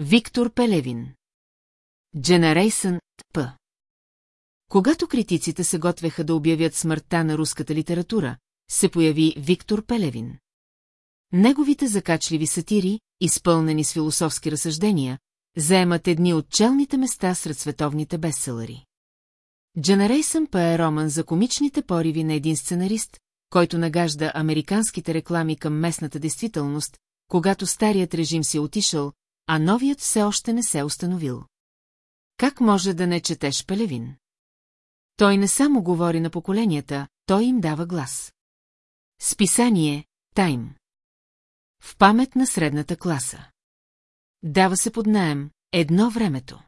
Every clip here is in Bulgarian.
Виктор Пелевин Generation П. Когато критиците се готвеха да обявят смъртта на руската литература, се появи Виктор Пелевин. Неговите закачливи сатири, изпълнени с философски разсъждения, заемат едни от челните места сред световните бестселъри. Generation P е роман за комичните пориви на един сценарист, който нагажда американските реклами към местната действителност, когато старият режим си е отишъл, а новият все още не се е установил. Как може да не четеш Пелевин? Той не само говори на поколенията, той им дава глас. Списание Тайм В памет на средната класа. Дава се под наем едно времето.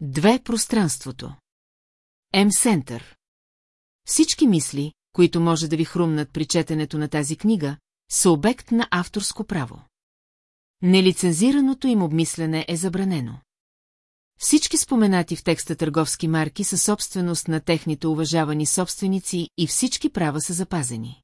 Две пространството. М-сентър. Всички мисли, които може да ви хрумнат при четенето на тази книга, са обект на авторско право. Нелицензираното им обмислене е забранено. Всички споменати в текста търговски марки са собственост на техните уважавани собственици и всички права са запазени.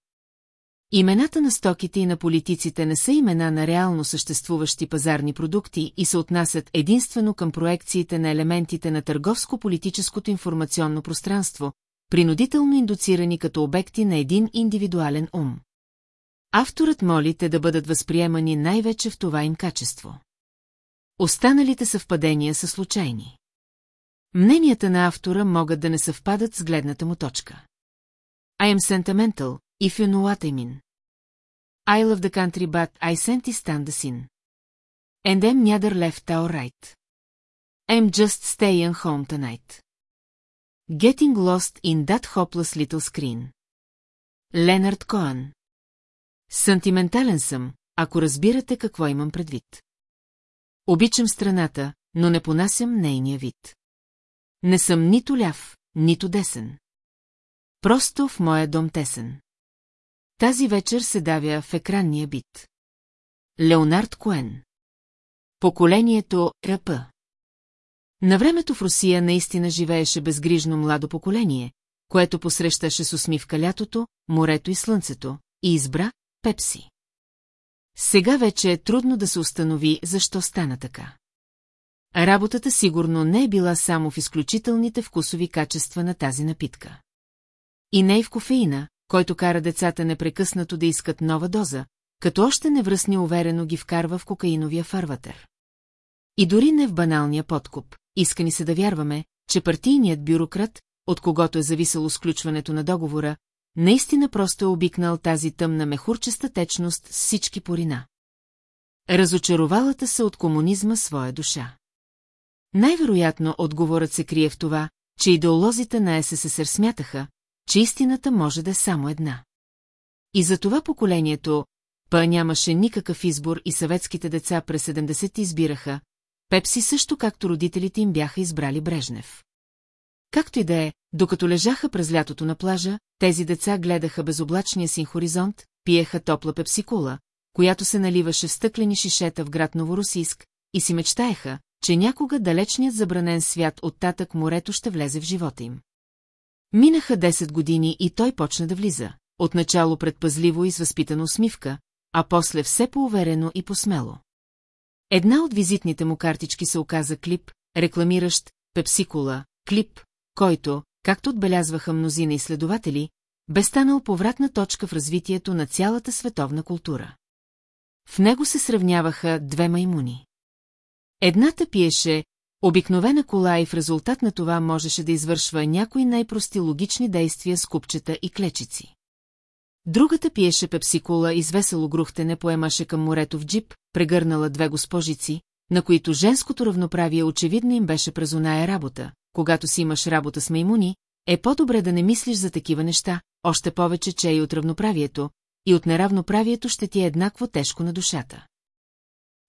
Имената на стоките и на политиците не са имена на реално съществуващи пазарни продукти и се отнасят единствено към проекциите на елементите на търговско-политическото информационно пространство, принудително индуцирани като обекти на един индивидуален ум. Авторът моли те да бъдат възприемани най-вече в това им качество. Останалите съвпадения са случайни. Мненията на автора могат да не съвпадат с гледната му точка. I am sentimental, if you know what I mean. I love the country but I sent it stand the sin. And I'm neither left or right. I'm just staying home tonight. Getting lost in that hopeless little screen. Ленард Коан Сантиментален съм, ако разбирате какво имам предвид. Обичам страната, но не понасям нейния вид. Не съм нито ляв, нито десен. Просто в моя дом тесен. Тази вечер се давя в екранния бит. Леонард Коен Поколението РП На времето в Русия наистина живееше безгрижно младо поколение, което посрещаше с усмивка лятото, морето и слънцето, и избра Пепси. Сега вече е трудно да се установи, защо стана така. Работата сигурно не е била само в изключителните вкусови качества на тази напитка. И не и в кофеина, който кара децата непрекъснато да искат нова доза, като още невръсни уверено ги вкарва в кокаиновия фарватер. И дори не в баналния подкуп, иска ни се да вярваме, че партийният бюрократ, от когото е зависело сключването на договора, наистина просто е обикнал тази тъмна мехурчеста течност с всички порина. Разочаровалата се от комунизма своя душа. Най-вероятно отговорът се крие в това, че идеолозите на СССР смятаха, че истината може да е само една. И за това поколението Па нямаше никакъв избор и съветските деца през 70 избираха, Пепси също както родителите им бяха избрали Брежнев. Както и да е, докато лежаха през лятото на плажа, тези деца гледаха безоблачния си хоризонт, пиеха топла пепсикула, която се наливаше в стъклени шишета в град Новоросийск, и си мечтаеха, че някога далечният забранен свят от татък морето ще влезе в живота им. Минаха 10 години и той почна да влиза, отначало предпазливо и с възпитана усмивка, а после все по-уверено и посмело. Една от визитните му картички се оказа клип, рекламиращ пепсикула, клип, който, както отбелязваха мнозина изследователи, бе станал повратна точка в развитието на цялата световна култура. В него се сравняваха две маймуни. Едната пиеше обикновена кола и в резултат на това можеше да извършва някои най-прости логични действия с купчета и клечици. Другата пиеше пепсикола и с весело грухтене поемаше към морето в джип, прегърнала две госпожици, на които женското равноправие очевидно им беше през оная работа, когато си имаш работа с маймуни, е по-добре да не мислиш за такива неща, още повече, че и от равноправието, и от неравноправието ще ти е еднакво тежко на душата.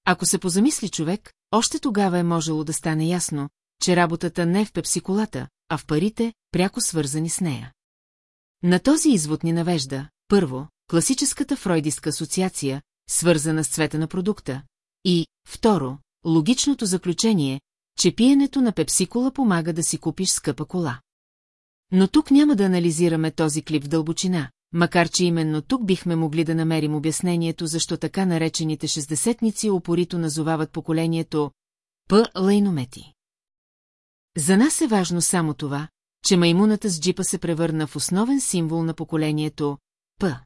Ако се позамисли човек, още тогава е можело да стане ясно, че работата не е в пепсиколата, а в парите, пряко свързани с нея. На този извод ни навежда, първо, класическата фройдистка асоциация, свързана с цвета на продукта, и, второ, логичното заключение, че пиенето на пепсикола помага да си купиш скъпа кола. Но тук няма да анализираме този клип в дълбочина, макар че именно тук бихме могли да намерим обяснението, защо така наречените шестдесетници опорито назовават поколението П. Лейномети. За нас е важно само това, че маймуната с джипа се превърна в основен символ на поколението П.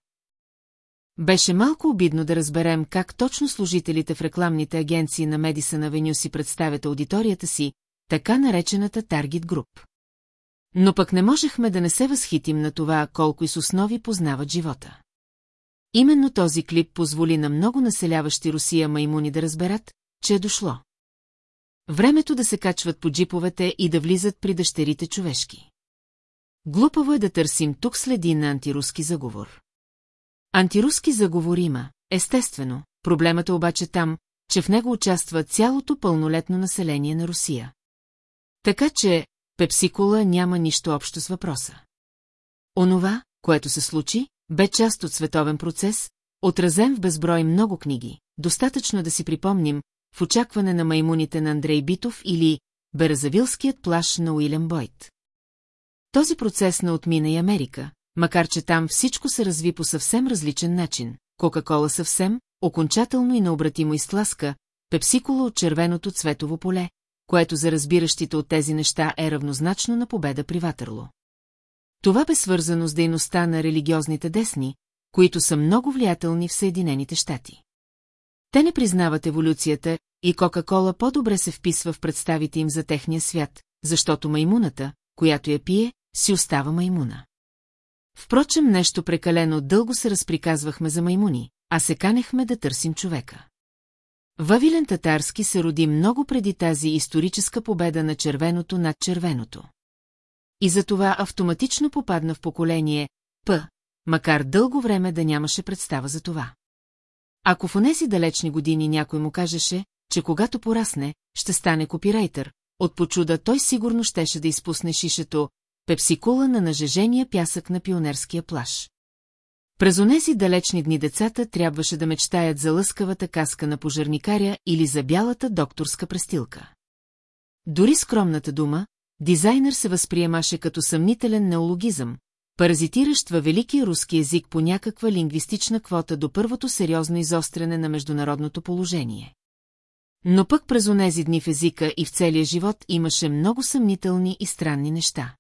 Беше малко обидно да разберем как точно служителите в рекламните агенции на Медисън Авеню си представят аудиторията си, така наречената Таргет Груп. Но пък не можехме да не се възхитим на това, колко и с основи познават живота. Именно този клип позволи на много населяващи Русия маймуни да разберат, че е дошло. Времето да се качват по джиповете и да влизат при дъщерите човешки. Глупаво е да търсим тук следи на антируски заговор. Антируски заговор има, естествено, проблемът е обаче там, че в него участва цялото пълнолетно население на Русия. Така че пепсикола няма нищо общо с въпроса. Онова, което се случи, бе част от световен процес, отразен в безброй много книги, достатъчно да си припомним, в очакване на маймуните на Андрей Битов или Беразавилският плаш на Уилям Бойт. Този процес не отмина и Америка, макар че там всичко се разви по съвсем различен начин. Кока-кола съвсем, окончателно и необратимо изтласка, пепсикола от червеното цветово поле, което за разбиращите от тези неща е равнозначно на победа при Ватърло. Това бе свързано с дейността на религиозните десни, които са много влиятелни в Съединените щати. Те не признават еволюцията и Кока-кола по-добре се вписва в представите им за техния свят, защото маймуната, която я пие, си остава маймуна. Впрочем, нещо прекалено дълго се разприказвахме за маймуни, а се канехме да търсим човека. Вавилен Татарски се роди много преди тази историческа победа на червеното над червеното. И затова автоматично попадна в поколение П, макар дълго време да нямаше представа за това. Ако в онези далечни години някой му кажеше, че когато порасне, ще стане копирайтер, от почуда той сигурно щеше да изпусне шишето пепсикула на нажежения пясък на пионерския плаж. През онези далечни дни децата трябваше да мечтаят за лъскавата каска на пожарникаря или за бялата докторска престилка. Дори скромната дума, дизайнер се възприемаше като съмнителен неологизъм, паразитиращ във великия руски език по някаква лингвистична квота до първото сериозно изостряне на международното положение. Но пък през онези дни в езика и в целия живот имаше много съмнителни и странни неща.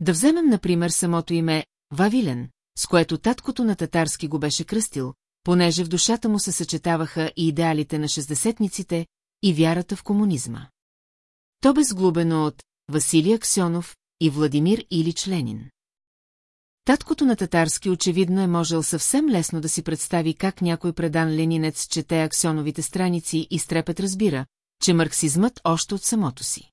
Да вземем, например, самото име Вавилен, с което таткото на татарски го беше кръстил, понеже в душата му се съчетаваха и идеалите на шестдесетниците, и вярата в комунизма. То бе сглубено от Василий Аксионов и Владимир Илич Ленин. Таткото на татарски очевидно е можел съвсем лесно да си представи как някой предан ленинец чете аксионовите страници и стрепет разбира, че марксизмът още от самото си.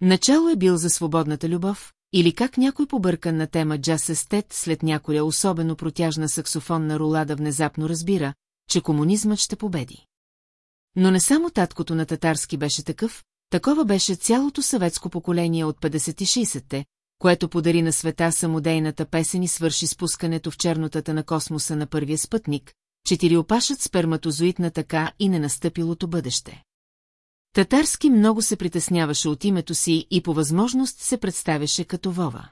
Начало е бил за свободната любов, или как някой побъркан на тема джаз естет след някоя особено протяжна саксофонна рулада внезапно разбира, че комунизмът ще победи. Но не само таткото на татарски беше такъв, такова беше цялото съветско поколение от 50-60-те, което подари на света самодейната песен и свърши спускането в чернотата на космоса на първия спътник, четири опашат сперматозоид на така и ненастъпилото бъдеще. Татарски много се притесняваше от името си и по възможност се представяше като Вова.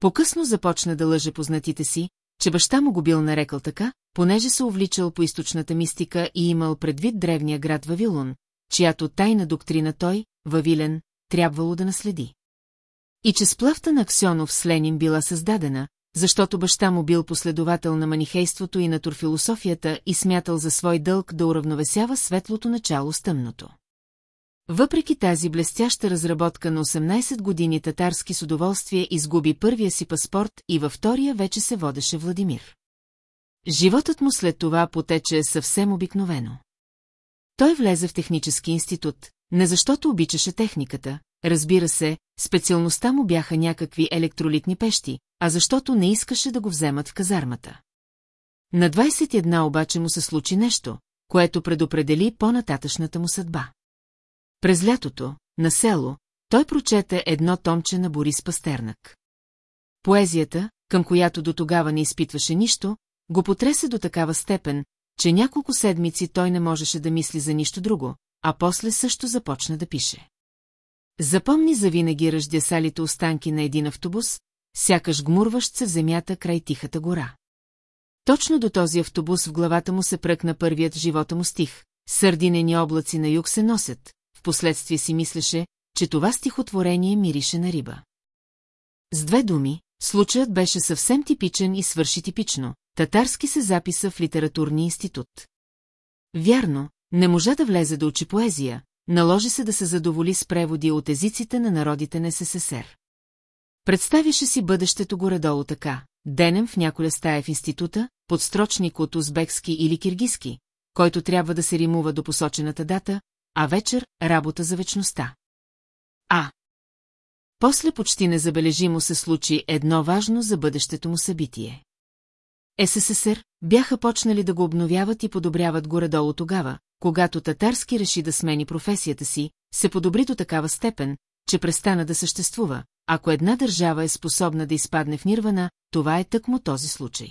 По-късно започна да лъже познатите си, че баща му го бил нарекал така, понеже се увличал по източната мистика и имал предвид древния град Вавилон, чиято тайна доктрина той, Вавилен, трябвало да наследи. И че сплъвта на Аксионов с Ленин била създадена, защото баща му бил последовател на манихейството и на турфилософията и смятал за свой дълг да уравновесява светлото начало с тъмното. Въпреки тази блестяща разработка на 18 години татарски с удоволствие изгуби първия си паспорт и във втория вече се водеше Владимир. Животът му след това потече съвсем обикновено. Той влезе в технически институт, не защото обичаше техниката, разбира се, специалността му бяха някакви електролитни пещи, а защото не искаше да го вземат в казармата. На 21 обаче му се случи нещо, което предопредели по-нататъчната му съдба. През лятото, на село, той прочете едно томче на Борис Пастернак. Поезията, към която до тогава не изпитваше нищо, го потресе до такава степен, че няколко седмици той не можеше да мисли за нищо друго, а после също започна да пише. Запомни завинаги ръждясалите останки на един автобус, сякаш гмурващ се в земята край тихата гора. Точно до този автобус в главата му се пръкна първият живота му стих. Сърдинени облаци на юг се носят. Впоследствие си мислеше, че това стихотворение мирише на риба. С две думи, случаят беше съвсем типичен и свърши типично. Татарски се записа в литературния институт. Вярно, не можа да влезе да учи поезия, наложи се да се задоволи с преводи от езиците на народите на СССР. Представяше си бъдещето горе-долу така, денем в няколя стая в института, подстрочник от узбекски или киргиски, който трябва да се римува до посочената дата, а вечер – работа за вечността. А. После почти незабележимо се случи едно важно за бъдещето му събитие. СССР бяха почнали да го обновяват и подобряват горе-долу тогава, когато Татарски реши да смени професията си, се подобри до такава степен, че престана да съществува. Ако една държава е способна да изпадне в нирвана, това е тъкмо този случай.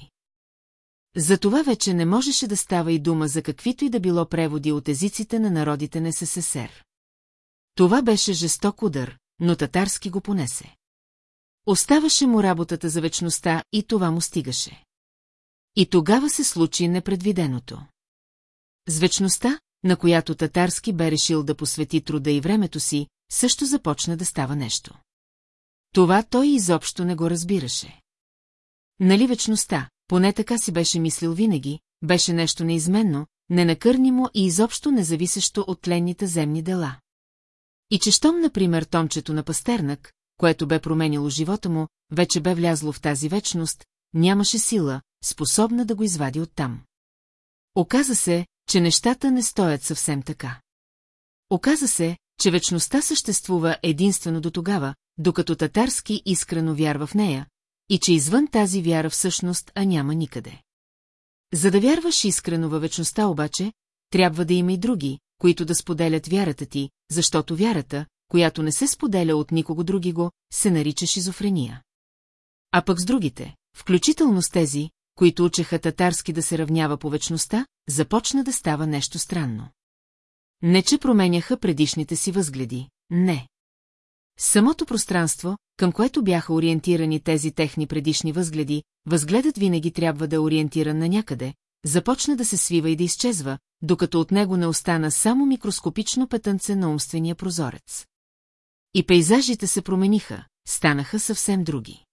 За това вече не можеше да става и дума за каквито и да било преводи от езиците на народите на СССР. Това беше жесток удар, но татарски го понесе. Оставаше му работата за вечността и това му стигаше. И тогава се случи непредвиденото. С вечността, на която татарски бе решил да посвети труда и времето си, също започна да става нещо. Това той изобщо не го разбираше. Нали вечността, поне така си беше мислил винаги, беше нещо неизменно, ненакърнимо и изобщо независещо от тленните земни дела. И че щом, например, томчето на пастернак, което бе променило живота му, вече бе влязло в тази вечност, нямаше сила, способна да го извади оттам. Оказа се, че нещата не стоят съвсем така. Оказа се, че вечността съществува единствено до тогава, докато татарски искрено вярва в нея, и че извън тази вяра всъщност, а няма никъде. За да вярваш искрено във вечността обаче, трябва да има и други, които да споделят вярата ти, защото вярата, която не се споделя от никого други го, се нарича шизофрения. А пък с другите, включително с тези, които учеха татарски да се равнява по вечността, започна да става нещо странно. Не, че променяха предишните си възгледи, не. Самото пространство, към което бяха ориентирани тези техни предишни възгледи, възгледът винаги трябва да е ориентиран на някъде, започна да се свива и да изчезва, докато от него не остана само микроскопично петънце на умствения прозорец. И пейзажите се промениха, станаха съвсем други.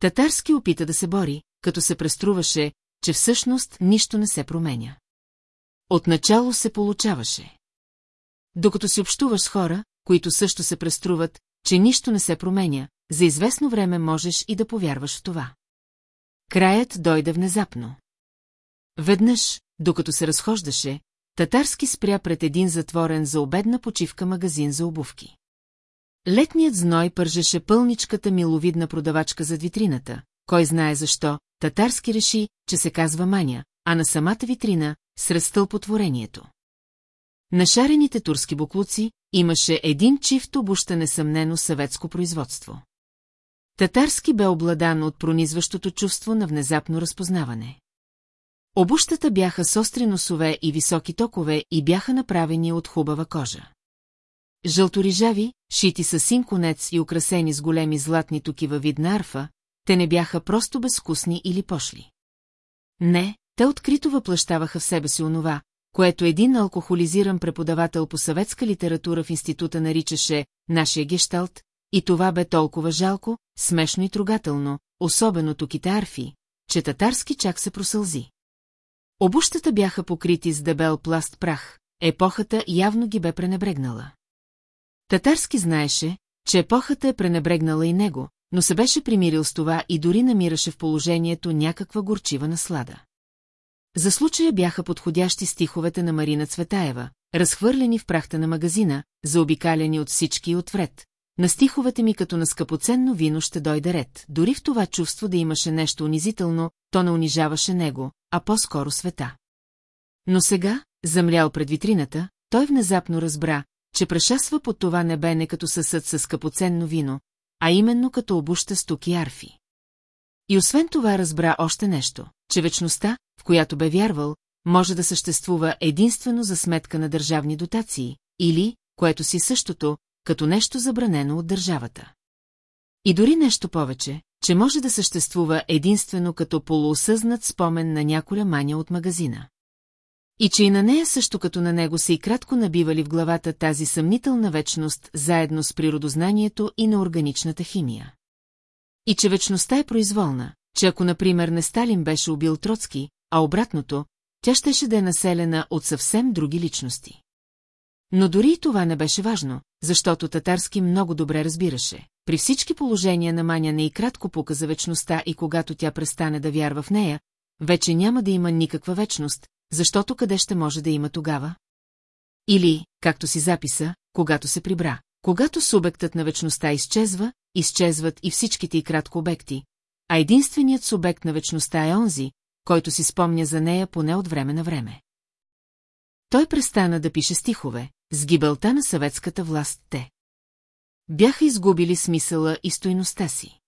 Татарски опита да се бори, като се преструваше, че всъщност нищо не се променя. Отначало се получаваше. Докато си общуваш с хора, които също се преструват, че нищо не се променя, за известно време можеш и да повярваш в това. Краят дойде внезапно. Веднъж, докато се разхождаше, Татарски спря пред един затворен за обедна почивка магазин за обувки. Летният зной пържеше пълничката миловидна продавачка за витрината, кой знае защо, Татарски реши, че се казва Маня, а на самата витрина – сред стълпотворението. На шарените турски буклуци имаше един чифт обуща несъмнено съветско производство. Татарски бе обладан от пронизващото чувство на внезапно разпознаване. Обущата бяха с остри носове и високи токове и бяха направени от хубава кожа. Жълторижави, шити с син конец и украсени с големи златни туки във вид на арфа, те не бяха просто безвкусни или пошли. Не, те открито въплащаваха в себе си онова, което един алкохолизиран преподавател по съветска литература в института наричаше «нашия гешталт», и това бе толкова жалко, смешно и трогателно, особено туките арфи, че татарски чак се просълзи. Обущата бяха покрити с дебел пласт прах, епохата явно ги бе пренебрегнала. Татарски знаеше, че епохата е пренебрегнала и него, но се беше примирил с това и дори намираше в положението някаква горчива наслада. За случая бяха подходящи стиховете на Марина Цветаева, разхвърлени в прахта на магазина, заобикаляни от всички и отвред. На стиховете ми като на скъпоценно вино ще дойде ред, дори в това чувство да имаше нещо унизително, то не унижаваше него, а по-скоро света. Но сега, замлял пред витрината, той внезапно разбра, че прешасва под това небе не като съсъд с скъпоценно вино, а именно като обуща стуки арфи. И освен това разбра още нещо, че вечността, в която бе вярвал, може да съществува единствено за сметка на държавни дотации, или, което си същото, като нещо забранено от държавата. И дори нещо повече, че може да съществува единствено като полуосъзнат спомен на няколя маня от магазина. И че и на нея също като на него са и кратко набивали в главата тази съмнителна вечност заедно с природознанието и на органичната химия. И че вечността е произволна, че ако, например, не Сталин беше убил Троцки, а обратното, тя щеше да е населена от съвсем други личности. Но дори и това не беше важно, защото татарски много добре разбираше. При всички положения на Маня не и кратко пука за вечността и когато тя престане да вярва в нея, вече няма да има никаква вечност, защото къде ще може да има тогава? Или, както си записа, когато се прибра, когато субектът на вечността изчезва, изчезват и всичките и кратко обекти, а единственият субект на вечността е онзи, който си спомня за нея поне от време на време. Той престана да пише стихове, с гибелта на съветската власт те. Бяха изгубили смисъла и стойността си.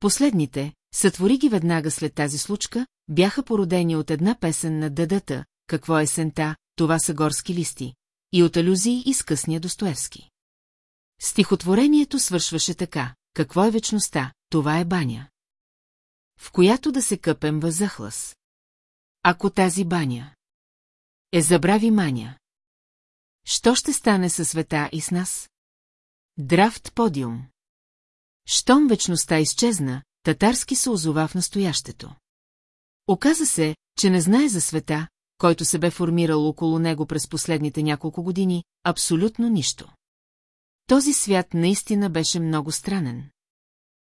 Последните, сътвори ги веднага след тази случка, бяха породени от една песен на дъдата, какво е сента, това са горски листи, и от алюзии и скъсния Достоевски. Стихотворението свършваше така, какво е вечността, това е баня. В която да се къпем във захлас. Ако тази баня е забрави маня. Що ще стане със света и с нас? Драфт подиум. Щом вечността изчезна, татарски се озова в настоящето. Оказа се, че не знае за света, който се бе формирал около него през последните няколко години, абсолютно нищо. Този свят наистина беше много странен.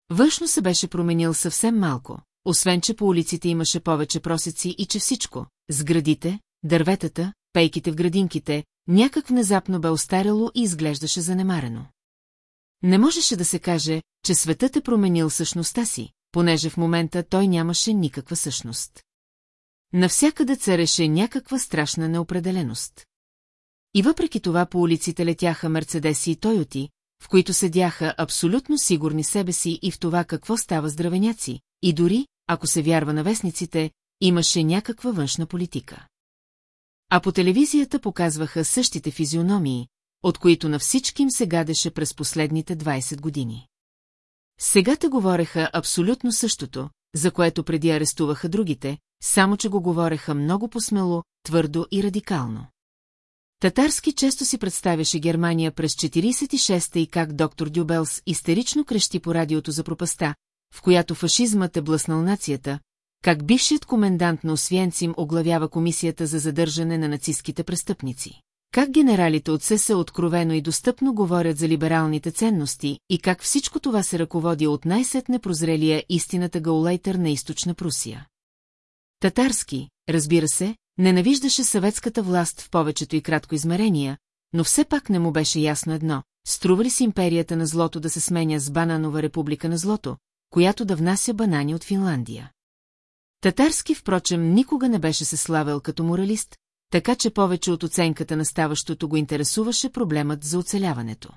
Външно се беше променил съвсем малко, освен че по улиците имаше повече просеци и че всичко, сградите, дърветата, пейките в градинките, някак внезапно бе остаряло и изглеждаше занемарено. Не можеше да се каже, че светът е променил същността си, понеже в момента той нямаше никаква същност. Навсякъде цареше някаква страшна неопределеност. И въпреки това по улиците летяха Мерцедеси и Тойоти, в които седяха абсолютно сигурни себе си и в това какво става здравеняци, и дори, ако се вярва на вестниците, имаше някаква външна политика. А по телевизията показваха същите физиономии, от които на всички им се гадеше през последните 20 години. Сега те говореха абсолютно същото, за което преди арестуваха другите, само че го говореха много посмело, твърдо и радикално. Татарски често си представяше Германия през 46-та и как доктор Дюбелс истерично крещи по радиото за пропаста, в която фашизмът е блъснал нацията, как бившият комендант на Освенцим оглавява комисията за задържане на нацистските престъпници. Как генералите от СС откровено и достъпно говорят за либералните ценности и как всичко това се ръководи от най-сетне прозрелия истината гаулейтер на източна Прусия. Татарски, разбира се, ненавиждаше съветската власт в повечето и кратко измерения, но все пак не му беше ясно едно. Струва ли си империята на злото да се сменя с бананова република на злото, която да внася банани от Финландия? Татарски, впрочем, никога не беше се славил като моралист, така че повече от оценката на ставащото го интересуваше проблемът за оцеляването.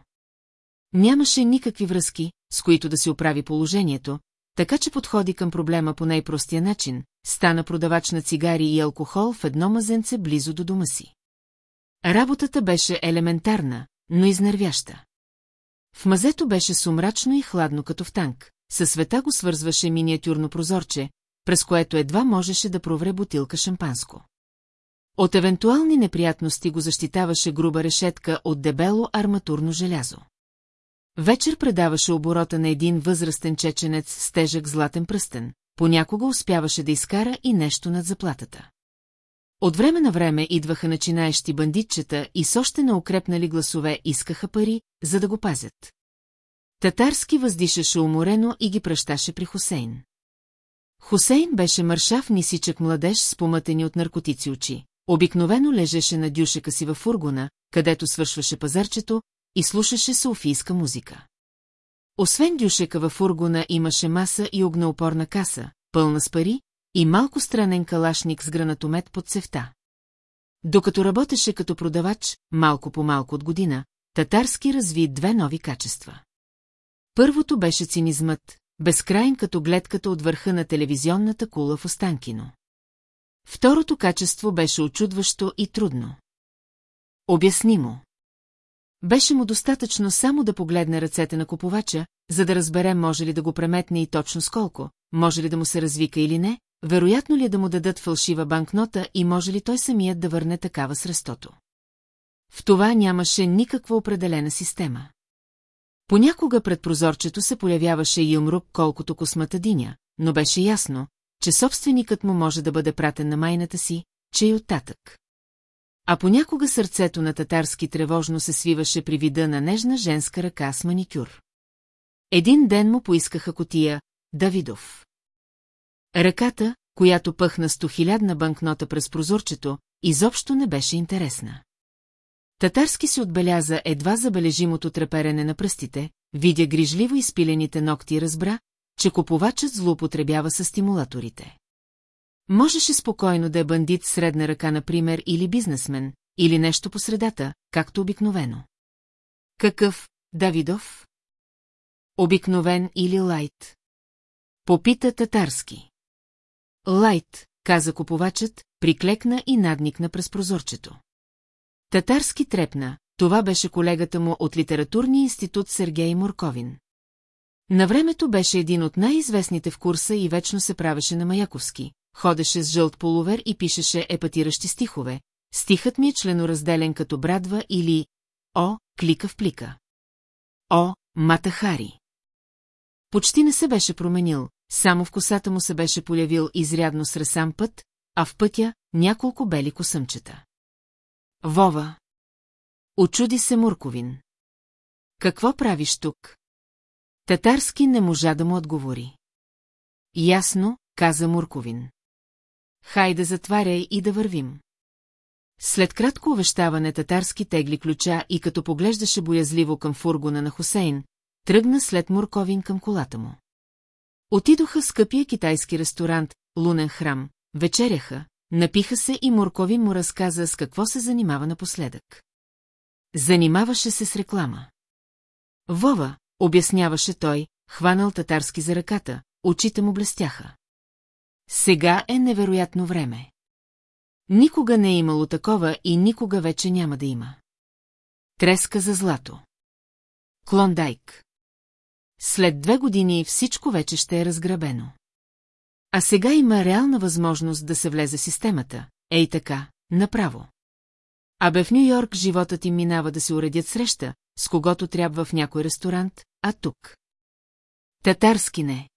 Нямаше никакви връзки, с които да си оправи положението, така че подходи към проблема по най-простия начин, стана продавач на цигари и алкохол в едно мазенце близо до дома си. Работата беше елементарна, но изнервяща. В мазето беше сумрачно и хладно като в танк, със света го свързваше миниатюрно прозорче, през което едва можеше да провре бутилка шампанско. От евентуални неприятности го защитаваше груба решетка от дебело арматурно желязо. Вечер предаваше оборота на един възрастен чеченец с тежък златен пръстен, понякога успяваше да изкара и нещо над заплатата. От време на време идваха начинаещи бандитчета и с още на укрепнали гласове искаха пари, за да го пазят. Татарски въздишаше уморено и ги пръщаше при Хусейн. Хусейн беше мършав нисичък младеж с помътени от наркотици очи. Обикновено лежеше на дюшека си във фургона, където свършваше пазарчето, и слушаше софийска музика. Освен дюшека във фургона имаше маса и огнеопорна каса, пълна с пари, и малко странен калашник с гранатомет под цевта. Докато работеше като продавач, малко по малко от година, татарски разви две нови качества. Първото беше цинизмът, безкрайен като гледката от върха на телевизионната кула в Останкино. Второто качество беше очудващо и трудно. Обяснимо. Беше му достатъчно само да погледне ръцете на купувача, за да разбере може ли да го преметне и точно сколко, може ли да му се развика или не, вероятно ли е да му дадат фалшива банкнота и може ли той самият да върне такава срестото. В това нямаше никаква определена система. Понякога пред прозорчето се появяваше Юмрук колкото космата диня, но беше ясно, че собственикът му може да бъде пратен на майната си, че и оттатък. А понякога сърцето на татарски тревожно се свиваше при вида на нежна женска ръка с маникюр. Един ден му поискаха котия Давидов. Ръката, която пъхна стохилядна банкнота през прозорчето, изобщо не беше интересна. Татарски се отбеляза едва забележимото треперене на пръстите, видя грижливо изпилените ногти и разбра, че купувачът злоупотребява с стимулаторите. Можеше спокойно да е бандит средна ръка, например, или бизнесмен, или нещо по средата, както обикновено. Какъв, Давидов? Обикновен или лайт? Попита татарски. Лайт, каза купувачът, приклекна и надникна през прозорчето. Татарски трепна, това беше колегата му от литературния институт Сергей Морковин. На времето беше един от най-известните в курса и вечно се правеше на Маяковски. Ходеше с жълт полувер и пишеше епатиращи стихове. Стихът ми е членоразделен като брадва или О, клика в плика. О, Матахари. Почти не се беше променил, само в косата му се беше полявил изрядно сресам път, а в пътя няколко бели косъмчета. Вова. Очуди се Мурковин. Какво правиш тук? Татарски не можа да му отговори. Ясно, каза Мурковин. Хайде затваряй и да вървим. След кратко увещаване татарски тегли ключа и като поглеждаше боязливо към фургона на Хусейн, тръгна след Мурковин към колата му. Отидоха в скъпия китайски ресторант, Лунен храм, вечеряха, напиха се и Мурковин му разказа с какво се занимава напоследък. Занимаваше се с реклама. Вова, обясняваше той, хванал татарски за ръката, очите му блестяха. Сега е невероятно време. Никога не е имало такова и никога вече няма да има. Треска за злато. Клондайк. След две години всичко вече ще е разграбено. А сега има реална възможност да се влезе в системата, ей така, направо. Абе в Нью-Йорк животът им минава да се уредят среща, с когото трябва в някой ресторант, а тук. Татарски не.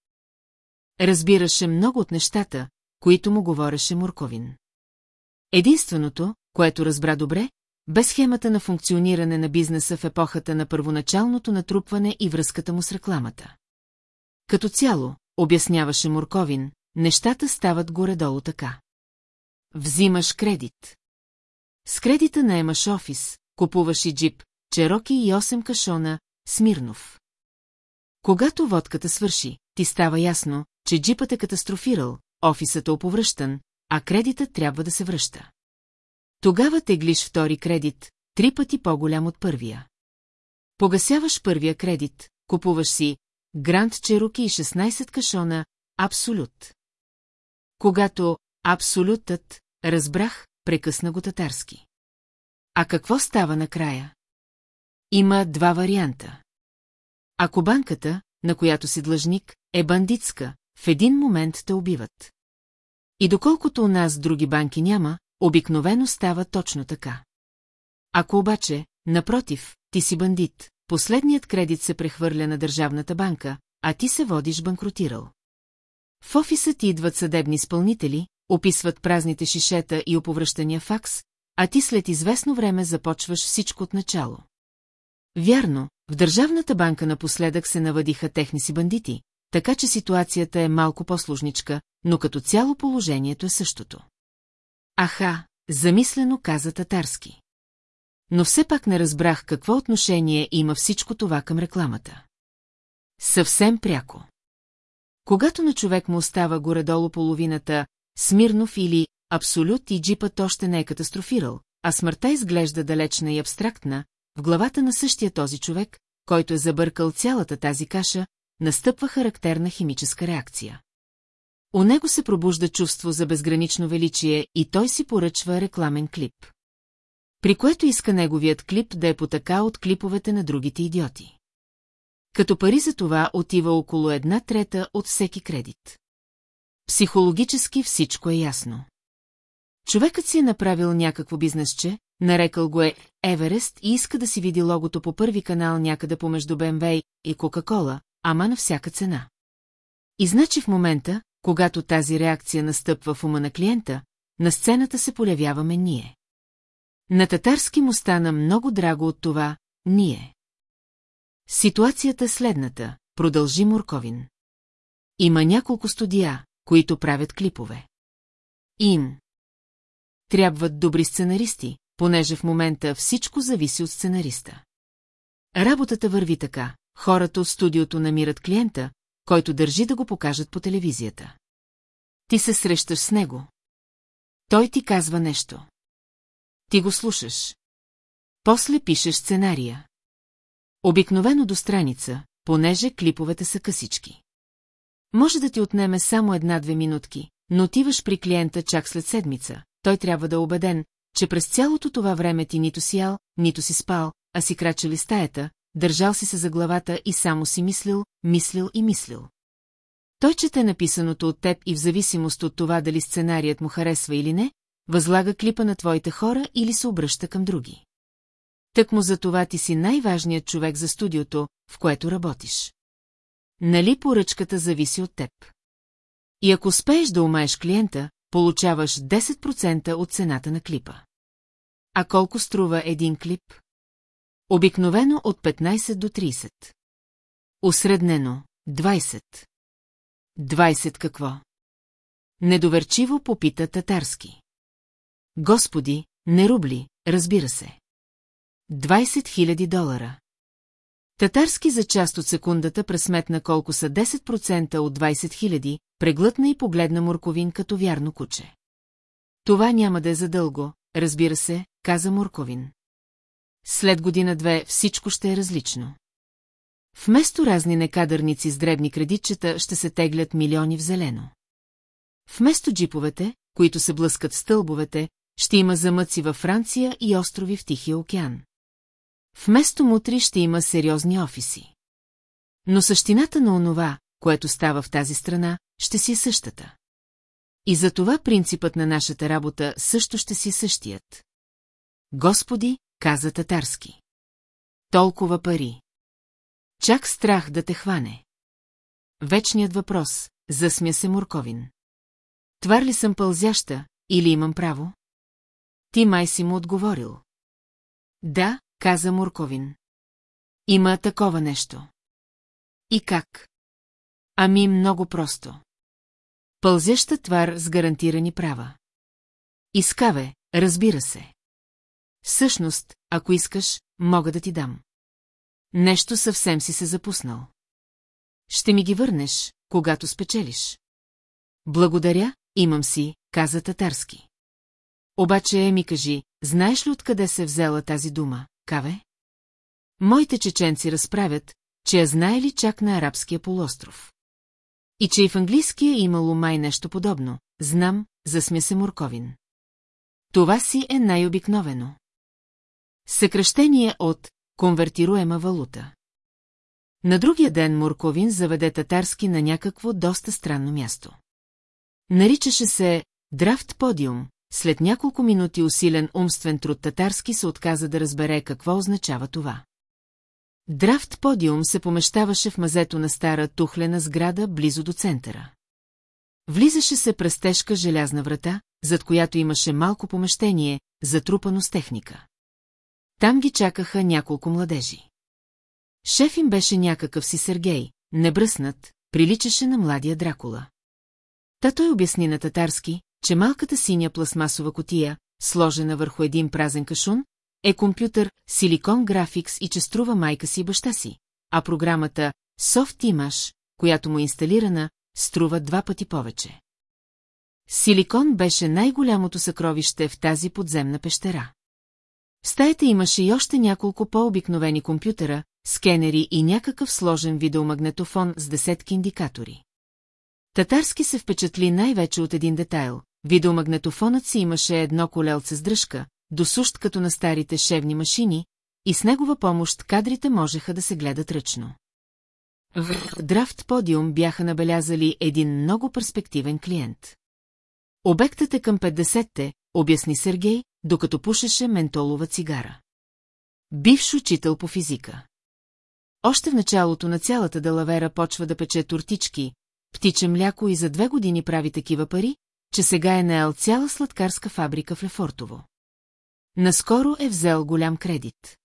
Разбираше много от нещата, които му говореше Мурковин. Единственото, което разбра добре, без схемата на функциониране на бизнеса в епохата на първоначалното натрупване и връзката му с рекламата. Като цяло, обясняваше Мурковин, нещата стават горе-долу така. Взимаш кредит. С кредита наемаш офис, купуваш и джип, чероки и 8 кашона, Смирнов. Когато водката свърши, ти става ясно, че джипът е катастрофирал, офисът е оповръщан, а кредитът трябва да се връща. Тогава теглиш втори кредит, три пъти по-голям от първия. Погасяваш първия кредит, купуваш си Гранд Черуки и 16 кашона, Абсолют. Когато Абсолютът, разбрах, прекъсна го татарски. А какво става накрая? Има два варианта. Ако банката, на която си длъжник, е бандитска, в един момент те убиват. И доколкото у нас други банки няма, обикновено става точно така. Ако обаче, напротив, ти си бандит, последният кредит се прехвърля на Държавната банка, а ти се водиш банкротирал. В офиса ти идват съдебни изпълнители, описват празните шишета и оповръщания факс, а ти след известно време започваш всичко от начало. Вярно, в Държавната банка напоследък се навъдиха техни си бандити, така че ситуацията е малко по-сложничка, но като цяло положението е същото. Аха, замислено каза татарски. Но все пак не разбрах какво отношение има всичко това към рекламата. Съвсем пряко. Когато на човек му остава горе-долу половината, Смирнов или Абсолют и джипът още не е катастрофирал, а смъртта изглежда далечна и абстрактна, в главата на същия този човек, който е забъркал цялата тази каша, настъпва характерна химическа реакция. У него се пробужда чувство за безгранично величие и той си поръчва рекламен клип. При което иска неговият клип да е потака от клиповете на другите идиоти. Като пари за това отива около една трета от всеки кредит. Психологически всичко е ясно. Човекът си е направил някакво бизнесче, нарекал го е Еверест и иска да си види логото по първи канал някъде помежду БМВ и Кока-Кола, ама на всяка цена. И значи в момента, когато тази реакция настъпва в ума на клиента, на сцената се полявяваме ние. На татарски му стана много драго от това «ние». Ситуацията е следната, продължи Мурковин. Има няколко студия, които правят клипове. Им. Трябват добри сценаристи, понеже в момента всичко зависи от сценариста. Работата върви така. Хората от студиото намират клиента, който държи да го покажат по телевизията. Ти се срещаш с него. Той ти казва нещо. Ти го слушаш. После пишеш сценария. Обикновено до страница, понеже клиповете са късички. Може да ти отнеме само една-две минутки, но отиваш при клиента чак след седмица. Той трябва да е убеден, че през цялото това време ти нито си ял, нито си спал, а си крачали стаята, държал си се за главата и само си мислил, мислил и мислил. Той чете написаното от теб и в зависимост от това дали сценарият му харесва или не, възлага клипа на твоите хора или се обръща към други. Тък му за това ти си най-важният човек за студиото, в което работиш. Нали поръчката зависи от теб? И ако успееш да умаеш клиента, получаваш 10% от цената на клипа. А колко струва един клип? Обикновено от 15 до 30. Осреднено – 20. 20 какво? Недоверчиво попита татарски. Господи, не рубли, разбира се. 20 000 долара. Татарски за част от секундата пресметна колко са 10% от 20 000, преглътна и погледна Мурковин като вярно куче. Това няма да е задълго, разбира се, каза Мурковин. След година-две всичко ще е различно. Вместо разни некадърници с дребни кредитчета ще се теглят милиони в зелено. Вместо джиповете, които се блъскат стълбовете, ще има замъци във Франция и острови в Тихия океан. Вместо мутри ще има сериозни офиси. Но същината на онова, което става в тази страна, ще си е същата. И за това принципът на нашата работа също ще си същият. Господи, каза татарски. Толкова пари. Чак страх да те хване. Вечният въпрос, засмя се Мурковин. Твар ли съм пълзяща, или имам право? Ти май си му отговорил. Да, каза Мурковин. Има такова нещо. И как? Ами много просто. Пълзяща твар с гарантирани права. Искаве, разбира се. Всъщност, ако искаш, мога да ти дам. Нещо съвсем си се запуснал. Ще ми ги върнеш, когато спечелиш. Благодаря, имам си, каза татарски. Обаче е ми кажи, знаеш ли откъде се взела тази дума, каве? Моите чеченци разправят, че я знаели чак на арабския полуостров. И че и в английския имало май нещо подобно, знам, засмя се Морковин. Това си е най-обикновено. Съкръщение от конвертируема валута. На другия ден Мурковин заведе татарски на някакво доста странно място. Наричаше се Драфт Подиум, след няколко минути усилен умствен труд татарски се отказа да разбере какво означава това. Драфт подиум се помещаваше в мазето на стара тухлена сграда близо до центъра. Влизаше се през тежка желязна врата, зад която имаше малко помещение, затрупано с техника. Там ги чакаха няколко младежи. Шеф им беше някакъв си Сергей, небръснат, приличаше на младия Дракула. Та той обясни на татарски, че малката синя пластмасова котия, сложена върху един празен кашун, е компютър Silicon Graphics и че струва майка си и баща си, а програмата Soft Image, която му е инсталирана, струва два пъти повече. Силикон беше най-голямото съкровище в тази подземна пещера. В стаята имаше и още няколко по-обикновени компютъра, скенери и някакъв сложен видеомагнетофон с десетки индикатори. Татарски се впечатли най-вече от един детайл. Видеомагнетофонът си имаше едно колелце с дръжка, досущ като на старите шевни машини, и с негова помощ кадрите можеха да се гледат ръчно. В драфт подиум бяха набелязали един много перспективен клиент. Обектът е към 50-те, обясни Сергей, докато пушеше ментолова цигара. Бивш учител по физика. Още в началото на цялата далавера почва да пече тортички, птиче мляко и за две години прави такива пари, че сега е наел цяла сладкарска фабрика в Лефортово. Наскоро е взел голям кредит.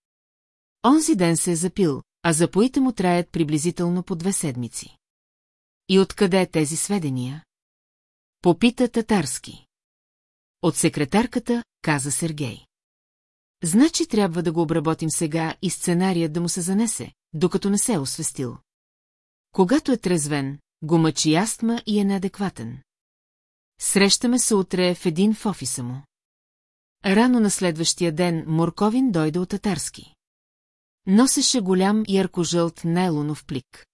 Онзи ден се е запил, а запоите му траят приблизително по две седмици. И откъде е тези сведения? Попита татарски. От секретарката, каза Сергей. Значи трябва да го обработим сега и сценарият да му се занесе, докато не се е освестил. Когато е трезвен, го мъчи астма и е неадекватен. Срещаме се утре в един в офиса му. Рано на следващия ден Морковин дойде от татарски. Носеше голям ярко-жълт нейлонов плик.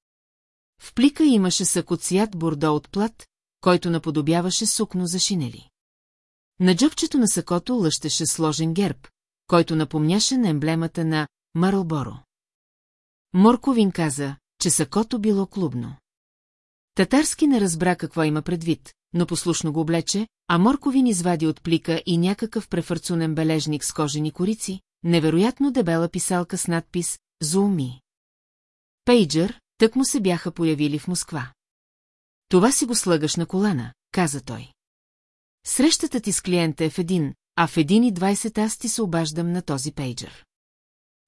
В плика имаше сакоцят бордо от плат, който наподобяваше сукно за шинели. На джобчето на сакото лъщеше сложен герб, който напомняше на емблемата на Марлборо. Морковин каза, че сакото било клубно. Татарски не разбра какво има предвид, но послушно го облече, а Морковин извади от плика и някакъв префърцунен бележник с кожени корици, невероятно дебела писалка с надпис «Зууми». Пейджър, тък му се бяха появили в Москва. Това си го слагаш на колана, каза той. Срещата ти с клиента е в един, а в един и двайсет аз ти се обаждам на този пейджър.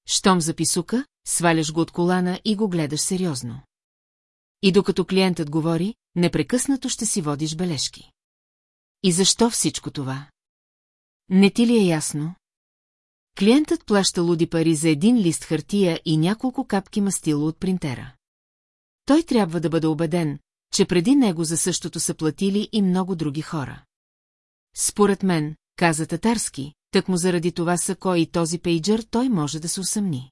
Щом записука, сваляш го от колана и го гледаш сериозно. И докато клиентът говори, непрекъснато ще си водиш бележки. И защо всичко това? Не ти ли е ясно? Клиентът плаща луди пари за един лист хартия и няколко капки мастило от принтера. Той трябва да бъде убеден, че преди него за същото са платили и много други хора. Според мен, каза татарски, так му заради това са кой и този пейджър той може да се усъмни.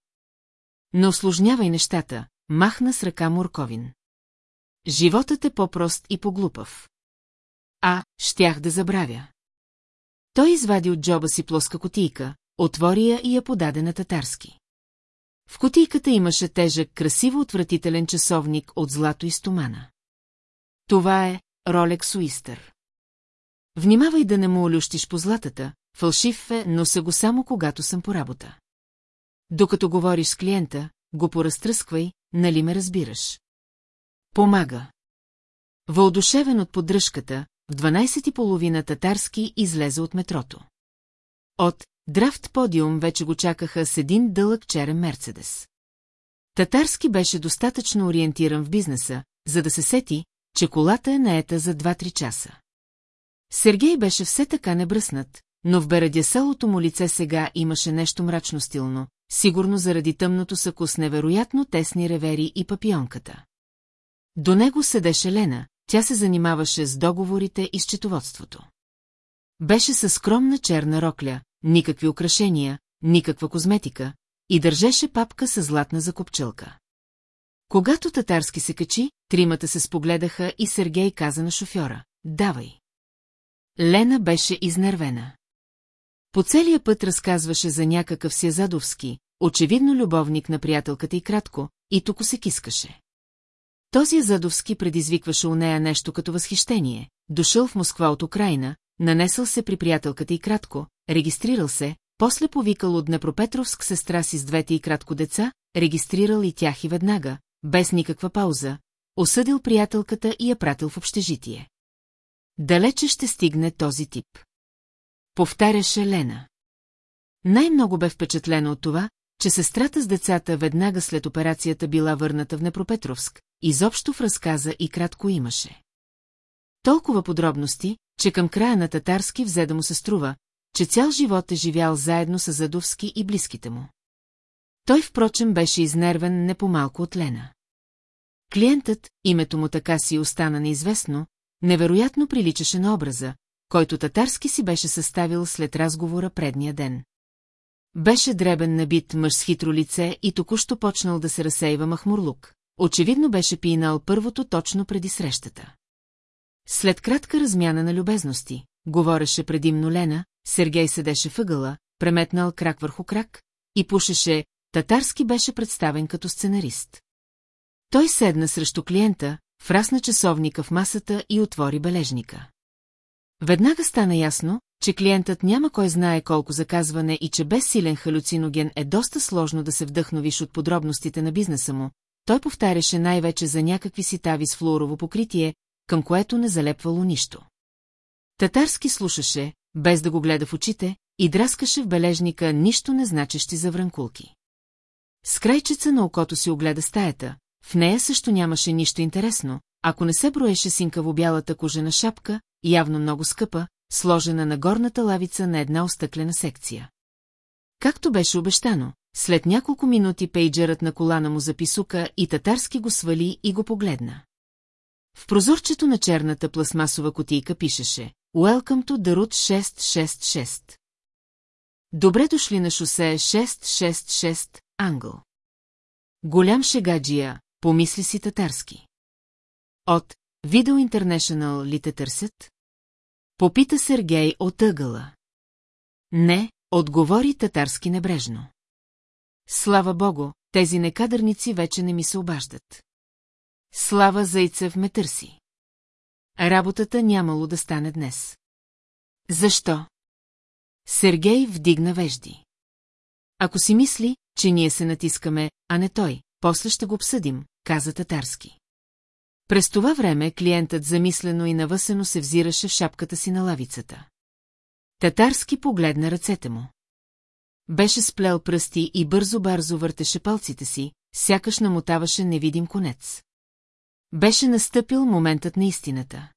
Но осложнявай нещата, махна с ръка Морковин. Животът е по-прост и по-глупав. А, щях да забравя. Той извади от джоба си плоска котийка, отвори я и я подаде на татарски. В котийката имаше тежък, красиво отвратителен часовник от злато и стомана. Това е Ролекс Уистър. Внимавай да не му олющиш по златата, фалшив е, но са го само когато съм по работа. Докато говориш с клиента, го поразтръсквай, нали ме разбираш. Помага. Въодушевен от поддръжката, в 12 и половина татарски излезе от метрото. От драфт подиум вече го чакаха с един дълъг черен Мерцедес. Татарски беше достатъчно ориентиран в бизнеса, за да се сети, че колата е наета за 2-3 часа. Сергей беше все така небръснат, но в берадяселото му лице сега имаше нещо мрачно стилно, сигурно заради тъмното сако с невероятно тесни ревери и папионката. До него седеше Лена, тя се занимаваше с договорите и счетоводството. Беше със скромна черна рокля, никакви украшения, никаква козметика и държеше папка с златна закопчелка. Когато татарски се качи, тримата се спогледаха и Сергей каза на шофьора «Давай». Лена беше изнервена. По целия път разказваше за някакъв си Язадовски, очевидно любовник на приятелката и кратко, и тук се кискаше. Този Язадовски предизвикваше у нея нещо като възхищение, дошъл в Москва от Украина, нанесъл се при приятелката и кратко, регистрирал се, после повикал от Днепропетровск сестра си с двете и кратко деца, регистрирал и тях и веднага, без никаква пауза, осъдил приятелката и я пратил в общежитие. Далече ще стигне този тип. Повтаряше Лена. Най-много бе впечатлена от това, че сестрата с децата веднага след операцията била върната в Непропетровск, изобщо в разказа и кратко имаше. Толкова подробности, че към края на татарски взе да му се струва, че цял живот е живял заедно с Задовски и близките му. Той, впрочем, беше изнервен не по-малко от Лена. Клиентът, името му така си остана неизвестно, невероятно приличаше на образа, който татарски си беше съставил след разговора предния ден. Беше дребен набит мъж с хитро лице и току-що почнал да се разсейва махмурлук. Очевидно беше пинал първото точно преди срещата. След кратка размяна на любезности, говореше предимно Лена, Сергей седеше въгъла, преметнал крак върху крак и пушеше, татарски беше представен като сценарист. Той седна срещу клиента, фрасна часовника в масата и отвори бележника. Веднага стана ясно, че клиентът няма кой знае колко заказване и че без силен халюциноген е доста сложно да се вдъхновиш от подробностите на бизнеса му, той повтаряше най-вече за някакви ситави с флуорово покритие, към което не залепвало нищо. Татарски слушаше, без да го гледа в очите, и драскаше в бележника нищо не значещи за вранкулки. С крайчеца на окото си огледа стаята, в нея също нямаше нищо интересно, ако не се броеше синкаво-бялата кожена шапка, явно много скъпа, сложена на горната лавица на една остъклена секция. Както беше обещано, след няколко минути пейджерът на колана му записука и татарски го свали и го погледна. В прозорчето на черната пластмасова котийка пишеше Welcome to the Route 666. Добре дошли на шосе 666, Англ. Голям шегаджия, помисли си татарски. От Видео International ли те търсят? Попита Сергей от ъгъла. Не, отговори татарски небрежно. Слава богу, тези некадърници вече не ми се обаждат. Слава Зайцев ме търси. Работата нямало да стане днес. Защо? Сергей вдигна вежди. Ако си мисли, че ние се натискаме, а не той, после ще го обсъдим, каза татарски. През това време клиентът замислено и навъсено се взираше в шапката си на лавицата. Татарски погледна ръцете му. Беше сплел пръсти и бързо-бързо въртеше палците си, сякаш намотаваше невидим конец. Беше настъпил моментът на истината.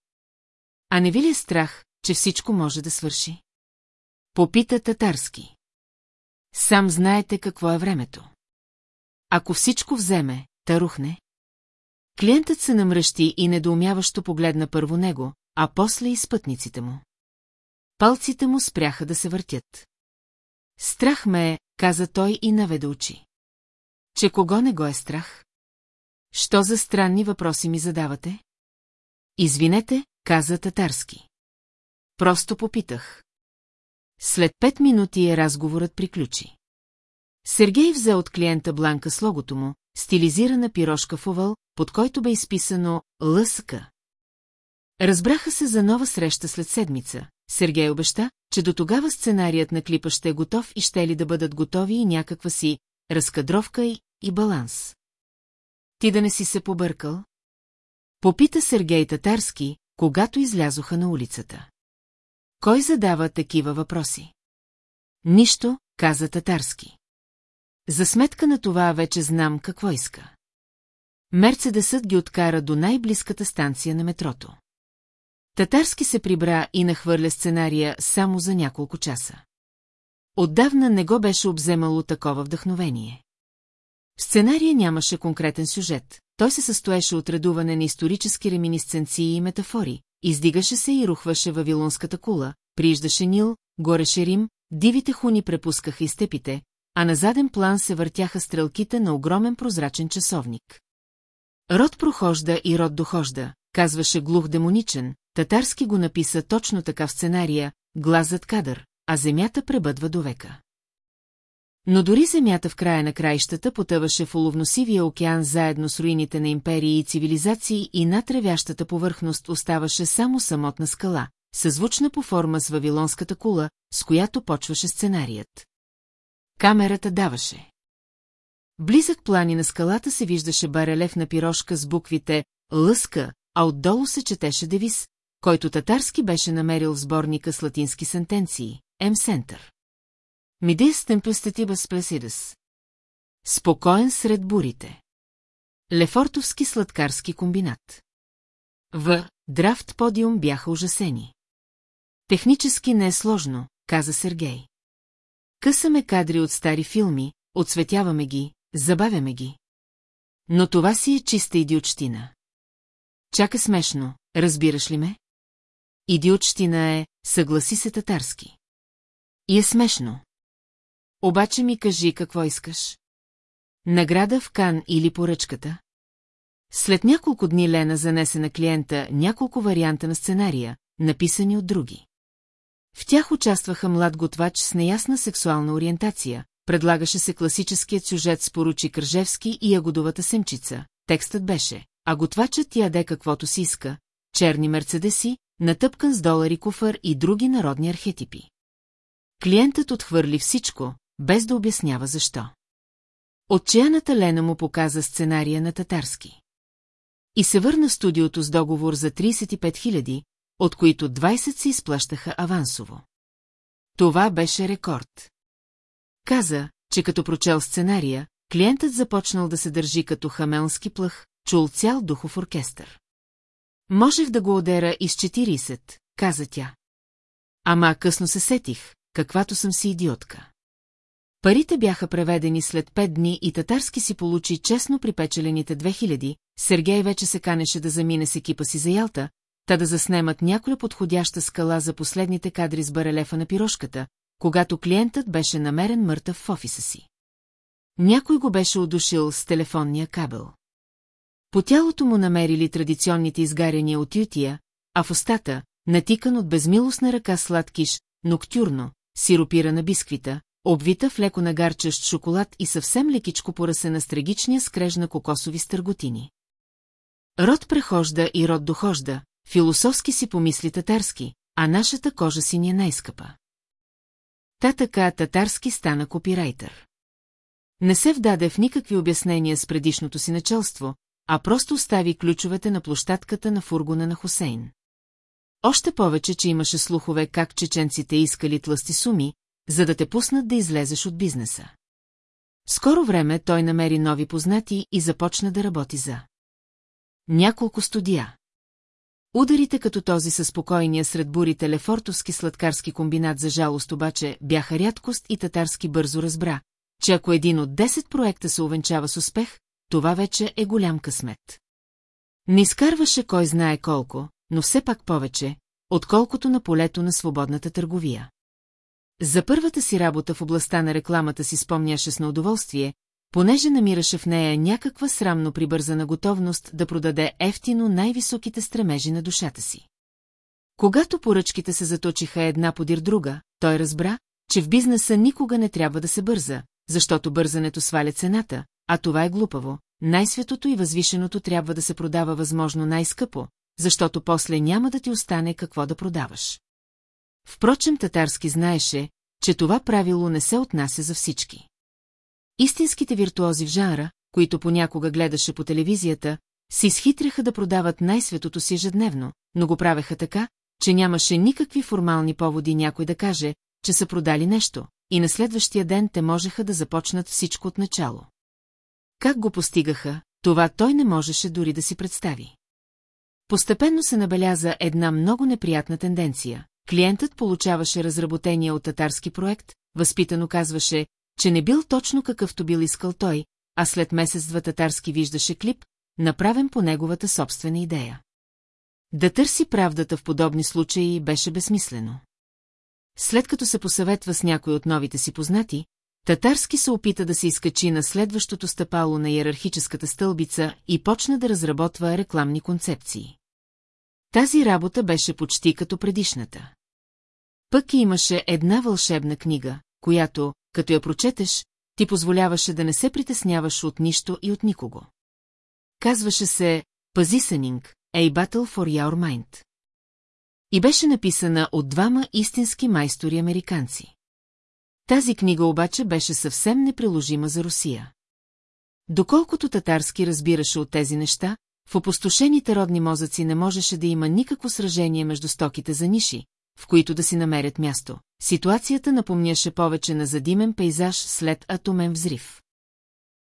А не ви ли е страх, че всичко може да свърши? Попита татарски. Сам знаете какво е времето. Ако всичко вземе, та рухне. Клиентът се намръщи и недоумяващо погледна първо него, а после и спътниците му. Палците му спряха да се въртят. Страх ме е, каза той и наведе очи. Че кого не го е страх? Що за странни въпроси ми задавате? Извинете, каза татарски. Просто попитах. След пет минути разговорът приключи. Сергей взе от клиента бланка с логото му, стилизирана пирошка в овал, под който бе изписано ЛСК. Разбраха се за нова среща след седмица. Сергей обеща, че до тогава сценарият на клипа ще е готов и ще ли да бъдат готови и някаква си разкадровка и, и баланс. Ти да не си се побъркал? Попита Сергей Татарски, когато излязоха на улицата. Кой задава такива въпроси? Нищо, каза Татарски. За сметка на това вече знам какво иска. Мерцедесът ги откара до най-близката станция на метрото. Татарски се прибра и нахвърля сценария само за няколко часа. Отдавна не го беше обземало такова вдъхновение. В сценария нямаше конкретен сюжет, той се състоеше от редуване на исторически реминисценции и метафори, издигаше се и рухваше вавилонската кула, прииждаше Нил, гореше Рим, дивите хуни препускаха и степите, а на заден план се въртяха стрелките на огромен прозрачен часовник. Род прохожда и род дохожда, казваше глух демоничен, татарски го написа точно така в сценария, глазът кадър, а земята пребъдва до века. Но дори земята в края на краищата потъваше в уловносивия океан заедно с руините на империи и цивилизации и над ревящата повърхност оставаше само самотна скала, съзвучна по форма с вавилонската кула, с която почваше сценарият. Камерата даваше. Близък плани на скалата се виждаше барелев на пирошка с буквите «Лъска», а отдолу се четеше девиз, който татарски беше намерил в сборника с латински сентенции – М-Сентър. Мидес темпестетибас плесидас. Спокоен сред бурите. Лефортовски сладкарски комбинат. В драфт подиум бяха ужасени. Технически не е сложно, каза Сергей. Късаме кадри от стари филми, отсветяваме ги, забавяме ги. Но това си е чиста идиотщина. Чака смешно, разбираш ли ме? Идиотщина е, съгласи се татарски. И е смешно. Обаче ми кажи какво искаш. Награда в Кан или поръчката? След няколко дни Лена занесе на клиента няколко варианта на сценария, написани от други. В тях участваха млад готвач с неясна сексуална ориентация, предлагаше се класическият сюжет с поручи Кръжевски и ягодовата семчица, текстът беше, а готвачът яде каквото си иска, черни мерцедеси, натъпкан с долари куфър и други народни архетипи. Клиентът отхвърли всичко, без да обяснява защо. Отчаяната Лена му показа сценария на татарски. И се върна в студиото с договор за 35 000, от които 20 се изплащаха авансово. Това беше рекорд. Каза, че като прочел сценария, клиентът започнал да се държи като хамелски плъх, чул цял духов оркестър. Можех да го одера из 40, каза тя. Ама късно се сетих, каквато съм си идиотка. Парите бяха преведени след пет дни и татарски си получи честно припечелените 2000, Сергей вече се канеше да замине с екипа си за Ялта, та да заснемат някоя подходяща скала за последните кадри с барелефа на пирошката, когато клиентът беше намерен мъртъв в офиса си. Някой го беше удушил с телефонния кабел. По тялото му намерили традиционните изгаряния от ютия, а в устата, натикан от безмилостна ръка сладкиш, ноктюрно, сиропирана бисквита, обвита в леко нагарчащ шоколад и съвсем лекичко поръсена с трагичния скреж на кокосови стърготини. Род прехожда и род дохожда, философски си помисли татарски, а нашата кожа си ни е най-скъпа. Та така татарски стана копирайтер. Не се вдаде в никакви обяснения с предишното си началство, а просто остави ключовете на площадката на фургона на Хусейн. Още повече, че имаше слухове как чеченците искали тлъсти суми, за да те пуснат да излезеш от бизнеса. Скоро време той намери нови познати и започна да работи за. Няколко студия. Ударите като този със спокойния сред бурите лефортовски сладкарски комбинат за жалост обаче бяха рядкост и татарски бързо разбра, че ако един от 10 проекта се увенчава с успех, това вече е голям късмет. Не изкарваше кой знае колко, но все пак повече, отколкото на полето на свободната търговия. За първата си работа в областта на рекламата си спомняше с неудоволствие, понеже намираше в нея някаква срамно прибързана готовност да продаде ефтино най-високите стремежи на душата си. Когато поръчките се заточиха една подир друга, той разбра, че в бизнеса никога не трябва да се бърза, защото бързането сваля цената, а това е глупаво. Най-светото и възвишеното трябва да се продава възможно най-скъпо, защото после няма да ти остане какво да продаваш. Впрочем, татарски знаеше, че това правило не се отнася за всички. Истинските виртуози в жанра, които понякога гледаше по телевизията, се изхитряха да продават най-светото си ежедневно, но го правеха така, че нямаше никакви формални поводи някой да каже, че са продали нещо, и на следващия ден те можеха да започнат всичко от начало. Как го постигаха, това той не можеше дори да си представи. Постепенно се набеляза една много неприятна тенденция. Клиентът получаваше разработения от татарски проект, възпитано казваше, че не бил точно какъвто бил искал той, а след месец-два татарски виждаше клип, направен по неговата собствена идея. Да търси правдата в подобни случаи беше безсмислено. След като се посъветва с някой от новите си познати, Татарски се опита да се изкачи на следващото стъпало на иерархическата стълбица и почна да разработва рекламни концепции. Тази работа беше почти като предишната. Пък и имаше една вълшебна книга, която, като я прочетеш, ти позволяваше да не се притесняваш от нищо и от никого. Казваше се «Пазисанинг, A Battle for Your Mind». И беше написана от двама истински майстори-американци. Тази книга обаче беше съвсем неприложима за Русия. Доколкото татарски разбираше от тези неща, в опустошените родни мозъци не можеше да има никакво сражение между стоките за ниши, в които да си намерят място. Ситуацията напомняше повече на задимен пейзаж след атомен взрив.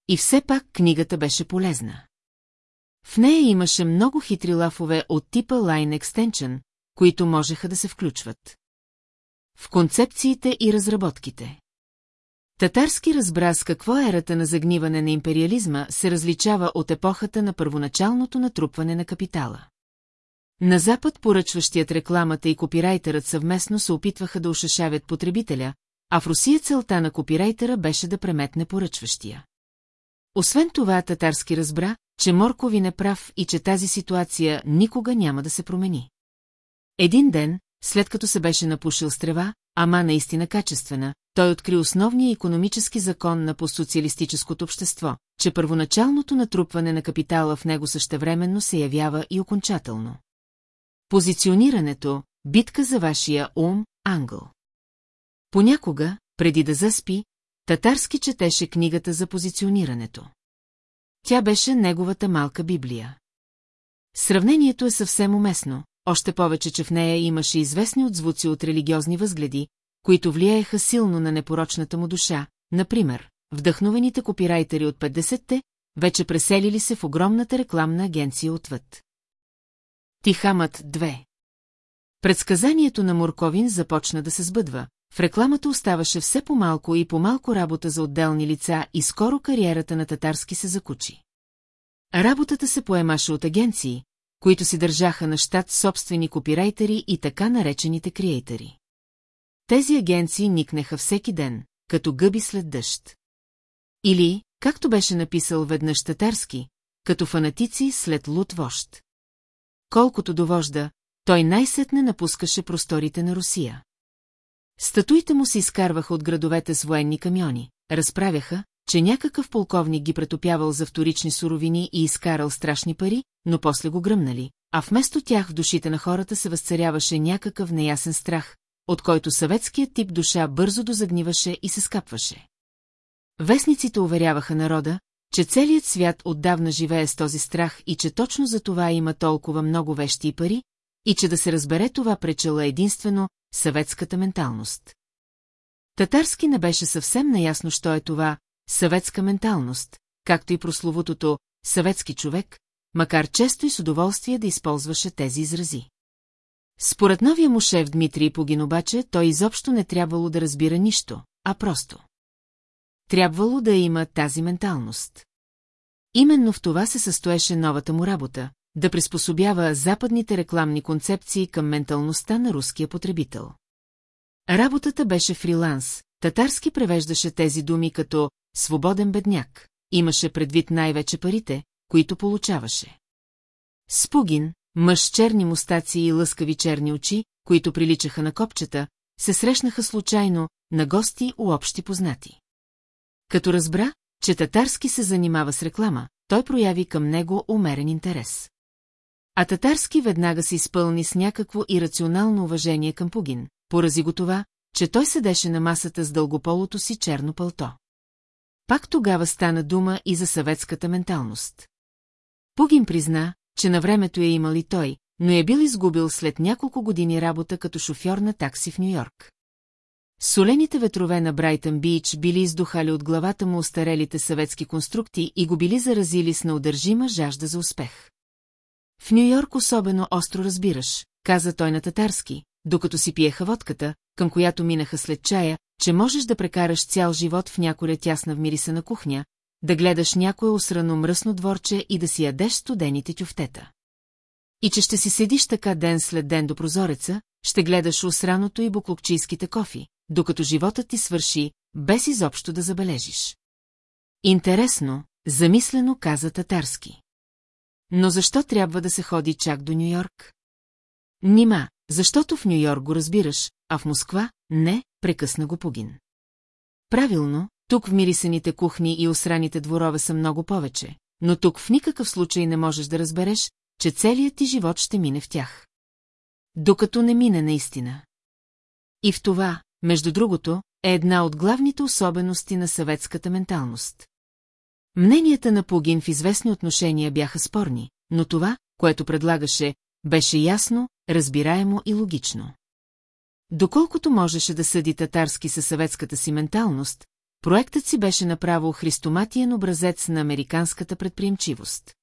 И все пак книгата беше полезна. В нея имаше много хитри лафове от типа Line Extension, които можеха да се включват. В концепциите и разработките. Татарски разбра с какво ерата на загниване на империализма се различава от епохата на първоначалното натрупване на капитала. На Запад поръчващият рекламата и копирайтерът съвместно се опитваха да ушашавят потребителя, а в Русия целта на копирайтера беше да преметне поръчващия. Освен това, татарски разбра, че Моркови не прав и че тази ситуация никога няма да се промени. Един ден, след като се беше напушил с трева, ама наистина качествена, той откри основния економически закон на постсоциалистическото общество, че първоначалното натрупване на капитала в него същевременно се явява и окончателно. Позиционирането – битка за вашия ум, ангъл. Понякога, преди да заспи, татарски четеше книгата за позиционирането. Тя беше неговата малка Библия. Сравнението е съвсем уместно, още повече, че в нея имаше известни отзвуци от религиозни възгледи, които влияеха силно на непорочната му душа, например, вдъхновените копирайтери от 50-те, вече преселили се в огромната рекламна агенция отвъд. Тихамът 2 Предсказанието на Мурковин започна да се сбъдва. В рекламата оставаше все по-малко и по-малко работа за отделни лица и скоро кариерата на татарски се закучи. Работата се поемаше от агенции, които си държаха на щат собствени копирайтери и така наречените креатори. Тези агенции никнеха всеки ден, като гъби след дъжд. Или, както беше написал веднъж татарски, като фанатици след лут вожд. Колкото до вожда, той най-сетне напускаше просторите на Русия. Статуите му се изкарваха от градовете с военни камиони, разправяха, че някакъв полковник ги претопявал за вторични суровини и изкарал страшни пари, но после го гръмнали, а вместо тях в душите на хората се възцаряваше някакъв неясен страх, от който съветският тип душа бързо дозагниваше и се скапваше. Вестниците уверяваха народа, че целият свят отдавна живее с този страх и че точно за това има толкова много вещи и пари, и че да се разбере това пречела единствено съветската менталност. Татарски не беше съвсем наясно, що е това съветска менталност, както и прословутото съветски човек, макар често и с удоволствие да използваше тези изрази. Според новия му шеф Дмитрий Погин обаче, той изобщо не трябвало да разбира нищо, а просто. Трябвало да има тази менталност. Именно в това се състоеше новата му работа, да приспособява западните рекламни концепции към менталността на руския потребител. Работата беше фриланс, татарски превеждаше тези думи като «свободен бедняк», имаше предвид най-вече парите, които получаваше. Спугин, мъж с черни мустаци и лъскави черни очи, които приличаха на копчета, се срещнаха случайно на гости у общи познати. Като разбра, че татарски се занимава с реклама, той прояви към него умерен интерес. А татарски веднага се изпълни с някакво ирационално уважение към Пугин, порази го това, че той седеше на масата с дългополото си черно пълто. Пак тогава стана дума и за съветската менталност. Пугин призна, че на времето е имал и той, но е бил изгубил след няколко години работа като шофьор на такси в Нью-Йорк. Солените ветрове на Брайтън Бич били издухали от главата му остарелите съветски конструкти и го били заразили с неудържима жажда за успех. В Нью-Йорк особено остро разбираш, каза той на татарски, докато си пиеха водката, към която минаха след чая, че можеш да прекараш цял живот в няколя тясна вмирисана кухня, да гледаш някое осрано мръсно дворче и да си ядеш студените тюфтета. И че ще си седиш така ден след ден до прозореца, ще гледаш осраното и буклукчийските кофи, докато животът ти свърши, без изобщо да забележиш. Интересно, замислено каза татарски. Но защо трябва да се ходи чак до Нью-Йорк? Нима, защото в Нью-Йорк го разбираш, а в Москва – не, прекъсна го Пугин. Правилно, тук в мирисените кухни и осраните дворове са много повече, но тук в никакъв случай не можеш да разбереш, че целият ти живот ще мине в тях. Докато не мине наистина. И в това, между другото, е една от главните особености на съветската менталност. Мненията на Пугин в известни отношения бяха спорни, но това, което предлагаше, беше ясно, разбираемо и логично. Доколкото можеше да съди татарски със съветската си менталност, проектът си беше направо христоматиен образец на американската предприемчивост.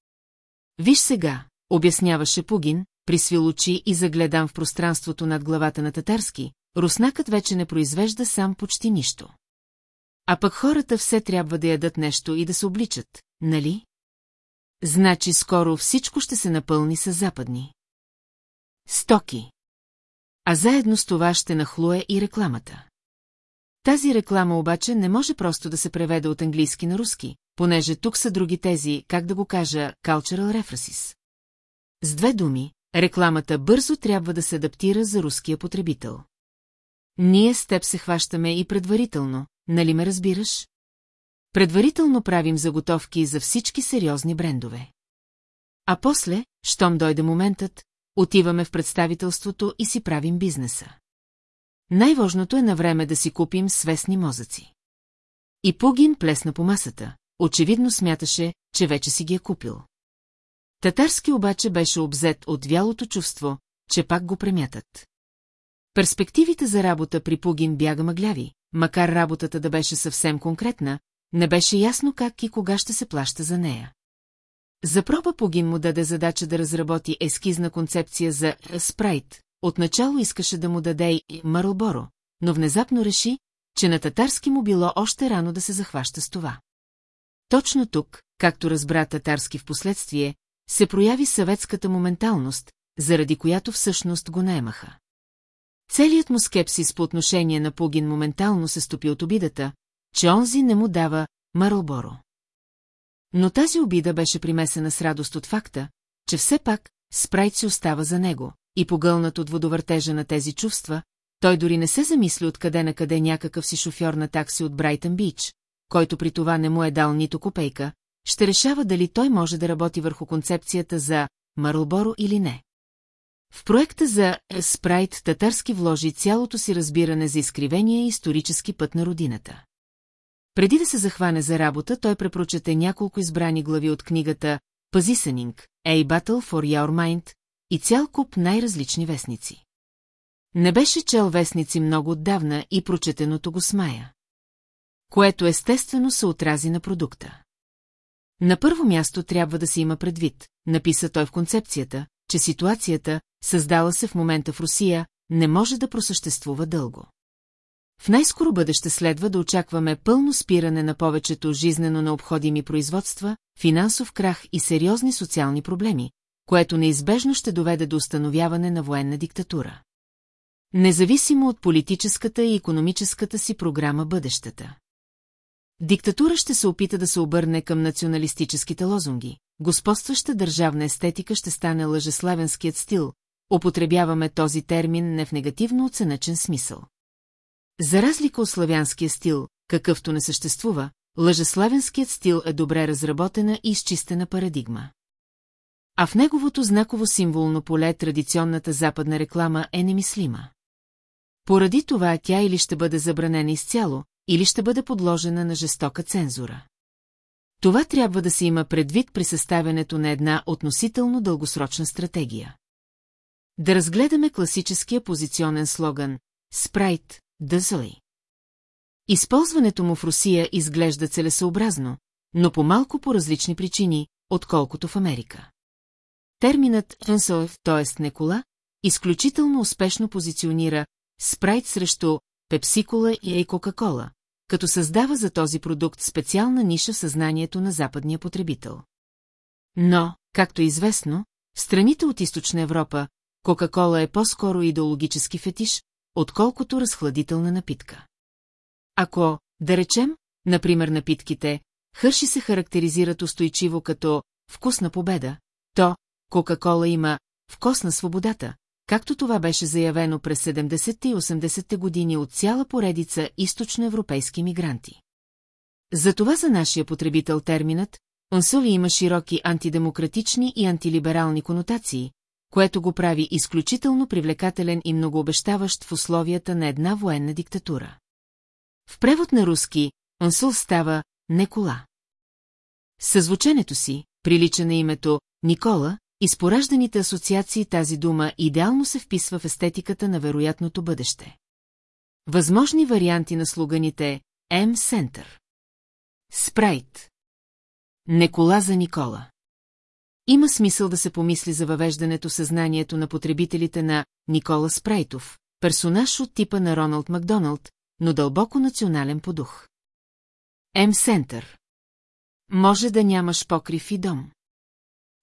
Виж сега, обясняваше Пугин, присвил очи и загледан в пространството над главата на татарски, руснакът вече не произвежда сам почти нищо. А пък хората все трябва да ядат нещо и да се обличат, нали? Значи скоро всичко ще се напълни с западни. Стоки. А заедно с това ще нахлуе и рекламата. Тази реклама обаче не може просто да се преведе от английски на руски, понеже тук са други тези, как да го кажа, cultural references. С две думи, рекламата бързо трябва да се адаптира за руския потребител. Ние с теб се хващаме и предварително, нали ме разбираш? Предварително правим заготовки за всички сериозни брендове. А после, щом дойде моментът, отиваме в представителството и си правим бизнеса. Най-важното е на време да си купим свестни мозъци. И Пугин плесна по масата, очевидно смяташе, че вече си ги е купил. Татарски обаче беше обзет от вялото чувство, че пак го премятат. Перспективите за работа при Пугин бяга мъгляви, макар работата да беше съвсем конкретна, не беше ясно как и кога ще се плаща за нея. За проба Пугин му даде задача да разработи ескизна концепция за спрайт. Отначало искаше да му даде и Марлборо, но внезапно реши, че на татарски му било още рано да се захваща с това. Точно тук, както разбра татарски в последствие, се прояви съветската моменталност, заради която всъщност го наемаха. Целият му скепсис по отношение на Пугин моментално се стопи от обидата, че онзи не му дава Марлборо. Но тази обида беше примесена с радост от факта, че все пак спрайт си остава за него, и погълнат от водовъртежа на тези чувства, той дори не се замисли откъде на къде някакъв си шофьор на такси от Брайтън Бич, който при това не му е дал нито копейка, ще решава дали той може да работи върху концепцията за Марлборо или не. В проекта за Спрайт татарски вложи цялото си разбиране за изкривения исторически път на родината. Преди да се захване за работа, той препрочете няколко избрани глави от книгата Пазисенинг, A Battle for Your Mind и цял куп най-различни вестници. Не беше чел вестници много отдавна и прочетеното го смая. Което естествено се отрази на продукта. На първо място трябва да се има предвид, написа той в концепцията, че ситуацията, създала се в момента в Русия, не може да просъществува дълго. В най-скоро бъдеще следва да очакваме пълно спиране на повечето жизнено необходими производства, финансов крах и сериозни социални проблеми, което неизбежно ще доведе до установяване на военна диктатура. Независимо от политическата и економическата си програма бъдещата. Диктатура ще се опита да се обърне към националистическите лозунги. Господстваща държавна естетика ще стане лъжеславенският стил. Употребяваме този термин не в негативно оценъчен смисъл. За разлика от славянския стил, какъвто не съществува, лъжеславенският стил е добре разработена и изчистена парадигма. А в неговото знаково символно поле традиционната западна реклама е немислима. Поради това тя или ще бъде забранена изцяло, или ще бъде подложена на жестока цензура. Това трябва да се има предвид при съставянето на една относително дългосрочна стратегия. Да разгледаме класическия позиционен слоган «Спрайт, Дъзли». Използването му в Русия изглежда целесъобразно, но по малко по различни причини, отколкото в Америка. Терминът «Фенсоев», т.е. Некола, изключително успешно позиционира спрайт срещу пепсикола и ей Кока-кола, като създава за този продукт специална ниша в съзнанието на западния потребител. Но, както е известно, в страните от източна Европа, Кока-кола е по-скоро идеологически фетиш, отколкото разхладителна напитка. Ако, да речем, например напитките, хърши се характеризират устойчиво като «вкусна победа», то Кока-кола има «вкус на свободата», както това беше заявено през 70-те и 80-те години от цяла поредица източноевропейски мигранти. Затова за нашия потребител терминът «онсоли» има широки антидемократични и антилиберални конотации, което го прави изключително привлекателен и многообещаващ в условията на една военна диктатура. В превод на руски «онсул» става «некола». Съзвученето си, прилича на името Никола, и с асоциации тази дума идеално се вписва в естетиката на вероятното бъдеще. Възможни варианти на слуганите М. Сентър. Спрайт. Некола за Никола. Има смисъл да се помисли за въвеждането съзнанието на потребителите на Никола Спрайтов, персонаж от типа на Роналд Макдоналд, но дълбоко национален по дух. М. Сентър. Може да нямаш покрив и дом.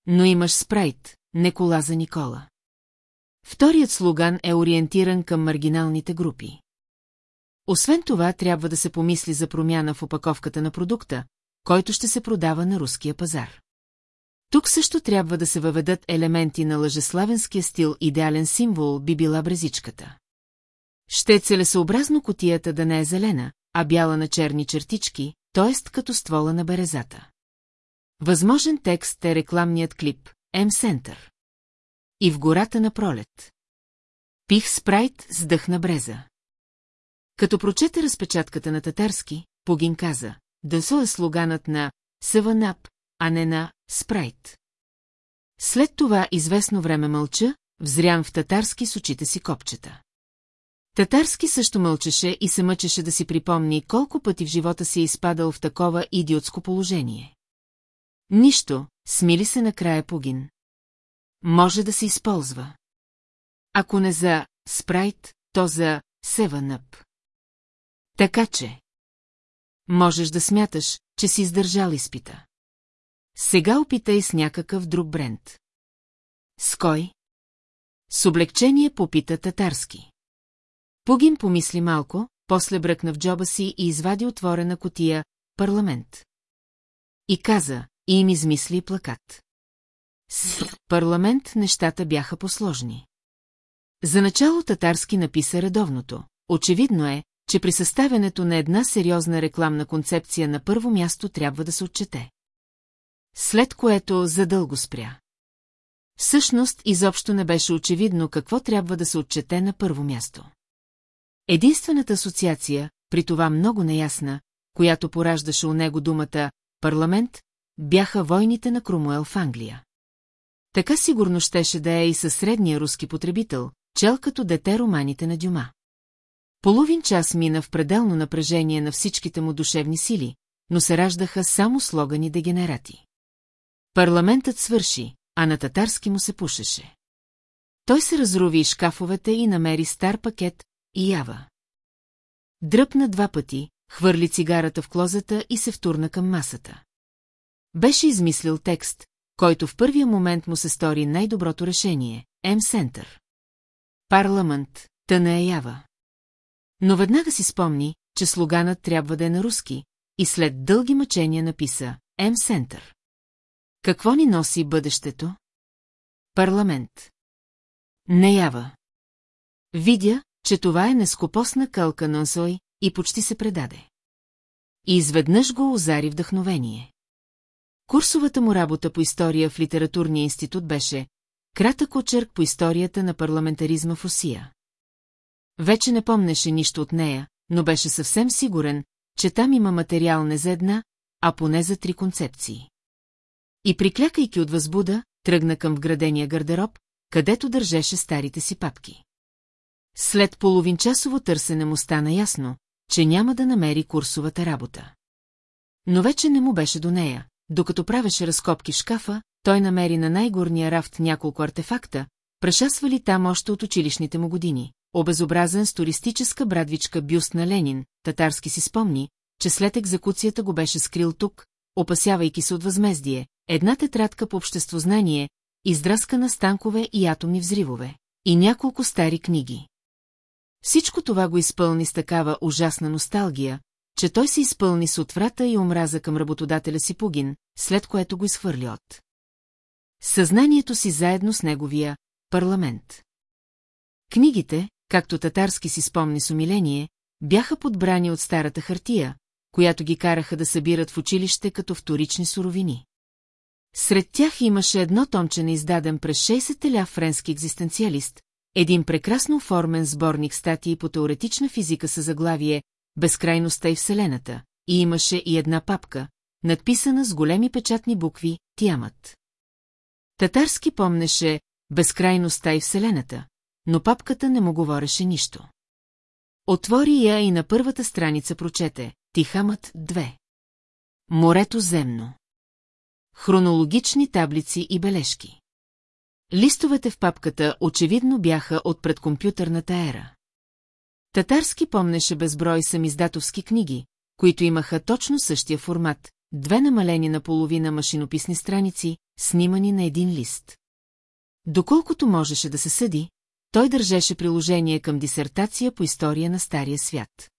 Но имаш спрайт, не кола за Никола. Вторият слоган е ориентиран към маргиналните групи. Освен това, трябва да се помисли за промяна в опаковката на продукта, който ще се продава на руския пазар. Тук също трябва да се въведат елементи на лъжеславенския стил, идеален символ би била брезичката. Ще е целесообразно котията да не е зелена, а бяла на черни чертички, т.е. като ствола на березата. Възможен текст е рекламният клип М-Сентър. И в гората на пролет. Пих спрайт с дъх на бреза. Като прочете разпечатката на татарски, Погин каза, да е слоганът на Съванап, а не на Спрайт. След това известно време мълча, взрям в татарски с очите си копчета. Татарски също мълчеше и се мъчеше да си припомни колко пъти в живота си е изпадал в такова идиотско положение. Нищо, смили се накрая Пугин. Може да се използва. Ако не за спрайт, то за севанъп. Така че... Можеш да смяташ, че си издържал изпита. Сега опитай с някакъв друг бренд. С кой? С облегчение попита татарски. Пугин помисли малко, после бръкна в джоба си и извади отворена котия «Парламент». И каза, и им измисли плакат. С парламент нещата бяха посложни. За начало татарски написа редовното. Очевидно е, че при съставянето на една сериозна рекламна концепция на първо място трябва да се отчете. След което задълго спря. Всъщност, изобщо не беше очевидно какво трябва да се отчете на първо място. Единствената асоциация, при това много неясна, която пораждаше у него думата «парламент», бяха войните на Крумуел в Англия. Така сигурно щеше да е и със средния руски потребител, чел като дете романите на Дюма. Половин час мина в пределно напрежение на всичките му душевни сили, но се раждаха само слогани дегенерати. Парламентът свърши, а на татарски му се пушеше. Той се разруви шкафовете и намери стар пакет и ява. Дръпна два пъти, хвърли цигарата в клозата и се втурна към масата. Беше измислил текст, който в първия момент му се стори най-доброто решение – М-Сентър. Парламент, тъна е ява. Но веднага си спомни, че слоганът трябва да е на руски, и след дълги мъчения написа М-Сентър. Какво ни носи бъдещето? Парламент. Не ява. Видя, че това е нескопосна кълка на Ансой и почти се предаде. И изведнъж го озари вдъхновение. Курсовата му работа по история в литературния институт беше кратък очерк по историята на парламентаризма в Русия. Вече не помнеше нищо от нея, но беше съвсем сигурен, че там има материал не за една, а поне за три концепции. И приклякайки от възбуда, тръгна към вградения гардероб, където държеше старите си папки. След половинчасово търсене му стана ясно, че няма да намери курсовата работа. Но вече не му беше до нея. Докато правеше разкопки в шкафа, той намери на най-горния рафт няколко артефакта, прешасвали там още от училищните му години. Обезобразен с туристическа брадвичка бюст на Ленин, татарски си спомни, че след екзекуцията го беше скрил тук, опасявайки се от възмездие, една тетрадка по обществознание, издраскана с танкове и атомни взривове, и няколко стари книги. Всичко това го изпълни с такава ужасна носталгия, че той се изпълни с отврата и омраза към работодателя си Пугин, след което го изхвърли от. Съзнанието си заедно с неговия парламент. Книгите, както татарски си спомни с умиление, бяха подбрани от старата хартия, която ги караха да събират в училище като вторични суровини. Сред тях имаше едно томче на издаден през 60-те френски екзистенциалист, един прекрасно оформен сборник статии по теоретична физика с заглавие «Безкрайността и Вселената», и имаше и една папка, надписана с големи печатни букви «Тямат». Татарски помнеше «Безкрайността и Вселената», но папката не му говореше нищо. Отвори я и на първата страница прочете «Тихамът 2». Морето земно. Хронологични таблици и бележки. Листовете в папката очевидно бяха от предкомпютърната ера. Татарски помнеше безброй самиздатовски книги, които имаха точно същия формат, две намалени на половина машинописни страници, снимани на един лист. Доколкото можеше да се съди, той държеше приложение към дисертация по история на Стария свят.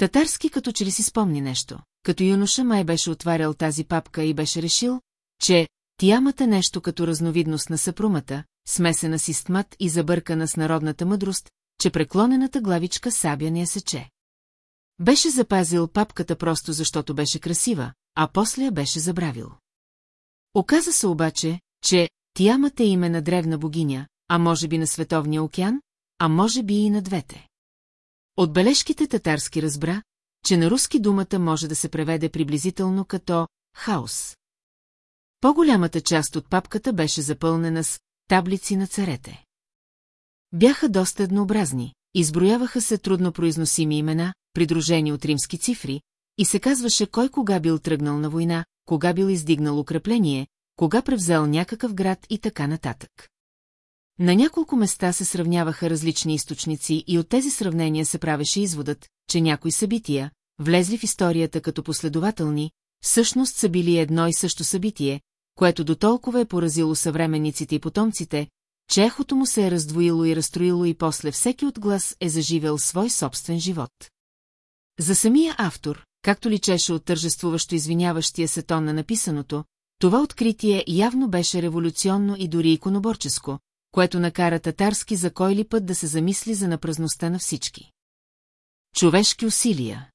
Татарски като че ли си спомни нещо, като юноша май беше отварял тази папка и беше решил, че тиямата нещо като разновидност на съпрумата, смесена с истмат и забъркана с народната мъдрост, че преклонената главичка сабя не я сече. Беше запазил папката просто защото беше красива, а после я беше забравил. Оказа се обаче, че Тиамът е име на древна богиня, а може би на Световния океан, а може би и на двете. От бележките татарски разбра, че на руски думата може да се преведе приблизително като «хаос». По-голямата част от папката беше запълнена с таблици на царете. Бяха доста еднообразни, изброяваха се трудно произносими имена, придружени от римски цифри, и се казваше кой кога бил тръгнал на война, кога бил издигнал укрепление, кога превзел някакъв град и така нататък. На няколко места се сравняваха различни източници и от тези сравнения се правеше изводът, че някои събития, влезли в историята като последователни, всъщност са били едно и също събитие, което до толкова е поразило съвременниците и потомците, че ехото му се е раздвоило и разстроило и после всеки от глас е заживел свой собствен живот. За самия автор, както личеше от тържествуващо извиняващия се тон на написаното, това откритие явно беше революционно и дори иконоборческо, което накара татарски за кой ли път да се замисли за напразността на всички. Човешки усилия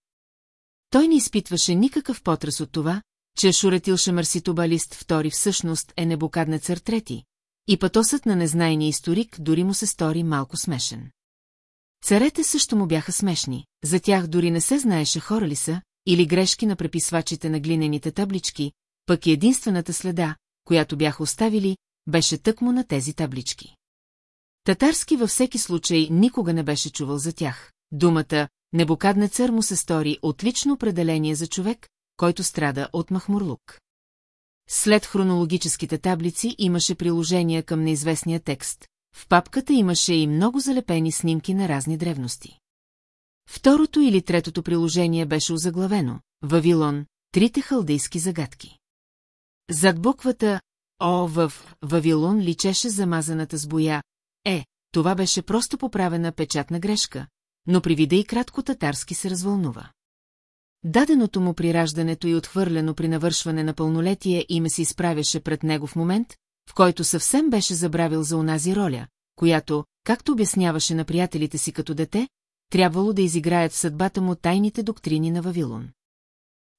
Той не изпитваше никакъв потрес от това, че Шуретил Шамарситобалист втори всъщност е небокаднецър трети, и пътосът на незнайния историк дори му се стори малко смешен. Царете също му бяха смешни, за тях дори не се знаеше хора ли са, или грешки на преписвачите на глинените таблички, пък и единствената следа, която бяха оставили, беше тъкмо на тези таблички. Татарски във всеки случай никога не беше чувал за тях. Думата «небокаднецър» му се стори отлично определение за човек, който страда от махмурлук. След хронологическите таблици имаше приложения към неизвестния текст. В папката имаше и много залепени снимки на разни древности. Второто или третото приложение беше озаглавено «Вавилон. Трите халдейски загадки». Зад буквата О в Вавилон личеше замазаната с боя. Е, това беше просто поправена печатна грешка, но при вида и кратко татарски се развълнува. Даденото му при раждането и отхвърлено при навършване на пълнолетие име се изправяше пред него в момент, в който съвсем беше забравил за онази роля, която, както обясняваше на приятелите си като дете, трябвало да изиграят в съдбата му тайните доктрини на Вавилон.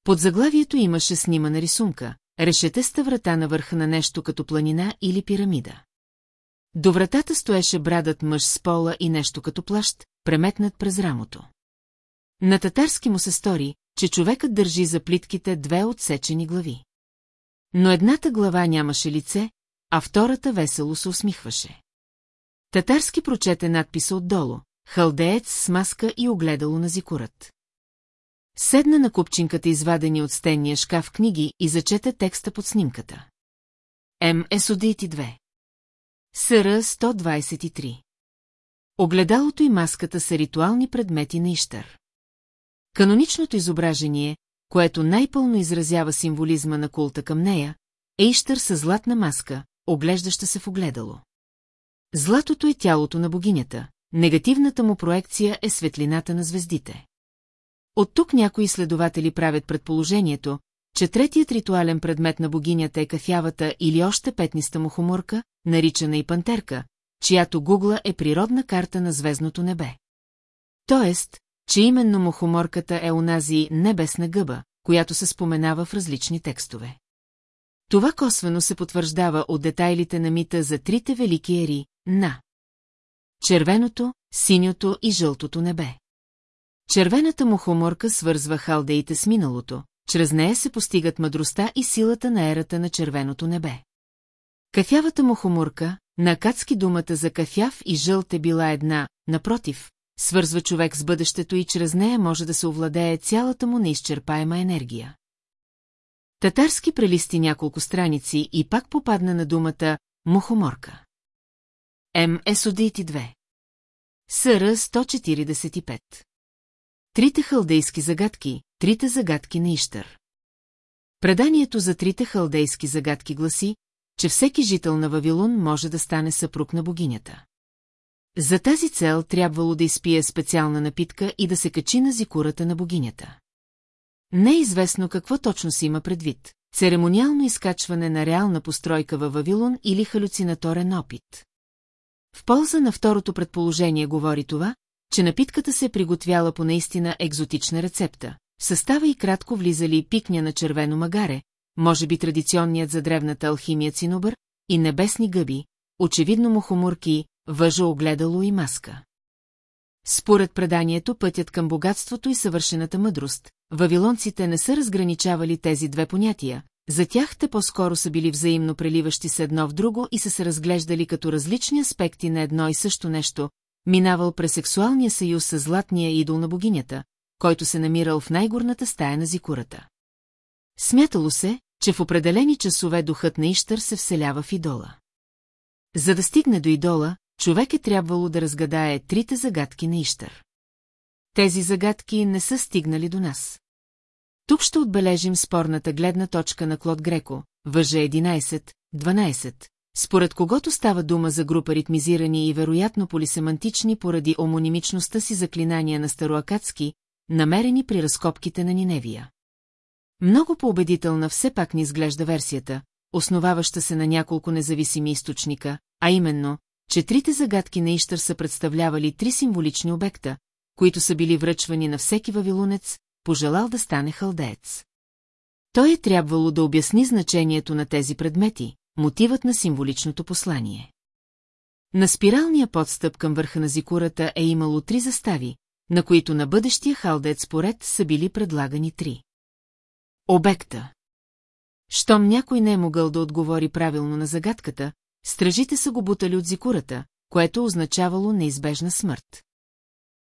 Под заглавието имаше снимана рисунка, решетеста врата на върха на нещо като планина или пирамида. До вратата стоеше брадът мъж с пола и нещо като плащ, преметнат през рамото. На татарски му се стори, че човекът държи за плитките две отсечени глави. Но едната глава нямаше лице, а втората весело се усмихваше. Татарски прочете надписа отдолу, халдеец с маска и огледало на зикурът. Седна на купчинката извадени от стенния шкаф книги и зачете текста под снимката. М. Есодити 2. СР 123. Огледалото и маската са ритуални предмети на Иштар. Каноничното изображение, което най-пълно изразява символизма на култа към нея, е Иштър с златна маска, оглеждаща се в огледало. Златото е тялото на богинята, негативната му проекция е светлината на звездите. От тук някои изследователи правят предположението, че третият ритуален предмет на богинята е кафявата или още петниста му хуморка, наричана и пантерка, чиято гугла е природна карта на звездното небе. Тоест, че именно мухоморката е онази небесна гъба, която се споменава в различни текстове. Това косвено се потвърждава от детайлите на мита за трите велики ери на червеното, синьото и жълтото небе. Червената мухоморка свързва халдеите с миналото, чрез нея се постигат мъдростта и силата на ерата на червеното небе. Кафявата мухоморка, на акадски думата за кафяв и жълт е била една, напротив, свързва човек с бъдещето и чрез нея може да се овладее цялата му неизчерпаема енергия. Татарски прелисти няколко страници и пак попадна на думата «мухоморка». М. Есодити 2. СР 145. Трите халдейски загадки, трите загадки на Иштър. Преданието за трите халдейски загадки гласи, че всеки жител на Вавилон може да стане съпруг на богинята. За тази цел трябвало да изпие специална напитка и да се качи на зикурата на богинята. Не е известно какво точно си има предвид – церемониално изкачване на реална постройка във Вавилон или халюцинаторен опит. В полза на второто предположение говори това, че напитката се е приготвяла по наистина екзотична рецепта. Състава и кратко влизали пикня на червено магаре, може би традиционният за древната алхимия цинобър, и небесни гъби, очевидно мухомурки, въжа огледало и маска. Според преданието пътят към богатството и съвършената мъдрост, вавилонците не са разграничавали тези две понятия, за тях те по-скоро са били взаимно преливащи се едно в друго и са се разглеждали като различни аспекти на едно и също нещо, минавал през сексуалния съюз с златния идол на богинята, който се намирал в най-горната стая на зикурата. Смятало се, че в определени часове духът на Иштър се вселява в идола. За да стигне до идола, човек е трябвало да разгадае трите загадки на Иштър. Тези загадки не са стигнали до нас. Тук ще отбележим спорната гледна точка на Клод Греко, въже 11, 12, според когото става дума за група ритмизирани и вероятно полисемантични поради омонимичността си заклинания на староакадски, намерени при разкопките на Ниневия. Много поубедителна все пак ни изглежда версията, основаваща се на няколко независими източника, а именно, че трите загадки на Иштър са представлявали три символични обекта, които са били връчвани на всеки вавилонец, пожелал да стане халдеец. Той е трябвало да обясни значението на тези предмети, мотивът на символичното послание. На спиралния подстъп към върха на зикурата е имало три застави, на които на бъдещия халдец поред са били предлагани три. Обекта Щом някой не е могъл да отговори правилно на загадката, стражите са го бутали от зикурата, което означавало неизбежна смърт.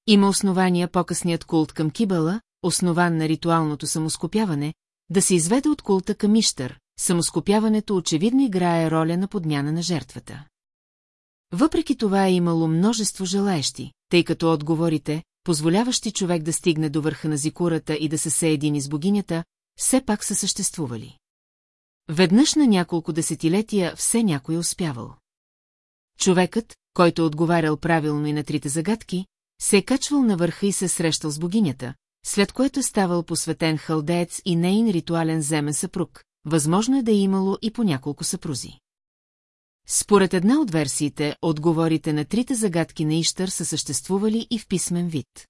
Има основания по-късният култ към Кибала, основан на ритуалното самоскопяване, да се изведе от култа към Иштър, самоскопяването очевидно играе роля на подмяна на жертвата. Въпреки това е имало множество желаещи, тъй като отговорите, позволяващи човек да стигне до върха на зикурата и да се съедини с богинята, все пак са съществували. Веднъж на няколко десетилетия все някой е успявал. Човекът, който е отговарял правилно и на трите загадки, се е качвал на върха и се срещал с богинята, след което е ставал посветен халдеец и нейн ритуален земен съпруг, възможно е да е имало и по няколко съпрузи. Според една от версиите, отговорите на трите загадки на Иштър са съществували и в писмен вид.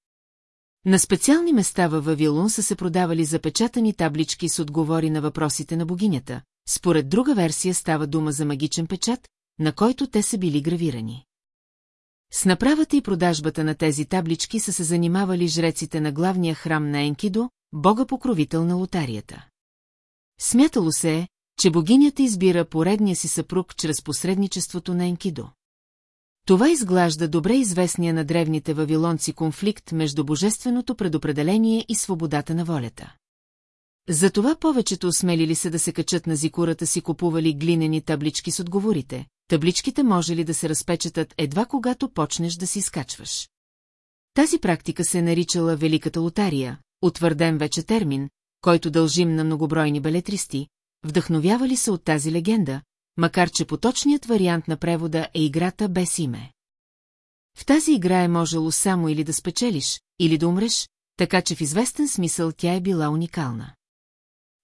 На специални места във Вавилон са се продавали запечатани таблички с отговори на въпросите на богинята. Според друга версия става дума за магичен печат, на който те са били гравирани. С направата и продажбата на тези таблички са се занимавали жреците на главния храм на Енкидо, бога-покровител на лотарията. Смятало се е, че богинята избира поредния си съпруг чрез посредничеството на Енкидо. Това изглажда добре известния на древните вавилонци конфликт между божественото предопределение и свободата на волята. Затова повечето осмелили се да се качат на зикурата си купували глинени таблички с отговорите. Табличките може ли да се разпечатат едва когато почнеш да си изкачваш. Тази практика се е наричала Великата лотария, утвърден вече термин, който дължим на многобройни белетристи, вдъхновявали се от тази легенда, макар че поточният вариант на превода е играта без име. В тази игра е можело само или да спечелиш, или да умреш, така че в известен смисъл тя е била уникална.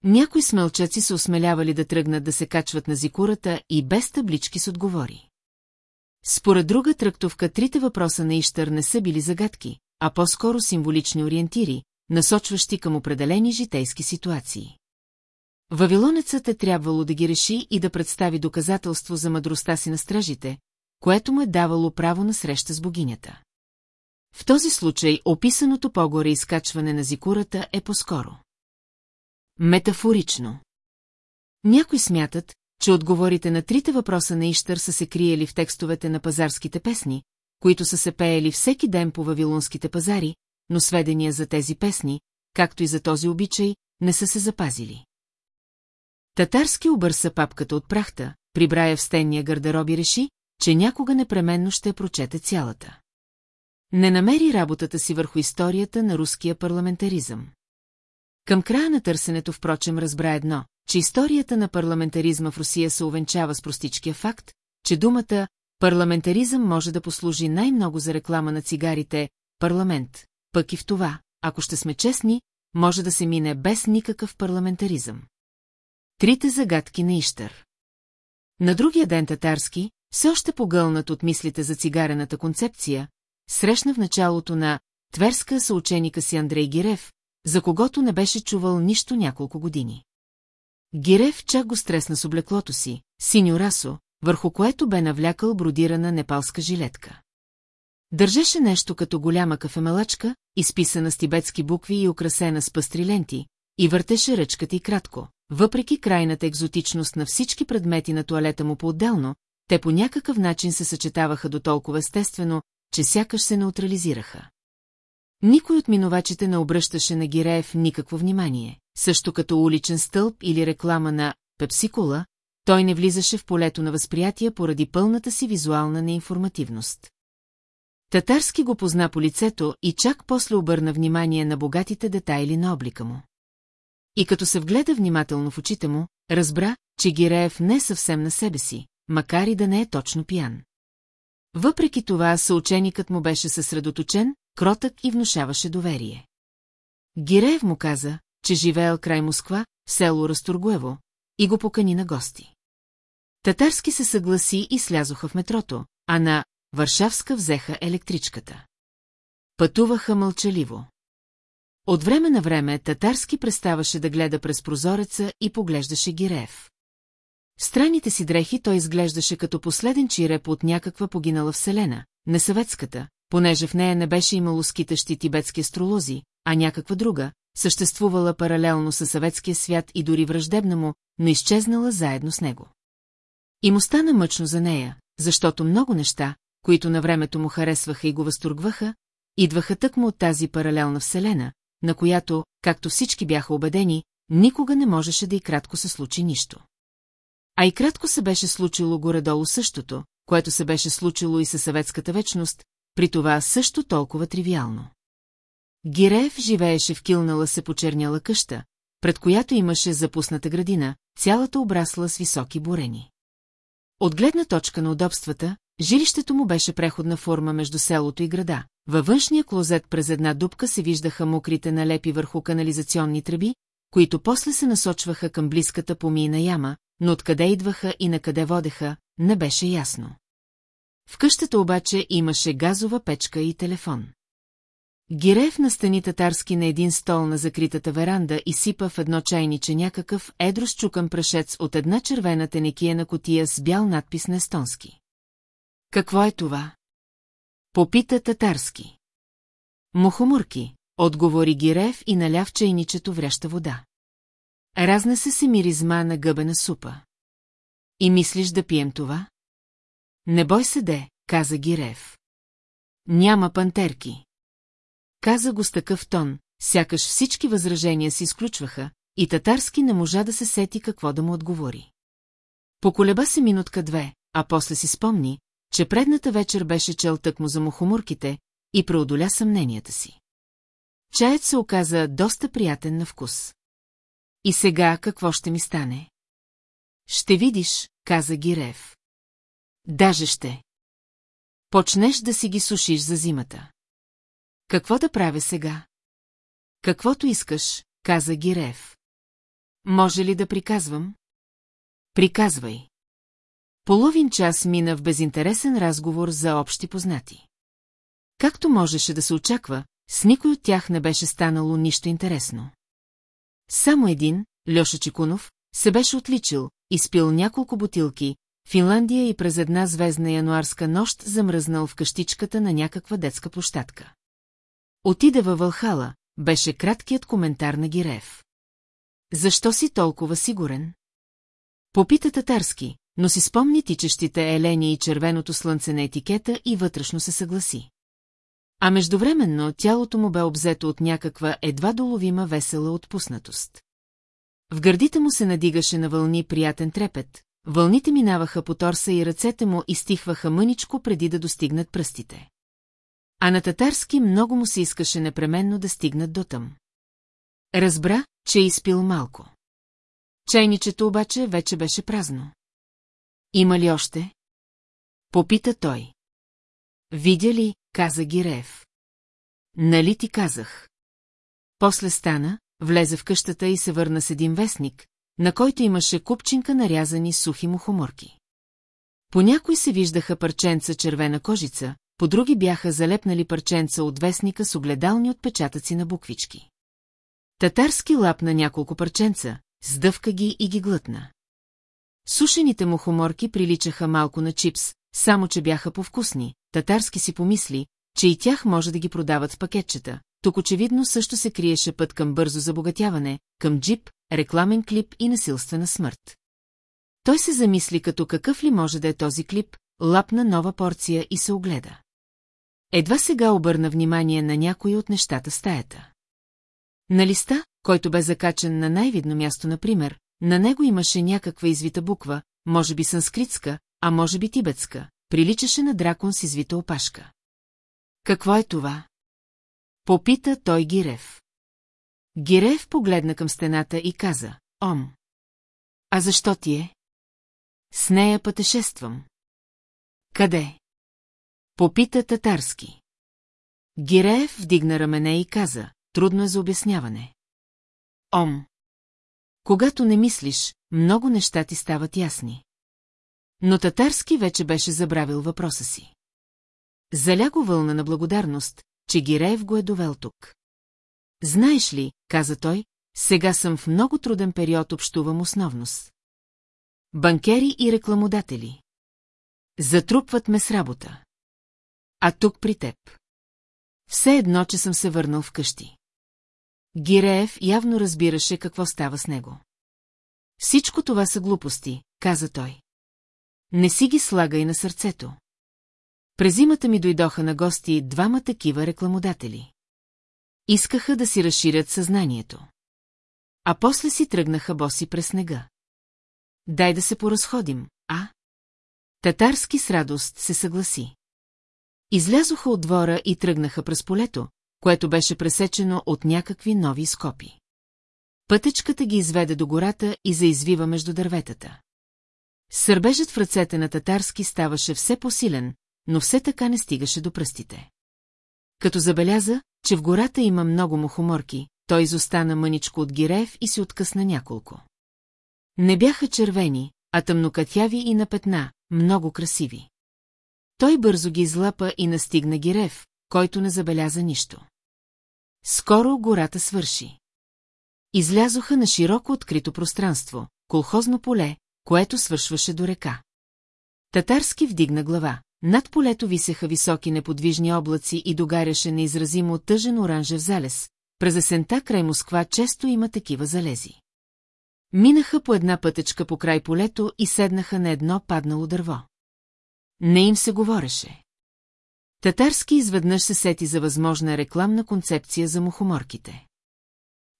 Някои смълчаци се осмелявали да тръгнат да се качват на зикурата и без таблички с отговори. Според друга трактовка трите въпроса на Иштър не са били загадки, а по-скоро символични ориентири, насочващи към определени житейски ситуации. Вавилонецът е трябвало да ги реши и да представи доказателство за мъдростта си на стражите, което му е давало право на среща с богинята. В този случай описаното по-горе изкачване на зикурата е по-скоро. Метафорично. Някои смятат, че отговорите на трите въпроса на Иштър са се криели в текстовете на пазарските песни, които са се пеели всеки ден по вавилонските пазари, но сведения за тези песни, както и за този обичай, не са се запазили. Татарски обърса папката от прахта, прибрая в стенния гардероб и реши, че някога непременно ще прочете цялата. Не намери работата си върху историята на руския парламентаризъм. Към края на търсенето, впрочем, разбра едно, че историята на парламентаризма в Русия се увенчава с простичкия факт, че думата парламентаризъм може да послужи най-много за реклама на цигарите парламент, пък и в това, ако ще сме честни, може да се мине без никакъв парламентаризъм. Трите загадки на Иштър На другия ден татарски, все още погълнат от мислите за цигарената концепция, срещна в началото на Тверска съученика си Андрей Гирев, за когото не беше чувал нищо няколко години. Гирев чак го стресна с облеклото си, синьо расо, върху което бе навлякал бродирана непалска жилетка. Държеше нещо като голяма кафемалачка, изписана с тибетски букви и украсена с пъстри ленти, и въртеше ръчката и кратко. Въпреки крайната екзотичност на всички предмети на туалета му по-отделно, те по някакъв начин се съчетаваха до толкова естествено, че сякаш се неутрализираха. Никой от минувачите не обръщаше на Гиреев никакво внимание, също като уличен стълб или реклама на Пепсикола, той не влизаше в полето на възприятия поради пълната си визуална неинформативност. Татарски го позна по лицето и чак после обърна внимание на богатите детайли на облика му. И като се вгледа внимателно в очите му, разбра, че Гиреев не е съвсем на себе си, макар и да не е точно пиян. Въпреки това съученикът му беше съсредоточен, кротък и внушаваше доверие. Гиреев му каза, че живеел край Москва, в село Разторгуево, и го покани на гости. Татарски се съгласи и слязоха в метрото, а на Варшавска взеха електричката. Пътуваха мълчаливо. От време на време Татарски преставаше да гледа през прозореца и поглеждаше Гиреев. В страните си дрехи той изглеждаше като последен чиреп от някаква погинала вселена, не съветската, понеже в нея не беше имало скитащи тибетски астролози, а някаква друга, съществувала паралелно със съветския свят и дори враждебна му, но изчезнала заедно с него. И му стана мъчно за нея, защото много неща, които на времето му харесваха и го възторгваха, идваха тъкмо от тази паралелна вселена, на която, както всички бяха убедени, никога не можеше да и кратко се случи нищо. А и кратко се беше случило горе-долу същото, което се беше случило и със съветската вечност, при това също толкова тривиално. Гиреев живееше в килнала се почерняла къща, пред която имаше запусната градина, цялата обрасла с високи бурени. От гледна точка на удобствата, жилището му беше преходна форма между селото и града. Във външния клозет през една дупка се виждаха мокрите налепи върху канализационни тръби, които после се насочваха към близката помийна яма, но откъде идваха и на къде водеха, не беше ясно. В къщата обаче имаше газова печка и телефон. Гиреев настани татарски на един стол на закритата веранда и сипа в едно чайниче някакъв едро счукан прашец от една червена тенекия котия с бял надпис на естонски. Какво е това? Попита татарски. Мухомурки, отговори Гиреев и наля в чайничето вряща вода. Разнесе се миризма на гъбена супа. И мислиш да пием това? Не бой се де, каза Гиреев. Няма пантерки. Каза го с такъв тон, сякаш всички възражения се изключваха, и татарски не можа да се сети какво да му отговори. Поколеба се минутка-две, а после си спомни, че предната вечер беше чел тъкмо за мухомурките и преодоля съмненията си. Чаят се оказа доста приятен на вкус. И сега какво ще ми стане? Ще видиш, каза Гирев. Даже ще. Почнеш да си ги сушиш за зимата. Какво да правя сега? Каквото искаш, каза Гирев. Може ли да приказвам? Приказвай. Половин час мина в безинтересен разговор за общи познати. Както можеше да се очаква, с никой от тях не беше станало нищо интересно. Само един, Льоша Чикунов, се беше отличил, изпил няколко бутилки, Финландия и през една звездна януарска нощ замръзнал в къщичката на някаква детска площадка. Отиде във Вълхала, беше краткият коментар на Гирев. Защо си толкова сигурен? Попита татарски, но си спомни тичащите елени и червеното слънце на етикета и вътрешно се съгласи. А междувременно тялото му бе обзето от някаква едва доловима весела отпуснатост. В гърдите му се надигаше на вълни приятен трепет, вълните минаваха по торса и ръцете му изтихваха мъничко преди да достигнат пръстите. А на татарски много му се искаше непременно да стигнат дотъм. Разбра, че е изпил малко. Чайничето обаче вече беше празно. Има ли още? Попита той. Видя ли, каза Гиреев. Нали ти казах? После стана, влезе в къщата и се върна с един вестник, на който имаше купчинка нарязани сухи мухоморки. По някой се виждаха парченца червена кожица, по други бяха залепнали парченца от вестника с огледални отпечатъци на буквички. Татарски лап на няколко парченца, сдъвка ги и ги глътна. Сушените му хуморки приличаха малко на чипс, само че бяха повкусни. Татарски си помисли, че и тях може да ги продават в пакетчета. Тук очевидно също се криеше път към бързо забогатяване, към джип, рекламен клип и насилствена смърт. Той се замисли като какъв ли може да е този клип, лапна нова порция и се огледа. Едва сега обърна внимание на някои от нещата стаята. На листа, който бе закачен на най-видно място, например, на него имаше някаква извита буква, може би санскритска, а може би тибетска, приличаше на дракон с извита опашка. Какво е това? Попита той Гирев. Гирев погледна към стената и каза, Ом. А защо ти е? С нея пътешествам. Къде? Попита татарски. Гиреев вдигна рамене и каза, трудно е за обясняване. Ом. Когато не мислиш, много неща ти стават ясни. Но татарски вече беше забравил въпроса си. Заляго вълна на благодарност, че Гиреев го е довел тук. Знаеш ли, каза той, сега съм в много труден период общувам основност. Банкери и рекламодатели. Затрупват ме с работа. А тук при теб. Все едно, че съм се върнал вкъщи. Гиреев явно разбираше какво става с него. Всичко това са глупости, каза той. Не си ги слага и на сърцето. През зимата ми дойдоха на гости двама такива рекламодатели. Искаха да си разширят съзнанието. А после си тръгнаха боси през снега. Дай да се поразходим, а? Татарски с радост се съгласи. Излязоха от двора и тръгнаха през полето, което беше пресечено от някакви нови скопи. Пътечката ги изведе до гората и заизвива между дърветата. Сърбежът в ръцете на татарски ставаше все посилен, но все така не стигаше до пръстите. Като забеляза, че в гората има много мухоморки, той изостана мъничко от Гиреев и си откъсна няколко. Не бяха червени, а тъмнокатяви и на петна, много красиви. Той бързо ги излапа и настигна Гирев, който не забеляза нищо. Скоро гората свърши. Излязоха на широко открито пространство, колхозно поле, което свършваше до река. Татарски вдигна глава. Над полето висеха високи неподвижни облаци и догаряше неизразимо тъжен оранжев залез. През есента край Москва често има такива залези. Минаха по една пътечка по край полето и седнаха на едно паднало дърво. Не им се говореше. Татарски изведнъж се сети за възможна рекламна концепция за мухоморките.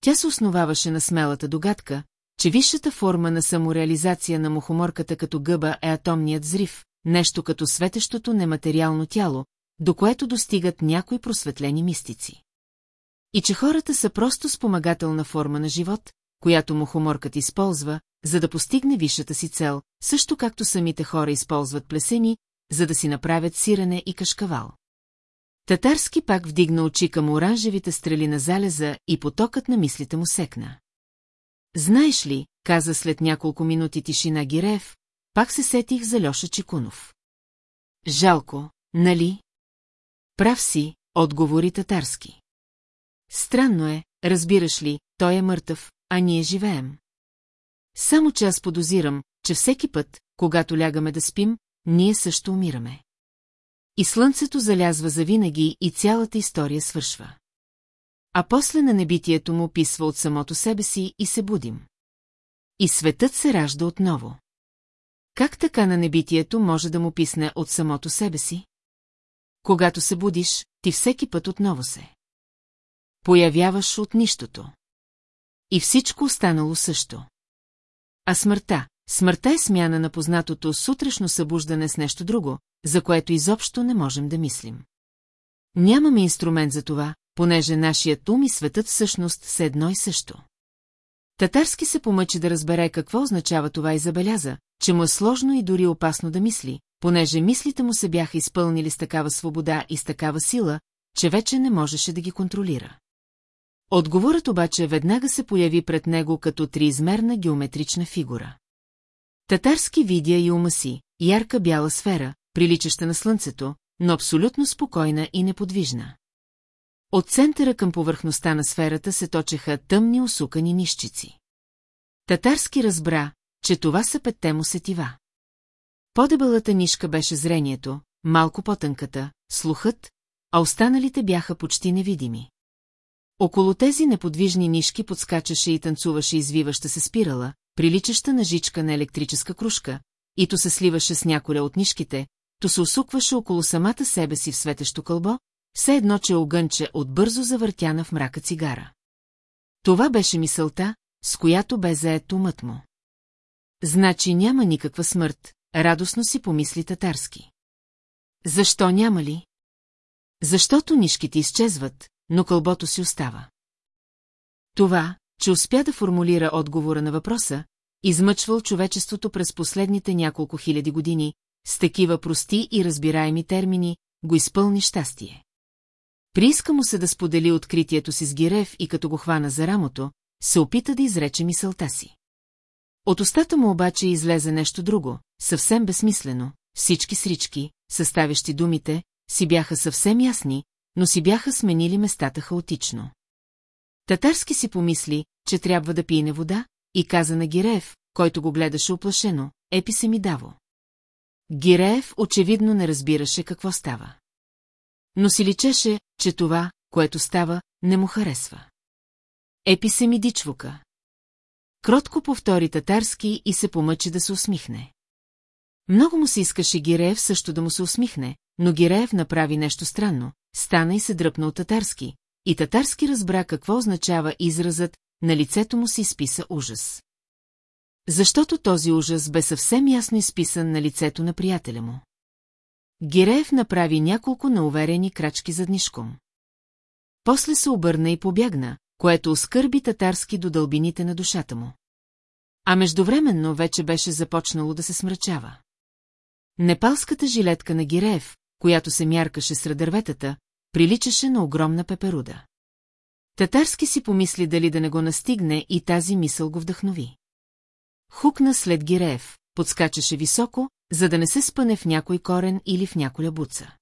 Тя се основаваше на смелата догадка, че висшата форма на самореализация на мухоморката като гъба е атомният взрив, нещо като светещото нематериално тяло, до което достигат някои просветлени мистици. И че хората са просто спомагателна форма на живот, която мухоморкът използва, за да постигне висшата си цел, също както самите хора използват плесени, за да си направят сирене и кашкавал. Татарски пак вдигна очи към оранжевите стрели на залеза и потокът на мислите му секна. Знаеш ли, каза след няколко минути тишина Гиреев, пак се сетих за Льоша Чекунов. Жалко, нали? Прав си, отговори татарски. Странно е, разбираш ли, той е мъртъв, а ние живеем. Само че аз подозирам, че всеки път, когато лягаме да спим, ние също умираме. И слънцето залязва завинаги и цялата история свършва. А после на небитието му описва от самото себе си и се будим. И светът се ражда отново. Как така на небитието може да му писне от самото себе си? Когато се будиш, ти всеки път отново се. Появяваш от нищото. И всичко останало също. А смъртта, смъртта е смяна на познатото сутрешно събуждане с нещо друго, за което изобщо не можем да мислим. Нямаме инструмент за това, понеже нашият ум и светът всъщност са едно и също. Татарски се помъчи да разбере какво означава това и забеляза, че му е сложно и дори опасно да мисли, понеже мислите му се бяха изпълнили с такава свобода и с такава сила, че вече не можеше да ги контролира. Отговорът обаче веднага се появи пред него като триизмерна геометрична фигура. Татарски видя и ума си, ярка бяла сфера, приличаща на слънцето, но абсолютно спокойна и неподвижна. От центъра към повърхността на сферата се точеха тъмни усукани нищици. Татарски разбра, че това са петте му сетива. По-дебелата нишка беше зрението, малко по-тънката, слухът, а останалите бяха почти невидими. Около тези неподвижни нишки подскачаше и танцуваше извиваща се спирала, приличаща на жичка на електрическа кружка, и то се сливаше с няколя от нишките, то се усукваше около самата себе си в светещо кълбо, все едно, че огънче от бързо завъртяна в мрака цигара. Това беше мисълта, с която бе заед умът му. Значи няма никаква смърт, радостно си помисли татарски. Защо няма ли? Защото нишките изчезват, но кълбото си остава. Това, че успя да формулира отговора на въпроса, измъчвал човечеството през последните няколко хиляди години, с такива прости и разбираеми термини, го изпълни щастие. Прииска му се да сподели откритието си с Гирев и като го хвана за рамото, се опита да изрече мисълта си. От устата му обаче излезе нещо друго, съвсем безсмислено, всички срички, съставящи думите, си бяха съвсем ясни, но си бяха сменили местата хаотично. Татарски си помисли, че трябва да пине вода, и каза на Гиреев, който го гледаше оплашено, епи се ми даво. Гиреев очевидно не разбираше какво става. Но си личеше, че това, което става, не му харесва. Епи се ми дичвука. Кротко повтори татарски и се помъчи да се усмихне. Много му се искаше Гиреев също да му се усмихне, но Гиреев направи нещо странно, стана и се дръпна от татарски, и татарски разбра какво означава изразът, на лицето му се изписа ужас. Защото този ужас бе съвсем ясно изписан на лицето на приятеля му. Гиреев направи няколко науверени крачки заднишком. После се обърна и побягна, което оскърби татарски до дълбините на душата му. А междувременно вече беше започнало да се смрачава. Непалската жилетка на Гиреев, която се мяркаше сред дърветата, приличаше на огромна пеперуда. Татарски си помисли дали да не го настигне и тази мисъл го вдъхнови. Хукна след Гиреев, подскачаше високо, за да не се спъне в някой корен или в няколя буца.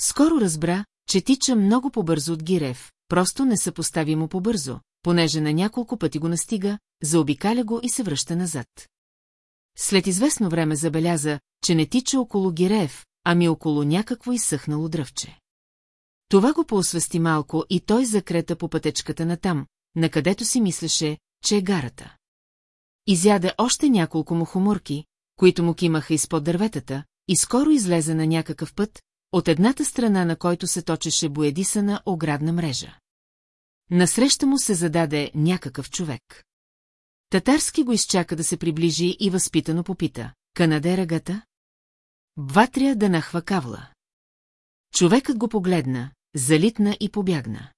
Скоро разбра, че тича много по-бързо от Гирев, просто несъпоставимо по-бързо, понеже на няколко пъти го настига, заобикаля го и се връща назад. След известно време забеляза, че не тича около Гиреев, ами около някакво изсъхнало дръвче. Това го поосвести малко и той закрета по пътечката натам, накъдето си мислеше, че е гарата. Изяде още няколко мухоморки, които му кимаха изпод дърветата, и скоро излезе на някакъв път, от едната страна на който се точеше боядисана оградна мрежа. Насреща му се зададе някакъв човек. Татарски го изчака да се приближи и възпитано попита. Канаде ръгата? Ватря да нахва кавла. Човекът го погледна, залитна и побягна.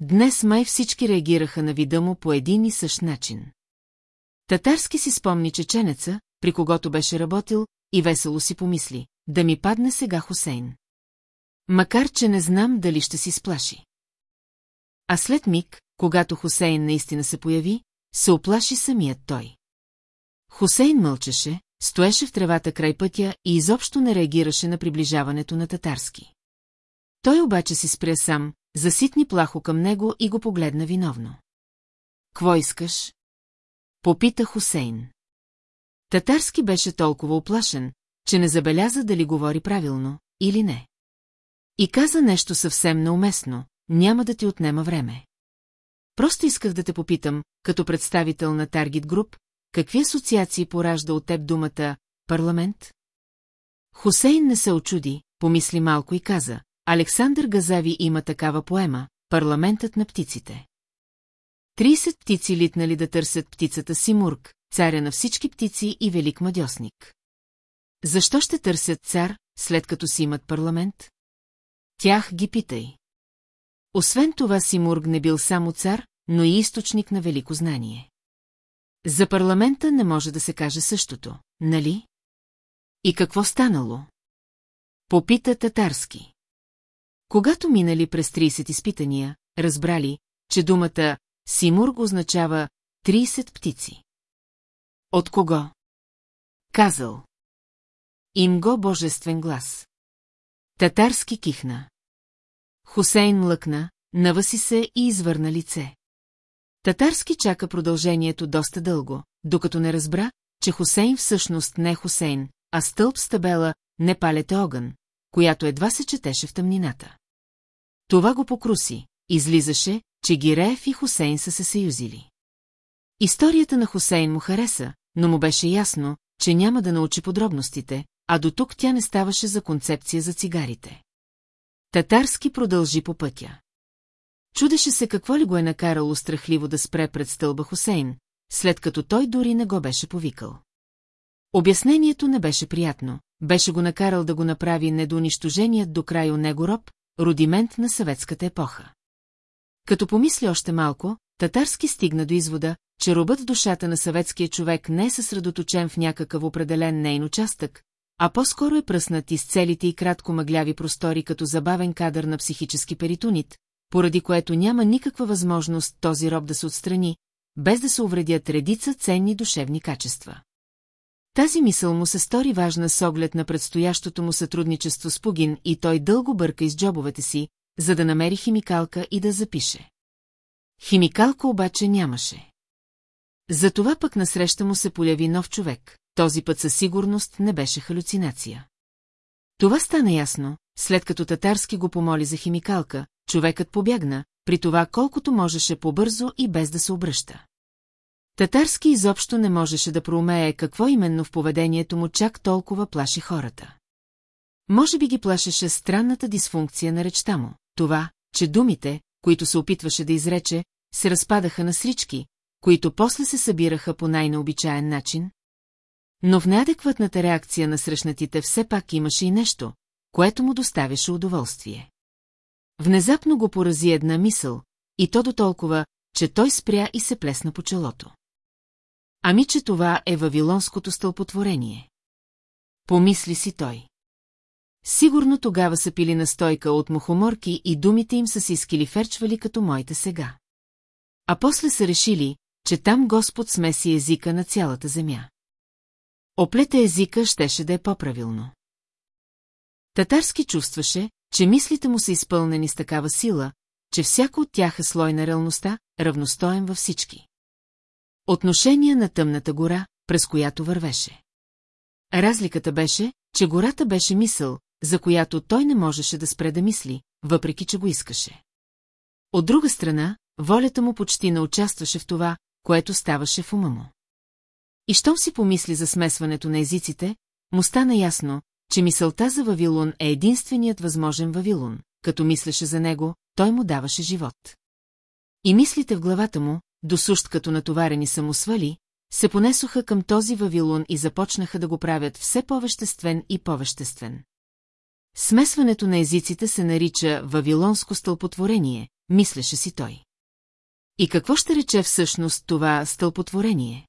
Днес май всички реагираха на вида му по един и същ начин. Татарски си спомни чеченеца, при когото беше работил, и весело си помисли, да ми падне сега Хусейн. Макар, че не знам дали ще си сплаши. А след миг, когато Хусейн наистина се появи, се оплаши самият той. Хусейн мълчеше, стоеше в тревата край пътя и изобщо не реагираше на приближаването на татарски. Той обаче си спря сам, заситни плахо към него и го погледна виновно. Кво искаш? Попита Хусейн. Татарски беше толкова оплашен, че не забеляза дали говори правилно или не. И каза нещо съвсем неуместно, няма да ти отнема време. Просто исках да те попитам, като представител на Таргет Груп, какви асоциации поражда от теб думата «парламент»? Хусейн не се очуди, помисли малко и каза, Александър Газави има такава поема «Парламентът на птиците». Тридесет птици литнали да търсят птицата Симург, царя на всички птици и велик мадьосник. Защо ще търсят цар, след като си имат парламент? Тях ги питай. Освен това Симург не бил само цар, но и източник на велико знание. За парламента не може да се каже същото, нали? И какво станало? Попита татарски. Когато минали през 30 изпитания, разбрали, че думата Симург означава 30 птици. От кого? Казал. им го божествен глас. Татарски кихна. Хусейн млъкна, навъси се и извърна лице. Татарски чака продължението доста дълго, докато не разбра, че Хусейн всъщност не е Хусейн, а стълб с табела «Не палете огън», която едва се четеше в тъмнината. Това го покруси, излизаше, че Гиреев и Хусейн са се съюзили. Историята на Хусейн му хареса, но му беше ясно, че няма да научи подробностите, а до тук тя не ставаше за концепция за цигарите. Татарски продължи по пътя. Чудеше се какво ли го е накарало страхливо да спре пред стълба Хусейн, след като той дори не го беше повикал. Обяснението не беше приятно, беше го накарал да го направи недоунищоженият до край у него роб, рудимент на съветската епоха. Като помисли още малко, Татарски стигна до извода, че робът в душата на съветския човек не е съсредоточен в някакъв определен нейн участък, а по-скоро е пръснат из целите и кратко мъгляви простори като забавен кадър на психически перитонит, поради което няма никаква възможност този роб да се отстрани, без да се увредят редица ценни душевни качества. Тази мисъл му се стори важна с оглед на предстоящото му сътрудничество с Пугин и той дълго бърка из джобовете си, за да намери химикалка и да запише. Химикалка обаче нямаше. Затова пък насреща му се появи нов човек, този път със сигурност не беше халюцинация. Това стана ясно, след като татарски го помоли за химикалка, човекът побягна, при това колкото можеше по-бързо и без да се обръща. Татарски изобщо не можеше да проумее какво именно в поведението му чак толкова плаши хората. Може би ги плашеше странната дисфункция на речта му, това, че думите, които се опитваше да изрече, се разпадаха на срички, които после се събираха по най-необичаен начин. Но в неадекватната реакция на срещнатите все пак имаше и нещо, което му доставяше удоволствие. Внезапно го порази една мисъл, и то до толкова, че той спря и се плесна по челото. Ами, че това е вавилонското стълпотворение. Помисли си той. Сигурно тогава са пили настойка от мухоморки и думите им са се изкилиферчвали като моите сега. А после са решили, че там Господ смеси езика на цялата земя. Оплета езика щеше да е по-правилно. Татарски чувстваше, че мислите му са изпълнени с такава сила, че всяко от тях е слой на реалността, равностоен във всички. Отношения на тъмната гора, през която вървеше. Разликата беше, че гората беше мисъл, за която той не можеше да спре да мисли, въпреки че го искаше. От друга страна, волята му почти не участваше в това, което ставаше в ума му. И щом си помисли за смесването на езиците, му стана ясно, че мисълта за Вавилон е единственият възможен Вавилон. Като мислеше за него, той му даваше живот. И мислите в главата му, досущ като натоварени самосвали, се понесоха към този Вавилон и започнаха да го правят все по-веществен и по-веществен. Смесването на езиците се нарича Вавилонско стълпотворение, мислеше си той. И какво ще рече всъщност това стълпотворение?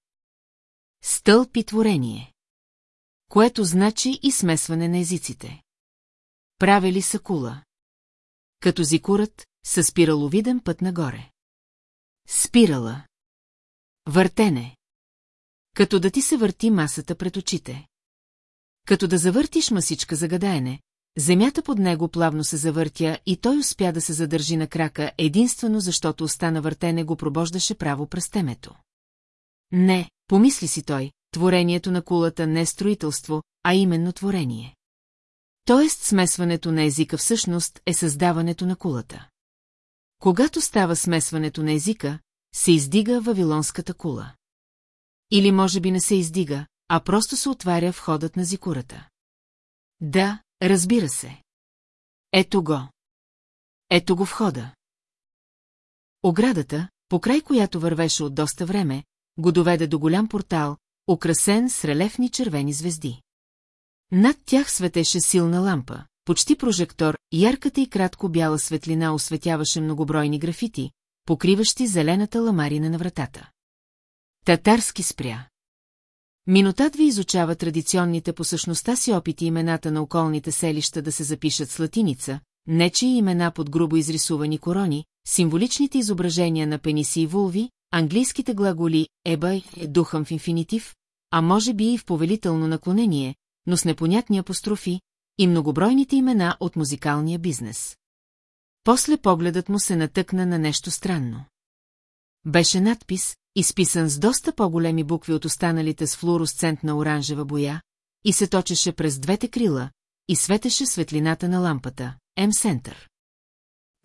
Стълпитворение. Което значи и смесване на езиците. Правили са кула. Като зикурът, са спираловиден път нагоре. Спирала. Въртене. Като да ти се върти масата пред очите. Като да завъртиш масичка за гадаене, земята под него плавно се завъртя и той успя да се задържи на крака, единствено защото остана въртене го пробождаше право през темето. Не, помисли си той, творението на кулата не е строителство, а именно творение. Тоест смесването на езика всъщност е създаването на кулата. Когато става смесването на езика, се издига Вавилонската кула. Или може би не се издига, а просто се отваря входът на зикурата. Да, разбира се. Ето го. Ето го входа. Оградата, по край която вървеше от доста време, го доведе до голям портал, украсен с релефни червени звезди. Над тях светеше силна лампа, почти прожектор, ярката и кратко бяла светлина осветяваше многобройни графити, покриващи зелената ламарина на вратата. Татарски спря. Минотат ви изучава традиционните по същността си опити имената на околните селища да се запишат с латиница, нечи имена под грубо изрисувани корони, символичните изображения на пениси и вулви, английските глаголи «еба» е духъм в инфинитив, а може би и в повелително наклонение, но с непонятни апострофи и многобройните имена от музикалния бизнес. После погледът му се натъкна на нещо странно. Беше надпис, изписан с доста по-големи букви от останалите с флуоресцентна оранжева боя, и се точеше през двете крила, и светеше светлината на лампата. М-Center.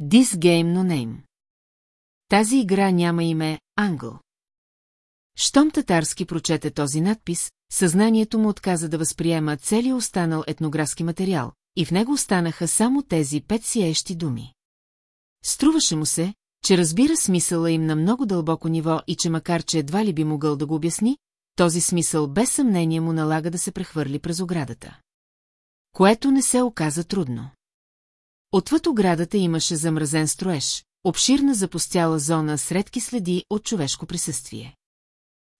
This game no name. Тази игра няма име Англ. Щом татарски прочете този надпис, съзнанието му отказа да възприема целият останал етнографски материал, и в него останаха само тези пет сиещи думи. Струваше му се, че разбира смисъла им на много дълбоко ниво и че макар че едва ли би могъл да го обясни, този смисъл без съмнение му налага да се прехвърли през оградата. Което не се оказа трудно. Отвъд оградата имаше замразен строеж, обширна запустяла зона с редки следи от човешко присъствие.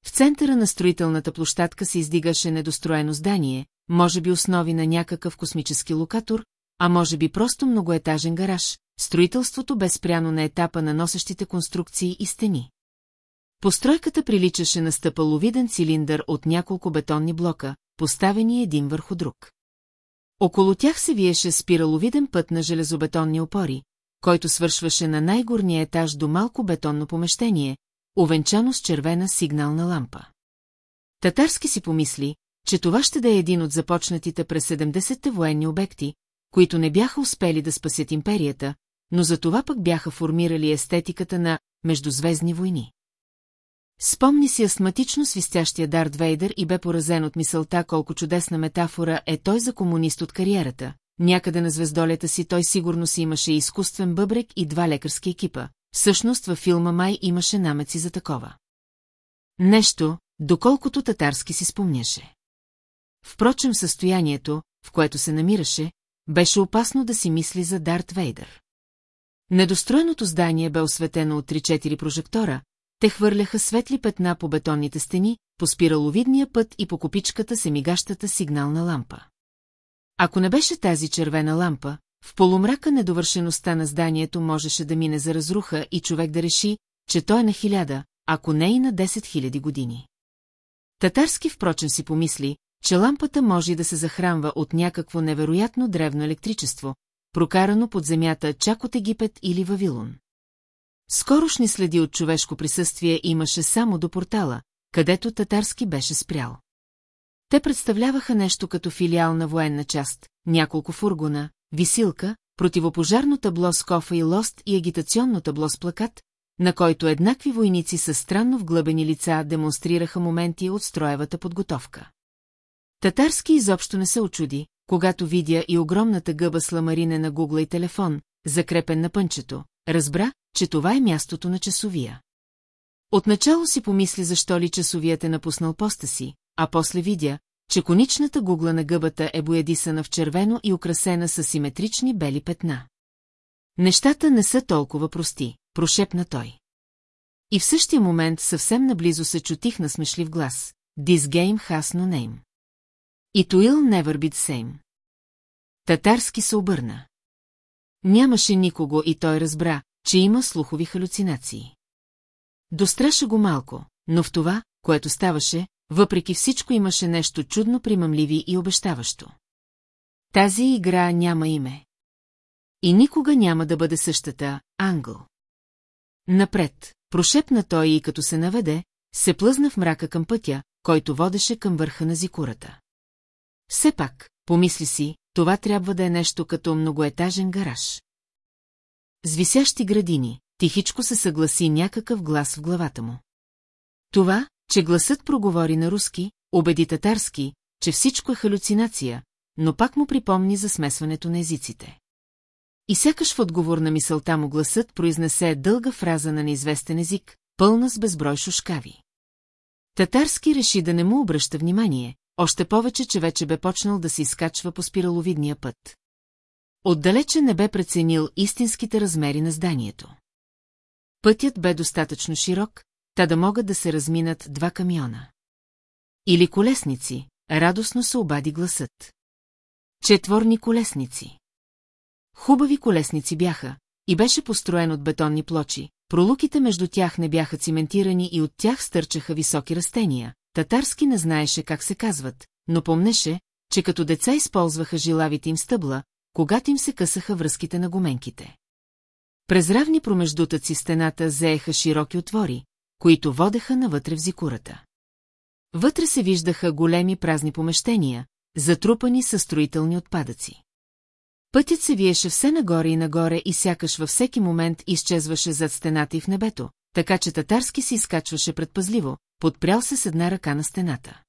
В центъра на строителната площадка се издигаше недостроено здание, може би основи на някакъв космически локатор, а може би просто многоетажен гараж, строителството бе спряно на етапа на носещите конструкции и стени. Постройката приличаше на стъпаловиден цилиндър от няколко бетонни блока, поставени един върху друг. Около тях се виеше спираловиден път на железобетонни опори, който свършваше на най-горния етаж до малко бетонно помещение, овенчано с червена сигнална лампа. Татарски си помисли, че това ще да е един от започнатите през 70-те военни обекти, които не бяха успели да спасят империята, но за това пък бяха формирали естетиката на междузвездни войни. Спомни си астматично свистящия Дарт Вейдър и бе поразен от мисълта колко чудесна метафора е той за комунист от кариерата. Някъде на звездолета си той сигурно си имаше изкуствен бъбрек и два лекарски екипа. Всъщност във филма май имаше намеци за такова. Нещо, доколкото татарски си спомняше. Впрочем състоянието, в което се намираше, беше опасно да си мисли за Дарт Вейдър. Недостроеното здание бе осветено от 3-4 прожектора, те хвърляха светли петна по бетонните стени, по спираловидния път и по копичката се мигащата сигнална лампа. Ако не беше тази червена лампа, в полумрака недовършеността на зданието можеше да мине за разруха и човек да реши, че той е на хиляда, ако не и на 10 хиляди години. Татарски впрочем си помисли, че лампата може да се захранва от някакво невероятно древно електричество, прокарано под земята чак от Египет или Вавилон. Скорошни следи от човешко присъствие имаше само до портала, където татарски беше спрял. Те представляваха нещо като филиал на военна част, няколко фургона, висилка, противопожарно табло с кофа и лост и агитационно табло с плакат, на който еднакви войници с странно вглъбени лица демонстрираха моменти от строевата подготовка. Татарски изобщо не се очуди, когато видя и огромната гъба с ламарине на гугла и телефон, закрепен на пънчето, разбра, че това е мястото на часовия. Отначало си помисли защо ли часовият е напуснал поста си, а после видя, че коничната гугла на гъбата е боядисана в червено и украсена с симетрични бели петна. Нещата не са толкова прости, прошепна той. И в същия момент съвсем наблизо се чутих на смешлив глас. This game has no name. It will never be the same. Татарски се обърна. Нямаше никого и той разбра, че има слухови халюцинации. Достраше го малко, но в това, което ставаше, въпреки всичко имаше нещо чудно примамливи и обещаващо. Тази игра няма име. И никога няма да бъде същата, Англ. Напред, прошепна той и като се наведе, се плъзна в мрака към пътя, който водеше към върха на зикурата. Все пак, помисли си, това трябва да е нещо като многоетажен гараж. С висящи градини, тихичко се съгласи някакъв глас в главата му. Това, че гласът проговори на руски, убеди татарски, че всичко е халюцинация, но пак му припомни за смесването на езиците. И сякаш в отговор на мисълта му гласът произнесе дълга фраза на неизвестен език, пълна с безброй шушкави. Татарски реши да не му обръща внимание, още повече, че вече бе почнал да се изкачва по спираловидния път. Отдалече не бе преценил истинските размери на зданието. Пътят бе достатъчно широк, та да могат да се разминат два камиона. Или колесници, радостно се обади гласът. Четворни колесници. Хубави колесници бяха, и беше построен от бетонни плочи, пролуките между тях не бяха циментирани и от тях стърчаха високи растения. Татарски не знаеше как се казват, но помнеше, че като деца използваха жилавите им стъбла, когато им се късаха връзките на гоменките. През равни промеждутъци стената заеха широки отвори, които водеха навътре в зикурата. Вътре се виждаха големи празни помещения, затрупани със строителни отпадъци. Пътят се виеше все нагоре и нагоре и сякаш във всеки момент изчезваше зад стената и в небето, така че татарски се изкачваше предпазливо, подпрял се с една ръка на стената.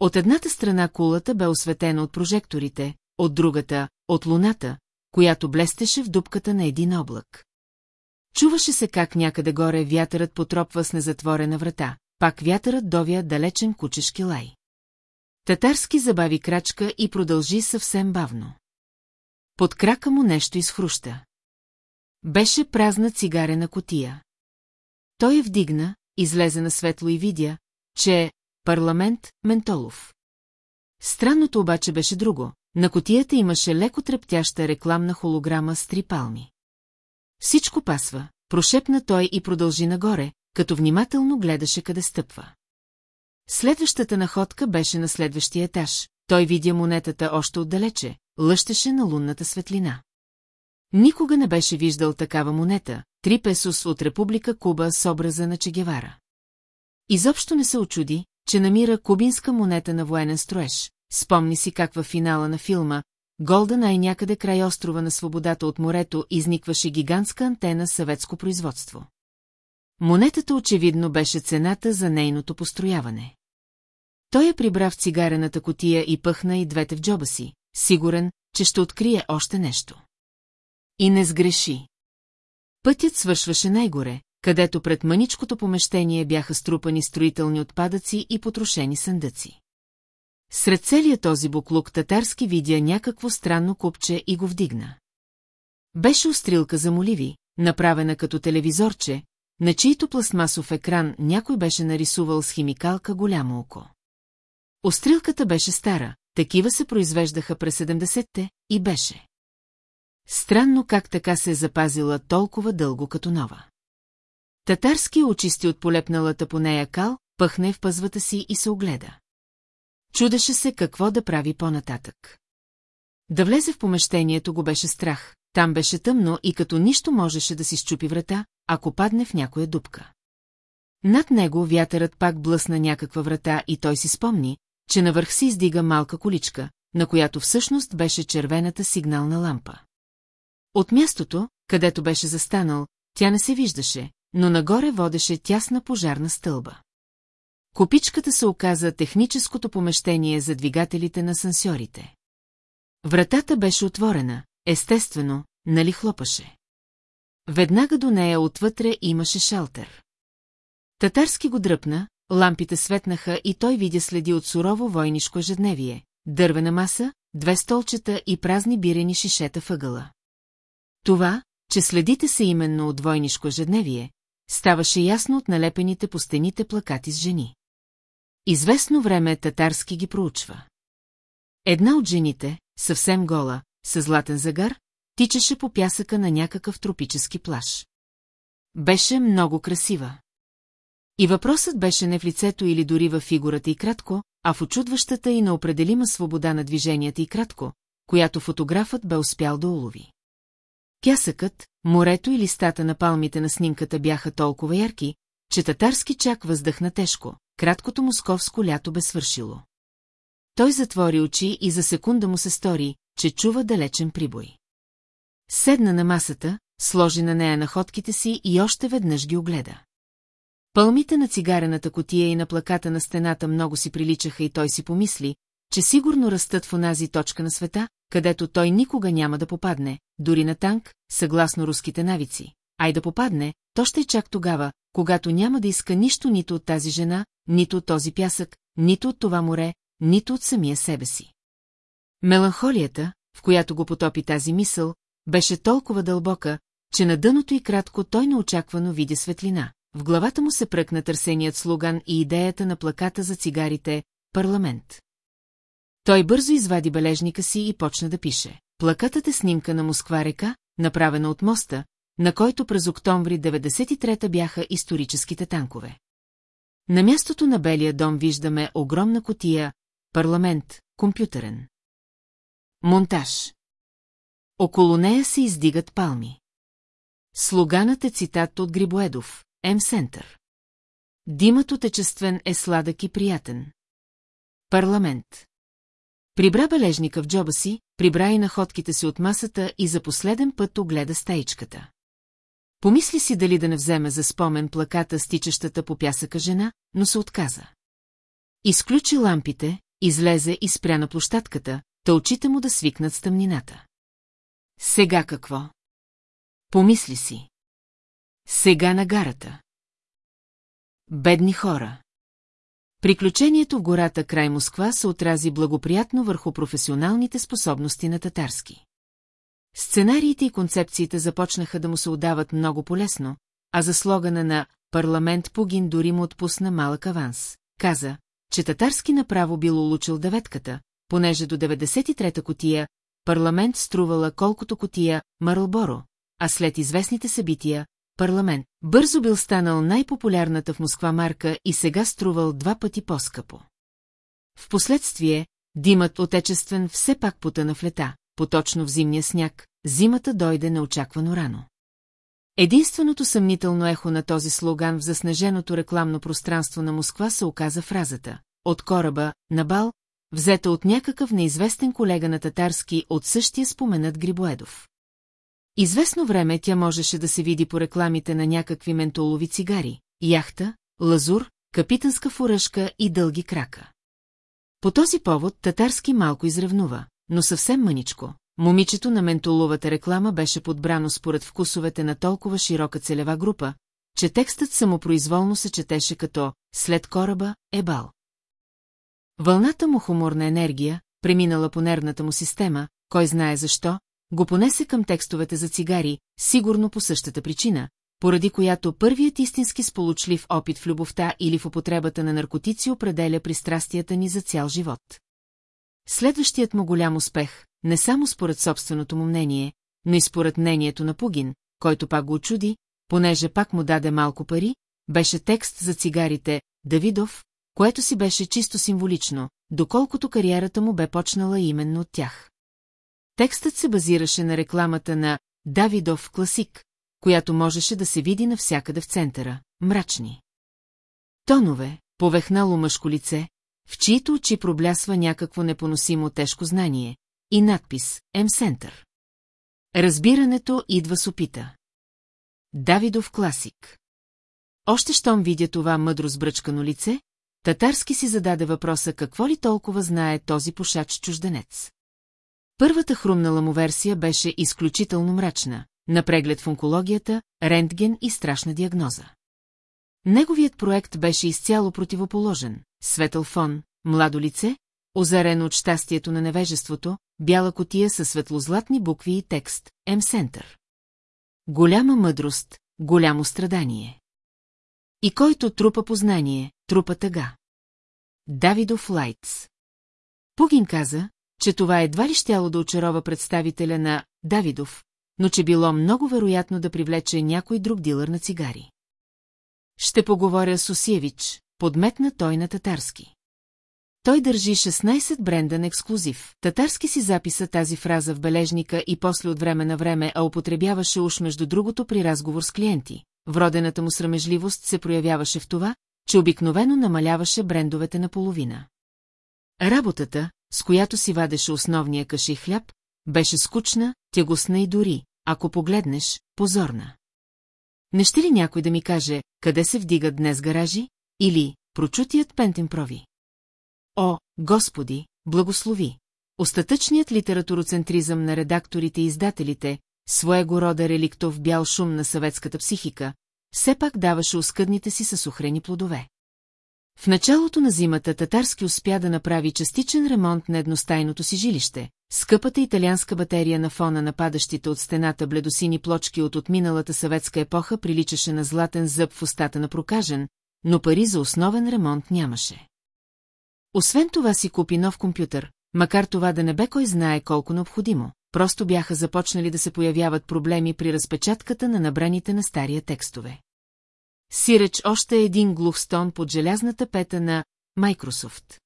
От едната страна кулата бе осветена от прожекторите, от другата – от луната, която блестеше в дупката на един облак. Чуваше се как някъде горе вятърът потропва с незатворена врата, пак вятърът довя далечен кучешки лай. Татарски забави крачка и продължи съвсем бавно. Под крака му нещо изхруща. Беше празна цигарена котия. Той я вдигна, излезе на светло и видя, че е парламент Ментолов. Странното обаче беше друго. На котията имаше леко трептяща рекламна холограма с три палми. Всичко пасва, прошепна той и продължи нагоре, като внимателно гледаше къде стъпва. Следващата находка беше на следващия етаж. Той видя монетата още отдалече, лъщеше на лунната светлина. Никога не беше виждал такава монета, три песос от Република Куба с образа на Чегевара. Изобщо не се очуди, че намира кубинска монета на военен строеж. Спомни си как във финала на филма Голден Ай някъде край острова на свободата от морето изникваше гигантска антена съветско производство. Монетата очевидно беше цената за нейното построяване. Той я прибра в цигарената котия и пъхна и двете в джоба си, сигурен, че ще открие още нещо. И не сгреши. Пътят свършваше най-горе, където пред мъничкото помещение бяха струпани строителни отпадъци и потрошени съндъци. Сред целия този буклук татарски видя някакво странно купче и го вдигна. Беше острилка за моливи, направена като телевизорче, на чийто пластмасов екран някой беше нарисувал с химикалка голямо око. Острилката беше стара, такива се произвеждаха през 70-те и беше. Странно как така се е запазила толкова дълго като нова. Татарски очисти от полепналата по нея кал, пъхне в пъзвата си и се огледа. Чудеше се какво да прави по-нататък. Да влезе в помещението го беше страх, там беше тъмно и като нищо можеше да си щупи врата, ако падне в някоя дупка. Над него вятърът пак блъсна някаква врата и той си спомни, че навърх си издига малка количка, на която всъщност беше червената сигнална лампа. От мястото, където беше застанал, тя не се виждаше, но нагоре водеше тясна пожарна стълба. Копичката се оказа техническото помещение за двигателите на сансьорите. Вратата беше отворена, естествено, нали хлопаше. Веднага до нея отвътре имаше шалтер. Татарски го дръпна, лампите светнаха и той видя следи от сурово войнишко ежедневие, дървена маса, две столчета и празни бирени шишета въгъла. Това, че следите се именно от войнишко ежедневие, ставаше ясно от налепените по стените плакати с жени. Известно време татарски ги проучва. Една от жените, съвсем гола, със златен загар, тичаше по пясъка на някакъв тропически плаж. Беше много красива. И въпросът беше не в лицето или дори във фигурата и кратко, а в очудващата и неопределима свобода на движенията и кратко, която фотографът бе успял да улови. Пясъкът, морето и листата на палмите на снимката бяха толкова ярки, че татарски чак въздъхна тежко, краткото московско лято бе свършило. Той затвори очи и за секунда му се стори, че чува далечен прибой. Седна на масата, сложи на нея находките си и още веднъж ги огледа. Пълмите на цигарената котия и на плаката на стената много си приличаха и той си помисли, че сигурно растат в онази точка на света, където той никога няма да попадне, дори на танк, съгласно руските навици. Ай да попадне, то ще е чак тогава, когато няма да иска нищо нито от тази жена, нито от този пясък, нито от това море, нито от самия себе си. Меланхолията, в която го потопи тази мисъл, беше толкова дълбока, че на дъното и кратко той неочаквано видя светлина. В главата му се пръкна търсеният слоган и идеята на плаката за цигарите «Парламент». Той бързо извади бележника си и почна да пише. Плакатът е снимка на Москва река, направена от моста, на който през октомври 93-та бяха историческите танкове. На мястото на Белия дом виждаме огромна котия, парламент, компютърен. Монтаж. Около нея се издигат палми. Слоганът е цитат от Грибоедов, М-Сентър. Димът отечествен е сладък и приятен. Парламент. Прибра бележника в джоба си, прибра и находките си от масата и за последен път огледа стаичката. Помисли си дали да не вземе за спомен плаката стичащата по пясъка жена, но се отказа. Изключи лампите, излезе и спря на площадката, та очите му да свикнат с тъмнината. Сега какво? Помисли си. Сега на гарата. Бедни хора. Приключението в гората край Москва се отрази благоприятно върху професионалните способности на татарски. Сценариите и концепциите започнаха да му се отдават много полезно, а за слогана на «Парламент Пугин» дори му отпусна малък аванс. Каза, че татарски направо бил улучил деветката, понеже до 93-та котия парламент струвала колкото котия Марлборо, а след известните събития парламент бързо бил станал най-популярната в Москва марка и сега струвал два пъти по-скъпо. Впоследствие, димът отечествен все пак потъна в лета, поточно в зимния сняг, зимата дойде неочаквано рано. Единственото съмнително ехо на този слоган в заснеженото рекламно пространство на Москва се оказа фразата «От кораба, на бал», взета от някакъв неизвестен колега на татарски от същия споменат Грибоедов. Известно време тя можеше да се види по рекламите на някакви ментолови цигари, яхта, лазур, капитанска фуражка и дълги крака. По този повод татарски малко изревнува, но съвсем мъничко. Момичето на ментоловата реклама беше подбрано според вкусовете на толкова широка целева група, че текстът самопроизволно се четеше като «След кораба е бал». Вълната му хуморна енергия, преминала по нервната му система, кой знае защо, го понесе към текстовете за цигари, сигурно по същата причина, поради която първият истински сполучлив опит в любовта или в употребата на наркотици определя пристрастията ни за цял живот. Следващият му голям успех, не само според собственото му мнение, но и според мнението на Пугин, който пак го очуди, понеже пак му даде малко пари, беше текст за цигарите «Давидов», което си беше чисто символично, доколкото кариерата му бе почнала именно от тях. Текстът се базираше на рекламата на Давидов Класик, която можеше да се види навсякъде в центъра, мрачни. Тонове, повехнало мъжко лице, в чието очи проблясва някакво непоносимо тежко знание, и надпис М-Сентър. Разбирането идва с опита. Давидов класик. Още щом видя това мъдро сбръчкано лице, татарски си зададе въпроса какво ли толкова знае този пушач-чужденец. Първата хрумнала му версия беше изключително мрачна, на преглед в онкологията, рентген и страшна диагноза. Неговият проект беше изцяло противоположен. Светъл фон, младо лице, озарено от щастието на невежеството, бяла котия със светлозлатни букви и текст, М-Сентър. Голяма мъдрост, голямо страдание. И който трупа познание, трупа тъга. Давидов Лайтс. Пугин каза, че това едва ли щяло да очарова представителя на Давидов, но че било много вероятно да привлече някой друг дилър на цигари. Ще поговоря с Осиевич, подметна той на татарски. Той държи 16 бренда ексклюзив. Татарски си записа тази фраза в бележника и после от време на време, а употребяваше уж между другото при разговор с клиенти. Вродената му срамежливост се проявяваше в това, че обикновено намаляваше брендовете на половина. Работата, с която си вадеше основния каши хляб, беше скучна, тягостна и дори, ако погледнеш, позорна. Не ще ли някой да ми каже, къде се вдигат днес гаражи? Или прочутият пентемпрови? О, Господи, благослови! Остатъчният литературоцентризъм на редакторите и издателите, своего рода реликтов бял шум на съветската психика, все пак даваше оскъдните си със сухрени плодове. В началото на зимата Татарски успя да направи частичен ремонт на едностайното си жилище. Скъпата италианска батерия на фона на падащите от стената бледосини плочки от отминалата съветска епоха приличаше на златен зъб в устата на прокажен, но пари за основен ремонт нямаше. Освен това си купи нов компютър, макар това да не бе кой знае колко необходимо, просто бяха започнали да се появяват проблеми при разпечатката на набраните на стария текстове. Сиреч още един глух стон под желязната пета на Microsoft.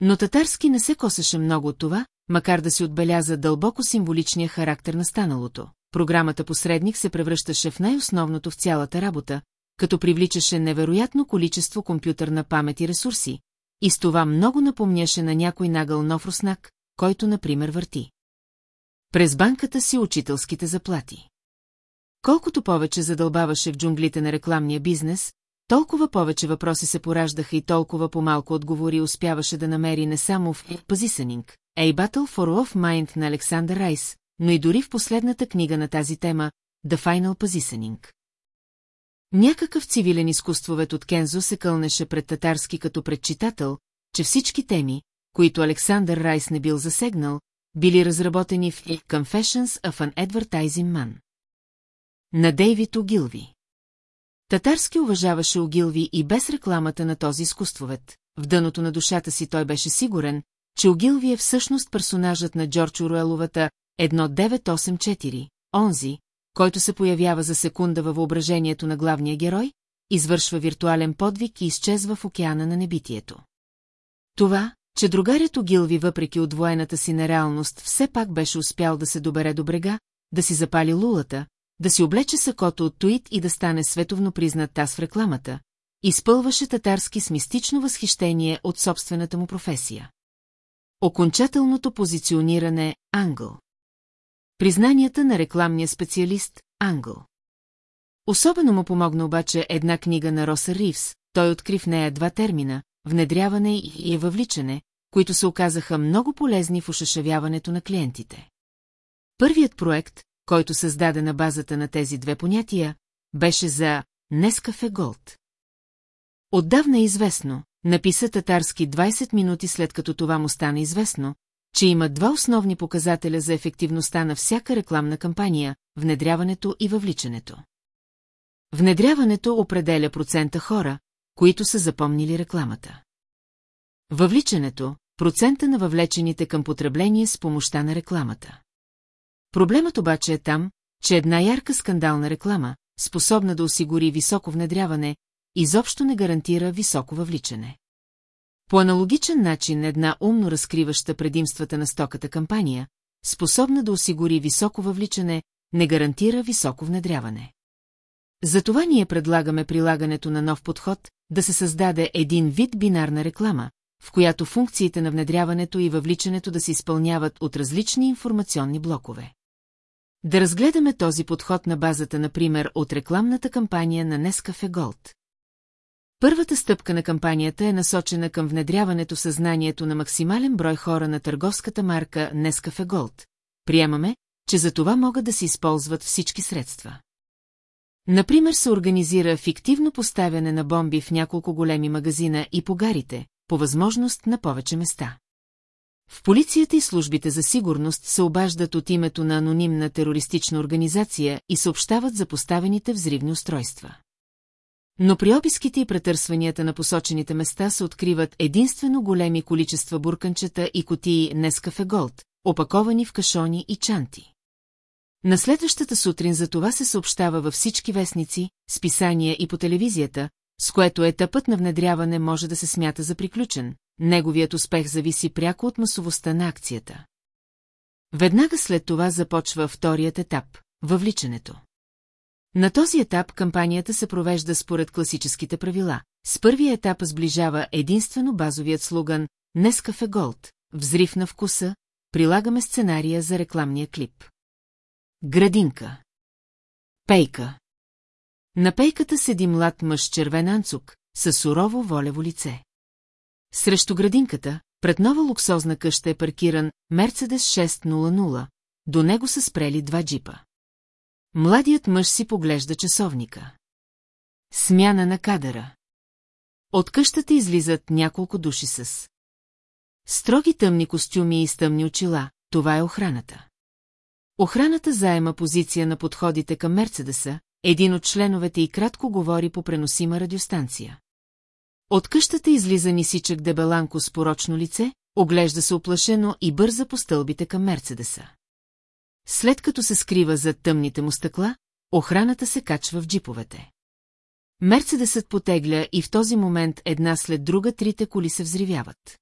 Но татарски не се косеше много от това, макар да си отбеляза дълбоко символичния характер на станалото. Програмата посредник се превръщаше в най-основното в цялата работа, като привличаше невероятно количество компютърна памет и ресурси, и с това много напомняше на някой нагъл нов руснак, който, например, върти. През банката си учителските заплати. Колкото повече задълбаваше в джунглите на рекламния бизнес, толкова повече въпроси се пораждаха и толкова по-малко отговори успяваше да намери не само в Positioning, A Battle for Love Mind на Александър Райс, но и дори в последната книга на тази тема The Final Positioning. Някакъв цивилен изкуствовет от Кензо се кълнеше пред татарски като предчитател, че всички теми, които Александър Райс не бил засегнал, били разработени в Confessions of an Advertising Man. На Дейвид Огилви. Татарски уважаваше Огилви и без рекламата на този изкуствовет. В дъното на душата си той беше сигурен, че Огилви е всъщност персонажът на Джордж Оруеловата 1984, онзи, който се появява за секунда във въображението на главния герой, извършва виртуален подвиг и изчезва в океана на небитието. Това, че другарят Огилви въпреки отвоената си нереалност все пак беше успял да се добере до брега, да си запали лулата, да си облече сакото от туит и да стане световно признат таз в рекламата, изпълваше татарски с мистично възхищение от собствената му професия. Окончателното позициониране – ангъл. Признанията на рекламния специалист – ангъл. Особено му помогна обаче една книга на Роса Ривс, той откри в нея два термина – внедряване и въвличане, които се оказаха много полезни в ушашавяването на клиентите. Първият проект, който създаде на базата на тези две понятия, беше за Нескафе Голд. Отдавна е известно, написа татарски 20 минути след като това му стана известно, че има два основни показателя за ефективността на всяка рекламна кампания – внедряването и въвличането. Внедряването определя процента хора, които са запомнили рекламата. Въвличането – процента на въвлечените към потребление с помощта на рекламата. Проблемът обаче е там, че една ярка скандална реклама, способна да осигури високо внедряване, изобщо не гарантира високо въвличане. По аналогичен начин една умно разкриваща предимствата на стоката кампания, способна да осигури високо въвличане, не гарантира високо внедряване. Затова ние предлагаме прилагането на нов подход, да се създаде един вид бинарна реклама, в която функциите на внедряването и въвличането да се изпълняват от различни информационни блокове. Да разгледаме този подход на базата, например, от рекламната кампания на Nescafe Gold. Първата стъпка на кампанията е насочена към внедряването в съзнанието на максимален брой хора на търговската марка Nescafe Gold. Приемаме, че за това могат да се използват всички средства. Например, се организира фиктивно поставяне на бомби в няколко големи магазина и по гарите, по възможност на повече места. В полицията и службите за сигурност се обаждат от името на анонимна терористична организация и съобщават за поставените взривни устройства. Но при обиските и претърсванията на посочените места се откриват единствено големи количества бурканчета и котии Нескафе Голд, опаковани в кашони и чанти. На следващата сутрин за това се съобщава във всички вестници, списания и по телевизията, с което етапът на внедряване може да се смята за приключен, неговият успех зависи пряко от масовостта на акцията. Веднага след това започва вторият етап – въвличането. На този етап кампанията се провежда според класическите правила. С първия етап сближава единствено базовият слоган «Нескафе Голд», взрив на вкуса, прилагаме сценария за рекламния клип. Градинка Пейка На пейката седи млад мъж червен анцук, със сурово волево лице. Срещу градинката, пред нова луксозна къща е паркиран Мерцедес 600, до него са спрели два джипа. Младият мъж си поглежда часовника. Смяна на кадъра. От къщата излизат няколко души с. Строги тъмни костюми и стъмни очила, това е охраната. Охраната заема позиция на подходите към Мерцедеса, един от членовете и кратко говори по преносима радиостанция. От къщата излиза нисичък дебеланко с порочно лице, оглежда се оплашено и бърза по стълбите към Мерцедеса. След като се скрива зад тъмните му стъкла, охраната се качва в джиповете. Мерцедесът потегля и в този момент една след друга трите коли се взривяват.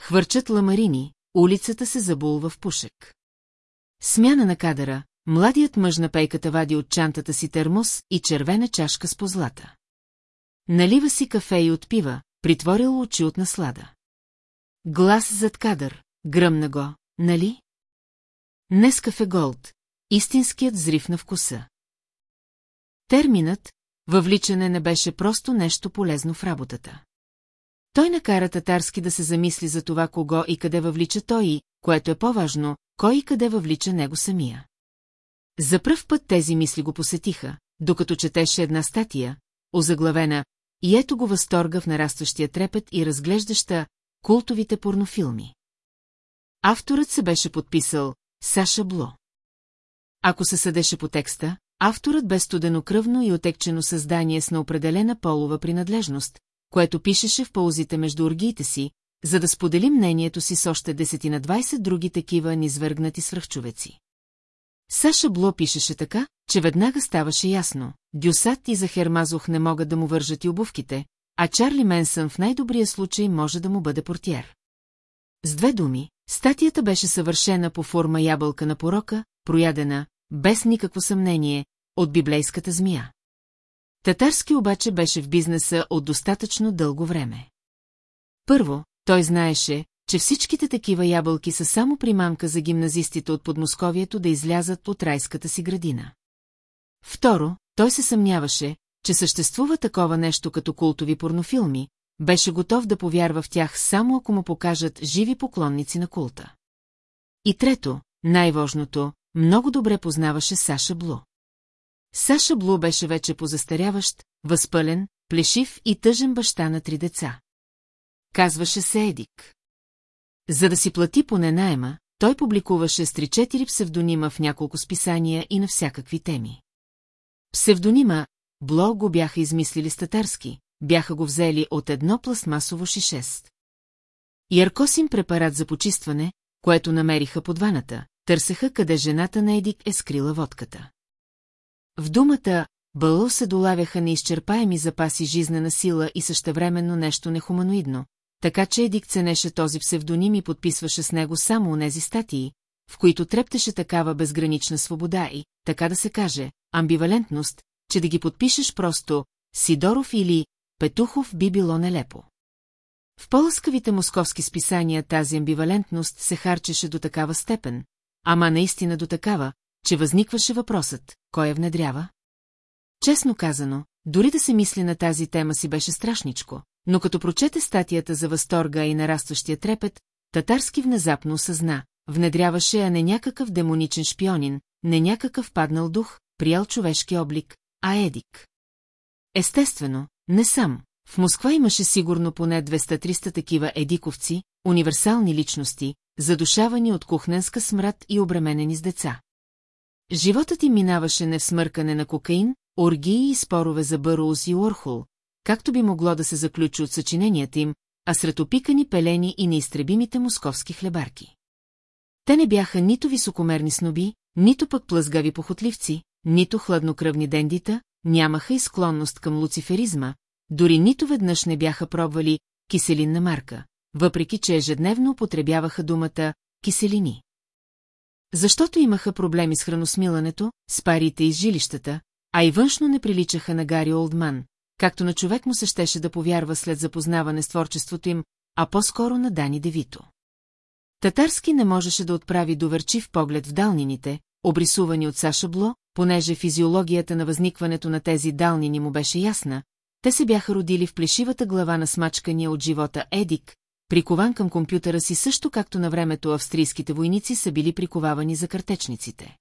Хвърчат ламарини, улицата се забулва в пушек. Смяна на кадъра, младият мъж на пейката вади от чантата си термос и червена чашка с позлата. Налива си кафе и отпива, притворил очи от наслада. Глас зад кадър, гръмна го, нали? Днес кафе Голд, истинският зрив на вкуса. Терминът въвличане не беше просто нещо полезно в работата. Той накара татарски да се замисли за това кого и къде въвлича той което е по-важно, кой и къде въвлича него самия. За пръв път тези мисли го посетиха, докато четеше една статия, озаглавена и ето го възторга в нарастващия трепет и разглеждаща култовите порнофилми. Авторът се беше подписал Саша Бло. Ако се съдеше по текста, авторът бе студенокръвно и отекчено създание с неопределена полова принадлежност, което пишеше в ползите между оргиите си, за да сподели мнението си с още десетина 20 други такива низвъргнати свръхчовеци. Саша Бло пишеше така, че веднага ставаше ясно. Дюсат и Захер Мазух не могат да му вържат и обувките, а Чарли Менсън в най-добрия случай може да му бъде портиер. С две думи, статията беше съвършена по форма ябълка на порока, проядена, без никакво съмнение, от библейската змия. Татарски обаче беше в бизнеса от достатъчно дълго време. Първо, той знаеше, че всичките такива ябълки са само примамка за гимназистите от Подмосковието да излязат от райската си градина. Второ, той се съмняваше, че съществува такова нещо като култови порнофилми, беше готов да повярва в тях само ако му покажат живи поклонници на култа. И трето, най-важното, много добре познаваше Саша Блу. Саша Блу беше вече позастаряващ, възпълен, плешив и тъжен баща на три деца. Казваше се Едик. За да си плати поне найема, той публикуваше с 3-4 псевдонима в няколко списания и на всякакви теми. Псевдонима Бло го бяха измислили с татарски, бяха го взели от едно пластмасово шишест. Яркосим препарат за почистване, което намериха под ваната, търсеха къде жената на Едик е скрила водката. В думата Бъло се долавяха неизчерпаеми запаси жизнена сила и същевременно нещо нехуманоидно, така че Едик ценеше този псевдоним и подписваше с него само онези статии, в които трептеше такава безгранична свобода и, така да се каже, амбивалентност, че да ги подпишеш просто Сидоров или Петухов би било нелепо. В по-лъскавите московски списания тази амбивалентност се харчеше до такава степен, ама наистина до такава, че възникваше въпросът, кой я внедрява? Честно казано, дори да се мисли на тази тема си беше страшничко, но като прочете статията за възторга и нарастващия трепет, татарски внезапно осъзна, внедряваше, а не някакъв демоничен шпионин, не някакъв паднал дух, приял човешки облик, а Едик. Естествено, не сам. В Москва имаше сигурно поне 200-300 такива едиковци, универсални личности, задушавани от кухненска смрад и обременени с деца. Животът им минаваше не в смъркане на кокаин, оргии и спорове за Бъроуз и Уорхол, както би могло да се заключи от съчиненията им, а сред опикани пелени и неизтребимите московски хлебарки. Те не бяха нито високомерни сноби, нито пък плъзгави похотливци, нито хладнокръвни дендита, нямаха и склонност към луциферизма, дори нито веднъж не бяха пробвали киселинна марка, въпреки че ежедневно употребяваха думата киселини. Защото имаха проблеми с храносмилането, с парите и с жилищата, а и външно не приличаха на Гари Олдман, както на човек му се щеше да повярва след запознаване с творчеството им, а по-скоро на Дани Девито. Татарски не можеше да отправи доверчив поглед в далнините, обрисувани от Саша Бло, понеже физиологията на възникването на тези далнини му беше ясна, те се бяха родили в плешивата глава на смачкания от живота Едик, прикован към компютъра си също както на времето австрийските войници са били приковавани за картечниците.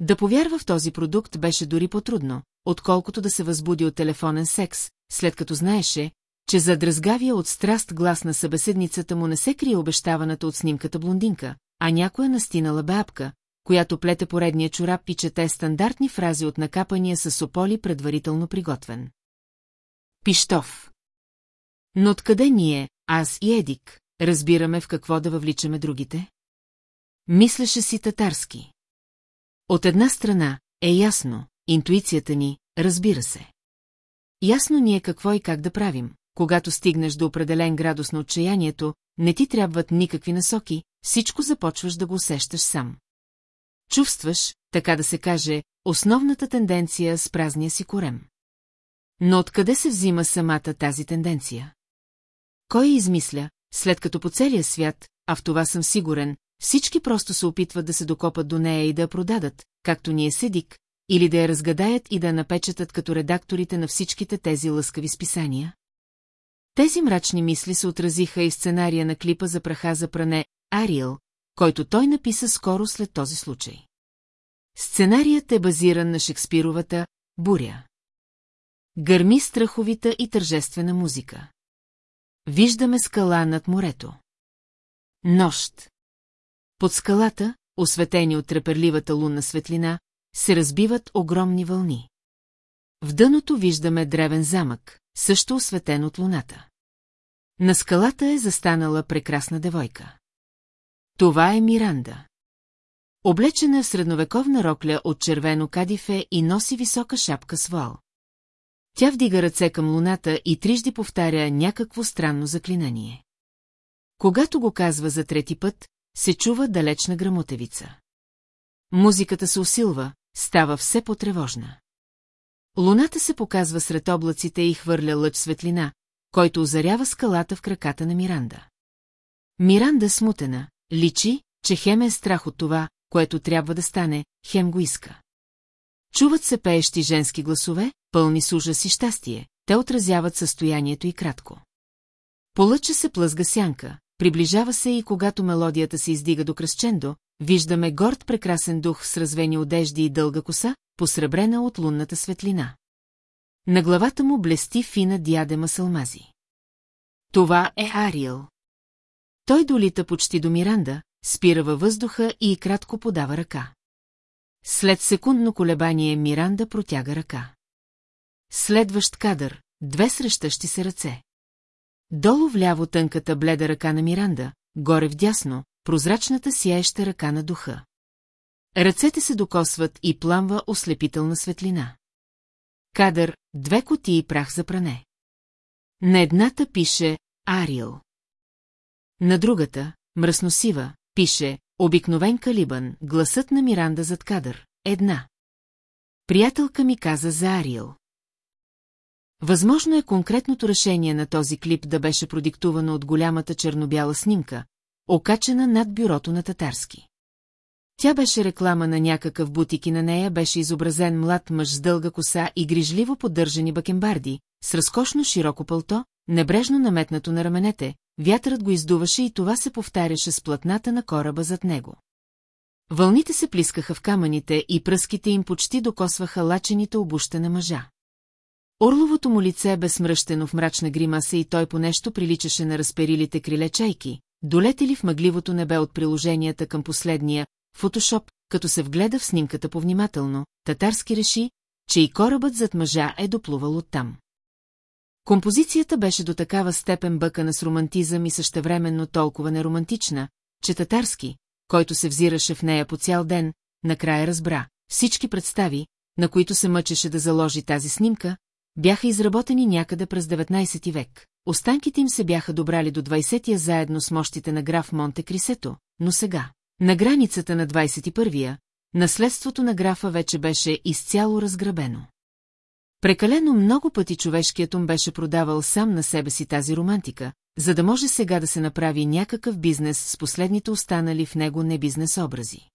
Да повярва в този продукт беше дори по-трудно, отколкото да се възбуди от телефонен секс, след като знаеше, че за дръзгавия от страст глас на събеседницата му не се крие обещаваната от снимката блондинка, а някоя настинала бабка, която плете поредния чорап и чете стандартни фрази от накапания с сополи предварително приготвен. Пиштов. Но откъде ние, аз и Едик, разбираме в какво да въвличаме другите? Мислеше си татарски. От една страна, е ясно, интуицията ни, разбира се. Ясно ни е какво и как да правим, когато стигнеш до определен градус на отчаянието, не ти трябват никакви насоки, всичко започваш да го усещаш сам. Чувстваш, така да се каже, основната тенденция с празния си корем. Но откъде се взима самата тази тенденция? Кой измисля, след като по целия свят, а в това съм сигурен, всички просто се опитват да се докопат до нея и да я продадат, както ние седик, или да я разгадаят и да я напечатат като редакторите на всичките тези лъскави списания? Тези мрачни мисли се отразиха и сценария на клипа за праха за пране «Ариел», който той написа скоро след този случай. Сценарият е базиран на Шекспировата «Буря». Гърми страховита и тържествена музика. Виждаме скала над морето. Нощ. Под скалата, осветени от треперливата лунна светлина, се разбиват огромни вълни. В дъното виждаме древен замък, също осветен от луната. На скалата е застанала прекрасна девойка. Това е Миранда. Облечена в средновековна рокля от червено кадифе и носи висока шапка с вол. Тя вдига ръце към луната и трижди повтаря някакво странно заклинание. Когато го казва за трети път, се чува далечна грамотевица. Музиката се усилва, става все по-тревожна. Луната се показва сред облаците и хвърля лъч светлина, който озарява скалата в краката на Миранда. Миранда смутена, личи, че Хем е страх от това, което трябва да стане, Хем го иска. Чуват се пеещи женски гласове, пълни с ужас и щастие, те отразяват състоянието и кратко. По лъча се плъзга сянка, приближава се и когато мелодията се издига до кръсчендо, виждаме горд прекрасен дух с развени одежди и дълга коса, посребрена от лунната светлина. На главата му блести фина диадема с алмази. Това е Ариел. Той долита почти до Миранда, спира във въздуха и кратко подава ръка. След секундно колебание Миранда протяга ръка. Следващ кадър, две срещащи се ръце. Долу вляво тънката бледа ръка на Миранда, горе вдясно, прозрачната сияеща ръка на духа. Ръцете се докосват и пламва ослепителна светлина. Кадър, две котии прах за пране. На едната пише Ариел. На другата, мръсносива, пише Обикновен калибан, гласът на Миранда зад кадър. Една. Приятелка ми каза за Ариел. Възможно е конкретното решение на този клип да беше продиктувано от голямата чернобяла снимка, окачена над бюрото на татарски. Тя беше реклама на някакъв бутик и на нея беше изобразен млад мъж с дълга коса и грижливо поддържани бакенбарди, с разкошно широко пълто, небрежно наметнато на раменете, вятърът го издуваше и това се повтаряше с платната на кораба зад него. Вълните се плискаха в камъните и пръските им почти докосваха лачените обуща на мъжа. Орловото му лице бе смръщено в мрачна гримаса и той по нещо приличаше на разперилите криле чайки, долетели в мъгливото небе от приложенията към последния, фотошоп, като се вгледа в снимката повнимателно, татарски реши, че и корабът зад мъжа е доплувал оттам. Композицията беше до такава степен бъкана с романтизъм и същевременно толкова неромантична, че татарски, който се взираше в нея по цял ден, накрая разбра, всички представи, на които се мъчеше да заложи тази снимка, бяха изработени някъде през 19 век. Останките им се бяха добрали до 20-я заедно с мощите на граф Монте Крисето, но сега, на границата на 21-я, наследството на графа вече беше изцяло разграбено. Прекалено много пъти човешкият ум беше продавал сам на себе си тази романтика, за да може сега да се направи някакъв бизнес с последните останали в него не бизнес образи.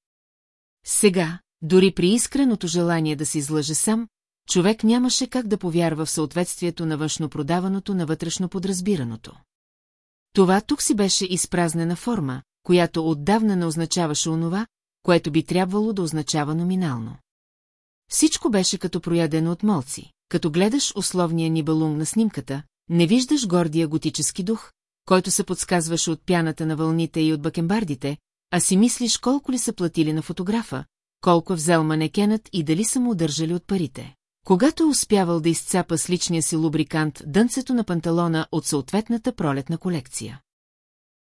Сега, дори при искреното желание да се излъже сам, човек нямаше как да повярва в съответствието на външно продаваното на вътрешно подразбираното. Това тук си беше изпразнена форма, която отдавна не означаваше онова, което би трябвало да означава номинално. Всичко беше като проядено от молци. Като гледаш условния нибалунг на снимката, не виждаш гордия готически дух, който се подсказваше от пяната на вълните и от бакенбардите, а си мислиш колко ли са платили на фотографа, колко е взел манекенът и дали са му удържали от парите. Когато успявал да изцапа с личния си лубрикант дънцето на панталона от съответната пролетна колекция.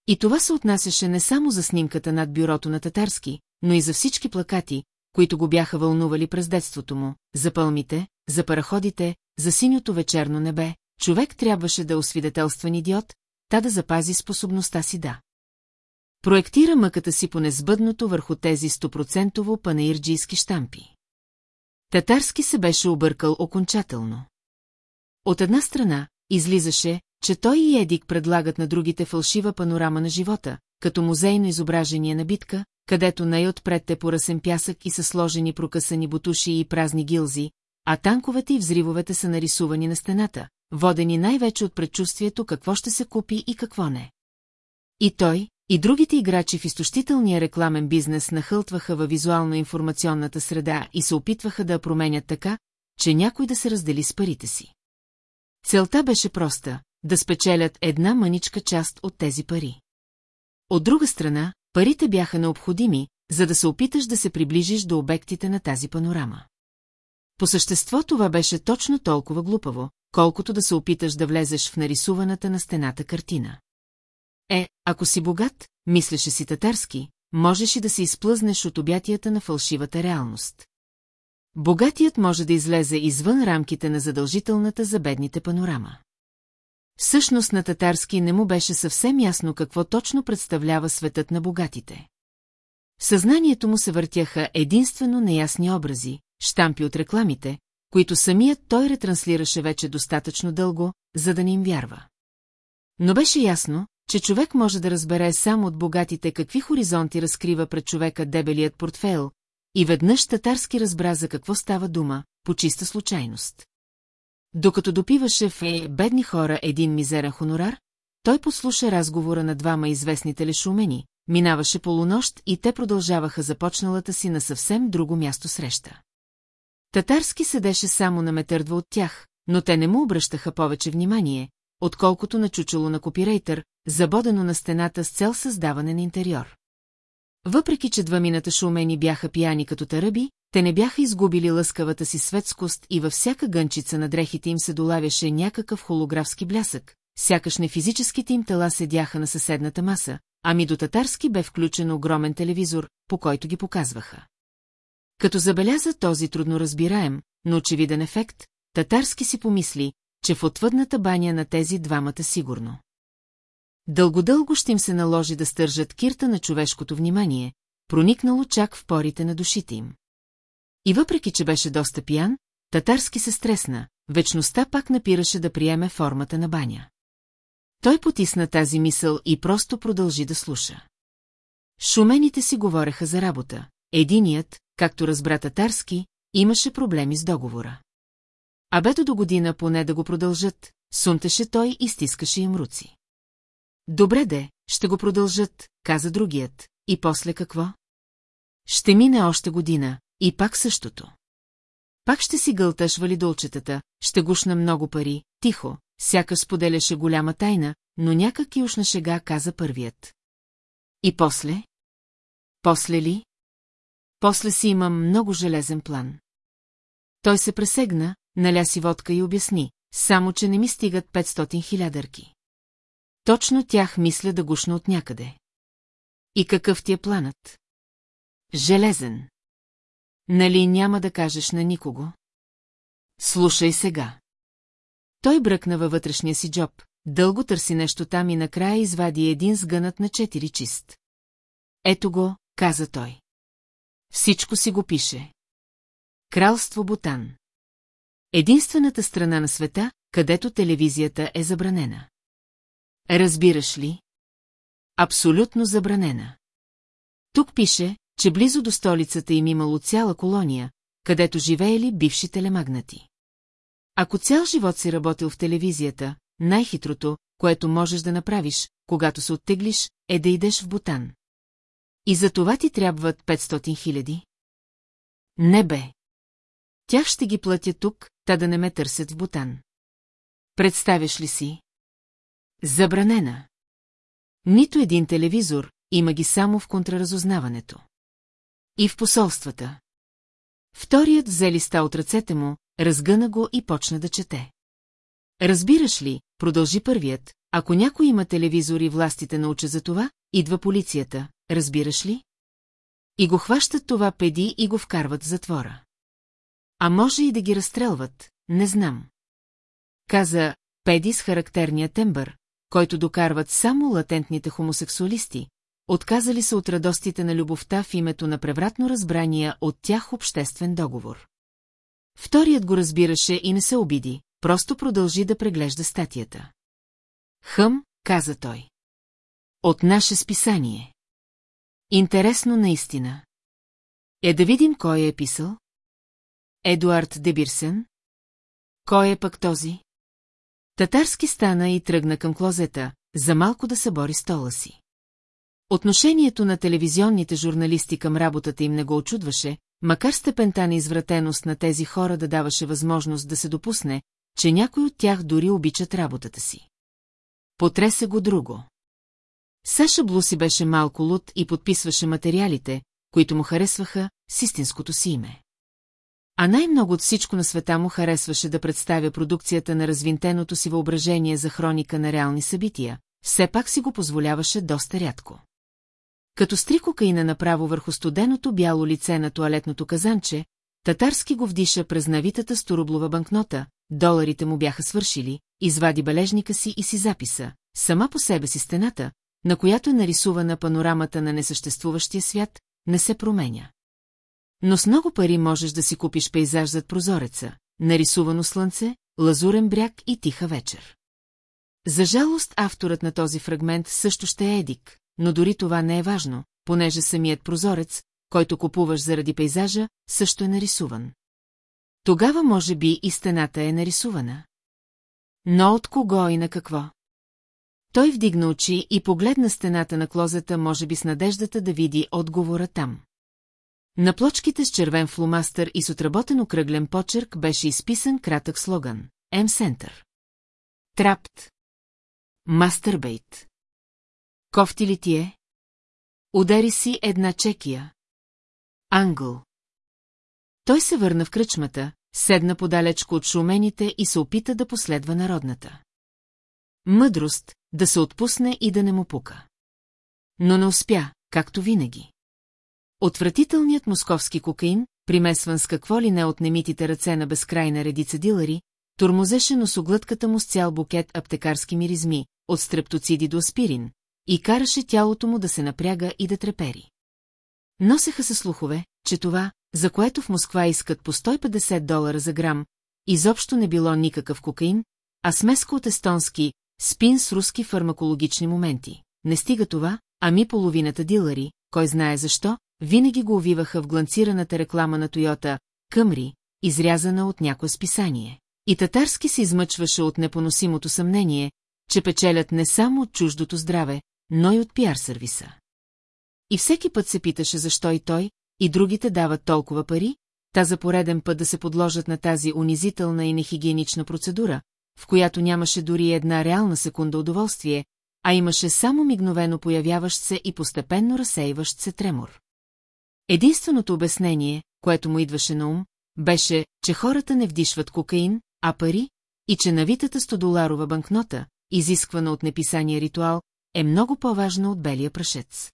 И това се отнасяше не само за снимката над бюрото на татарски, но и за всички плакати, които го бяха вълнували през детството му, за пълмите, за параходите, за синьото вечерно небе, човек трябваше да е освидетелстван идиот, та да запази способността си да. Проектира мъката си по незбъдното върху тези стопроцентово панаирджийски штампи. Татарски се беше объркал окончателно. От една страна, излизаше, че той и Едик предлагат на другите фалшива панорама на живота, като музейно изображение на битка, където най-отпред е поръсен пясък и са сложени прокъсани бутуши и празни гилзи, а танковете и взривовете са нарисувани на стената, водени най-вече от предчувствието какво ще се купи и какво не. И той, и другите играчи в изтощителния рекламен бизнес нахълтваха във визуално-информационната среда и се опитваха да променят така, че някой да се раздели с парите си. Целта беше проста – да спечелят една мъничка част от тези пари. От друга страна, парите бяха необходими, за да се опиташ да се приближиш до обектите на тази панорама. По същество това беше точно толкова глупаво, колкото да се опиташ да влезеш в нарисуваната на стената картина. Е, ако си богат, мислеше си татарски, можеш и да се изплъзнеш от обятията на фалшивата реалност. Богатият може да излезе извън рамките на задължителната за бедните панорама. Всъщност на татарски не му беше съвсем ясно какво точно представлява светът на богатите. В съзнанието му се въртяха единствено неясни образи, штампи от рекламите, които самият той ретранслираше вече достатъчно дълго, за да не им вярва. Но беше ясно, че човек може да разбере само от богатите какви хоризонти разкрива пред човека дебелият портфейл, и веднъж татарски разбра за какво става дума, по чиста случайност. Докато допиваше в е, бедни хора един мизерен хонорар, той послуша разговора на двама известни телешумени, минаваше полунощ и те продължаваха започналата си на съвсем друго място среща. Татарски седеше само на метърдва от тях, но те не му обръщаха повече внимание, отколкото на чучело на копирейтър, забодено на стената с цел създаване на интериор. Въпреки, че двамината шумени бяха пияни като таръби, те не бяха изгубили лъскавата си светскост и във всяка гънчица на дрехите им се долавяше някакъв холографски блясък, сякаш не физическите им тела седяха на съседната маса, ами до татарски бе включен огромен телевизор, по който ги показваха. Като забеляза този трудноразбираем, но очевиден ефект, татарски си помисли, че в отвъдната баня на тези двамата сигурно. Дълго-дълго ще им се наложи да стържат кирта на човешкото внимание, проникнало чак в порите на душите им. И въпреки, че беше доста пиян, татарски се стресна, вечността пак напираше да приеме формата на баня. Той потисна тази мисъл и просто продължи да слуша. Шумените си говореха за работа. Единият, както разбра татарски, имаше проблеми с договора. А бето до година поне да го продължат, сунтеше той и стискаше им руци. Добре де, ще го продължат, каза другият. И после какво? Ще мине още година, и пак същото. Пак ще си гълташ валидолчетата, ще гушна много пари, тихо, сякаш споделяше голяма тайна, но някак и уж на шега каза първият. И после? После ли? После си имам много железен план. Той се пресегна, наля си водка и обясни, само че не ми стигат 500 хилядърки. Точно тях мисля да гушна от някъде. И какъв ти е планът? Железен. Нали няма да кажеш на никого? Слушай сега. Той бръкна във вътрешния си джоб, дълго търси нещо там и накрая извади един сгънат на четири чист. Ето го, каза той. Всичко си го пише. Кралство Бутан. Единствената страна на света, където телевизията е забранена. Разбираш ли? Абсолютно забранена. Тук пише, че близо до столицата им имало цяла колония, където живеели бивши телемагнати. Ако цял живот си работил в телевизията, най-хитрото, което можеш да направиш, когато се оттеглиш, е да идеш в Бутан. И за това ти трябват 500 хиляди? Не бе. Тях ще ги платя тук, та да не ме търсят в Бутан. Представяш ли си? Забранена. Нито един телевизор, има ги само в контраразузнаването. И в посолствата. Вторият взе листа от ръцете му, разгъна го и почна да чете. Разбираш ли, продължи първият, ако някой има телевизор и властите науча за това, идва полицията, разбираш ли? И го хващат това педи и го вкарват в затвора. А може и да ги разстрелват, не знам. Каза Педи с характерния тембър, който докарват само латентните хомосексуалисти, отказали се от радостите на любовта в името на превратно разбрания от тях обществен договор. Вторият го разбираше и не се обиди, просто продължи да преглежда статията. Хъм, каза той. От наше списание. Интересно наистина. Е да видим кой е писал? Едуард Дебирсен? Кой е пък този? Татарски стана и тръгна към клозета, за малко да събори стола си. Отношението на телевизионните журналисти към работата им не го очудваше, макар степента на извратеност на тези хора да даваше възможност да се допусне, че някой от тях дори обичат работата си. Потресе го друго. Саша Блуси беше малко луд и подписваше материалите, които му харесваха с истинското си име. А най-много от всичко на света му харесваше да представя продукцията на развинтеното си въображение за хроника на реални събития, все пак си го позволяваше доста рядко. Като стри кокаина направо върху студеното бяло лице на туалетното казанче, татарски го вдиша през навитата сторублова банкнота, доларите му бяха свършили, извади бележника си и си записа, сама по себе си стената, на която е нарисувана панорамата на несъществуващия свят, не се променя. Но с много пари можеш да си купиш пейзаж зад прозореца, нарисувано слънце, лазурен бряг и тиха вечер. За жалост авторът на този фрагмент също ще е Едик, но дори това не е важно, понеже самият прозорец, който купуваш заради пейзажа, също е нарисуван. Тогава може би и стената е нарисувана. Но от кого и на какво? Той вдигна очи и погледна стената на клозета, може би с надеждата да види отговора там. На плочките с червен фломастър и с отработен окръглен почерк беше изписан кратък слоган – М-Сентър. Трапт. Мастърбейт. Кофти ли ти е? Удари си една чекия. Англ. Той се върна в кръчмата, седна подалечко от шумените и се опита да последва народната. Мъдрост, да се отпусне и да не му пука. Но не успя, както винаги. Отвратителният московски кокаин, примесван с какво ли не от немитите ръце на безкрайна редица дилари, турмозеше носоглътката му с цял букет аптекарски миризми, от стрептоциди до аспирин, и караше тялото му да се напряга и да трепери. Носеха се слухове, че това, за което в Москва искат по 150 долара за грам, изобщо не било никакъв кокаин, а смеска от естонски спин с руски фармакологични моменти. Не стига това, ами половината дилари, кой знае защо, винаги го увиваха в гланцираната реклама на Тойота Къмри, изрязана от някое списание. И татарски се измъчваше от непоносимото съмнение, че печелят не само от чуждото здраве, но и от пиар-сервиса. И всеки път се питаше защо и той, и другите дават толкова пари, та за пореден път да се подложат на тази унизителна и нехигиенична процедура, в която нямаше дори една реална секунда удоволствие, а имаше само мигновено появяващ се и постепенно разсейващ се тремор. Единственото обяснение, което му идваше на ум, беше, че хората не вдишват кокаин, а пари, и че навитата 100-доларова банкнота, изисквана от неписания ритуал, е много по-важна от белия прашец.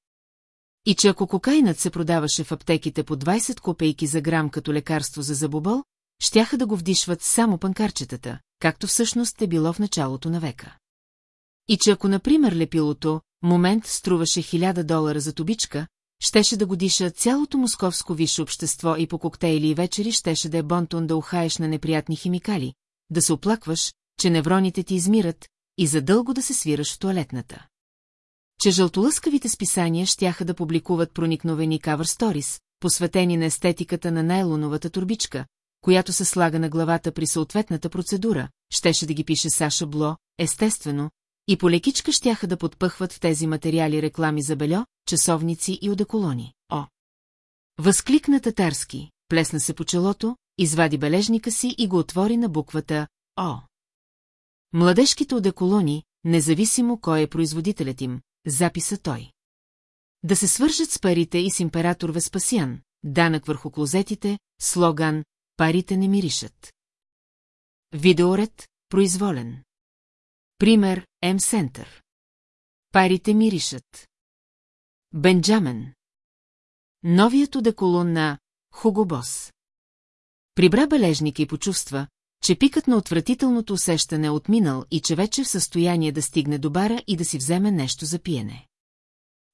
И че ако кокаинът се продаваше в аптеките по 20 копейки за грам като лекарство за забобъл, щяха да го вдишват само панкарчетата, както всъщност е било в началото на века. И че ако, например, лепилото, момент струваше 1000 долара за тубичка, щеше да го диша цялото московско висше общество и по коктейли и вечери щеше да е бонтон да ухаеш на неприятни химикали, да се оплакваш, че невроните ти измират и задълго да се свираш в туалетната. Че жълтолъскавите списания щяха да публикуват проникновени кавър сторис, посветени на естетиката на найлоновата турбичка, която се слага на главата при съответната процедура, щеше да ги пише Саша Бло, естествено, и по лекичка щяха да подпъхват в тези материали реклами за бельо, часовници и одеколони. О! Възкликна татарски, плесна се по челото, извади бележника си и го отвори на буквата О. Младежките одеколони, независимо кой е производителят им, записа той. Да се свържат с парите и с император Веспасиан, данък върху клозетите, слоган «Парите не миришат». Видеоред, произволен. Пример М-Сентър. Парите миришат. Бенджамен. Новият одеколон на Хуго Бос. Прибра бележника и почувства, че пикът на отвратителното усещане е отминал и че вече е в състояние да стигне до бара и да си вземе нещо за пиене.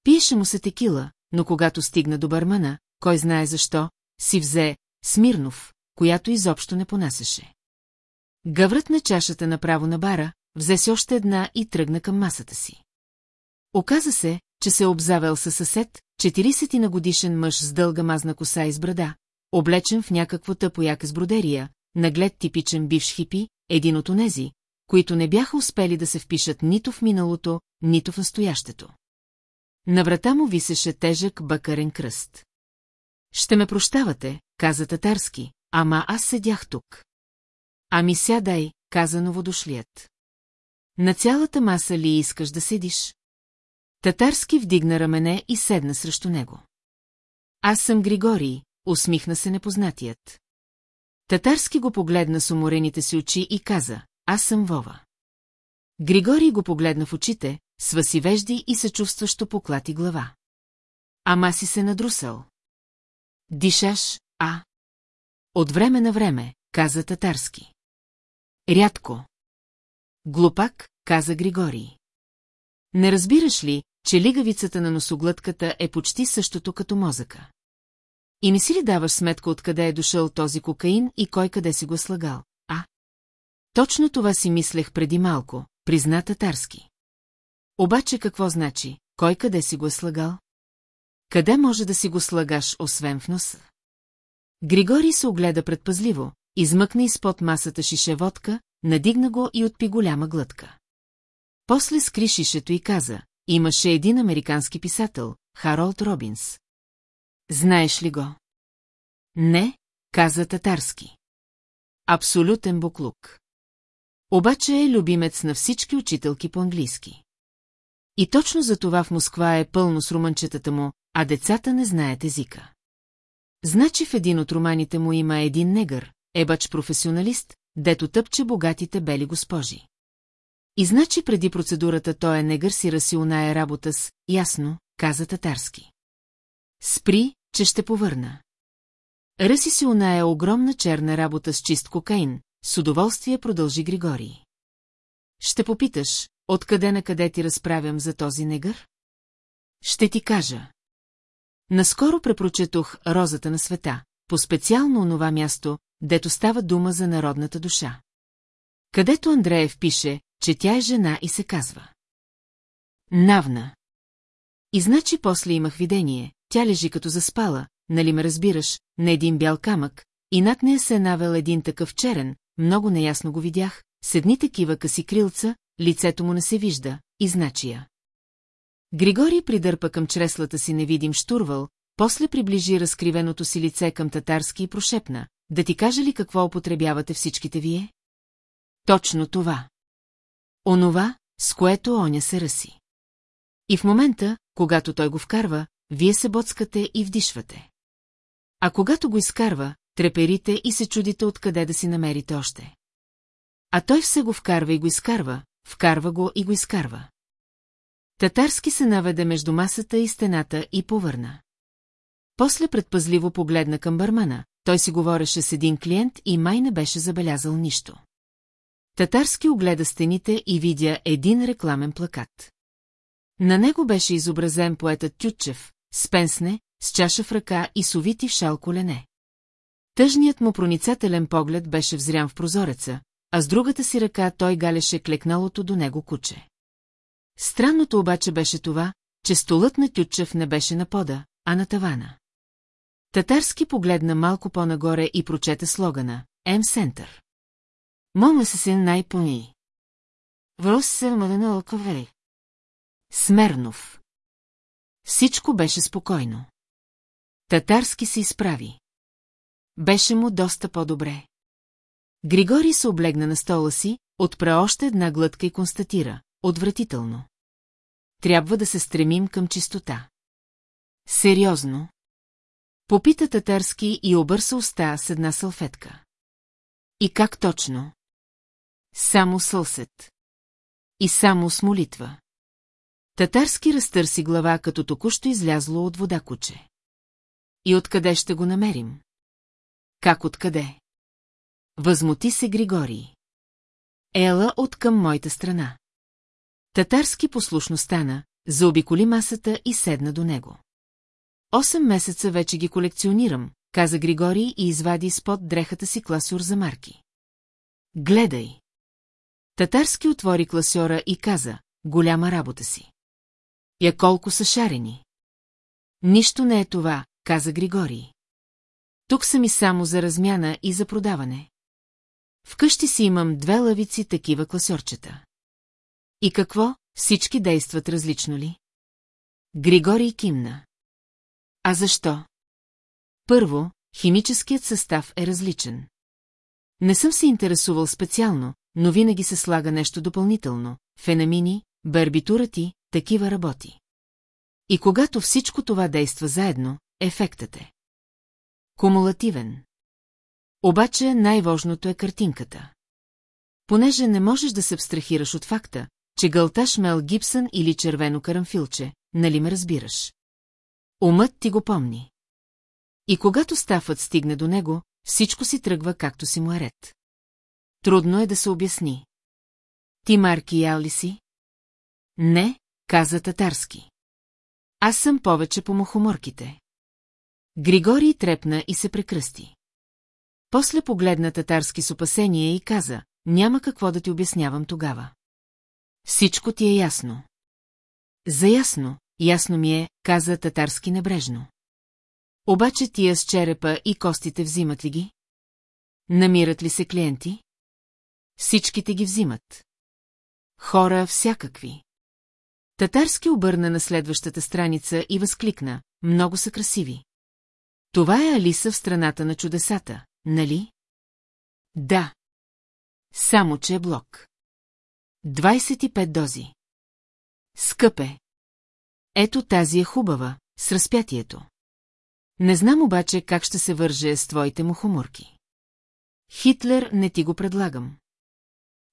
Пиеше му се текила, но когато стигна до бармана, кой знае защо, си взе Смирнов, която изобщо не понасяше. Гъврът на чашата направо на бара, взе си още една и тръгна към масата си. Оказа се, че се е обзавел със съсед, 40 на годишен мъж с дълга мазна коса и с брада, облечен в някакво тъпояка с бродерия, наглед типичен бивш хипи, един от онези, които не бяха успели да се впишат нито в миналото, нито в настоящето. На врата му висеше тежък бъкарен кръст. Ще ме прощавате, каза татарски, ама аз седях тук. Ами сядай, каза новодошлият. На цялата маса ли искаш да седиш? Татарски вдигна рамене и седна срещу него. Аз съм Григорий, усмихна се непознатият. Татарски го погледна с уморените си очи и каза, аз съм Вова. Григорий го погледна в очите, сваси вежди и съчувстващо поклати глава. Ама си се надрусал. Дишаш, а? От време на време, каза татарски. Рядко. Глупак, каза Григорий. Не разбираш ли, че лигавицата на носоглътката е почти същото като мозъка? И не си ли даваш сметка откъде е дошъл този кокаин и кой къде си го слагал, а? Точно това си мислех преди малко, призна татарски. Обаче какво значи, кой къде си го е слагал? Къде може да си го слагаш, освен в носа? Григорий се огледа предпазливо, измъкна изпод масата шише водка, надигна го и отпи голяма глътка. После скри шишето и каза, имаше един американски писател, Харолд Робинс. Знаеш ли го? Не, каза татарски. Абсолютен буклук. Обаче е любимец на всички учителки по английски. И точно за това в Москва е пълно с романчетата му, а децата не знаят езика. Значи в един от романите му има един негър, ебач професионалист, дето тъпче богатите бели госпожи. И значи преди процедурата той е негър си раси оная работа с, ясно, каза татарски. Спри, че ще повърна. Ръси си оная огромна черна работа с чист кокаин, с удоволствие продължи Григорий. Ще попиташ, откъде на къде ти разправям за този негър? Ще ти кажа. Наскоро препрочетох «Розата на света», по специално онова място, дето става дума за народната душа. Където Андреев пише, че тя е жена и се казва. Навна. И значи после имах видение, тя лежи като заспала, нали ме разбираш, на един бял камък, и над нея се е навел един такъв черен, много неясно го видях, с едни такива къси крилца, лицето му не се вижда, и значи я. Григорий придърпа към чреслата си невидим штурвал, после приближи разкривеното си лице към татарски и прошепна. Да ти кажа ли какво употребявате всичките вие? Точно това. Онова, с което оня се ръси. И в момента, когато той го вкарва, вие се боцкате и вдишвате. А когато го изкарва, треперите и се чудите откъде да си намерите още. А той все го вкарва и го изкарва, вкарва го и го изкарва. Татарски се наведе между масата и стената и повърна. После предпазливо погледна към бармана, той си говореше с един клиент и май не беше забелязал нищо. Татарски огледа стените и видя един рекламен плакат. На него беше изобразен поетът Тютчев, с пенсне, с чаша в ръка и совити в шал колене. Тъжният му проницателен поглед беше взрян в прозореца, а с другата си ръка той галеше клекналото до него куче. Странното обаче беше това, че столът на Тютчев не беше на пода, а на тавана. Татарски погледна малко по-нагоре и прочете слогана «М Сентър». Мома се се най-пони. Врос се мадена Смернов. Всичко беше спокойно. Татарски се изправи. Беше му доста по-добре. Григорий се облегна на стола си, отпра още една глътка и констатира. Отвратително. Трябва да се стремим към чистота. Сериозно. Попита татарски и обърса уста с една салфетка. И как точно? Само сълсет. И само с молитва. Татарски разтърси глава, като току-що излязло от вода куче. И откъде ще го намерим? Как откъде? възмути се Григорий. Ела от към моята страна. Татарски послушно стана, заобиколи масата и седна до него. Осем месеца вече ги колекционирам, каза Григорий и извади спод дрехата си класюр за марки. Гледай! Татарски отвори класьора и каза, голяма работа си. Я колко са шарени. Нищо не е това, каза Григорий. Тук са ми само за размяна и за продаване. Вкъщи си имам две лавици такива класьорчета. И какво, всички действат различно ли? Григорий кимна. А защо? Първо, химическият състав е различен. Не съм се интересувал специално, но винаги се слага нещо допълнително. Фенамини, барбитурати, такива работи. И когато всичко това действа заедно, ефектът е. Кумулативен. Обаче най-важното е картинката. Понеже не можеш да се абстрахираш от факта, че гълташ Мел Гибсън или червено карамфилче, нали ме разбираш? Умът ти го помни. И когато стафът стигне до него, всичко си тръгва както си му е ред. Трудно е да се обясни. Ти Марки ял си? Не, каза татарски. Аз съм повече по мухоморките. Григорий трепна и се прекръсти. После погледна татарски с опасение и каза, няма какво да ти обяснявам тогава. Всичко ти е ясно. Заясно, ясно ми е, каза татарски небрежно. Обаче тия с черепа и костите взимат ли ги? Намират ли се клиенти? Всичките ги взимат. Хора всякакви. Татарски обърна на следващата страница и възкликна. Много са красиви. Това е Алиса в страната на чудесата, нали? Да. Само, че е блок. 25 дози. Скъпе. Ето тази е хубава, с разпятието. Не знам обаче как ще се върже с твоите му хуморки. Хитлер не ти го предлагам.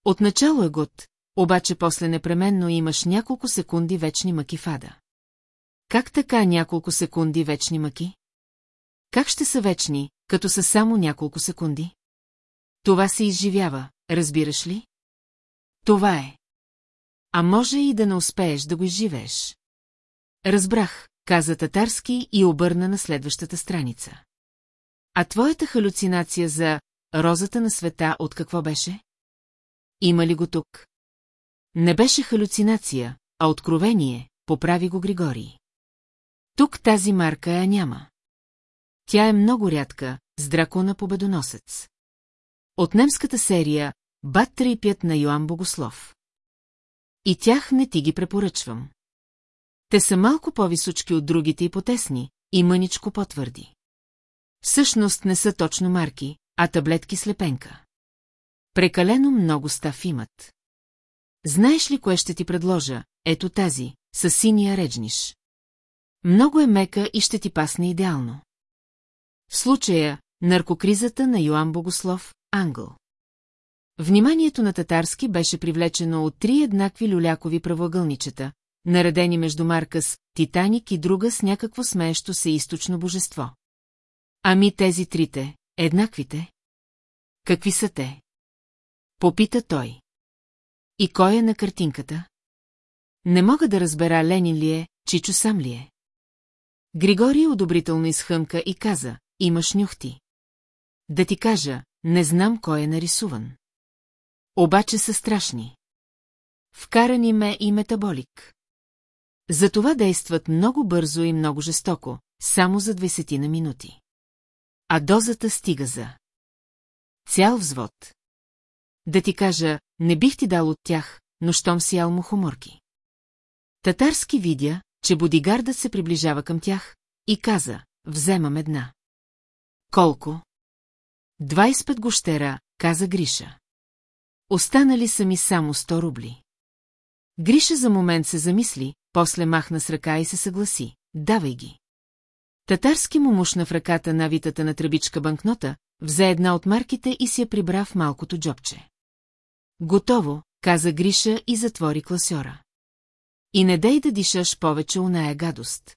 Отначало е год, обаче после непременно имаш няколко секунди вечни мъки фада. Как така няколко секунди вечни мъки? Как ще са вечни, като са само няколко секунди? Това се изживява, разбираш ли? Това е. А може и да не успееш да го изживееш. Разбрах, каза татарски и обърна на следващата страница. А твоята халюцинация за розата на света от какво беше? Има ли го тук? Не беше халюцинация, а откровение, поправи го Григорий. Тук тази марка я няма. Тя е много рядка, с дракона победоносец. От немската серия Бат Трипят на Йоан Богослов. И тях не ти ги препоръчвам. Те са малко по-височки от другите и потесни, и мъничко по-твърди. Всъщност не са точно марки, а таблетки с лепенка. Прекалено много став имат. Знаеш ли кое ще ти предложа? Ето тази, с синия реджниш. Много е мека и ще ти пасне идеално. В случая, наркокризата на Йоан Богослов, Англ. Вниманието на татарски беше привлечено от три еднакви люлякови правоъгълничета, наредени между Маркъс, Титаник и друга с някакво смеещо се източно божество. Ами тези трите, еднаквите? Какви са те? Попита той. И кой е на картинката? Не мога да разбера Ленин ли е, Чичо сам ли е. Григорий одобрително изхъмка и каза, имаш нюхти. Да ти кажа, не знам кой е нарисуван. Обаче са страшни. Вкарани ме и метаболик. Затова действат много бързо и много жестоко, само за 20 на минути. А дозата стига за... Цял взвод. Да ти кажа, не бих ти дал от тях, но щом си ял мухоморки. Татарски видя, че бодигардът се приближава към тях и каза, вземам една. Колко? 25 гощера, каза Гриша. Останали са ми само 100 рубли. Гриша за момент се замисли, после махна с ръка и се съгласи. Давай ги. Татарски му мушна в ръката навитата на тръбичка банкнота, взе една от марките и си я прибра в малкото джобче. Готово, каза Гриша и затвори класьора. И не дей да дишаш повече оная гадост.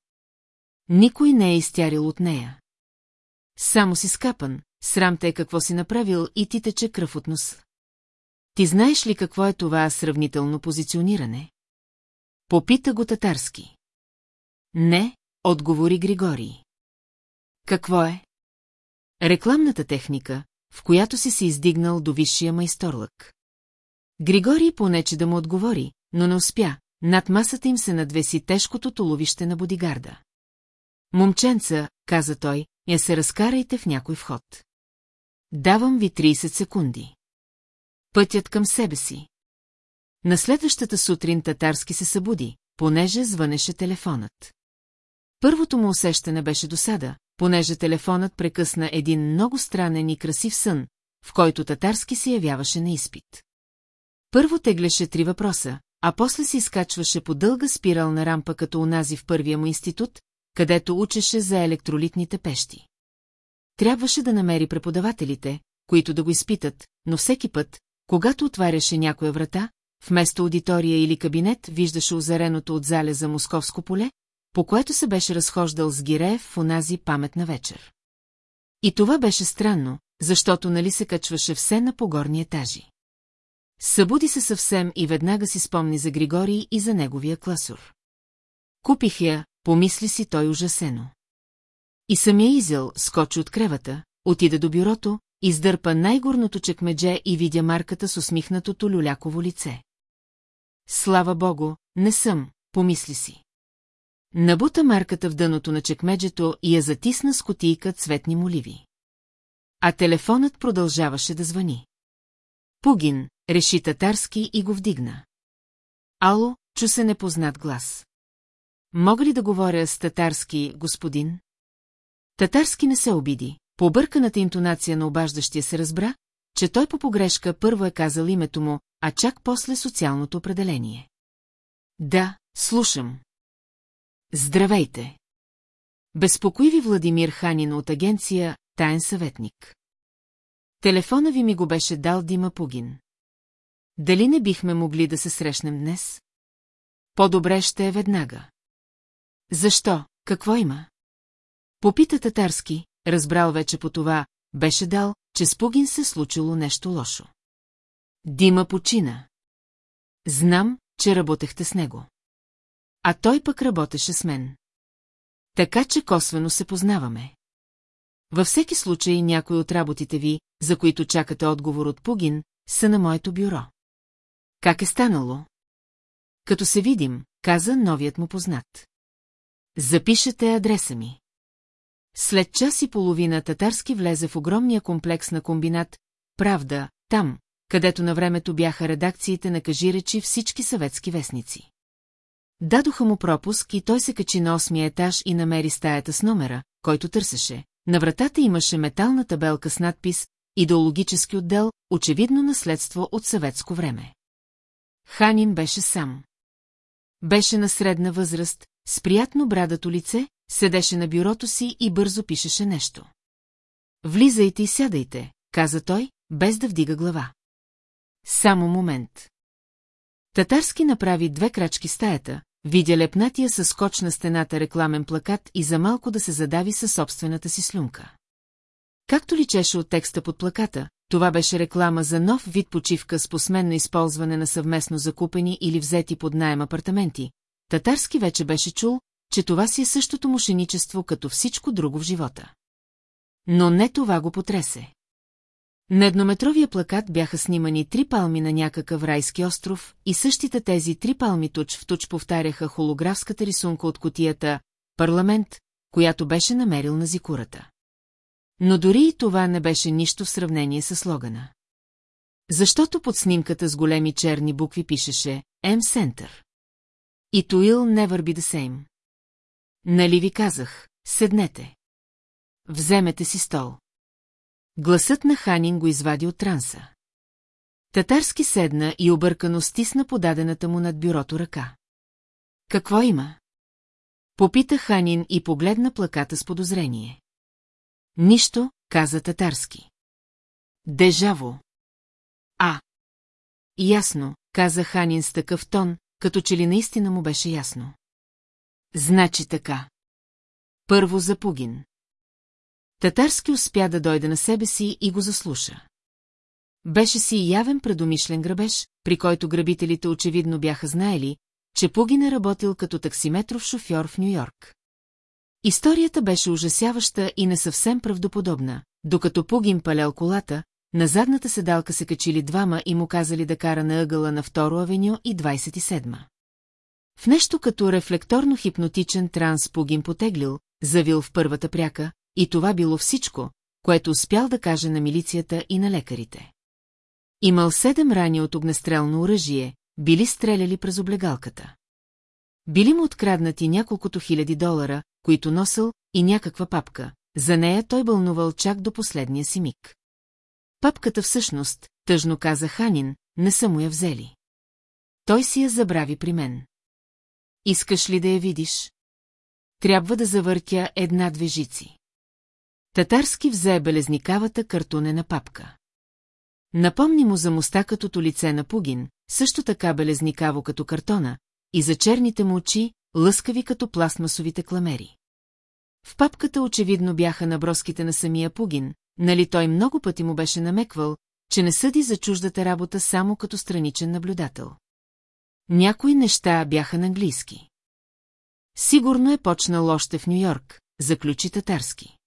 Никой не е изтярил от нея. Само си скапан, срам те е какво си направил и ти тече кръв от нос. Ти знаеш ли какво е това сравнително позициониране? Попита го татарски. Не, отговори Григорий. Какво е? Рекламната техника, в която си се издигнал до висшия майсторлък. Григорий понече да му отговори, но не успя, над масата им се надвеси тежкото толовище на бодигарда. Момченца, каза той, я се разкарайте в някой вход. Давам ви 30 секунди. Пътят към себе си. На следващата сутрин татарски се събуди, понеже звънеше телефонът. Първото му усещане беше досада, понеже телефонът прекъсна един много странен и красив сън, в който татарски се явяваше на изпит. Първо теглеше три въпроса, а после се изкачваше по дълга спирална рампа като унази в първия му институт, където учеше за електролитните пещи. Трябваше да намери преподавателите, които да го изпитат, но всеки път, когато отваряше някоя врата, вместо аудитория или кабинет виждаше озареното от залеза Московско поле, по което се беше разхождал с Гиреев в онази паметна вечер. И това беше странно, защото нали се качваше все на погорни етажи. Събуди се съвсем и веднага си спомни за Григорий и за неговия класор. Купих я, помисли си той ужасено. И самия Изел скочи от кревата, отида до бюрото, издърпа най-горното чекмедже и видя марката с усмихнатото люляково лице. Слава богу, не съм, помисли си. Набута марката в дъното на чекмеджето и я затисна с котийка цветни моливи. А телефонът продължаваше да звъни. Пугин, реши татарски и го вдигна. Ало, чу се непознат глас. Мога ли да говоря с татарски, господин? Татарски не се обиди. По обърканата интонация на обаждащия се разбра, че той по погрешка първо е казал името му, а чак после социалното определение. Да, слушам. Здравейте! Безпокои ви Владимир Ханин от агенция «Таен съветник». Телефона ви ми го беше дал Дима Пугин. Дали не бихме могли да се срещнем днес? По-добре ще е веднага. Защо? Какво има? Попита татарски, разбрал вече по това, беше дал, че с Пугин се случило нещо лошо. Дима почина. Знам, че работехте с него. А той пък работеше с мен. Така че косвено се познаваме. Във всеки случай някои от работите ви, за които чакате отговор от Пугин, са на моето бюро. Как е станало? Като се видим, каза новият му познат. Запишете адреса ми. След час и половина татарски влезе в огромния комплекс на комбинат «Правда», там, където на времето бяха редакциите на кажиречи всички съветски вестници. Дадоха му пропуск и той се качи на осмия етаж и намери стаята с номера, който търсеше. На вратата имаше метална табелка с надпис «Идеологически отдел, очевидно наследство от съветско време». Ханин беше сам. Беше на средна възраст, с приятно брадато лице, седеше на бюрото си и бързо пишеше нещо. Влизайте и сядайте, каза той, без да вдига глава. Само момент. Татарски направи две крачки стаята, видя лепнатия със скоч на стената рекламен плакат и за малко да се задави със собствената си слюнка. Както личеше от текста под плаката, това беше реклама за нов вид почивка с посменно използване на съвместно закупени или взети под найем апартаменти. Татарски вече беше чул, че това си е същото мошеничество като всичко друго в живота. Но не това го потресе. На еднометровия плакат бяха снимани три палми на някакъв райски остров и същите тези три палми туч в туч повтаряха холографската рисунка от котията «Парламент», която беше намерил на зикурата. Но дори и това не беше нищо в сравнение с слогана. Защото под снимката с големи черни букви пишеше «М Center». И Туил never be the same. Нали ви казах, седнете. Вземете си стол. Гласът на Ханин го извади от транса. Татарски седна и объркано стисна подадената му над бюрото ръка. Какво има? Попита Ханин и погледна плаката с подозрение. Нищо, каза татарски. Дежаво. А. Ясно, каза Ханин с такъв тон, като че ли наистина му беше ясно. Значи така. Първо за Пугин. Татарски успя да дойде на себе си и го заслуша. Беше си явен предумишлен грабеж, при който грабителите очевидно бяха знаели, че Пугин е работил като таксиметров шофьор в Нью-Йорк. Историята беше ужасяваща и не съвсем правдоподобна. Докато Пугин палял колата, на задната седалка се качили двама и му казали да кара на ъгъла на Второ авеню и 27-ма. В нещо като рефлекторно-хипнотичен транс Пугин потеглил, завил в първата пряка, и това било всичко, което успял да каже на милицията и на лекарите. Имал седем рани от огнестрелно оръжие, били стреляли през облегалката. Били му откраднати няколкото хиляди долара, които носил, и някаква папка. За нея той бълнувал чак до последния си миг. Папката всъщност, тъжно каза Ханин, не са му я взели. Той си я забрави при мен. Искаш ли да я видиш? Трябва да завъртя една-две жици. Татарски взе белезникавата картонена папка. Напомни му за мустакатото лице на Пугин, също така белезникаво като картона, и за черните му очи, лъскави като пластмасовите кламери. В папката очевидно бяха наброските на самия Пугин, нали той много пъти му беше намеквал, че не съди за чуждата работа само като страничен наблюдател. Някои неща бяха на английски. Сигурно е почнал още в Нью-Йорк, заключи татарски.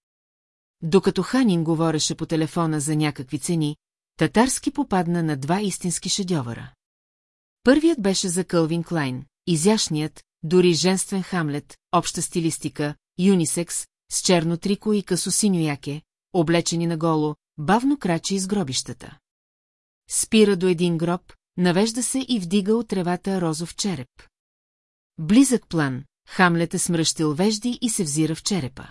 Докато Ханин говореше по телефона за някакви цени, татарски попадна на два истински шедьовъра. Първият беше за Кълвин Клайн, изящният, дори женствен Хамлет, обща стилистика, юнисекс, с черно трико и късо синьо яке, облечени наголо, бавно крачи из гробищата. Спира до един гроб, навежда се и вдига от тревата розов череп. Близък план, Хамлет е смръщил вежди и се взира в черепа.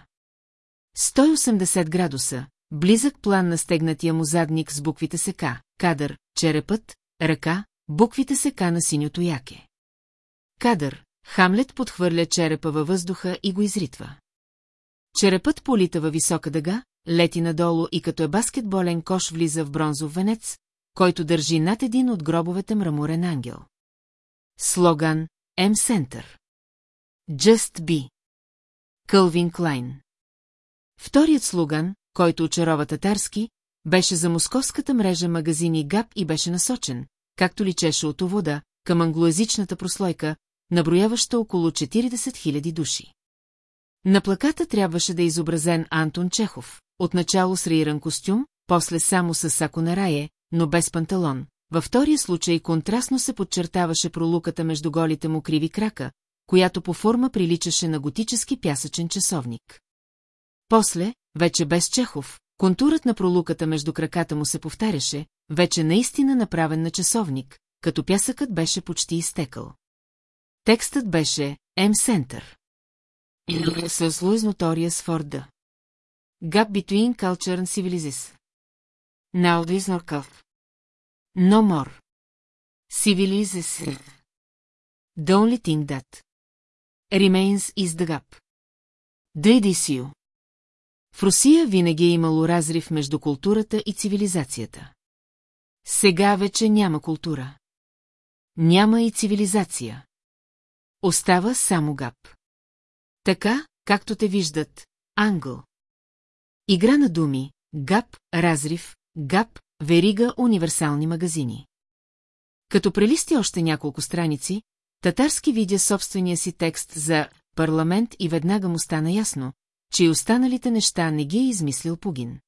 180 градуса, близък план на стегнатия му задник с буквите сека, кадър, черепът, ръка, буквите сека на синьото яке. Кадър, Хамлет подхвърля черепа във въздуха и го изритва. Черепът полита във висока дъга, лети надолу и като е баскетболен кош влиза в бронзов венец, който държи над един от гробовете мраморен ангел. Слоган М Center. Just be. Кълвин Клайн. Вторият слоган, който очарова татарски, беше за московската мрежа магазини ГАП и беше насочен, както личеше от увода, към англоязичната прослойка, наброяваща около 40 000 души. На плаката трябваше да е изобразен Антон Чехов, отначало с раиран костюм, после само с сако на рае, но без панталон. Във втория случай контрастно се подчертаваше пролуката между голите му криви крака, която по форма приличаше на готически пясъчен часовник. После, вече без Чехов, контурът на пролуката между краката му се повтаряше, вече наистина направен на часовник, като пясъкът беше почти изтекал. Текстът беше M-Center. С Луиз for the Gap between culture and civilization. Not cuff. No more. Civilization. The only thing that remains is the gap. DDCU. В Русия винаги е имало разрив между културата и цивилизацията. Сега вече няма култура. Няма и цивилизация. Остава само гап. Така, както те виждат, англ. Игра на думи, гап, разрив, гап, верига, универсални магазини. Като прелисти още няколко страници, татарски видя собствения си текст за парламент и веднага му стана ясно, че и останалите неща не ги е измислил Пугин.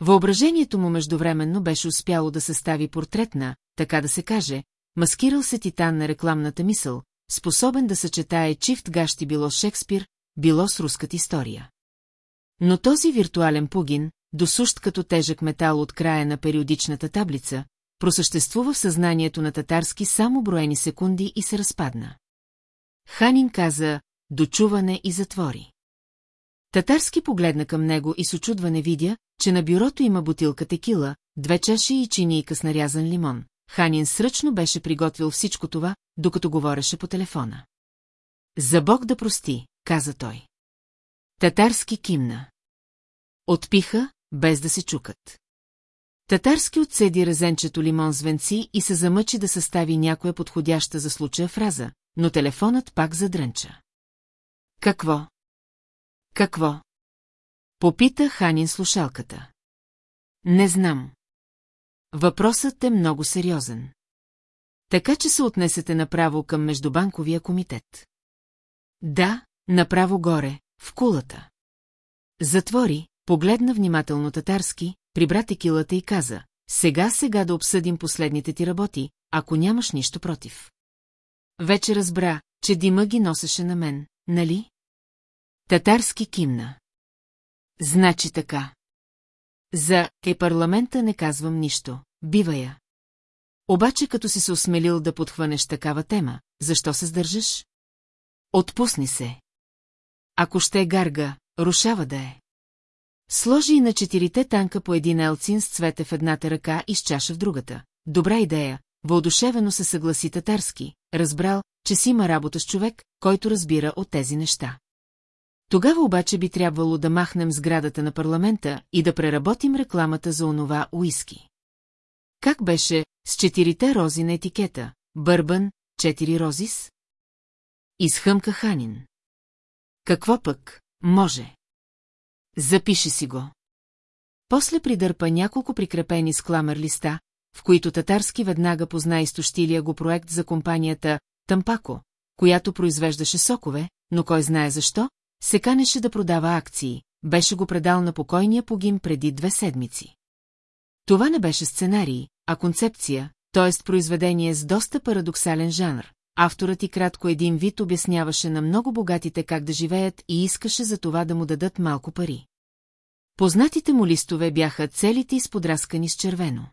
Въображението му междувременно беше успяло да състави портрет на, така да се каже, маскирал се титан на рекламната мисъл, способен да съчетае чифт гащи било Шекспир, било с руската история. Но този виртуален Пугин, досущ като тежък метал от края на периодичната таблица, просъществува в съзнанието на татарски само броени секунди и се разпадна. Ханин каза «дочуване и затвори». Татарски погледна към него и с очудване видя, че на бюрото има бутилка текила, две чаши и чинийка с нарязан лимон. Ханин сръчно беше приготвил всичко това, докато говореше по телефона. За Бог да прости, каза той. Татарски кимна. Отпиха, без да се чукат. Татарски отседи резенчето лимон с венци и се замъчи да състави някоя подходяща за случая фраза, но телефонът пак задрънча. Какво? Какво? Попита Ханин слушалката. Не знам. Въпросът е много сериозен. Така че се отнесете направо към Междубанковия комитет. Да, направо горе, в кулата. Затвори, погледна внимателно татарски, прибра текилата и каза, сега сега да обсъдим последните ти работи, ако нямаш нищо против. Вече разбра, че дима ги носеше на мен, нали? Татарски кимна. Значи така. За е парламента не казвам нищо, бива я. Обаче като си се осмелил да подхванеш такава тема, защо се сдържаш? Отпусни се. Ако ще е гарга, рушава да е. Сложи и на четирите танка по един елцин с цвете в едната ръка и с чаша в другата. Добра идея, въодушевено се съгласи татарски, разбрал, че си има работа с човек, който разбира от тези неща. Тогава обаче би трябвало да махнем сградата на парламента и да преработим рекламата за онова уиски. Как беше с четирите рози на етикета? Бърбан, четири розис? Изхъмка Ханин. Какво пък, може? Запиши си го. После придърпа няколко прикрепени с кламер листа, в които татарски веднага позна изтощилия го проект за компанията Тампако, която произвеждаше сокове, но кой знае защо, се канеше да продава акции, беше го предал на покойния погим преди две седмици. Това не беше сценарий, а концепция, т.е. произведение с доста парадоксален жанр. Авторът и кратко един вид обясняваше на много богатите как да живеят и искаше за това да му дадат малко пари. Познатите му листове бяха целите изподраскани с червено.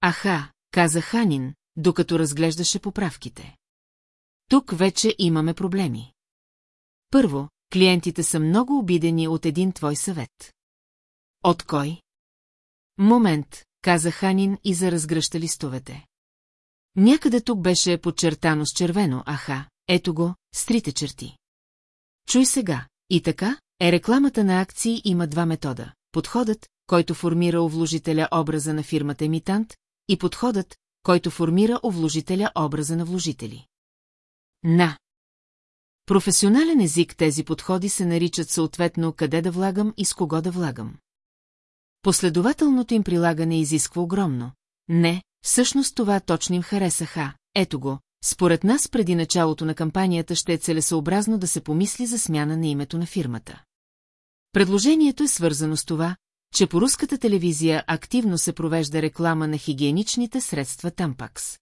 Аха, каза Ханин, докато разглеждаше поправките. Тук вече имаме проблеми. Първо, клиентите са много обидени от един твой съвет. От кой? Момент, каза Ханин и заразгръща листовете. Някъде тук беше подчертано с червено, аха, ето го, с трите черти. Чуй сега, и така, е рекламата на акции има два метода. Подходът, който формира овложителя образа на фирмата емитант, и подходът, който формира овложителя образа на вложители. На. Професионален език тези подходи се наричат съответно къде да влагам и с кого да влагам. Последователното им прилагане изисква огромно. Не, всъщност това точно им харесаха. Ето го, според нас преди началото на кампанията ще е целесообразно да се помисли за смяна на името на фирмата. Предложението е свързано с това, че по руската телевизия активно се провежда реклама на хигиеничните средства Тампакс.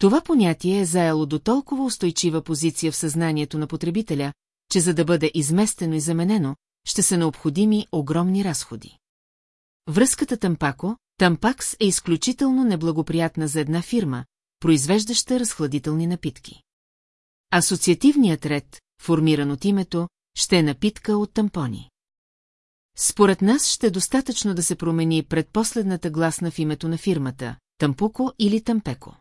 Това понятие е заело до толкова устойчива позиция в съзнанието на потребителя, че за да бъде изместено и заменено, ще са необходими огромни разходи. Връзката Тампако, Тампакс е изключително неблагоприятна за една фирма, произвеждаща разхладителни напитки. Асоциативният ред, формиран от името, ще е напитка от тампони. Според нас ще е достатъчно да се промени предпоследната гласна в името на фирмата – Тампуко или Тампеко.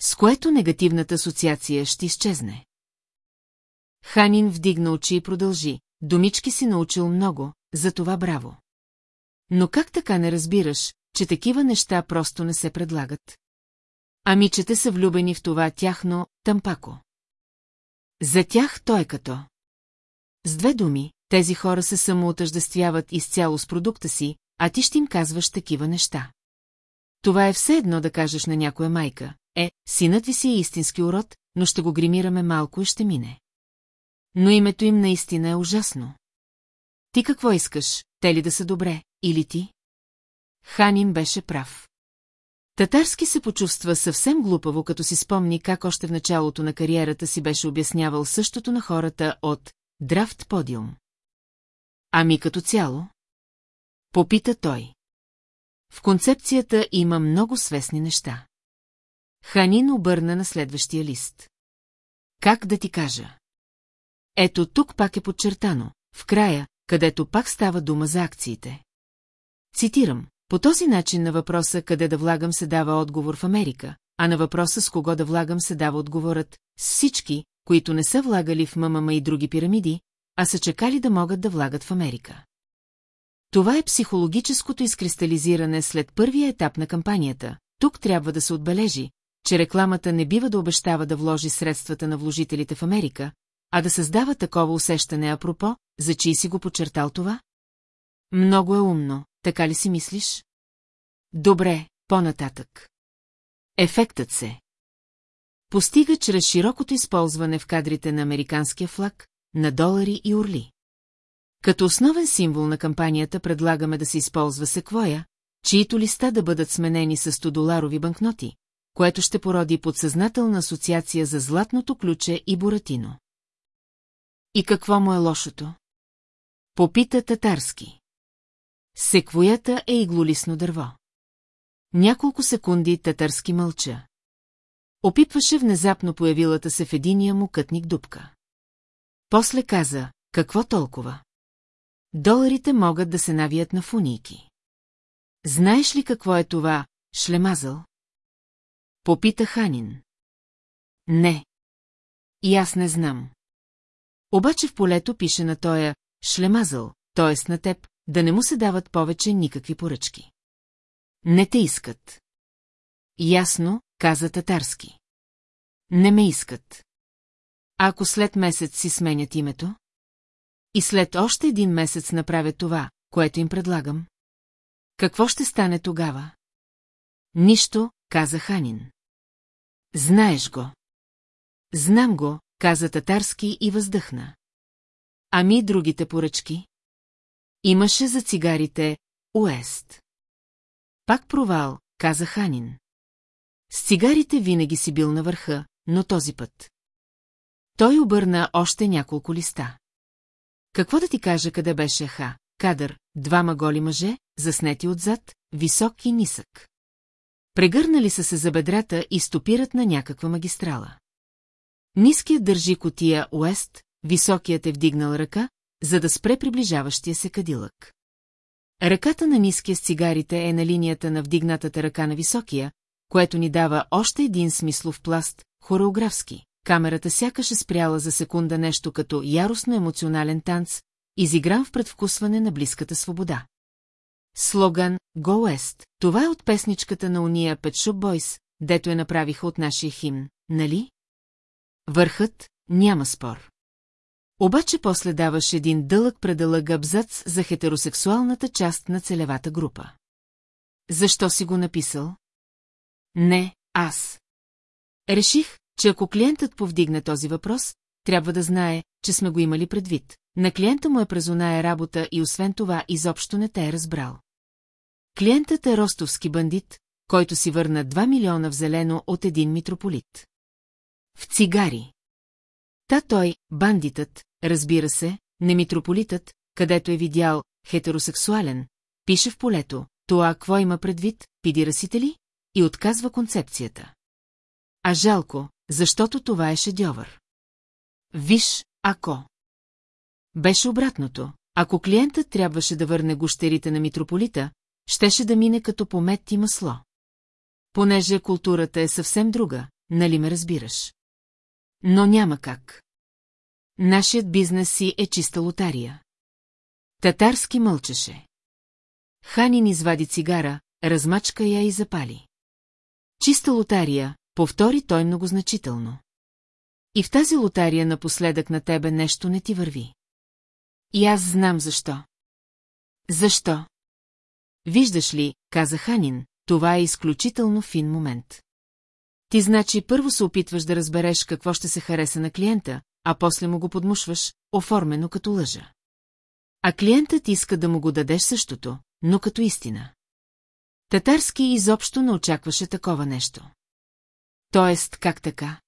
С което негативната асоциация ще изчезне. Ханин вдигна очи и продължи. Домички си научил много, за това браво. Но как така не разбираш, че такива неща просто не се предлагат? Амичете са влюбени в това тяхно тампако. За тях той е като. С две думи, тези хора се самоотъждествяват изцяло с продукта си, а ти ще им казваш такива неща. Това е все едно да кажеш на някоя майка. Е, синът ви си е истински урод, но ще го гримираме малко и ще мине. Но името им наистина е ужасно. Ти какво искаш, те ли да са добре, или ти? Ханин беше прав. Татарски се почувства съвсем глупаво, като си спомни как още в началото на кариерата си беше обяснявал същото на хората от Драфт Подиум. Ами като цяло? Попита той. В концепцията има много свестни неща. Ханин обърна на следващия лист. Как да ти кажа? Ето тук пак е подчертано, в края, където пак става дума за акциите. Цитирам, по този начин на въпроса къде да влагам се дава отговор в Америка, а на въпроса с кого да влагам се дава отговорът с всички, които не са влагали в МММ и други пирамиди, а са чекали да могат да влагат в Америка. Това е психологическото изкристализиране след първия етап на кампанията. Тук трябва да се отбележи, че рекламата не бива да обещава да вложи средствата на вложителите в Америка, а да създава такова усещане апропо, за чий си го подчертал това? Много е умно, така ли си мислиш? Добре, по-нататък. Ефектът се постига чрез широкото използване в кадрите на американския флаг, на долари и орли. Като основен символ на кампанията предлагаме да се използва секвоя, чието листа да бъдат сменени с 100-доларови банкноти, което ще породи подсъзнателна асоциация за златното ключе и буратино. И какво му е лошото? Попита татарски. Секвоята е иглолисно дърво. Няколко секунди татарски мълча. Опитваше внезапно появилата се в единия му кътник дупка. После каза, какво толкова? Доларите могат да се навият на фунийки. Знаеш ли какво е това, шлемазъл? Попита Ханин. Не. И аз не знам. Обаче в полето пише на тоя шлемазъл, т.е. на теб, да не му се дават повече никакви поръчки. Не те искат. Ясно, каза татарски. Не ме искат. А ако след месец си сменят името? И след още един месец направят това, което им предлагам? Какво ще стане тогава? Нищо, каза Ханин. Знаеш го. Знам го, каза татарски и въздъхна. Ами другите поръчки? Имаше за цигарите Уест. Пак провал, каза Ханин. С цигарите винаги си бил на върха, но този път. Той обърна още няколко листа. Какво да ти кажа къде беше Ха? Кадър, двама голи мъже, заснети отзад, висок и нисък. Прегърнали са се за бедрата и стопират на някаква магистрала. Ниският държи котия Уест, високият е вдигнал ръка, за да спре приближаващия се кадилък. Ръката на ниския с цигарите е на линията на вдигнатата ръка на високия, което ни дава още един смислов пласт, хореографски. Камерата сякаш е спряла за секунда нещо като яростно емоционален танц, изигран в предвкусване на близката свобода. Слоган «Go West» – това е от песничката на уния Pet Shop Boys, дето я направиха от нашия химн, нали? Върхът няма спор. Обаче после даваш един дълъг предълъг абзац за хетеросексуалната част на целевата група. Защо си го написал? Не, аз. Реших, че ако клиентът повдигне този въпрос, трябва да знае, че сме го имали предвид. На клиента му е презоная работа и освен това изобщо не те е разбрал. Клиентът е ростовски бандит, който си върна 2 милиона в зелено от един митрополит. В цигари. Та той, бандитът, разбира се, не митрополитът, където е видял хетеросексуален, пише в полето, това какво има предвид, пидирасите ли? И отказва концепцията. А жалко, защото това е шедьовър. Виж, ако... Беше обратното. Ако клиентът трябваше да върне гощерите на митрополита, щеше да мине като помет и масло. Понеже културата е съвсем друга, нали ме разбираш? Но няма как. Нашият бизнес си е чиста лотария. Татарски мълчеше. Ханин извади цигара, размачка я и запали. Чиста лотария, повтори той многозначително. И в тази лотария напоследък на тебе нещо не ти върви. И аз знам защо. Защо? Виждаш ли, каза Ханин, това е изключително фин момент. Ти значи първо се опитваш да разбереш какво ще се хареса на клиента, а после му го подмушваш, оформено като лъжа. А клиентът иска да му го дадеш същото, но като истина. Татарски изобщо не очакваше такова нещо. Тоест, как така?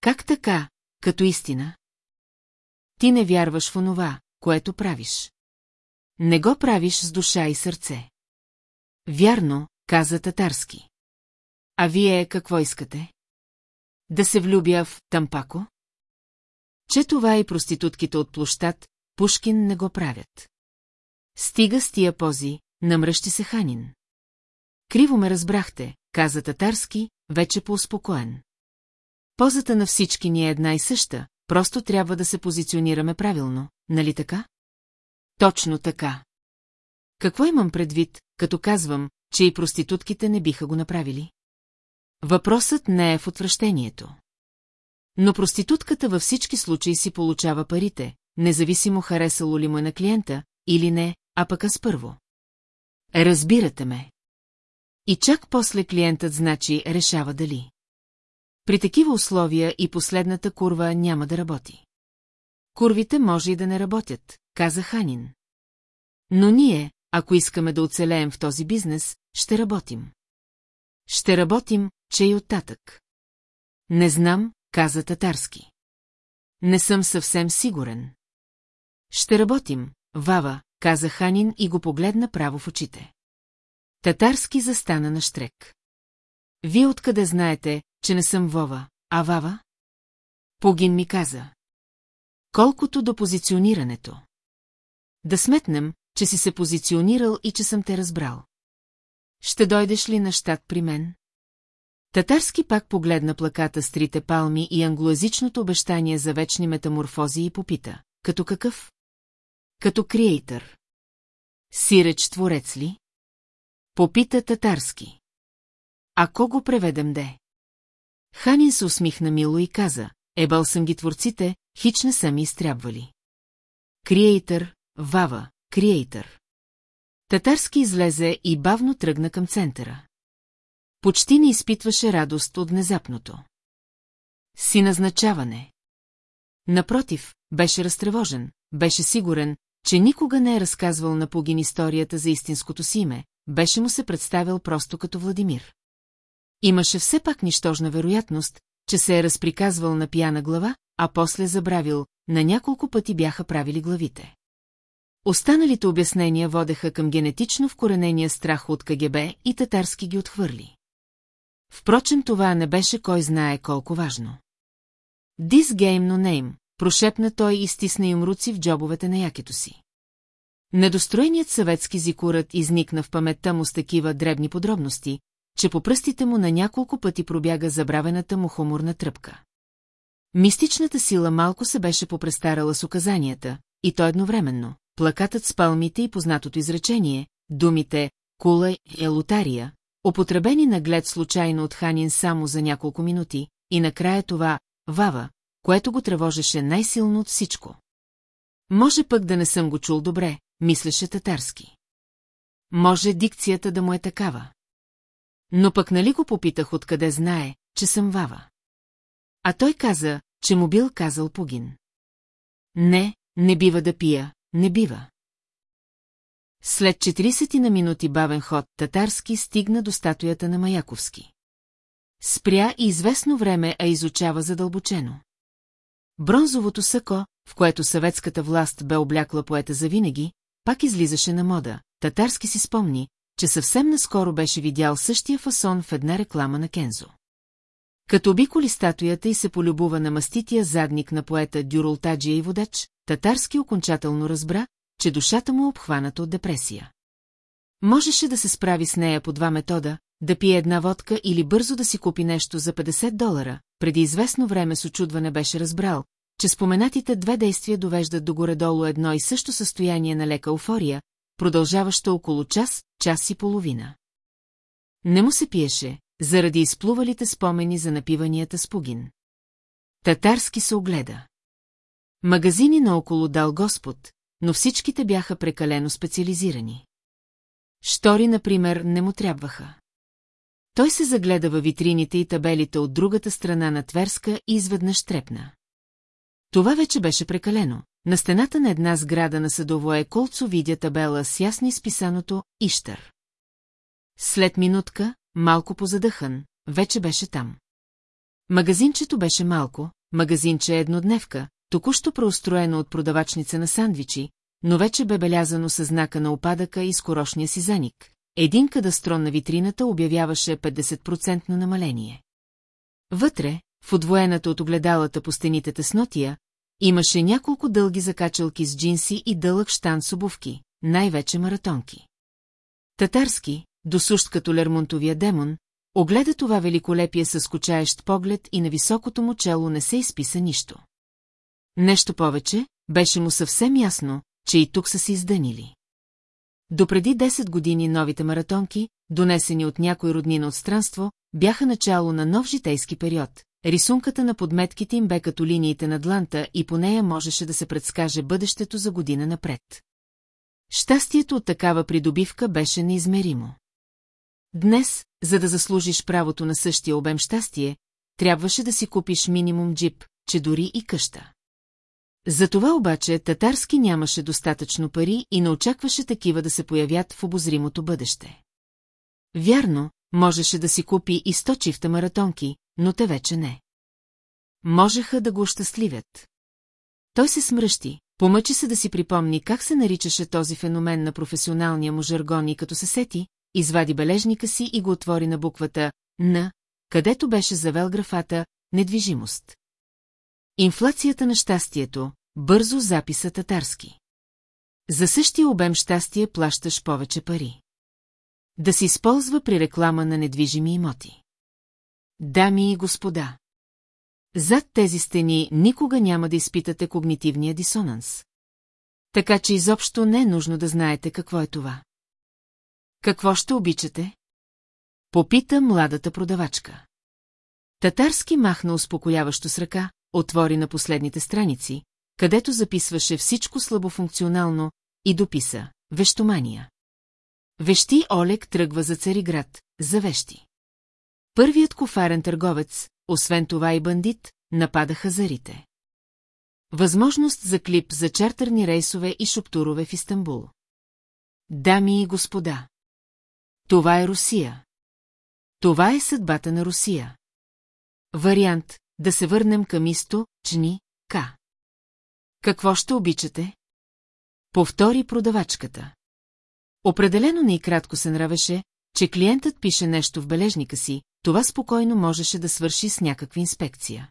Как така, като истина? Ти не вярваш в онова, което правиш. Не го правиш с душа и сърце. Вярно, каза татарски. А вие какво искате? Да се влюбя в Тампако? Че това и проститутките от площад, Пушкин не го правят. Стига с тия пози, намръщи се Ханин. Криво ме разбрахте, каза татарски, вече по-успокоен. Позата на всички ни е една и съща, просто трябва да се позиционираме правилно, нали така? Точно така. Какво имам предвид, като казвам, че и проститутките не биха го направили? Въпросът не е в отвращението. Но проститутката във всички случаи си получава парите, независимо харесало ли му е на клиента, или не, а пък аз първо. Разбирате ме. И чак после клиентът значи решава дали. При такива условия и последната курва няма да работи. Курвите може и да не работят, каза Ханин. Но ние, ако искаме да оцелеем в този бизнес, ще работим. Ще работим, че и оттатък. Не знам, каза татарски. Не съм съвсем сигурен. Ще работим, Вава, каза Ханин и го погледна право в очите. Татарски застана на штрек. Вие откъде знаете, че не съм Вова, а Вава? Погин ми каза. Колкото до позиционирането. Да сметнем, че си се позиционирал и че съм те разбрал. Ще дойдеш ли на щат при мен? Татарски пак погледна плаката с трите палми и англоязичното обещание за вечни метаморфози и попита. Като какъв? Като креатор. Сиреч творец ли? Попита татарски. Ако го преведем де? Ханин се усмихна мило и каза, ебал съм ги творците, хич не са ми изтрябвали. Креатор, Вава, креатор. Татарски излезе и бавно тръгна към центъра. Почти не изпитваше радост от внезапното. Си назначаване. Напротив, беше разтревожен, беше сигурен, че никога не е разказвал на Пугин историята за истинското си име, беше му се представил просто като Владимир. Имаше все пак нищожна вероятност, че се е разприказвал на пияна глава, а после забравил, на няколко пъти бяха правили главите. Останалите обяснения водеха към генетично вкоренения страх от КГБ и татарски ги отхвърли. Впрочем, това не беше кой знае колко важно. This game no name, прошепна той и стисна им руци в джобовете на якето си. Недостроеният съветски зикурът изникна в паметта му с такива дребни подробности, че по пръстите му на няколко пъти пробяга забравената му хуморна тръпка. Мистичната сила малко се беше попрестарала с указанията, и то едновременно. Плакатът с палмите и познатото изречение, думите «Кула» и «Елотария», употребени наглед случайно от Ханин само за няколко минути, и накрая това «Вава», което го тревожеше най-силно от всичко. Може пък да не съм го чул добре, мислеше татарски. Може дикцията да му е такава. Но пък нали го попитах откъде знае, че съм Вава. А той каза, че му бил казал Пугин. Не, не бива да пия, не бива. След 40 на минути бавен ход, татарски стигна до статуята на Маяковски. Спря и известно време, а изучава задълбочено. Бронзовото сако, в което съветската власт бе облякла поета завинаги, пак излизаше на мода. Татарски си спомни, че съвсем наскоро беше видял същия фасон в една реклама на Кензо. Като обиколи статуята и се полюбува на мастития задник на поета Дюролтаджия и водач, татарски окончателно разбра, че душата му е обхваната от депресия. Можеше да се справи с нея по два метода, да пие една водка или бързо да си купи нещо за 50 долара, преди известно време с очудване беше разбрал, че споменатите две действия довеждат до горе-долу едно и също състояние на лека euфория, продължаваща около час, час и половина. Не му се пиеше, заради изплувалите спомени за напиванията с Пугин. Татарски се огледа. Магазини наоколо дал Господ, но всичките бяха прекалено специализирани. Штори, например, не му трябваха. Той се загледа във витрините и табелите от другата страна на Тверска и изведнъж трепна. Това вече беше прекалено. На стената на една сграда на съдовое колцо видя табела с ясно изписаното «Иштър». След минутка, малко позадъхан, вече беше там. Магазинчето беше малко, магазинче е еднодневка, току-що преустроено от продавачница на сандвичи, но вече бе белязано със знака на опадъка и скорошния си заник. Един кадастрон на витрината обявяваше 50% намаление. Вътре, в отвоената от огледалата по стените теснотия, имаше няколко дълги закачалки с джинси и дълъг штан с обувки, най-вече маратонки. Татарски, досущ като Лермонтовия демон, огледа това великолепие с скучаещ поглед и на високото му чело не се изписа нищо. Нещо повече, беше му съвсем ясно, че и тук са се издънили. Допреди 10 години новите маратонки, донесени от някой роднина от странство, бяха начало на нов житейски период. Рисунката на подметките им бе като линиите на дланта и по нея можеше да се предскаже бъдещето за година напред. Щастието от такава придобивка беше неизмеримо. Днес, за да заслужиш правото на същия обем щастие, трябваше да си купиш минимум джип, че дори и къща. За това обаче татарски нямаше достатъчно пари и не очакваше такива да се появят в обозримото бъдеще. Вярно, можеше да си купи и сто чифта маратонки, но те вече не. Можеха да го ощастливят. Той се смръщи, помъчи се да си припомни как се наричаше този феномен на професионалния му жаргон и като се сети, извади бележника си и го отвори на буквата «Н», където беше завел графата «Недвижимост». Инфлацията на щастието, бързо записа татарски. За същия обем щастие плащаш повече пари. Да се използва при реклама на недвижими имоти. Дами и господа. Зад тези стени никога няма да изпитате когнитивния дисонанс. Така че изобщо не е нужно да знаете какво е това. Какво ще обичате? Попита младата продавачка. Татарски махна успокояващо с ръка, отвори на последните страници, където записваше всичко слабофункционално и дописа «Вещомания». Вещи Олег тръгва за Цариград, за вещи. Първият кофарен търговец, освен това и бандит, нападаха зарите. Възможност за клип за чартърни рейсове и шоптурове в Истанбул. Дами и господа. Това е Русия. Това е съдбата на Русия. Вариант – да се върнем към Исто, Чни, К. Какво ще обичате? Повтори продавачката. Определено не и кратко се нравеше, че клиентът пише нещо в бележника си, това спокойно можеше да свърши с някаква инспекция.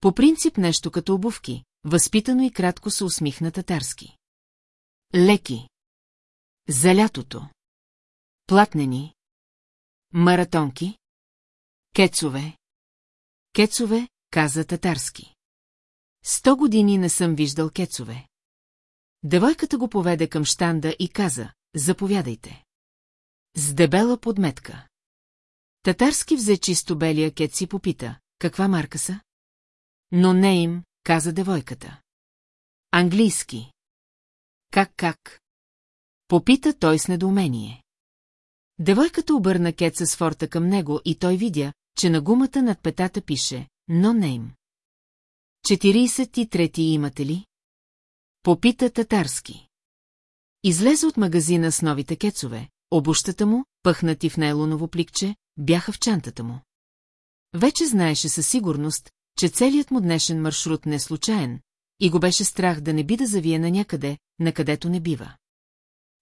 По принцип нещо като обувки, възпитано и кратко се усмихна татарски. Леки. За лятото. Платнени. Маратонки. Кецове. Кецове, каза татарски. Сто години не съм виждал кецове. Девойката го поведе към штанда и каза, заповядайте. С дебела подметка. Татарски взе чисто белия кец и попита, каква марка са? Но не им, каза девойката. Английски. Как-как? Попита той с недоумение. Девойката обърна кеца с форта към него и той видя, че на гумата над петата пише «No name». 43 имате ли? Попита татарски. Излезе от магазина с новите кецове, обущата му, пъхнати в нейлоново пликче, бяха в чантата му. Вече знаеше със сигурност, че целият му днешен маршрут не е случайен, и го беше страх да не би да завие на някъде, на където не бива.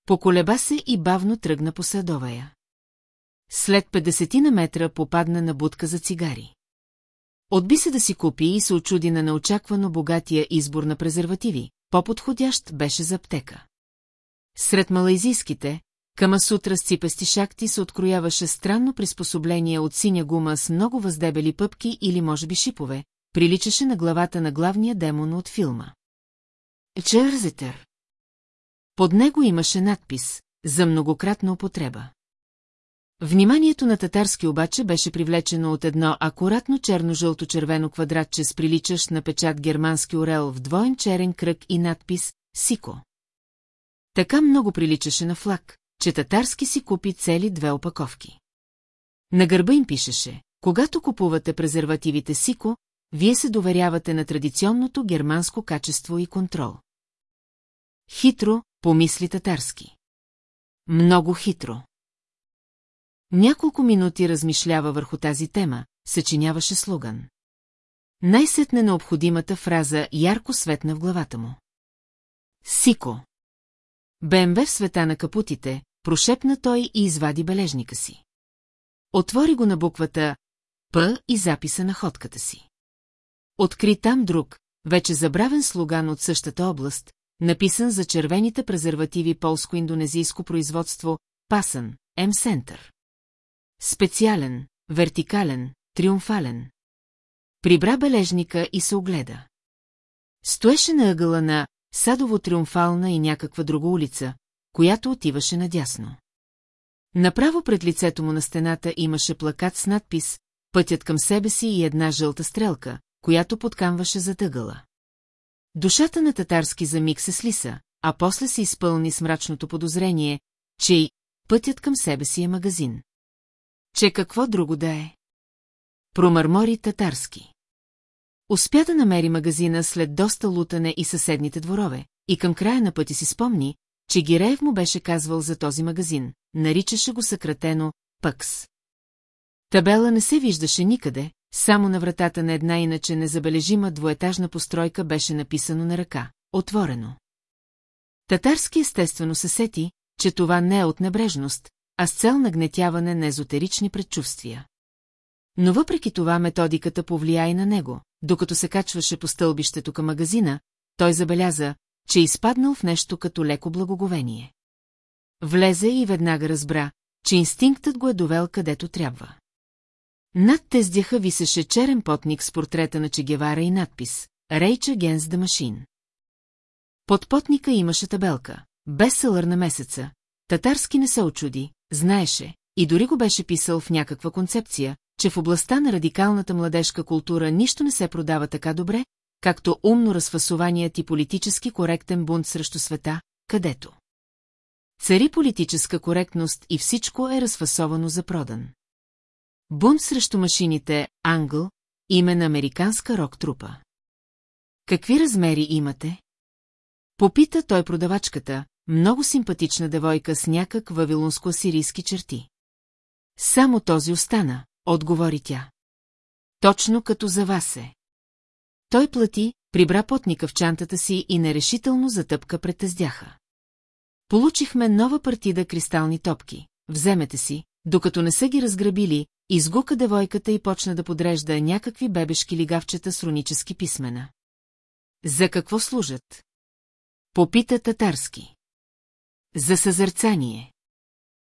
Поколеба се и бавно тръгна по съдовая. След 50 на метра попадна на будка за цигари. Отби се да си купи и се очуди на неочаквано богатия избор на презервативи, по-подходящ беше за аптека. Сред малайзийските, с ципести шакти се открояваше странно приспособление от синя гума с много въздебели пъпки или може би шипове, приличаше на главата на главния демон от филма. Черзетер. Под него имаше надпис «За многократна употреба». Вниманието на татарски обаче беше привлечено от едно акуратно черно-жълто-червено квадратче с приличащ на печат германски орел в двоен черен кръг и надпис «Сико». Така много приличаше на флаг, че татарски си купи цели две опаковки. На гърба им пишеше, когато купувате презервативите Сико, вие се доверявате на традиционното германско качество и контрол. Хитро, помисли татарски. Много хитро. Няколко минути размишлява върху тази тема, съчиняваше слуган. Най-сетне необходимата фраза ярко светна в главата му. Сико. БМВ в света на капутите, прошепна той и извади бележника си. Отвори го на буквата П и записа на ходката си. Откри там друг, вече забравен слоган от същата област, написан за червените презервативи полско-индонезийско производство Пасън, М-Сентър. Специален, вертикален, триумфален. Прибра бележника и се огледа. Стоеше на ъгъла на Садово-триумфална и някаква друга улица, която отиваше надясно. Направо пред лицето му на стената имаше плакат с надпис «Пътят към себе си» и една жълта стрелка, която подкамваше за тъгъла. Душата на татарски за миг се слиса, а после се изпълни с мрачното подозрение, че и пътят към себе си е магазин. Че какво друго да е? Промърмори татарски. Успя да намери магазина след доста лутане и съседните дворове, и към края на пъти си спомни, че Гиреев му беше казвал за този магазин, наричаше го съкратено «Пъкс». Табела не се виждаше никъде, само на вратата на една иначе незабележима двоетажна постройка беше написано на ръка – отворено. Татарски естествено се сети, че това не е от небрежност, а с цел нагнетяване на езотерични предчувствия. Но въпреки това методиката повлия и на него, докато се качваше по стълбището към магазина, той забеляза, че е изпаднал в нещо като леко благоговение. Влезе и веднага разбра, че инстинктът го е довел където трябва. Над тездяха висеше черен потник с портрета на Чегевара и надпис «Rage Against the Machine». Под потника имаше табелка «Бестселър на месеца». Татарски не се очуди, знаеше, и дори го беше писал в някаква концепция, че в областта на радикалната младежка култура нищо не се продава така добре, както умно разфасованият и политически коректен бунт срещу света, където. Цари политическа коректност и всичко е разфасовано за продан. Бунт срещу машините, Англ, име на американска рок-трупа. Какви размери имате? Попита той продавачката, много симпатична девойка с някак вавилонско-сирийски черти. Само този остана, отговори тя. Точно като за вас е. Той плати, прибра потника в чантата си и нерешително затъпка пред тездяха. Получихме нова партида кристални топки. Вземете си, докато не са ги разграбили, изгука девойката и почна да подрежда някакви бебешки лигавчета с рунически писмена. За какво служат? Попита татарски. За съзърцание.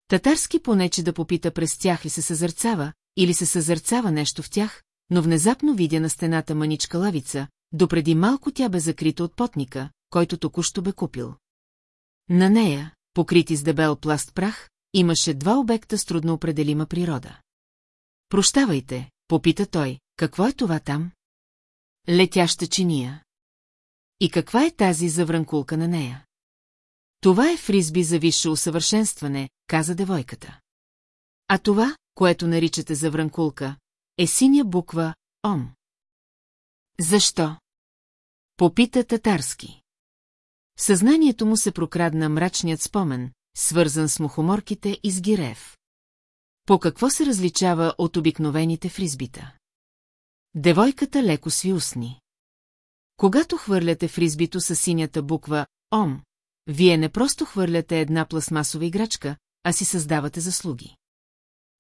Татарски понече да попита през тях ли се съзърцава, или се съзърцава нещо в тях, но внезапно видя на стената маничка лавица, допреди малко тя бе закрита от потника, който току-що бе купил. На нея, покрити с дебел пласт прах, имаше два обекта с трудно определима природа. Прощавайте, попита той, какво е това там? Летяща чиния. И каква е тази завранкулка на нея? Това е фризби за висше усъвършенстване, каза девойката. А това, което наричате завранкулка, е синя буква ОМ. Защо? Попита татарски. В съзнанието му се прокрадна мрачният спомен, свързан с мухоморките и с гирев. По какво се различава от обикновените фризбита? Девойката леко сви устни. Когато хвърляте фризбито с синята буква ОМ, вие не просто хвърляте една пластмасова играчка, а си създавате заслуги.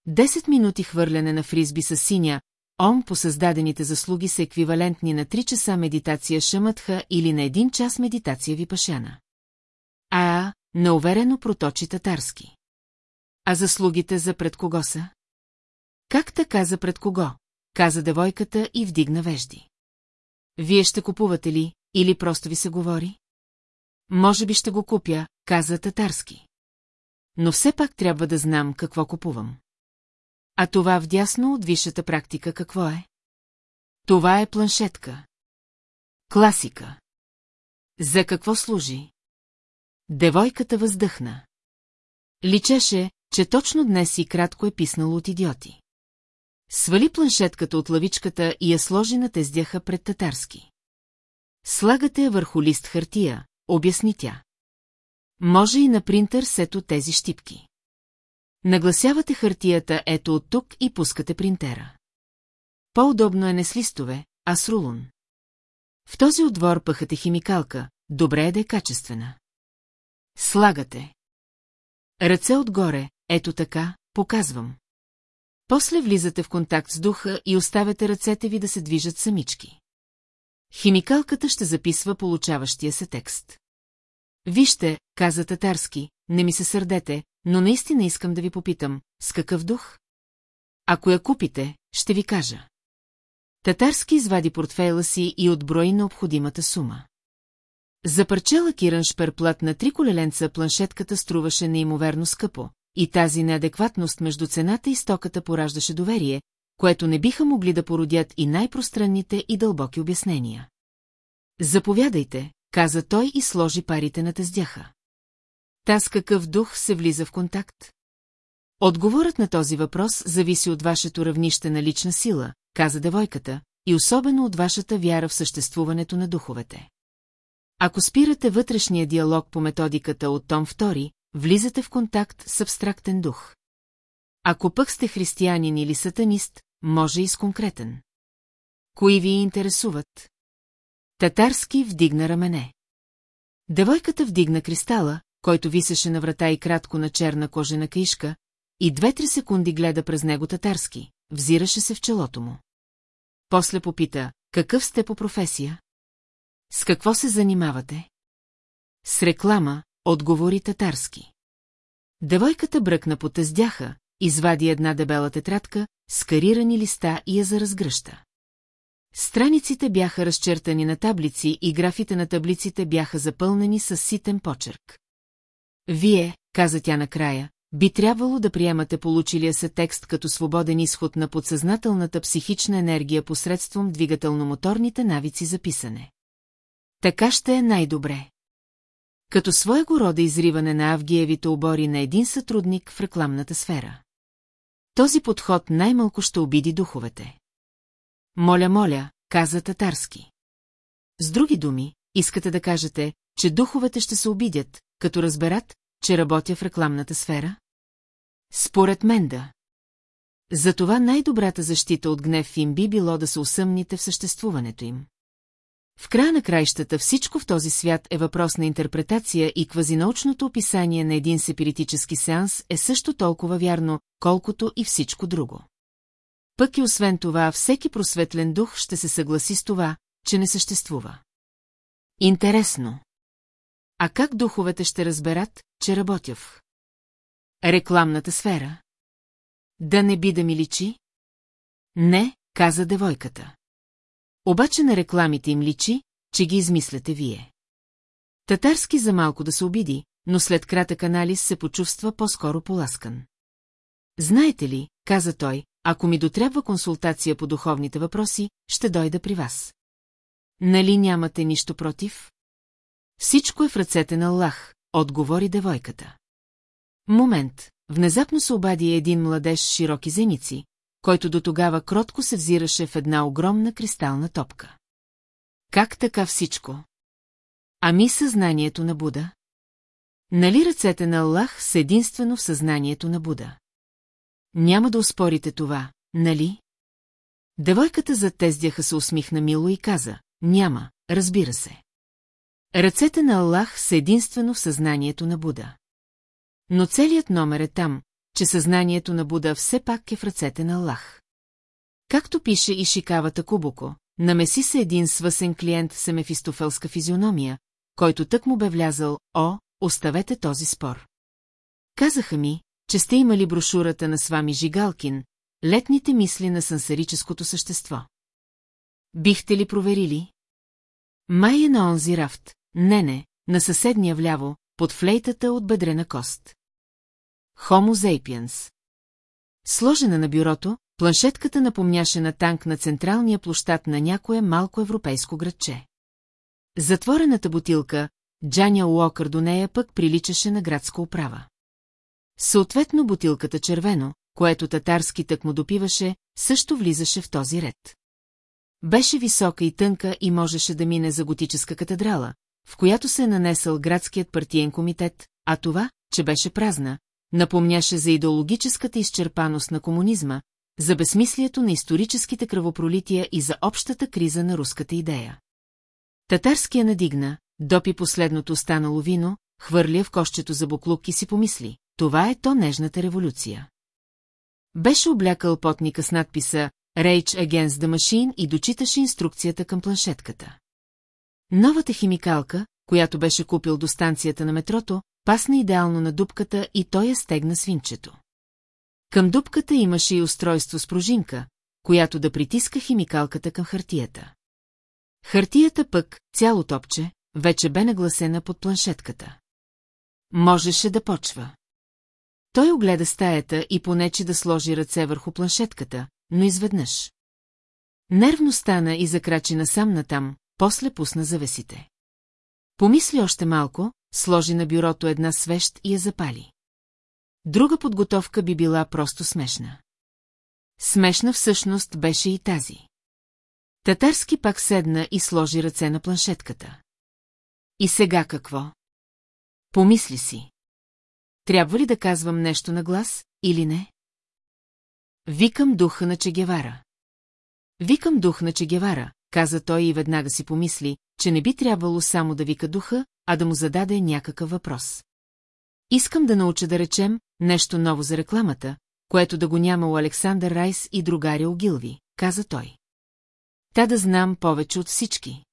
Десет минути хвърляне на фризби с синя, ом по създадените заслуги са еквивалентни на 3 часа медитация Шаматха или на един час медитация Випашана. А, неуверено проточи татарски. А заслугите за пред кого са? Как така за пред кого? Каза девойката и вдигна вежди. Вие ще купувате ли, или просто ви се говори? Може би ще го купя, каза татарски. Но все пак трябва да знам какво купувам. А това вдясно от висшата практика какво е? Това е планшетка. Класика. За какво служи? Девойката въздъхна. Личеше, че точно днес и кратко е писнало от идиоти. Свали планшетката от лавичката и я сложи на тездяха пред татарски. Слагате я върху лист хартия, обясни тя. Може и на принтер сето тези щипки. Нагласявате хартията ето от тук и пускате принтера. По-удобно е не с листове, а с рулон. В този отвор пъхате химикалка, добре е да е качествена. Слагате. Ръце отгоре, ето така, показвам. После влизате в контакт с духа и оставяте ръцете ви да се движат самички. Химикалката ще записва получаващия се текст. Вижте, каза татарски, не ми се сърдете, но наистина искам да ви попитам, с какъв дух? Ако я купите, ще ви кажа. Татарски извади портфейла си и отброи необходимата сума. За парче лакиран шперплат на три колеленца планшетката струваше неимоверно скъпо, и тази неадекватност между цената и стоката пораждаше доверие, което не биха могли да породят и най-пространните и дълбоки обяснения. Заповядайте, каза той и сложи парите на тездяха. Та с какъв дух се влиза в контакт? Отговорът на този въпрос зависи от вашето равнище на лична сила, каза девойката, и особено от вашата вяра в съществуването на духовете. Ако спирате вътрешния диалог по методиката от Том 2, влизате в контакт с абстрактен дух. Ако пък сте християнин или сатанист, може и с конкретен. Кои ви интересуват? Татарски вдигна рамене. Девойката вдигна кристала, който висеше на врата и кратко на черна кожена каишка, и две-три секунди гледа през него татарски, взираше се в челото му. После попита, какъв сте по професия? С какво се занимавате? С реклама, отговори татарски. Девойката бръкна по тездяха, извади една дебела тетрадка, с карирани листа и я заразгръща. Страниците бяха разчертани на таблици и графите на таблиците бяха запълнени с ситен почерк. Вие, каза тя накрая, би трябвало да приемате получилия се текст като свободен изход на подсъзнателната психична енергия посредством двигателно-моторните навици за писане. Така ще е най-добре. Като своего рода изриване на Авгиевите обори на един сътрудник в рекламната сфера. Този подход най-малко ще обиди духовете. Моля, моля, каза татарски. С други думи, искате да кажете, че духовете ще се обидят, като разберат, че работя в рекламната сфера? Според мен да. Затова най-добрата защита от гнев им би било да се усъмните в съществуването им. В края на краищата всичко в този свят е въпрос на интерпретация и квазинаучното описание на един сепиритически сеанс е също толкова вярно, колкото и всичко друго. Пък и освен това, всеки просветлен дух ще се съгласи с това, че не съществува. Интересно. А как духовете ще разберат, че работя в рекламната сфера? Да не би да ми личи? Не, каза девойката. Обаче на рекламите им личи, че ги измисляте вие. Татарски за малко да се обиди, но след кратък анализ се почувства по-скоро поласкан. Знаете ли, каза той, ако ми дотрябва консултация по духовните въпроси, ще дойда при вас. Нали нямате нищо против? Всичко е в ръцете на Аллах, отговори девойката. Момент, внезапно се обади един младеж с широки зеници, който до тогава кротко се взираше в една огромна кристална топка. Как така всичко? Ами съзнанието на Буда? Нали ръцете на Аллах са единствено в съзнанието на Буда? Няма да успорите това, нали? Девойката зад тездяха се усмихна мило и каза, няма, разбира се. Ръцете на Аллах са единствено в съзнанието на Буда. Но целият номер е там, че съзнанието на Буда все пак е в ръцете на Аллах. Както пише и Шикавата Кубоко, намеси се един свъсен клиент с емефистофелска физиономия, който тък му бе влязал, о, оставете този спор. Казаха ми, че сте имали брошурата на Свами Жигалкин, летните мисли на сансарическото същество. Бихте ли проверили? Май е на онзи рафт, не не, на съседния вляво, под флейтата от бедрена кост. Homo sapiens. Сложена на бюрото, планшетката напомняше на танк на централния площад на някое малко европейско градче. Затворената бутилка, Джаня Уокър до нея пък приличаше на градска управа. Съответно бутилката червено, което татарски тък му допиваше, също влизаше в този ред. Беше висока и тънка и можеше да мине за готическа катедрала, в която се е нанесъл градският партиен комитет, а това, че беше празна, напомняше за идеологическата изчерпаност на комунизма, за безсмислието на историческите кръвопролития и за общата криза на руската идея. Татарския надигна, допи последното останало вино, хвърля в кощето за буклук и си помисли, това е то нежната революция. Беше облякал потника с надписа Rage Against the Machine и дочиташе инструкцията към планшетката. Новата химикалка, която беше купил до станцията на метрото, пасна идеално на дупката и той я стегна свинчето. Към дупката имаше и устройство с пружинка, която да притиска химикалката към хартията. Хартията пък, цяло топче, вече бе нагласена под планшетката. Можеше да почва. Той огледа стаята и понече да сложи ръце върху планшетката, но изведнъж. Нервно стана и закрачи насам натам, после пусна завесите. Помисли още малко, сложи на бюрото една свещ и я запали. Друга подготовка би била просто смешна. Смешна всъщност беше и тази. Татарски пак седна и сложи ръце на планшетката. И сега какво? Помисли си. Трябва ли да казвам нещо на глас, или не? Викам духа на Чегевара. Викам дух на Чегевара, каза той и веднага си помисли, че не би трябвало само да вика духа, а да му зададе някакъв въпрос. Искам да науча да речем нещо ново за рекламата, което да го няма у Александър Райс и другаря Огилви, каза той. Та да знам повече от всички.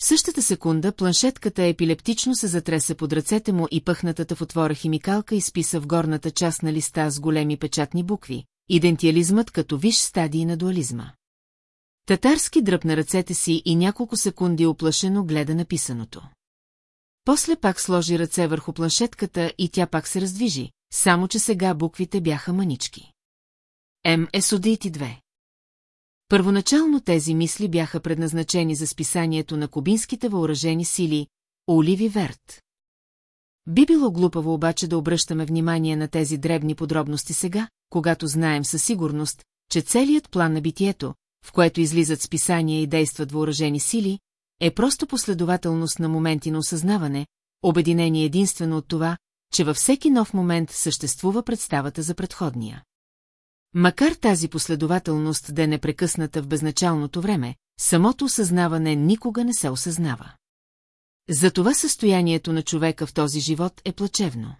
В същата секунда планшетката епилептично се затресе под ръцете му и пъхнатата в отвора химикалка изписа в горната част на листа с големи печатни букви, идентиализмът като виш стадии на дуализма. Татарски дръпна ръцете си и няколко секунди оплашено гледа написаното. После пак сложи ръце върху планшетката и тя пак се раздвижи, само че сега буквите бяха манички. М. Есодити 2 Първоначално тези мисли бяха предназначени за списанието на кубинските въоръжени сили Оливи Верт. Би било глупаво обаче да обръщаме внимание на тези дребни подробности сега, когато знаем със сигурност, че целият план на битието, в което излизат списания и действат въоръжени сили, е просто последователност на моменти на осъзнаване, обединени единствено от това, че във всеки нов момент съществува представата за предходния. Макар тази последователност да е непрекъсната в безначалното време, самото осъзнаване никога не се осъзнава. Затова състоянието на човека в този живот е плачевно.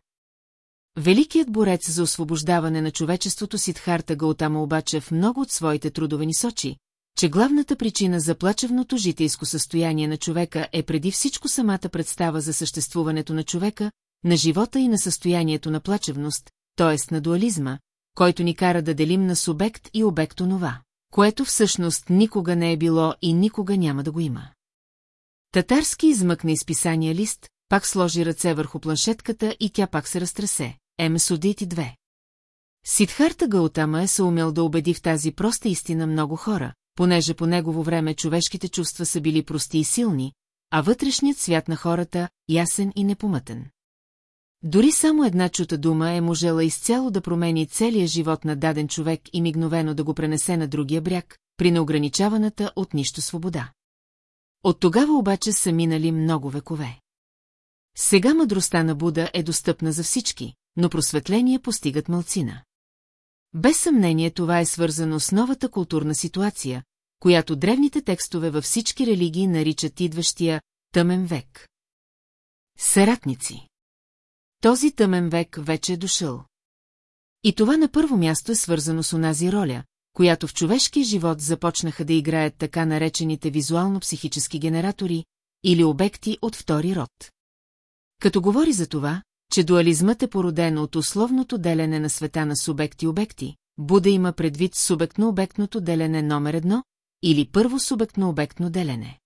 Великият борец за освобождаване на човечеството Сидхарта Гаутама обаче в много от своите трудове сочи, че главната причина за плачевното житейско състояние на човека е преди всичко самата представа за съществуването на човека, на живота и на състоянието на плачевност, т.е. на дуализма, който ни кара да делим на субект и обект онова, което всъщност никога не е било и никога няма да го има. Татарски измъкна изписания лист, пак сложи ръце върху планшетката и тя пак се разтресе. Судити две. Сидхарта Гаутама е се умел да убеди в тази проста истина много хора, понеже по негово време човешките чувства са били прости и силни, а вътрешният свят на хората – ясен и непомътен. Дори само една чута дума е можела изцяло да промени целия живот на даден човек и мигновено да го пренесе на другия бряг, при неограничаваната от нищо свобода. От тогава обаче са минали много векове. Сега мъдростта на Буда е достъпна за всички, но просветление постигат мълцина. Без съмнение това е свързано с новата културна ситуация, която древните текстове във всички религии наричат идващия тъмен век. Саратници Този тъмен век вече е дошъл. И това на първо място е свързано с онази роля, която в човешкия живот започнаха да играят така наречените визуално-психически генератори или обекти от втори род. Като говори за това, че дуализмът е породен от условното делене на света на субекти-обекти, Буда има предвид субектно-обектното делене номер едно или първо субектно-обектно делене.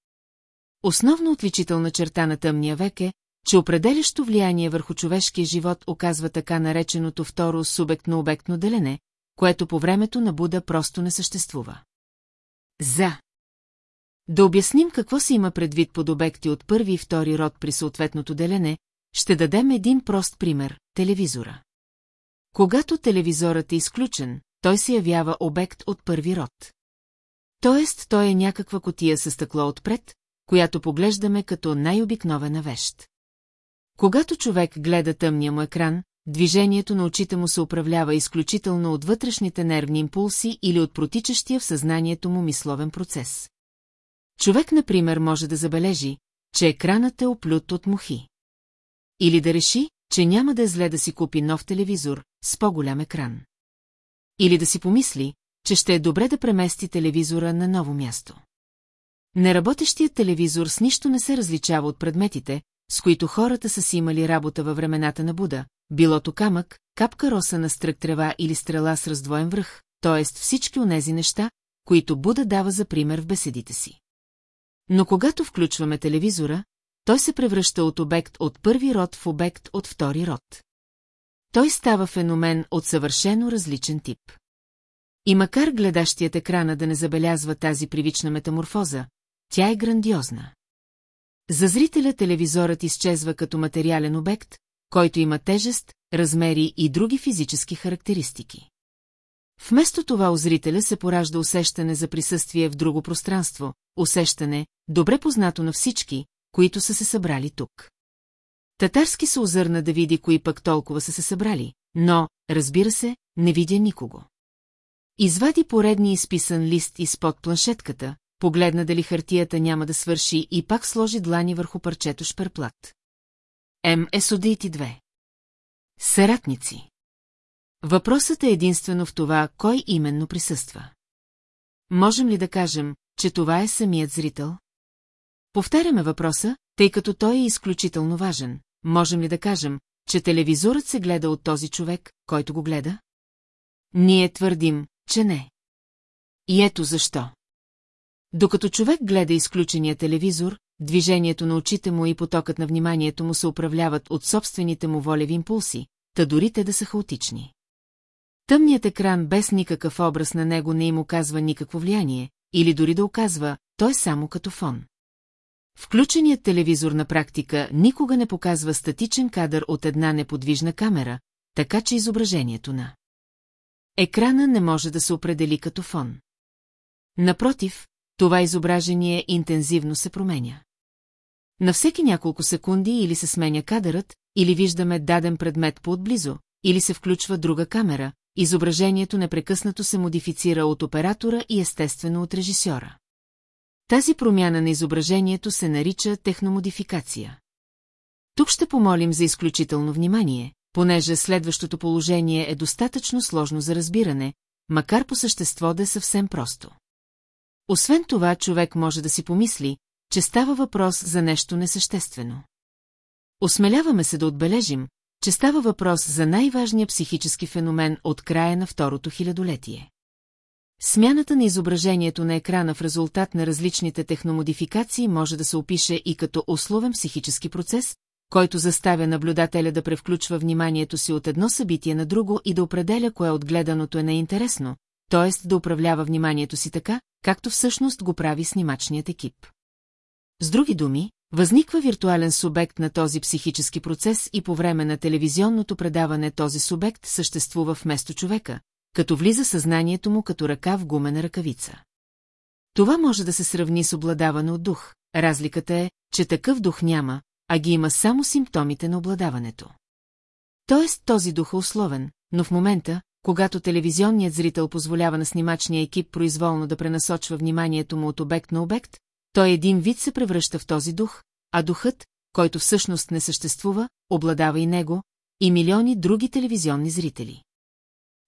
Основно отличителна черта на тъмния век е, че определящо влияние върху човешкия живот оказва така нареченото второ субектно-обектно делене, което по времето на Буда просто не съществува. За Да обясним какво се има предвид под обекти от първи и втори род при съответното делене, ще дадем един прост пример – телевизора. Когато телевизорът е изключен, той се явява обект от първи род. Тоест, той е някаква котия със стъкло отпред, която поглеждаме като най-обикновена вещ. Когато човек гледа тъмния му екран, движението на очите му се управлява изключително от вътрешните нервни импулси или от протичащия в съзнанието му мисловен процес. Човек, например, може да забележи, че екранът е оплют от мухи. Или да реши, че няма да е зле да си купи нов телевизор с по-голям екран. Или да си помисли, че ще е добре да премести телевизора на ново място. Неработещият телевизор с нищо не се различава от предметите, с които хората са си имали работа във времената на Буда, билото камък, капка роса на стрък трева или стрела с раздвоен връх, т.е. всички онези неща, които Буда дава за пример в беседите си. Но когато включваме телевизора, той се превръща от обект от първи род в обект от втори род. Той става феномен от съвършено различен тип. И макар гледащият екрана да не забелязва тази привична метаморфоза, тя е грандиозна. За зрителя телевизорът изчезва като материален обект, който има тежест, размери и други физически характеристики. Вместо това у зрителя се поражда усещане за присъствие в друго пространство, усещане, добре познато на всички, които са се събрали тук. Татарски се озърна да види кои пък толкова са се събрали, но, разбира се, не видя никого. Извади поредния изписан лист изпод планшетката, погледна дали хартията няма да свърши и пак сложи длани върху парчето шперплат. М. Есодейти 2. Саратници. Въпросът е единствено в това, кой именно присъства. Можем ли да кажем, че това е самият зрител? Повтаряме въпроса, тъй като той е изключително важен. Можем ли да кажем, че телевизорът се гледа от този човек, който го гледа? Ние твърдим, че не. И ето защо. Докато човек гледа изключения телевизор, движението на очите му и потокът на вниманието му се управляват от собствените му волеви импулси, та дори те да са хаотични. Тъмният екран без никакъв образ на него не им оказва никакво влияние, или дори да оказва, той е само като фон. Включеният телевизор на практика никога не показва статичен кадър от една неподвижна камера, така че изображението на екрана не може да се определи като фон. Напротив, това изображение интензивно се променя. На всеки няколко секунди или се сменя кадърът, или виждаме даден предмет по-отблизо, или се включва друга камера, изображението непрекъснато се модифицира от оператора и естествено от режисьора. Тази промяна на изображението се нарича техномодификация. Тук ще помолим за изключително внимание, понеже следващото положение е достатъчно сложно за разбиране, макар по същество да е съвсем просто. Освен това, човек може да си помисли, че става въпрос за нещо несъществено. Осмеляваме се да отбележим, че става въпрос за най-важния психически феномен от края на второто хилядолетие. Смяната на изображението на екрана в резултат на различните техномодификации може да се опише и като условен психически процес, който заставя наблюдателя да превключва вниманието си от едно събитие на друго и да определя кое от гледаното е неинтересно, т.е. да управлява вниманието си така, както всъщност го прави снимачният екип. С други думи, възниква виртуален субект на този психически процес и по време на телевизионното предаване този субект съществува вместо човека, като влиза съзнанието му като ръка в гумена ръкавица. Това може да се сравни с обладаване от дух. Разликата е, че такъв дух няма, а ги има само симптомите на обладаването. Тоест този дух е условен, но в момента, когато телевизионният зрител позволява на снимачния екип произволно да пренасочва вниманието му от обект на обект, той един вид се превръща в този дух, а духът, който всъщност не съществува, обладава и него, и милиони други телевизионни зрители.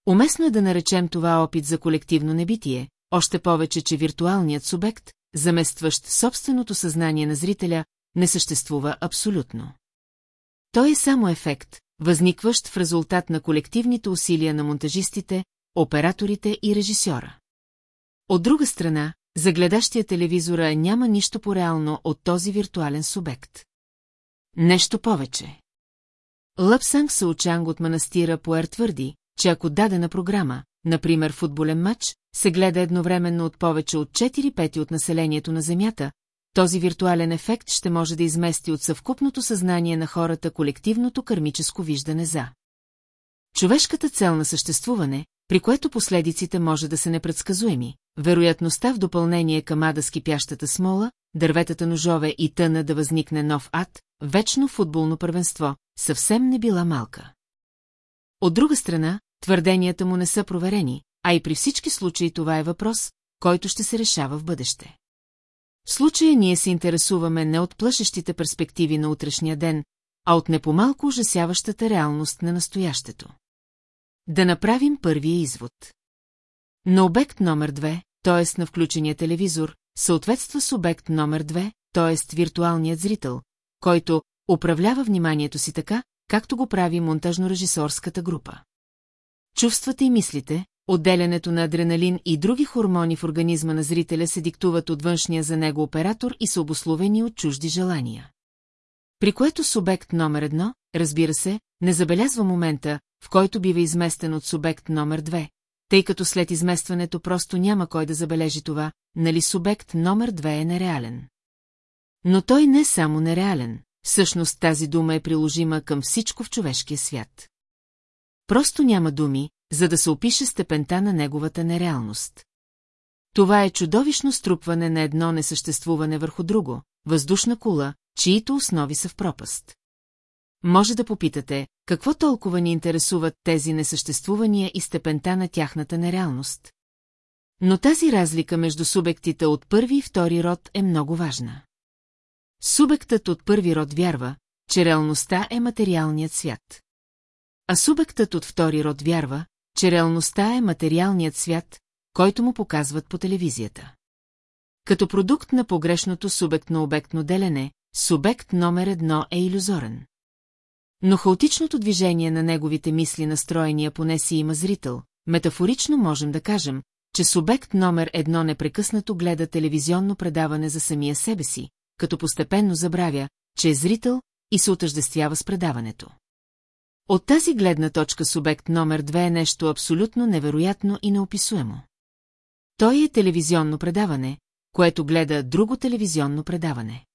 Уместно е да наречем това опит за колективно небитие, още повече, че виртуалният субект, заместващ собственото съзнание на зрителя, не съществува абсолютно. Той е само ефект, възникващ в резултат на колективните усилия на монтажистите, операторите и режисьора. От друга страна, за гледащия телевизора няма нищо по-реално от този виртуален субект. Нещо повече. Лъпсанг Саучанг от манастира Пуер твърди, че ако дадена програма, например футболен матч, се гледа едновременно от повече от 4 пети от населението на Земята, този виртуален ефект ще може да измести от съвкупното съзнание на хората колективното кармическо виждане за. Човешката цел на съществуване, при което последиците може да са непредсказуеми, вероятността в допълнение към ада с кипящата смола, дърветата ножове и тъна да възникне нов ад, вечно футболно първенство, съвсем не била малка. От друга страна, твърденията му не са проверени, а и при всички случаи това е въпрос, който ще се решава в бъдеще. В случая ние се интересуваме не от плашещите перспективи на утрешния ден, а от непомалко ужасяващата реалност на настоящето. Да направим първия извод. На обект номер 2, т.е. на включения телевизор, съответства с обект номер 2, т.е. виртуалният зрител, който управлява вниманието си така, както го прави монтажно-режисорската група. Чувствата и мислите, отделянето на адреналин и други хормони в организма на зрителя се диктуват от външния за него оператор и са обословени от чужди желания. При което субект номер едно, разбира се, не забелязва момента, в който бива изместен от субект номер две, тъй като след изместването просто няма кой да забележи това, нали субект номер две е нереален. Но той не е само нереален, всъщност тази дума е приложима към всичко в човешкия свят. Просто няма думи, за да се опише степента на неговата нереалност. Това е чудовищно струпване на едно несъществуване върху друго, въздушна кула, чието основи са в пропаст. Може да попитате, какво толкова ни интересуват тези несъществувания и степента на тяхната нереалност. Но тази разлика между субектите от първи и втори род е много важна. Субектът от първи род вярва, че реалността е материалният свят. А субектът от втори род вярва, че реалността е материалният свят, който му показват по телевизията. Като продукт на погрешното субектно-обектно делене, субект номер едно е иллюзорен. Но хаотичното движение на неговите мисли настроения поне си има зрител, метафорично можем да кажем, че субект номер едно непрекъснато гледа телевизионно предаване за самия себе си, като постепенно забравя, че е зрител и се отъждествява с предаването. От тази гледна точка субект номер две е нещо абсолютно невероятно и неописуемо. Той е телевизионно предаване, което гледа друго телевизионно предаване.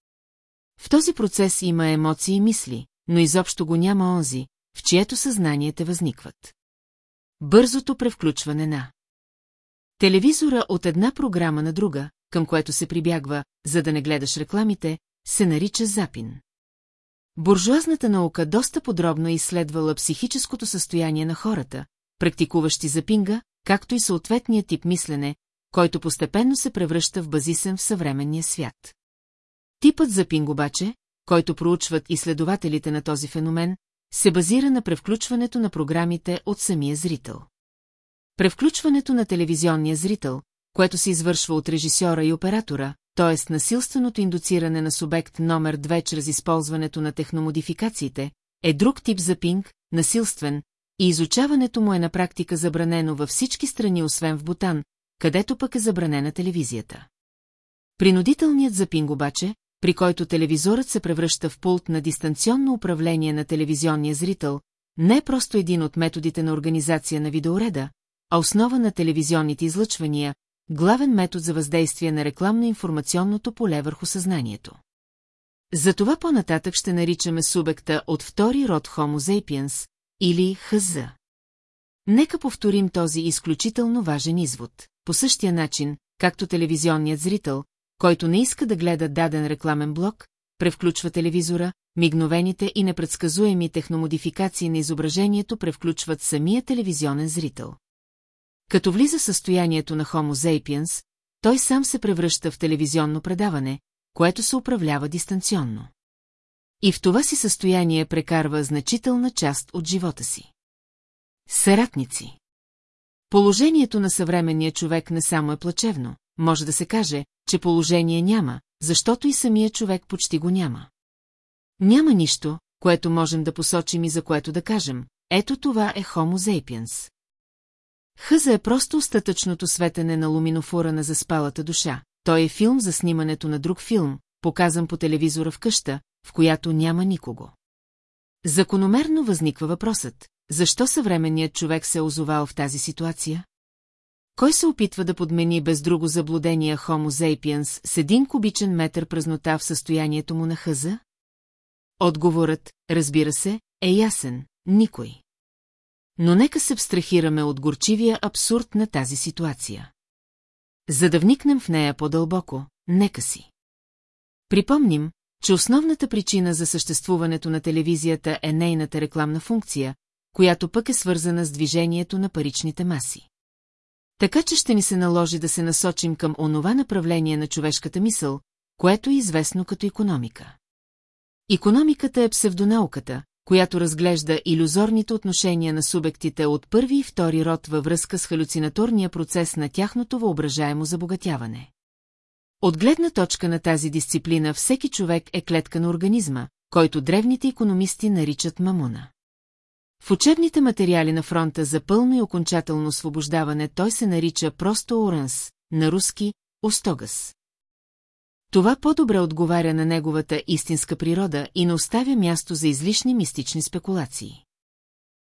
В този процес има емоции и мисли, но изобщо го няма онзи, в чието съзнание те възникват. Бързото превключване на Телевизора от една програма на друга, към което се прибягва, за да не гледаш рекламите, се нарича запин. Буржуазната наука доста подробно изследвала психическото състояние на хората, практикуващи запинга, както и съответния тип мислене, който постепенно се превръща в базисен в съвременния свят. Типът запинг обаче, който проучват изследователите на този феномен, се базира на превключването на програмите от самия зрител. Превключването на телевизионния зрител, което се извършва от режисьора и оператора, т.е. насилственото индуциране на субект номер 2 чрез използването на техномодификациите, е друг тип запинг, насилствен, и изучаването му е на практика забранено във всички страни, освен в Бутан, където пък е забранена телевизията. Принудителният запинг обаче, при който телевизорът се превръща в пулт на дистанционно управление на телевизионния зрител, не е просто един от методите на организация на видеореда, а основа на телевизионните излъчвания, главен метод за въздействие на рекламно-информационното поле върху съзнанието. Затова по-нататък ще наричаме субекта от втори род Homo sapiens или ХЗ. Нека повторим този изключително важен извод. По същия начин, както телевизионният зрител, който не иска да гледа даден рекламен блок, превключва телевизора, мигновените и непредсказуеми техномодификации на изображението превключват самия телевизионен зрител. Като влиза състоянието на Homo sapiens, той сам се превръща в телевизионно предаване, което се управлява дистанционно. И в това си състояние прекарва значителна част от живота си. Съратници Положението на съвременния човек не само е плачевно, може да се каже, че положение няма, защото и самия човек почти го няма. Няма нищо, което можем да посочим и за което да кажем. Ето това е Homo sapiens. Хъза е просто остатъчното светене на луминофора на заспалата душа. Той е филм за снимането на друг филм, показан по телевизора в къща, в която няма никого. Закономерно възниква въпросът, защо съвременният човек се е озовал в тази ситуация? Кой се опитва да подмени без друго заблудения Homo sapiens с един кубичен метър празнота в състоянието му на хъза? Отговорът, разбира се, е ясен – никой. Но нека се абстрахираме от горчивия абсурд на тази ситуация. За да вникнем в нея по-дълбоко, нека си. Припомним, че основната причина за съществуването на телевизията е нейната рекламна функция, която пък е свързана с движението на паричните маси. Така че ще ни се наложи да се насочим към онова направление на човешката мисъл, което е известно като економика. Економиката е псевдонауката, която разглежда иллюзорните отношения на субектите от първи и втори род във връзка с халюцинаторния процес на тяхното въображаемо забогатяване. От гледна точка на тази дисциплина всеки човек е клетка на организма, който древните економисти наричат мамуна. В учебните материали на фронта за пълно и окончателно освобождаване той се нарича просто Оранс, на руски – Остогас. Това по-добре отговаря на неговата истинска природа и не оставя място за излишни мистични спекулации.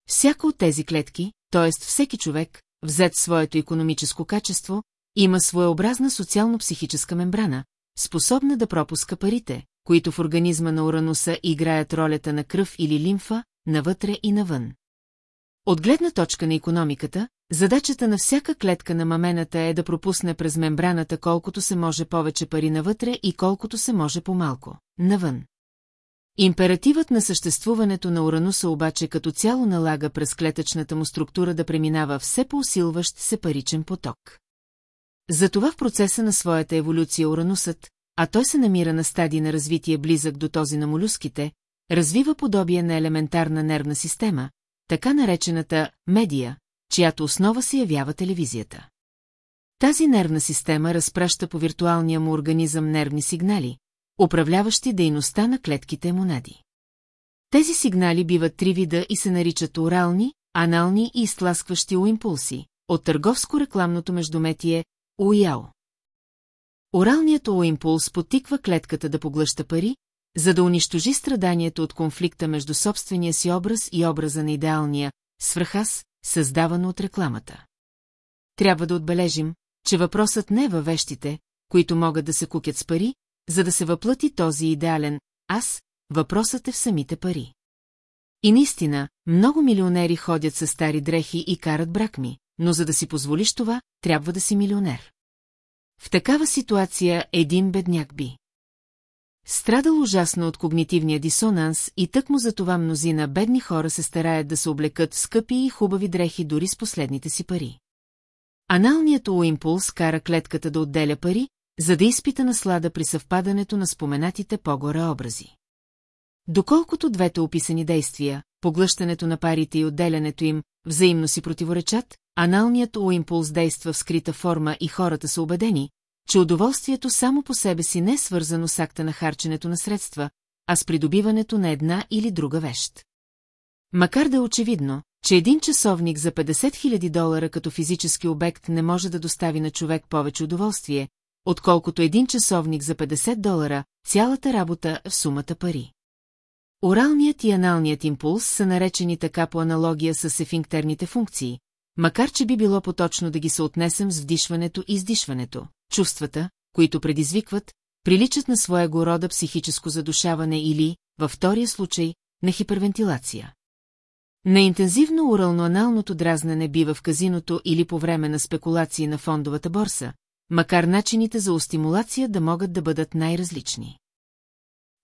Всяка от тези клетки, т.е. всеки човек, взет своето економическо качество, има своеобразна социално-психическа мембрана, способна да пропуска парите, които в организма на Урануса играят ролята на кръв или лимфа, навътре и навън. От гледна точка на економиката, задачата на всяка клетка на мамената е да пропусне през мембраната колкото се може повече пари навътре и колкото се може по-малко, навън. Императивът на съществуването на Урануса обаче като цяло налага през клетъчната му структура да преминава все по-усилващ се паричен поток. Затова в процеса на своята еволюция Уранусът, а той се намира на стадий на развитие близък до този на молюските, развива подобие на елементарна нервна система, така наречената медия, чиято основа се явява телевизията. Тази нервна система разпраща по виртуалния му организъм нервни сигнали, управляващи дейността на клетките монади. Тези сигнали биват три вида и се наричат орални, анални и изтласкващи уимпулси, от търговско-рекламното междуметие УЯО. Оралният уимпулс потиква клетката да поглъща пари, за да унищожи страданието от конфликта между собствения си образ и образа на идеалния свръхас, създавано от рекламата. Трябва да отбележим, че въпросът не е във вещите, които могат да се кукят с пари, за да се въплъти този идеален аз, въпросът е в самите пари. И наистина, много милионери ходят с стари дрехи и карат брак ми, но за да си позволиш това, трябва да си милионер. В такава ситуация един бедняк би. Страдал ужасно от когнитивния дисонанс и тъкмо за това мнозина бедни хора се стараят да се облекат в скъпи и хубави дрехи дори с последните си пари. Аналният уимпулс кара клетката да отделя пари, за да изпита наслада при съвпадането на споменатите по-горе образи. Доколкото двете описани действия, поглъщането на парите и отделянето им, взаимно си противоречат, аналният уимпулс действа в скрита форма и хората са убедени, че удоволствието само по себе си не е свързано с акта на харченето на средства, а с придобиването на една или друга вещ. Макар да е очевидно, че един часовник за 50 000 долара като физически обект не може да достави на човек повече удоволствие, отколкото един часовник за 50 долара, цялата работа в сумата пари. Оралният и аналният импулс са наречени така по аналогия с ефинктерните функции, макар че би било поточно да ги се отнесем с вдишването и издишването. Чувствата, които предизвикват, приличат на своего рода психическо задушаване или, във втория случай, на хипервентилация. На интензивно урално-аналното дразнене бива в казиното или по време на спекулации на фондовата борса, макар начините за остимулация да могат да бъдат най-различни.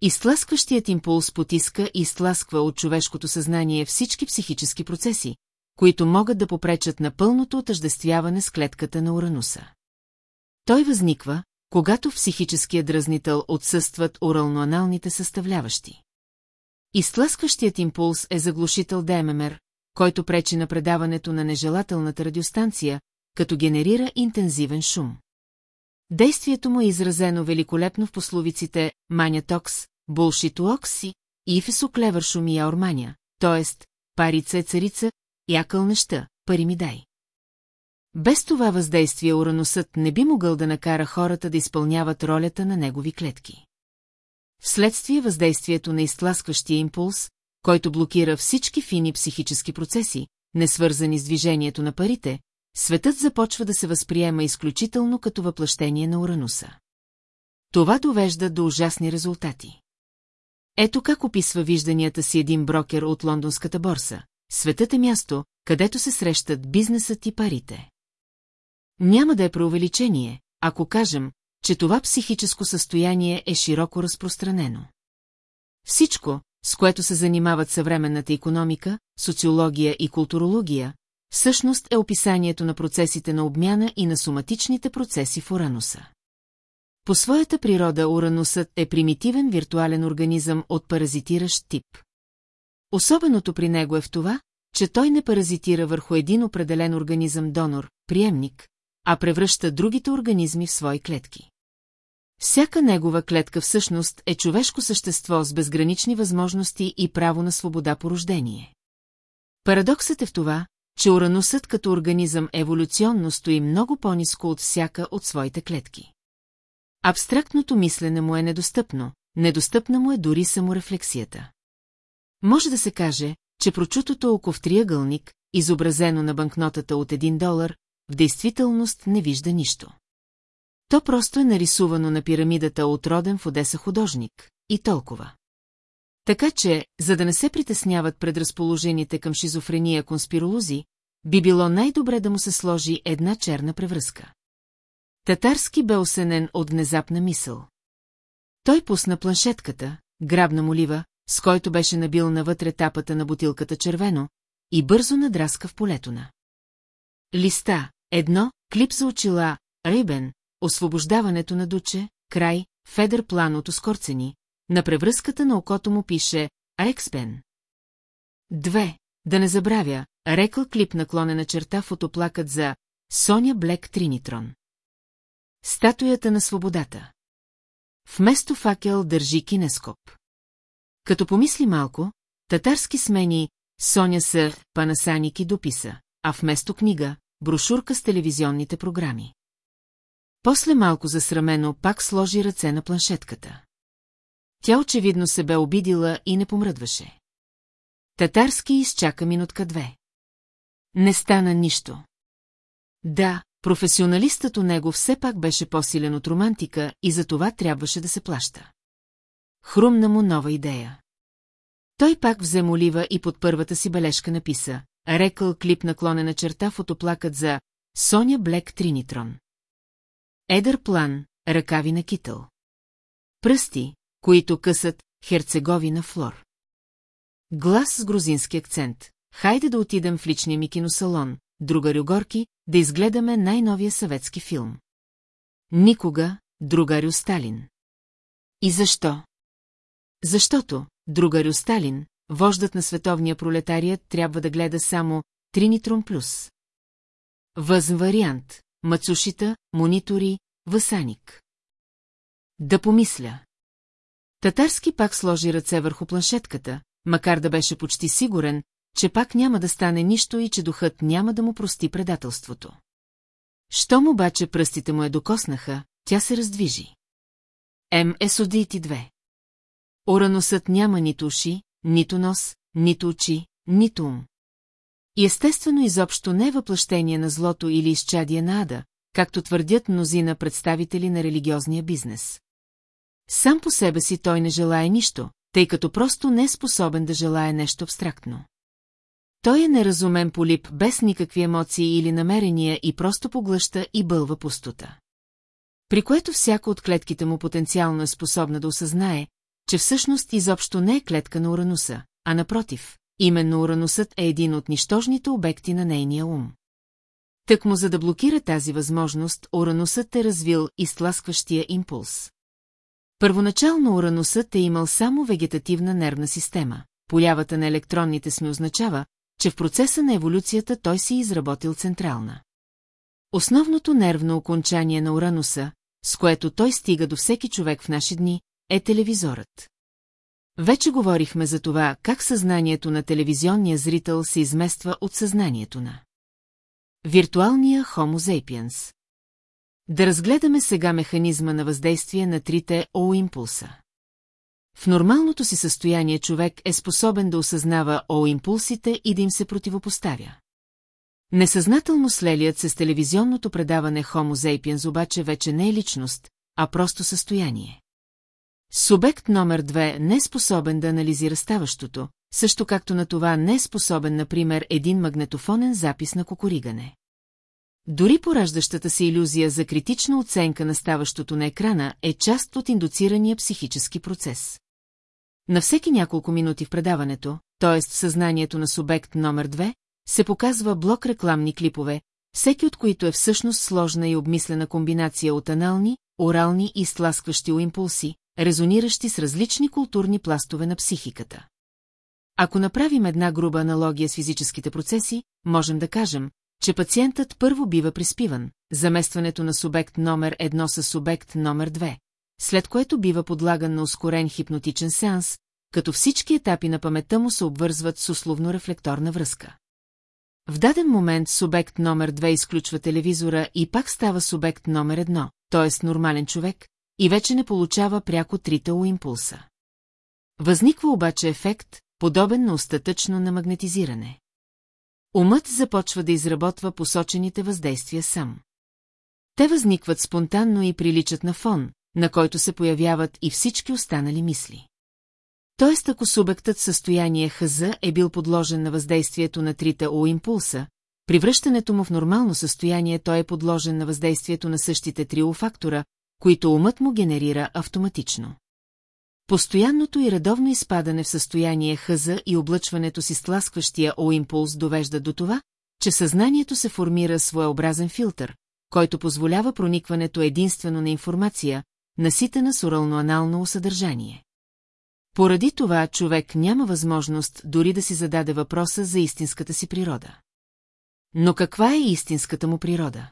Изтласкващият импулс потиска и изтласква от човешкото съзнание всички психически процеси, които могат да попречат на пълното отъждествяване с клетката на Урануса. Той възниква, когато в психическия дразнител отсъстват урално-аналните съставляващи. Изтласкващият импулс е заглушител ДММР, който пречи на предаването на нежелателната радиостанция, като генерира интензивен шум. Действието му е изразено великолепно в пословиците «Маня токс», «Булшито окси» и «Ифесо клевър шумия орманя», т.е. «Парица е царица, якъл неща, пари ми дай». Без това въздействие ураносът не би могъл да накара хората да изпълняват ролята на негови клетки. Вследствие въздействието на изтласкващия импулс, който блокира всички фини психически процеси, не свързани с движението на парите, светът започва да се възприема изключително като въплъщение на Урануса. Това довежда до ужасни резултати. Ето как описва вижданията си един брокер от лондонската борса. Светът е място, където се срещат бизнесът и парите. Няма да е преувеличение, ако кажем, че това психическо състояние е широко разпространено. Всичко, с което се занимават съвременната економика, социология и културология, всъщност е описанието на процесите на обмяна и на соматичните процеси в Урануса. По своята природа Уранусът е примитивен виртуален организъм от паразитиращ тип. Особеното при него е в това, че той не паразитира върху един определен организъм донор, приемник, а превръща другите организми в свои клетки. Всяка негова клетка всъщност е човешко същество с безгранични възможности и право на свобода по рождение. Парадоксът е в това, че уранусът като организъм еволюционно стои много по-низко от всяка от своите клетки. Абстрактното мислене му е недостъпно, недостъпна му е дори саморефлексията. Може да се каже, че прочутото око в триъгълник, изобразено на банкнотата от 1 долар, в действителност не вижда нищо. То просто е нарисувано на пирамидата от роден в Одеса художник. И толкова. Така че, за да не се притесняват предразположените към шизофрения конспиролози, би било най-добре да му се сложи една черна превръзка. Татарски бе осенен от внезапна мисъл. Той пусна планшетката, грабна молива, с който беше набил навътре тапата на бутилката червено, и бързо надраска в полето на. Листа, едно, клип за очила, Рейбен, освобождаването на Дуче, край, Федер план от Оскорцени, на превръзката на окото му пише Експен. Две, да не забравя, рекъл клип наклонена черта фотоплакът за Соня Блек Тринитрон. Статуята на свободата. Вместо факел държи кинескоп. Като помисли малко, татарски смени Соня Сър, Панасаник и дописа, а вместо книга, брошурка с телевизионните програми. После малко засрамено пак сложи ръце на планшетката. Тя очевидно се бе обидила и не помръдваше. Татарски изчака минутка-две. Не стана нищо. Да, професионалистът у него все пак беше по-силен от романтика и за това трябваше да се плаща. Хрумна му нова идея. Той пак взе молива и под първата си бележка написа Рекъл клип наклонена черта фотоплакът за Соня Блек Тринитрон. Едър план, ръкави на китъл. Пръсти, които късат Херцеговина Флор. Глас с грузински акцент. Хайде да отидем в личния ми киносалон, друга Рюгорки, да изгледаме най-новия съветски филм. Никога, другарю Сталин. И защо? Защото, другарю Сталин, вождат на световния пролетарият трябва да гледа само Тринитрон Плюс. Възн вариант, Мацушита, монитори, Васаник. Да помисля. Татарски пак сложи ръце върху планшетката, макар да беше почти сигурен, че пак няма да стане нищо и че духът няма да му прости предателството. Щом обаче пръстите му е докоснаха, тя се раздвижи. М е судити две. Ораносът няма нито уши, нито нос, нито очи, нито ум. И естествено изобщо не е въплъщение на злото или изчадие на ада, както твърдят мнозина представители на религиозния бизнес. Сам по себе си той не желая нищо, тъй като просто не е способен да желая нещо абстрактно. Той е неразумен полип без никакви емоции или намерения и просто поглъща и бълва пустота. При което всяка от клетките му потенциално е способна да осъзнае, че всъщност изобщо не е клетка на Урануса, а напротив, именно Уранусът е един от нищожните обекти на нейния ум. Тък му за да блокира тази възможност, Уранусът е развил изтласкващия импулс. Първоначално Уранусът е имал само вегетативна нервна система. Появата на електронните сме означава, че в процеса на еволюцията той си изработил централна. Основното нервно окончание на Урануса, с което той стига до всеки човек в наши дни, е телевизорът. Вече говорихме за това, как съзнанието на телевизионния зрител се измества от съзнанието на виртуалния Homo sapiens. Да разгледаме сега механизма на въздействие на трите О-импулса. В нормалното си състояние човек е способен да осъзнава О-импулсите и да им се противопоставя. Несъзнателно слелият се с телевизионното предаване Homo sapiens обаче вече не е личност, а просто състояние. Субект номер две не е способен да анализира ставащото, също както на това не е способен, например, един магнетофонен запис на кукуригане. Дори пораждащата се иллюзия за критична оценка на ставащото на екрана е част от индуцирания психически процес. На всеки няколко минути в предаването, т.е. в съзнанието на субект номер 2, се показва блок рекламни клипове, всеки от които е всъщност сложна и обмислена комбинация от анални, орални и сласкващи импулси, резониращи с различни културни пластове на психиката. Ако направим една груба аналогия с физическите процеси, можем да кажем, че пациентът първо бива приспиван, заместването на субект номер едно с субект номер 2, след което бива подлаган на ускорен хипнотичен сеанс, като всички етапи на паметта му се обвързват с условно-рефлекторна връзка. В даден момент субект номер 2 изключва телевизора и пак става субект номер 1, т.е. нормален човек, и вече не получава пряко трите импулса. Възниква обаче ефект, подобен на остатъчно на магнетизиране. Умът започва да изработва посочените въздействия сам. Те възникват спонтанно и приличат на фон, на който се появяват и всички останали мисли. Тоест, ако субектът състояние ХЗ е бил подложен на въздействието на трите О импулса, при връщането му в нормално състояние той е подложен на въздействието на същите три О фактора, които умът му генерира автоматично. Постоянното и редовно изпадане в състояние хъза и облъчването си с ласкващия О-импулс довежда до това, че съзнанието се формира своеобразен филтър, който позволява проникването единствено на информация, наситена с орално-анално съдържание. Поради това човек няма възможност дори да си зададе въпроса за истинската си природа. Но каква е истинската му природа?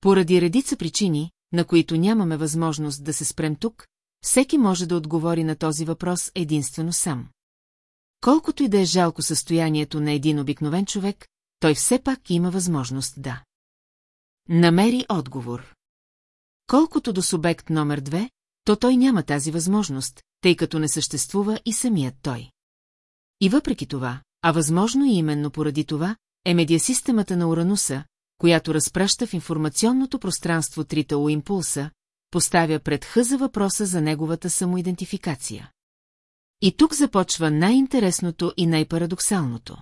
Поради редица причини, на които нямаме възможност да се спрем тук, всеки може да отговори на този въпрос единствено сам. Колкото и да е жалко състоянието на един обикновен човек, той все пак има възможност да. Намери отговор. Колкото до субект номер две, то той няма тази възможност, тъй като не съществува и самият той. И въпреки това, а възможно и именно поради това, е медиасистемата на Урануса, която разпраща в информационното пространство трите импулса, поставя пред Хъза въпроса за неговата самоидентификация. И тук започва най-интересното и най-парадоксалното.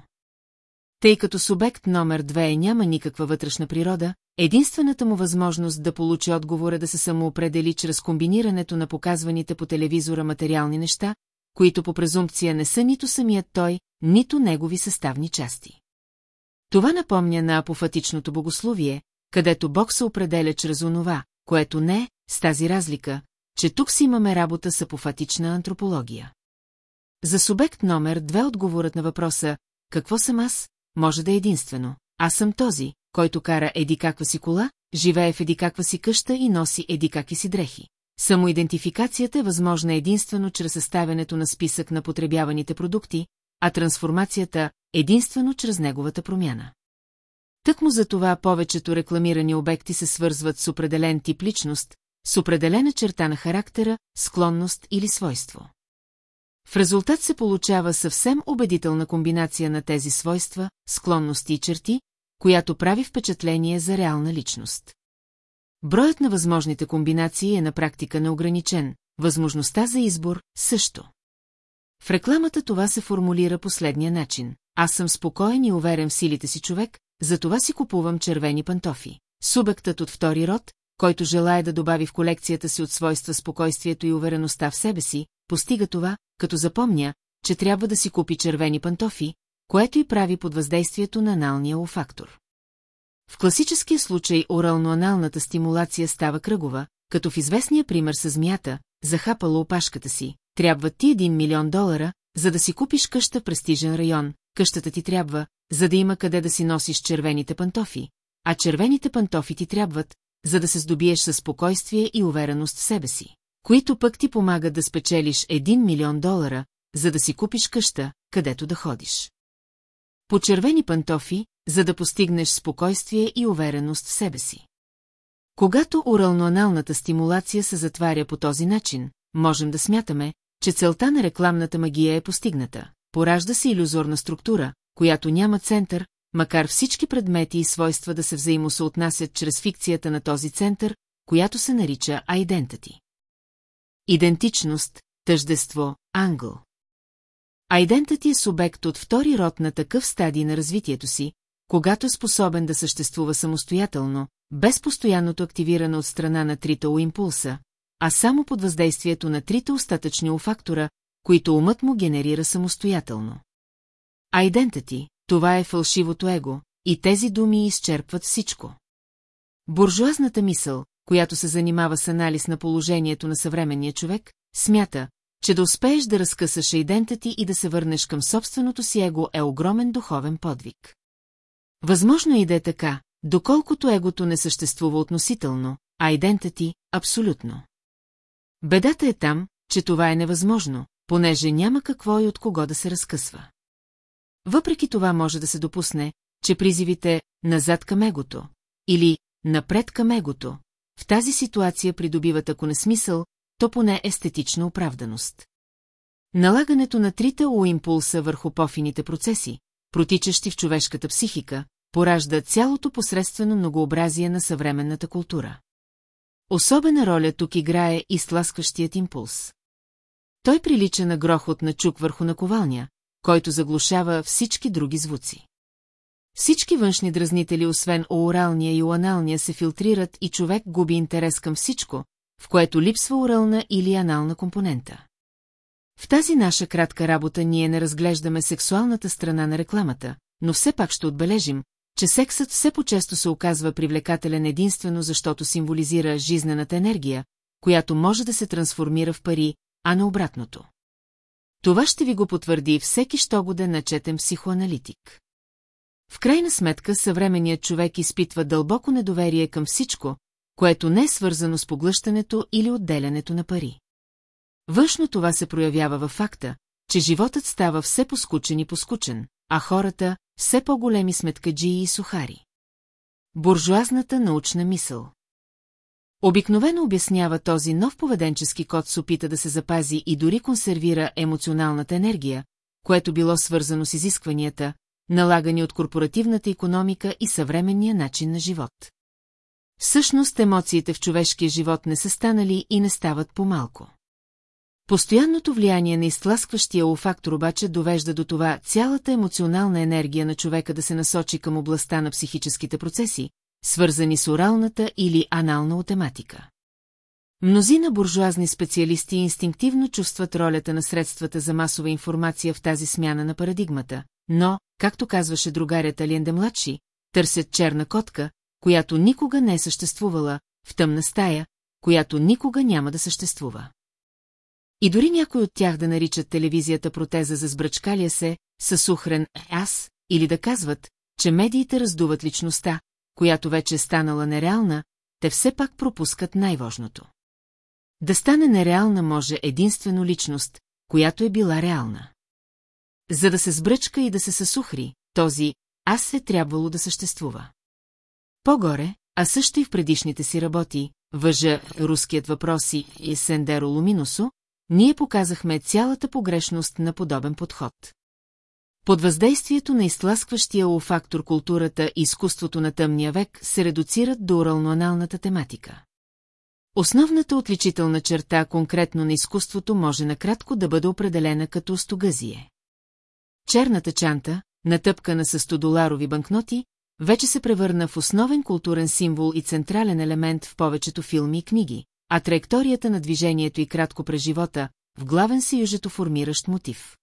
Тъй като субект номер две няма никаква вътрешна природа, единствената му възможност да получи отговор е да се самоопредели чрез комбинирането на показваните по телевизора материални неща, които по презумпция не са нито самият той, нито негови съставни части. Това напомня на апофатичното богословие, където Бог се определя чрез онова, което не с тази разлика, че тук си имаме работа с апофатична антропология. За субект номер две отговорът на въпроса «Какво съм аз?» може да е единствено. Аз съм този, който кара еди каква си кола, живее в еди каква си къща и носи еди какви си дрехи. Самоидентификацията е възможна единствено чрез съставянето на списък на потребяваните продукти, а трансформацията единствено чрез неговата промяна. Тъкмо за това повечето рекламирани обекти се свързват с определен тип личност, с определена черта на характера, склонност или свойство. В резултат се получава съвсем убедителна комбинация на тези свойства, склонности и черти, която прави впечатление за реална личност. Броят на възможните комбинации е на практика неограничен, възможността за избор също. В рекламата това се формулира последния начин. Аз съм спокоен и уверен в силите си човек, затова си купувам червени пантофи. Субектът от втори род, който желая да добави в колекцията си от свойства спокойствието и увереността в себе си, постига това, като запомня, че трябва да си купи червени пантофи, което и прави под въздействието на аналния олфактор. В класическия случай орално-аналната стимулация става кръгова, като в известния пример с змията, захапала опашката си, трябва ти един милион долара, за да си купиш къща в престижен район, къщата ти трябва, за да има къде да си носиш червените пантофи, а червените пантофи ти трябват, за да се здобиеш със спокойствие и увереност в себе си, които пък ти помагат да спечелиш един милион долара, за да си купиш къща, където да ходиш. По червени пантофи, за да постигнеш спокойствие и увереност в себе си. Когато оралноаналната стимулация се затваря по този начин, можем да смятаме, че целта на рекламната магия е постигната. Поражда се иллюзорна структура, която няма център, макар всички предмети и свойства да се взаимосъотнасят чрез фикцията на този център, която се нарича айдентати. Идентичност, тъждество, англ. Айдентати е субект от втори род на такъв стадий на развитието си, когато е способен да съществува самостоятелно, без постоянното активиране от страна на трите импулса, а само под въздействието на трите остатъчни фактора, които умът му генерира самостоятелно. Айдентати, това е фалшивото его, и тези думи изчерпват всичко. Буржуазната мисъл, която се занимава с анализ на положението на съвременния човек, смята, че да успееш да разкъсаш идентати и да се върнеш към собственото си его е огромен духовен подвиг. Възможно и да е така, доколкото егото не съществува относително, а идентати – абсолютно. Бедата е там, че това е невъзможно, понеже няма какво и от кого да се разкъсва. Въпреки това може да се допусне, че призивите «назад към егото» или «напред към егото» в тази ситуация придобиват ако не смисъл, то поне естетична оправданост. Налагането на трите у импулса върху пофините процеси, протичащи в човешката психика, поражда цялото посредствено многообразие на съвременната култура. Особена роля тук играе и сласкащият импулс. Той прилича на грохот на чук върху наковалня, който заглушава всички други звуци. Всички външни дразнители, освен оралния и уаналния, се филтрират и човек губи интерес към всичко, в което липсва орална или анална компонента. В тази наша кратка работа ние не разглеждаме сексуалната страна на рекламата, но все пак ще отбележим, че сексът все по-често се оказва привлекателен единствено защото символизира жизнената енергия, която може да се трансформира в пари, а не обратното. Това ще ви го потвърди всеки щогоден начетен психоаналитик. В крайна сметка съвременният човек изпитва дълбоко недоверие към всичко, което не е свързано с поглъщането или отделянето на пари. Външно това се проявява във факта, че животът става все поскучен и поскучен, а хората – все по-големи сметкаджии и сухари. Буржуазната научна мисъл Обикновено обяснява този нов поведенчески код с опита да се запази и дори консервира емоционалната енергия, което било свързано с изискванията, налагани от корпоративната економика и съвременния начин на живот. Всъщност емоциите в човешкия живот не са станали и не стават по-малко. Постоянното влияние на изтласкващия фактор обаче довежда до това цялата емоционална енергия на човека да се насочи към областта на психическите процеси, свързани с оралната или анална тематика. Мнозина буржуазни специалисти инстинктивно чувстват ролята на средствата за масова информация в тази смяна на парадигмата, но, както казваше другарят Алиенде младши, търсят черна котка, която никога не е съществувала, в тъмна стая, която никога няма да съществува. И дори някой от тях да наричат телевизията протеза за сбръчкалия се, със сухрен «аз», или да казват, че медиите раздуват личността, която вече е станала нереална, те все пак пропускат най-важното. Да стане нереална може единствено личност, която е била реална. За да се сбръчка и да се съсухри, този «аз» е трябвало да съществува. По-горе, а също и в предишните си работи, въжа руският въпроси и Сендеро Луминусо, ние показахме цялата погрешност на подобен подход. Под въздействието на изтласкващия у фактор културата и изкуството на тъмния век се редуцират до оралноаналната тематика. Основната отличителна черта конкретно на изкуството може накратко да бъде определена като остогъзие. Черната чанта, натъпкана с 100 доларови банкноти, вече се превърна в основен културен символ и централен елемент в повечето филми и книги, а траекторията на движението и кратко през живота в главен сюжето формиращ мотив.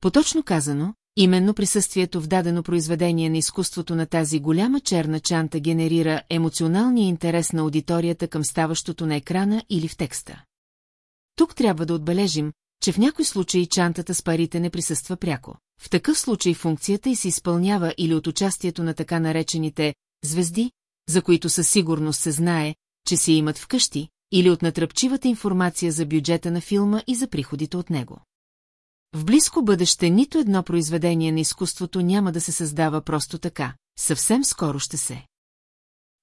Поточно казано, именно присъствието в дадено произведение на изкуството на тази голяма черна чанта генерира емоционалния интерес на аудиторията към ставащото на екрана или в текста. Тук трябва да отбележим, че в някои случаи чантата с парите не присъства пряко. В такъв случай функцията й се изпълнява или от участието на така наречените звезди, за които със сигурност се знае, че си имат вкъщи, или от натръпчивата информация за бюджета на филма и за приходите от него. В близко бъдеще нито едно произведение на изкуството няма да се създава просто така, съвсем скоро ще се.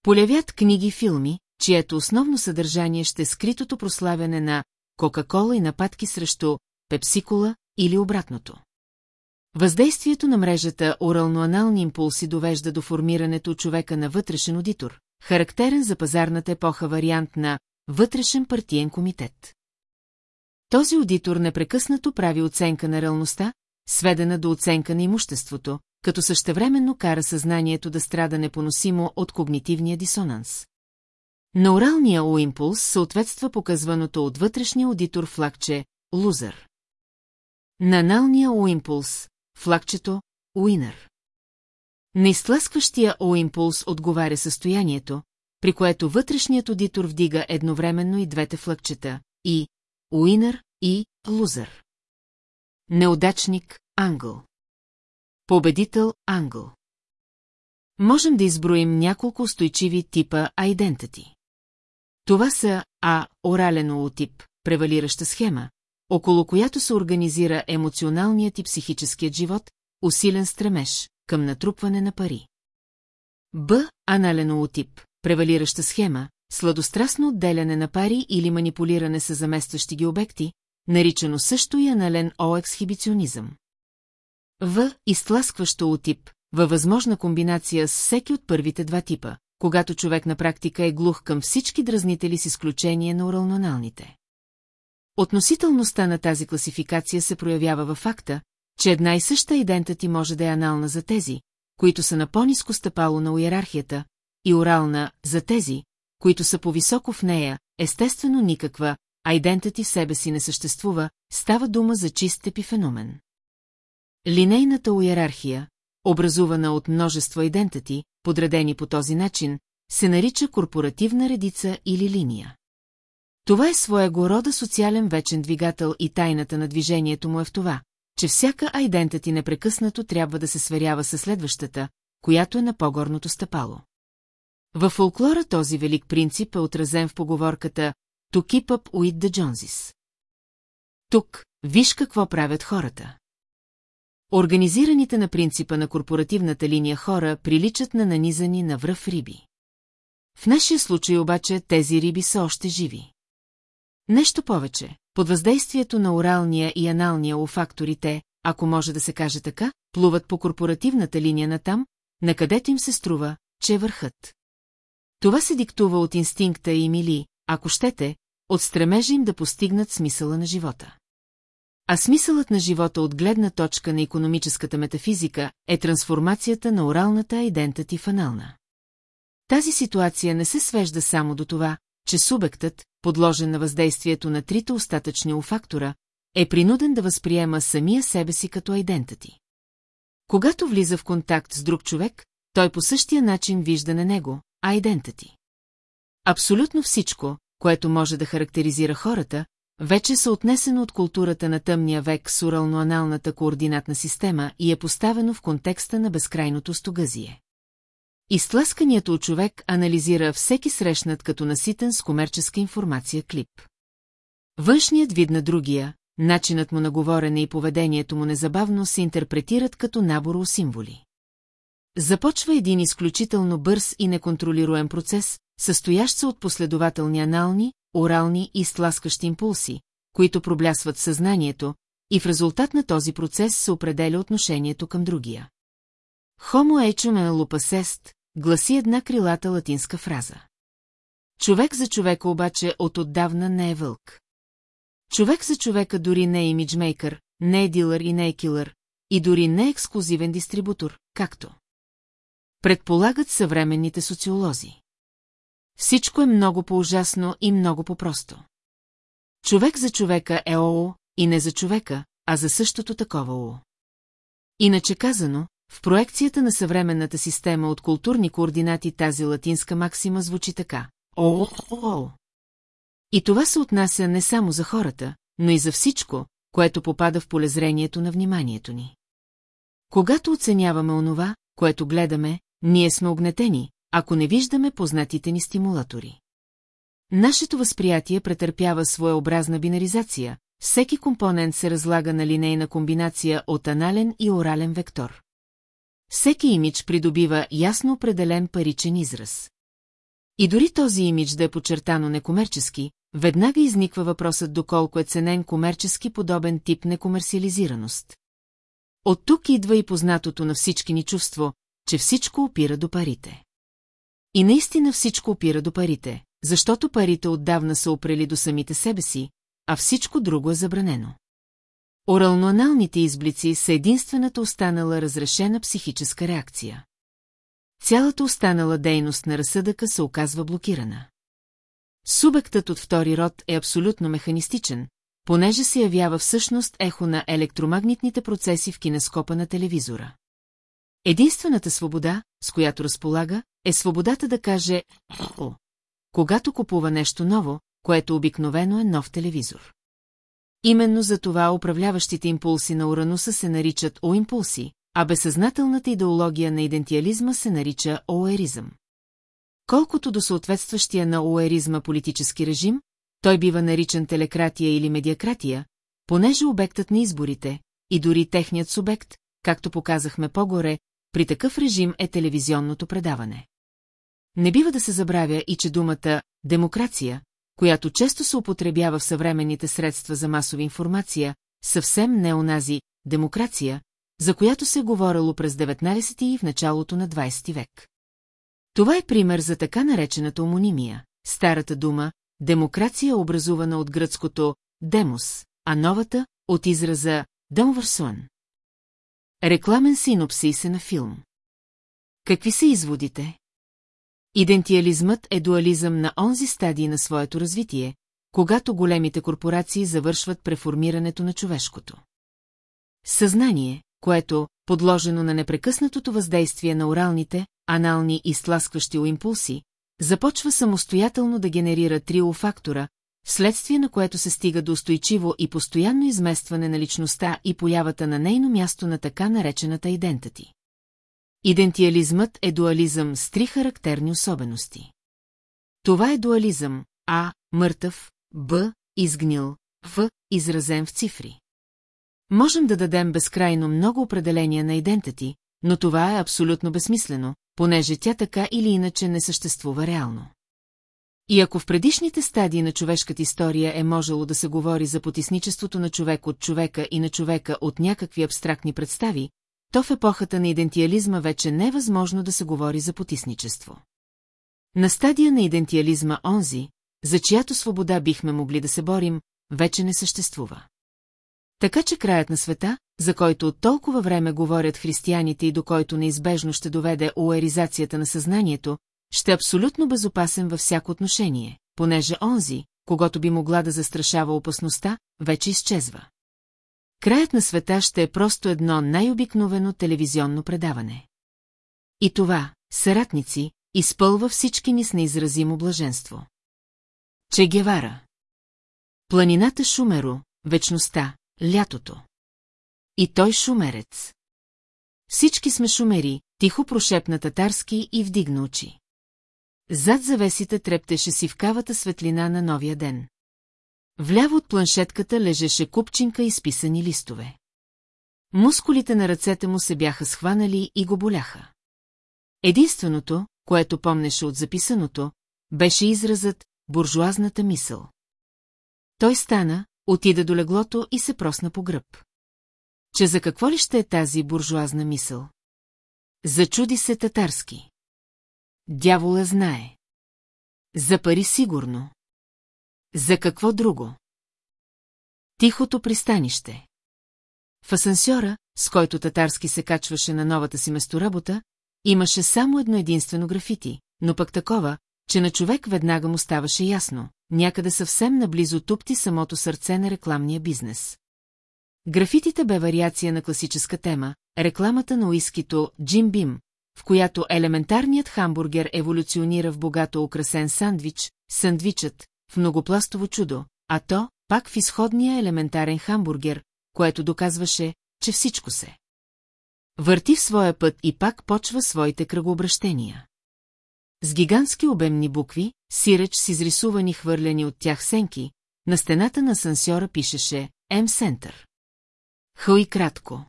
Полявят книги и филми, чието основно съдържание ще е скритото прославяне на Кока-кола и нападки срещу пепсикола или обратното. Въздействието на мрежата орално-анални импулси довежда до формирането човека на вътрешен аудитор, характерен за пазарната епоха вариант на вътрешен партиен комитет. Този аудитор непрекъснато прави оценка на реалността, сведена до оценка на имуществото, като същевременно кара съзнанието да страда непоносимо от когнитивния дисонанс. На оралния У-импулс съответства показваното от вътрешния аудитор флагче «Лузър». На аналния У-импулс флагчето «Уинър». На изтласкващия О-импулс отговаря състоянието, при което вътрешният аудитор вдига едновременно и двете флъкчета – и «Уинър» и «Лузър». Неудачник – ангъл. Победител – ангъл. Можем да изброим няколко устойчиви типа identity. Това са А. Орален олотип, превалираща схема, около която се организира емоционалният и психическият живот, усилен стремеж към натрупване на пари. Б. Анален олотип, превалираща схема, сладострастно отделяне на пари или манипулиране с заместващи ги обекти, наричано също и анален оексхибиционизъм. В. Изтласкващо отип, във възможна комбинация с всеки от първите два типа, когато човек на практика е глух към всички дразнители с изключение на оралноналните. Относителността на тази класификация се проявява във факта, че една и съща идентати може да е анална за тези, които са на по-низко стъпало на иерархията, и орална за тези, които са по-високо в нея, естествено никаква, а идентати в себе си не съществува, става дума за чист епифеномен. Линейната иерархия, образувана от множество идентати, подредени по този начин, се нарича корпоративна редица или линия. Това е своего рода социален вечен двигател и тайната на движението му е в това, че всяка айдентати непрекъснато трябва да се сверява със следващата, която е на по-горното стъпало. Във фолклора този велик принцип е отразен в поговорката «To keep up with the Joneses». Тук, виж какво правят хората. Организираните на принципа на корпоративната линия хора приличат на нанизани на връв риби. В нашия случай обаче тези риби са още живи. Нещо повече, под въздействието на оралния и аналния олфакторите, ако може да се каже така, плуват по корпоративната линия на там, на където им се струва, че е върхът. Това се диктува от инстинкта им или, ако щете, от стремежа им да постигнат смисъла на живота. А смисълът на живота от гледна точка на економическата метафизика е трансформацията на оралната идентати в анална. Тази ситуация не се свежда само до това, че субектът, подложен на въздействието на трите остатъчни уфактора, е принуден да възприема самия себе си като идентати. Когато влиза в контакт с друг човек, той по същия начин вижда на него, а идентати. Абсолютно всичко, което може да характеризира хората, вече са отнесено от културата на тъмния век с урално-аналната координатна система и е поставено в контекста на безкрайното стогазие. Изтласканият от човек анализира всеки срещнат като наситен с комерческа информация клип. Външният вид на другия, начинът му на говорене и поведението му незабавно се интерпретират като набор символи. Започва един изключително бърз и неконтролируем процес, състоящ се от последователни анални, орални и стласкащи импулси, които проблясват съзнанието, и в резултат на този процес се определя отношението към другия. Homo echum lupus est, гласи една крилата латинска фраза. Човек за човека обаче от отдавна не е вълк. Човек за човека дори не е имиджмейкър, не е дилър и не е килър, и дори не е ексклюзивен дистрибутор, както. Предполагат съвременните социолози. Всичко е много по-ужасно и много по-просто. Човек за човека е ОО, и не за човека, а за същото такова ОО. Иначе казано, в проекцията на съвременната система от културни координати тази латинска максима звучи така. ОО. И това се отнася не само за хората, но и за всичко, което попада в полезрението на вниманието ни. Когато оценяваме онова, което гледаме, ние сме огнетени, ако не виждаме познатите ни стимулатори. Нашето възприятие претърпява своеобразна бинаризация, всеки компонент се разлага на линейна комбинация от анален и орален вектор. Всеки имидж придобива ясно определен паричен израз. И дори този имидж да е подчертано некомерчески, веднага изниква въпросът доколко е ценен комерчески подобен тип некомерциализираност. От тук идва и познатото на всички ни чувство, че всичко опира до парите. И наистина всичко опира до парите, защото парите отдавна са опрели до самите себе си, а всичко друго е забранено. Оралноаналните изблици са единствената останала разрешена психическа реакция. Цялата останала дейност на разсъдъка се оказва блокирана. Субектът от втори род е абсолютно механистичен, понеже се явява всъщност ехо на електромагнитните процеси в кинескопа на телевизора. Единствената свобода, с която разполага, е свободата да каже «О», когато купува нещо ново, което обикновено е нов телевизор. Именно за това управляващите импулси на Урануса се наричат О-импулси, а безсъзнателната идеология на идентиализма се нарича Оеризъм. Колкото до съответстващия на Оеризма политически режим, той бива наричан телекратия или медиакратия, понеже обектът на изборите, и дори техният субект, както показахме по-горе, при такъв режим е телевизионното предаване. Не бива да се забравя и че думата «демокрация», която често се употребява в съвременните средства за масова информация, съвсем не онази «демокрация», за която се е говорило през 19 и в началото на 20 век. Това е пример за така наречената омонимия, старата дума, демокрация образувана от гръцкото «демос», а новата – от израза «дъмвърсуан». Рекламен синопсис е на филм. Какви са изводите? Идентиализмът е дуализъм на онзи стадии на своето развитие, когато големите корпорации завършват преформирането на човешкото. Съзнание, което, подложено на непрекъснатото въздействие на оралните, анални и стласкващи импулси, започва самостоятелно да генерира триофактора, вследствие на което се стига до устойчиво и постоянно изместване на личността и появата на нейно място на така наречената идентати. Идентиализмът е дуализъм с три характерни особености. Това е дуализъм А, мъртъв, Б, изгнил, В, изразен в цифри. Можем да дадем безкрайно много определения на идентати, но това е абсолютно безсмислено, понеже тя така или иначе не съществува реално. И ако в предишните стадии на човешката история е можело да се говори за потисничеството на човек от човека и на човека от някакви абстрактни представи, то в епохата на идентиализма вече не е възможно да се говори за потисничество. На стадия на идентиализма онзи, за чиято свобода бихме могли да се борим, вече не съществува. Така че краят на света, за който от толкова време говорят християните и до който неизбежно ще доведе уеризацията на съзнанието, ще е абсолютно безопасен във всяко отношение, понеже онзи, когато би могла да застрашава опасността, вече изчезва. Краят на света ще е просто едно най-обикновено телевизионно предаване. И това, съратници, изпълва всички ни с неизразимо блаженство. Че Гевара Планината Шумеро, вечността, лятото. И той шумерец. Всички сме шумери, тихо прошепна татарски и вдигна очи. Зад завесите трептеше сивкавата светлина на новия ден. Вляво от планшетката лежеше купчинка и списани листове. Мускулите на ръцете му се бяха схванали и го боляха. Единственото, което помнеше от записаното, беше изразът буржуазната мисъл. Той стана, отида до леглото и се просна по гръб. Че за какво ли ще е тази буржуазна мисъл? Зачуди се татарски. Дявола знае. За пари сигурно. За какво друго? Тихото пристанище. В асансьора, с който татарски се качваше на новата си месторабота, имаше само едно единствено графити, но пък такова, че на човек веднага му ставаше ясно, някъде съвсем наблизо тупти самото сърце на рекламния бизнес. Графитите бе вариация на класическа тема, рекламата на уискито Джим Бим, в която елементарният хамбургер еволюционира в богато украсен сандвич, сандвичът, в многопластово чудо, а то, пак в изходния елементарен хамбургер, което доказваше, че всичко се. Върти в своя път и пак почва своите кръгообращения. С гигантски обемни букви, сиреч с изрисувани хвърляни от тях сенки, на стената на сансьора пишеше М-Сентър. Хъл и кратко.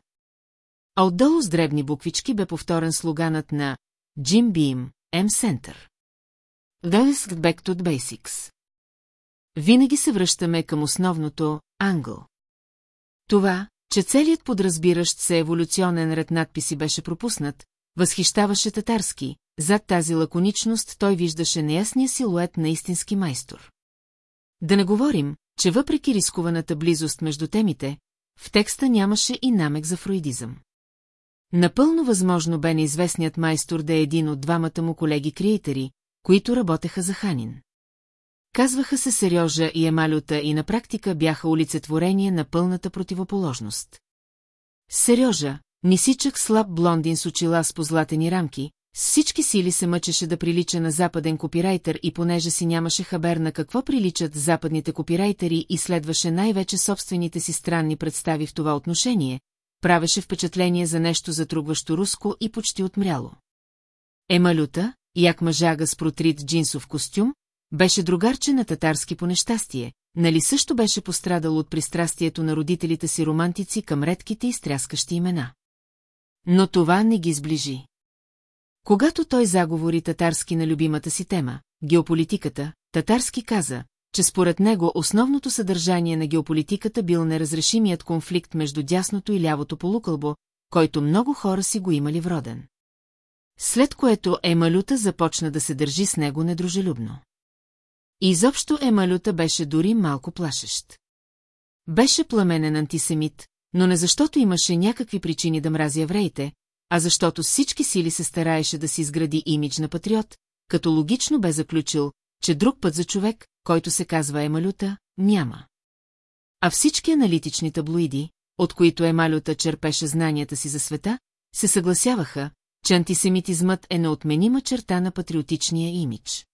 А отдолу с дребни буквички бе повторен слоганът на Jim Beam, М-Сентър. Let's back to. Винаги се връщаме към основното англ. Това, че целият подразбиращ се еволюционен ред надписи беше пропуснат, възхищаваше татарски, зад тази лаконичност той виждаше неясния силует на истински майстор. Да не говорим, че въпреки рискуваната близост между темите, в текста нямаше и намек за фруидизъм. Напълно възможно бе неизвестният майстор да е един от двамата му колеги-креатери, които работеха за Ханин. Казваха се Сережа и Емалюта и на практика бяха олицетворение на пълната противоположност. Сережа, нисичък слаб блондин с очила с позлатени рамки, с всички сили се мъчеше да прилича на западен копирайтер и понеже си нямаше хабер на какво приличат западните копирайтери и следваше най-вече собствените си странни представи в това отношение, правеше впечатление за нещо затругващо руско и почти отмряло. Емалюта, як мъжага с протрит джинсов костюм, беше другарче на татарски по нещастие, нали също беше пострадал от пристрастието на родителите си романтици към редките и стряскащи имена. Но това не ги сближи. Когато той заговори татарски на любимата си тема, геополитиката, татарски каза, че според него основното съдържание на геополитиката бил неразрешимият конфликт между дясното и лявото полукълбо, който много хора си го имали вроден. След което Емалюта започна да се държи с него недружелюбно. И изобщо Емалюта беше дори малко плашещ. Беше пламенен антисемит, но не защото имаше някакви причини да мрази евреите, а защото всички сили се стараеше да си изгради имидж на патриот, като логично бе заключил, че друг път за човек, който се казва Емалюта, няма. А всички аналитични таблоиди, от които Емалюта черпеше знанията си за света, се съгласяваха, че антисемитизмът е неотменима черта на патриотичния имидж.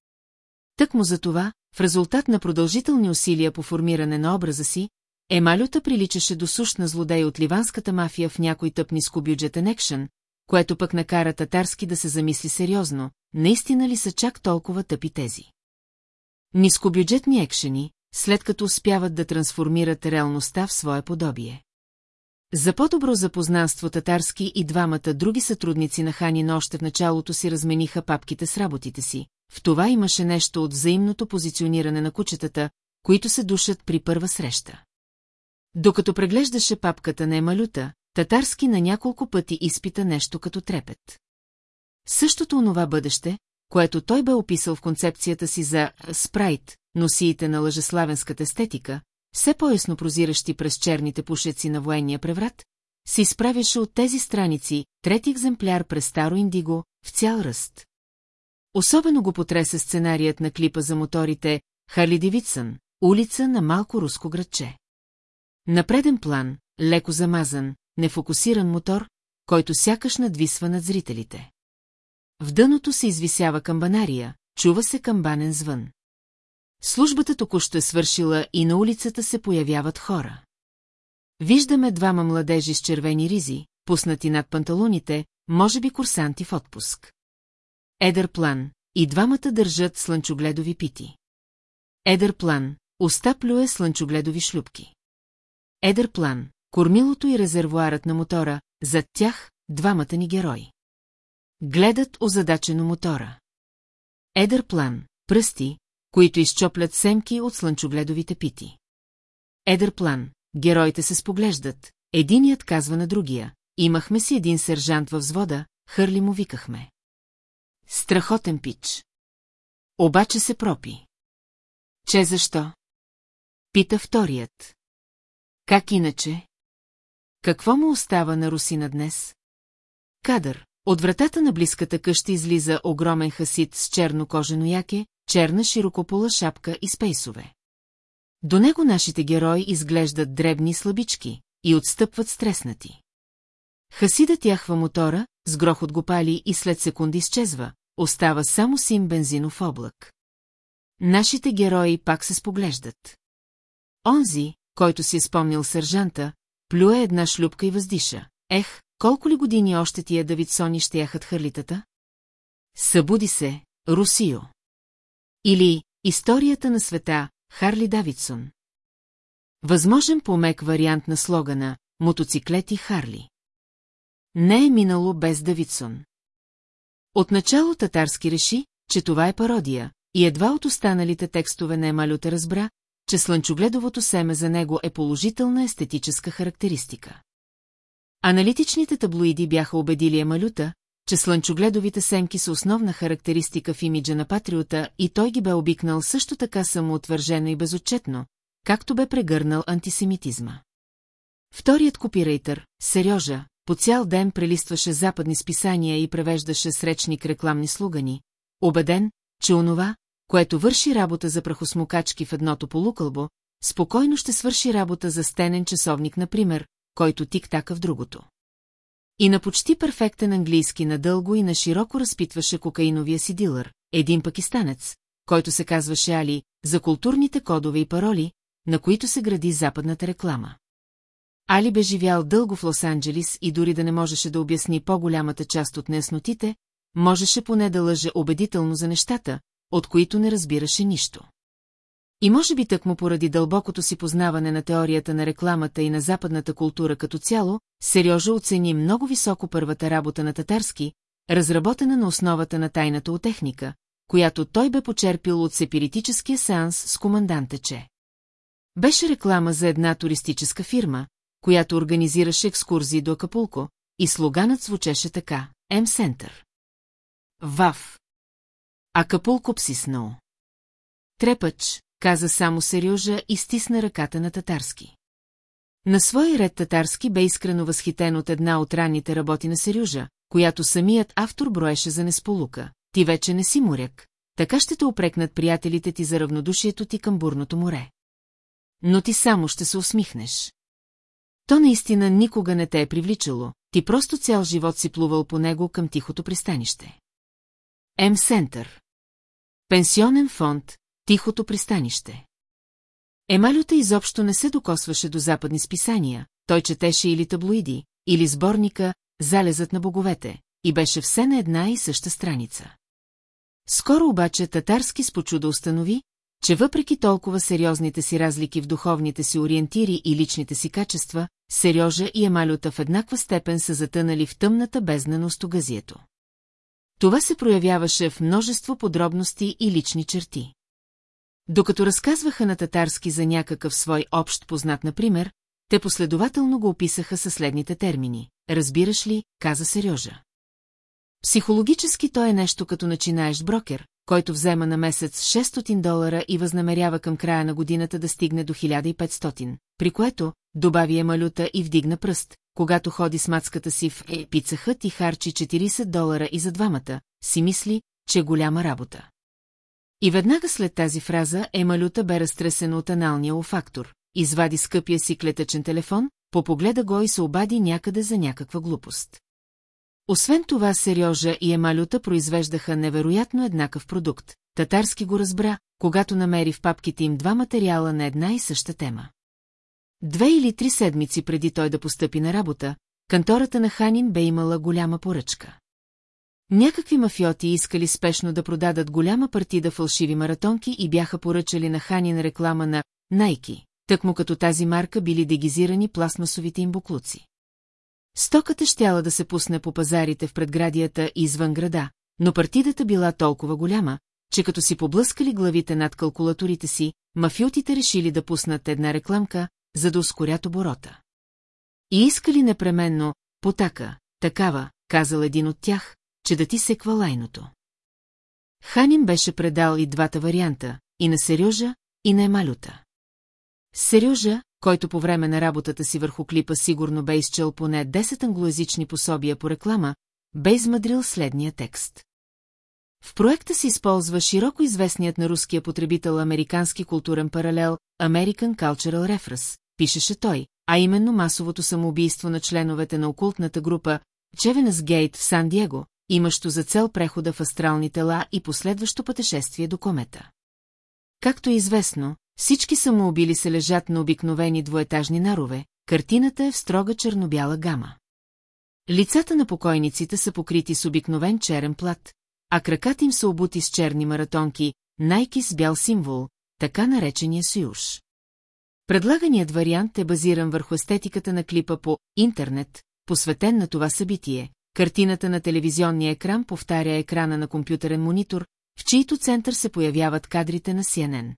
Тък му за това, в резултат на продължителни усилия по формиране на образа си, Емалюта приличаше до сущна злодей от ливанската мафия в някой тъп нискобюджетен екшен, което пък накара татарски да се замисли сериозно, наистина ли са чак толкова тъпи тези. Нискобюджетни екшени, след като успяват да трансформират реалността в свое подобие. За по-добро запознанство татарски и двамата други сътрудници на Ханин още в началото си размениха папките с работите си. В това имаше нещо от взаимното позициониране на кучетата, които се душат при първа среща. Докато преглеждаше папката на Емалюта, татарски на няколко пъти изпита нещо като трепет. Същото онова бъдеще, което той бе описал в концепцията си за спрайт, носиите на лъжеславенската естетика, все по-ясно прозиращи през черните пушеци на военния преврат, се изправяше от тези страници, трети екземпляр през старо индиго, в цял ръст. Особено го потреса сценарият на клипа за моторите Харли Девитсън, улица на малко руско градче. На преден план, леко замазан, нефокусиран мотор, който сякаш надвисва над зрителите. В дъното се извисява камбанария, чува се камбанен звън. Службата току-що е свършила и на улицата се появяват хора. Виждаме двама младежи с червени ризи, пуснати над панталоните, може би курсанти в отпуск. Едър план, и двамата държат слънчогледови пити. Едър план, уста плюе слънчогледови шлюпки. Едър план, кормилото и резервуарът на мотора, зад тях двамата ни герои. Гледат озадачено мотора. Едър план, пръсти, които изчоплят семки от слънчогледовите пити. Едър план, героите се споглеждат, единият казва на другия, имахме си един сержант във взвода, хърли му викахме. Страхотен пич. Обаче се пропи. Че защо? Пита вторият. Как иначе? Какво му остава на Русина днес? Кадър. От вратата на близката къща излиза огромен хасид с черно кожено яке, черна широкопола шапка и спейсове. До него нашите герои изглеждат дребни слабички и отстъпват стреснати. Хасидът яхва мотора, с грохот го пали и след секунди изчезва, остава само син бензинов облак. Нашите герои пак се споглеждат. Онзи, който си е спомнил сержанта, плюе една шлюпка и въздиша. Ех, колко ли години още тия Давидсони ще яхат хърлитата? Събуди се, Русио. Или Историята на света, Харли Давидсон. Възможен помек вариант на слогана Мотоциклети Харли. Не е минало без Давидсон. Отначало татарски реши, че това е пародия, и едва от останалите текстове на Емалюта разбра, че слънчогледовото семе за него е положителна естетическа характеристика. Аналитичните таблоиди бяха убедили Емалюта, че слънчогледовите семки са основна характеристика в имиджа на патриота и той ги бе обикнал също така самоотвържено и безотчетно, както бе прегърнал антисемитизма. Вторият копирейтър, Сережа, по цял ден прелистваше западни списания и превеждаше с речник рекламни слугани, убеден, че онова, което върши работа за прахосмокачки в едното полукълбо, спокойно ще свърши работа за стенен часовник, например, който тик-така в другото. И на почти перфектен английски надълго и на широко разпитваше кокаиновия си дилър, един пакистанец, който се казваше Али, за културните кодове и пароли, на които се гради западната реклама. Али бе живял дълго в Лос-Анджелис и дори да не можеше да обясни по-голямата част от неяснотите, можеше поне да лъже убедително за нещата, от които не разбираше нищо. И може би тъкмо поради дълбокото си познаване на теорията на рекламата и на западната култура като цяло, Сережа оцени много високо първата работа на татарски, разработена на основата на тайната техника, която той бе почерпил от сепиритическия сеанс с команданта Че. Беше реклама за една туристическа фирма, която организираше екскурзии до Акапулко, и слоганът звучеше така – М-Сентър. Вав. Акапулко псиснал. Трепач, каза само Сережа и стисна ръката на татарски. На свой ред татарски бе искрено възхитен от една от ранните работи на Серюжа, която самият автор броеше за несполука. Ти вече не си моряк, така ще те опрекнат приятелите ти за равнодушието ти към бурното море. Но ти само ще се усмихнеш. То наистина никога не те е привличало, ти просто цял живот си плувал по него към тихото пристанище. М-Сентър Пенсионен фонд, тихото пристанище. Емалюта изобщо не се докосваше до западни списания, той четеше или таблоиди, или сборника «Залезът на боговете» и беше все на една и съща страница. Скоро обаче татарски с почуда установи, че въпреки толкова сериозните си разлики в духовните си ориентири и личните си качества, Сережа и Емалюта в еднаква степен са затънали в тъмната бездна на. Това се проявяваше в множество подробности и лични черти. Докато разказваха на татарски за някакъв свой общ познат, например, те последователно го описаха със следните термини. Разбираш ли, каза Сережа. Психологически той е нещо като начинаеш брокер, който взема на месец 600 долара и възнамерява към края на годината да стигне до 1500, при което, добави Емалюта и вдигна пръст, когато ходи с мацката си в е, пицахът и харчи 40 долара и за двамата, си мисли, че голяма работа. И веднага след тази фраза Емалюта бе разтресена от аналния офактор, извади скъпия си клетъчен телефон, попогледа го и се обади някъде за някаква глупост. Освен това Сережа и Емалюта произвеждаха невероятно еднакъв продукт. Татарски го разбра, когато намери в папките им два материала на една и съща тема. Две или три седмици преди той да постъпи на работа, кантората на Ханин бе имала голяма поръчка. Някакви мафиоти искали спешно да продадат голяма партида фалшиви маратонки и бяха поръчали на Ханин реклама на Найки, тъкмо като тази марка били дегизирани пластмасовите им буклуци. Стоката щяла да се пусне по пазарите в предградията и извън града, но партидата била толкова голяма, че като си поблъскали главите над калкулаторите си, мафиотите решили да пуснат една рекламка, за да ускорят оборота. И искали непременно, потака, такава, казал един от тях, че да ти секва лайното. Ханин беше предал и двата варианта, и на Сережа, и на Емалюта. Сережа, който по време на работата си върху клипа сигурно бе изчел поне 10 англоязични пособия по реклама, бе измъдрил следния текст. В проекта се използва широко известният на руския потребител американски културен паралел American Cultural Reference, пишеше той, а именно масовото самоубийство на членовете на окултната група Чевенес Гейт в Сан-Диего, имащо за цел прехода в астрални тела и последващо пътешествие до комета. Както е известно, всички самоубили се лежат на обикновени двоетажни нарове, картината е в строга чернобяла гама. Лицата на покойниците са покрити с обикновен черен плат, а краката им са обути с черни маратонки, найки с бял символ, така наречения сюш. Предлаганият вариант е базиран върху естетиката на клипа по интернет, посветен на това събитие. Картината на телевизионния екран повтаря екрана на компютърен монитор, в чийто център се появяват кадрите на CNN.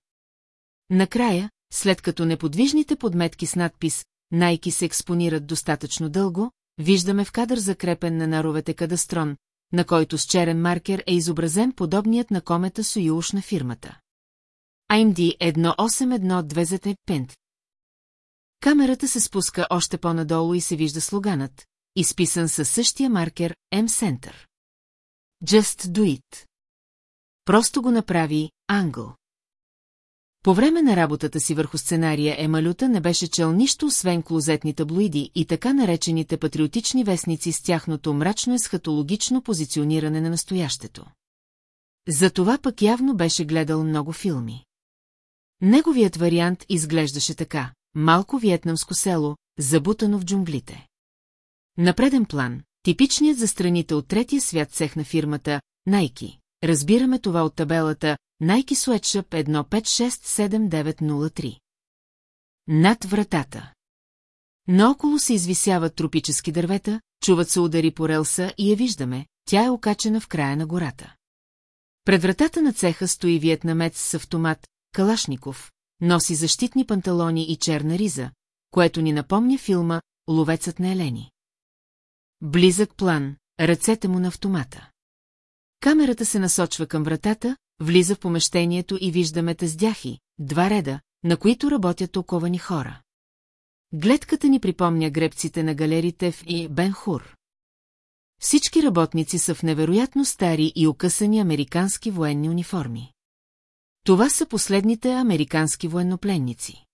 Накрая, след като неподвижните подметки с надпис «Найки» се експонират достатъчно дълго, виждаме в кадър закрепен на наровете кадастрон, на който с черен маркер е изобразен подобният на комета Союш на фирмата. AMD 1812 Pent. Камерата се спуска още по-надолу и се вижда слоганът, изписан със същия маркер M-Center. Just do it. Просто го направи Англ. По време на работата си върху сценария Емалюта не беше чел нищо освен клозетни таблоиди и така наречените патриотични вестници с тяхното мрачно есхатологично позициониране на настоящето. За това пък явно беше гледал много филми. Неговият вариант изглеждаше така – малко виетнамско село, забутано в джунглите. На преден план, типичният за страните от третия свят цех на фирмата – Найки. Разбираме това от табелата Nike Sweatshop 15679903. Над вратата. Наоколо се извисяват тропически дървета, чуват се удари по релса и я виждаме, тя е окачена в края на гората. Пред вратата на цеха стои виетнамец с автомат, Калашников, носи защитни панталони и черна риза, което ни напомня филма «Ловецът на Елени». близък план, ръцете му на автомата. Камерата се насочва към вратата, влиза в помещението и виждаме тездяхи, два реда, на които работят оковани хора. Гледката ни припомня гребците на галерите в и Бенхур. Всички работници са в невероятно стари и окъсани американски военни униформи. Това са последните американски военнопленници.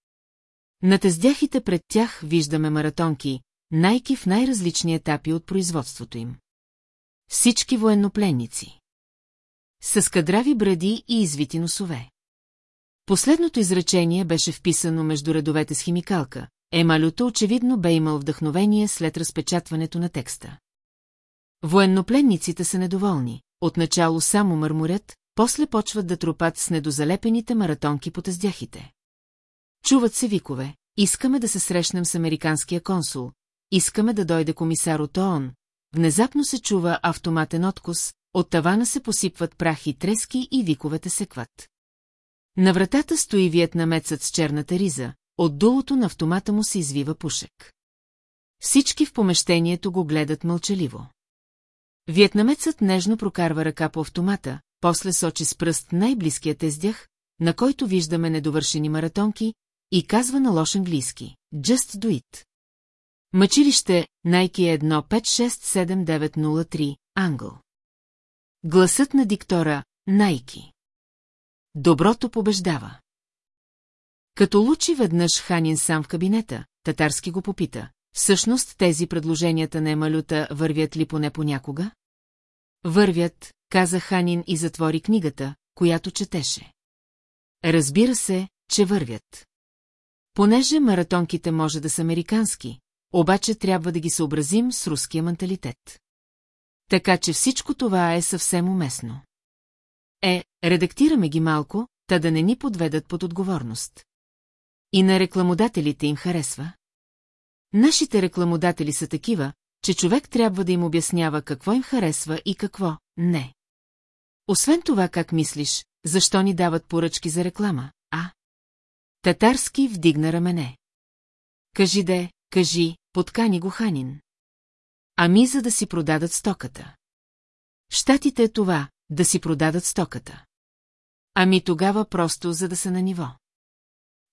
На тездяхите пред тях виждаме маратонки, найки в най-различни етапи от производството им. Всички военнопленници. С кадрави бради и извити носове. Последното изречение беше вписано между редовете с химикалка. Емалюто очевидно бе имал вдъхновение след разпечатването на текста. Военнопленниците са недоволни. Отначало само мърморят, после почват да тропат с недозалепените маратонки по тездяхите. Чуват се викове. Искаме да се срещнем с американския консул. Искаме да дойде комисар от ООН. Внезапно се чува автоматен откус, от тавана се посипват прах и трески и виковете се кват. На вратата стои виетнамецът с черната риза, от дулото на автомата му се извива пушек. Всички в помещението го гледат мълчаливо. Виетнамецът нежно прокарва ръка по автомата, после сочи с пръст най-близкият ездях, на който виждаме недовършени маратонки, и казва на лош английски «Just do it». Мъчилище Nike 1567903, Англ. Гласът на диктора Найки. Доброто побеждава. Като лучи веднъж Ханин сам в кабинета, татарски го попита. Всъщност тези предложенията на Емалюта вървят ли поне понякога? Вървят, каза Ханин и затвори книгата, която четеше. Разбира се, че вървят. Понеже маратонките може да са американски, обаче трябва да ги съобразим с руския менталитет. Така че всичко това е съвсем уместно. Е, редактираме ги малко, та да не ни подведат под отговорност. И на рекламодателите им харесва. Нашите рекламодатели са такива, че човек трябва да им обяснява какво им харесва и какво не. Освен това, как мислиш, защо ни дават поръчки за реклама, а? Татарски вдигна рамене. Кажи де, кажи, подкани го Ханин. Ами за да си продадат стоката. Штатите е това, да си продадат стоката. Ами тогава просто за да са на ниво.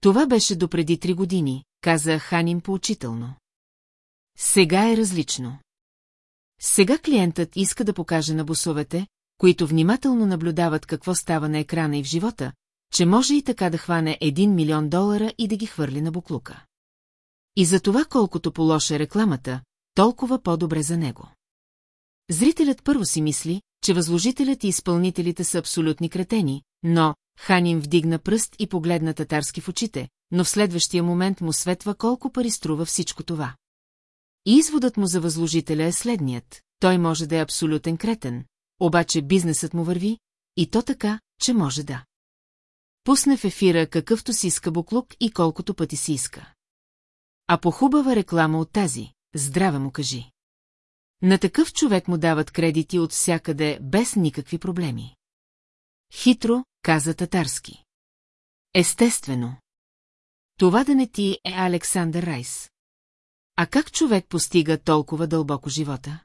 Това беше допреди три години, каза Ханин поучително. Сега е различно. Сега клиентът иска да покаже на босовете, които внимателно наблюдават какво става на екрана и в живота, че може и така да хване един милион долара и да ги хвърли на буклука. И за това колкото по-лоша е рекламата, толкова по-добре за него. Зрителят първо си мисли, че възложителят и изпълнителите са абсолютни кретени, но Ханин вдигна пръст и погледна татарски в очите, но в следващия момент му светва колко пари струва всичко това. И изводът му за възложителя е следният. Той може да е абсолютен кретен, обаче бизнесът му върви, и то така, че може да. Пусне в ефира какъвто си иска буклук и колкото пъти си иска. А по хубава реклама от тази, здраве му кажи. На такъв човек му дават кредити от всякъде без никакви проблеми. Хитро, каза татарски. Естествено. Това да не ти е Александър Райс. А как човек постига толкова дълбоко живота?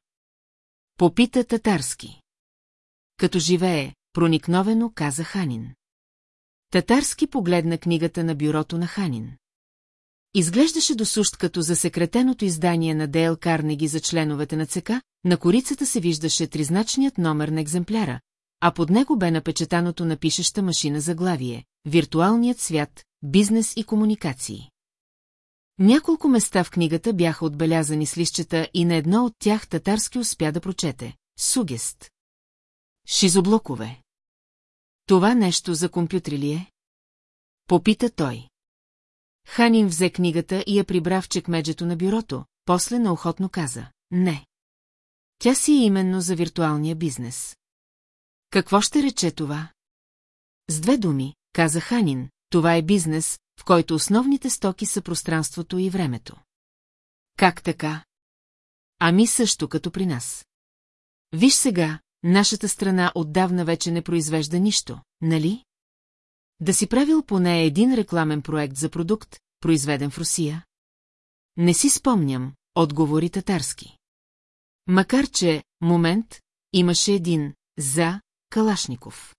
Попита татарски. Като живее, проникновено каза Ханин. Татарски погледна книгата на бюрото на Ханин. Изглеждаше досущ като за секретеното издание на Дейл Карнеги за членовете на ЦК, на корицата се виждаше тризначният номер на екземпляра, а под него бе напечатаното на пишеща машина заглавие «Виртуалният свят, бизнес и комуникации». Няколко места в книгата бяха отбелязани с лищета и на едно от тях татарски успя да прочете – Сугест. Шизоблокове. Това нещо за компютри ли е? Попита той. Ханин взе книгата и я прибра в чекмеджето на бюрото, после наохотно каза – не. Тя си е именно за виртуалния бизнес. Какво ще рече това? С две думи, каза Ханин, това е бизнес, в който основните стоки са пространството и времето. Как така? Ами също като при нас. Виж сега, нашата страна отдавна вече не произвежда нищо, нали? Да си правил поне един рекламен проект за продукт, произведен в Русия? Не си спомням, отговори татарски. Макар че, момент, имаше един, за, Калашников.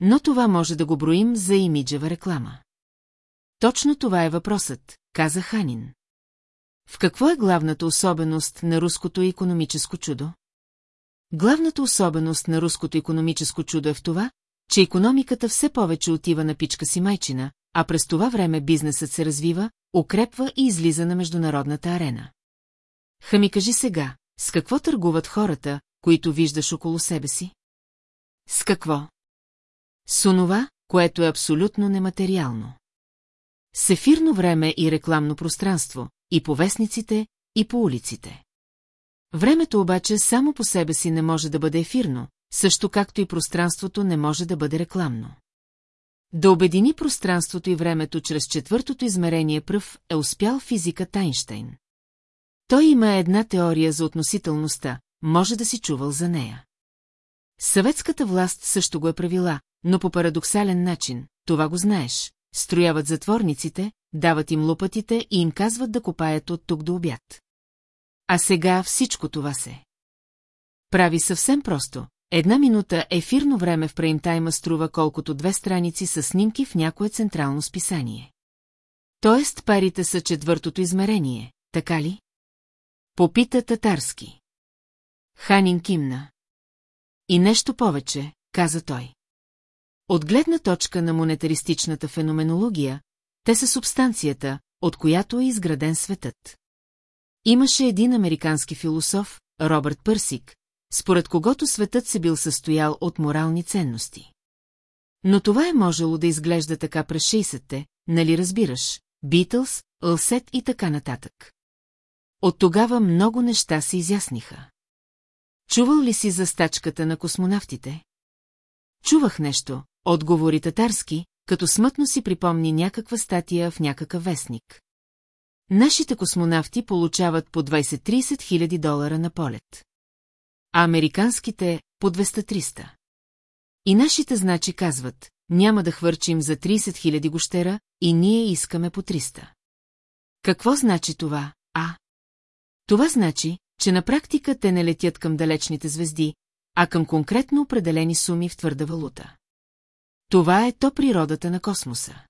Но това може да го броим за имиджева реклама. Точно това е въпросът, каза Ханин. В какво е главната особеност на руското економическо чудо? Главната особеност на руското економическо чудо е в това, че економиката все повече отива на пичка си майчина, а през това време бизнесът се развива, укрепва и излиза на международната арена. Хами кажи сега, с какво търгуват хората, които виждаш около себе си? С какво? С онова, което е абсолютно нематериално. С ефирно време и рекламно пространство, и по вестниците, и по улиците. Времето обаче само по себе си не може да бъде ефирно, също както и пространството не може да бъде рекламно. Да обедини пространството и времето чрез четвъртото измерение пръв е успял физика Тайнштейн. Той има една теория за относителността, може да си чувал за нея. Съветската власт също го е правила, но по парадоксален начин, това го знаеш. Строяват затворниците, дават им лопатите и им казват да копаят от тук до обяд. А сега всичко това се. Прави съвсем просто. Една минута ефирно време в преймтайма струва колкото две страници с снимки в някое централно списание. Тоест парите са четвъртото измерение, така ли? Попита татарски. Ханин кимна. И нещо повече, каза той. От гледна точка на монетаристичната феноменология, те са субстанцията, от която е изграден светът. Имаше един американски философ, Робърт Пърсик, според когото светът се бил състоял от морални ценности. Но това е можело да изглежда така през 60-те, нали разбираш, Битълс, Лсет и така нататък. От тогава много неща се изясниха. Чувал ли си за стачката на космонавтите? Чувах нещо, отговори татарски, като смътно си припомни някаква статия в някакъв вестник. Нашите космонавти получават по 20-30 хиляди долара на полет. А американските – по 200-300. И нашите значи казват, няма да хвърчим за 30 хиляди гощера и ние искаме по 300. Какво значи това, а? Това значи, че на практика те не летят към далечните звезди, а към конкретно определени суми в твърда валута. Това е то природата на космоса.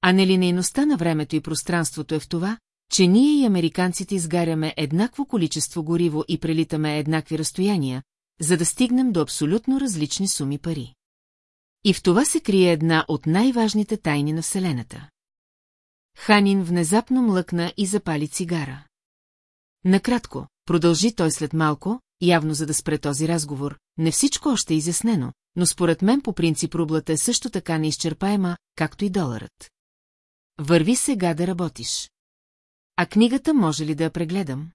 А нелинейността на времето и пространството е в това, че ние и американците изгаряме еднакво количество гориво и прелитаме еднакви разстояния, за да стигнем до абсолютно различни суми пари. И в това се крие една от най-важните тайни на Вселената. Ханин внезапно млъкна и запали цигара. Накратко, продължи той след малко, явно за да спре този разговор, не всичко още е изяснено, но според мен по принцип рублата е също така неизчерпаема, както и доларът. Върви сега да работиш. А книгата може ли да я прегледам?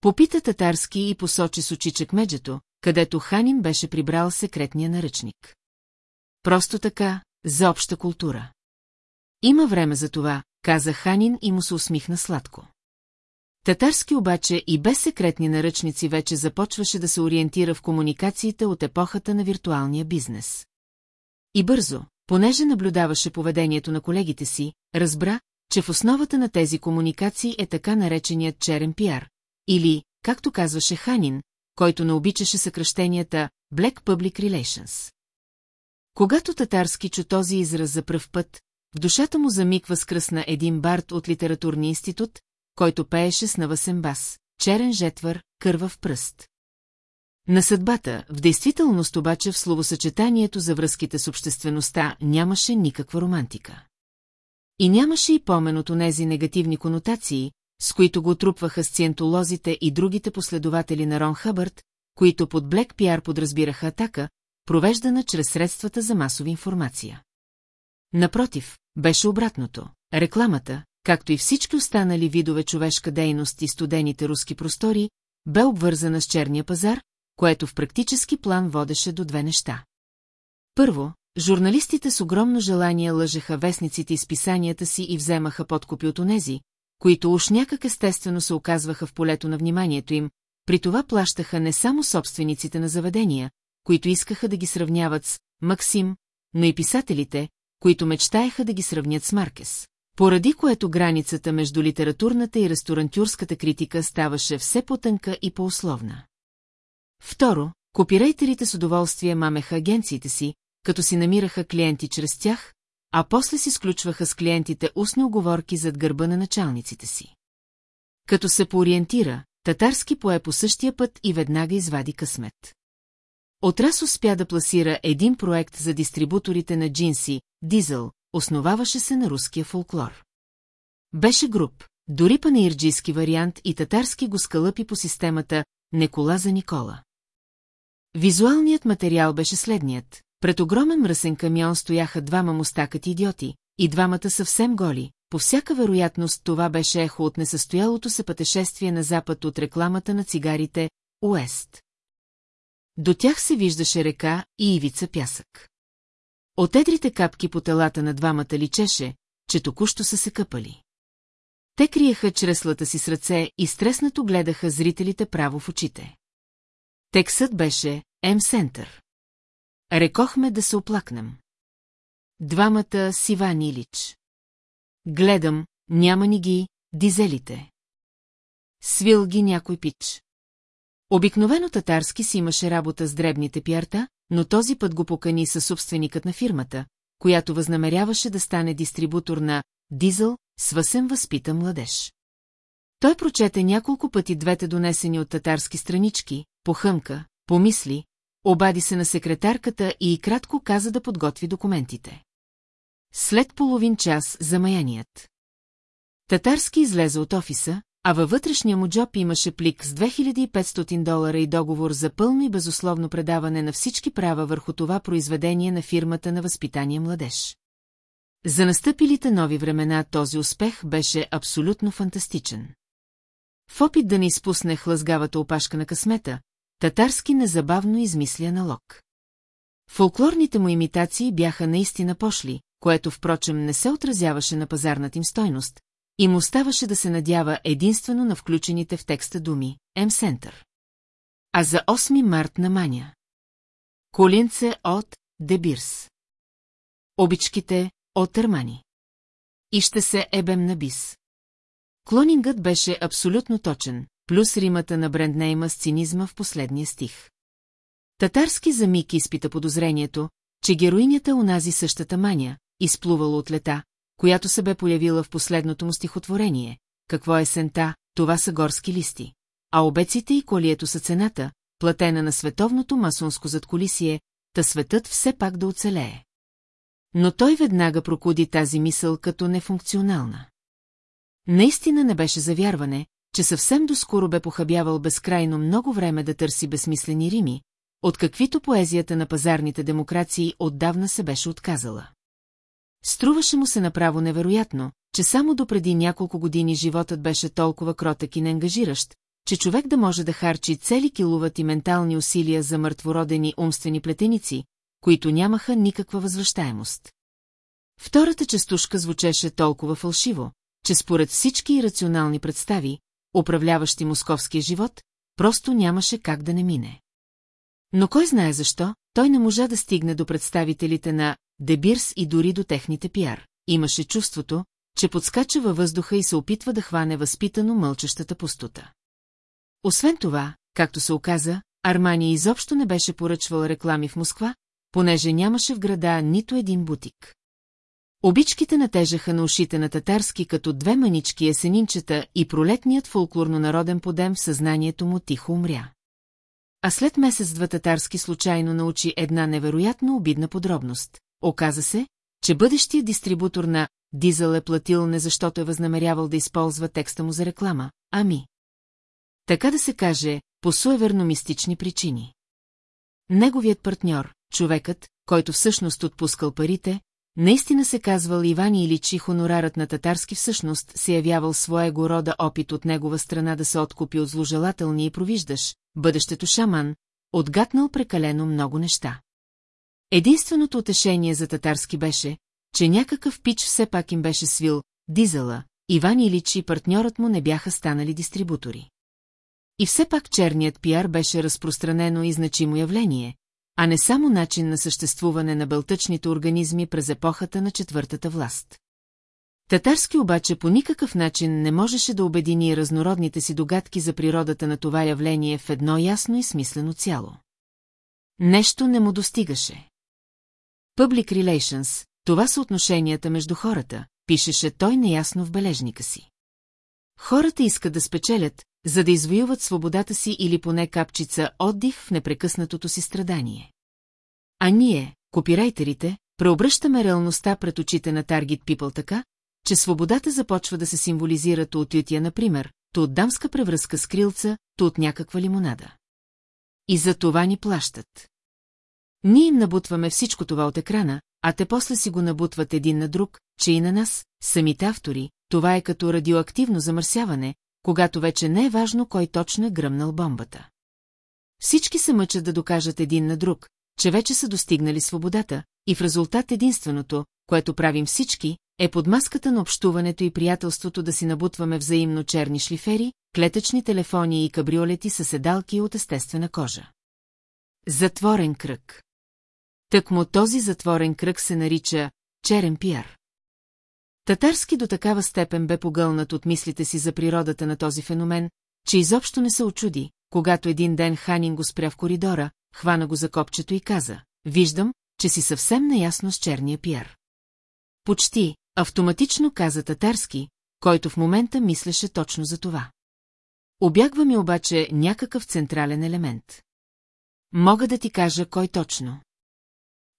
Попита татарски и посочи с очи чекмеджето, където Ханин беше прибрал секретния наръчник. Просто така, за обща култура. Има време за това, каза Ханин и му се усмихна сладко. Татарски обаче и без секретни наръчници вече започваше да се ориентира в комуникациите от епохата на виртуалния бизнес. И бързо, понеже наблюдаваше поведението на колегите си, разбра, че в основата на тези комуникации е така нареченият черен пиар, или, както казваше Ханин, който не обичаше съкръщенията Black Public Relations. Когато татарски чу този израз за пръв път, в душата му замиква скръсна един бард от литературния институт, който пееше с навъсен бас, черен жетвър, кървав пръст. На съдбата, в действителност обаче в словосъчетанието за връзките с обществеността нямаше никаква романтика. И нямаше и помен от онези негативни конотации, с които го отрупваха сциентолозите и другите последователи на Рон Хъбърт, които под Блек Пиар подразбираха атака, провеждана чрез средствата за масова информация. Напротив, беше обратното. Рекламата, както и всички останали видове човешка дейност и студените руски простори, бе обвързана с черния пазар, което в практически план водеше до две неща. Първо, журналистите с огромно желание лъжеха вестниците и списанията си и вземаха подкупи от онези, които уж някак естествено се оказваха в полето на вниманието им, при това плащаха не само собствениците на заведения, които искаха да ги сравняват с Максим, но и писателите, които мечтаеха да ги сравнят с Маркес. Поради което границата между литературната и ресторантюрската критика ставаше все по-тънка и по-условна. Второ, копирайтерите с удоволствие мамеха агенциите си, като си намираха клиенти чрез тях, а после си сключваха с клиентите устни оговорки зад гърба на началниците си. Като се поориентира, татарски пое по същия път и веднага извади късмет. Отрас успя да пласира един проект за дистрибуторите на джинси, Дизел, основаваше се на руския фолклор. Беше груп, дори панаирджийски вариант и татарски го скалъпи по системата Некола за Никола. Визуалният материал беше следният. Пред огромен мръсен камион стояха двама мустакати идиоти, и двамата съвсем голи. По всяка вероятност това беше ехо от несъстоялото се пътешествие на запад от рекламата на цигарите Уест. До тях се виждаше река и ивица пясък. От едрите капки по телата на двамата личеше, че току-що са се къпали. Те криеха чреслата си с ръце и стреснато гледаха зрителите право в очите. Тексът беше М-сентър. Рекохме да се оплакнем. Двамата Сиван Илич. Гледам, няма ни ги, дизелите. Свил ги някой пич. Обикновено татарски си имаше работа с дребните пиарта, но този път го покани със собственикът на фирмата, която възнамеряваше да стане дистрибутор на «Дизел» свъсен възпита младеж. Той прочете няколко пъти двете донесени от татарски странички, похъмка, помисли, обади се на секретарката и кратко каза да подготви документите. След половин час замаяният. Татарски излезе от офиса, а във вътрешния му джоб имаше плик с 2500 долара и договор за пълно и безусловно предаване на всички права върху това произведение на фирмата на възпитание младеж. За настъпилите нови времена този успех беше абсолютно фантастичен. В опит да не изпусне хлъзгавата опашка на късмета, татарски незабавно измисля налог. Фолклорните му имитации бяха наистина пошли, което впрочем не се отразяваше на пазарната им стойност, и му оставаше да се надява единствено на включените в текста думи М-Сентър. А за 8 март на Маня. Колинце от Дебирс. Обичките от Армани. И ще се ебем на бис. Клонингът беше абсолютно точен, плюс римата на бренднейма с цинизма в последния стих. Татарски за миг изпита подозрението, че героинята унази същата маня, изплувала от лета, която се бе появила в последното му стихотворение. Какво е сента, това са горски листи. А обеците и колието са цената, платена на световното масонско задколисие, та светът все пак да оцелее. Но той веднага прокуди тази мисъл като нефункционална. Наистина не беше завярване, че съвсем доскоро бе похабявал безкрайно много време да търси безсмислени рими, от каквито поезията на пазарните демокрации отдавна се беше отказала. Струваше му се направо невероятно, че само допреди няколко години животът беше толкова кротък и неангажиращ, че човек да може да харчи цели киловати ментални усилия за мъртвородени умствени плетеници, които нямаха никаква възвръщаемост. Втората частушка звучеше толкова фалшиво, че според всички ирационални представи, управляващи московския живот, просто нямаше как да не мине. Но кой знае защо, той не можа да стигне до представителите на Дебирс и дори до техните пиар. Имаше чувството, че подскача във въздуха и се опитва да хване възпитано мълчащата пустота. Освен това, както се оказа, Армания изобщо не беше поръчвала реклами в Москва, понеже нямаше в града нито един бутик. Обичките натежаха на ушите на татарски като две манички есенинчета и пролетният фолклорно-народен подем в съзнанието му тихо умря. А след месец-два татарски случайно научи една невероятно обидна подробност. Оказа се, че бъдещият дистрибутор на Дизел е платил не защото е възнамерявал да използва текста му за реклама, ами. Така да се каже, по суеверно-мистични причини. Неговият партньор, човекът, който всъщност отпускал парите, наистина се казвал Иван и хонорарът на татарски всъщност се явявал своего рода опит от негова страна да се откупи от зложелателни и провиждаш, бъдещето шаман, отгатнал прекалено много неща. Единственото утешение за татарски беше, че някакъв пич все пак им беше свил, дизела, Иван Илич и партньорът му не бяха станали дистрибутори. И все пак черният пиар беше разпространено и значимо явление, а не само начин на съществуване на белтъчните организми през епохата на четвъртата власт. Татарски обаче по никакъв начин не можеше да обедини разнородните си догадки за природата на това явление в едно ясно и смислено цяло. Нещо не му достигаше. Public Relations, това са отношенията между хората, пишеше той неясно в бележника си. Хората искат да спечелят, за да извоюват свободата си или поне капчица отдих в непрекъснатото си страдание. А ние, копирайтерите, преобръщаме реалността пред очите на Target People така, че свободата започва да се символизира то от ютия, например, то от дамска превръзка с крилца, то от някаква лимонада. И за това ни плащат. Ние им набутваме всичко това от екрана, а те после си го набутват един на друг, че и на нас, самите автори, това е като радиоактивно замърсяване, когато вече не е важно кой точно е гръмнал бомбата. Всички се мъчат да докажат един на друг, че вече са достигнали свободата, и в резултат единственото, което правим всички, е под маската на общуването и приятелството да си набутваме взаимно черни шлифери, клетъчни телефони и кабриолети с седалки от естествена кожа. Затворен кръг Тъкмо този затворен кръг се нарича черен пиар. Татарски до такава степен бе погълнат от мислите си за природата на този феномен, че изобщо не се очуди, когато един ден Ханин го спря в коридора, хвана го за копчето и каза, виждам, че си съвсем наясно с черния пиар. Почти, автоматично каза татарски, който в момента мислеше точно за това. Обягва ми обаче някакъв централен елемент. Мога да ти кажа кой точно.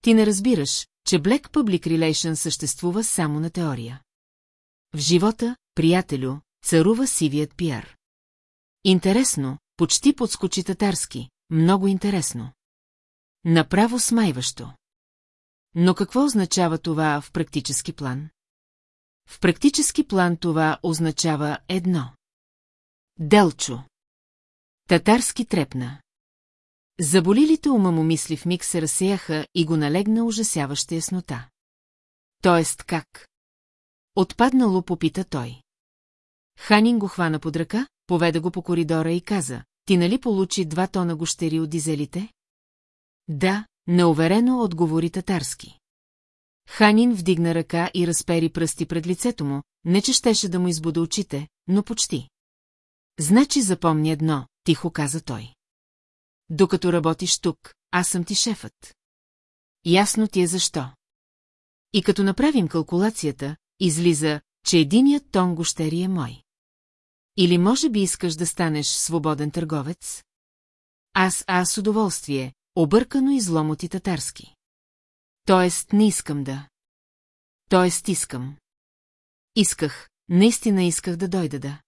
Ти не разбираш, че Black Public Relation съществува само на теория. В живота, приятелю, царува сивият пиар. Интересно, почти подскочи татарски, много интересно. Направо смайващо. Но какво означава това в практически план? В практически план това означава едно. Делчо. Татарски трепна. Заболилите ума му мисли в миг се разсеяха и го налегна ужасяваща яснота. Тоест как? Отпаднало попита той. Ханин го хвана под ръка, поведа го по коридора и каза, ти нали получи два тона гощери от дизелите? Да, неуверено отговори татарски. Ханин вдигна ръка и разпери пръсти пред лицето му, не че щеше да му избуда очите, но почти. Значи запомни едно, тихо каза той. Докато работиш тук, аз съм ти шефът. Ясно ти е защо. И като направим калкулацията, излиза, че единият тон гощери е мой. Или може би искаш да станеш свободен търговец? Аз, аз с удоволствие, объркано и зломоти татарски. Тоест, не искам да. Тоест, искам. Исках, наистина исках да дойда да.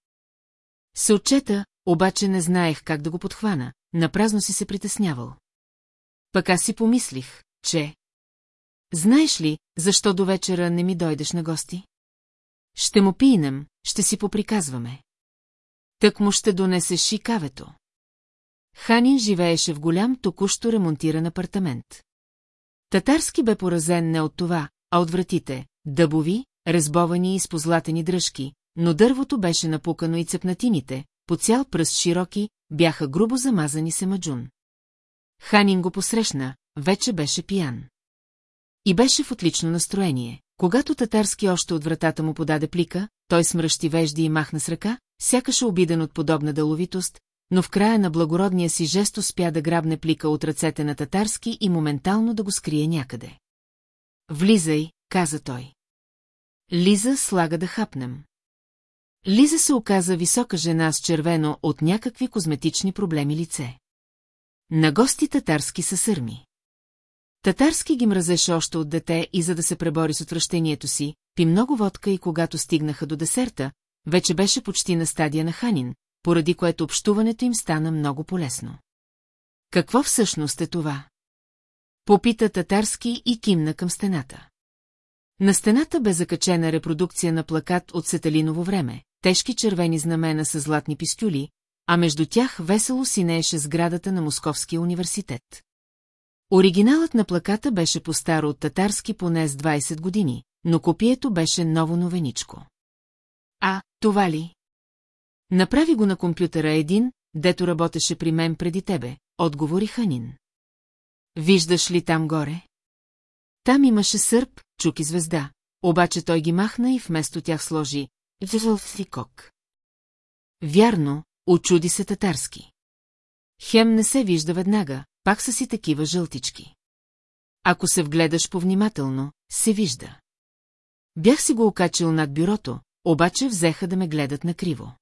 Се отчета, обаче не знаех как да го подхвана, напразно си се притеснявал. Пък аз си помислих, че... Знаеш ли, защо до вечера не ми дойдеш на гости? Ще му пинем, ще си поприказваме. Тък му ще донесеш и кавето. Ханин живееше в голям, току-що ремонтиран апартамент. Татарски бе поразен не от това, а от вратите, дъбови, резбовани и спозлатени дръжки, но дървото беше напукано и цепнатините, по цял пръст широки, бяха грубо замазани се маджун. Ханин го посрещна, вече беше пиян. И беше в отлично настроение. Когато татарски още от вратата му подаде плика, той смръщи вежди и махна с ръка, сякаше обиден от подобна деловитост, но в края на благородния си жест успя да грабне плика от ръцете на татарски и моментално да го скрие някъде. Влизай, каза той. Лиза слага да хапнем. Лиза се оказа висока жена с червено от някакви козметични проблеми лице. На гости татарски са сърми. Татарски ги мразеше още от дете и за да се пребори с отвращението си, пи много водка и когато стигнаха до десерта, вече беше почти на стадия на Ханин, поради което общуването им стана много полезно. Какво всъщност е това? Попита татарски и кимна към стената. На стената бе закачена репродукция на плакат от Сеталиново време, тежки червени знамена с златни пистюли, а между тях весело синееше сградата на Московския университет. Оригиналът на плаката беше по-старо от татарски поне с 20 години, но копието беше ново новеничко. А, това ли? Направи го на компютъра един, дето работеше при мен преди тебе, отговори Ханин. Виждаш ли там горе? Там имаше сърп, чук и звезда, обаче той ги махна и вместо тях сложи кок. Вярно, очуди се татарски. Хем не се вижда веднага, пак са си такива жълтички. Ако се вгледаш повнимателно, се вижда. Бях си го окачил над бюрото, обаче взеха да ме гледат накриво.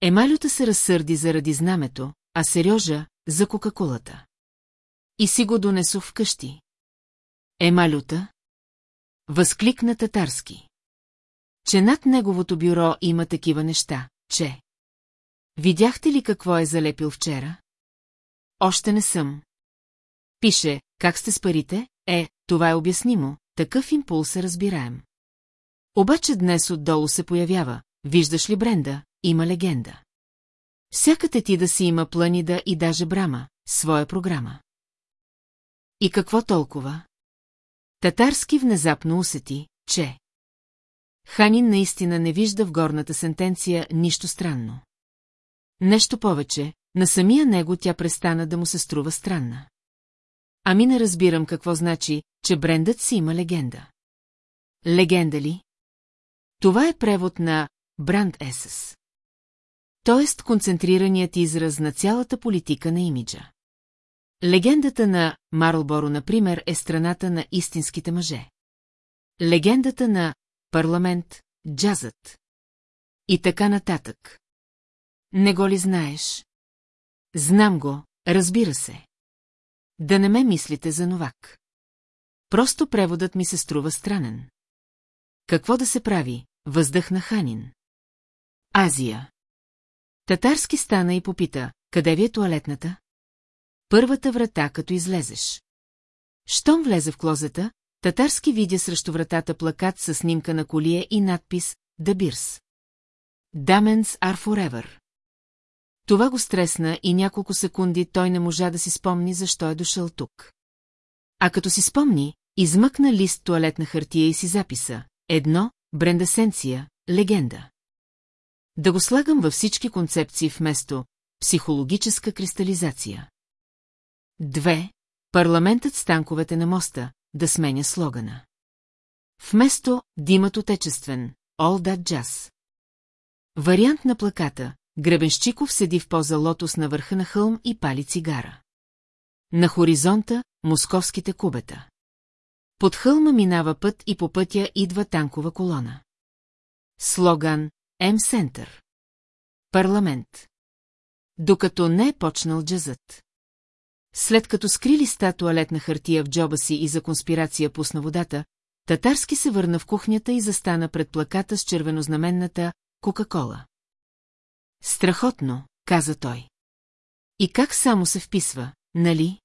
Емалюта се разсърди заради знамето, а Сережа – за кока-колата. И си го донесох вкъщи. Емалюта? Възкликна татарски. Че над неговото бюро има такива неща, че... Видяхте ли какво е залепил вчера? Още не съм. Пише, как сте с парите? Е, това е обяснимо, такъв импулс е разбираем. Обаче днес отдолу се появява, виждаш ли Бренда, има легенда. Всяка ти да си има планида и даже брама, своя програма. И какво толкова? Татарски внезапно усети, че... Ханин наистина не вижда в горната сентенция нищо странно. Нещо повече, на самия него тя престана да му се струва странна. Ами не разбирам какво значи, че брендът си има легенда. Легенда ли? Това е превод на Бранд Есес. Тоест концентрираният израз на цялата политика на имиджа. Легендата на Марлборо, например, е страната на истинските мъже. Легендата на парламент, джазът. И така нататък. Не го ли знаеш? Знам го, разбира се. Да не ме мислите за новак. Просто преводът ми се струва странен. Какво да се прави, въздъхна Ханин. Азия. Татарски стана и попита, къде ви е туалетната? Първата врата, като излезеш. Щом влезе в клозета, Татарски видя срещу вратата плакат с снимка на колие и надпис «The Beers». Damens are forever. Това го стресна и няколко секунди той не можа да си спомни защо е дошъл тук. А като си спомни, измъкна лист туалетна хартия и си записа. Едно, брендесенция, легенда. Да го слагам във всички концепции вместо психологическа кристализация. Две, парламентът с танковете на моста, да сменя слогана. Вместо димът отечествен, All That Jazz. Вариант на плаката, Гребенщиков седи в поза лотос на върха на хълм и пали цигара. На хоризонта – московските кубета. Под хълма минава път и по пътя идва танкова колона. Слоган М-Сентър. Парламент. Докато не е почнал джазът. След като скрили ста туалетна хартия в джоба си и за конспирация пусна водата, Татарски се върна в кухнята и застана пред плаката с червенознаменната Кока-кола. Страхотно, каза той. И как само се вписва, нали?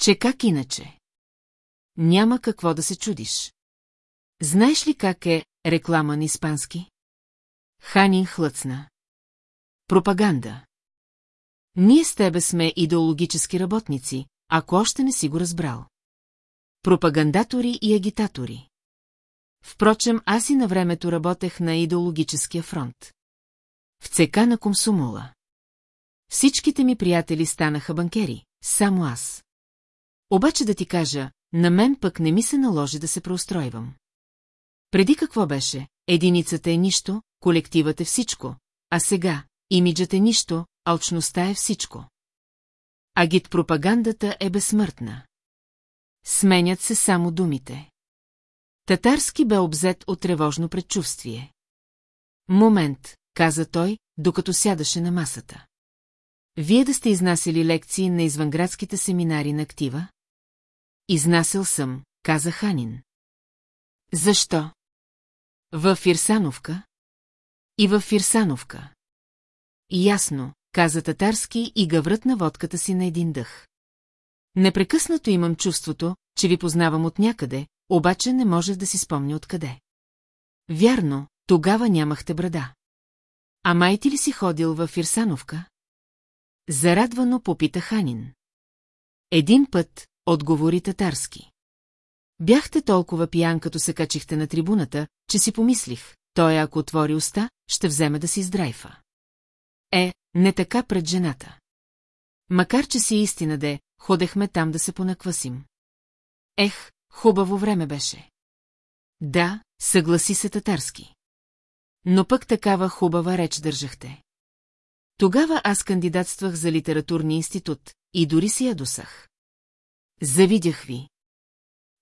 Че как иначе? Няма какво да се чудиш. Знаеш ли как е реклама на испански? Ханин хлъцна. Пропаганда. Ние с тебе сме идеологически работници, ако още не си го разбрал. Пропагандатори и агитатори. Впрочем, аз и на времето работех на идеологическия фронт. В цека на комсумола. Всичките ми приятели станаха банкери, само аз. Обаче да ти кажа, на мен пък не ми се наложи да се преустройвам. Преди какво беше? Единицата е нищо, колективът е всичко, а сега имиджът е нищо, алчността е всичко. Агит пропагандата е безсмъртна. Сменят се само думите. Татарски бе обзет от тревожно предчувствие. Момент, каза той, докато сядаше на масата. Вие да сте изнасили лекции на извънградските семинари на актива? Изнасил съм, каза Ханин. Защо? В Фирсановка? И в Фирсановка. Ясно, каза татарски и гаврът на водката си на един дъх. Непрекъснато имам чувството, че ви познавам от някъде, обаче не можех да си спомня откъде. Вярно, тогава нямахте брада. А май ти ли си ходил в Фирсановка? Зарадвано попита Ханин. Един път, отговори татарски. Бяхте толкова пиян, като се качихте на трибуната, че си помислих, той ако отвори уста, ще вземе да си здрайфа. Е, не така пред жената. Макар, че си истина де, ходехме там да се понаквасим. Ех, хубаво време беше. Да, съгласи се татарски. Но пък такава хубава реч държахте. Тогава аз кандидатствах за литературния институт и дори си ядосах. Завидях ви.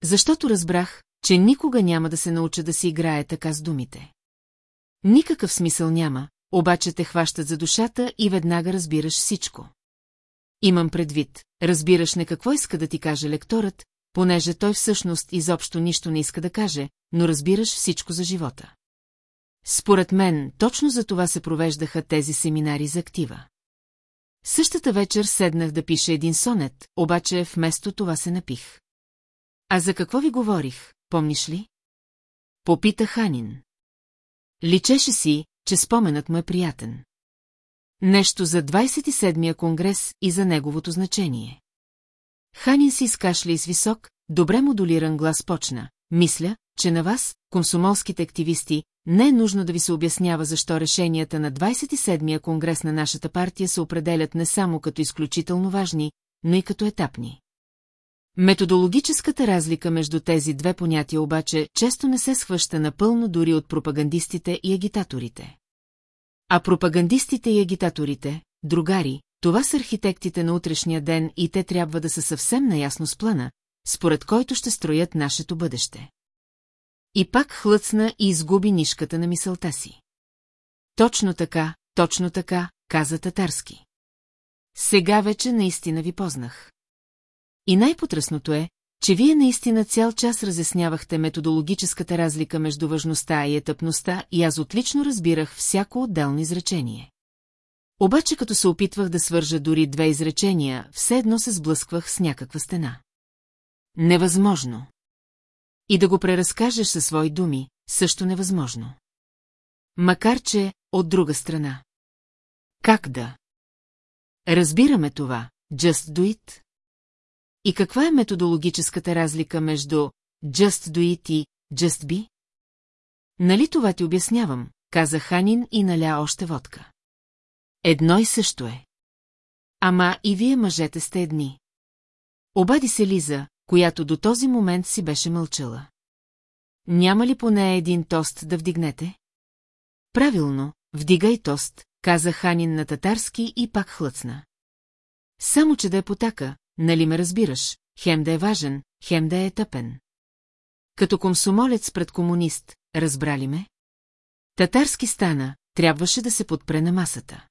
Защото разбрах, че никога няма да се науча да си играе така с думите. Никакъв смисъл няма, обаче те хващат за душата и веднага разбираш всичко. Имам предвид, разбираш не какво иска да ти каже лекторът, понеже той всъщност изобщо нищо не иска да каже, но разбираш всичко за живота. Според мен, точно за това се провеждаха тези семинари за актива. Същата вечер седнах да пиша един сонет, обаче вместо това се напих. А за какво ви говорих, помниш ли? Попита Ханин. Личеше си, че споменът му е приятен. Нещо за 27-я конгрес и за неговото значение. Ханин си изкашля и с висок, добре модулиран глас почна. Мисля, че на вас, комсомолските активисти, не е нужно да ви се обяснява защо решенията на 27-я конгрес на нашата партия се определят не само като изключително важни, но и като етапни. Методологическата разлика между тези две понятия обаче често не се схваща напълно дори от пропагандистите и агитаторите. А пропагандистите и агитаторите, другари, това са архитектите на утрешния ден и те трябва да са съвсем наясно с плана, според който ще строят нашето бъдеще. И пак хлъцна и изгуби нишката на мисълта си. Точно така, точно така, каза татарски. Сега вече наистина ви познах. И най-потръсното е, че вие наистина цял час разяснявахте методологическата разлика между важността и етъпността и аз отлично разбирах всяко отделно изречение. Обаче като се опитвах да свържа дори две изречения, все едно се сблъсквах с някаква стена. Невъзможно. И да го преразкажеш със свои думи, също невъзможно. Макар че, от друга страна. Как да? Разбираме това, just do it. И каква е методологическата разлика между just do it и just be? Нали това ти обяснявам, каза Ханин и наля още водка. Едно и също е. Ама и вие мъжете сте едни. Обади се Лиза, която до този момент си беше мълчала. Няма ли поне един тост да вдигнете? Правилно, вдигай тост, каза Ханин на татарски и пак хлъцна. Само, че да е потака, нали ме разбираш, хем да е важен, хем да е тъпен. Като комсомолец пред комунист, разбрали ме? Татарски стана, трябваше да се подпре на масата.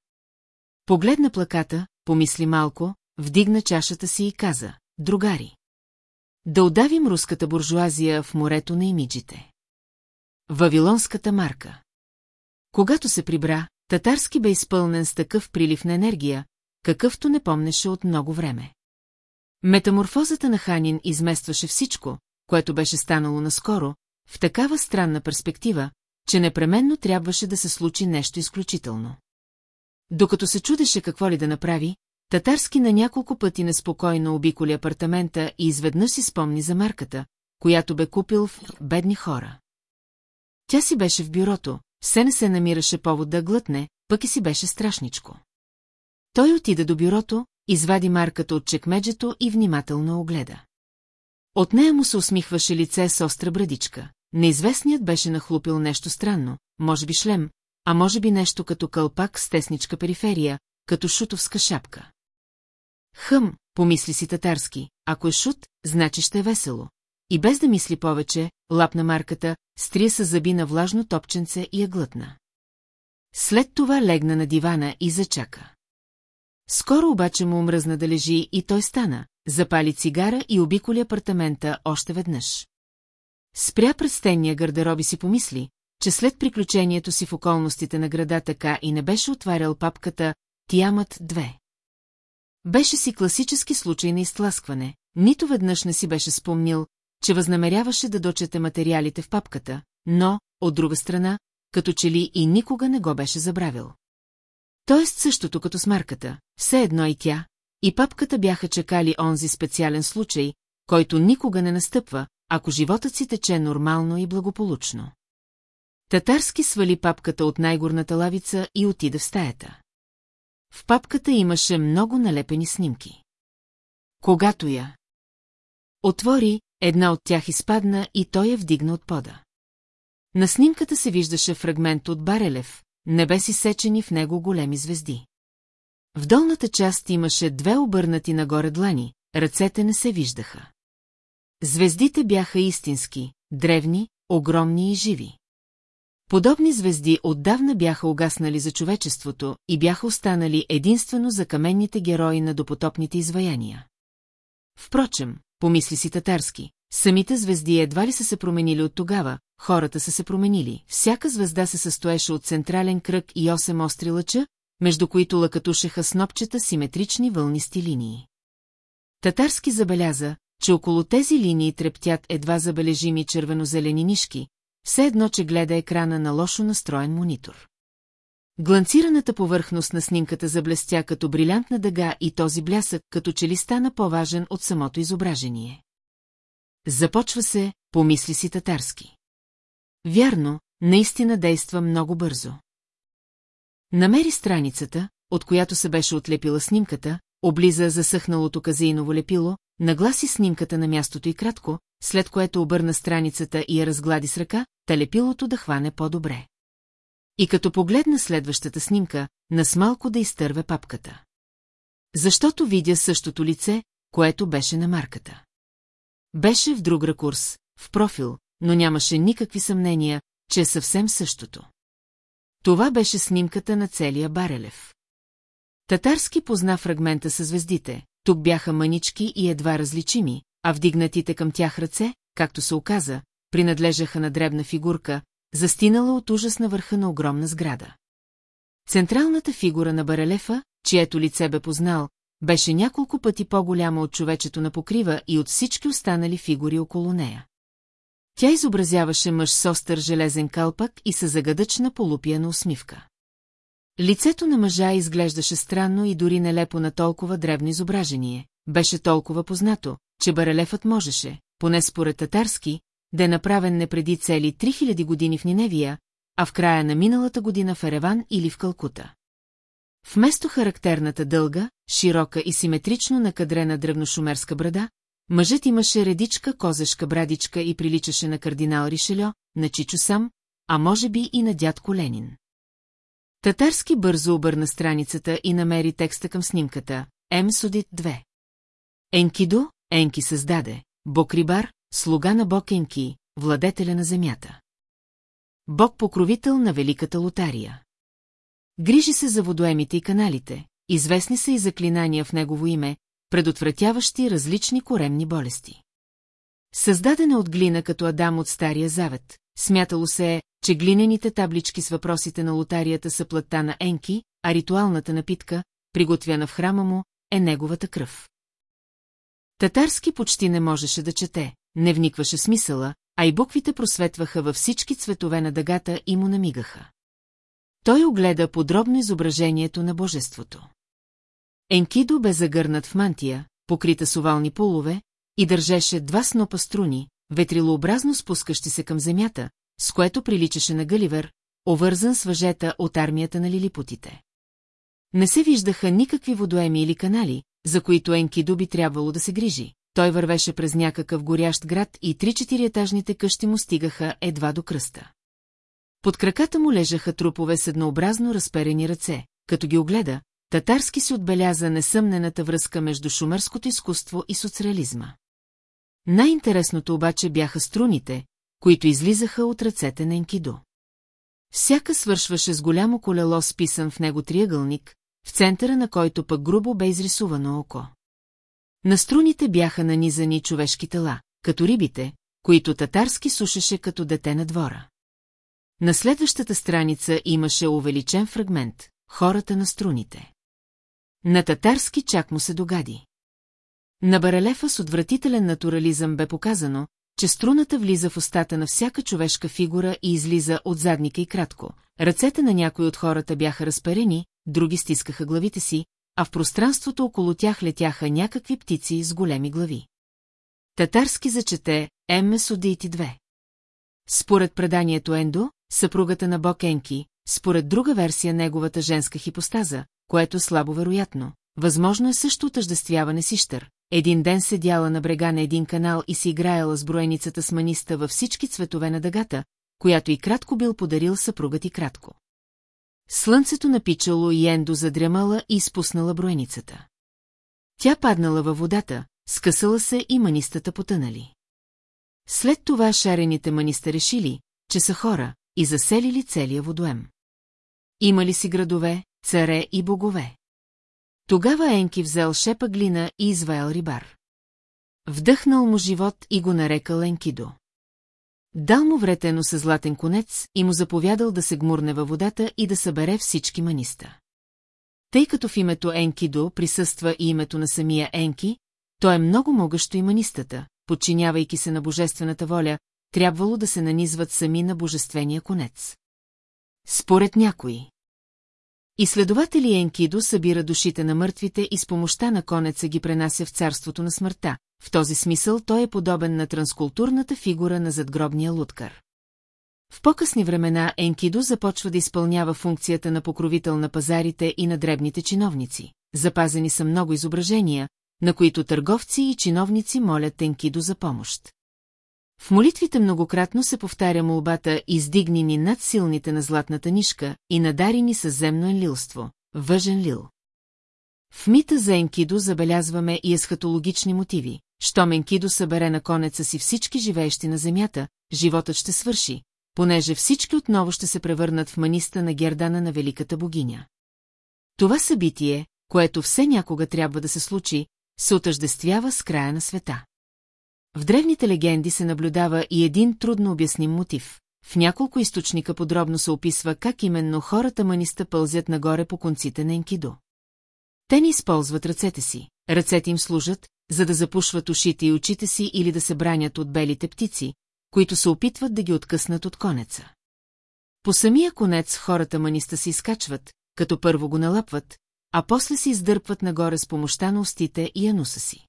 Погледна плаката, помисли малко, вдигна чашата си и каза, другари. Да удавим руската буржуазия в морето на имиджите. Вавилонската марка. Когато се прибра, татарски бе изпълнен с такъв прилив на енергия, какъвто не помнеше от много време. Метаморфозата на Ханин изместваше всичко, което беше станало наскоро, в такава странна перспектива, че непременно трябваше да се случи нещо изключително. Докато се чудеше какво ли да направи, Татарски на няколко пъти неспокойно обиколи апартамента и изведнъж си спомни за марката, която бе купил в бедни хора. Тя си беше в бюрото, все не се намираше повод да глътне, пък и си беше страшничко. Той отида до бюрото, извади марката от чекмеджето и внимателно огледа. От нея му се усмихваше лице с остра брадичка. Неизвестният беше нахлупил нещо странно, може би шлем, а може би нещо като кълпак с тесничка периферия, като шутовска шапка. Хъм, помисли си татарски, ако е шут, значи ще е весело. И без да мисли повече, лапна марката, стрия с зъби на влажно топченце и я глътна. След това легна на дивана и зачака. Скоро обаче му омръзна да лежи и той стана, запали цигара и обиколи апартамента още веднъж. Спря пред стенния гардероби си помисли, че след приключението си в околностите на града така и не беше отварял папката Тиамат 2. Беше си класически случай на изтласкване, нито веднъж не си беше спомнил, че възнамеряваше да дочете материалите в папката, но, от друга страна, като че ли и никога не го беше забравил. Тоест същото като с марката, все едно и тя, и папката бяха чекали онзи специален случай, който никога не настъпва, ако животът си тече нормално и благополучно. Татарски свали папката от най-горната лавица и отида в стаята. В папката имаше много налепени снимки. Когато я отвори, една от тях изпадна и той я вдигна от пода. На снимката се виждаше фрагмент от барелев, небе си сечени в него големи звезди. В долната част имаше две обърнати нагоре длани, ръцете не се виждаха. Звездите бяха истински, древни, огромни и живи. Подобни звезди отдавна бяха угаснали за човечеството и бяха останали единствено за каменните герои на допотопните изваяния. Впрочем, помисли си татарски, самите звезди едва ли са се променили от тогава, хората са се променили, всяка звезда се състоеше от централен кръг и 8 остри лъча, между които лъкатушеха снопчета симетрични вълнисти линии. Татарски забеляза, че около тези линии трептят едва забележими червено-зелени нишки, все едно, че гледа екрана на лошо настроен монитор. Гланцираната повърхност на снимката заблестя като брилянтна дъга и този блясък като че ли стана по-важен от самото изображение. Започва се, помисли си татарски. Вярно, наистина действа много бързо. Намери страницата, от която се беше отлепила снимката, облиза засъхналото казеиново лепило, нагласи снимката на мястото и кратко, след което обърна страницата и я разглади с ръка, та лепилото да хване по-добре. И като погледна следващата снимка, насмалко да изтърве папката. Защото видя същото лице, което беше на марката. Беше в друг ракурс, в профил, но нямаше никакви съмнения, че е съвсем същото. Това беше снимката на целия Барелев. Татарски позна фрагмента с звездите, тук бяха мънички и едва различими, а вдигнатите към тях ръце, както се оказа, принадлежаха на дребна фигурка, застинала от ужас на върха на огромна сграда. Централната фигура на Барелефа, чието лице бе познал, беше няколко пъти по-голяма от човечето на покрива и от всички останали фигури около нея. Тя изобразяваше мъж с остър железен калпак и с загадъчна полупияна усмивка. Лицето на мъжа изглеждаше странно и дори нелепо на толкова древно изображение, беше толкова познато, че барелефът можеше, поне според татарски, да е направен не преди цели 3000 години в Ниневия, а в края на миналата година в Ереван или в Калкута. Вместо характерната дълга, широка и симетрично накадрена древношумерска брада, мъжът имаше редичка козешка брадичка и приличаше на кардинал Ришельо, на Чичо Сам, а може би и на дядко Ленин. Татарски бързо обърна страницата и намери текста към снимката М. Судит 2. Енкидо, Енки създаде, Бокрибар, слуга на Бог Енки, владетеля на земята. Бог-покровител на Великата Лотария. Грижи се за водоемите и каналите, известни са и заклинания в негово име, предотвратяващи различни коремни болести. Създадена от глина като Адам от Стария Завет, смятало се е, че глинените таблички с въпросите на лотарията са плътта на Енки, а ритуалната напитка, приготвяна в храма му, е неговата кръв. Татарски почти не можеше да чете, не вникваше смисъла, а и буквите просветваха във всички цветове на дъгата и му намигаха. Той огледа подробно изображението на божеството. Енкидо бе загърнат в мантия, покрита с овални полове, и държеше два снопа струни, ветрилообразно спускащи се към земята, с което приличаше на Галивер, овързан с въжета от армията на лилипутите. Не се виждаха никакви водоеми или канали, за които Енкидо би трябвало да се грижи. Той вървеше през някакъв горящ град и три-четири етажните къщи му стигаха едва до кръста. Под краката му лежаха трупове с еднообразно разперени ръце. Като ги огледа, татарски се отбеляза несъмнената връзка между шумерското изкуство и социализма. Най-интересното обаче бяха струните, които излизаха от ръцете на Енкидо. Всяка свършваше с голямо колело списан в него триъгълник, в центъра на който пък грубо бе изрисувано око. На струните бяха нанизани човешки тела, като рибите, които татарски сушеше като дете на двора. На следващата страница имаше увеличен фрагмент – хората на струните. На татарски чак му се догади. На барелефа с отвратителен натурализъм бе показано, че струната влиза в устата на всяка човешка фигура и излиза от задника и кратко. Ръцете на някои от хората бяха разперени, други стискаха главите си, а в пространството около тях летяха някакви птици с големи глави. Татарски зачете Емес Одейти 2. Според преданието Ендо, съпругата на Бог Енки, според друга версия неговата женска хипостаза, което слабо вероятно, възможно е също отъждествяване с Ищър. Един ден седяла на брега на един канал и си играела с броеницата с маниста във всички цветове на дъгата, която и кратко бил подарил съпругът и кратко. Слънцето напичало и Ендо задрямала и изпуснала броеницата. Тя паднала във водата, скъсала се и манистата потънали. След това шарените маниста решили, че са хора, и заселили целия водоем. Имали си градове, царе и богове. Тогава Енки взел шепа глина и изваял рибар. Вдъхнал му живот и го нарекал Енкидо. Дал му вретено със златен конец и му заповядал да се гмурне във водата и да събере всички маниста. Тъй като в името Енкидо присъства и името на самия Енки, то е много могъщо и манистата, подчинявайки се на божествената воля, трябвало да се нанизват сами на божествения конец. Според някои. Изследователи Енкидо събира душите на мъртвите и с помощта на конеца ги пренася в царството на смъртта. В този смисъл той е подобен на транскултурната фигура на задгробния луткар. В по-късни времена Енкидо започва да изпълнява функцията на покровител на пазарите и на дребните чиновници. Запазени са много изображения, на които търговци и чиновници молят Енкидо за помощ. В молитвите многократно се повтаря молбата «Издигни ни над силните на златната нишка и надари ни със земно енлилство, въжен лил». В мита за Енкидо забелязваме и есхатологични мотиви. Щом Енкидо събере на конеца си всички живеещи на земята, животът ще свърши, понеже всички отново ще се превърнат в маниста на Гердана на великата богиня. Това събитие, което все някога трябва да се случи, се отъждествява с края на света. В древните легенди се наблюдава и един трудно обясним мотив. В няколко източника подробно се описва как именно хората маниста пълзят нагоре по конците на Енкидо. Те не използват ръцете си. Ръцете им служат, за да запушват ушите и очите си или да се бранят от белите птици, които се опитват да ги откъснат от конеца. По самия конец хората маниста се изкачват, като първо го налапват, а после се издърпват нагоре с помощта на устите и ануса си.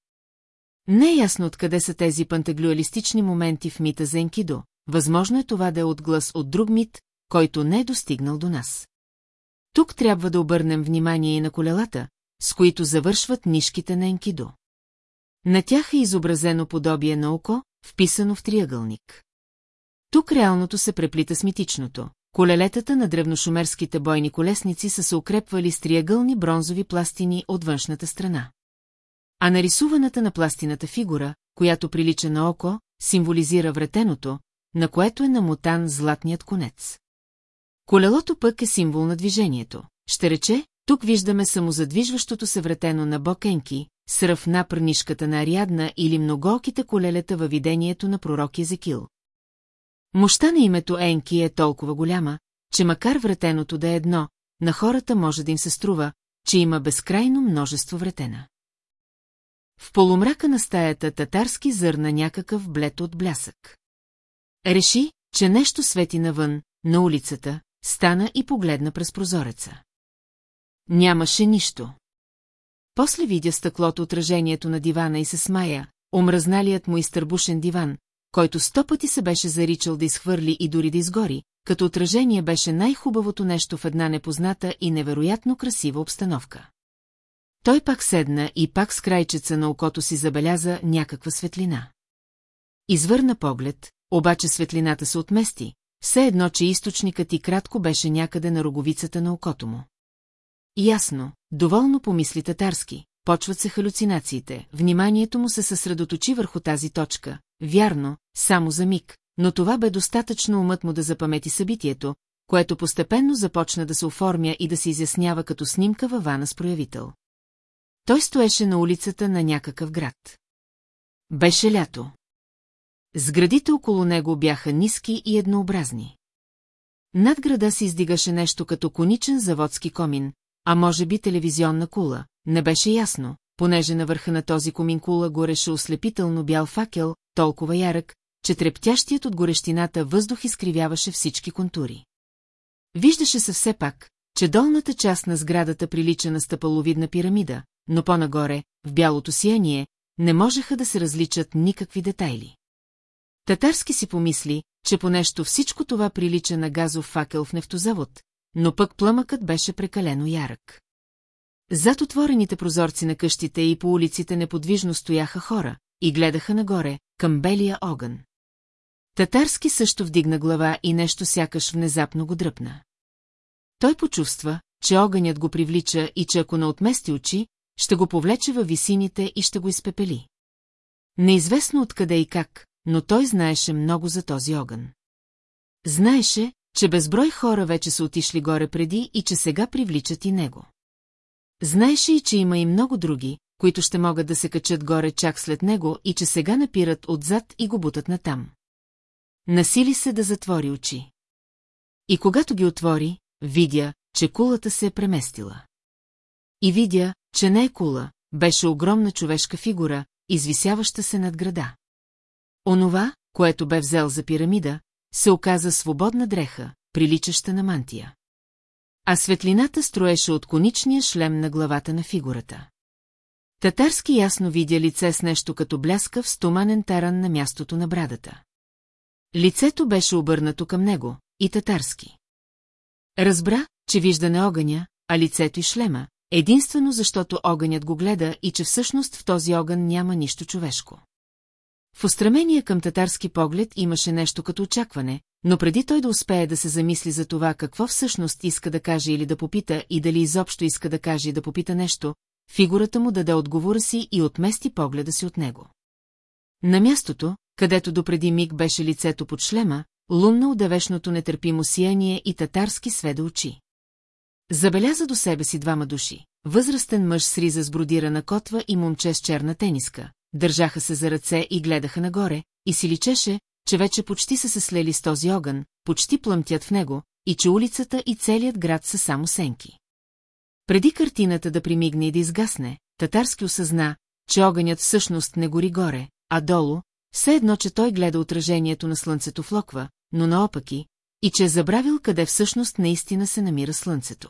Не е ясно откъде са тези пантеглюалистични моменти в мита за Енкидо, възможно е това да е отглас от друг мит, който не е достигнал до нас. Тук трябва да обърнем внимание и на колелата, с които завършват нишките на Енкидо. На тях е изобразено подобие на око, вписано в триъгълник. Тук реалното се преплита с митичното. Колелетата на древношумерските бойни колесници са се укрепвали с триъгълни бронзови пластини от външната страна. А нарисуваната на пластината фигура, която прилича на око, символизира вретеното, на което е намотан златният конец. Колелото пък е символ на движението. Ще рече, тук виждаме самозадвижващото се вретено на Бокенки, сръв на прънишката на Ариадна или многолките колелета във видението на пророк Езекил. Мощта на името Енки е толкова голяма, че макар вретеното да е едно, на хората може да им се струва, че има безкрайно множество вретена. В полумрака на стаята татарски зърна някакъв блед от блясък. Реши, че нещо свети навън, на улицата, стана и погледна през прозореца. Нямаше нищо. После видя стъклото отражението на дивана и се смая, омръзналият му изтърбушен диван, който сто пъти се беше заричал да изхвърли и дори да изгори, като отражение беше най-хубавото нещо в една непозната и невероятно красива обстановка. Той пак седна и пак с крайчеца на окото си забеляза някаква светлина. Извърна поглед, обаче светлината се отмести, все едно, че източникът и кратко беше някъде на роговицата на окото му. Ясно, доволно помисли татарски, почват се халюцинациите, вниманието му се съсредоточи върху тази точка, вярно, само за миг, но това бе достатъчно умът му да запамети събитието, което постепенно започна да се оформя и да се изяснява като снимка във вана с проявител. Той стоеше на улицата на някакъв град. Беше лято. Сградите около него бяха ниски и еднообразни. Над града се издигаше нещо като коничен заводски комин, а може би телевизионна кула, не беше ясно, понеже на върха на този комин кула гореше ослепително бял факел, толкова ярък, че трептящият от горещината въздух изкривяваше всички контури. Виждаше се все пак, че долната част на сградата прилича на стъпаловидна пирамида, но по-нагоре, в бялото сияние, не можеха да се различат никакви детайли. Татарски си помисли, че по всичко това прилича на газов факел в нефтозавод, но пък пламъкът беше прекалено ярък. Зад отворените прозорци на къщите и по улиците неподвижно стояха хора и гледаха нагоре, към белия огън. Татарски също вдигна глава и нещо сякаш внезапно го дръпна. Той почувства, че огънят го привлича и че ако не отмести очи, ще го повлече във висините и ще го изпепели. Неизвестно откъде и как, но той знаеше много за този огън. Знаеше, че безброй хора вече са отишли горе преди и че сега привличат и него. Знаеше и, че има и много други, които ще могат да се качат горе чак след него и че сега напират отзад и го бутат натам. Насили се да затвори очи. И когато ги отвори, видя, че кулата се е преместила. И видя, че не е кула, беше огромна човешка фигура, извисяваща се над града. Онова, което бе взел за пирамида, се оказа свободна дреха, приличаща на мантия. А светлината строеше от коничния шлем на главата на фигурата. Татарски ясно видя лице с нещо като бляскав стоманен таран на мястото на брадата. Лицето беше обърнато към него, и татарски. Разбра, че вижда не огъня, а лицето и шлема, единствено защото огънят го гледа и че всъщност в този огън няма нищо човешко. В устремения към татарски поглед имаше нещо като очакване, но преди той да успее да се замисли за това какво всъщност иска да каже или да попита и дали изобщо иска да каже и да попита нещо, фигурата му даде отговора си и отмести погледа си от него. На мястото, където допреди миг беше лицето под шлема, лунна удавешното нетърпимо сияние и татарски сведа очи. Забеляза до себе си двама души. Възрастен мъж с риза с бродирана котва и момче с черна тениска. Държаха се за ръце и гледаха нагоре, и си личеше, че вече почти са се слели с този огън, почти плъмтят в него, и че улицата и целият град са само сенки. Преди картината да примигне и да изгасне, татарски осъзна, че огънят всъщност не гори горе, а долу, все едно, че той гледа отражението на слънцето в локва, но наопаки, и че е забравил къде всъщност наистина се намира слънцето.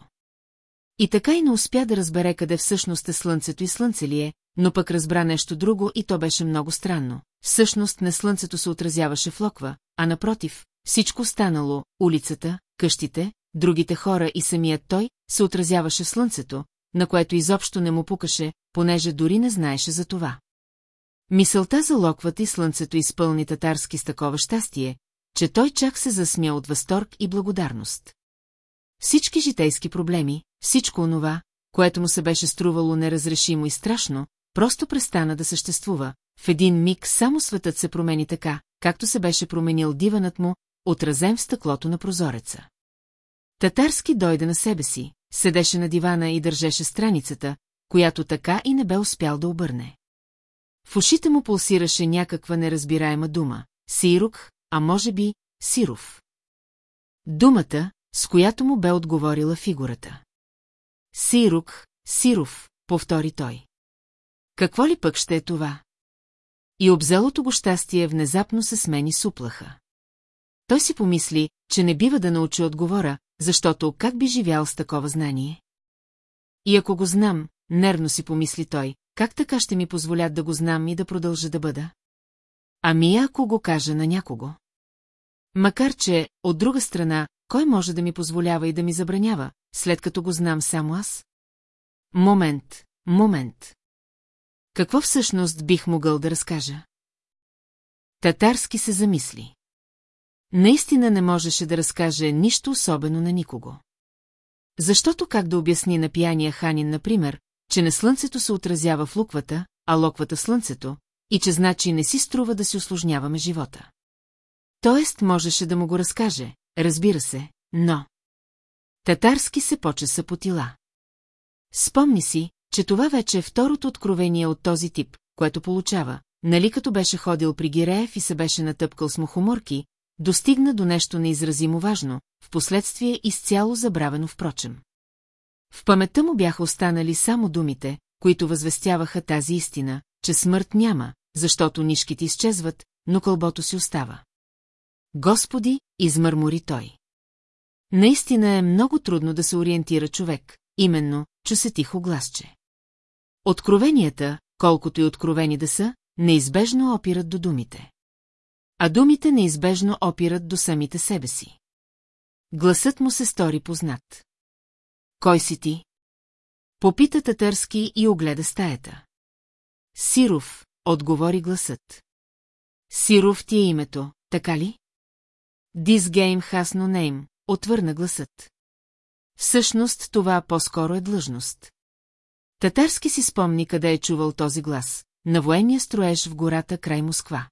И така и не успя да разбере къде всъщност е слънцето и слънце ли е, но пък разбра нещо друго и то беше много странно. Всъщност не слънцето се отразяваше в локва, а напротив, всичко станало, улицата, къщите, другите хора и самият той, се отразяваше в слънцето, на което изобщо не му пукаше, понеже дори не знаеше за това. Мисълта за локвата и слънцето изпълни татарски с такова щастие, че той чак се засмя от възторг и благодарност. Всички житейски проблеми, всичко онова, което му се беше струвало неразрешимо и страшно, просто престана да съществува. В един миг само светът се промени така, както се беше променил диванът му, отразен в стъклото на прозореца. Татарски дойде на себе си, седеше на дивана и държеше страницата, която така и не бе успял да обърне. В ушите му пулсираше някаква неразбираема дума – сирук, а може би – сиров. Думата, с която му бе отговорила фигурата. Сирук, сиров, повтори той. Какво ли пък ще е това? И обзелото го щастие внезапно се смени с уплаха. Той си помисли, че не бива да научи отговора, защото как би живял с такова знание? И ако го знам, нервно си помисли той, как така ще ми позволят да го знам и да продължа да бъда? Ами ако го кажа на някого? Макар че, от друга страна, кой може да ми позволява и да ми забранява, след като го знам само аз? Момент, момент. Какво всъщност бих могъл да разкажа? Татарски се замисли. Наистина не можеше да разкаже нищо особено на никого. Защото как да обясни на пияния Ханин, например, че на слънцето се отразява в луквата, а локвата слънцето, и че значи не си струва да си осложняваме живота. Тоест можеше да му го разкаже, разбира се, но... Татарски се почеса по тила. Спомни си, че това вече е второто откровение от този тип, което получава, нали като беше ходил при Гиреев и се беше натъпкал с мухоморки, достигна до нещо неизразимо важно, в последствие изцяло забравено впрочем. В паметта му бяха останали само думите, които възвестяваха тази истина, че смърт няма, защото нишките изчезват, но кълбото си остава. Господи, измърмори той. Наистина е много трудно да се ориентира човек, именно, чу се тихо гласче. Откровенията, колкото и откровени да са, неизбежно опират до думите. А думите неизбежно опират до самите себе си. Гласът му се стори познат. Кой си ти? Попита татърски и огледа стаята. Сиров, отговори гласът. Сиров ти е името, така ли? This game has no name, отвърна гласът. Всъщност това по-скоро е длъжност. Татарски си спомни къде е чувал този глас, на военния строеж в гората край Москва.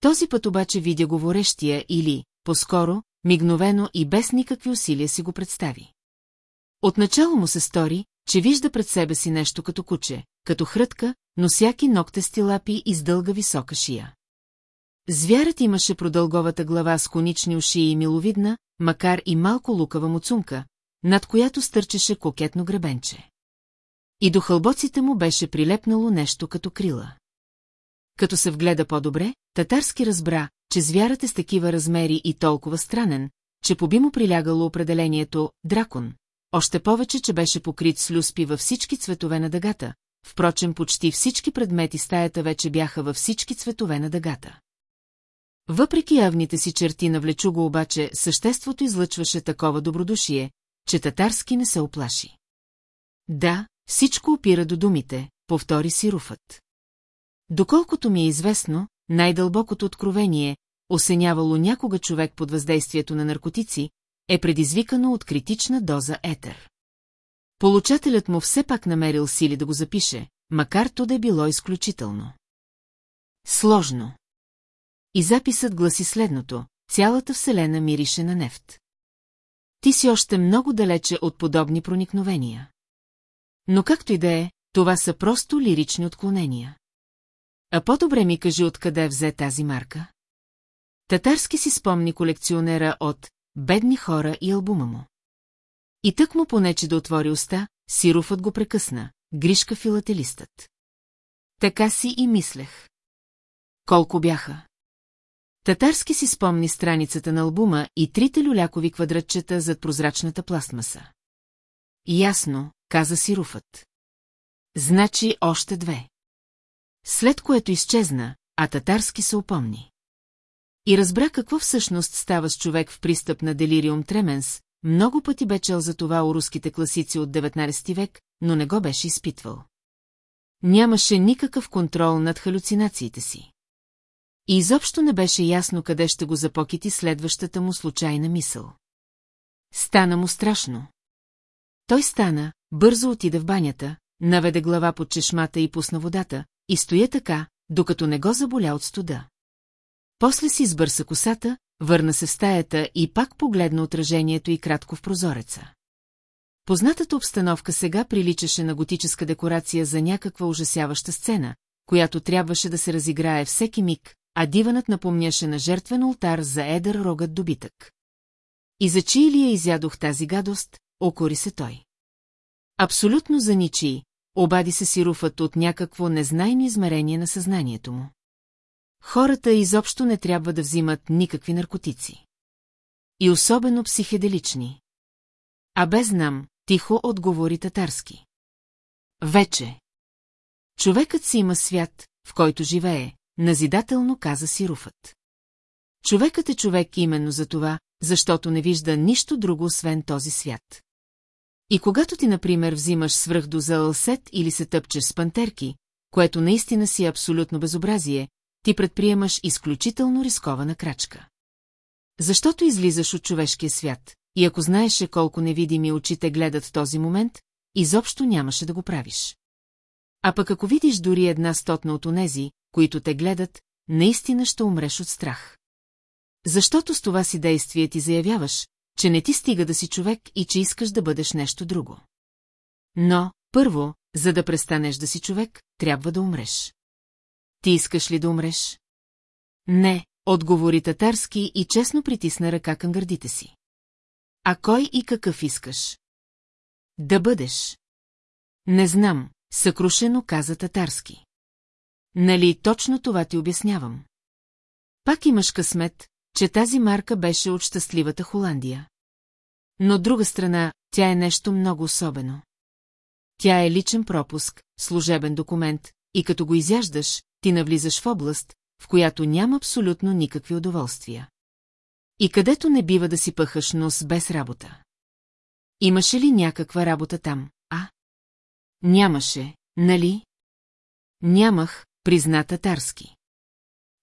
Този път обаче видя говорещия или, по-скоро, мигновено и без никакви усилия си го представи. Отначало му се стори, че вижда пред себе си нещо като куче, като хрътка, но всяки ногтести лапи и с дълга висока шия. Звярат имаше продълговата глава с конични уши и миловидна, макар и малко лукава муцунка, над която стърчеше кокетно гребенче. И до хълбоците му беше прилепнало нещо като крила. Като се вгледа по-добре, татарски разбра, че звярат е с такива размери и толкова странен, че поби му прилягало определението «дракон», още повече, че беше покрит с люспи във всички цветове на дъгата, впрочем почти всички предмети стаята вече бяха във всички цветове на дъгата. Въпреки явните си черти на влечуго обаче, съществото излъчваше такова добродушие, че татарски не се оплаши. Да, всичко опира до думите, повтори си Руфът. Доколкото ми е известно, най-дълбокото откровение, осенявало някога човек под въздействието на наркотици, е предизвикано от критична доза етер. Получателят му все пак намерил сили да го запише, макар то да е било изключително. Сложно. И записът гласи следното, цялата вселена мирише на нефт. Ти си още много далече от подобни проникновения. Но както и да е, това са просто лирични отклонения. А по-добре ми кажи откъде взе тази марка. Татарски си спомни колекционера от «Бедни хора» и албума му. И тък му понече да отвори уста, Сируфът го прекъсна, Гришка филателистът. Така си и мислех. Колко бяха? Татарски си спомни страницата на албума и трите люлякови квадратчета зад прозрачната пластмаса. Ясно, каза Сируфът. Значи още две. След което изчезна, а татарски се опомни. И разбра какво всъщност става с човек в пристъп на делириум тременс, много пъти бе чел за това у руските класици от 19 век, но не го беше изпитвал. Нямаше никакъв контрол над халюцинациите си. И изобщо не беше ясно къде ще го запокити следващата му случайна мисъл. Стана му страшно. Той стана, бързо отиде в банята, наведе глава под чешмата и пусна водата, и стоя така, докато не го заболя от студа. После си избърса косата, върна се в стаята и пак погледна отражението и кратко в прозореца. Познатата обстановка сега приличаше на готическа декорация за някаква ужасяваща сцена, която трябваше да се разиграе всеки миг, а диванът напомняше на жертвен ултар за едър рогът добитък. И за чии ли я изядох тази гадост, окори се той. Абсолютно за ничии, обади се сируфът от някакво незнайно измерение на съзнанието му. Хората изобщо не трябва да взимат никакви наркотици. И особено психеделични. А без знам, тихо отговори татарски. Вече. Човекът си има свят, в който живее, назидателно каза Сируфът. Човекът е човек именно за това, защото не вижда нищо друго освен този свят. И когато ти, например, взимаш свръхдоза алсет или се тъпчеш с пантерки, което наистина си е абсолютно безобразие, ти предприемаш изключително рискована крачка. Защото излизаш от човешкия свят, и ако знаеше колко невидими очите гледат в този момент, изобщо нямаше да го правиш. А пък ако видиш дори една стотна от онези, които те гледат, наистина ще умреш от страх. Защото с това си действие ти заявяваш, че не ти стига да си човек и че искаш да бъдеш нещо друго. Но, първо, за да престанеш да си човек, трябва да умреш. Ти искаш ли да умреш? Не, отговори татарски и честно притисна ръка към гърдите си. А кой и какъв искаш? Да бъдеш. Не знам, съкрушено каза татарски. Нали точно това ти обяснявам? Пак имаш късмет, че тази марка беше от щастливата Холандия. Но от друга страна, тя е нещо много особено. Тя е личен пропуск, служебен документ, и като го изяждаш, ти навлизаш в област, в която няма абсолютно никакви удоволствия. И където не бива да си пъхаш нос без работа. Имаше ли някаква работа там, а? Нямаше, нали? Нямах, призна татарски.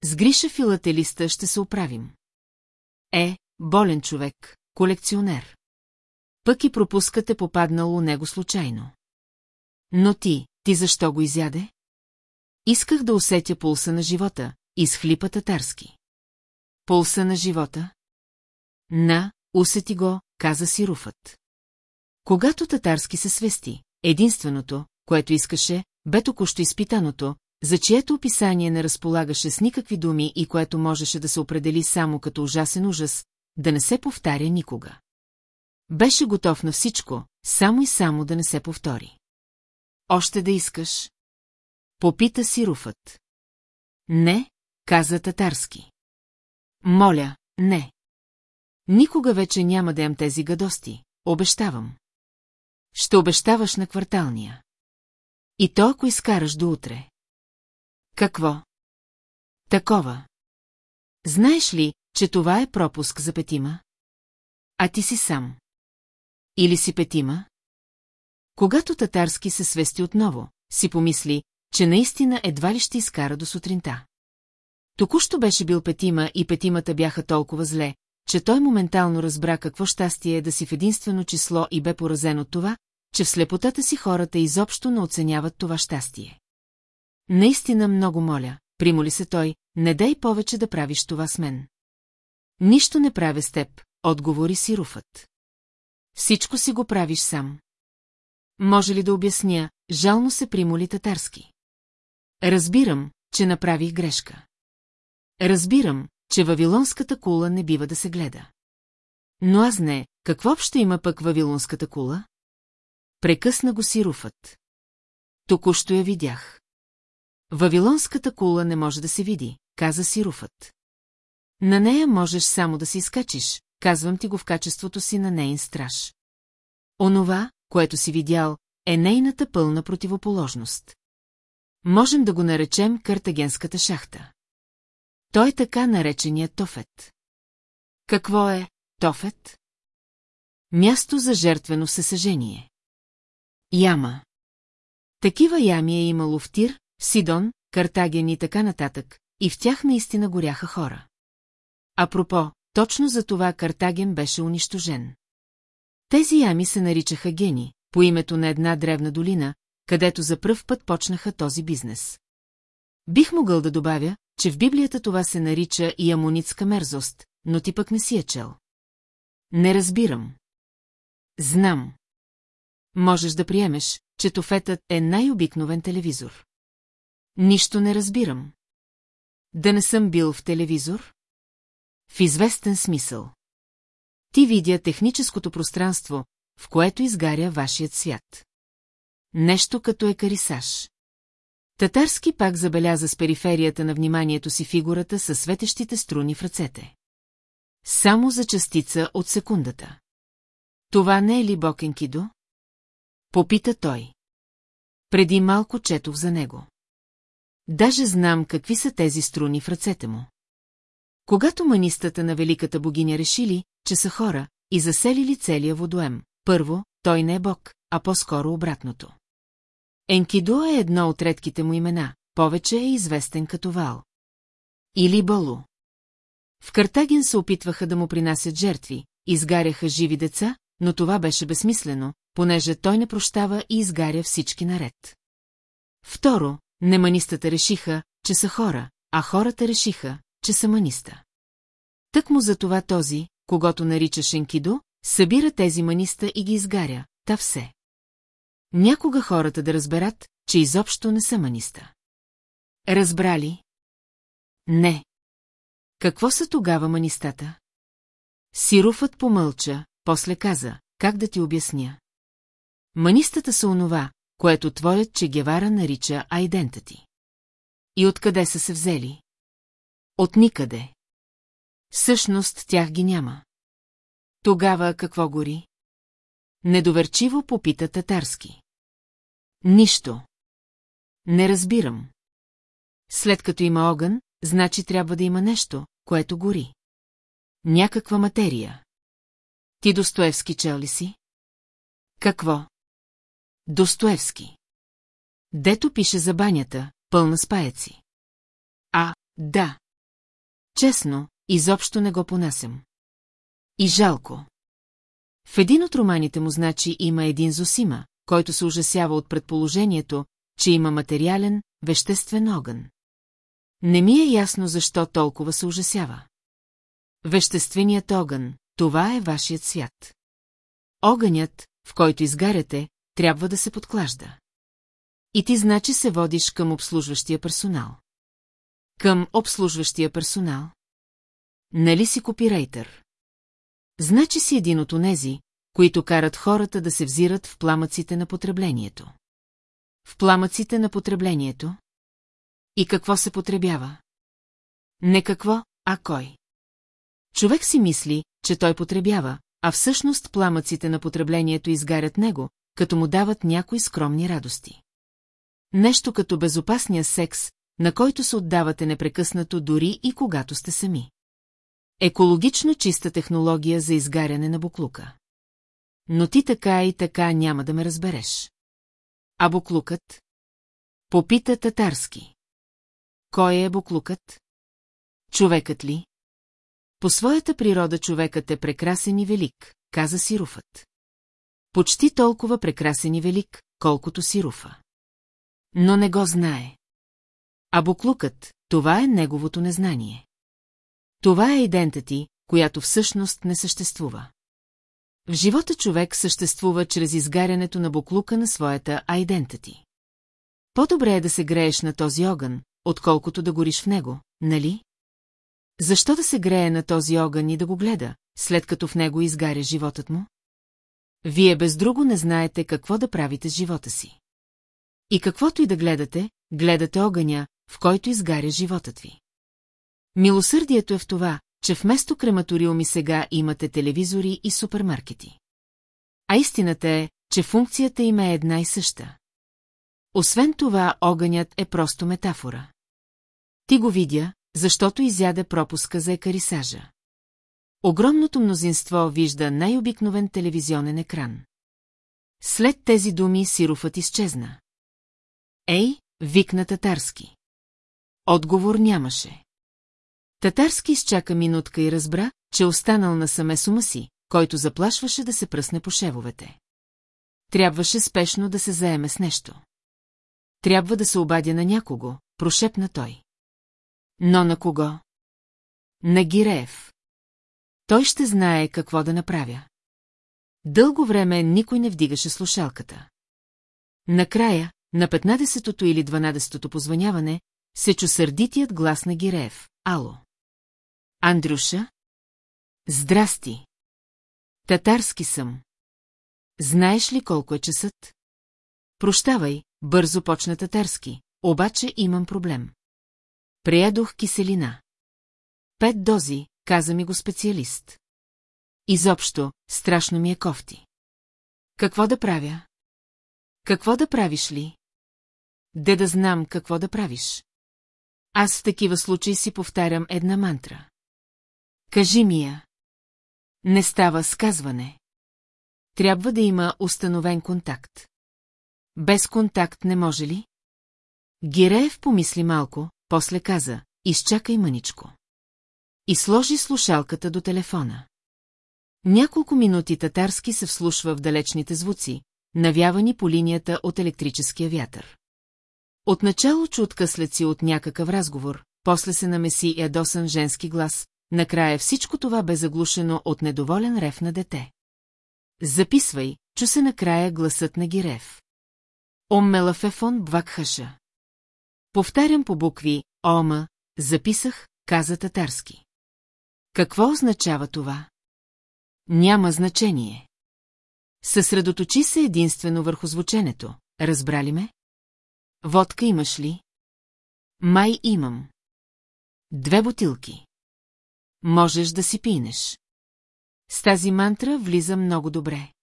С Гриша филателиста ще се оправим. Е, болен човек, колекционер. Пък и пропускате попаднало него случайно. Но ти, ти защо го изяде? Исках да усетя пулса на живота, изхлипа татарски. Пулса на живота? На, усети го, каза си Руфът. Когато татарски се свести, единственото, което искаше, бе току-що изпитаното, за чието описание не разполагаше с никакви думи и което можеше да се определи само като ужасен ужас, да не се повтаря никога. Беше готов на всичко, само и само да не се повтори. Още да искаш? Попита си Руфът. Не, каза татарски. Моля, не. Никога вече няма да ям тези гадости, обещавам. Ще обещаваш на кварталния. И то, ако изкараш до утре. Какво? Такова. Знаеш ли, че това е пропуск за петима? А ти си сам. Или си петима? Когато татарски се свести отново, си помисли, че наистина едва ли ще изкара до сутринта. Току-що беше бил петима и петимата бяха толкова зле, че той моментално разбра какво щастие е да си в единствено число и бе поразен от това, че в слепотата си хората изобщо не оценяват това щастие. Наистина много моля, примоли се той, не дай повече да правиш това с мен. Нищо не правя с теб, отговори си Руфът. Всичко си го правиш сам. Може ли да обясня, жално се примоли татарски. Разбирам, че направих грешка. Разбирам, че вавилонската кула не бива да се гледа. Но аз не, какво общо има пък вавилонската кула? Прекъсна го си руфът. Току-що я видях. Вавилонската кула не може да се види, каза си руфът. На нея можеш само да си изкачиш, казвам ти го в качеството си на нейн страж. Онова, което си видял, е нейната пълна противоположност. Можем да го наречем Картагенската шахта. Той е така нареченият Тофет. Какво е Тофет? Място за жертвено съсъжение. Яма. Такива ями е имало в Тир, Сидон, Картаген и така нататък, и в тях наистина горяха хора. Апропо, точно за това Картаген беше унищожен. Тези ями се наричаха гени, по името на една древна долина, където за пръв път почнаха този бизнес. Бих могъл да добавя, че в Библията това се нарича и амонитска мерзост, но ти пък не си е чел. Не разбирам. Знам. Можеш да приемеш, че тофетът е най-обикновен телевизор. Нищо не разбирам. Да не съм бил в телевизор? В известен смисъл. Ти видя техническото пространство, в което изгаря вашият свят. Нещо като екарисаж. Татарски пак забеляза с периферията на вниманието си фигурата със светещите струни в ръцете. Само за частица от секундата. Това не е ли Бокенкидо? Попита той. Преди малко четох за него. Даже знам какви са тези струни в ръцете му. Когато манистата на великата богиня решили, че са хора, и заселили целия водоем, първо, той не е бог, а по-скоро обратното. Енкидо е едно от редките му имена, повече е известен като Вал. Или Балу. В Картаген се опитваха да му принасят жертви, изгаряха живи деца, но това беше безсмислено, понеже той не прощава и изгаря всички наред. Второ, неманистата решиха, че са хора, а хората решиха, че са маниста. Тък му за това този, когато нарича Шенкидо, събира тези маниста и ги изгаря, та все. Някога хората да разберат, че изобщо не са маниста. Разбрали? Не. Какво са тогава манистата? Сируфът помълча, после каза, как да ти обясня. Манистата са онова, което твоят Че Гевара нарича айдента ти. И откъде са се взели? От никъде. Всъщност тях ги няма. Тогава какво гори? Недоверчиво попита татарски. Нищо. Не разбирам. След като има огън, значи трябва да има нещо, което гори. Някаква материя. Ти Достоевски чел ли си? Какво? Достоевски. Дето пише за банята, пълна с паяци. А, да. Честно, изобщо не го понасям. И жалко. В един от романите му значи има един Зосима, който се ужасява от предположението, че има материален, веществен огън. Не ми е ясно защо толкова се ужасява. Вещественият огън, това е вашият свят. Огънят, в който изгаряте, трябва да се подклажда. И ти значи се водиш към обслужващия персонал. Към обслужващия персонал? Нали си копирейтър? Значи си един от онези, които карат хората да се взират в пламъците на потреблението. В пламъците на потреблението? И какво се потребява? Не какво, а кой. Човек си мисли, че той потребява, а всъщност пламъците на потреблението изгарят него, като му дават някои скромни радости. Нещо като безопасния секс, на който се отдавате непрекъснато дори и когато сте сами. Екологично чиста технология за изгаряне на буклука. Но ти така и така няма да ме разбереш. А буклукът? Попита татарски. Кой е буклукът? Човекът ли? По своята природа човекът е прекрасен и велик, каза Сируфът. Почти толкова прекрасен и велик, колкото Сируфа. Но не го знае. А буклукът, това е неговото незнание. Това е идента ти, която всъщност не съществува. В живота човек съществува чрез изгарянето на буклука на своята айдентити. По-добре е да се грееш на този огън, отколкото да гориш в него, нали? Защо да се грее на този огън и да го гледа, след като в него изгаря животът му? Вие без друго не знаете какво да правите с живота си. И каквото и да гледате, гледате огъня, в който изгаря животът ви. Милосърдието е в това, че вместо крематориуми сега имате телевизори и супермаркети. А истината е, че функцията им е една и съща. Освен това, огънят е просто метафора. Ти го видя, защото изяде пропуска за екарисажа. Огромното мнозинство вижда най-обикновен телевизионен екран. След тези думи сирофът изчезна. Ей, викна татарски. Отговор нямаше. Татарски изчака минутка и разбра, че останал насаме с ума си, който заплашваше да се пръсне по шевовете. Трябваше спешно да се заеме с нещо. Трябва да се обадя на някого, прошепна той. Но на кого? На Гиреев. Той ще знае какво да направя. Дълго време никой не вдигаше слушалката. Накрая, на 15-тото или 12-тото позваняване, се чу сърдитият глас на Гиреев. Ало. Андрюша? Здрасти. Татарски съм. Знаеш ли колко е часът? Прощавай, бързо почна татарски, обаче имам проблем. Приядох киселина. Пет дози, каза ми го специалист. Изобщо, страшно ми е кофти. Какво да правя? Какво да правиш ли? Де да знам какво да правиш. Аз в такива случаи си повтарям една мантра. Кажи ми я. Не става сказване. Трябва да има установен контакт. Без контакт не може ли? Гиреев помисли малко, после каза, изчакай мъничко. И сложи слушалката до телефона. Няколко минути татарски се вслушва в далечните звуци, навявани по линията от електрическия вятър. Отначало чу откъслеци от някакъв разговор, после се намеси ядосан женски глас, накрая всичко това бе заглушено от недоволен рев на дете. Записвай, чу се накрая гласът на Гирев. Оммелафефон бвакхаша. Повтарям по букви Ома, записах, каза татарски. Какво означава това? Няма значение. Съсредоточи се единствено върху звученето, разбрали ме? Водка имаш ли? Май имам. Две бутилки. Можеш да си пинеш. С тази мантра влиза много добре.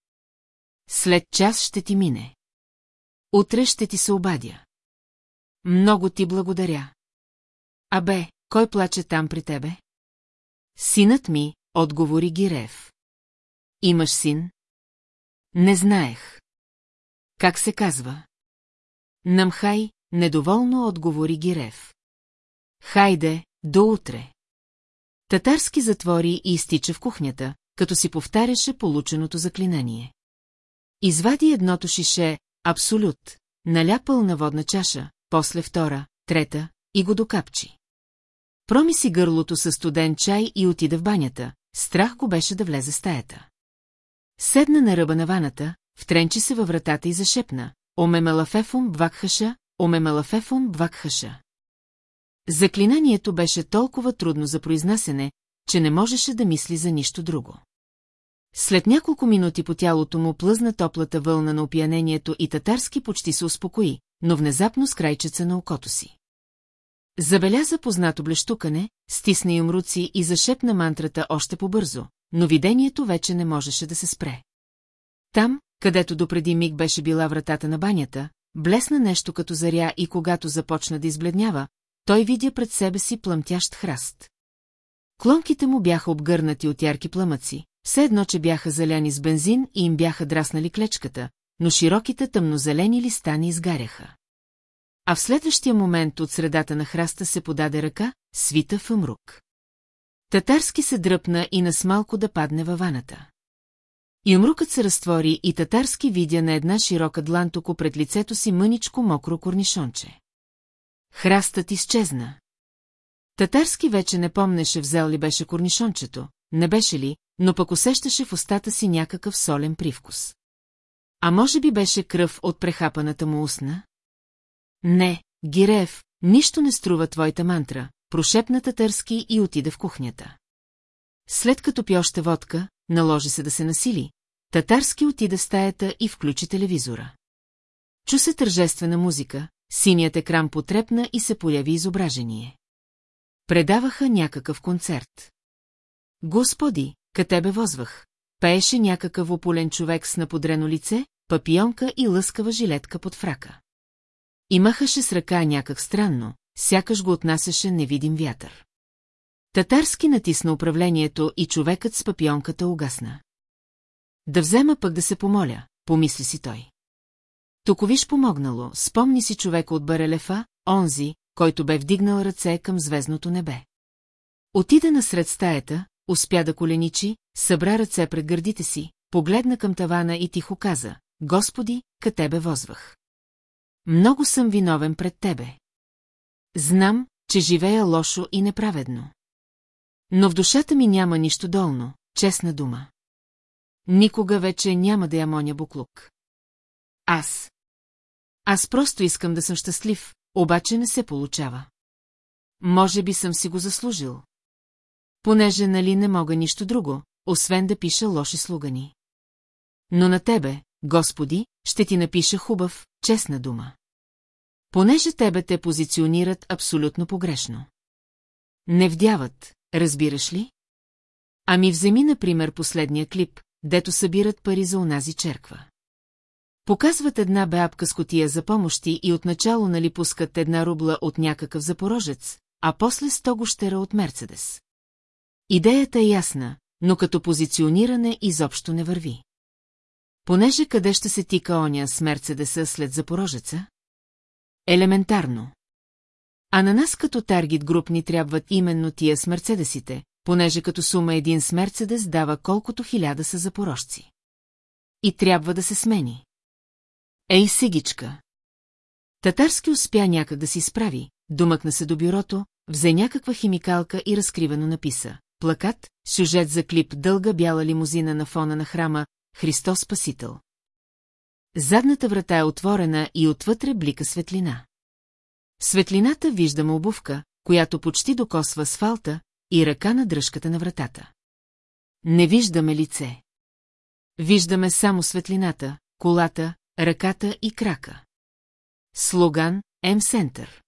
След час ще ти мине. Утре ще ти се обадя. Много ти благодаря. Абе, кой плаче там при тебе? Синът ми, отговори Гирев. Имаш син? Не знаех. Как се казва? Намхай, недоволно отговори Гирев. Хайде, до утре. Татарски затвори и изтича в кухнята, като си повтаряше полученото заклинание. Извади едното шише, абсолют, наляпал на водна чаша, после втора, трета и го докапчи. Проми си гърлото със студен чай и отида в банята, страх го беше да влезе в стаята. Седна на ръба на ваната, втренчи се във вратата и зашепна. Омемелафефум бвакхаша, омемелафефум бвакхаша. Заклинанието беше толкова трудно за произнасене, че не можеше да мисли за нищо друго. След няколко минути по тялото му плъзна топлата вълна на опиянението и татарски почти се успокои, но внезапно с крайчеца на окото си. Забеляза познато блещукане, стисна им руци и зашепна мантрата още по-бързо, но видението вече не можеше да се спре. Там, където допреди миг беше била вратата на банята, блесна нещо като заря и когато започна да избледнява, той видя пред себе си плъмтящ храст. Клонките му бяха обгърнати от ярки пламъци, все едно, че бяха заляни с бензин и им бяха драснали клечката, но широките тъмнозелени листа не изгаряха. А в следващия момент от средата на храста се подаде ръка, свита в мрук. Татарски се дръпна и нас малко да падне във ваната. Юмрукът се разтвори и татарски видя на една широка длантоко пред лицето си мъничко мокро корнишонче. Храстът изчезна. Татарски вече не помнеше взел ли беше корнишончето, не беше ли, но пък усещаше в устата си някакъв солен привкус. А може би беше кръв от прехапаната му устна? Не, Гиреев, нищо не струва твоята мантра, прошепна татърски и отида в кухнята. След като пи още водка, наложи се да се насили, татарски отида в стаята и включи телевизора. Чу се тържествена музика, синият екран потрепна и се появи изображение. Предаваха някакъв концерт. Господи, тебе возвах. Пееше някакъв ополен човек с наподрено лице, папионка и лъскава жилетка под фрака. И махаше с ръка някак странно, сякаш го отнасяше невидим вятър. Татарски натисна управлението и човекът с папионката угасна. Да взема пък да се помоля, помисли си той. Токовиш помогнало, спомни си човека от Барелефа, онзи, който бе вдигнал ръце към звездното небе. Отида насред стаята, успя да коленичи, събра ръце пред гърдите си, погледна към тавана и тихо каза, Господи, ка тебе возвах. Много съм виновен пред тебе. Знам, че живея лошо и неправедно. Но в душата ми няма нищо долно, честна дума. Никога вече няма да я моня буклук. Аз. Аз просто искам да съм щастлив, обаче не се получава. Може би съм си го заслужил. Понеже нали не мога нищо друго, освен да пиша лоши слугани. Но на тебе, Господи, ще ти напиша хубав, честна дума. Понеже тебе те позиционират абсолютно погрешно. Не вдяват, разбираш ли? Ами вземи, например, последния клип, дето събират пари за онази черква. Показват една беапка с котия за помощи и отначало нали пускат една рубла от някакъв запорожец, а после сто гощера от Мерцедес. Идеята е ясна, но като позициониране изобщо не върви. Понеже къде ще се тика оня с Мерцедеса след Запорожеца? Елементарно. А на нас като таргет груп ни трябват именно тия с Мерцедесите, понеже като сума един с Мерцедес дава колкото хиляда са запорожци. И трябва да се смени. Ей, сегичка! Татарски успя някак да си справи, домъкна се до бюрото, взе някаква химикалка и разкривано написа. Плакат, сюжет за клип дълга бяла лимузина на фона на храма Христос Спасител. Задната врата е отворена и отвътре блика светлина. Светлината виждаме обувка, която почти докосва асфалта и ръка на дръжката на вратата. Не виждаме лице. Виждаме само светлината, колата, ръката и крака. Слоган М-Сентър.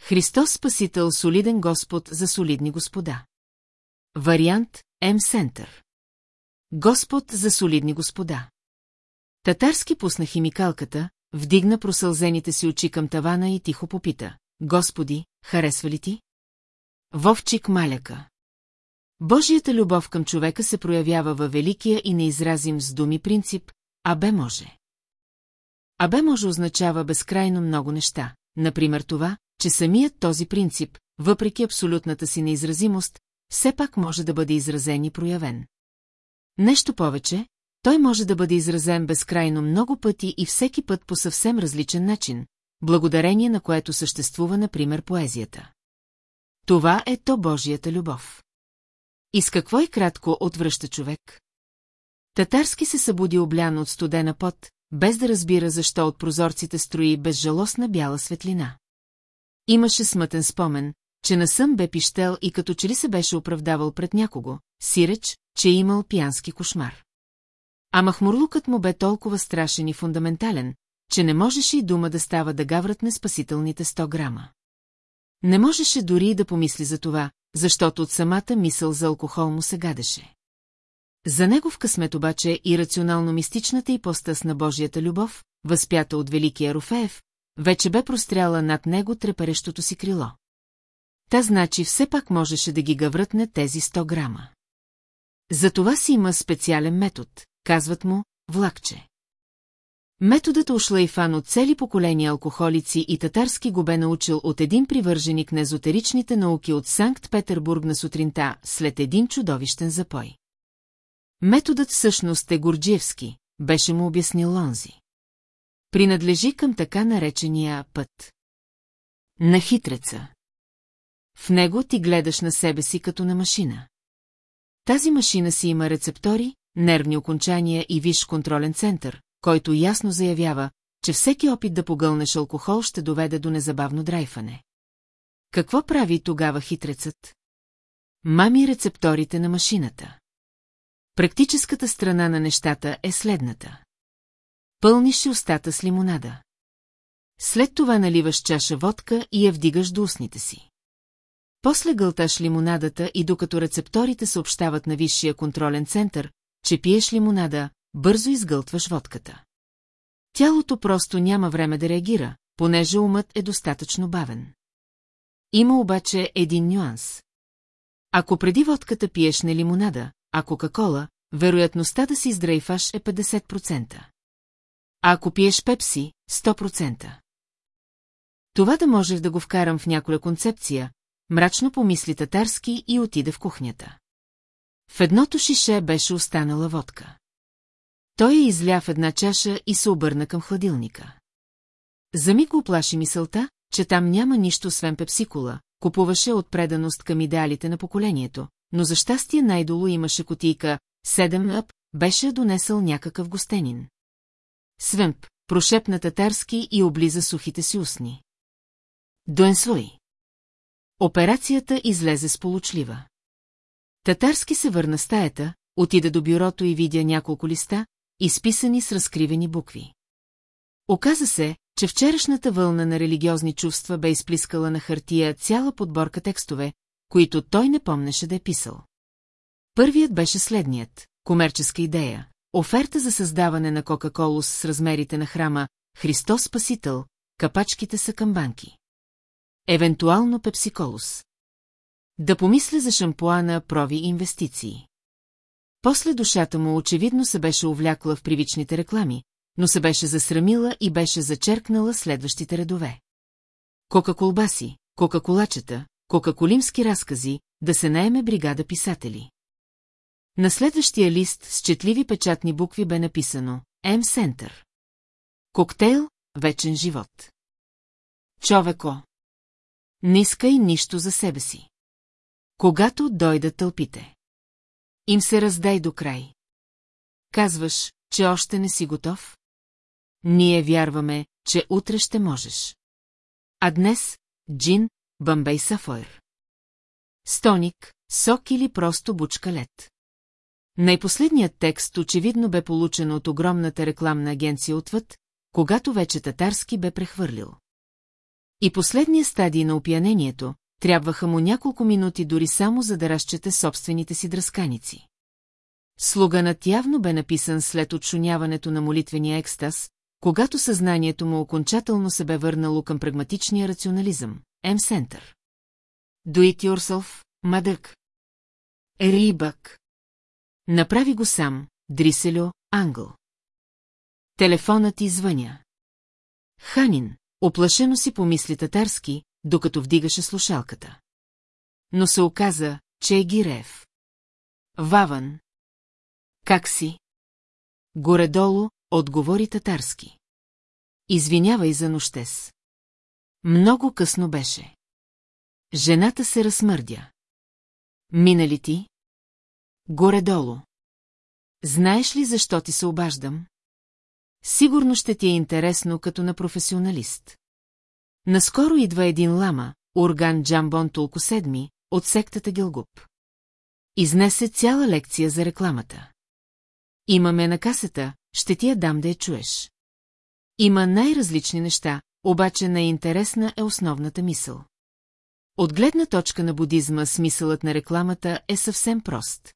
Христос Спасител, солиден Господ за солидни господа. Вариант М-Сентър. Господ за солидни господа. Татарски пусна химикалката, вдигна просълзените си очи към тавана и тихо попита. Господи, харесва ли ти? Вовчик маляка. Божията любов към човека се проявява във великия и неизразим с думи принцип, а бе може. А бе може означава безкрайно много неща, например това, че самият този принцип, въпреки абсолютната си неизразимост, все пак може да бъде изразен и проявен. Нещо повече, той може да бъде изразен безкрайно много пъти и всеки път по съвсем различен начин, благодарение на което съществува, например, поезията. Това е то Божията любов. И с какво и кратко отвръща човек? Татарски се събуди облян от студена пот, без да разбира защо от прозорците строи безжалостна бяла светлина. Имаше смътен спомен, че насъм бе пищел и като че ли се беше оправдавал пред някого, сиреч, че е имал пиянски кошмар. А махмурлукът му бе толкова страшен и фундаментален, че не можеше и дума да става да гавратне спасителните 100 грама. Не можеше дори и да помисли за това, защото от самата мисъл за алкохол му се гадеше. За него в късмет обаче и рационално-мистичната ипостас на Божията любов, възпята от Великия Руфеев, вече бе простряла над него треперещото си крило. Та значи все пак можеше да ги гаврътне тези 100 грама. За това си има специален метод, казват му, влакче. Методът Ушлайфан от цели поколения алкохолици и татарски го бе научил от един привърженик на езотеричните науки от Санкт-Петербург на сутринта след един чудовищен запой. Методът всъщност е Горджиевски, беше му обяснил Лонзи. Принадлежи към така наречения път. На хитреца. В него ти гледаш на себе си като на машина. Тази машина си има рецептори, нервни окончания и виш контролен център, който ясно заявява, че всеки опит да погълнеш алкохол ще доведе до незабавно драйфане. Какво прави тогава хитрецът? Мами рецепторите на машината. Практическата страна на нещата е следната. Пълниш устата с лимонада. След това наливаш чаша водка и я вдигаш до устните си. После гълташ лимонадата и докато рецепторите съобщават на висшия контролен център, че пиеш лимонада, бързо изгълтваш водката. Тялото просто няма време да реагира, понеже умът е достатъчно бавен. Има обаче един нюанс. Ако преди водката пиеш не лимонада, а Кока-кола, вероятността да си издрейфаш е 50%. А ако пиеш пепси, 100%. Това да можех да го вкарам в някоя концепция, мрачно помисли татарски и отиде в кухнята. В едното шише беше останала водка. Той я изля в една чаша и се обърна към хладилника. За миг оплаши мисълта, че там няма нищо освен пепсикола, купуваше от преданост към идеалите на поколението, но за щастие най-долу имаше котийка «Седем ъп», беше донесъл някакъв гостенин. Свъмп, прошепна татарски и облиза сухите си устни. Дуенсвой. Операцията излезе сполучлива. Татарски се върна стаята, отида до бюрото и видя няколко листа, изписани с разкривени букви. Оказа се, че вчерашната вълна на религиозни чувства бе изплискала на хартия цяла подборка текстове, които той не помнеше да е писал. Първият беше следният – комерческа идея. Оферта за създаване на Кока-Колус с размерите на храма Христос Спасител, капачките са камбанки. Евентуално Пепсиколус. Да помисля за шампуана прови инвестиции. После душата му очевидно се беше увлякла в привичните реклами, но се беше засрамила и беше зачеркнала следващите редове. Кока-колбаси, кока-колачета, кока-колимски разкази, да се наеме бригада писатели. На следващия лист с четливи печатни букви бе написано М. Сентър. Коктейл, вечен живот. Човеко. Не искай нищо за себе си. Когато дойдат тълпите. Им се раздай до край. Казваш, че още не си готов? Ние вярваме, че утре ще можеш. А днес – джин, бамбей сафойр. Стоник, сок или просто бучка лед. Най-последният текст очевидно бе получен от огромната рекламна агенция отвъд, когато вече татарски бе прехвърлил. И последния стадий на опиянението, трябваха му няколко минути дори само за да разчете собствените си дръсканици. Слуганът явно бе написан след отшуняването на молитвения екстаз, когато съзнанието му окончателно се бе върнало към прагматичния рационализъм. М-сентър. Do it yourself, мадък. Рибък. Направи го сам, Дриселю, Англ. Телефонът извъня. Ханин, оплашено си помисли татарски, докато вдигаше слушалката. Но се оказа, че е Гиреев. Ваван. Как си? Горедолу, отговори татарски. Извинявай за нощес. Много късно беше. Жената се размърдя. Мина ли ти? Горе-долу. Знаеш ли защо ти се обаждам? Сигурно ще ти е интересно като на професионалист. Наскоро идва един лама, Урган Джамбон Толко седми, от сектата Гилгуп. Изнесе цяла лекция за рекламата. Имаме на касата, ще ти я дам да я чуеш. Има най-различни неща, обаче най-интересна е основната мисъл. От гледна точка на будизма смисълът на рекламата е съвсем прост.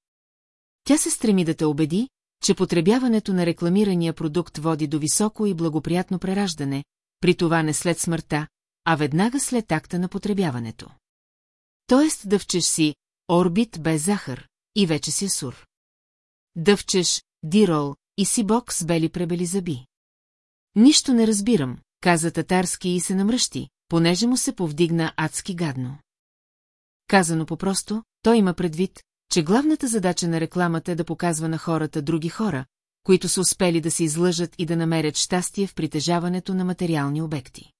Тя се стреми да те убеди, че потребяването на рекламирания продукт води до високо и благоприятно прераждане, при това не след смъртта, а веднага след акта на потребяването. Тоест дъвчеш си орбит без захар и вече си сур. Дъвчеш дирол и си бок с бели пребели зъби. Нищо не разбирам, каза татарски и се намръщи, понеже му се повдигна адски гадно. Казано по-просто, той има предвид, че главната задача на рекламата е да показва на хората други хора, които са успели да се излъжат и да намерят щастие в притежаването на материални обекти.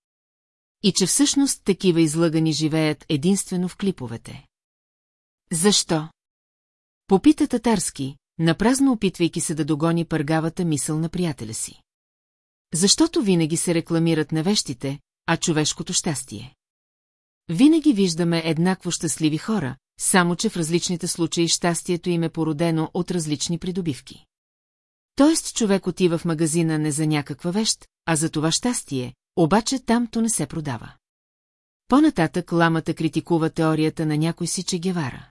И че всъщност такива излъгани живеят единствено в клиповете. Защо? Попита татарски, напразно опитвайки се да догони пъргавата мисъл на приятеля си. Защото винаги се рекламират невещите, а човешкото щастие. Винаги виждаме еднакво щастливи хора, само че в различните случаи щастието им е породено от различни придобивки. Тоест човек отива в магазина не за някаква вещ, а за това щастие, обаче тамто не се продава. По-нататък ламата критикува теорията на някой си Че Гевара.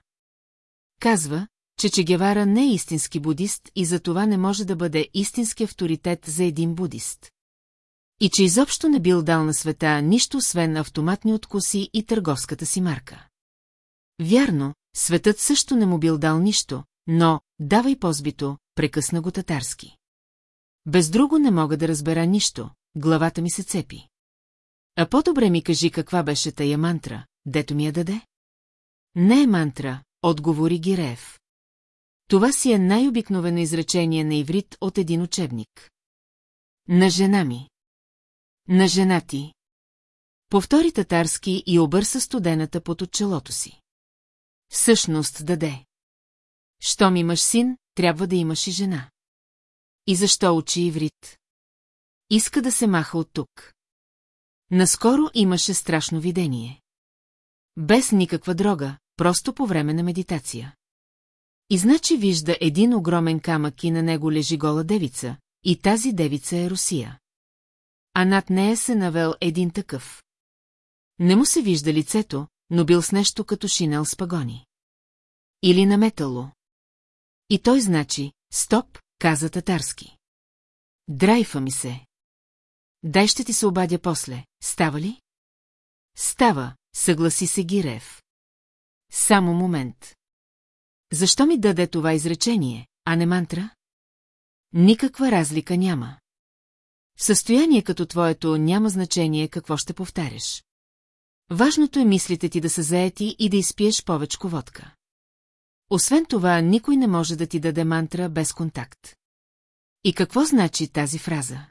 Казва, че Че Гевара не е истински будист и за това не може да бъде истински авторитет за един будист. И че изобщо не бил дал на света нищо, освен автоматни откуси и търговската си марка. Вярно, светът също не му бил дал нищо, но, давай позбито, прекъсна го татарски. Без друго не мога да разбера нищо, главата ми се цепи. А по-добре ми кажи каква беше тая мантра, дето ми я даде? Не е мантра, отговори Гиреев. Това си е най-обикновено изречение на иврит от един учебник. На жена ми. На жена ти. Повтори татарски и обърса студената под отчелото си. Всъщност даде. Щом имаш син, трябва да имаш и жена. И защо учи иврит? Иска да се маха от тук. Наскоро имаше страшно видение. Без никаква дрога, просто по време на медитация. И значи вижда един огромен камък и на него лежи гола девица, и тази девица е Русия. А над нея се навел един такъв. Не му се вижда лицето, но бил с нещо като шинел с пагони. Или на метало. И той значи, стоп, каза татарски. Драйфа ми се. Дай ще ти се обадя после, става ли? Става, съгласи се Гирев. Само момент. Защо ми даде това изречение, а не мантра? Никаква разлика няма. В състояние като твоето няма значение какво ще повтаряш. Важното е мислите ти да са заети и да изпиеш повечко водка. Освен това, никой не може да ти даде мантра без контакт. И какво значи тази фраза?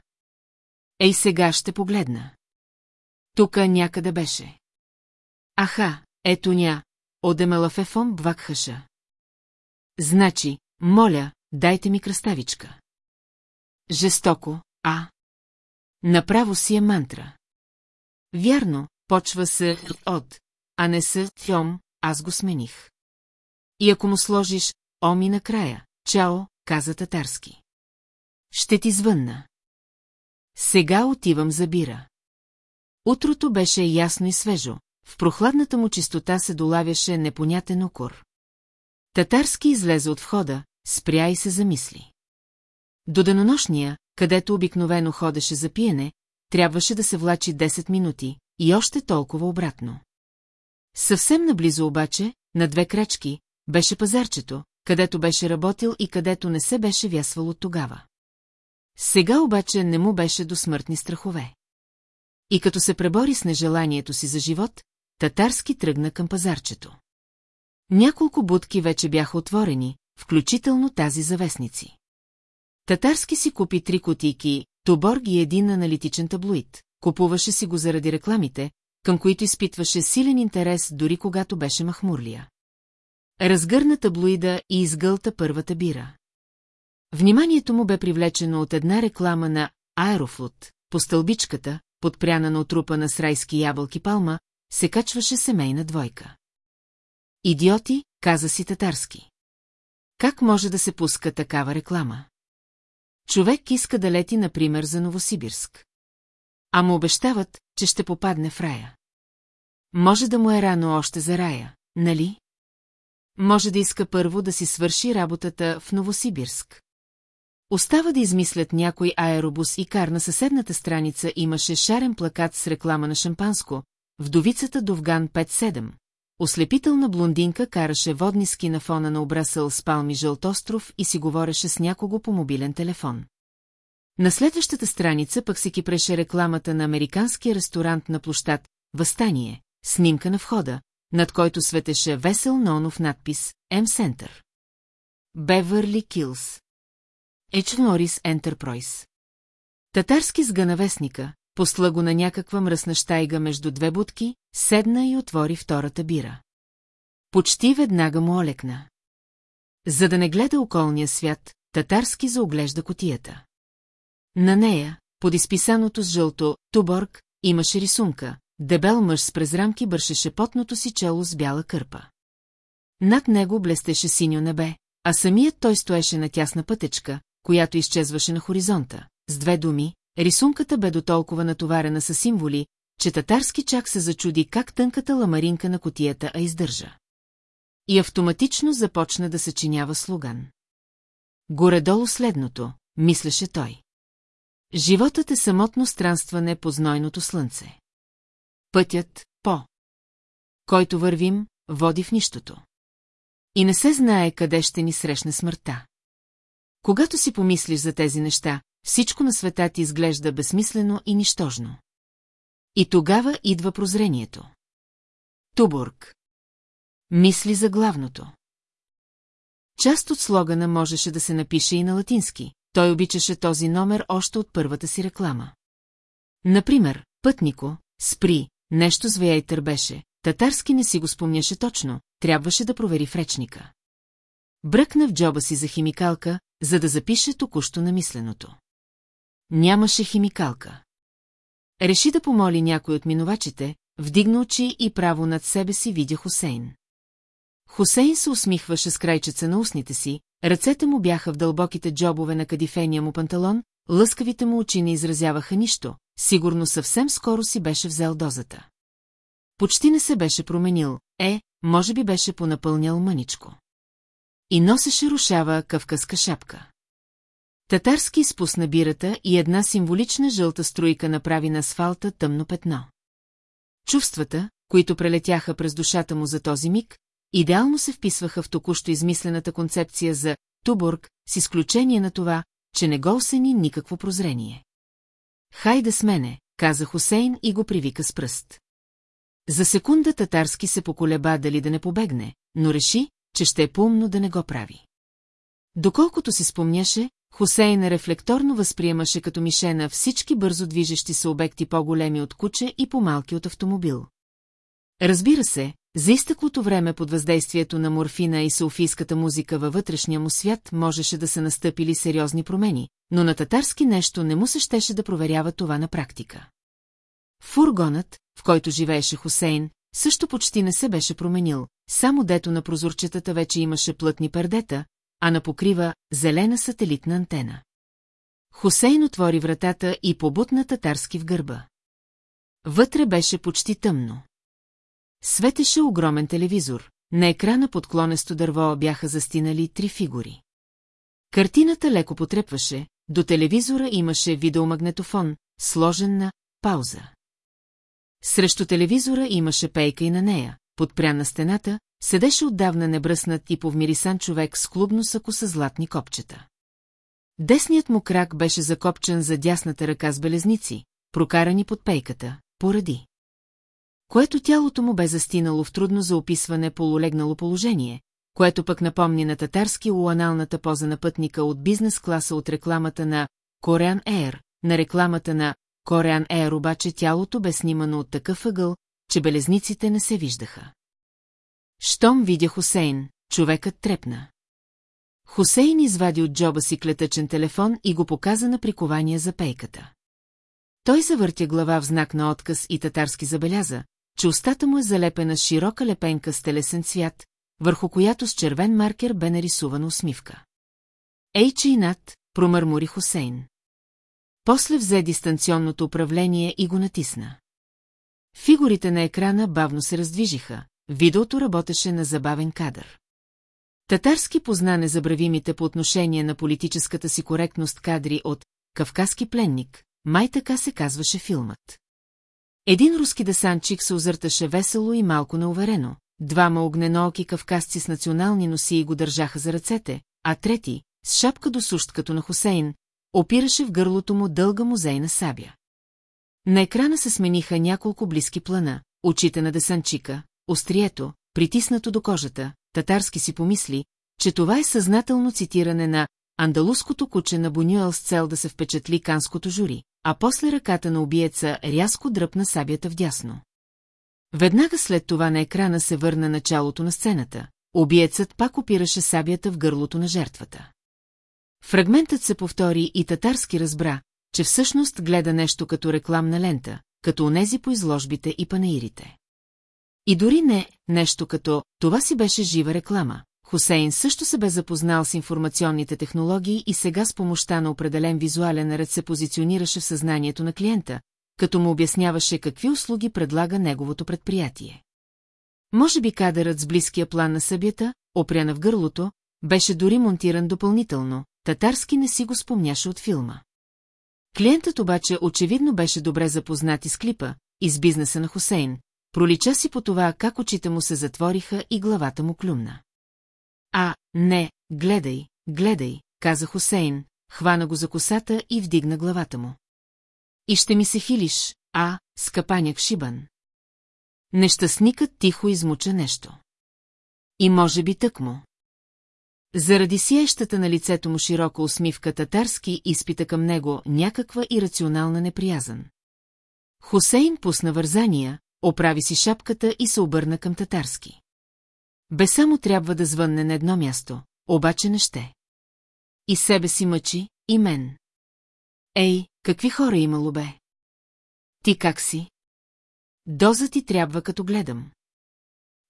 Ей сега ще погледна. Тука някъде беше. Аха, ето ня, одемелафефон бвакхаша. Значи, моля, дайте ми кръставичка. Жестоко, а? Направо си е мантра. Вярно, почва се от, а не с тьом, аз го смених. И ако му сложиш оми накрая, чао, каза татарски. Ще ти звънна. Сега отивам за бира. Утрото беше ясно и свежо, в прохладната му чистота се долавяше непонятен укор. Татарски излезе от входа, спря и се замисли. До денонощния, където обикновено ходеше за пиене, трябваше да се влачи 10 минути и още толкова обратно. Съвсем наблизо обаче, на две крачки, беше пазарчето, където беше работил и където не се беше вясвал от тогава. Сега обаче не му беше до смъртни страхове. И като се пребори с нежеланието си за живот, татарски тръгна към пазарчето. Няколко будки вече бяха отворени, включително тази за вестници. Татарски си купи три кутийки, Туборг и един аналитичен таблоид. Купуваше си го заради рекламите, към които изпитваше силен интерес, дори когато беше махмурлия. Разгърна таблоида и изгълта първата бира. Вниманието му бе привлечено от една реклама на Аерофлот. По стълбичката, подпряна на отрупана с райски ябълки палма, се качваше семейна двойка. Идиоти, каза си татарски. Как може да се пуска такава реклама? Човек иска да лети, например, за Новосибирск. А му обещават, че ще попадне в рая. Може да му е рано още за рая, нали? Може да иска първо да си свърши работата в Новосибирск. Остава да измислят някой аеробус и кар на съседната страница имаше шарен плакат с реклама на шампанско, вдовицата Довган 57. Ослепителна блондинка караше водни ски на фона на обрасъл с палми жълт остров и си говореше с някого по мобилен телефон. На следващата страница пък се кипреше рекламата на американския ресторант на площад «Възстание», снимка на входа, над който светеше весел нонов надпис «М-Център». Бевърли Килс. Еч Норис Ентерпройс. Татарски сгъна вестника, посла го на някаква мръсна щайга между две будки, седна и отвори втората бира. Почти веднага му олекна. За да не гледа околния свят, татарски заоглежда котията. На нея, под изписаното с жълто «Туборг», имаше рисунка, дебел мъж с през рамки бършеше потното си чело с бяла кърпа. Над него блестеше синьо небе, а самият той стоеше на тясна пътечка, която изчезваше на хоризонта. С две думи, рисунката бе до толкова натоварена с символи, че татарски чак се зачуди как тънката ламаринка на котията а издържа. И автоматично започна да съчинява слуган. Горедолу следното, мислеше той. Животът е самотно странстване по знойното слънце. Пътят, по който вървим, води в нищото. И не се знае къде ще ни срещне смъртта. Когато си помислиш за тези неща, всичко на света ти изглежда безсмислено и нищожно. И тогава идва прозрението. Тубург. Мисли за главното. Част от слогана можеше да се напише и на латински. Той обичаше този номер още от първата си реклама. Например, пътнико, спри, нещо звея и търбеше. Татарски не си го спомняше точно, трябваше да провери в речника. Бръкна в джоба си за химикалка, за да запише току-що намисленото. Нямаше химикалка. Реши да помоли някой от минувачите, вдигна очи и право над себе си видя Хусейн. Хусейн се усмихваше с крайчеца на устните си, ръцете му бяха в дълбоките джобове на кадифения му панталон, лъскавите му очи не изразяваха нищо, сигурно съвсем скоро си беше взел дозата. Почти не се беше променил, е, може би беше понапълнял мъничко. И носеше рушава кавказка шапка. Татарски изпусна бирата и една символична жълта струйка направи на асфалта тъмно петно. Чувствата, които прелетяха през душата му за този миг, идеално се вписваха в току-що измислената концепция за Тубург, с изключение на това, че не го осени никакво прозрение. Хайде с мене, каза Хусейн и го привика с пръст. За секунда татарски се поколеба дали да не побегне, но реши, че ще е поумно да не го прави. Доколкото си спомняше, Хусейн рефлекторно възприемаше като мишена всички бързо движещи се обекти по-големи от куче и по-малки от автомобил. Разбира се, за изтъклото време под въздействието на морфина и софийската музика във вътрешния му свят можеше да са настъпили сериозни промени, но на татарски нещо не му се щеше да проверява това на практика. Фургонът, в който живееше Хусейн, също почти не се беше променил, само дето на прозорчетата вече имаше плътни пердета, а на покрива зелена сателитна антена. Хусейн отвори вратата и побутна татарски в гърба. Вътре беше почти тъмно. Светеше огромен телевизор, на екрана под клонесто дърво бяха застинали три фигури. Картината леко потрепваше, до телевизора имаше видеомагнетофон, сложен на пауза. Срещу телевизора имаше пейка и на нея, подпря на стената, седеше отдавна небръснат и повмирисан човек с клубно сако с златни копчета. Десният му крак беше закопчен за дясната ръка с белезници, прокарани под пейката, поради. което тялото му бе застинало в трудно за описване полулегнало положение, което пък напомни на татарски луаналната поза на пътника от бизнес класа от рекламата на Korean Air, на рекламата на Korean Air обаче тялото бе снимано от такъв ъгъл, че белезниците не се виждаха. Щом видя Хусейн, човекът трепна. Хусейн извади от джоба си клетъчен телефон и го показа на прикования за пейката. Той завъртя глава в знак на отказ и татарски забеляза, че устата му е залепена с широка лепенка с телесен цвят, върху която с червен маркер бе нарисувана усмивка. Ей, над, промърмори Хусейн. После взе дистанционното управление и го натисна. Фигурите на екрана бавно се раздвижиха, видеото работеше на забавен кадър. Татарски позна незабравимите по отношение на политическата си коректност кадри от «Кавказски пленник», май така се казваше филмът. Един руски десантчик се озърташе весело и малко неуверено, двама огненооки кавказци с национални носи го държаха за ръцете, а трети, с шапка до сущ като на Хусейн, опираше в гърлото му дълга музейна сабя. На екрана се смениха няколко близки плана, очите на десанчика, острието, притиснато до кожата, татарски си помисли, че това е съзнателно цитиране на андалуското куче на Бунюел с цел да се впечатли канското жури, а после ръката на убиеца рязко дръпна сабята вдясно. Веднага след това на екрана се върна началото на сцената. Убиецът пак опираше сабята в гърлото на жертвата. Фрагментът се повтори и татарски разбра, че всъщност гледа нещо като рекламна лента, като онези по изложбите и панаирите. И дори не нещо като «това си беше жива реклама». Хусейн също се бе запознал с информационните технологии и сега с помощта на определен визуален ред се позиционираше в съзнанието на клиента, като му обясняваше какви услуги предлага неговото предприятие. Може би кадърът с близкия план на събията, опряна в гърлото, беше дори монтиран допълнително, татарски не си го спомняше от филма. Клиентът обаче очевидно беше добре запознат и с клипа, и с бизнеса на Хусейн, пролича си по това как очите му се затвориха и главата му клюмна. А, не, гледай, гледай, каза Хусейн, хвана го за косата и вдигна главата му. И ще ми се хилиш, а, скъпаняк шибан. Нещастникът тихо измуча нещо. И може би тък му. Заради сиещата на лицето му широка усмивка татарски изпита към него някаква ирационална неприязан. Хусейн пусна вързания, оправи си шапката и се обърна към татарски. Бе само трябва да звънне на едно място, обаче не ще. И себе си мъчи, и мен. Ей, какви хора имало бе? Ти как си? Доза ти трябва като гледам.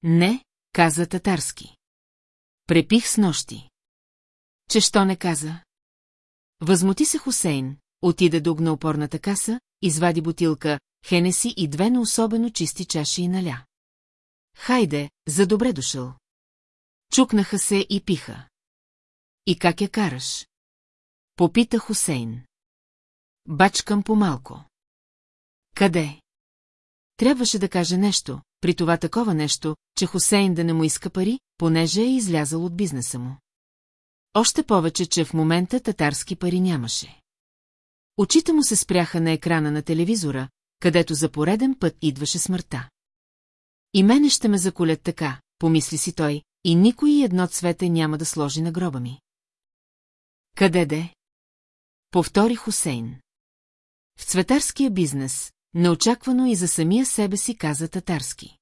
Не, каза татарски. Препих с нощи. Че що не каза? Възмути се Хусейн, отида до огнеопорната каса, извади бутилка, хенеси и две на особено чисти чаши и наля. Хайде, за добре дошъл. Чукнаха се и пиха. И как я караш? Попита Хусейн. Бачкам по-малко. Къде? Трябваше да каже нещо, при това такова нещо, че Хусейн да не му иска пари, понеже е излязал от бизнеса му. Още повече, че в момента татарски пари нямаше. Очите му се спряха на екрана на телевизора, където за пореден път идваше смъртта. И мене ще ме заколят така, помисли си той, и никой едно цвете няма да сложи на гроба ми. Къде де? Повтори Хусейн. В цветарския бизнес, неочаквано и за самия себе си каза татарски.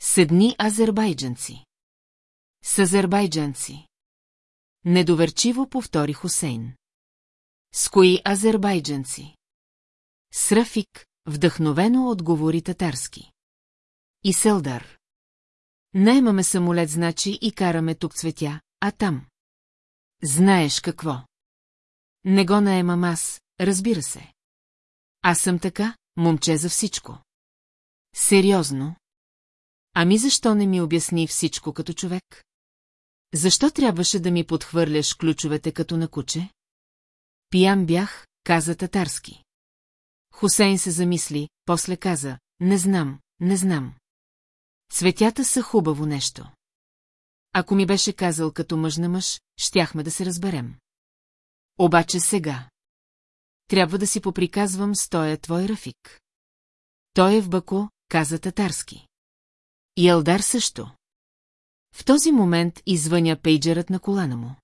Седни азербайджанци. С азербайджанци. Недоверчиво повтори Хусейн. С кои азербайджанци? С Рафик, вдъхновено отговори татарски. И Селдар. Наймаме самолет, значи, и караме тук цветя, а там. Знаеш какво? Не го наемам аз, разбира се. Аз съм така, момче за всичко. Сериозно? Ами защо не ми обясни всичко като човек? Защо трябваше да ми подхвърляш ключовете като на куче? Пиян бях, каза татарски. Хусейн се замисли, после каза, не знам, не знам. Цветята са хубаво нещо. Ако ми беше казал като мъж на мъж, щяхме да се разберем. Обаче сега. Трябва да си поприказвам с тоя твой Рафик. Той е в Баку, каза татарски. И Елдар също. В този момент извъня пейджерът на колана му.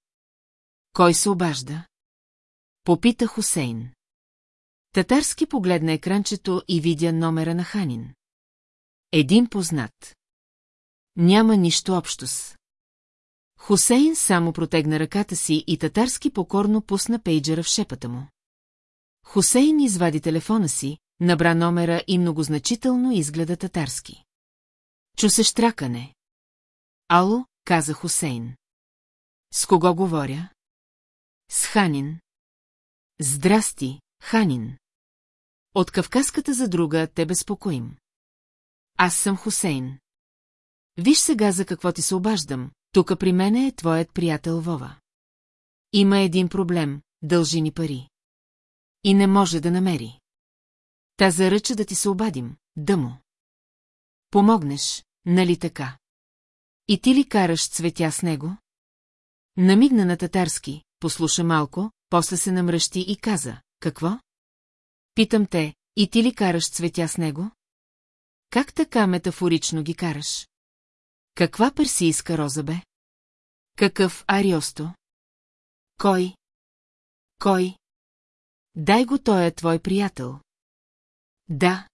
Кой се обажда? Попита Хусейн. Татарски погледна екранчето и видя номера на Ханин. Един познат. Няма нищо общо с. Хусейн само протегна ръката си и татарски покорно пусна пейджера в шепата му. Хусейн извади телефона си, набра номера и многозначително изгледа татарски. Чу се штракане. Ало, каза Хусейн. С кого говоря? С Ханин. Здрасти, Ханин. От кавказската за друга те безпокоим. Аз съм Хусейн. Виж сега за какво ти се обаждам, тук при мене е твоят приятел Вова. Има един проблем, дължи ни пари. И не може да намери. Та заръча да ти се обадим, да му. Помогнеш, нали така? И ти ли караш цветя с него? Намигна на татарски, послуша малко, после се намръщи и каза, какво? Питам те, и ти ли караш цветя с него? Как така метафорично ги караш? Каква персийска роза бе? Какъв Ариосто? Кой? Кой? Дай го, той е твой приятел. Да.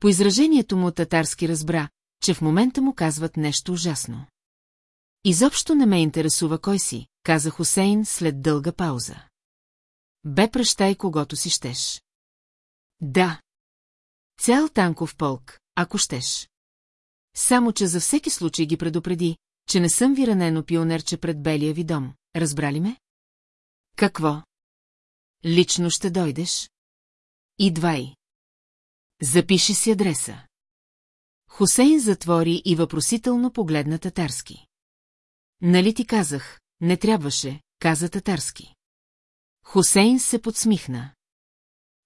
По изражението му татарски разбра, че в момента му казват нещо ужасно. Изобщо не ме интересува кой си, каза Хусейн след дълга пауза. Бе пръщай когото си щеш. Да. Цял танков полк, ако щеш. Само, че за всеки случай ги предупреди, че не съм ви ранено пионерче пред белия ви дом. Разбрали ме? Какво? Лично ще дойдеш? Идвай. Запиши си адреса. Хусейн затвори и въпросително погледна татарски. Нали ти казах, не трябваше, каза татарски. Хусейн се подсмихна.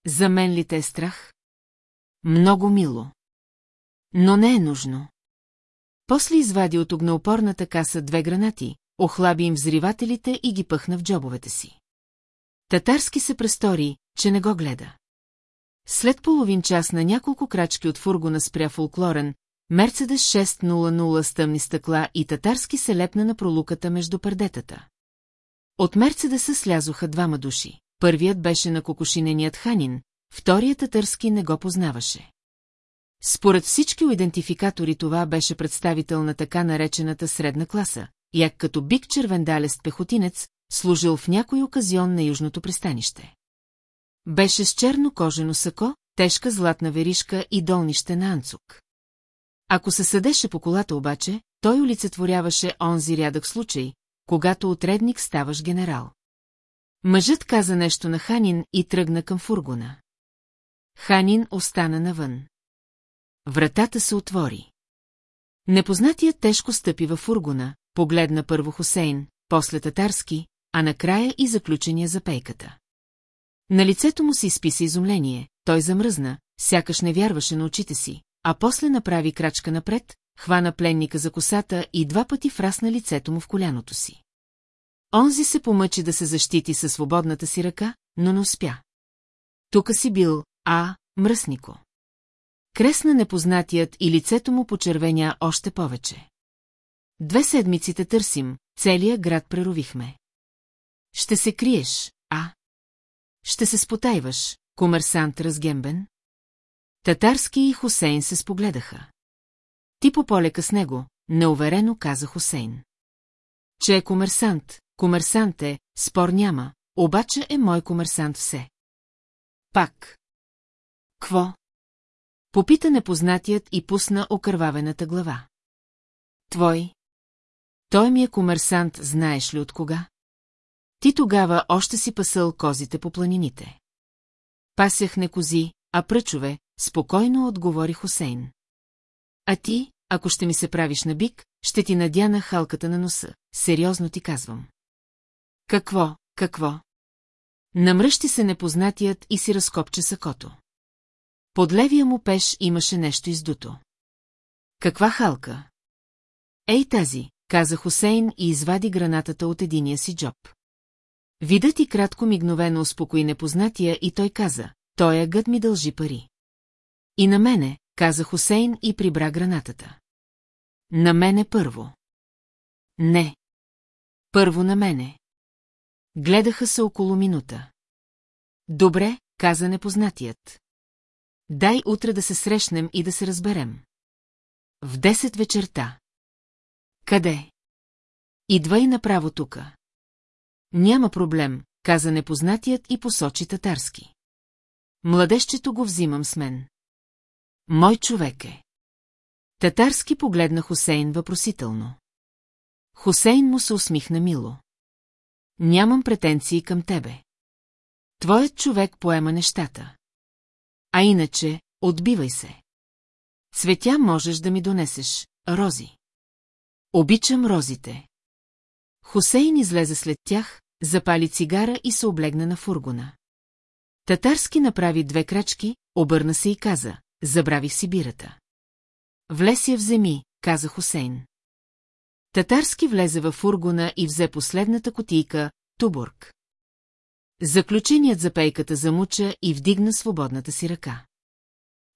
За мен ли те е страх? Много мило. Но не е нужно. После извади от огнеопорната каса две гранати, охлаби им взривателите и ги пъхна в джобовете си. Татарски се престори, че не го гледа. След половин час на няколко крачки от фургона спря фолклорен, Мерцедес 600 с тъмни стъкла и татарски се лепна на пролуката между пърдетата. От Мерцедеса слязоха двама души. Първият беше на кокошиненият ханин, вторият татърски не го познаваше. Според всички идентификатори това беше представител на така наречената средна класа, як като бик червендалест пехотинец, служил в някой оказион на южното пристанище. Беше с черно кожено сако, тежка златна веришка и долнище на анцук. Ако се съдеше по колата обаче, той олицетворяваше онзи рядък случай, когато отредник ставаш генерал. Мъжът каза нещо на Ханин и тръгна към фургона. Ханин остана навън. Вратата се отвори. Непознатият тежко стъпи във фургона, погледна първо Хусейн, после татарски, а накрая и заключения за пейката. На лицето му се изписа изумление, той замръзна, сякаш не вярваше на очите си, а после направи крачка напред, хвана пленника за косата и два пъти фрасна лицето му в коляното си. Онзи се помъчи да се защити със свободната си ръка, но не успя. Тука си бил, а, мръснико. Кресна непознатият и лицето му почервеня още повече. Две седмици те търсим, целия град преровихме. Ще се криеш, а? Ще се спотайваш, комерсант разгембен? Татарски и Хусейн се спогледаха. Ти пополека с него, неуверено каза Хусейн. Че е комерсант, комерсант е, спор няма, обаче е мой комерсант все. Пак. Кво? Попита непознатият и пусна окървавената глава. Твой? Той ми е комерсант, знаеш ли от кога? Ти тогава още си пасъл козите по планините. Пасях не кози, а пръчове, спокойно отговори Хусейн. А ти, ако ще ми се правиш на бик, ще ти надяна халката на носа. Сериозно ти казвам. Какво, какво? Намръщи се непознатият и си разкопче сакото. Под левия му пеш имаше нещо издуто. Каква халка? Ей тази, каза Хусейн и извади гранатата от единия си джоб. Видът и кратко мигновено успокои непознатия и той каза, той гът ми дължи пари. И на мене, каза Хусейн и прибра гранатата. На мене първо. Не. Първо на мене. Гледаха се около минута. Добре, каза непознатият. Дай утре да се срещнем и да се разберем. В 10 вечерта. Къде? Идвай направо тука. Няма проблем, каза непознатият и посочи татарски. Младещето го взимам с мен. Мой човек е. Татарски погледна Хусейн въпросително. Хусейн му се усмихна мило. Нямам претенции към тебе. Твоят човек поема нещата. А иначе, отбивай се. Цветя можеш да ми донесеш, рози. Обичам розите. Хусейн излезе след тях, запали цигара и се облегна на фургона. Татарски направи две крачки, обърна се и каза, забравих си бирата. Влез я вземи, каза Хусейн. Татарски влезе във фургона и взе последната котийка, Тубург. Заключеният за пейката замуча и вдигна свободната си ръка.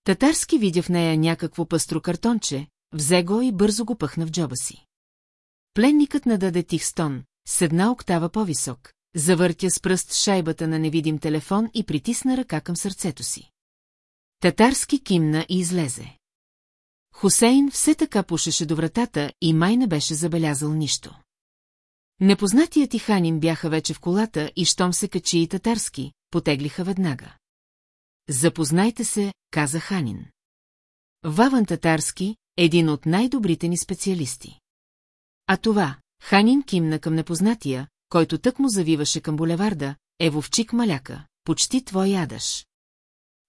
Татарски видя в нея някакво пъстро картонче, взе го и бързо го пъхна в джоба си. Пленникът нададе тих стон, с една октава по-висок, завъртя с пръст шайбата на невидим телефон и притисна ръка към сърцето си. Татарски кимна и излезе. Хусейн все така пушеше до вратата и май не беше забелязал нищо. Непознатият и Ханин бяха вече в колата и щом се качи и татарски, потеглиха веднага. Запознайте се, каза Ханин. Ваван Татарски, един от най-добрите ни специалисти. А това, Ханин кимна към непознатия, който тък му завиваше към булеварда, е Вовчик Маляка, почти твой ядаш.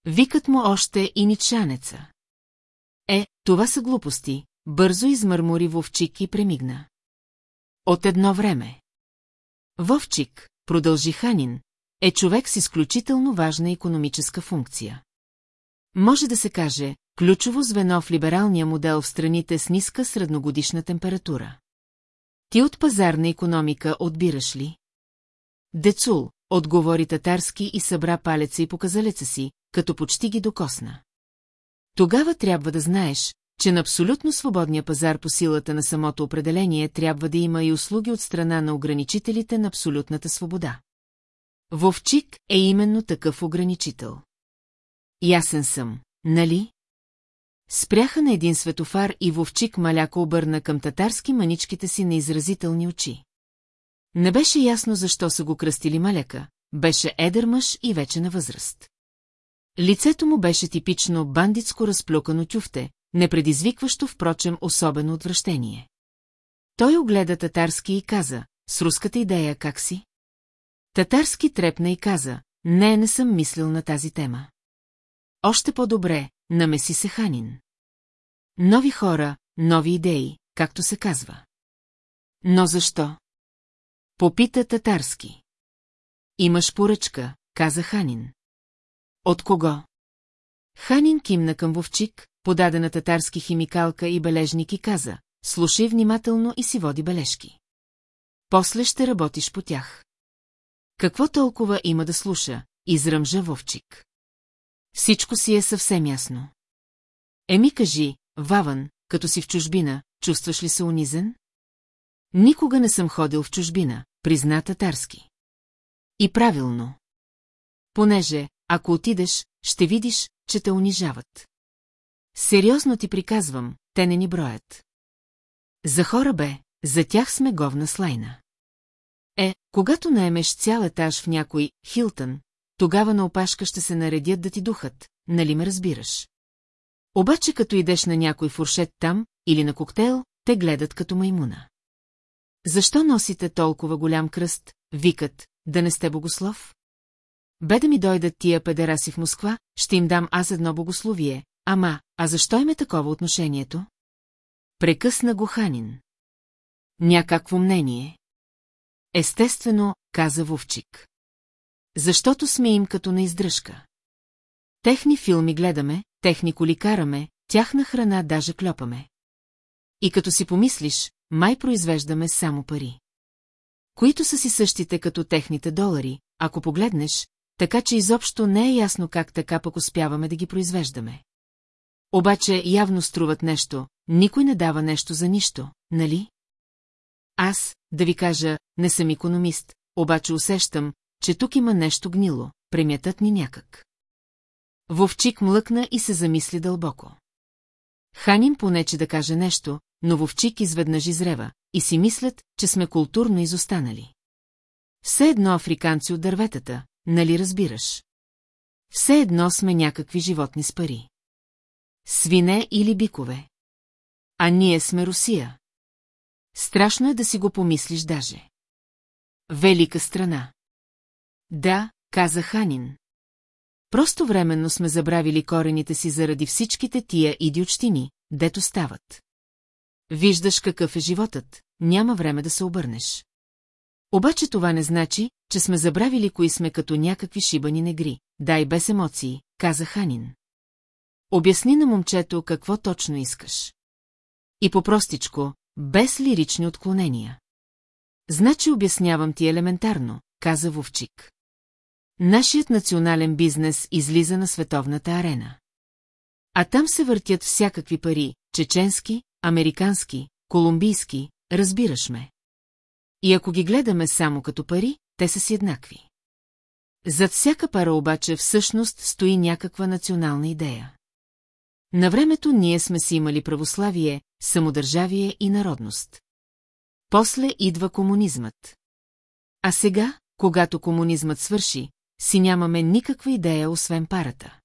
Викат му още и ничанеца. Е, това са глупости, бързо измърмори Вовчик и премигна. От едно време. Вовчик, продължи Ханин, е човек с изключително важна економическа функция. Може да се каже, ключово звено в либералния модел в страните с ниска средногодишна температура. Ти от пазарна економика отбираш ли? Децул, отговори татарски и събра палеца и показалеца си, като почти ги докосна. Тогава трябва да знаеш, че на абсолютно свободния пазар по силата на самото определение трябва да има и услуги от страна на ограничителите на абсолютната свобода. Вовчик е именно такъв ограничител. Ясен съм, нали? Спряха на един светофар и Вовчик маляко обърна към татарски маничките си на изразителни очи. Не беше ясно защо са го кръстили маляка, беше едър мъж и вече на възраст. Лицето му беше типично бандитско разплюкано тюфте, непредизвикващо впрочем особено отвращение. Той огледа татарски и каза, с руската идея как си? Татарски трепна и каза, не, не съм мислил на тази тема. Още по-добре, намеси се Ханин. Нови хора, нови идеи, както се казва. Но защо? Попита татарски. Имаш поръчка, каза Ханин. От кого? Ханин кимна към Вовчик, подаде на татарски химикалка и бележник и каза, слушай внимателно и си води бележки. После ще работиш по тях. Какво толкова има да слуша, изръмжа Вовчик. Всичко си е съвсем ясно. Еми кажи, Ваван, като си в чужбина, чувстваш ли се унизен? Никога не съм ходил в чужбина, призна татарски. И правилно. Понеже, ако отидеш, ще видиш, че те унижават. Сериозно ти приказвам, те не ни броят. За хора бе, за тях сме говна слайна. Е, когато наемеш цял етаж в някой Хилтън, тогава на опашка ще се наредят да ти духат, нали ме разбираш? Обаче като идеш на някой фуршет там или на коктейл, те гледат като маймуна. Защо носите толкова голям кръст, викат, да не сте богослов? Бе да ми дойдат тия педераси в Москва, ще им дам аз едно богословие, ама, а защо им е такова отношението? Прекъсна го Ханин. Някакво мнение. Естествено, каза Вовчик. Защото сме им като на издръжка. Техни филми гледаме, техни коли караме, тяхна храна даже клепаме. И като си помислиш, май произвеждаме само пари. Които са си същите като техните долари, ако погледнеш, така че изобщо не е ясно как така пък успяваме да ги произвеждаме. Обаче явно струват нещо, никой не дава нещо за нищо, нали? Аз, да ви кажа, не съм економист, обаче усещам, че тук има нещо гнило, премятат ни някак. Вовчик млъкна и се замисли дълбоко. Ханин понече да каже нещо, но Вовчик изведнъж изрева, и си мислят, че сме културно изостанали. Все едно африканци от дърветата, нали разбираш? Все едно сме някакви животни с пари. Свине или бикове. А ние сме Русия. Страшно е да си го помислиш даже. Велика страна. Да, каза Ханин. Просто временно сме забравили корените си заради всичките тия идиотщини, дето стават. Виждаш какъв е животът, няма време да се обърнеш. Обаче това не значи, че сме забравили кои сме като някакви шибани негри. Дай без емоции, каза Ханин. Обясни на момчето какво точно искаш. И по-простичко, без лирични отклонения. Значи обяснявам ти елементарно, каза Вовчик. Нашият национален бизнес излиза на световната арена. А там се въртят всякакви пари, чеченски, американски, колумбийски, разбираш ме. И ако ги гледаме само като пари, те са си еднакви. Зад всяка пара обаче всъщност стои някаква национална идея. На времето ние сме си имали православие, самодържавие и народност. После идва комунизмът. А сега, когато комунизмът свърши, си нямаме никаква идея, освен парата.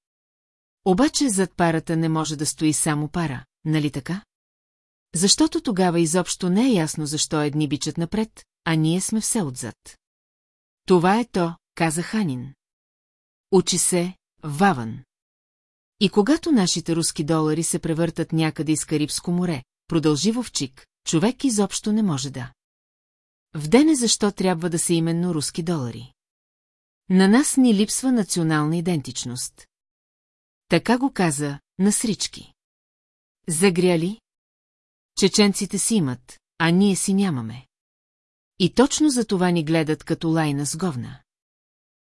Обаче зад парата не може да стои само пара, нали така? Защото тогава изобщо не е ясно защо едни бичат напред, а ние сме все отзад. Това е то, каза Ханин. Учи се, Ваван. И когато нашите руски долари се превъртат някъде из Карибско море, продължи Вовчик, човек изобщо не може да. Вдене защо трябва да са именно руски долари. На нас ни липсва национална идентичност. Така го каза на срички. Загряли? Чеченците си имат, а ние си нямаме. И точно за това ни гледат като лайна с говна.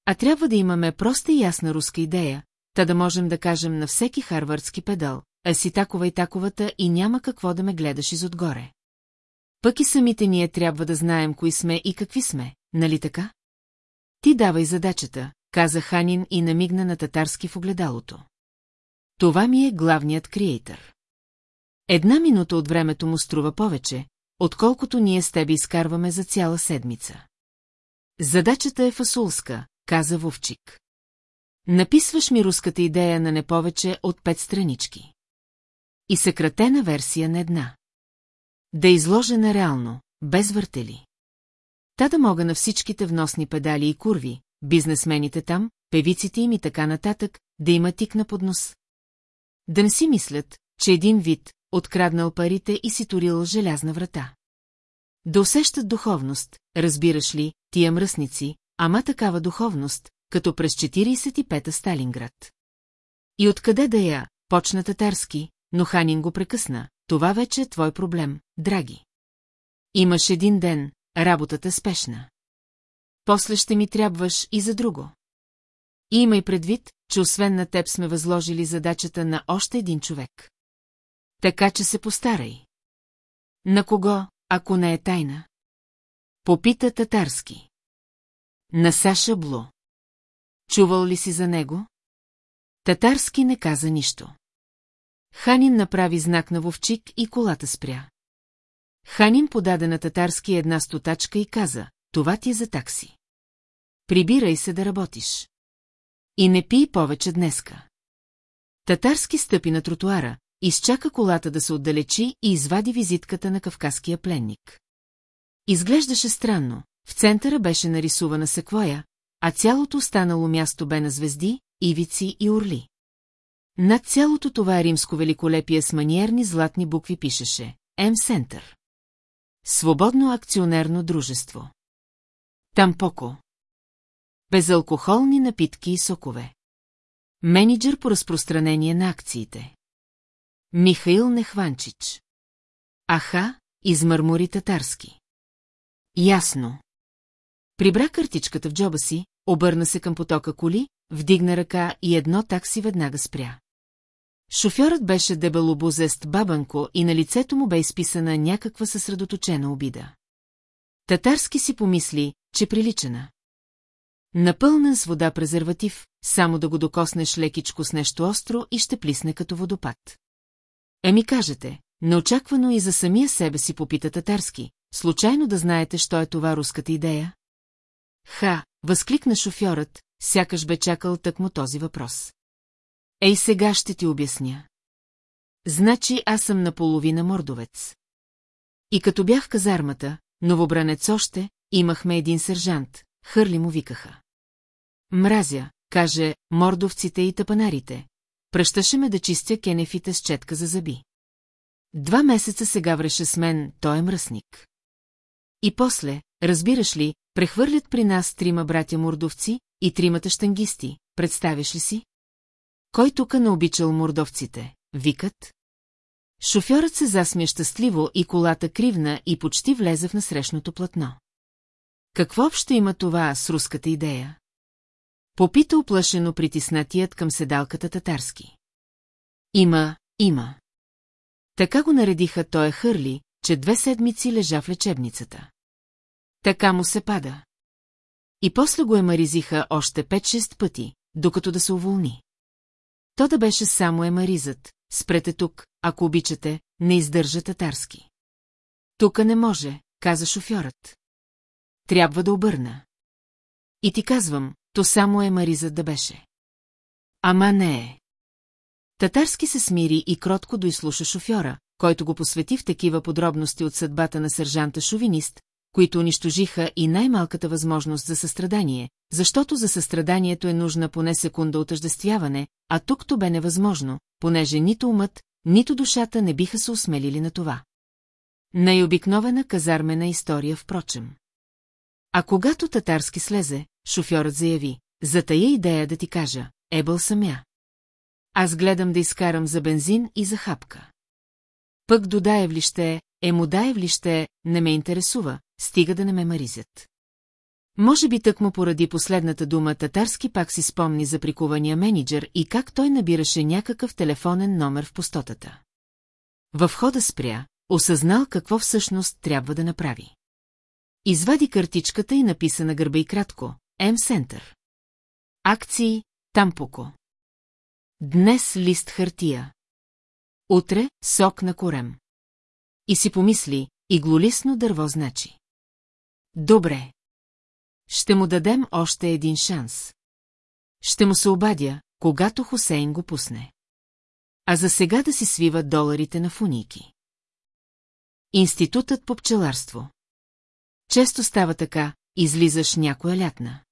А трябва да имаме проста и ясна руска идея, та да можем да кажем на всеки харвардски педал, а си такова и таковата и няма какво да ме гледаш изотгоре. Пък и самите ние трябва да знаем кои сме и какви сме, нали така? Ти давай задачата, каза Ханин и намигна на татарски в огледалото. Това ми е главният креатор. Една минута от времето му струва повече, отколкото ние с тебе изкарваме за цяла седмица. Задачата е фасулска, каза Вовчик. Написваш ми руската идея на не повече от пет странички. И съкратена версия на една. Да изложена реално, без въртели. Та да мога на всичките вносни педали и курви, бизнесмените там, певиците им и така нататък, да има тик на поднос. Да не си мислят, че един вид, откраднал парите и си турил желязна врата. Да усещат духовност, разбираш ли, тия мръсници, ама такава духовност, като през 45-та Сталинград. И откъде да я, почна татарски, но Ханин го прекъсна, това вече е твой проблем, драги. Имаш един ден, работата спешна. После ще ми трябваш и за друго. И имай предвид, че освен на теб сме възложили задачата на още един човек. Така че се постарай. На кого, ако не е тайна? Попита татарски. На Саша Бло. Чувал ли си за него? Татарски не каза нищо. Ханин направи знак на Вовчик и колата спря. Ханин подаде на татарски една стотачка и каза, това ти е за такси. Прибирай се да работиш. И не пий повече днеска. Татарски стъпи на тротуара, изчака колата да се отдалечи и извади визитката на кавказския пленник. Изглеждаше странно, в центъра беше нарисувана секвоя, а цялото останало място бе на звезди, ивици и орли. Над цялото това римско великолепие с маниерни златни букви пишеше М-Сентър. Свободно акционерно дружество. Тампоко. Безалкохолни напитки и сокове. Менеджер по разпространение на акциите. Михаил Нехванчич. Аха, измърмори татарски. Ясно. Прибра картичката в джоба си, обърна се към потока коли, вдигна ръка и едно такси веднага спря. Шофьорът беше дебелобузест бабанко и на лицето му бе изписана някаква съсредоточена обида. Татарски си помисли, че приличана. Напълнен с вода презерватив, само да го докоснеш лекичко с нещо остро и ще плисне като водопад. Еми кажете, неочаквано и за самия себе си попита татарски, случайно да знаете, що е това руската идея? Ха, възкликна шофьорът, сякаш бе чакал тъкмо този въпрос. Ей сега ще ти обясня. Значи аз съм наполовина мордовец. И като бях казармата, новобранец още, имахме един сержант, хърли му викаха. Мразя, каже, мордовците и тъпанарите. Пръщаше ме да чистя кенефите с четка за зъби. Два месеца сега вреше с мен, той е мръсник. И после, разбираш ли, прехвърлят при нас трима братя мордовци и тримата штангисти, представяш ли си? Кой тука не обичал мордовците? Викат. Шофьорът се засмя щастливо и колата кривна и почти влезе в насрещното платно. Какво общо има това с руската идея? Попита оплашено притиснатият към седалката татарски. Има, има. Така го наредиха той хърли, че две седмици лежа в лечебницата. Така му се пада. И после го емаризиха още 5-6 пъти, докато да се уволни. То да беше само емаризът, спрете тук, ако обичате, не издържа татарски. Тука не може, каза шофьорът. Трябва да обърна. И ти казвам, то само е маризът да беше. Ама не е. Татарски се смири и кротко доислуша шофьора, който го посвети в такива подробности от съдбата на сержанта шовинист, които унищожиха и най-малката възможност за състрадание, защото за състраданието е нужна поне секунда отъждествяване, а тук то бе невъзможно, понеже нито умът, нито душата не биха се осмелили на това. Най-обикновена казармена история, впрочем. А когато татарски слезе, шофьорът заяви, за тая идея да ти кажа, ебъл съм я. Аз гледам да изкарам за бензин и за хапка. Пък до Даевлище, е му Даевлище, не ме интересува, стига да не ме маризят. Може би тък му поради последната дума татарски пак си спомни за прикувания менеджер и как той набираше някакъв телефонен номер в пустотата. Във входа спря, осъзнал какво всъщност трябва да направи. Извади картичката и написа на гърба и кратко М-Сентър. Акции Тампоко. Днес лист хартия. Утре сок на корем. И си помисли, иглолисно дърво значи. Добре. Ще му дадем още един шанс. Ще му се обадя, когато Хусейн го пусне. А за сега да си свива доларите на фуники. Институтът по пчеларство. Често става така, излизаш някоя лятна.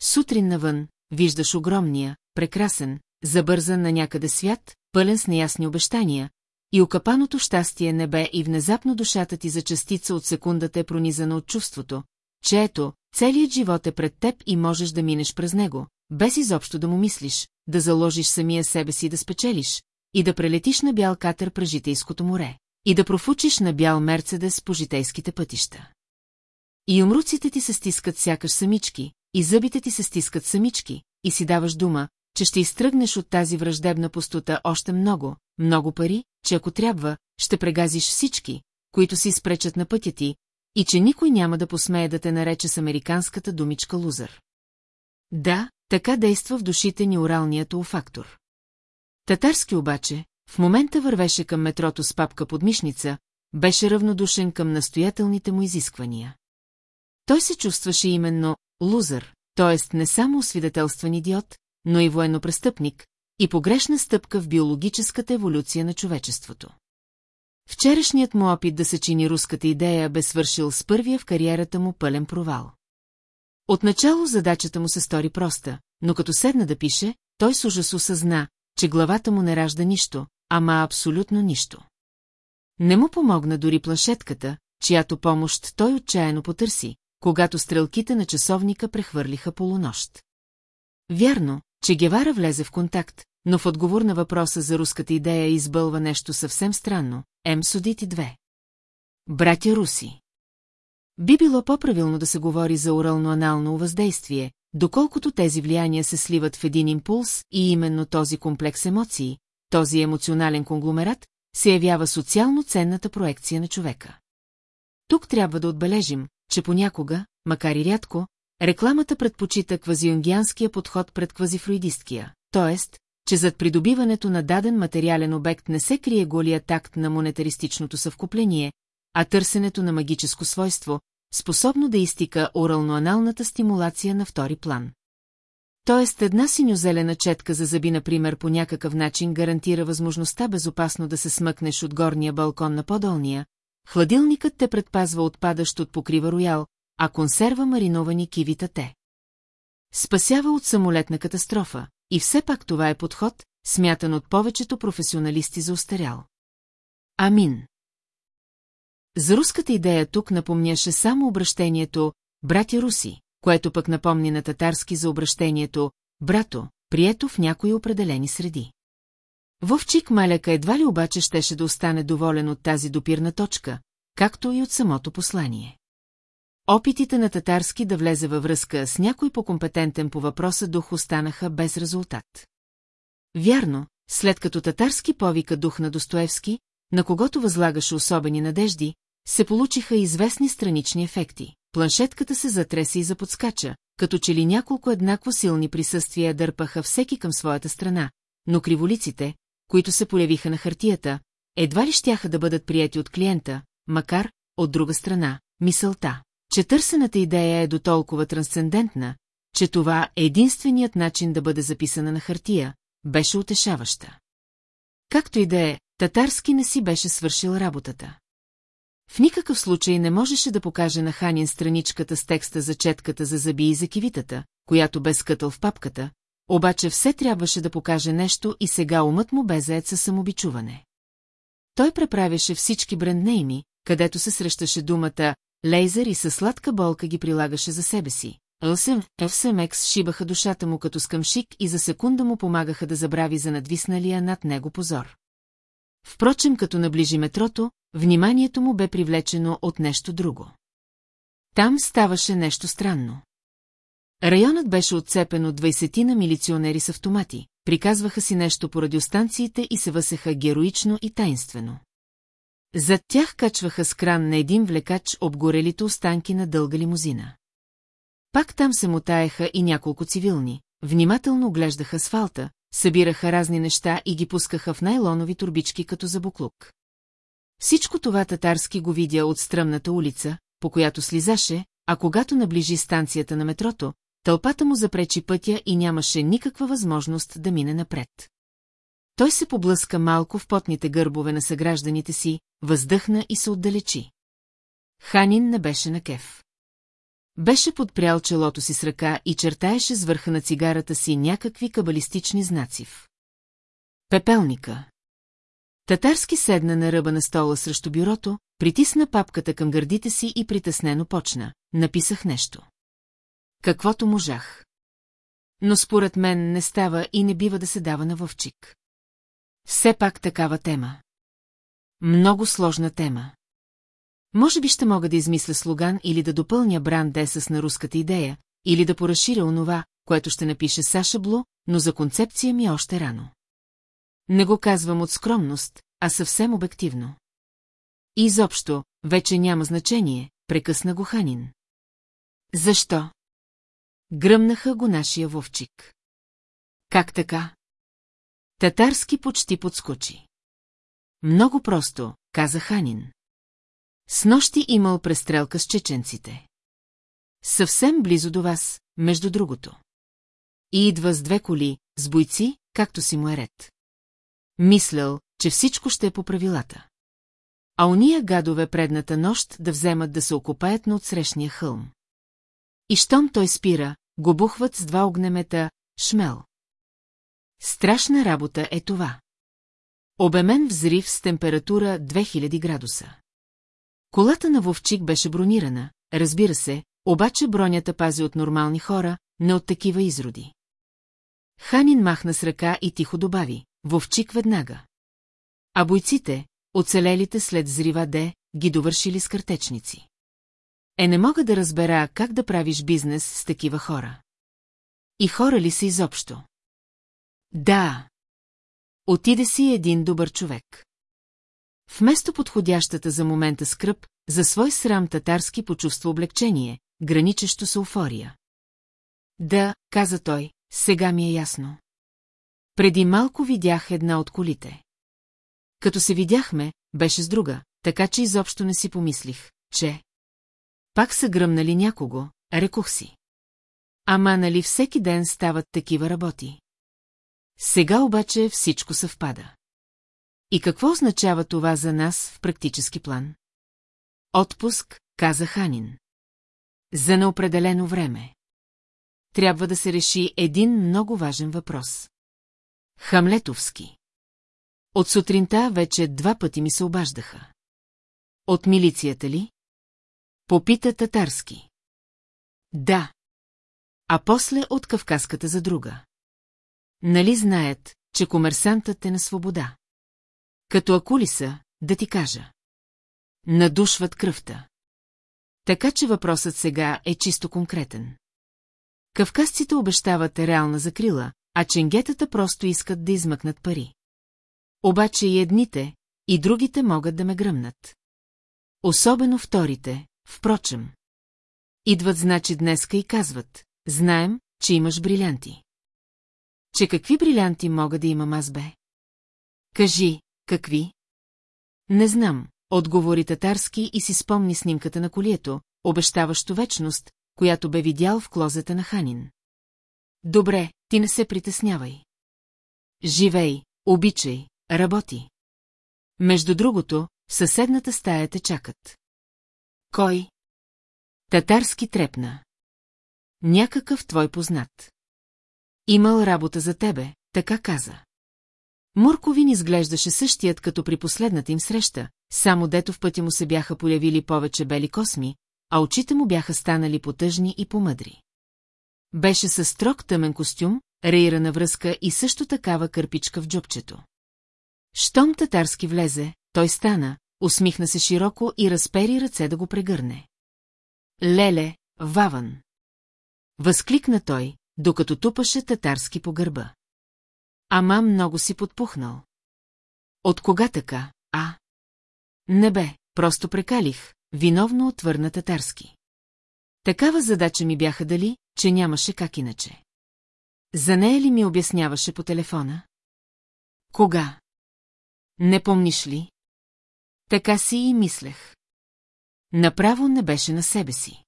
Сутрин навън, виждаш огромния, прекрасен, забързан на някъде свят, пълен с неясни обещания, и окапаното щастие небе и внезапно душата ти за частица от секундата е пронизана от чувството, че ето, целият живот е пред теб и можеш да минеш през него, без изобщо да му мислиш, да заложиш самия себе си да спечелиш, и да прелетиш на бял катер през житейското море, и да профучиш на бял мерцедес по житейските пътища. И умруците ти се стискат сякаш самички, и зъбите ти се стискат самички, и си даваш дума, че ще изтръгнеш от тази враждебна пустота още много, много пари, че ако трябва, ще прегазиш всички, които си изпречат на пътя ти, и че никой няма да посмее да те нарече с американската думичка лузър. Да, така действа в душите ни оралният фактор. Татарски обаче, в момента вървеше към метрото с папка под мишница, беше равнодушен към настоятелните му изисквания. Той се чувстваше именно лузър, т.е. не само освидетелстван идиот, но и военнопрестъпник, и погрешна стъпка в биологическата еволюция на човечеството. Вчерашният му опит да съчини руската идея бе свършил с първия в кариерата му пълен провал. Отначало задачата му се стори проста, но като седна да пише, той с ужас осъзна, че главата му не ражда нищо, ама абсолютно нищо. Не му помогна дори планшетката, чиято помощ той отчаяно потърси, когато стрелките на часовника прехвърлиха полунощ. Вярно, че Гевара влезе в контакт, но в отговор на въпроса за руската идея избълва нещо съвсем странно. М. Судити две. Братя руси. Би било по-правилно да се говори за урално-анално въздействие, доколкото тези влияния се сливат в един импулс и именно този комплекс емоции, този емоционален конгломерат, се явява социално ценната проекция на човека. Тук трябва да отбележим, че понякога, макар и рядко, рекламата предпочита квазиунгианския подход пред квазифруидисткия, т.е че зад придобиването на даден материален обект не се крие голия такт на монетаристичното съвкупление, а търсенето на магическо свойство, способно да изтика орално-аналната стимулация на втори план. Тоест една синьозелена четка за зъби, например, по някакъв начин гарантира възможността безопасно да се смъкнеш от горния балкон на подолния, хладилникът те предпазва от падащ от покрива роял, а консерва мариновани кивита те. Спасява от самолетна катастрофа, и все пак това е подход, смятан от повечето професионалисти за устарял. Амин. За руската идея тук напомняше само обращението «братя руси», което пък напомни на татарски за обращението «брато», прието в някои определени среди. Вовчик Маляка едва ли обаче щеше да остане доволен от тази допирна точка, както и от самото послание. Опитите на татарски да влезе във връзка с някой по-компетентен по въпроса дух останаха без резултат. Вярно, след като татарски повика дух на Достоевски, на когото възлагаше особени надежди, се получиха известни странични ефекти. Планшетката се затреси и заподскача, като че ли няколко еднакво силни присъствия дърпаха всеки към своята страна, но криволиците, които се полявиха на хартията, едва ли щяха да бъдат прияти от клиента, макар, от друга страна, мисълта че търсената идея е до толкова трансцендентна, че това е единственият начин да бъде записана на хартия, беше утешаваща. Както и да е, татарски не си беше свършил работата. В никакъв случай не можеше да покаже на Ханин страничката с текста за четката за зъби и за кивитата, която бе скътал в папката, обаче все трябваше да покаже нещо и сега умът му бе заед със самобичуване. Той преправяше всички бренднейми, където се срещаше думата Лейзър и със сладка болка ги прилагаше за себе си. Лсъм, Евсемекс шибаха душата му като скъмшик и за секунда му помагаха да забрави за надвисналия над него позор. Впрочем, като наближи метрото, вниманието му бе привлечено от нещо друго. Там ставаше нещо странно. Районът беше отцепен от двайсетина милиционери с автомати, приказваха си нещо по радиостанциите и се въсеха героично и тайнствено. Зад тях качваха с кран на един влекач обгорелите останки на дълга лимузина. Пак там се мутаеха и няколко цивилни, внимателно оглеждаха асфалта, събираха разни неща и ги пускаха в найлонови турбички като за буклук. Всичко това татарски го видя от стръмната улица, по която слизаше, а когато наближи станцията на метрото, тълпата му запречи пътя и нямаше никаква възможност да мине напред. Той се поблъска малко в потните гърбове на съгражданите си, въздъхна и се отдалечи. Ханин не беше на кеф. Беше подпрял челото си с ръка и чертаеше с върха на цигарата си някакви кабалистични знаци. Пепелника. Татарски седна на ръба на стола срещу бюрото, притисна папката към гърдите си и притеснено почна. Написах нещо. Каквото можах. Но според мен не става и не бива да се дава на вовчик. Все пак такава тема. Много сложна тема. Може би ще мога да измисля слоган или да допълня Бран Десъс на руската идея, или да поразширя онова, което ще напише Саша Блу, но за концепция ми е още рано. Не го казвам от скромност, а съвсем обективно. И изобщо, вече няма значение, прекъсна го Ханин. Защо? Гръмнаха го нашия вовчик. Как така? Татарски почти подскочи. Много просто, каза Ханин. С нощи имал престрелка с чеченците. Съвсем близо до вас, между другото. И идва с две коли, с бойци, както си му е ред. Мислял, че всичко ще е по правилата. А уния гадове предната нощ да вземат да се окопаят на отсрещния хълм. И щом той спира, го бухват с два огнемета, шмел. Страшна работа е това. Обемен взрив с температура 2000 градуса. Колата на Вовчик беше бронирана, разбира се, обаче бронята пази от нормални хора, не от такива изроди. Ханин махна с ръка и тихо добави, Вовчик веднага. А бойците, оцелелите след взрива Д, ги довършили с картечници. Е, не мога да разбера как да правиш бизнес с такива хора. И хора ли са изобщо? Да. Отиде си един добър човек. Вместо подходящата за момента скръп, за свой срам татарски почувства облегчение, граничещо с уфория. Да, каза той, сега ми е ясно. Преди малко видях една от колите. Като се видяхме, беше с друга, така че изобщо не си помислих, че... Пак са гръмнали някого, рекох си. Ама нали всеки ден стават такива работи? Сега обаче всичко съвпада. И какво означава това за нас в практически план? Отпуск, каза Ханин. За неопределено време. Трябва да се реши един много важен въпрос. Хамлетовски. От сутринта вече два пъти ми се обаждаха. От милицията ли? Попита татарски. Да. А после от кавказската за друга. Нали знаят, че комерсантът е на свобода? Като акули са, да ти кажа. Надушват кръвта. Така че въпросът сега е чисто конкретен. Кавказците обещават реална закрила, а ченгетата просто искат да измъкнат пари. Обаче и едните, и другите могат да ме гръмнат. Особено вторите, впрочем. Идват значи днеска и казват, знаем, че имаш брилянти. Че какви брилянти мога да имам аз бе? Кажи, какви? Не знам, отговори татарски и си спомни снимката на колието, обещаващо вечност, която бе видял в клозета на Ханин. Добре, ти не се притеснявай. Живей, обичай, работи. Между другото, в съседната стая те чакат. Кой? Татарски трепна. Някакъв твой познат. Имал работа за тебе, така каза. Мурковин изглеждаше същият като при последната им среща, само дето в пътя му се бяха появили повече бели косми, а очите му бяха станали потъжни и помъдри. Беше със строг тъмен костюм, рейрана връзка и също такава кърпичка в джобчето. Щом татарски влезе, той стана, усмихна се широко и разпери ръце да го прегърне. Леле, Ваван! Възкликна той, докато тупаше татарски по гърба. Ама много си подпухнал. От кога така, а? Не бе, просто прекалих, виновно отвърна татарски. Такава задача ми бяха дали, че нямаше как иначе. За нея ли ми обясняваше по телефона? Кога? Не помниш ли? Така си и мислех. Направо не беше на себе си.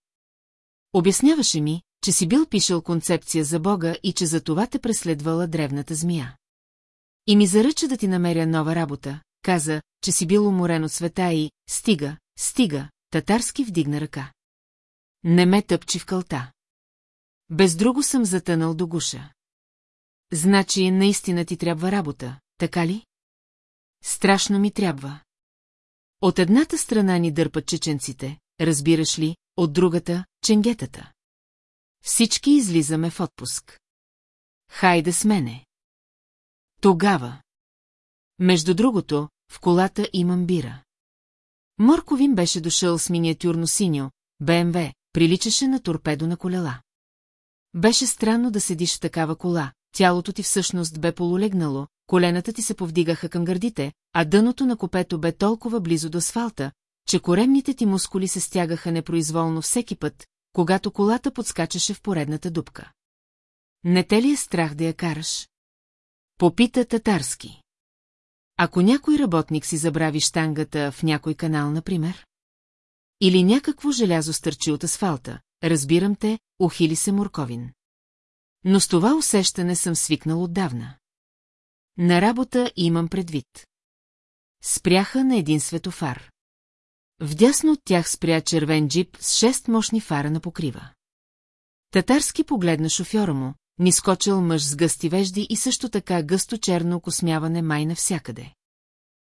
Обясняваше ми, че си бил пишел концепция за Бога и че за това те преследвала древната змия. И ми заръча да ти намеря нова работа, каза, че си бил уморен от света и стига, стига, татарски вдигна ръка. Не ме тъпчи в кълта. Без друго съм затънал до гуша. Значи, наистина ти трябва работа, така ли? Страшно ми трябва. От едната страна ни дърпат чеченците, разбираш ли, от другата – ченгетата. Всички излизаме в отпуск. Хайде с мене. Тогава. Между другото, в колата имам бира. Морковин беше дошъл с миниатюрно синьо, БМВ, приличаше на торпедо на колела. Беше странно да седиш в такава кола, тялото ти всъщност бе полулегнало, колената ти се повдигаха към гърдите, а дъното на копето бе толкова близо до асфалта, че коремните ти мускули се стягаха непроизволно всеки път, когато колата подскачаше в поредната дупка. Не те ли е страх да я караш? Попита татарски. Ако някой работник си забрави штангата в някой канал, например? Или някакво желязо стърчи от асфалта, разбирам те, ухили се Морковин. Но с това усещане съм свикнал отдавна. На работа имам предвид. Спряха на един светофар. Вдясно от тях спря червен джип с шест мощни фара на покрива. Татарски погледна шофьора му, нискочил мъж с гъсти вежди и също така гъсто черно окосмяване май навсякъде.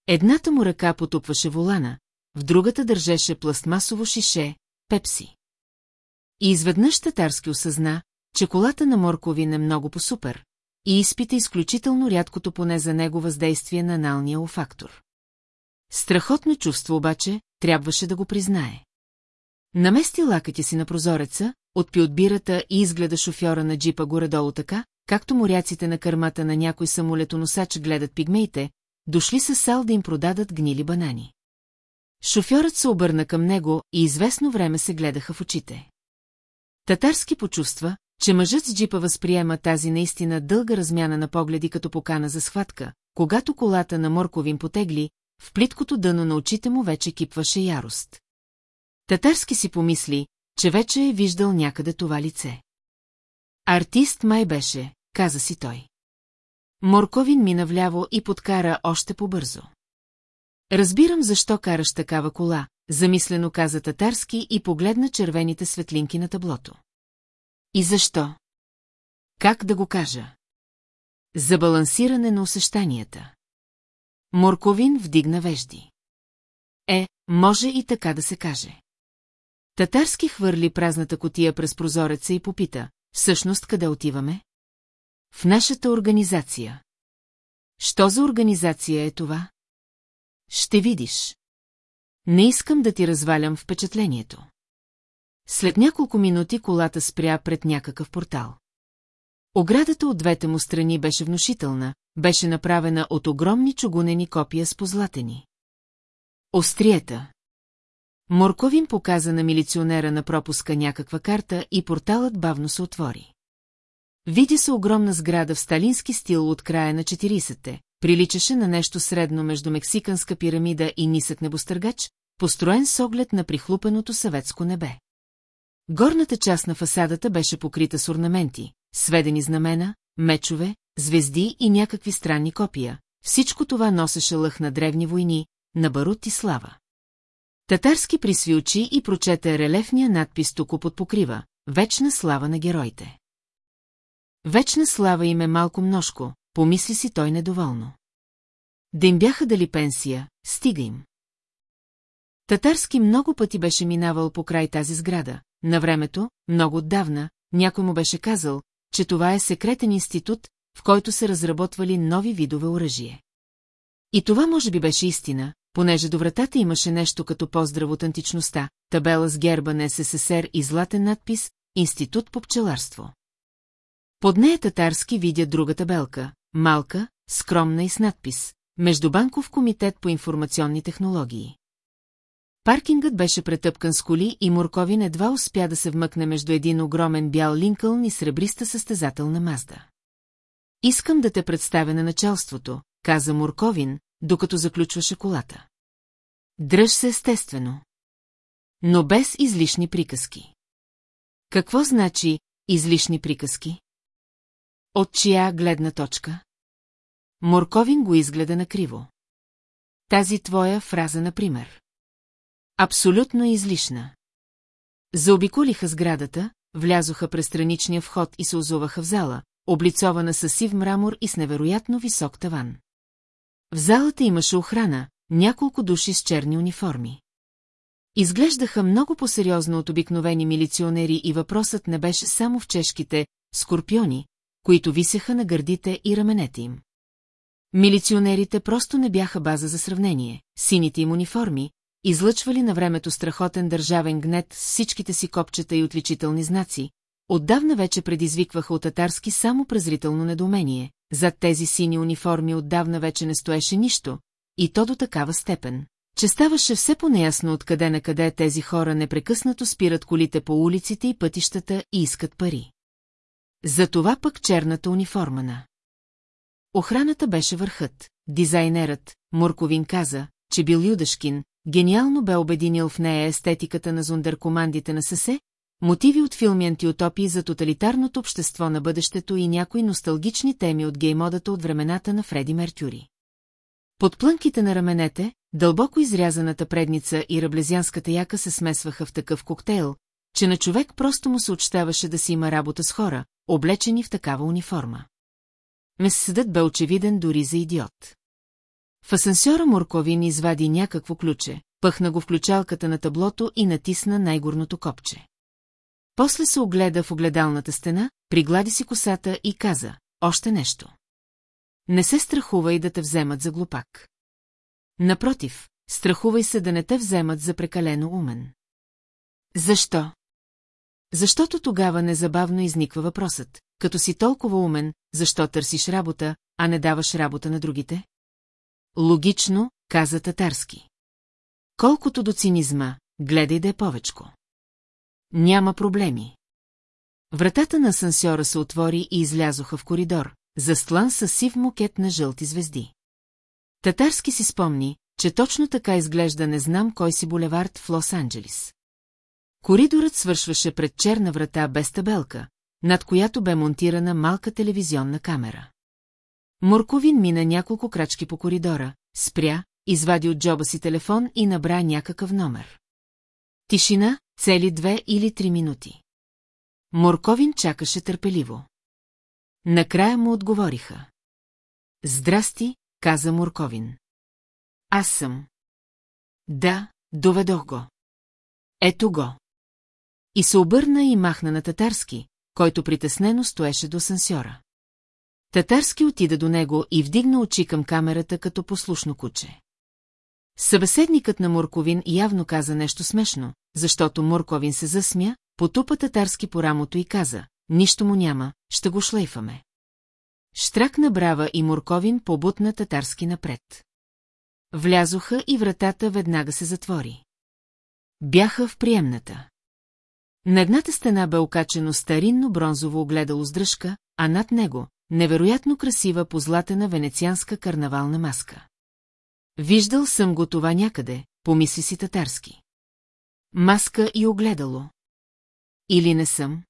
Едната му ръка потупваше волана, в другата държеше пластмасово шише, пепси. И изведнъж татарски осъзна, че колата на Морковин е много по-супер и изпита изключително рядкото поне за него въздействие на аналния офактор. Страхотно чувство обаче, трябваше да го признае. Намести лакътя си на прозореца, отпи от бирата и изгледа шофьора на джипа горе-долу така, както моряците на кърмата на някой самолетоносач гледат пигмеите, дошли с сал да им продадат гнили банани. Шофьорът се обърна към него и известно време се гледаха в очите. Татарски почувства, че мъжът с джипа възприема тази наистина дълга размяна на погледи като покана за схватка, когато колата на Морковин потегли, в плиткото дъно на очите му вече кипваше ярост. Татарски си помисли, че вече е виждал някъде това лице. Артист май беше, каза си той. Морковин мина вляво и подкара още по-бързо. Разбирам защо караш такава кола, замислено каза татарски и погледна червените светлинки на таблото. И защо? Как да го кажа? За балансиране на усещанията. Морковин вдигна вежди. Е, може и така да се каже. Татарски хвърли празната котия през прозореца и попита, всъщност къде отиваме? В нашата организация. Що за организация е това? Ще видиш. Не искам да ти развалям впечатлението. След няколко минути колата спря пред някакъв портал. Оградата от двете му страни беше внушителна, беше направена от огромни чугунени копия с позлатени. Остриета. Морковин показа на милиционера на пропуска някаква карта и порталът бавно се отвори. Види се огромна сграда в сталински стил от края на 40-те, приличаше на нещо средно между мексиканска пирамида и нисък небостъргач, построен с оглед на прихлупеното съветско небе. Горната част на фасадата беше покрита с орнаменти, сведени знамена, мечове, звезди и някакви странни копия. Всичко това носеше лъх на древни войни, на барут и слава. Татарски присви очи и прочете релефния надпис тук под покрива «Вечна слава на героите». Вечна слава им е малко множко, помисли си той недоволно. Да им бяха дали пенсия, стига им. Татарски много пъти беше минавал по край тази сграда. На времето, много отдавна, някой му беше казал, че това е секретен институт, в който се разработвали нови видове оръжие. И това може би беше истина, понеже до вратата имаше нещо като поздрав от античността, табела с герба на СССР и златен надпис «Институт по пчеларство». Под нея татарски видя друга табелка, малка, скромна и с надпис «Междубанков комитет по информационни технологии». Паркингът беше претъпкан с коли и Морковин едва успя да се вмъкне между един огромен бял линкълн и сребриста състезателна мазда. Искам да те представя на началството, каза Морковин, докато заключваше колата. Дръж се естествено. Но без излишни приказки. Какво значи излишни приказки? От чия гледна точка? Морковин го изгледа накриво. Тази твоя фраза, например. Абсолютно излишна. Заобиколиха сградата, влязоха през страничния вход и се озуваха в зала, облицована с сив мрамор и с невероятно висок таван. В залата имаше охрана, няколко души с черни униформи. Изглеждаха много по-сериозно от обикновени милиционери и въпросът не беше само в чешките скорпиони, които висеха на гърдите и раменете им. Милиционерите просто не бяха база за сравнение, сините им униформи, излъчвали на времето страхотен държавен гнет с всичките си копчета и отличителни знаци, отдавна вече предизвикваха от татарски само презрително недоумение, зад тези сини униформи отдавна вече не стоеше нищо, и то до такава степен, че ставаше все по-неясно откъде на къде тези хора непрекъснато спират колите по улиците и пътищата и искат пари. Затова пък черната униформа на. Охраната беше върхът, дизайнерът, Мурковин каза, че бил Юдашкин, гениално бе обединил в нея естетиката на зундеркомандите на ССЕ, мотиви от филми антиутопии за тоталитарното общество на бъдещето и някои носталгични теми от геймодата от времената на Фреди Мертюри. Под плънките на раменете, дълбоко изрязаната предница и раблезянската яка се смесваха в такъв коктейл, че на човек просто му се очтаваше да си има работа с хора, облечени в такава униформа. Месседът бе очевиден дори за идиот. В асансьора Морковин извади някакво ключе, пъхна го в ключалката на таблото и натисна най-горното копче. После се огледа в огледалната стена, приглади си косата и каза, още нещо. Не се страхувай да те вземат за глупак. Напротив, страхувай се да не те вземат за прекалено умен. Защо? Защото тогава незабавно изниква въпросът. като си толкова умен, защо търсиш работа, а не даваш работа на другите? Логично, каза татарски. Колкото до цинизма, гледай да е повечко. Няма проблеми. Вратата на асансьора се отвори и излязоха в коридор, застлан с сив мукет на жълти звезди. Татарски си спомни, че точно така изглежда не знам кой си булевард в Лос-Анджелис. Коридорът свършваше пред черна врата без табелка, над която бе монтирана малка телевизионна камера. Морковин мина няколко крачки по коридора, спря, извади от джоба си телефон и набра някакъв номер. Тишина, цели две или три минути. Морковин чакаше търпеливо. Накрая му отговориха. Здрасти, каза Морковин. Аз съм. Да, доведох го. Ето го. И се обърна и махна на татарски, който притеснено стоеше до сансьора. Татарски отида до него и вдигна очи към камерата като послушно куче. Събеседникът на Морковин явно каза нещо смешно, защото Морковин се засмя, потупа татарски по рамото и каза, нищо му няма, ще го шлейфаме. Штрак набрава и Морковин побутна татарски напред. Влязоха и вратата веднага се затвори. Бяха в приемната. На едната стена бе окачено старинно бронзово огледало с дръжка, а над него – невероятно красива позлатена венецианска карнавална маска. Виждал съм го това някъде, помисли си татарски. Маска и огледало. Или не съм?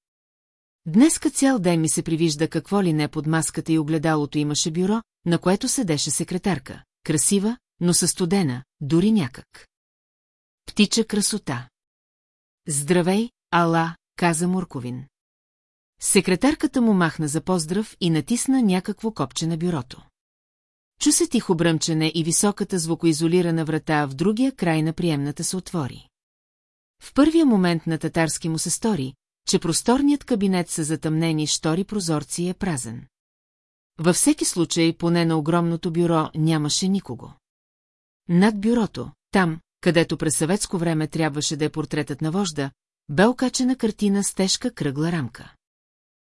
Днеска цял ден ми се привижда какво ли не под маската и огледалото имаше бюро, на което седеше секретарка. Красива, но със дори някак. Птича красота. Здравей, Ала, каза Мурковин. Секретарката му махна за поздрав и натисна някакво копче на бюрото. Чу се тихо бръмчене и високата звукоизолирана врата в другия край на приемната се отвори. В първия момент на татарски му се стори, че просторният кабинет с затъмнени штори прозорци е празен. Във всеки случай, поне на огромното бюро, нямаше никого. Над бюрото, там, където през съветско време трябваше да е портретът на вожда, бе окачена картина с тежка кръгла рамка.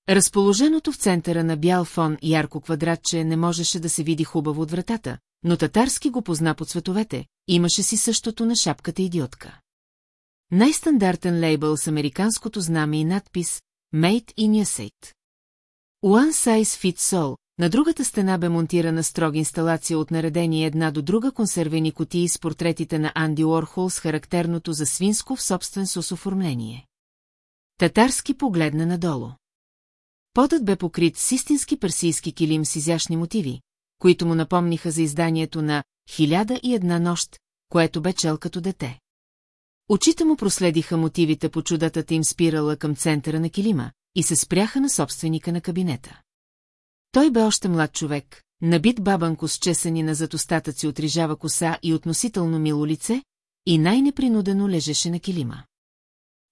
Разположеното в центъра на бял фон ярко квадратче не можеше да се види хубаво от вратата, но татарски го позна по цветовете, имаше си същото на шапката идиотка. Най-стандартен лейбъл с американското знаме и надпис Made in USA. One Size Fits All, на другата стена бе монтирана строга инсталация от наредени една до друга консервени кутии с портретите на Анди Уорхол с характерното за свинско в собствен оформление. Татарски погледна надолу. Подът бе покрит с истински персийски килим с изящни мотиви, които му напомниха за изданието на «Хиляда и една нощ», което бе чел като дете. Очите му проследиха мотивите по чудатата им спирала към центъра на килима и се спряха на собственика на кабинета. Той бе още млад човек, набит бабанко с чесани на затостатъци от рижава коса и относително мило лице, и най-непринудено лежеше на килима.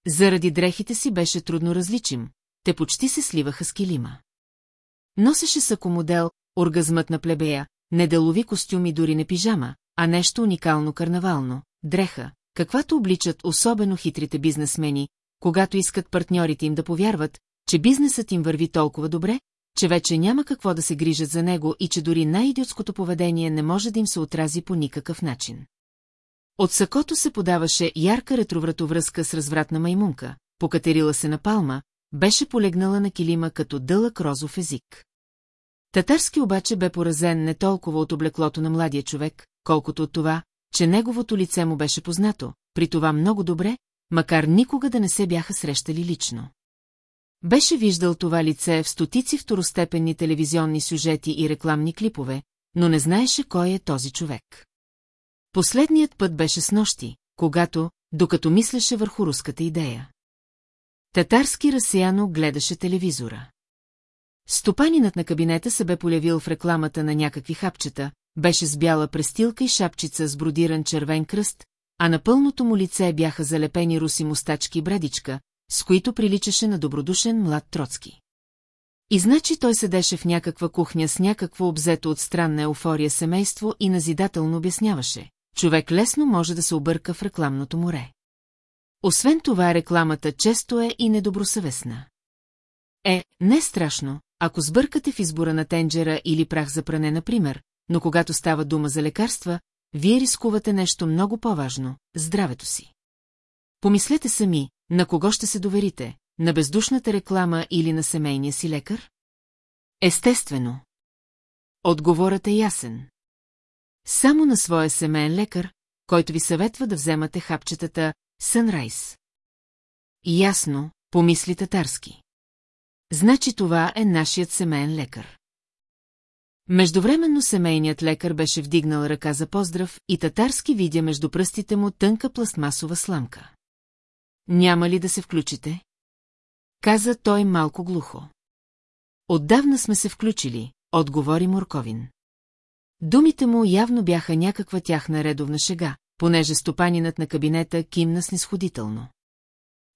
Заради дрехите си беше трудно различим, те почти се сливаха с килима. Носеше сакомодел, оргазмът на плебея, неделови костюми дори не пижама, а нещо уникално карнавално, дреха, каквато обличат особено хитрите бизнесмени, когато искат партньорите им да повярват, че бизнесът им върви толкова добре, че вече няма какво да се грижат за него и че дори най-идиотското поведение не може да им се отрази по никакъв начин. От сакото се подаваше ярка ретровратовръзка с развратна маймунка, покатерила се на палма, беше полегнала на килима като дълъг розов език. Татарски обаче бе поразен не толкова от облеклото на младия човек, колкото от това, че неговото лице му беше познато, при това много добре, макар никога да не се бяха срещали лично. Беше виждал това лице в стотици второстепенни телевизионни сюжети и рекламни клипове, но не знаеше кой е този човек. Последният път беше с нощи, когато, докато мислеше върху руската идея. Татарски разсеяно гледаше телевизора. Стопанинът на кабинета се бе полявил в рекламата на някакви хапчета, беше с бяла престилка и шапчица с бродиран червен кръст, а на пълното му лице бяха залепени руси мустачки и брадичка, с които приличаше на добродушен млад Троцки. И значи той седеше в някаква кухня с някакво обзето от странна еуфория семейство и назидателно обясняваше. Човек лесно може да се обърка в рекламното море. Освен това, рекламата често е и недобросъвестна. Е, не е страшно, ако сбъркате в избора на тенджера или прах за пране, например, но когато става дума за лекарства, вие рискувате нещо много по-важно – здравето си. Помислете сами, на кого ще се доверите, на бездушната реклама или на семейния си лекар? Естествено. Отговорът е ясен. Само на своя семейен лекар, който ви съветва да вземате хапчетата Сънрайс. Ясно, помисли татарски. Значи това е нашият семейен лекар. Междувременно семейният лекар беше вдигнал ръка за поздрав и татарски видя между пръстите му тънка пластмасова сламка. Няма ли да се включите? Каза той малко глухо. Отдавна сме се включили, отговори Морковин. Думите му явно бяха някаква тяхна редовна шега, понеже стопанинът на кабинета кимна снисходително.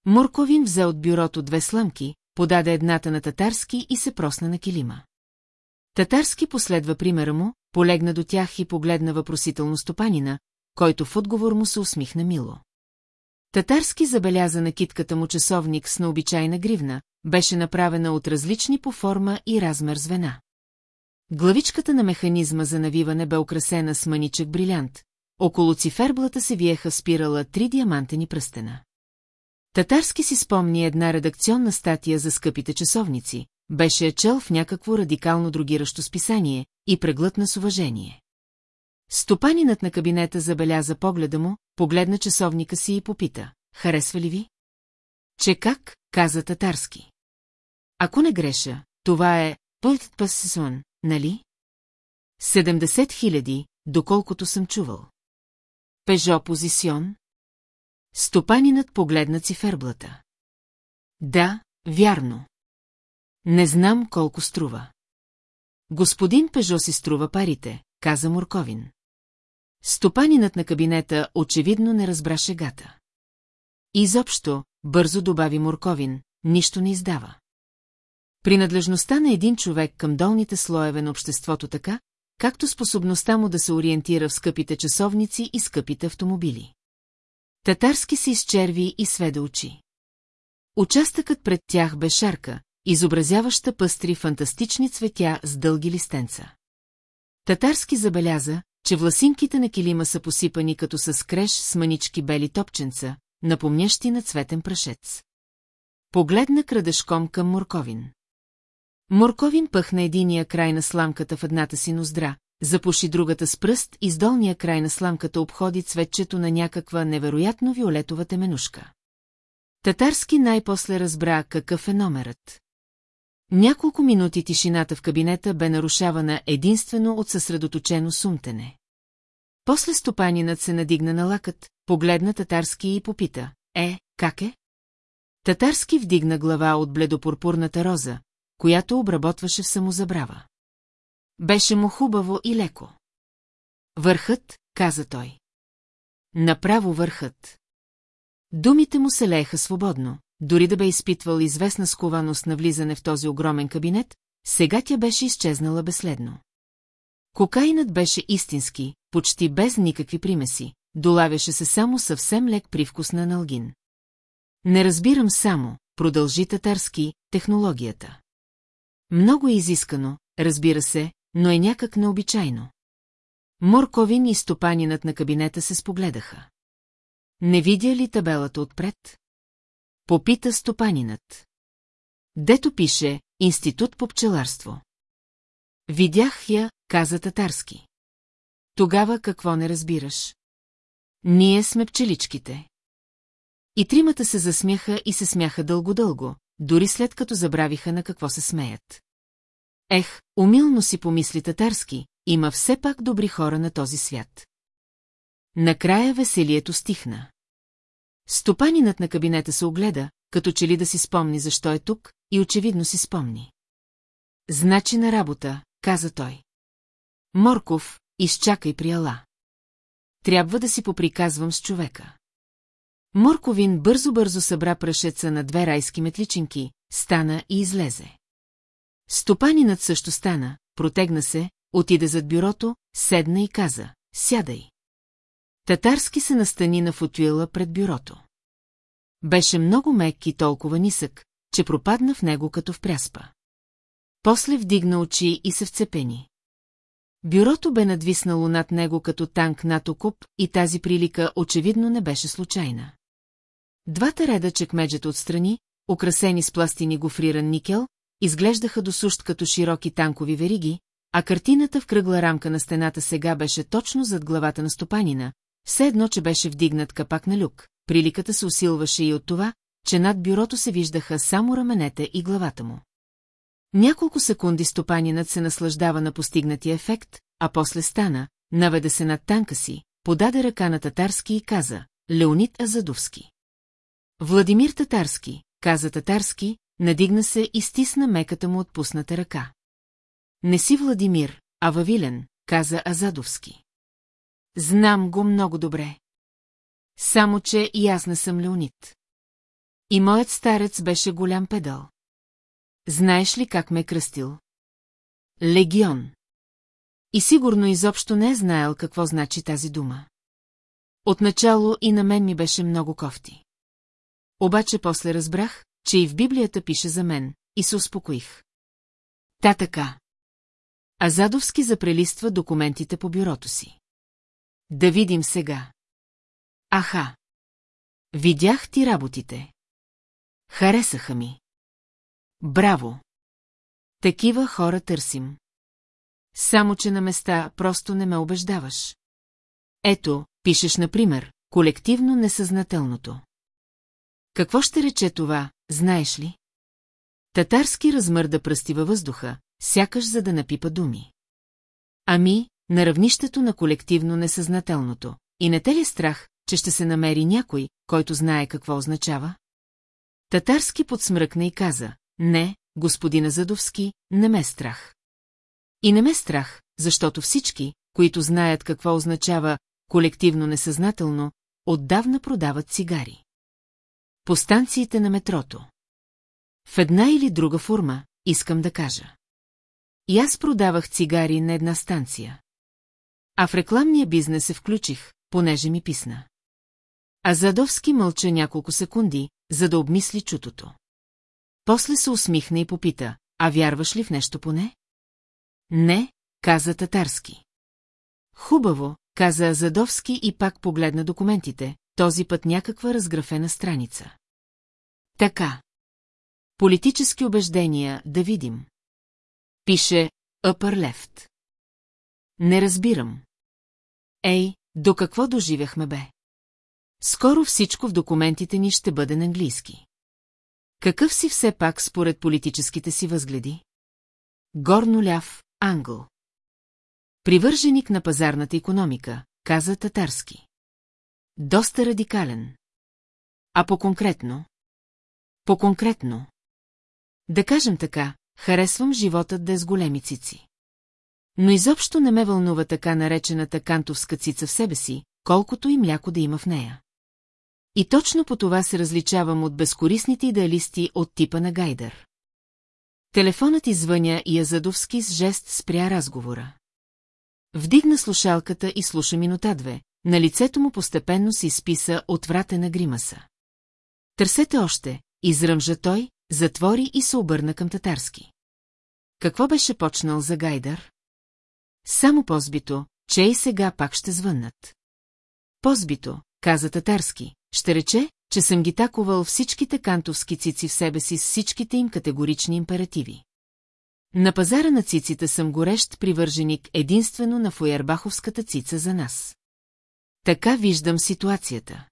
Морковин взе от бюрото две сламки, подаде едната на татарски и се просна на килима. Татарски последва примера му, полегна до тях и погледна въпросително стопанина, който в отговор му се усмихна мило. Татарски забеляза на китката му часовник с необичайна гривна, беше направена от различни по форма и размер звена. Главичката на механизма за навиване бе украсена с маничък брилянт, около циферблата се виеха спирала три диамантени пръстена. Татарски си спомни една редакционна статия за скъпите часовници, беше я чел в някакво радикално другиращо списание и преглътна с уважение. Стопанинът на кабинета забеляза погледа му, погледна часовника си и попита. Харесва ли ви? Че как, каза татарски. Ако не греша, това е Пълт Пассон, нали? 70 хиляди, доколкото съм чувал. Пежо позицион? Стопанинът погледна циферблата. Да, вярно. Не знам колко струва. Господин Пежо си струва парите, каза Морковин. Стопанинът на кабинета очевидно не разбра шегата. Изобщо, бързо добави Морковин, нищо не издава. Принадлежността на един човек към долните слоеве на обществото така, както способността му да се ориентира в скъпите часовници и скъпите автомобили. Татарски се изчерви и сведе очи. Участъкът пред тях бе шарка, изобразяваща пъстри фантастични цветя с дълги листенца. Татарски забеляза, че власинките на килима са посипани като с креш с манички бели топченца, напомнящи на цветен прашец. Погледна крадешком към Морковин. Морковин пъхна единия край на сламката в едната си ноздра, запуши другата с пръст и с долния край на сламката обходи цветчето на някаква невероятно виолетова теменушка. Татарски най-после разбра какъв е номерът. Няколко минути тишината в кабинета бе нарушавана единствено от съсредоточено сумтене. После стопанинът се надигна на лакът, погледна татарски и попита. Е, как е? Татарски вдигна глава от бледопурпурната роза, която обработваше в самозабрава. Беше му хубаво и леко. Върхът, каза той. Направо върхът. Думите му се лееха свободно, дори да бе изпитвал известна скованост на влизане в този огромен кабинет, сега тя беше изчезнала безследно. Кокаинът беше истински, почти без никакви примеси, долавяше се само съвсем лек привкус на аналгин. Не разбирам само, продължи татарски, технологията. Много е изискано, разбира се, но е някак необичайно. Морковин и стопанинът на кабинета се спогледаха. Не видя ли табелата отпред? Попита стопанинът. Дето пише Институт по пчеларство. Видях я, каза татарски. Тогава какво не разбираш? Ние сме пчеличките. И тримата се засмяха и се смяха дълго-дълго, дори след като забравиха на какво се смеят. Ех, умилно си помисли татарски, има все пак добри хора на този свят. Накрая веселието стихна. Стопанинът на кабинета се огледа, като че ли да си спомни защо е тук, и очевидно си спомни. Значи на работа, каза той. Морков, изчакай при Ала. Трябва да си поприказвам с човека. Морковин бързо-бързо събра прашеца на две райски метличинки, стана и излезе. Стопанинът също стана, протегна се, отиде зад бюрото, седна и каза, сядай. Татарски се настани на футюела пред бюрото. Беше много мек и толкова нисък, че пропадна в него като в пряспа. После вдигна очи и се вцепени. Бюрото бе надвиснало над него като танк над окуп и тази прилика очевидно не беше случайна. Двата реда чекмеджета отстрани, украсени с пластини гофриран никел, изглеждаха досущ като широки танкови вериги, а картината в кръгла рамка на стената сега беше точно зад главата на стопанина, все едно, че беше вдигнат капак на люк. Приликата се усилваше и от това, че над бюрото се виждаха само раменете и главата му. Няколко секунди стопанинът се наслаждава на постигнатия ефект, а после стана, наведе се над танка си, подаде ръка на татарски и каза Леонид Азадовски. Владимир Татарски, каза Татарски, надигна се и стисна меката му отпусната ръка. Не си Владимир, а Вавилен, каза Азадовски. Знам го много добре. Само, че и аз не съм Леонид. И моят старец беше голям педал. Знаеш ли как ме е кръстил? Легион. И сигурно изобщо не е знаел какво значи тази дума. Отначало и на мен ми беше много кофти. Обаче после разбрах, че и в Библията пише за мен, и се успокоих. Та така. Азадовски запрелиства документите по бюрото си. Да видим сега. Аха. Видях ти работите. Харесаха ми. Браво! Такива хора търсим. Само, че на места просто не ме убеждаваш. Ето, пишеш, например, колективно несъзнателното. Какво ще рече това, знаеш ли? Татарски размърда пръсти във въздуха, сякаш за да напипа думи. Ами, на равнището на колективно несъзнателното. И не те ли е страх, че ще се намери някой, който знае какво означава? Татарски подсмръкна и каза, не, господина Задовски, не ме страх. И не ме страх, защото всички, които знаят какво означава колективно несъзнателно, отдавна продават цигари. По станциите на метрото. В една или друга форма, искам да кажа. И аз продавах цигари на една станция. А в рекламния бизнес се включих, понеже ми писна. А Задовски мълча няколко секунди, за да обмисли чутото. После се усмихна и попита, а вярваш ли в нещо поне? Не, каза татарски. Хубаво, каза Задовски и пак погледна документите, този път някаква разграфена страница. Така. Политически убеждения, да видим. Пише Upper Left. Не разбирам. Ей, до какво доживяхме бе? Скоро всичко в документите ни ще бъде на английски. Какъв си все пак според политическите си възгледи? Горно ляв, англ. Привърженик на пазарната економика, каза татарски. Доста радикален. А по-конкретно? По-конкретно. Да кажем така, харесвам животът да е с големи цици. Но изобщо не ме вълнува така наречената кантовска цица в себе си, колкото и мляко да има в нея. И точно по това се различавам от безкорисните идеалисти от типа на Гайдер. Телефонът извъня и Язадовски с жест спря разговора. Вдигна слушалката и слуша минута-две, на лицето му постепенно се изписа отвратена гримаса. Търсете още, изръмжа той, затвори и се обърна към татарски. Какво беше почнал за Гайдър? Само позбито, че и сега пак ще звъннат. Позбито, каза татарски, ще рече, че съм ги таковал всичките кантовски цици в себе си с всичките им категорични императиви. На пазара на циците съм горещ привърженик единствено на Фуербаховската цица за нас. Така виждам ситуацията.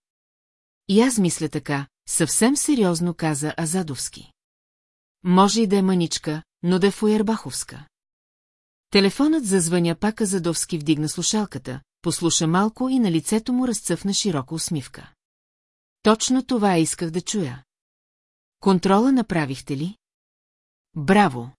И аз мисля така, съвсем сериозно каза Азадовски. Може и да е маничка, но да е Фуербаховска. Телефонът зазвъня пак Азадовски вдигна слушалката, послуша малко и на лицето му разцъфна широка усмивка. Точно това исках да чуя. Контрола направихте ли? Браво!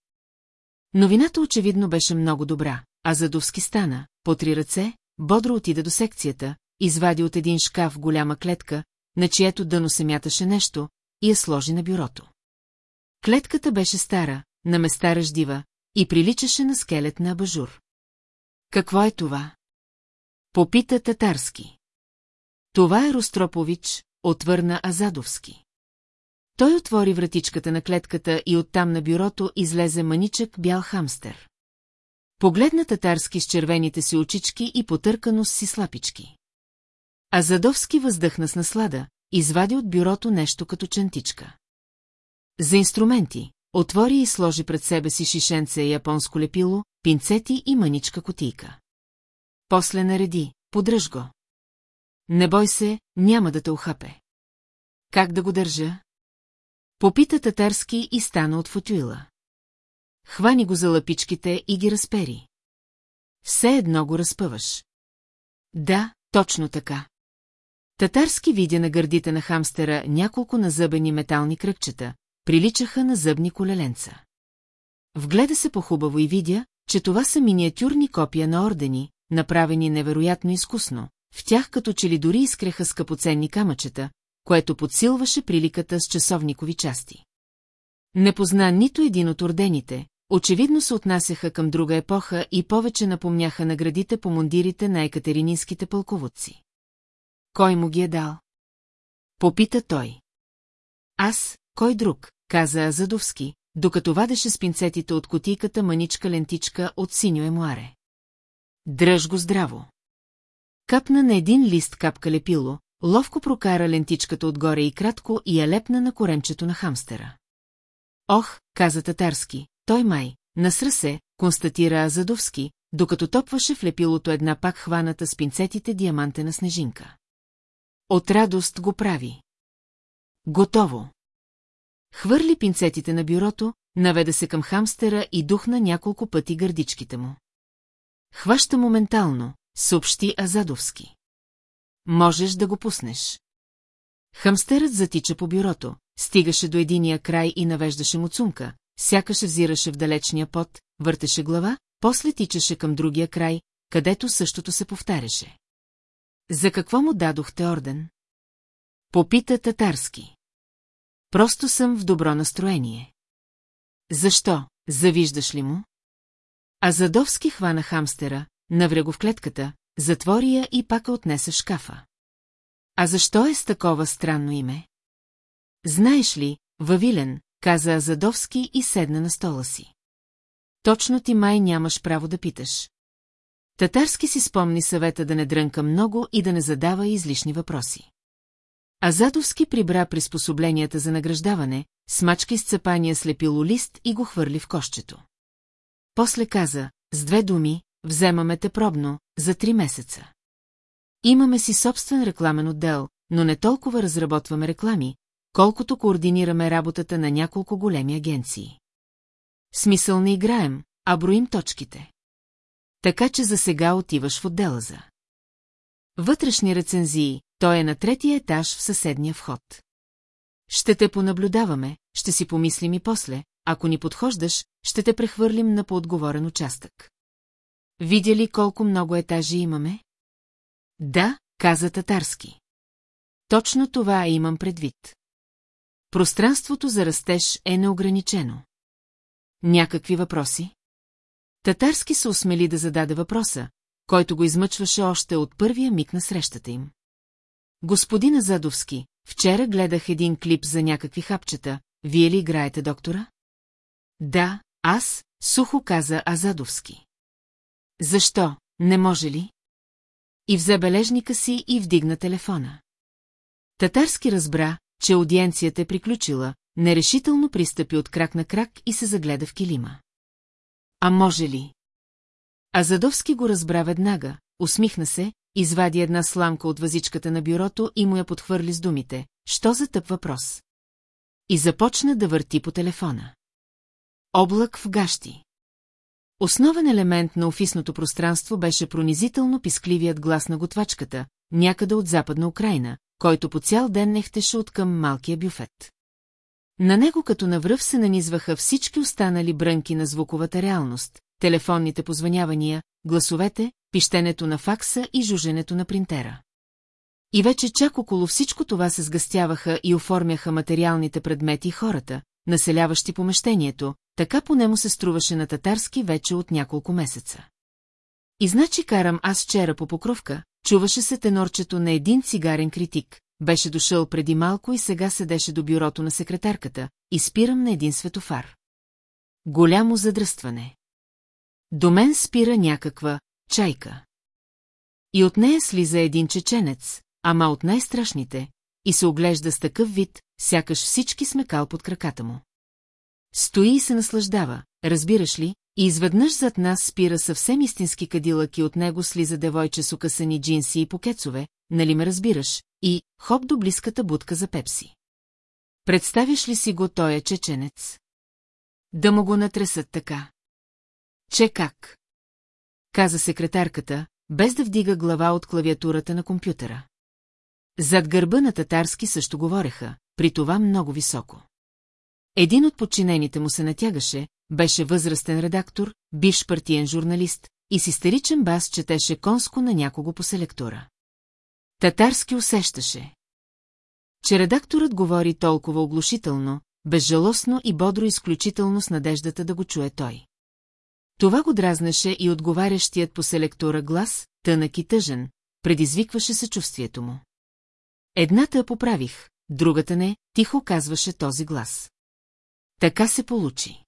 Новината очевидно беше много добра, а Задовски стана, по три ръце, бодро отида до секцията, извади от един шкаф голяма клетка, на чието дъно се мяташе нещо, и я сложи на бюрото. Клетката беше стара, на места ръждива, и приличаше на скелет на абажур. Какво е това? Попита татарски. Това е Ростропович, отвърна Азадовски. Той отвори вратичката на клетката и оттам на бюрото излезе маничък бял хамстер. Погледна татарски с червените си очички и потъркано си слапички. А Задовски въздъхна с наслада, извади от бюрото нещо като чантичка. За инструменти, отвори и сложи пред себе си шишенце японско лепило, пинцети и маничка котийка. После нареди, подръж го. Не бой се, няма да те ухапе. Как да го държа? Попита татарски и стана от футюила. Хвани го за лъпичките и ги разпери. Все едно го разпъваш. Да, точно така. Татарски видя на гърдите на хамстера няколко назъбени метални кръгчета, приличаха на зъбни колеленца. Вгледа се по-хубаво и видя, че това са миниатюрни копия на ордени, направени невероятно изкусно. В тях като че ли дори изкреха скъпоценни камъчета, което подсилваше приликата с часовникови части. Не позна нито един от ордените, очевидно се отнасяха към друга епоха и повече напомняха наградите по мундирите на екатерининските пълководци. Кой му ги е дал? Попита той. Аз, кой друг, каза Азадовски, докато вадеше с пинцетите от котийката маничка лентичка от синьо емуаре. Дръж го здраво. Капна на един лист капка лепило, ловко прокара лентичката отгоре и кратко и я лепна на коремчето на хамстера. Ох, каза татарски, той май, насра се, констатира Азадовски, докато топваше в лепилото една пак хваната с пинцетите диамантена снежинка. От радост го прави. Готово. Хвърли пинцетите на бюрото, наведа се към хамстера и духна няколко пъти гърдичките му. Хваща моментално, съобщи Азадовски. Можеш да го пуснеш. Хамстерът затича по бюрото, стигаше до единия край и навеждаше му цумка, сякаше взираше в далечния пот, въртеше глава, после тичаше към другия край, където същото се повтаряше. За какво му дадохте орден? Попита татарски. Просто съм в добро настроение. Защо, завиждаш ли му? А Задовски хвана хамстера, навря го в клетката, затвори я и пак отнесе в шкафа. А защо е с такова странно име? Знаеш ли, Вавилен, каза Азадовски и седна на стола си. Точно ти май нямаш право да питаш. Татарски си спомни съвета да не дрънка много и да не задава излишни въпроси. Азадовски прибра приспособленията за награждаване, смачки с цепания слепило лист и го хвърли в кощето. После каза, с две думи, вземаме те пробно, за три месеца. Имаме си собствен рекламен отдел, но не толкова разработваме реклами, колкото координираме работата на няколко големи агенции. Смисъл не играем, а броим точките. Така че за сега отиваш в отдела за. Вътрешни рецензии, той е на третия етаж в съседния вход. Ще те понаблюдаваме, ще си помислим и после, ако ни подхождаш, ще те прехвърлим на поотговорен участък. Видя ли колко много етажи имаме? Да, каза татарски. Точно това имам предвид. Пространството за растеж е неограничено. Някакви въпроси? Татарски се осмели да зададе въпроса, който го измъчваше още от първия миг на срещата им. Господин Азадовски, вчера гледах един клип за някакви хапчета, вие ли играете доктора? Да, аз, сухо каза Азадовски. Защо, не може ли? И взе бележника си и вдигна телефона. Татарски разбра, че аудиенцията е приключила, нерешително пристъпи от крак на крак и се загледа в килима. А може ли? А Задовски го разбра веднага, усмихна се, извади една сламка от вазичката на бюрото и му я подхвърли с думите. Що за тъп въпрос? И започна да върти по телефона. Облак в гащи. Основен елемент на офисното пространство беше пронизително пискливият глас на готвачката, някъде от западна Украина, който по цял ден нехтеше от към малкия бюфет. На него като навръв се нанизваха всички останали брънки на звуковата реалност, телефонните позванявания, гласовете, пищенето на факса и жуженето на принтера. И вече чак около всичко това се сгъстяваха и оформяха материалните предмети хората, населяващи помещението, така поне му се струваше на татарски вече от няколко месеца. И значи карам аз вчера по покровка, чуваше се тенорчето на един цигарен критик, беше дошъл преди малко и сега седеше до бюрото на секретарката, и спирам на един светофар. Голямо задръстване. До мен спира някаква чайка. И от нея слиза един чеченец, ама от най-страшните, и се оглежда с такъв вид, сякаш всички сме кал под краката му. Стои и се наслаждава, разбираш ли, и изведнъж зад нас спира съвсем истински кадилък и от него слиза девойче с укъсани джинси и покецове, нали ме разбираш, и хоп до близката будка за пепси. Представиш ли си го той е чеченец? Да му го натресат така. Че как? Каза секретарката, без да вдига глава от клавиатурата на компютъра. Зад гърба на татарски също говореха, при това много високо. Един от подчинените му се натягаше, беше възрастен редактор, бивш партиен журналист и с истеричен бас четеше конско на някого по селектора. Татарски усещаше. Че редакторът говори толкова оглушително, безжалостно и бодро изключително с надеждата да го чуе той. Това го дразнаше и отговарящият по селектора глас, тънък и тъжен, предизвикваше съчувствието му. Едната поправих, другата не, тихо казваше този глас. Така се получи.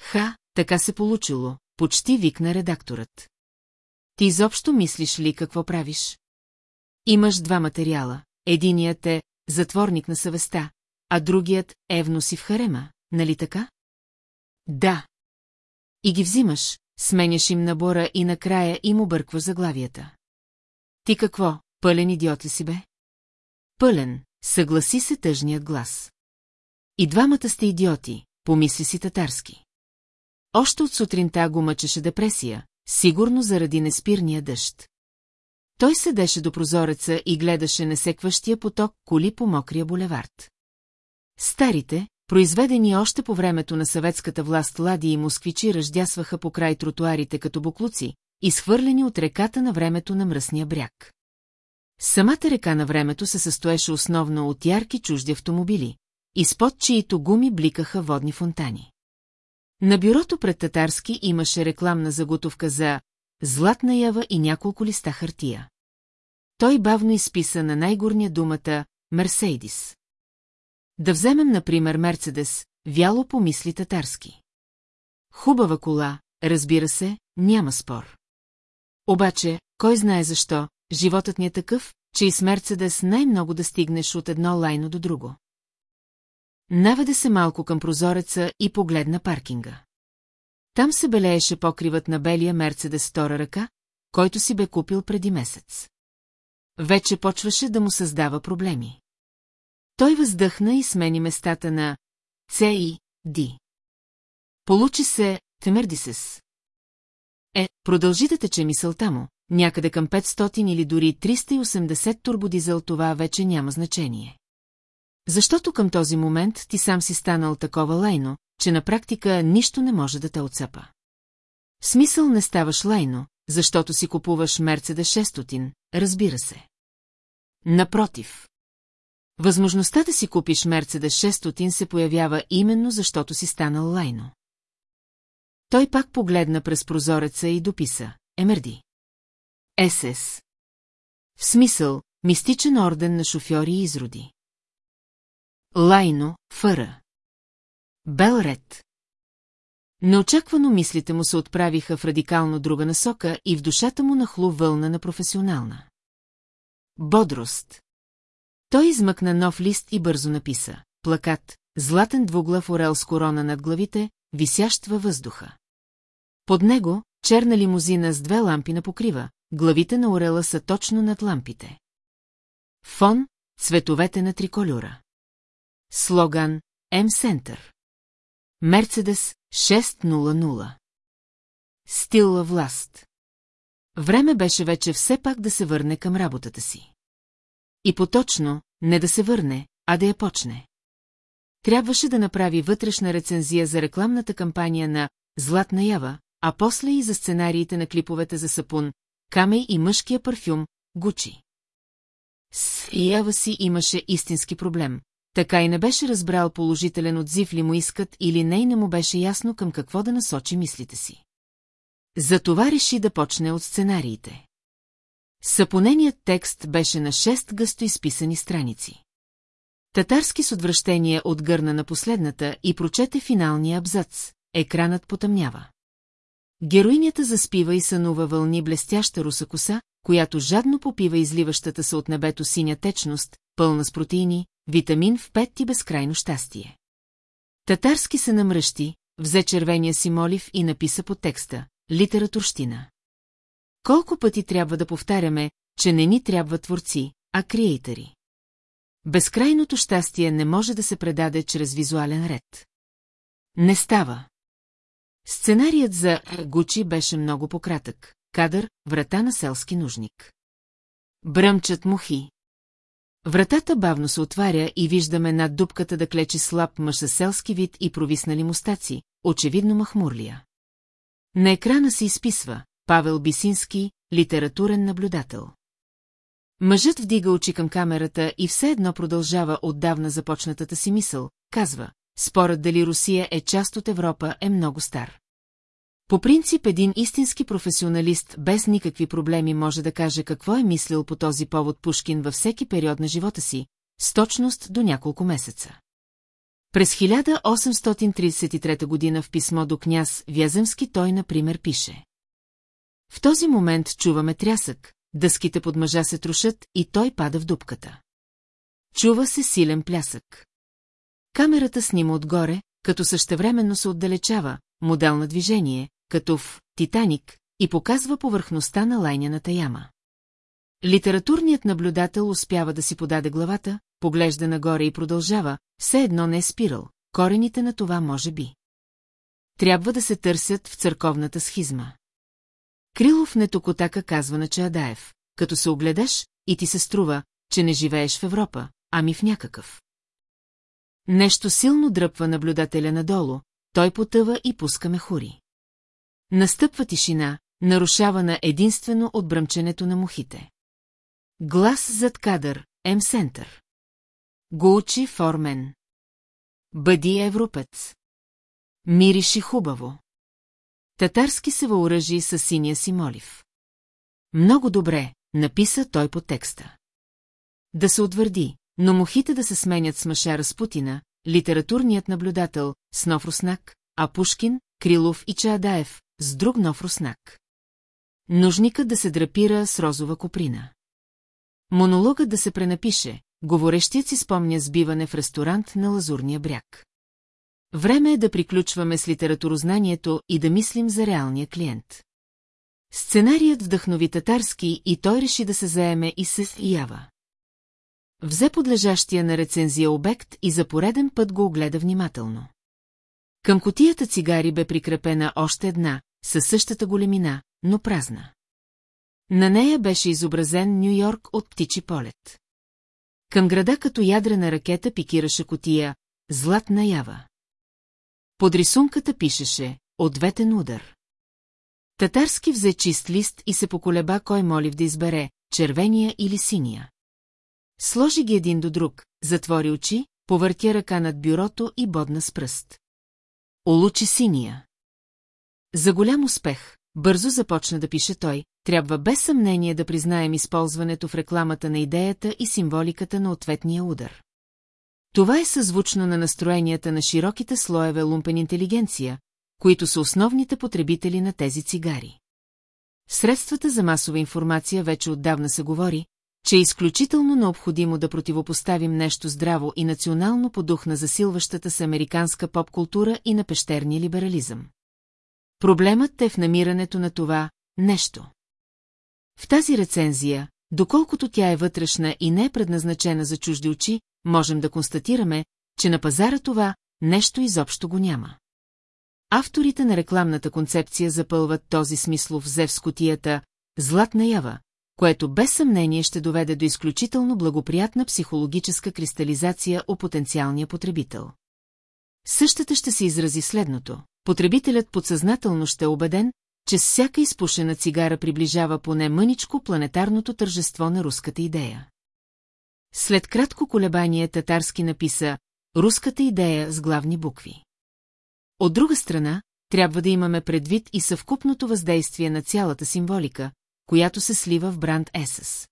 Ха, така се получило, почти викна редакторът. Ти изобщо мислиш ли какво правиш? Имаш два материала. Единият е затворник на съвестта, а другият е вноси в харема, нали така? Да. И ги взимаш, сменяш им набора и накрая им объркваш заглавията. Ти какво, пълен идиот ли си бе? Пълен, съгласи се тъжният глас. И двамата сте идиоти, помисли си татарски. Още от сутринта го мъчеше депресия, сигурно заради неспирния дъжд. Той седеше до прозореца и гледаше несекващия поток коли по мокрия булевард. Старите, произведени още по времето на съветската власт лади и москвичи ръждясваха по край тротуарите като буклуци, изхвърлени от реката на времето на мръсния бряг. Самата река на времето се състоеше основно от ярки чужди автомобили, изпод чието гуми бликаха водни фонтани. На бюрото пред Татарски имаше рекламна заготовка за златна ява и няколко листа хартия. Той бавно изписа на най-горния думата «Мерсейдис». Да вземем, например, Мерцедес, вяло помисли татарски. Хубава кола, разбира се, няма спор. Обаче, кой знае защо, животът ни е такъв, че и с Мерцедес най-много да стигнеш от едно лайно до друго. Наведе се малко към прозореца и погледна паркинга. Там се белееше покривът на белия Мерцедес втора ръка, който си бе купил преди месец. Вече почваше да му създава проблеми. Той въздъхна и смени местата на С и Д. Получи се Темердисес. Е, продължи да тече мисълта му, някъде към 500 или дори 380 турбодизел това вече няма значение. Защото към този момент ти сам си станал такова лайно, че на практика нищо не може да те отцепа. В смисъл не ставаш лайно, защото си купуваш Мерцедес 600, разбира се. Напротив. Възможността да си купиш Мерцедес 600 се появява именно защото си станал лайно. Той пак погледна през прозореца и дописа. Емерди. СС. В смисъл, мистичен орден на шофьори и изроди. Лайно, Фъра. Белред. Неочаквано мислите му се отправиха в радикално друга насока и в душата му нахлу вълна на професионална. Бодрост. Той измъкна нов лист и бързо написа. Плакат, златен двуглав орел с корона над главите, висящ във въздуха. Под него, черна лимузина с две лампи на покрива, главите на орела са точно над лампите. Фон, цветовете на триколюра. Слоган М-Сентър. Мерцедес 600. Стила власт. Време беше вече все пак да се върне към работата си. И поточно, не да се върне, а да я почне. Трябваше да направи вътрешна рецензия за рекламната кампания на «Златна ява», а после и за сценариите на клиповете за сапун, камей и мъжкия парфюм Гучи. С Ява си имаше истински проблем, така и не беше разбрал положителен отзив ли му искат или не и не му беше ясно към какво да насочи мислите си. Затова реши да почне от сценариите. Сапоненият текст беше на шест гъсто изписани страници. Татарски с отвращение отгърна на последната и прочете финалния абзац. Екранът потъмнява. Героинята заспива и сънува вълни блестяща руса коса, която жадно попива изливащата се от небето синя течност, пълна с протеини, витамин в пет и безкрайно щастие. Татарски се намръщи, взе червения си молив и написа по текста «Литературщина». Колко пъти трябва да повтаряме, че не ни трябва творци, а креатори? Безкрайното щастие не може да се предаде чрез визуален ред. Не става. Сценарият за Гучи беше много пократък. Кадър, врата на селски нужник. Бръмчат мухи. Вратата бавно се отваря и виждаме над дупката да клечи слаб мъж със селски вид и провиснали мустаци, очевидно махмурлия. На екрана се изписва Павел Бисински, литературен наблюдател. Мъжът вдига очи към камерата и все едно продължава отдавна започнатата си мисъл, казва, спорът дали Русия е част от Европа е много стар. По принцип един истински професионалист без никакви проблеми може да каже какво е мислил по този повод Пушкин във всеки период на живота си, с точност до няколко месеца. През 1833 година в писмо до княз Вяземски той, например, пише. В този момент чуваме трясък, дъските под мъжа се трушат и той пада в дупката. Чува се силен плясък. Камерата снима отгоре, като същевременно се отдалечава, модел на движение, като в «Титаник», и показва повърхността на лайняната яма. Литературният наблюдател успява да си подаде главата, поглежда нагоре и продължава, все едно не е спирал, корените на това може би. Трябва да се търсят в църковната схизма. Крилов не токотака казва на Чаадаев, като се огледаш и ти се струва, че не живееш в Европа, ами в някакъв. Нещо силно дръпва наблюдателя надолу, той потъва и пуска мехури. Настъпва тишина, нарушавана единствено от бръмченето на мухите. Глас зад кадър, М-сентър. Го учи Формен. Бъди европец. Мириши хубаво. Татарски се въоръжи с синия си молив. Много добре, написа той по текста. Да се утвърди, но мухите да се сменят с Маша Распутина, литературният наблюдател, с нов руснак, а Пушкин, Крилов и Чаадаев, с друг нов руснак. Нужникът да се драпира с розова коприна. Монологът да се пренапише, говорещият си спомня сбиване в ресторант на Лазурния бряг. Време е да приключваме с литературознанието и да мислим за реалния клиент. Сценарият вдъхнови татарски и той реши да се заеме и с Ява. Взе подлежащия на рецензия обект и за пореден път го огледа внимателно. Към котията цигари бе прикрепена още една, със същата големина, но празна. На нея беше изобразен Нью-Йорк от птичи полет. Към града като ядрена ракета пикираше котия «Златна ява». Под рисунката пишеше «Ответен удар». Татарски взе чист лист и се поколеба кой молив да избере, червения или синия. Сложи ги един до друг, затвори очи, повъртя ръка над бюрото и бодна с пръст. Олучи синия. За голям успех, бързо започна да пише той, трябва без съмнение да признаем използването в рекламата на идеята и символиката на ответния удар. Това е съзвучно на настроенията на широките слоеве лумпен интелигенция, които са основните потребители на тези цигари. средствата за масова информация вече отдавна се говори, че е изключително необходимо да противопоставим нещо здраво и национално по дух на засилващата се американска поп-култура и на пещерния либерализъм. Проблемът е в намирането на това нещо. В тази рецензия, доколкото тя е вътрешна и не е предназначена за чужди очи, можем да констатираме, че на пазара това нещо изобщо го няма. Авторите на рекламната концепция запълват този смислов зев с котията «Златна ява», което без съмнение ще доведе до изключително благоприятна психологическа кристализация у потенциалния потребител. Същата ще се изрази следното. Потребителят подсъзнателно ще е убеден, че с всяка изпушена цигара приближава поне мъничко планетарното тържество на руската идея. След кратко колебание татарски написа «Руската идея» с главни букви. От друга страна, трябва да имаме предвид и съвкупното въздействие на цялата символика, която се слива в бранд Есъс.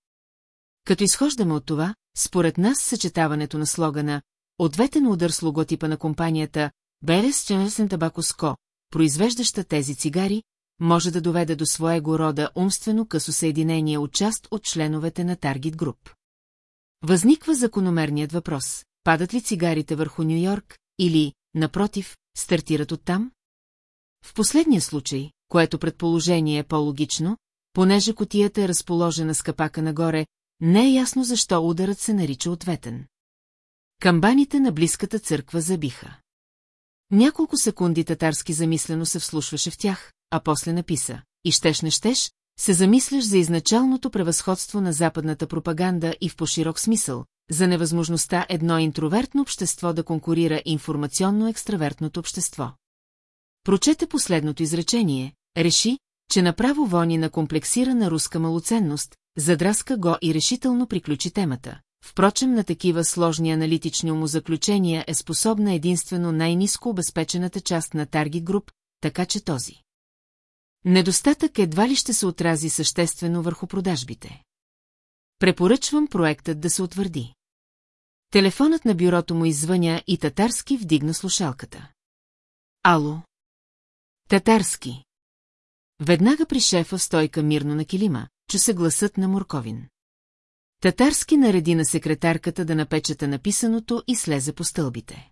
Като изхождаме от това, според нас съчетаването на слогана Ответен удар с логотипа на компанията Берес Ченесен Табакоско, произвеждаща тези цигари, може да доведе до своего рода умствено късо съединение от част от членовете на Таргет Груп. Възниква закономерният въпрос, падат ли цигарите върху Нью-Йорк или, напротив, стартират оттам? В последния случай, което предположение е по-логично, понеже котията е разположена с капака нагоре, не е ясно защо ударът се нарича ответен. Камбаните на близката църква забиха. Няколко секунди татарски замислено се вслушваше в тях, а после написа. И щеш не щеш, се замисляш за изначалното превъзходство на западната пропаганда и в поширок смисъл, за невъзможността едно интровертно общество да конкурира информационно-екстравертното общество. Прочете последното изречение, реши, че направо вони на комплексирана руска малоценност, задраска го и решително приключи темата. Впрочем, на такива сложни аналитични умозаключения е способна единствено най-низко обезпечената част на Тарги Груп, така че този. Недостатък едва ли ще се отрази съществено върху продажбите. Препоръчвам проектът да се утвърди. Телефонът на бюрото му извъня и татарски вдигна слушалката. Ало? Татарски. Веднага при шефа стойка мирно на килима, чу се гласът на Морковин. Татарски нареди на секретарката да напечата написаното и слезе по стълбите.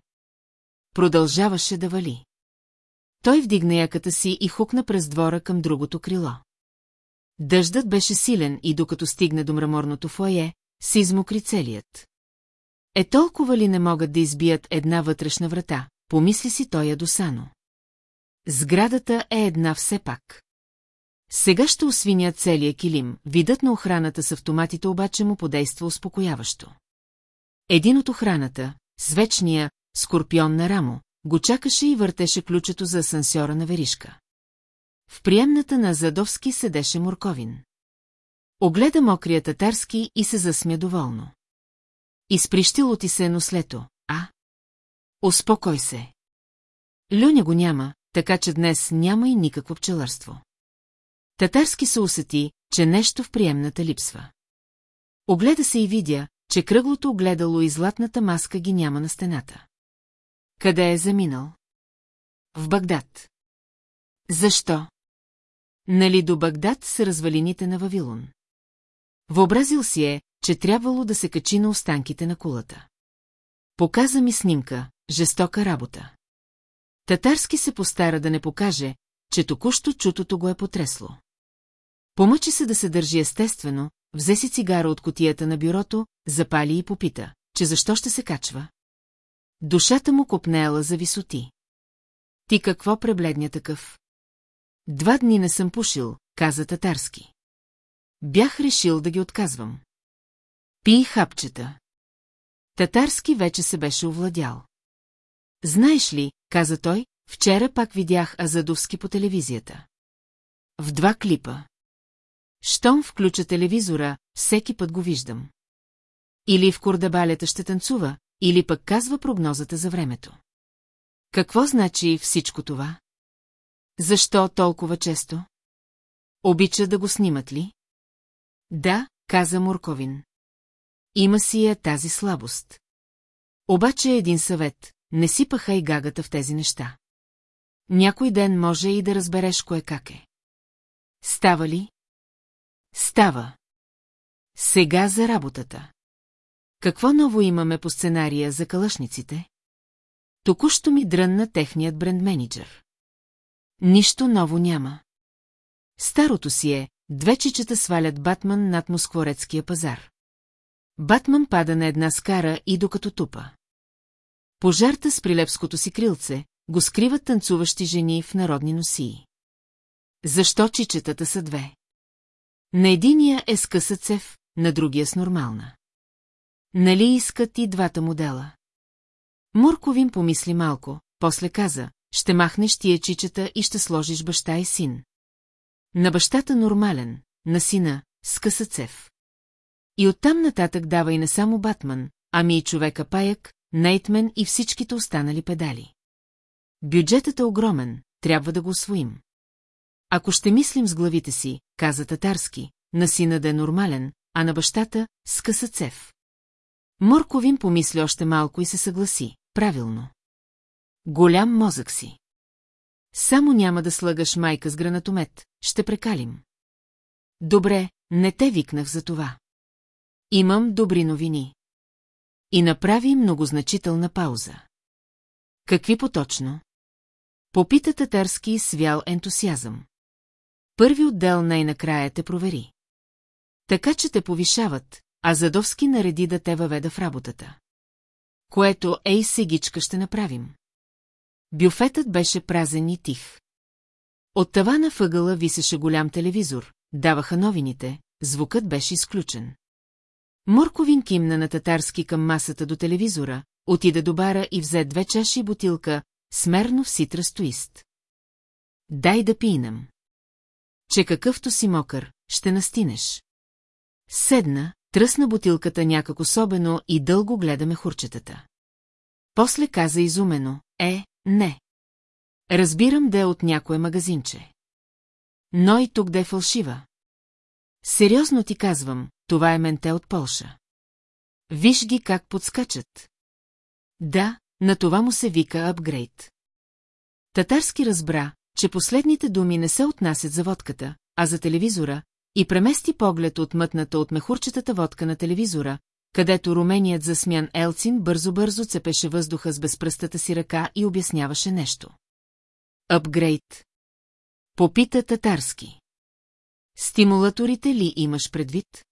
Продължаваше да вали. Той вдигна яката си и хукна през двора към другото крило. Дъждът беше силен и докато стигне до мраморното фойе, се измокри целият. Е толкова ли не могат да избият една вътрешна врата, помисли си той ядосано. Сградата е една все пак. Сега ще освиня целия килим, видът на охраната с автоматите обаче му подейства успокояващо. Един от охраната, с вечния скорпион на рамо, го чакаше и въртеше ключето за асансьора на веришка. В приемната на Задовски седеше Морковин. Огледа мокрия татарски и се засмя доволно. Изприщило ти се нослето, а? Успокой се. Люня го няма, така че днес няма и никакво пчеларство. Татарски се усети, че нещо в приемната липсва. Огледа се и видя, че кръглото огледало и златната маска ги няма на стената. Къде е заминал? В Багдад. Защо? Нали до Багдад са развалините на Вавилон? Въобразил си е, че трябвало да се качи на останките на кулата. Показа ми снимка, жестока работа. Татарски се постара да не покаже, че току-що чутото го е потресло. Помъчи се да се държи естествено, взе си цигара от котията на бюрото, запали и попита, че защо ще се качва. Душата му копнеела за висоти. Ти какво пребледня такъв? Два дни не съм пушил, каза татарски. Бях решил да ги отказвам. Пи хапчета. Татарски вече се беше овладял. Знаеш ли, каза той, вчера пак видях Азадовски по телевизията. В два клипа. Щом включа телевизора, всеки път го виждам. Или в кордабалята ще танцува, или пък казва прогнозата за времето. Какво значи всичко това? Защо толкова често? Обича да го снимат ли? Да, каза Морковин. Има си я тази слабост. Обаче един съвет, не си пахай гагата в тези неща. Някой ден може и да разбереш кое как е. Става ли? Става. Сега за работата. Какво ново имаме по сценария за калъшниците? Току-що ми дрънна техният бренд-менеджер. Нищо ново няма. Старото си е, две чичета свалят Батман над Москворецкия пазар. Батман пада на една скара и докато тупа. Пожарта с прилепското си крилце, го скриват танцуващи жени в народни носии. Защо чичетата са две? На единия е с къса цев, на другия с нормална. Нали искат и двата модела? Мурковин помисли малко, после каза, ще махнеш тия чичета и ще сложиш баща и син. На бащата нормален, на сина с къса цев. И оттам нататък дава и не само Батман, ами и човека паяк, Нейтмен и всичките останали педали. Бюджетът е огромен, трябва да го освоим. Ако ще мислим с главите си, каза Татарски, на сина да е нормален, а на бащата – с късацев. Морковин помисли още малко и се съгласи. Правилно. Голям мозък си. Само няма да слагаш майка с гранатомет, ще прекалим. Добре, не те викнах за това. Имам добри новини. И направи многозначителна пауза. Какви поточно? Попита татарски свял ентусиазъм. Първи отдел най-накрая те провери. Така че те повишават, а Задовски нареди да те въведа в работата. Което ей сегичка ще направим. Бюфетът беше празен и тих. От тавана въгъла висеше голям телевизор, даваха новините, звукът беше изключен. Морковин кимна на татарски към масата до телевизора, отида до бара и взе две чаши и бутилка, смерно в ситра стоист. Дай да пинам. Че какъвто си мокър, ще настинеш. Седна, тръсна бутилката някак особено и дълго гледаме хурчетата. После каза изумено, е, не. Разбирам да е от някое магазинче. Но и тук да е фалшива. Сериозно ти казвам, това е менте от Полша. Виж ги как подскачат. Да, на това му се вика апгрейд. Татарски разбра, че последните думи не се отнасят за водката, а за телевизора, и премести поглед от мътната от мехурчетата водка на телевизора, където руменият засмян Елцин бързо-бързо цепеше въздуха с безпръстата си ръка и обясняваше нещо. Апгрейд. Попита татарски. Стимулаторите ли имаш предвид?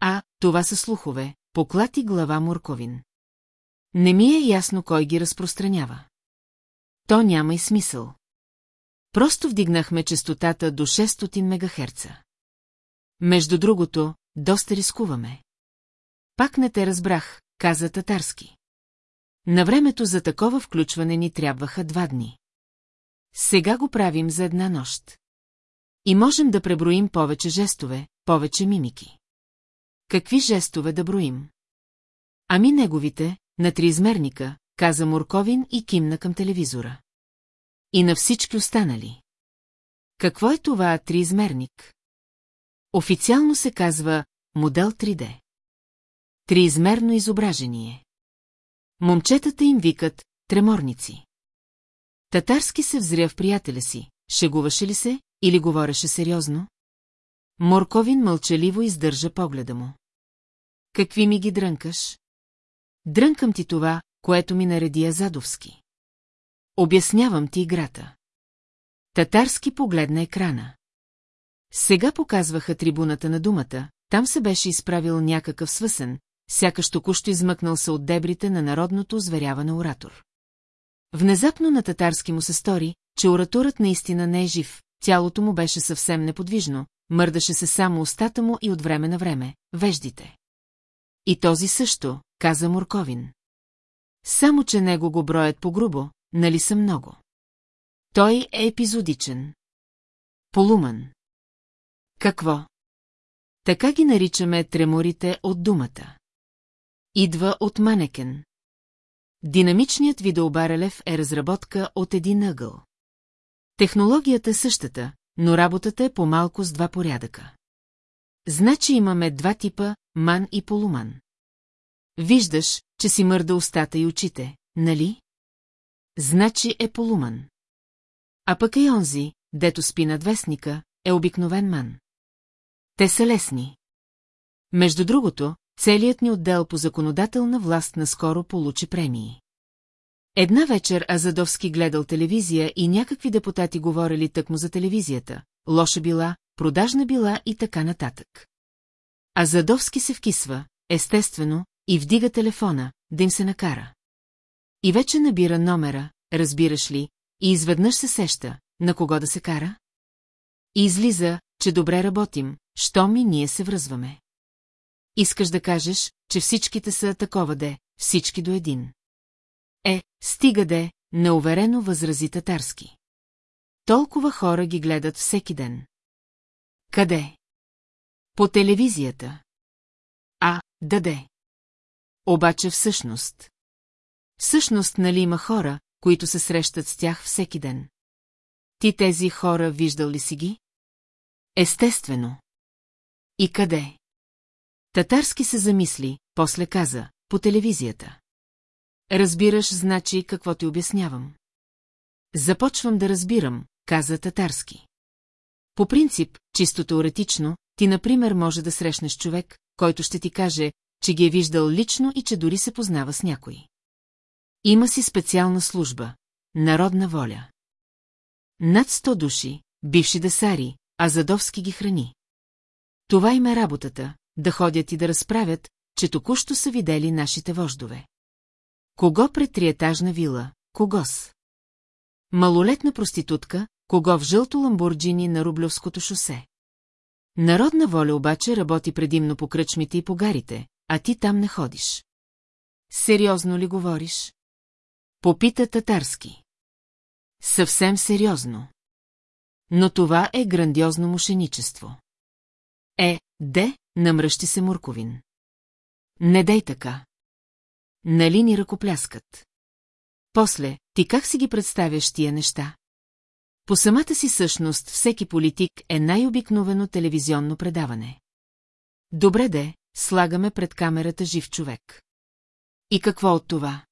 А, това са слухове, поклати глава Морковин. Не ми е ясно кой ги разпространява. То няма и смисъл. Просто вдигнахме частотата до 600 МГц. Между другото, доста рискуваме. Пак не те разбрах, каза татарски. На времето за такова включване ни трябваха два дни. Сега го правим за една нощ. И можем да преброим повече жестове, повече мимики. Какви жестове да броим? Ами неговите, на триизмерника, каза Морковин и кимна към телевизора. И на всички останали. Какво е това триизмерник? Официално се казва модел 3D. Триизмерно изображение. Момчетата им викат треморници. Татарски се взря в приятеля си, шегуваше ли се или говореше сериозно? Морковин мълчаливо издържа погледа му. Какви ми ги дрънкаш? Дрънкам ти това, което ми нареди Азадовски. Обяснявам ти играта. Татарски погледна екрана. Сега показваха трибуната на думата, там се беше изправил някакъв свъсен, сякаш току-що измъкнал се от дебрите на народното зверяване оратор. Внезапно на татарски му се стори, че ораторът наистина не е жив, тялото му беше съвсем неподвижно, мърдаше се само устата му и от време на време, веждите. И този също, каза Морковин. Само, че него го броят по-грубо, нали са много. Той е епизодичен. Полуман. Какво? Така ги наричаме треморите от думата. Идва от манекен. Динамичният видеобарелев е разработка от един ъгъл. Технологията е същата, но работата е по-малко с два порядъка. Значи имаме два типа ман и полуман. Виждаш, че си мърда устата и очите, нали? Значи е полуман. А пък и онзи, дето спи над вестника, е обикновен ман. Те са лесни. Между другото, целият ни отдел по законодателна власт наскоро получи премии. Една вечер Азадовски гледал телевизия и някакви депутати говорили тъкмо за телевизията. Лоша била, продажна била и така нататък. Азадовски се вкисва, естествено, и вдига телефона, да им се накара. И вече набира номера, разбираш ли, и изведнъж се сеща, на кого да се кара? И излиза, че добре работим, що ми ние се връзваме. Искаш да кажеш, че всичките са такова де, всички до един. Е, стига де, неуверено възрази татарски. Толкова хора ги гледат всеки ден. Къде? По телевизията. А, даде. Обаче всъщност. Всъщност, нали има хора, които се срещат с тях всеки ден? Ти тези хора виждал ли си ги? Естествено. И къде? Татарски се замисли, после каза, по телевизията. Разбираш, значи, какво ти обяснявам. Започвам да разбирам, каза татарски. По принцип, чисто теоретично, ти, например, може да срещнеш човек, който ще ти каже, че ги е виждал лично и че дори се познава с някой. Има си специална служба – народна воля. Над сто души, бивши десари, а Задовски ги храни. Това им е работата, да ходят и да разправят, че току-що са видели нашите вождове. Кого пред триетажна вила, кого с? Малолетна проститутка, кого в жълто ламбурджини на Рублевското шосе. Народна воля обаче работи предимно по кръчмите и по гарите, а ти там не ходиш. Сериозно ли говориш? Попита татарски. Съвсем сериозно. Но това е грандиозно мошеничество. Е, де, намръщи се Мурковин. Не дай така. Нали ни ръкопляскат? После, ти как си ги представяш тия неща? По самата си същност всеки политик е най-обикновено телевизионно предаване. Добре де, слагаме пред камерата жив човек. И какво от това?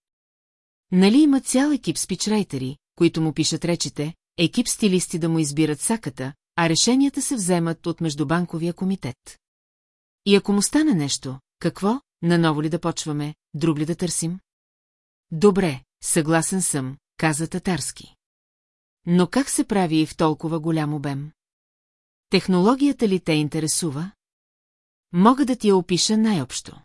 Нали има цял екип спичрайтери, които му пишат речите, екип стилисти да му избират саката, а решенията се вземат от Междубанковия комитет. И ако му стане нещо, какво, наново ли да почваме, друг ли да търсим? Добре, съгласен съм, каза татарски. Но как се прави и в толкова голям обем? Технологията ли те интересува? Мога да ти я опиша най-общо.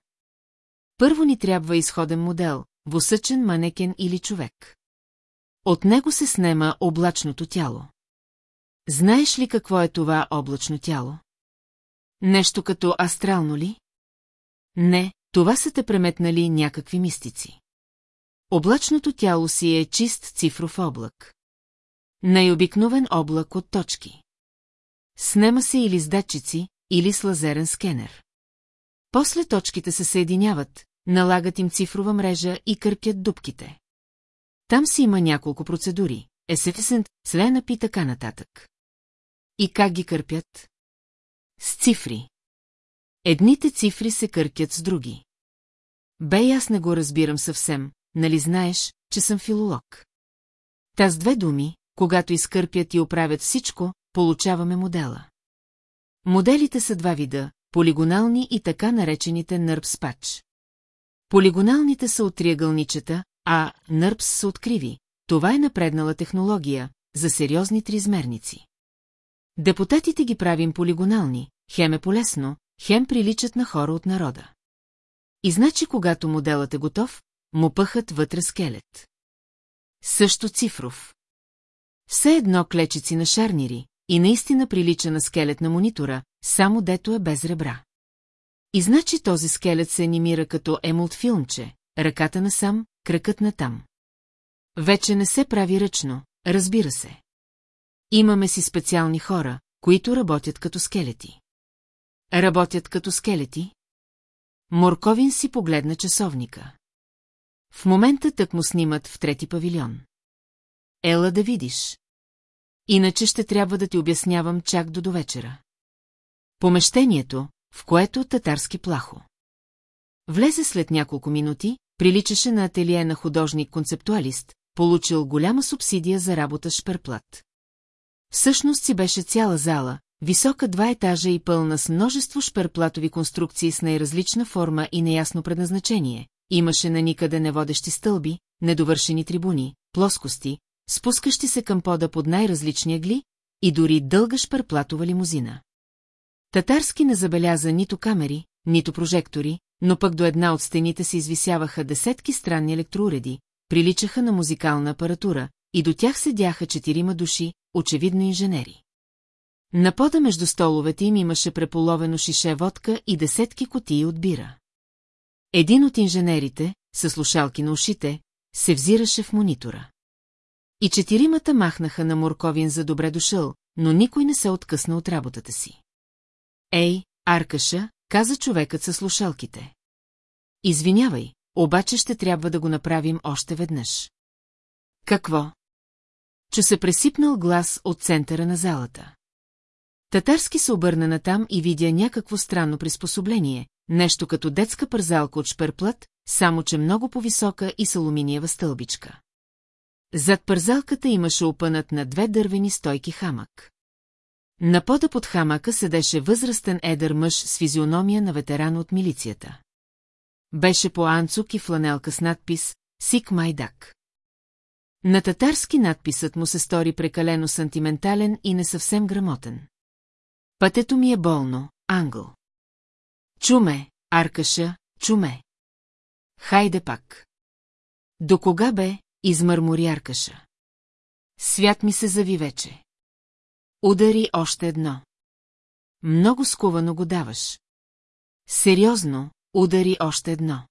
Първо ни трябва изходен модел, восъчен манекен или човек. От него се снема облачното тяло. Знаеш ли какво е това облачно тяло? Нещо като астрално ли? Не, това са те преметнали някакви мистици. Облачното тяло си е чист цифров облак. Най-обикновен облак от точки. Снема се или с датчици, или с лазерен скенер. После точките се съединяват, налагат им цифрова мрежа и кърпят дубките. Там си има няколко процедури. Есефисент, Сленап и така нататък. И как ги кърпят? С цифри. Едните цифри се кърпят с други. Бе, аз не го разбирам съвсем, нали знаеш, че съм филолог. Та с две думи, когато изкърпят и оправят всичко, получаваме модела. Моделите са два вида – полигонални и така наречените нърпспач. Полигоналните са от триъгълничета, а нърпс са от криви. Това е напреднала технология за сериозни триизмерници. Депутатите ги правим полигонални, хем е полезно, хем приличат на хора от народа. И значи, когато моделът е готов, му пъхат вътре скелет. Също цифров. Все едно клечици на шарнири, и наистина прилича на скелет на монитора, само дето е без ребра. И значи този скелет се анимира като емулт филмче, ръката насам, кръкът натам. Вече не се прави ръчно, разбира се. Имаме си специални хора, които работят като скелети. Работят като скелети? Морковин си погледна часовника. В момента тък му снимат в трети павилион. Ела да видиш. Иначе ще трябва да ти обяснявам чак до довечера. Помещението, в което татарски плахо. Влезе след няколко минути, приличаше на ателие на художник-концептуалист, получил голяма субсидия за работа с шперплат. Всъщност си беше цяла зала, висока два етажа и пълна с множество шперплатови конструкции с най-различна форма и неясно предназначение. Имаше на никъде неводещи стълби, недовършени трибуни, плоскости, спускащи се към пода под най-различни гли и дори дълга шперплатова лимузина. Татарски не забеляза нито камери, нито прожектори, но пък до една от стените се извисяваха десетки странни електроуреди, приличаха на музикална апаратура, и до тях седяха четирима души, очевидно инженери. На пода между столовете им имаше преполовено шише водка и десетки котии от бира. Един от инженерите, със слушалки на ушите, се взираше в монитора. И четиримата махнаха на Морковин за добре дошъл, но никой не се откъсна от работата си. Ей, Аркаша, каза човекът със слушалките. Извинявай, обаче ще трябва да го направим още веднъж. Какво? Чу се пресипнал глас от центъра на залата. Татарски се обърна натам и видя някакво странно приспособление, нещо като детска пързалка от шперплът, само че много по-висока и салуминиева стълбичка. Зад пързалката имаше опънат на две дървени стойки хамък. На пода под хамака седеше възрастен едър мъж с физиономия на ветеран от милицията. Беше по анцук и фланелка с надпис «Сик Майдак». На татарски надписът му се стори прекалено сантиментален и не съвсем грамотен. Пътето ми е болно, англ. Чуме, Аркаша, чуме. Хайде пак. До кога бе, измърмори Аркаша. Свят ми се зави вече. Удари още едно. Много скувано го даваш. Сериозно, удари още едно.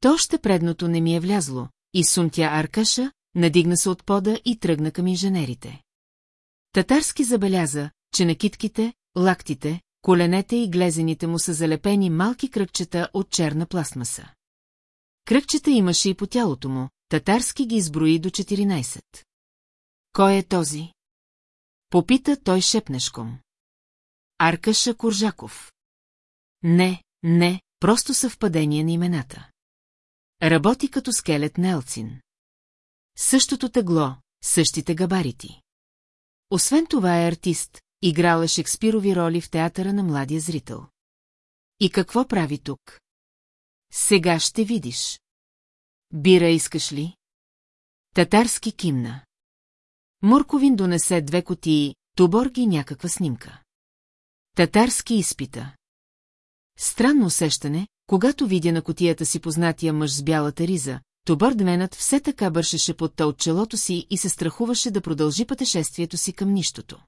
То още предното не ми е влязло, и сумтя Аркаша, надигна се от пода и тръгна към инженерите. Татарски забеляза, че на китките, лактите, коленете и глезените му са залепени малки кръгчета от черна пластмаса. Кръгчета имаше и по тялото му, татарски ги изброи до 14. Кой е този? Попита той шепнешком. Аркаша Коржаков. Не, не, просто съвпадение на имената. Работи като скелет на Елцин. Същото тегло, същите габарити. Освен това е артист, играла Шекспирови роли в театъра на младия зрител. И какво прави тук? Сега ще видиш. Бира искаш ли? Татарски кимна. Мурковин донесе две котии, Туборги някаква снимка. Татарски изпита. Странно усещане, когато видя на котията си познатия мъж с бялата риза, Тобърдменът все така бършеше под от челото си и се страхуваше да продължи пътешествието си към нищото.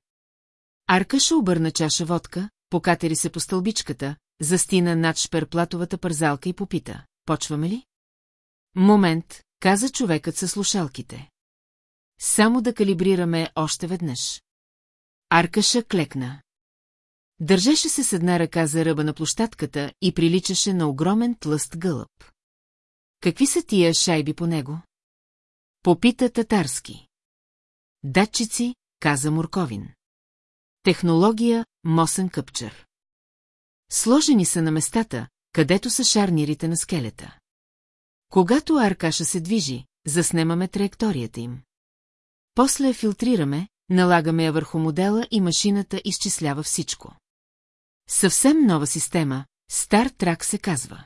Аркаша обърна чаша водка, покатери се по стълбичката, застина над шперплатовата пързалка и попита. Почваме ли? Момент, каза човекът със слушалките. Само да калибрираме още веднъж. Аркаша клекна. Държеше се с една ръка за ръба на площадката и приличаше на огромен тлъст гълъб. Какви са тия шайби по него? Попита татарски. Датчици, каза Морковин. Технология Мосен Къпчър. Сложени са на местата, където са шарнирите на скелета. Когато Аркаша се движи, заснемаме траекторията им. После я филтрираме, налагаме я върху модела и машината изчислява всичко. Съвсем нова система, Стар Трак се казва.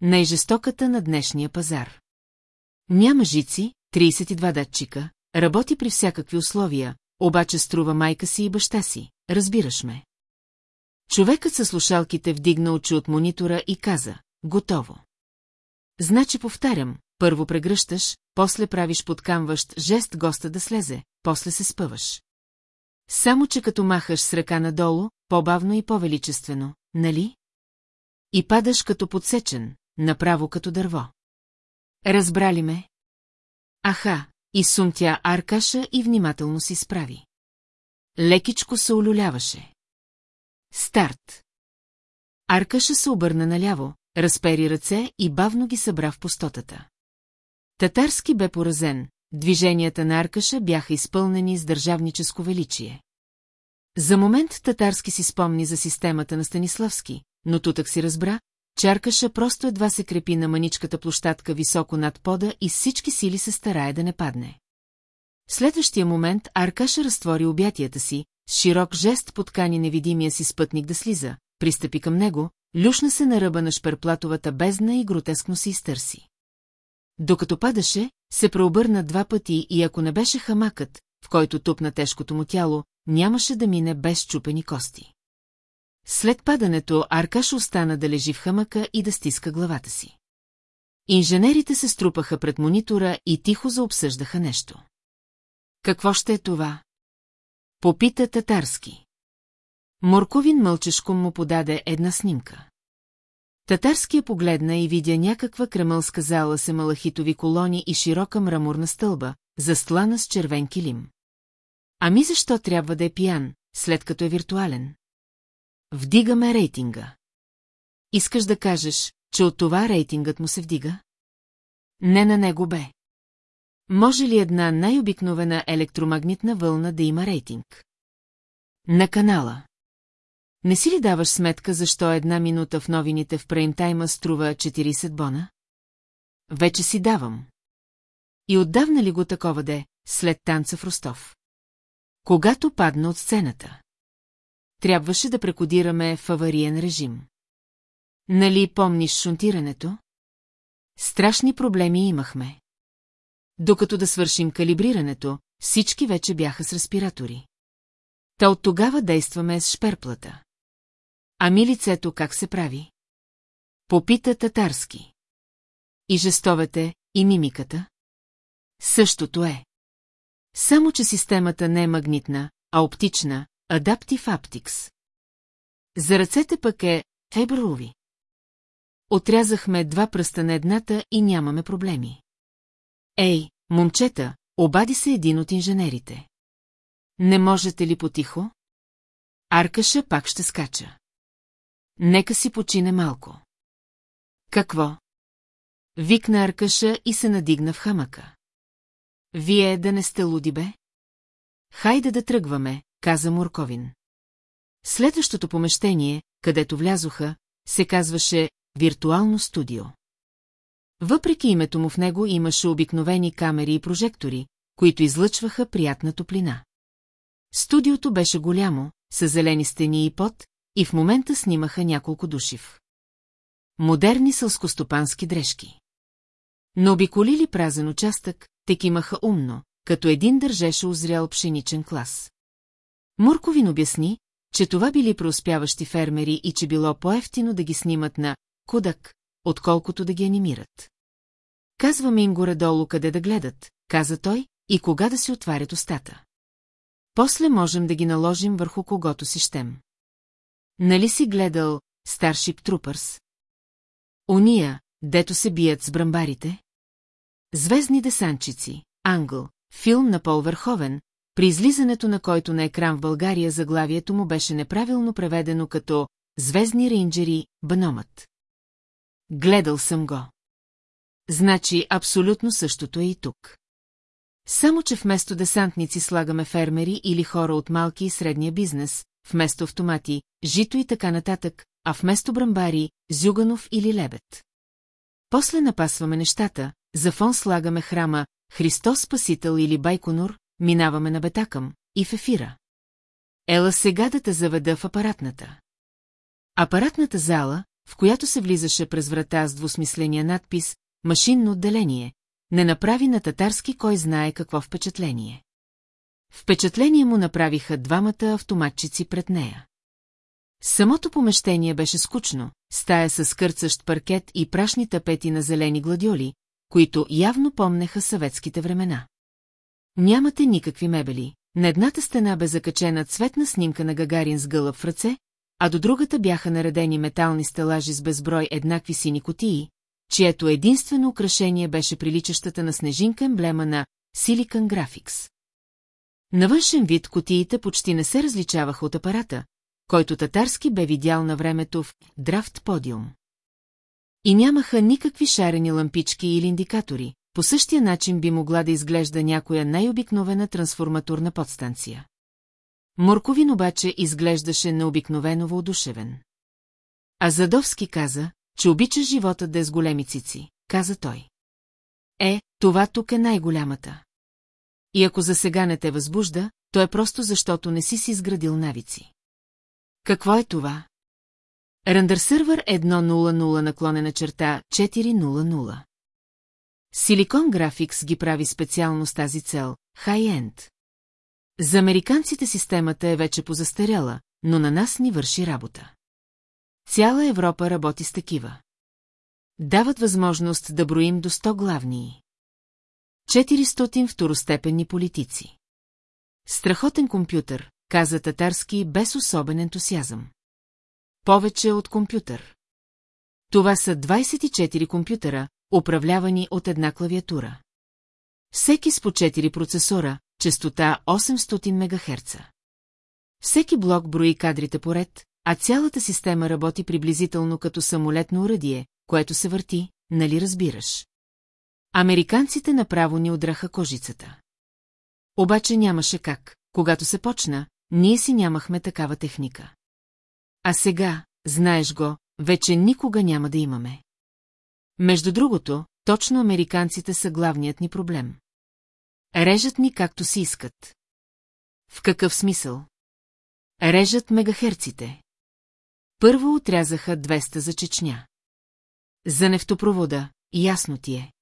Най-жестоката на днешния пазар. Няма жици, 32 датчика, работи при всякакви условия, обаче струва майка си и баща си, разбираш ме. Човекът със слушалките вдигна очи от монитора и каза, готово. Значи повтарям, първо прегръщаш, после правиш подкамващ жест госта да слезе, после се спъваш. Само, че като махаш с ръка надолу, по-бавно и по-величествено, нали? И падаш като подсечен, направо като дърво. Разбрали ме? Аха, и сумтя Аркаша и внимателно си справи. Лекичко се олюляваше. Старт. Аркаша се обърна наляво, разпери ръце и бавно ги събра в пустотата. Татарски бе поразен, движенията на Аркаша бяха изпълнени с държавническо величие. За момент Татарски си спомни за системата на Станиславски, но тутък си разбра, Чаркаша просто едва се крепи на маничката площадка високо над пода и всички сили се старае да не падне. В следващия момент Аркаша разтвори обятията си, с широк жест подкани невидимия си спътник да слиза, пристъпи към него, люшна се на ръба на шперплатовата бездна и гротескно се изтърси. Докато падаше, се преобърна два пъти и ако не беше хамакът, в който тупна тежкото му тяло, нямаше да мине без чупени кости. След падането Аркаш остана да лежи в хамъка и да стиска главата си. Инженерите се струпаха пред монитора и тихо заобсъждаха нещо. Какво ще е това? Попита татарски. Морковин мълчешком му подаде една снимка. Татарския погледна и видя някаква кремълска зала с малахитови колони и широка мраморна стълба, застлана с червен килим. Ами защо трябва да е пиян, след като е виртуален? Вдигаме рейтинга. Искаш да кажеш, че от това рейтингът му се вдига? Не на него бе. Може ли една най-обикновена електромагнитна вълна да има рейтинг? На канала. Не си ли даваш сметка, защо една минута в новините в преймтайма струва 40 бона? Вече си давам. И отдавна ли го такова де, след танца в Ростов? Когато падна от сцената. Трябваше да прекодираме в авариен режим. Нали помниш шунтирането? Страшни проблеми имахме. Докато да свършим калибрирането, всички вече бяха с респиратори. Та от тогава действаме с шперплата. Ами лицето как се прави? Попита татарски. И жестовете, и мимиката? Същото е. Само, че системата не е магнитна, а оптична, Adaptive Aptics. За ръцете пък е Фебруви. Отрязахме два пръста на едната и нямаме проблеми. Ей, момчета, обади се един от инженерите. Не можете ли потихо? Аркаша пак ще скача. Нека си почине малко. Какво? Викна Аркаша и се надигна в хамъка. Вие да не сте луди, бе? Хайде да тръгваме, каза Мурковин. Следващото помещение, където влязоха, се казваше «Виртуално студио». Въпреки името му в него имаше обикновени камери и прожектори, които излъчваха приятна топлина. Студиото беше голямо, с зелени стени и пот, и в момента снимаха няколко душив. Модерни сълскостопански дрежки. Но обиколили празен участък, те кимаха умно, като един държеше озрял пшеничен клас. Мурковин обясни, че това били преуспяващи фермери и че било по-ефтино да ги снимат на Кудак, отколкото да ги анимират. Казваме им горе-долу къде да гледат, каза той, и кога да си отварят устата. После можем да ги наложим върху когото си щем. Нали си гледал Старшип Трупърс? Ония, дето се бият с брамбарите? Звездни десанчици, Англ, филм на Пол Върховен, при излизането на който на екран в България заглавието му беше неправилно преведено като «Звездни рейнджери, баномът». Гледал съм го. Значи абсолютно същото е и тук. Само, че вместо десантници слагаме фермери или хора от малки и средния бизнес, вместо автомати, жито и така нататък, а вместо брамбари, зюганов или лебед. После напасваме нещата, за фон слагаме храма Христос Спасител или Байконур, минаваме на Бетакъм и в ефира. Ела сега да те заведа в апаратната. Апаратната зала, в която се влизаше през врата с двусмисления надпис «Машинно отделение», не направи на татарски кой знае какво впечатление. Впечатление му направиха двамата автоматчици пред нея. Самото помещение беше скучно, стая с кърцащ паркет и прашни тапети на зелени гладиоли, които явно помнеха съветските времена. Нямате никакви мебели. На едната стена бе закачена цветна снимка на Гагарин с гълъб в ръце, а до другата бяха наредени метални стелажи с безброй еднакви сини котии, чието единствено украшение беше приличащата на снежинка емблема на Silicon Graphics. На външен вид котиите почти не се различаваха от апарата, който татарски бе видял на времето в драфт подиум. И нямаха никакви шарени лампички или индикатори, по същия начин би могла да изглежда някоя най-обикновена трансформаторна подстанция. Морковин обаче изглеждаше необикновено воодушевен. А Задовски каза, че обича живота да е с големи цици, каза той. Е, това тук е най-голямата. И ако за сега не те възбужда, то е просто защото не си си изградил навици. Какво е това? Рендърсървър 100 наклонена черта 400. Силикон Graphics ги прави специално с тази цел – хай-енд. За американците системата е вече позастаряла, но на нас ни върши работа. Цяла Европа работи с такива. Дават възможност да броим до 100 главни. 400 второстепенни политици. Страхотен компютър, каза татарски без особен ентусиазъм. Повече от компютър. Това са 24 компютъра, управлявани от една клавиатура. Всеки с по 4 процесора, частота 800 МГц. Всеки блок брои кадрите поред, а цялата система работи приблизително като самолетно урадие, което се върти, нали разбираш? Американците направо ни удраха кожицата. Обаче нямаше как, когато се почна, ние си нямахме такава техника. А сега, знаеш го, вече никога няма да имаме. Между другото, точно американците са главният ни проблем. Режат ни както си искат. В какъв смисъл? Режат мегахерците. Първо отрязаха 200 за Чечня. За нефтопровода, ясно ти е.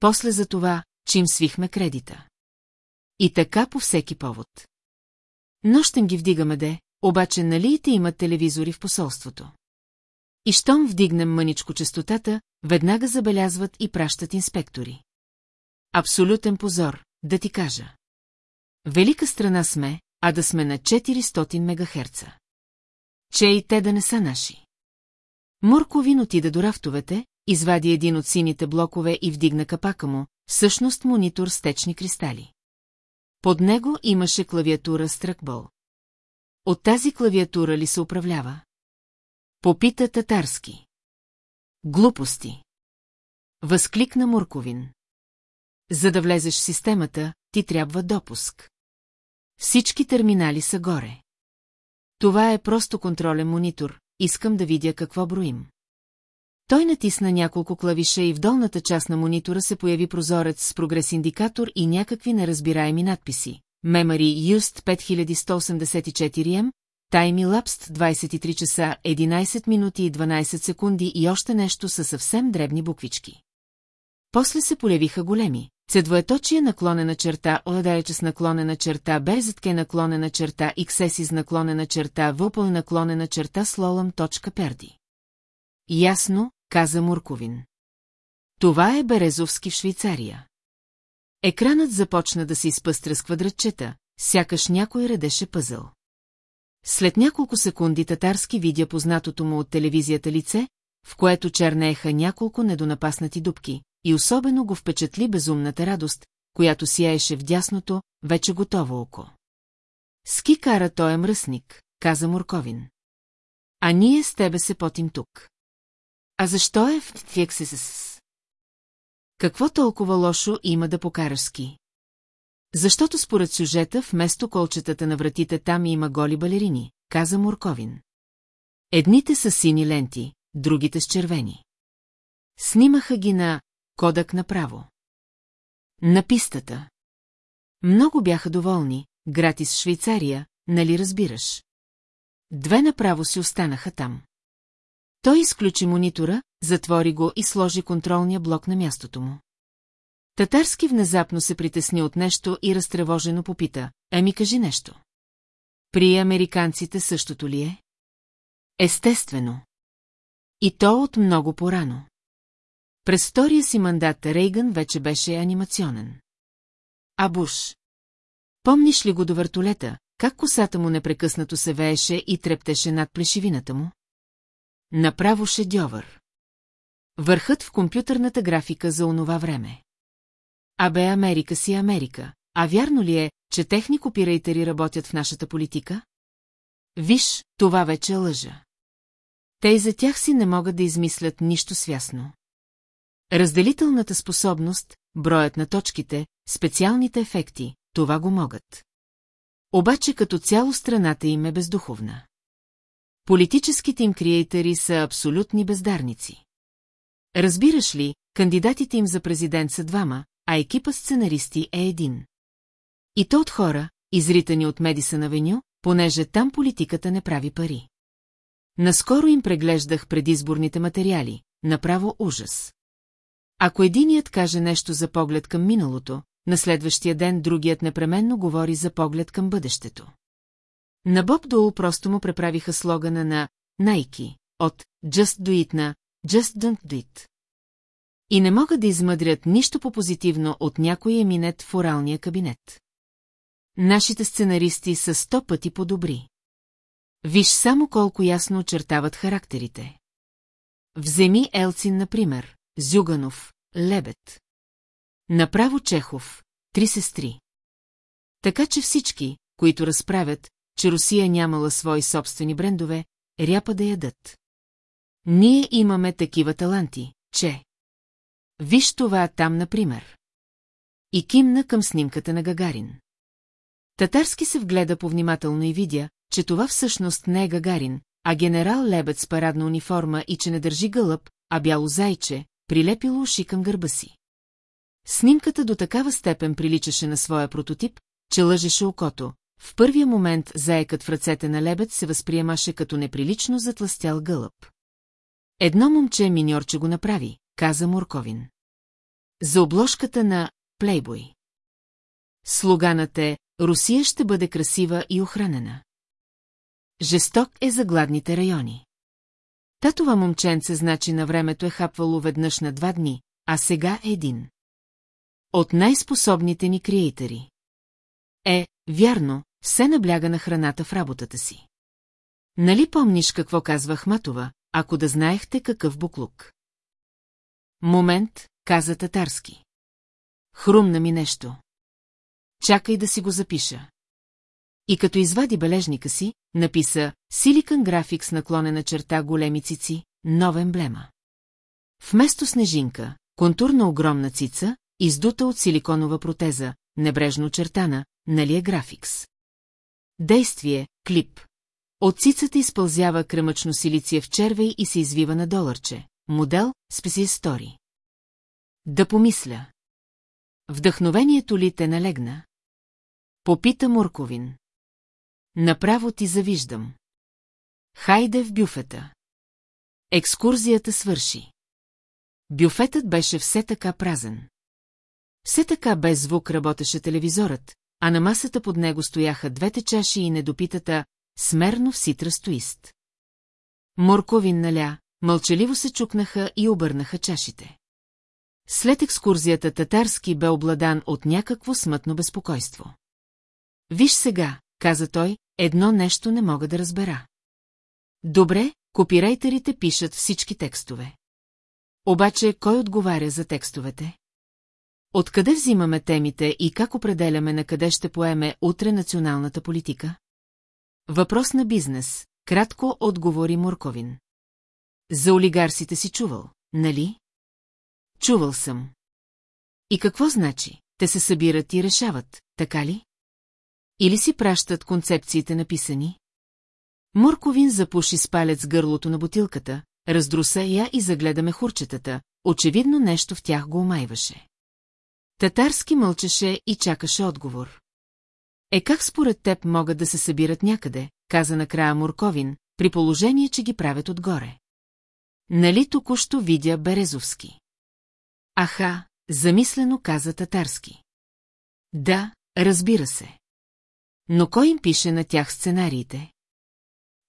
После за това, че им свихме кредита. И така по всеки повод. Нощем ги вдигаме де, обаче нали и те имат телевизори в посолството. И щом вдигнем мъничко частотата, веднага забелязват и пращат инспектори. Абсолютен позор, да ти кажа. Велика страна сме, а да сме на 400 МГц. Че и те да не са наши. Мурковин отида до рафтовете, извади един от сините блокове и вдигна капака му, всъщност монитор с течни кристали. Под него имаше клавиатура с тръкбол. От тази клавиатура ли се управлява? Попита татарски. Глупости. Възкликна Мурковин. За да влезеш в системата, ти трябва допуск. Всички терминали са горе. Това е просто контролен монитор, искам да видя какво броим. Той натисна няколко клавиша и в долната част на монитора се появи прозорец с прогрес-индикатор и някакви неразбираеми надписи. Memory Used 5184M, Time Elapsed 23 часа 11 минути и 12 секунди и още нещо със съвсем дребни буквички. После се полявиха големи. Цедвоеточие наклонена черта, Оладайче с наклонена черта, Берзетке наклонена черта, Иксеси с наклонена черта, Въпъл наклонена черта, Слолъм точка перди. Ясно, каза Мурковин. Това е Березовски в Швейцария. Екранът започна да се изпъстря с квадратчета, сякаш някой редеше пъзъл. След няколко секунди татарски видя познатото му от телевизията лице, в което чернееха няколко недонапаснати дубки, и особено го впечатли безумната радост, която сияеше в дясното, вече готово око. Ски кара той е мръсник, каза Морковин. А ние с тебе се потим тук. А защо е в Тексис? Какво толкова лошо има да покараш ски? Защото според сюжета вместо колчетата на вратите там има голи балерини, каза Морковин. Едните са сини ленти, другите с червени. Снимаха ги на Кодък направо. На пистата. Много бяха доволни, гратис Швейцария, нали разбираш? Две направо си останаха там. Той изключи монитора, затвори го и сложи контролния блок на мястото му. Татарски внезапно се притесни от нещо и разтревожено попита, ами кажи нещо. При американците същото ли е? Естествено. И то от много порано. През втория си мандат Рейган вече беше анимационен. А Буш? Помниш ли го до въртолета, как косата му непрекъснато се вееше и трептеше над плешивината му? Направо шедьовър. Върхът в компютърната графика за онова време. Абе, Америка си Америка. А вярно ли е, че техни копирайтери работят в нашата политика? Виж, това вече е лъжа. Те и за тях си не могат да измислят нищо свясно. Разделителната способност, броят на точките, специалните ефекти, това го могат. Обаче като цяло страната им е бездуховна. Политическите им креатори са абсолютни бездарници. Разбираш ли, кандидатите им за президент са двама, а екипа сценаристи е един. И то от хора, изритани от Медисън Авеню, понеже там политиката не прави пари. Наскоро им преглеждах предизборните материали, направо ужас. Ако единият каже нещо за поглед към миналото, на следващия ден другият непременно говори за поглед към бъдещето. На Боб Доул просто му преправиха слогана на Nike от Just Do It на Just Don't Do It. И не могат да измъдрят нищо по-позитивно от някой еминет в оралния кабинет. Нашите сценаристи са сто пъти по-добри. Виж само колко ясно очертават характерите. Вземи Елцин, например, Зюганов, Лебед. Направо Чехов, три сестри. Така че всички, които разправят, че Русия нямала свои собствени брендове, ряпа да ядат. Ние имаме такива таланти, че... Виж това там, например. И кимна към снимката на Гагарин. Татарски се вгледа повнимателно и видя, че това всъщност не е Гагарин, а генерал Лебед с парадна униформа и че не държи гълъб, а бяло зайче, прилепило уши към гърба си. Снимката до такава степен приличаше на своя прототип, че лъжеше окото. В първия момент заекът в ръцете на Лебед се възприемаше като неприлично затластял гълъб. Едно момче миньорче го направи, каза Мурковин. За обложката на Плейбой. Слоганът е «Русия ще бъде красива и охранена». Жесток е за гладните райони. Та това момченце значи на времето е хапвало веднъж на два дни, а сега е един. От най-способните ни креатори. Е, вярно, все набляга на храната в работата си. Нали помниш какво казва Хматова, ако да знаехте какъв буклук? Момент, каза татарски. Хрумна ми нещо. Чакай да си го запиша. И като извади бележника си, написа Silicon Graphics наклонена черта големи цици, нова емблема. Вместо снежинка, контурна огромна цица, издута от силиконова протеза, небрежно очертана, нали е графикс. Действие, клип. От цицата изпълзява кремъчно силиция в червей и се извива на доларче. Модел, спеси стори. Да помисля. Вдъхновението ли те налегна? Попита Мурковин. Направо ти завиждам. Хайде в бюфета. Екскурзията свърши. Бюфетът беше все така празен. Все така без звук работеше телевизорът, а на масата под него стояха двете чаши и недопитата смерно в ситра стоист. Морковин наля, мълчаливо се чукнаха и обърнаха чашите. След екскурзията татарски бе обладан от някакво смътно безпокойство. Виж сега, каза той, едно нещо не мога да разбера. Добре, копирайтерите пишат всички текстове. Обаче кой отговаря за текстовете? Откъде взимаме темите и как определяме на къде ще поеме утре националната политика? Въпрос на бизнес, кратко отговори Мурковин. За олигарсите си чувал, нали? Чувал съм. И какво значи? Те се събират и решават, така ли? Или си пращат концепциите написани? Мурковин запуши с палец гърлото на бутилката, раздруса я и загледаме хурчетата, очевидно нещо в тях го омайваше. Татарски мълчеше и чакаше отговор. Е как според теб могат да се събират някъде, каза накрая Мурковин, при положение, че ги правят отгоре. Нали току-що видя Березовски? Аха, замислено каза Татарски. Да, разбира се. Но кой им пише на тях сценариите?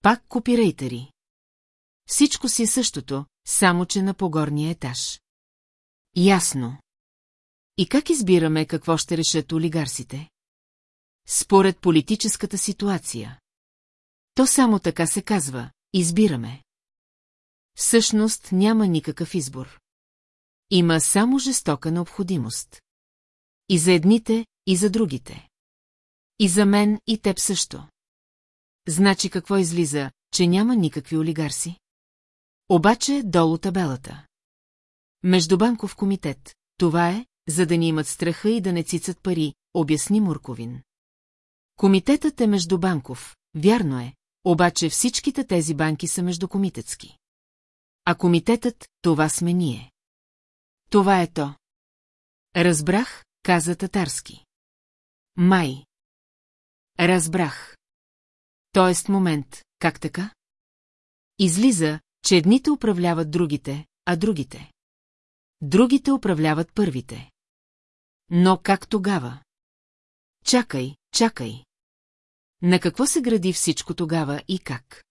Пак копирайтери. Всичко си е същото, само че на погорния етаж. Ясно. И как избираме какво ще решат олигарсите? Според политическата ситуация. То само така се казва, избираме. Всъщност няма никакъв избор. Има само жестока необходимост. И за едните, и за другите. И за мен, и теб също. Значи какво излиза, че няма никакви олигарси? Обаче долу табелата. Междубанков комитет. Това е, за да ни имат страха и да не цицат пари, обясни Мурковин. Комитетът е междубанков, вярно е, обаче всичките тези банки са междукомитетски. А комитетът, това сме ние. Това е то. Разбрах, каза татарски. Май. Разбрах. Тоест момент, как така? Излиза, че едните управляват другите, а другите. Другите управляват първите. Но как тогава? Чакай, чакай. На какво се гради всичко тогава и как?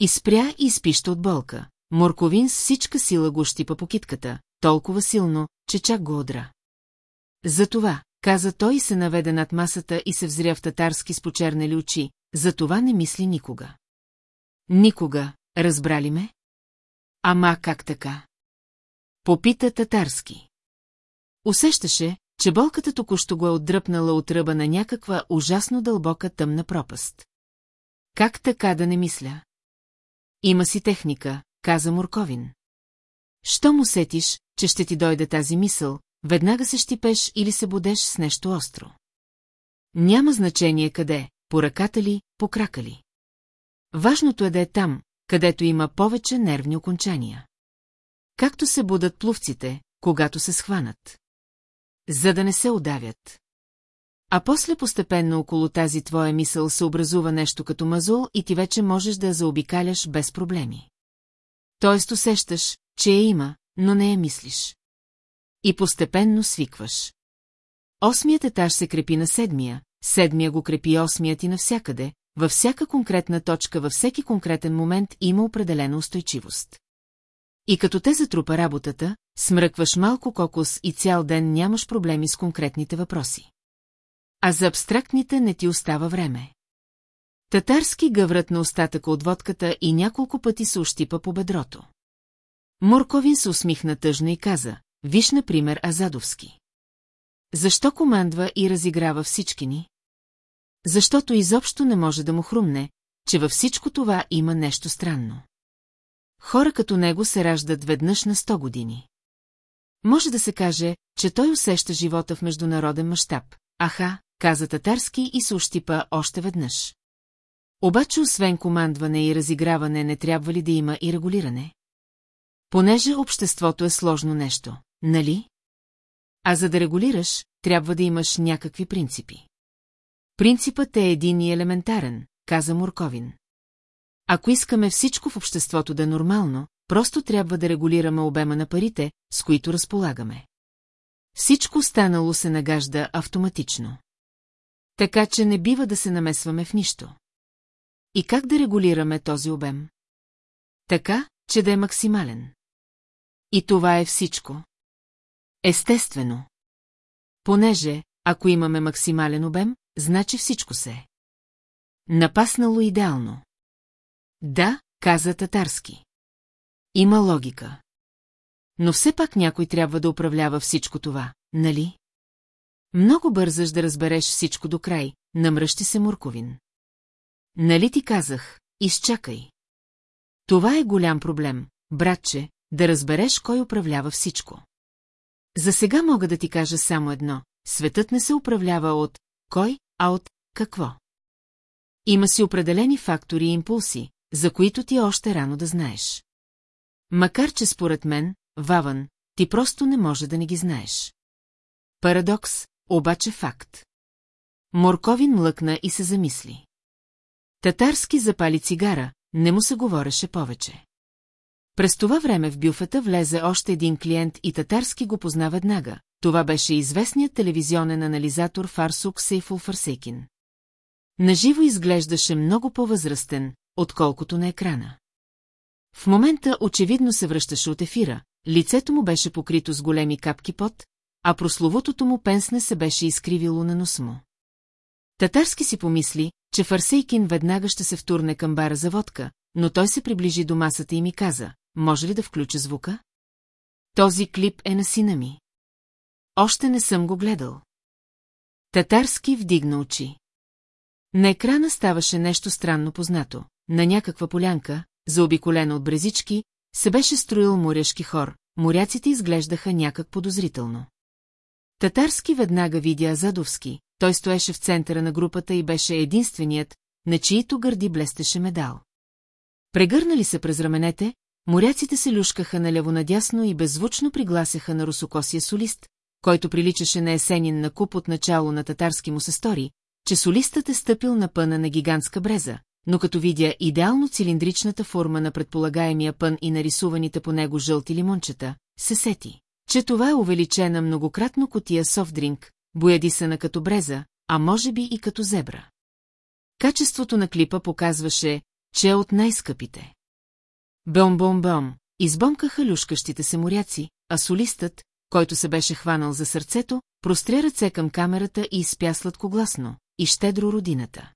Изпря и изпища от болка. Морковин с всичка сила го щипа по китката, толкова силно, че чак го одра. Затова, каза той се наведе над масата и се взря в татарски с почернели очи, за това не мисли никога. Никога, разбрали ме? Ама как така? Попита татарски. Усещаше, че болката току-що го е отдръпнала от ръба на някаква ужасно дълбока тъмна пропаст. Как така да не мисля? Има си техника, каза Морковин. Що му сетиш, че ще ти дойде тази мисъл, веднага се щипеш или се будеш с нещо остро. Няма значение къде, по ръката ли, по крака ли. Важното е да е там, където има повече нервни окончания. Както се будат пловците, когато се схванат. За да не се удавят. А после постепенно около тази твоя мисъл се образува нещо като мазул и ти вече можеш да я заобикаляш без проблеми. Тоест усещаш, че я има, но не я мислиш. И постепенно свикваш. Осмият етаж се крепи на седмия, седмия го крепи осмият и навсякъде, във всяка конкретна точка, във всеки конкретен момент има определена устойчивост. И като те затрупа работата, смръкваш малко кокос и цял ден нямаш проблеми с конкретните въпроси. А за абстрактните не ти остава време. Татарски гъврат на остатъка от водката и няколко пъти се ощипа по бедрото. Морковин се усмихна тъжно и каза, виж, например, Азадовски. Защо командва и разиграва всички ни? Защото изобщо не може да му хрумне, че във всичко това има нещо странно. Хора като него се раждат веднъж на 100 години. Може да се каже, че той усеща живота в международен мащаб. Аха, каза татарски и се ощипа още веднъж. Обаче освен командване и разиграване не трябва ли да има и регулиране? Понеже обществото е сложно нещо, нали? А за да регулираш, трябва да имаш някакви принципи. Принципът е един и елементарен, каза Мурковин. Ако искаме всичко в обществото да е нормално, просто трябва да регулираме обема на парите, с които разполагаме. Всичко останало се нагажда автоматично. Така че не бива да се намесваме в нищо. И как да регулираме този обем? Така, че да е максимален. И това е всичко. Естествено. Понеже, ако имаме максимален обем, значи всичко се е. Напаснало идеално. Да, каза татарски. Има логика. Но все пак някой трябва да управлява всичко това, нали? Много бързаш да разбереш всичко до край, намръщи се Мурковин. Нали ти казах, изчакай. Това е голям проблем, братче, да разбереш кой управлява всичко. За сега мога да ти кажа само едно. Светът не се управлява от кой, а от какво. Има си определени фактори и импулси, за които ти още рано да знаеш. Макар че според мен, Ваван, ти просто не може да не ги знаеш. Парадокс, обаче факт. Морковин млъкна и се замисли. Татарски запали цигара, не му се говореше повече. През това време в бюфета влезе още един клиент и татарски го позна веднага. Това беше известният телевизионен анализатор Фарсук Сейфул Фарсейкин. Наживо изглеждаше много по-възрастен, отколкото на екрана. В момента очевидно се връщаше от ефира, лицето му беше покрито с големи капки пот, а прословутото му пенсне се беше изкривило на нос му. Татарски си помисли, че Фарсейкин веднага ще се втурне към бара за водка, но той се приближи до масата и ми каза, може ли да включа звука? Този клип е на сина ми. Още не съм го гледал. Татарски вдигна очи. На екрана ставаше нещо странно познато. На някаква полянка, заобиколена от брезички, се беше строил моряшки хор, моряците изглеждаха някак подозрително. Татарски веднага видя Азадовски, той стоеше в центъра на групата и беше единственият, на чието гърди блестеше медал. Прегърнали се през раменете, моряците се люшкаха наляво-надясно и беззвучно пригласяха на русокосия солист, който приличаше на есенин на куп от начало на татарски му се стори, че солистът е стъпил на пъна на гигантска бреза, но като видя идеално цилиндричната форма на предполагаемия пън и нарисуваните по него жълти лимончета, се сети, че това е увеличена многократно котия софтдринк, боядисана като бреза, а може би и като зебра. Качеството на клипа показваше, че е от най-скъпите. Бом-бом-бом, избомкаха люшкащите се моряци, а солистът, който се беше хванал за сърцето, простря ръце към камерата и изпя сладкогласно, и щедро родината.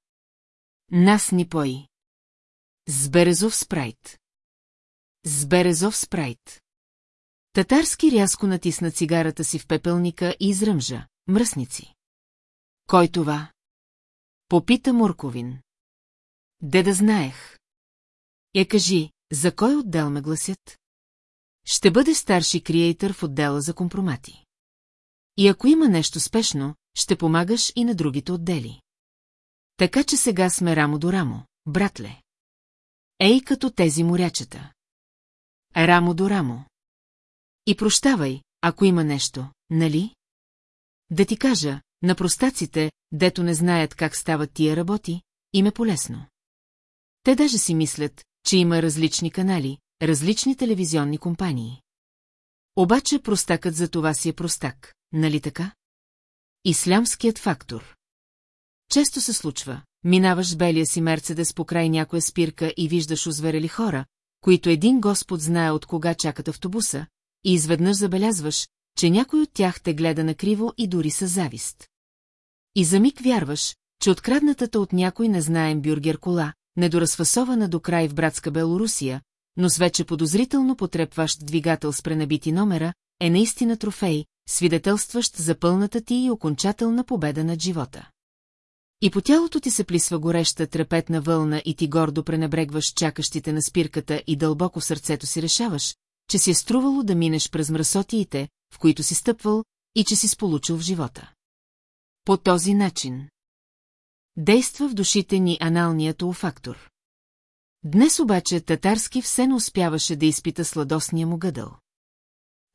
Нас ни пои. С спрайт. С спрайт. Татарски рязко натисна цигарата си в пепелника и изръмжа. Мръсници. Кой това? Попита Мурковин. Де да знаех. Е, кажи, за кой отдел ме гласят? Ще бъде старши креатор в отдела за компромати. И ако има нещо спешно, ще помагаш и на другите отдели. Така че сега сме рамо до рамо, братле. Ей като тези морячета. Рамо до рамо. И прощавай, ако има нещо, нали? Да ти кажа, на простаците, дето не знаят как стават тия работи, им е полезно. Те даже си мислят, че има различни канали, различни телевизионни компании. Обаче простакът за това си е простак, нали така? Ислямският фактор. Често се случва, минаваш с белия си мерцедес по край някоя спирка и виждаш озверели хора, които един Господ знае от кога чакат автобуса, и изведнъж забелязваш, че някой от тях те гледа накриво и дори с завист. И за миг вярваш, че откраднатата от някой незнаем бюргер кола, недоразфасована до край в братска Белорусия, но с вече подозрително потрепващ двигател с пренабити номера, е наистина трофей, свидетелстващ за пълната ти и окончателна победа над живота. И по тялото ти се плисва гореща трепетна вълна и ти гордо пренебрегваш чакащите на спирката и дълбоко сърцето си решаваш, че си е струвало да минеш през мръсотиите, в които си стъпвал и че си сполучил в живота. По този начин. Действа в душите ни аналният фактор. Днес обаче татарски все не успяваше да изпита сладостния му гъдъл.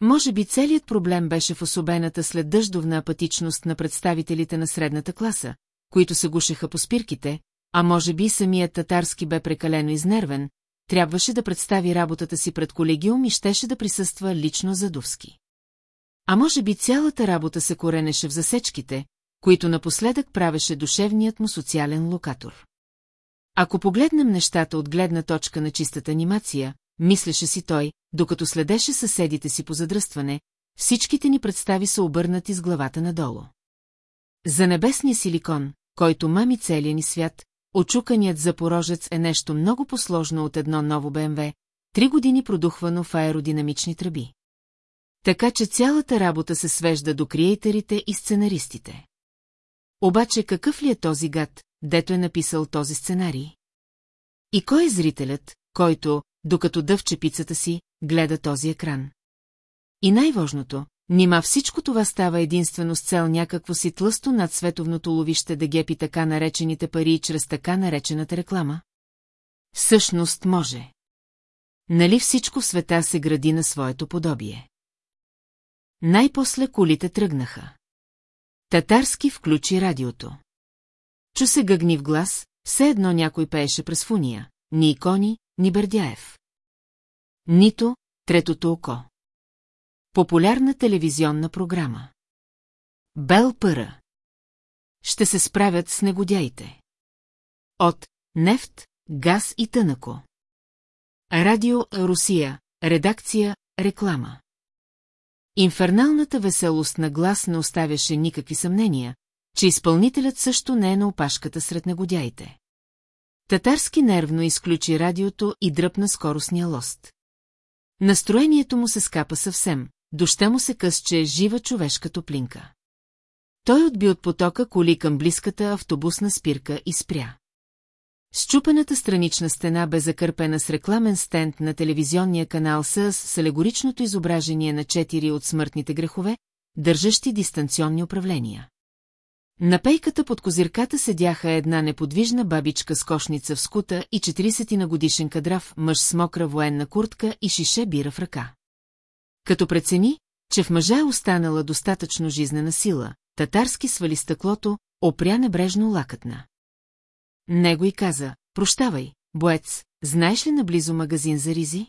Може би целият проблем беше в особената след дъждовна апатичност на представителите на средната класа, които се гушеха по спирките, а може би самият татарски бе прекалено изнервен, трябваше да представи работата си пред колегиум и щеше да присъства лично Задувски. А може би цялата работа се коренеше в засечките, които напоследък правеше душевният му социален локатор. Ако погледнем нещата от гледна точка на чистата анимация, мислеше си той, докато следеше съседите си по задръстване, всичките ни представи са обърнати с главата надолу. За небесния силикон, който мами целия ни свят, очуканият запорожец е нещо много посложно от едно ново БМВ, три години продухвано в аеродинамични тръби. Така че цялата работа се свежда до криейтерите и сценаристите. Обаче какъв ли е този гад, дето е написал този сценарий? И кой е зрителят, който, докато дъвче пицата си, гледа този екран? И най-важното, нима всичко това става единствено с цел някакво си тлъсто над световното ловище да гепи така наречените пари чрез така наречената реклама? Всъщност може. Нали всичко в света се гради на своето подобие? Най-после колите тръгнаха. Татарски включи радиото. Чу се гъгнив глас, все едно някой пееше през фуния, ни икони, ни Бердяев. Нито третото око. Популярна телевизионна програма. Бел Пъра. Ще се справят с негодяите. От нефт, газ и тънако. Радио Русия, редакция, реклама. Инферналната веселост на глас не оставяше никакви съмнения, че изпълнителят също не е на опашката сред негодяите. Татарски нервно изключи радиото и дръпна скоростния лост. Настроението му се скапа съвсем, доща му се късче жива човешка топлинка. Той отби от потока коли към близката автобусна спирка и спря. Счупената странична стена бе закърпена с рекламен стенд на телевизионния канал СъС с алегоричното изображение на четири от смъртните грехове, държащи дистанционни управления. На пейката под козирката седяха една неподвижна бабичка с кошница в скута и 40 на годишен кадрав мъж с мокра военна куртка и шише бира в ръка. Като прецени, че в мъжа е останала достатъчно жизнена сила, татарски свали стъклото, опря небрежно лакътна. Него и каза, прощавай, боец, знаеш ли наблизо магазин за ризи?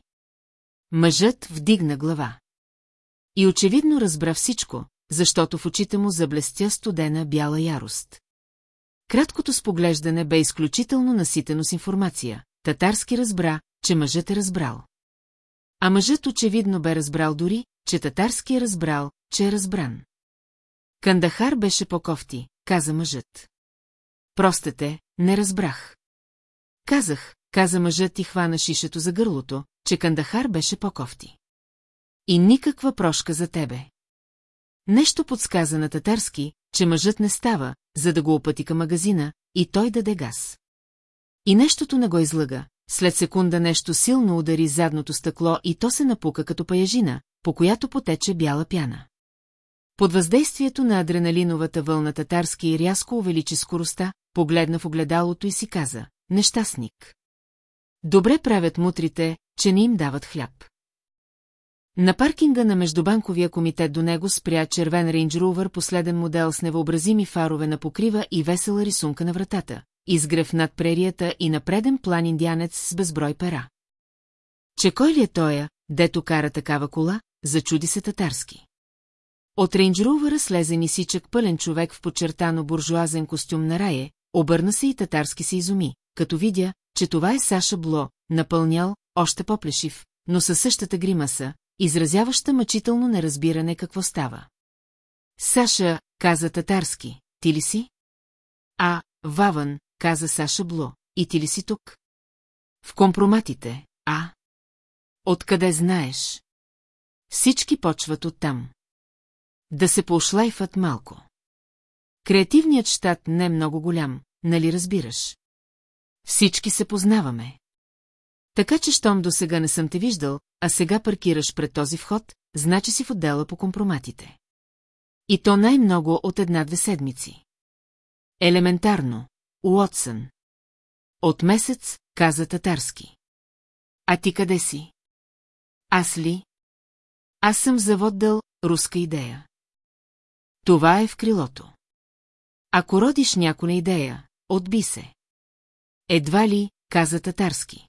Мъжът вдигна глава. И очевидно разбра всичко, защото в очите му заблестя студена бяла ярост. Краткото споглеждане бе изключително наситено с информация. Татарски разбра, че мъжът е разбрал. А мъжът очевидно бе разбрал дори, че татарски е разбрал, че е разбран. Кандахар беше по-кофти, каза мъжът. Простете, не разбрах. Казах, каза мъжът и хвана шишето за гърлото, че Кандахар беше по-кофти. И никаква прошка за тебе. Нещо подсказа на татарски, че мъжът не става, за да го опъти към магазина, и той даде газ. И нещото не го излъга, след секунда нещо силно удари задното стъкло и то се напука като паяжина, по която потече бяла пяна. Под въздействието на адреналиновата вълна татарски рязко увеличи скоростта, погледна в огледалото и си каза – нещастник. Добре правят мутрите, че не им дават хляб. На паркинга на Междубанковия комитет до него спря червен Рейндж последен модел с невъобразими фарове на покрива и весела рисунка на вратата, изгрев над прерията и на преден план индианец с безброй пера. Че кой ли е тоя, дето кара такава кола, зачуди се татарски. От Рейндж Рувъра слезе нисичък пълен човек в подчертано буржуазен костюм на рае, обърна се и татарски се изуми, като видя, че това е Саша Бло, напълнял, още по-плешив, но със същата гримаса, изразяваща мъчително неразбиране какво става. Саша, каза татарски, ти ли си? А, Ваван, каза Саша Бло, и ти ли си тук? В компроматите, а? Откъде знаеш? Всички почват оттам. Да се поушлайфат малко. Креативният щат не е много голям, нали разбираш? Всички се познаваме. Така че, щом до сега не съм те виждал, а сега паркираш пред този вход, значи си в отдела по компроматите. И то най-много от една-две седмици. Елементарно, Уотсън. От месец, каза татарски. А ти къде си? Аз ли? Аз съм заводдал руска идея. Това е в крилото. Ако родиш някоя идея, отби се. Едва ли, каза татарски.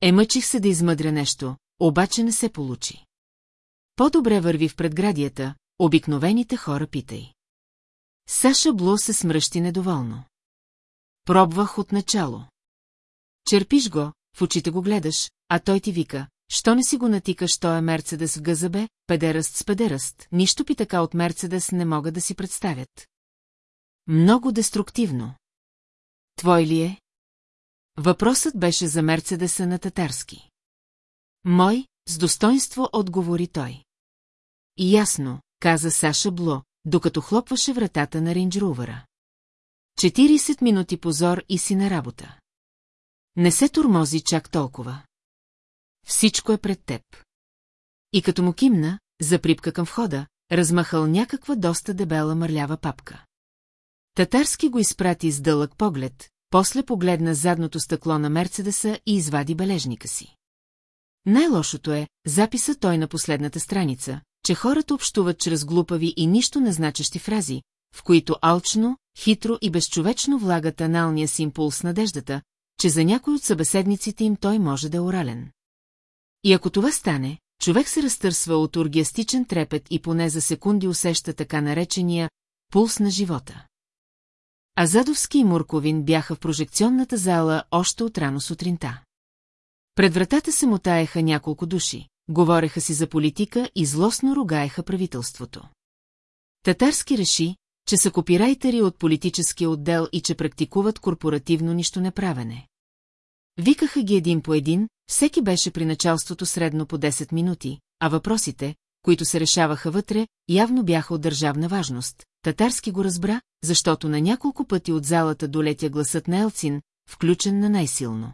Е мъчих се да измъдря нещо, обаче не се получи. По-добре върви в предградията, обикновените хора питай. Саша Бло се смръщи недоволно. Пробвах отначало. Черпиш го, в очите го гледаш, а той ти вика, що не си го натикаш, той е Мерцедес в гъзабе, педеръст с педеръст, нищо пи така от Мерцедес не могат да си представят. Много деструктивно. Твой ли е? Въпросът беше за Мерцедеса на татарски. Мой, с достоинство отговори той. Ясно, каза Саша Бло, докато хлопваше вратата на рейнджрувера. 40 минути позор и си на работа. Не се турмози чак толкова. Всичко е пред теб. И като му кимна, заприпка към входа, размахал някаква доста дебела мърлява папка. Татарски го изпрати с дълъг поглед, после погледна задното стъкло на Мерцедеса и извади бележника си. Най-лошото е, записа той на последната страница, че хората общуват чрез глупави и нищо незначещи фрази, в които алчно, хитро и безчовечно влагат аналния си импулс надеждата, че за някой от събеседниците им той може да е орален. И ако това стане, човек се разтърсва от оргиастичен трепет и поне за секунди усеща така наречения пулс на живота. Азадовски и Мурковин бяха в прожекционната зала още от рано сутринта. Пред вратата се мотаеха няколко души, говореха си за политика и злостно ругаеха правителството. Татарски реши, че са копирайтери от политическия отдел и че практикуват корпоративно нищо неправене. Викаха ги един по един, всеки беше при началството средно по 10 минути, а въпросите, които се решаваха вътре, явно бяха от държавна важност. Татарски го разбра, защото на няколко пъти от залата долетя гласът на Елцин, включен на най-силно.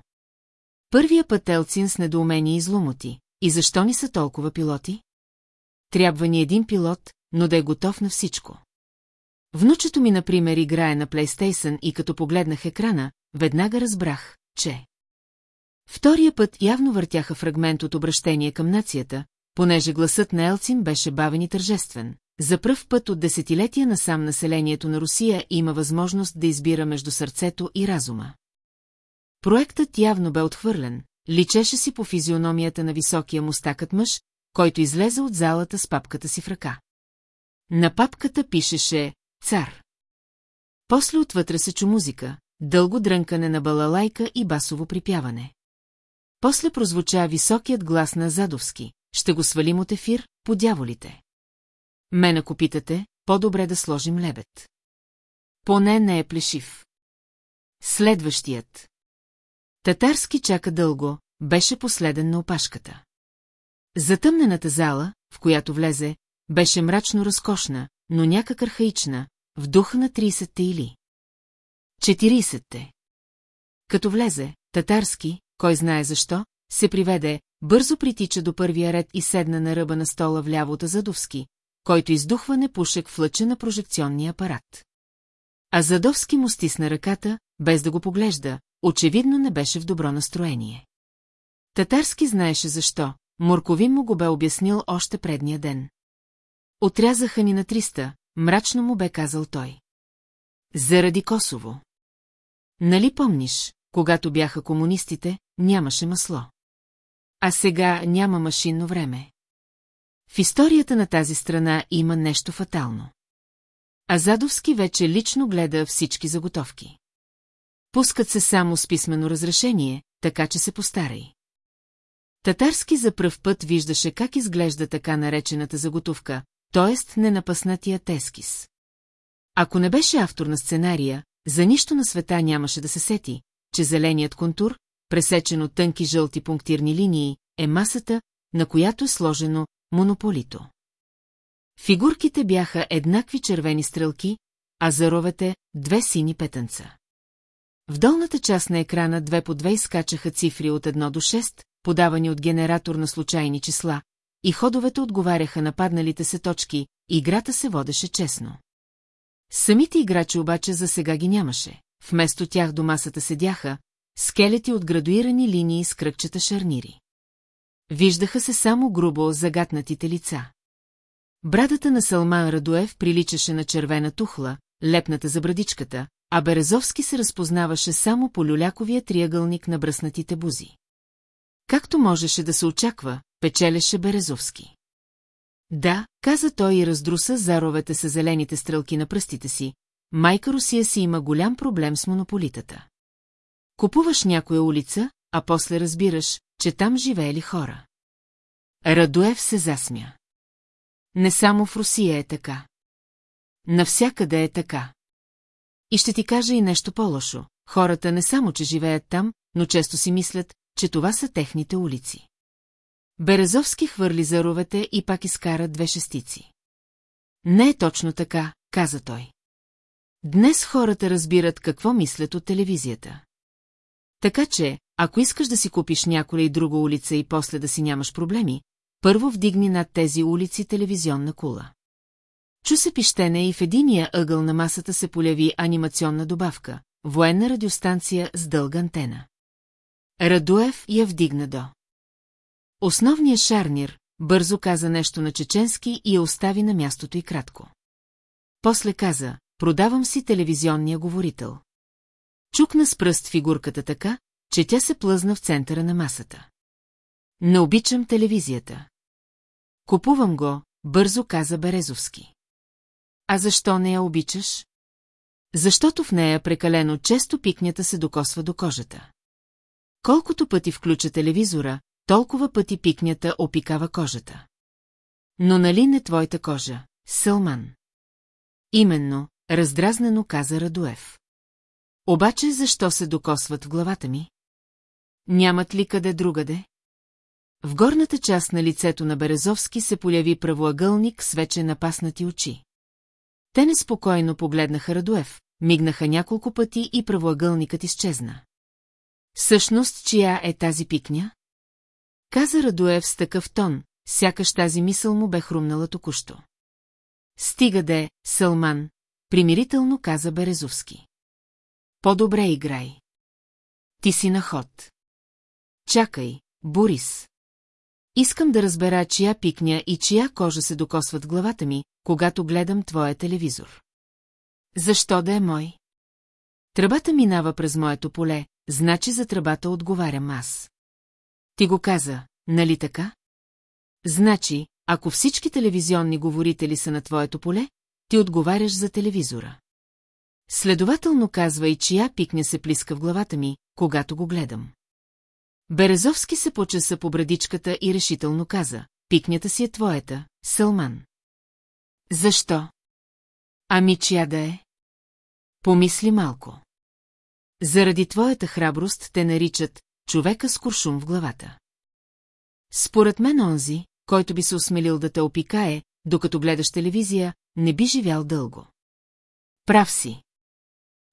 Първия път Елцин с недоумение изломоти. И защо ни са толкова пилоти? Трябва ни един пилот, но да е готов на всичко. Внучето ми, например, играе на PlayStation и като погледнах екрана, веднага разбрах, че... Втория път явно въртяха фрагмент от обращение към нацията, понеже гласът на Елцин беше бавен и тържествен. За пръв път от десетилетия насам населението на Русия има възможност да избира между сърцето и разума. Проектът явно бе отхвърлен, личеше си по физиономията на високия мустакът мъж, който излезе от залата с папката си в ръка. На папката пишеше «Цар». После отвътре се чу музика, дълго дрънкане на балалайка и басово припяване. После прозвуча високият глас на Задовски. Ще го свалим от ефир, по дяволите. Мен ако питате, по-добре да сложим лебед. Поне не е плешив. Следващият. Татарски чака дълго, беше последен на опашката. Затъмнената зала, в която влезе, беше мрачно разкошна, но някак архаична, в духа на 30-те или. 40-те. Като влезе, татарски, кой знае защо, се приведе, бързо притича до първия ред и седна на ръба на стола вляво от Азадовски, който издухва непушек в лъча на прожекционния апарат. А Задовски му стисна ръката, без да го поглежда, очевидно не беше в добро настроение. Татарски знаеше защо, Морковин му го бе обяснил още предния ден. Отрязаха ни на 300, мрачно му бе казал той. Заради Косово. Нали помниш, когато бяха комунистите, нямаше масло. А сега няма машинно време. В историята на тази страна има нещо фатално. Азадовски вече лично гледа всички заготовки. Пускат се само с писмено разрешение, така че се постарай. Татарски за пръв път виждаше как изглежда така наречената заготовка, т.е. ненапаснатия тескис. Ако не беше автор на сценария, за нищо на света нямаше да се сети, че зеленият контур, пресечен от тънки жълти пунктирни линии, е масата, на която е сложено монополито. Фигурките бяха еднакви червени стрелки, а за ровете – две сини петънца. В долната част на екрана две по две изкачаха цифри от 1 до 6, подавани от генератор на случайни числа, и ходовете отговаряха на падналите се точки, играта се водеше честно. Самите играчи обаче за сега ги нямаше. Вместо тях до масата седяха, скелети от градуирани линии с кръгчета шарнири. Виждаха се само грубо загатнатите лица. Брадата на Салман Радуев приличаше на червена тухла, лепната за брадичката, а Березовски се разпознаваше само по люляковия триъгълник на бръснатите бузи. Както можеше да се очаква, печелеше Березовски. Да, каза той и раздруса заровете с зелените стрелки на пръстите си, майка Русия си има голям проблем с монополитата. Купуваш някоя улица, а после разбираш, че там живеели хора. Радуев се засмя. Не само в Русия е така. Навсякъде е така. И ще ти кажа и нещо по-лошо. Хората не само, че живеят там, но често си мислят, че това са техните улици. Березовски хвърли заровете и пак изкара две шестици. Не е точно така, каза той. Днес хората разбират какво мислят от телевизията. Така че, ако искаш да си купиш някоя и друга улица и после да си нямаш проблеми, първо вдигни над тези улици телевизионна кула. Чу се пищене и в единия ъгъл на масата се поляви анимационна добавка – военна радиостанция с дълга антена. Радуев я вдигна до. Основният шарнир бързо каза нещо на чеченски и я остави на мястото и кратко. После каза, продавам си телевизионния говорител. Чукна с пръст фигурката така, че тя се плъзна в центъра на масата. Не обичам телевизията. Купувам го, бързо каза Березовски. А защо не я обичаш? Защото в нея прекалено често пикнята се докосва до кожата. Колкото пъти включа телевизора, толкова пъти пикнята опикава кожата. Но нали не твоята кожа, Сълман? Именно, раздразнено каза Радуев. Обаче защо се докосват в главата ми? Нямат ли къде другаде? В горната част на лицето на Березовски се поляви правоъгълник с вече напаснати очи. Те неспокойно погледнаха Радуев, мигнаха няколко пъти и правоъгълникът изчезна. Всъщност, чия е тази пикня? Каза Радуев с такъв тон, сякаш тази мисъл му бе хрумнала току-що. Стига де, Салман, примирително каза Березовски. По-добре играй. Ти си на ход. Чакай, Борис. Искам да разбера, чия пикня и чия кожа се докосват главата ми, когато гледам твоя телевизор. Защо да е мой? Тръбата минава през моето поле, значи за тръбата отговарям аз. Ти го каза, нали така? Значи, ако всички телевизионни говорители са на твоето поле, ти отговаряш за телевизора. Следователно казва и чия пикня се плиска в главата ми, когато го гледам. Березовски се почеса по брадичката и решително каза, пикнята си е твоята, Салман. Защо? Ами чия да е? Помисли малко. Заради твоята храброст те наричат човека с куршум в главата. Според мен онзи, който би се осмелил да те опикае, докато гледаш телевизия, не би живял дълго. Прав си.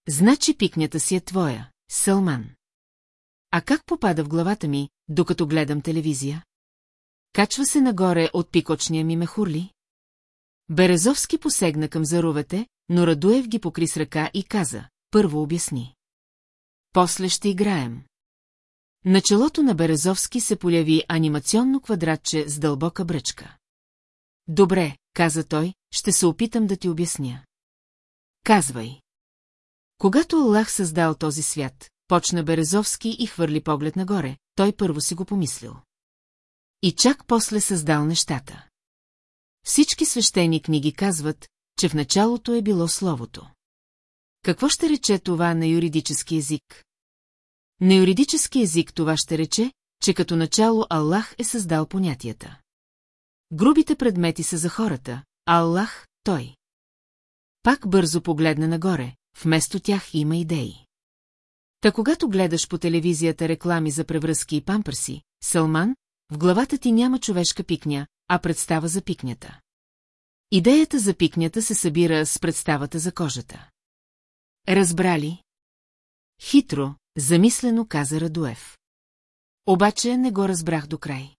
Значи пикнята си е твоя, Салман. А как попада в главата ми, докато гледам телевизия? Качва се нагоре от пикочния ми мехурли? Березовски посегна към заровете, но Радуев ги покри с ръка и каза, първо обясни. После ще играем. На челото на Березовски се поляви анимационно квадратче с дълбока бръчка. Добре, каза той, ще се опитам да ти обясня. Казвай. Когато Аллах създал този свят, почна Березовски и хвърли поглед нагоре, той първо си го помислил. И чак после създал нещата. Всички свещени книги казват, че в началото е било словото. Какво ще рече това на юридически език? На юридически език това ще рече, че като начало Аллах е създал понятията. Грубите предмети са за хората, а Аллах – той. Пак бързо погледна нагоре, вместо тях има идеи. Та когато гледаш по телевизията реклами за превръзки и памперси, Салман, в главата ти няма човешка пикня, а представа за пикнята. Идеята за пикнята се събира с представата за кожата. Разбрали? Хитро, замислено каза Радуев. Обаче не го разбрах до край.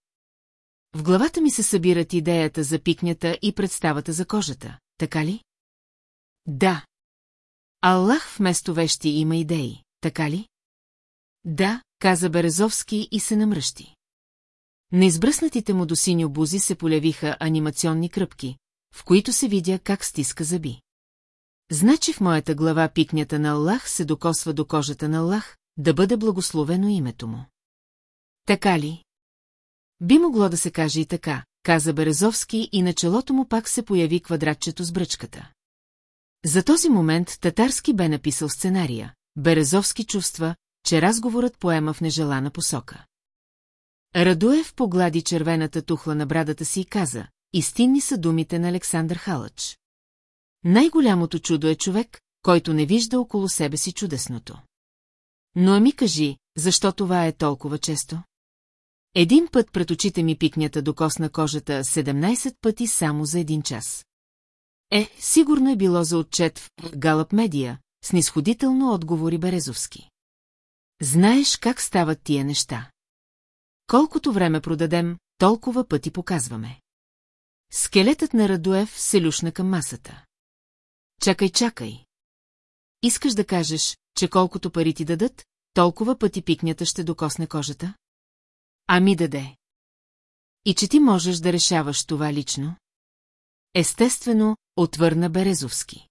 В главата ми се събират идеята за пикнята и представата за кожата, така ли? Да. Аллах вместо вещи има идеи, така ли? Да, каза Березовски и се намръщи. На избръснатите му до синьо бузи се полявиха анимационни кръпки, в които се видя как стиска зъби. Значи в моята глава пикнята на Аллах се докосва до кожата на Аллах, да бъде благословено името му. Така ли? Би могло да се каже и така, каза Березовски и на челото му пак се появи квадратчето с бръчката. За този момент Татарски бе написал сценария. Березовски чувства, че разговорът поема в нежелана посока. Радуев поглади червената тухла на брадата си и каза, истинни са думите на Александър Халъч. Най-голямото чудо е човек, който не вижда около себе си чудесното. Но ами кажи, защо това е толкова често? Един път пред очите ми пикнята докосна кожата 17 пъти само за един час. Е, сигурно е било за отчет в Галъп Медия, снисходително отговори Березовски. Знаеш как стават тия неща. Колкото време продадем, толкова пъти показваме. Скелетът на Радуев се люшна към масата. Чакай, чакай. Искаш да кажеш, че колкото пари ти дадат, толкова пъти пикнята ще докосне кожата? Ами даде. И че ти можеш да решаваш това лично? Естествено, отвърна Березовски.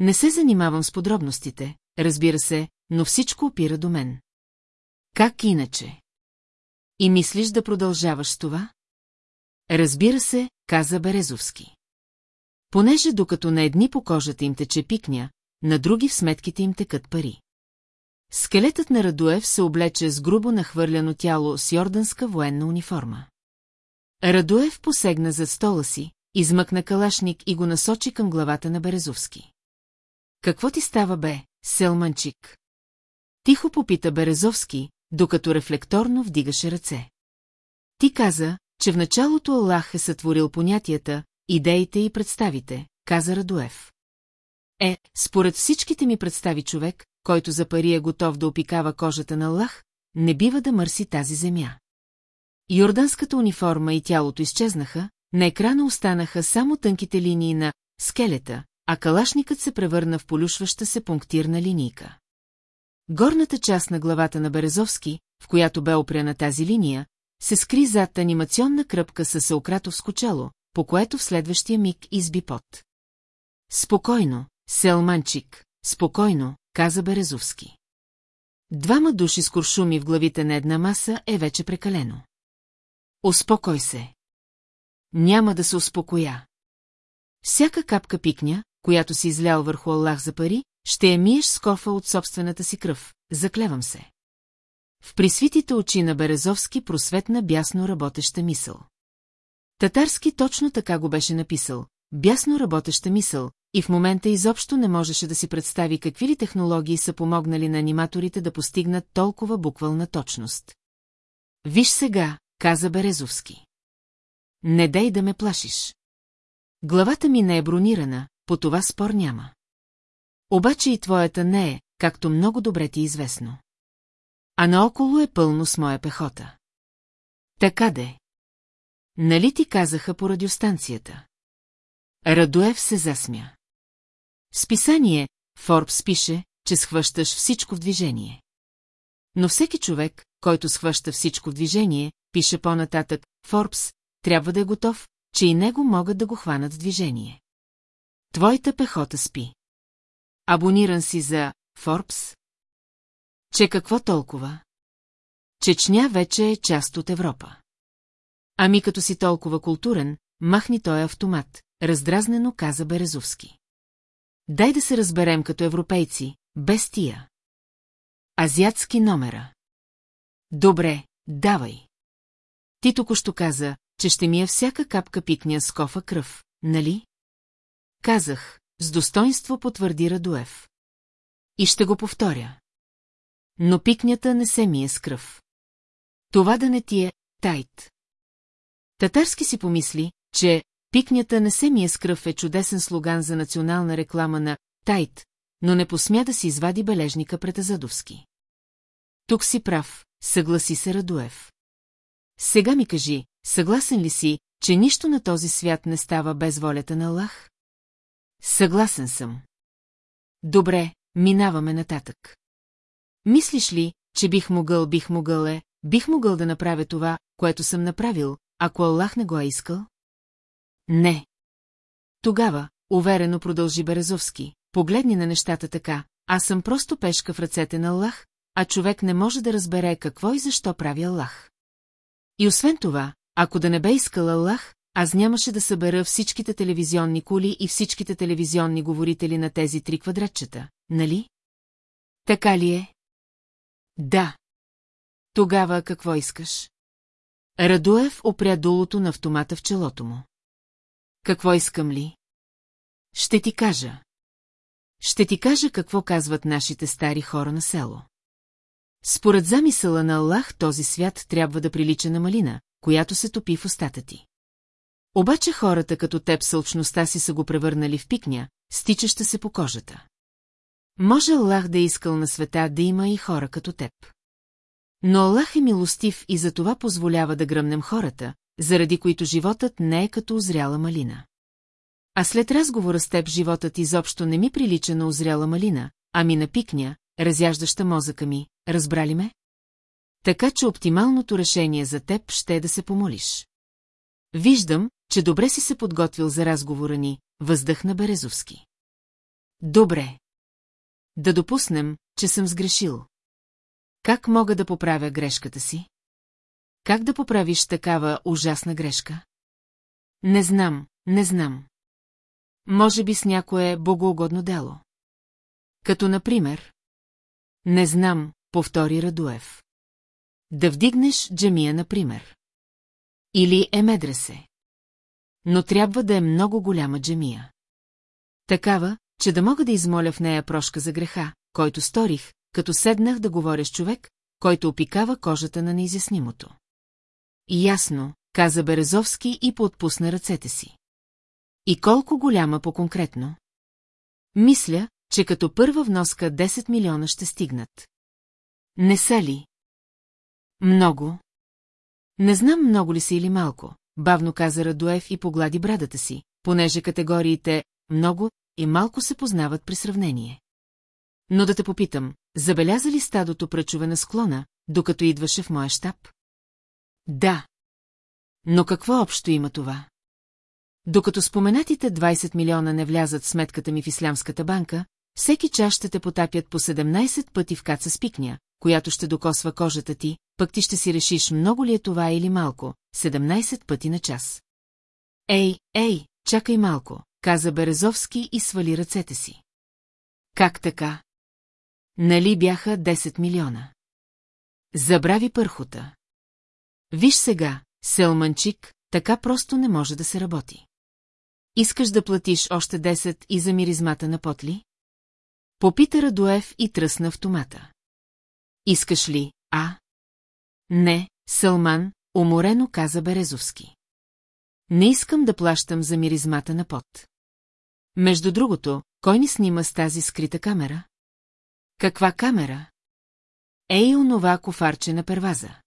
Не се занимавам с подробностите, разбира се, но всичко опира до мен. Как иначе? И мислиш да продължаваш това? Разбира се, каза Березовски. Понеже докато на едни по кожата им тече пикня, на други в сметките им текат пари. Скелетът на Радуев се облече с грубо нахвърляно тяло с йорданска военна униформа. Радуев посегна за стола си, измъкна калашник и го насочи към главата на Березовски. Какво ти става, бе, селманчик? Тихо попита Березовски, докато рефлекторно вдигаше ръце. Ти каза, че в началото Аллах е сътворил понятията, идеите и представите, каза Радуев. Е, според всичките ми представи човек, който за пари е готов да опикава кожата на Аллах, не бива да мърси тази земя. Йорданската униформа и тялото изчезнаха, на екрана останаха само тънките линии на скелета, а калашникът се превърна в полюшваща се пунктирна линийка. Горната част на главата на Березовски, в която бе опряна тази линия, се скри зад анимационна кръпка със сеократовско чело, по което в следващия миг изби пот. Спокойно, селманчик, спокойно, каза Березовски. Двама души с куршуми в главите на една маса е вече прекалено. Успокой се. Няма да се успокоя. Всяка капка пикня, която си излял върху Аллах за пари, ще я миеш с кофа от собствената си кръв, заклевам се. В присвитите очи на Березовски просветна бясно работеща мисъл. Татарски точно така го беше написал, бясно работеща мисъл, и в момента изобщо не можеше да си представи какви ли технологии са помогнали на аниматорите да постигнат толкова буквална точност. Виж сега, каза Березовски. Не дай да ме плашиш. Главата ми не е бронирана, по това спор няма. Обаче и твоята не е, както много добре ти е известно. А наоколо е пълно с моя пехота. Така де. Нали ти казаха по радиостанцията? Радоев се засмя. Списание Форбс пише, че схващаш всичко в движение. Но всеки човек, който схваща всичко в движение, пише по-нататък, Форбс, трябва да е готов, че и него могат да го хванат в движение. Твоята пехота спи. Абониран си за Форбс? Че какво толкова? Чечня вече е част от Европа. Ами като си толкова културен, махни той автомат, раздразнено каза Березовски. Дай да се разберем като европейци, без тия. Азиатски номера. Добре, давай. Ти току-що каза, че ще ми е всяка капка пикня с кофа кръв, нали? Казах, с достоинство потвърди Радуев. И ще го повторя. Но пикнята не се мие с кръв. Това да не ти е тайт. Татарски си помисли, че пикнята не се мие с кръв е чудесен слоган за национална реклама на тайт, но не посмя да си извади бележника пред Азадовски. Тук си прав, съгласи се Радуев. Сега ми кажи, съгласен ли си, че нищо на този свят не става без волята на Аллах? Съгласен съм. Добре, минаваме нататък. Мислиш ли, че бих могъл, бих могъл е, бих могъл да направя това, което съм направил, ако Аллах не го е искал? Не. Тогава, уверено продължи Березовски, погледни на нещата така, аз съм просто пешка в ръцете на Аллах, а човек не може да разбере какво и защо прави Аллах. И освен това, ако да не бе искал Аллах, аз нямаше да събера всичките телевизионни кули и всичките телевизионни говорители на тези три квадратчета, нали? Така ли е? Да. Тогава какво искаш? Радуев опря дулото на автомата в челото му. Какво искам ли? Ще ти кажа. Ще ти кажа какво казват нашите стари хора на село. Според замисъла на Аллах този свят трябва да прилича на малина, която се топи в устата ти. Обаче хората като теб сълчността си са го превърнали в пикня, стичаща се по кожата. Може Аллах да е искал на света да има и хора като теб. Но Аллах е милостив и за това позволява да гръмнем хората, заради които животът не е като озряла малина. А след разговора с теб животът изобщо не ми прилича на озряла малина, ами на пикня, разяждаща мозъка ми, разбрали ме? Така че оптималното решение за теб ще е да се помолиш. Виждам, че добре си се подготвил за разговора ни, въздъхна Березовски. Добре. Да допуснем, че съм сгрешил. Как мога да поправя грешката си? Как да поправиш такава ужасна грешка? Не знам, не знам. Може би с някое богоугодно дело. Като например... Не знам, повтори Радуев. Да вдигнеш джамия, например. Или е медресе. Но трябва да е много голяма джамия. Такава, че да мога да измоля в нея прошка за греха, който сторих, като седнах да говоря с човек, който опикава кожата на неизяснимото. Ясно, каза Березовски и поотпусна ръцете си. И колко голяма по-конкретно? Мисля, че като първа вноска 10 милиона ще стигнат. Не са ли? Много. Не знам много ли са или малко, бавно каза Радуев и поглади брадата си, понеже категориите много и малко се познават при сравнение. Но да те попитам, забеляза ли стадото пръчове на склона, докато идваше в моя щаб? Да. Но какво общо има това? Докато споменатите 20 милиона не влязат в сметката ми в Ислямската банка, всеки час ще те потапят по 17 пъти в каца спикня, която ще докосва кожата ти, пък ти ще си решиш много ли е това или малко, 17 пъти на час. Ей, ей, чакай малко, каза Березовски и свали ръцете си. Как така? Нали бяха 10 милиона? Забрави пърхота. Виж сега, селманчик, така просто не може да се работи. Искаш да платиш още 10 и за миризмата на потли? Попита Радуев и тръсна автомата. Искаш ли, а? Не, Салман, уморено каза Березовски. Не искам да плащам за миризмата на пот. Между другото, кой ни снима с тази скрита камера? Каква камера? Ей, онова кофарче на перваза.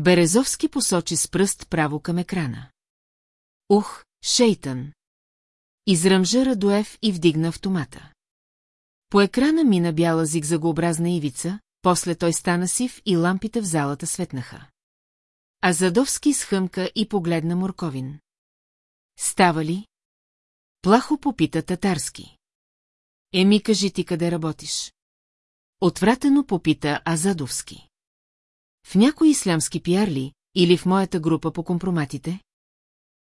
Березовски посочи с пръст право към екрана. Ух, Шейтън! Изръмжа Радоев и вдигна автомата. По екрана мина бяла зигзагообразна ивица, после той стана сив и лампите в залата светнаха. А Задовски схъмка и погледна Морковин. Става ли? Плахо попита татарски. Еми, кажи ти къде работиш. Отвратено попита Азадовски. В някой ислямски пиар ли, или в моята група по компроматите?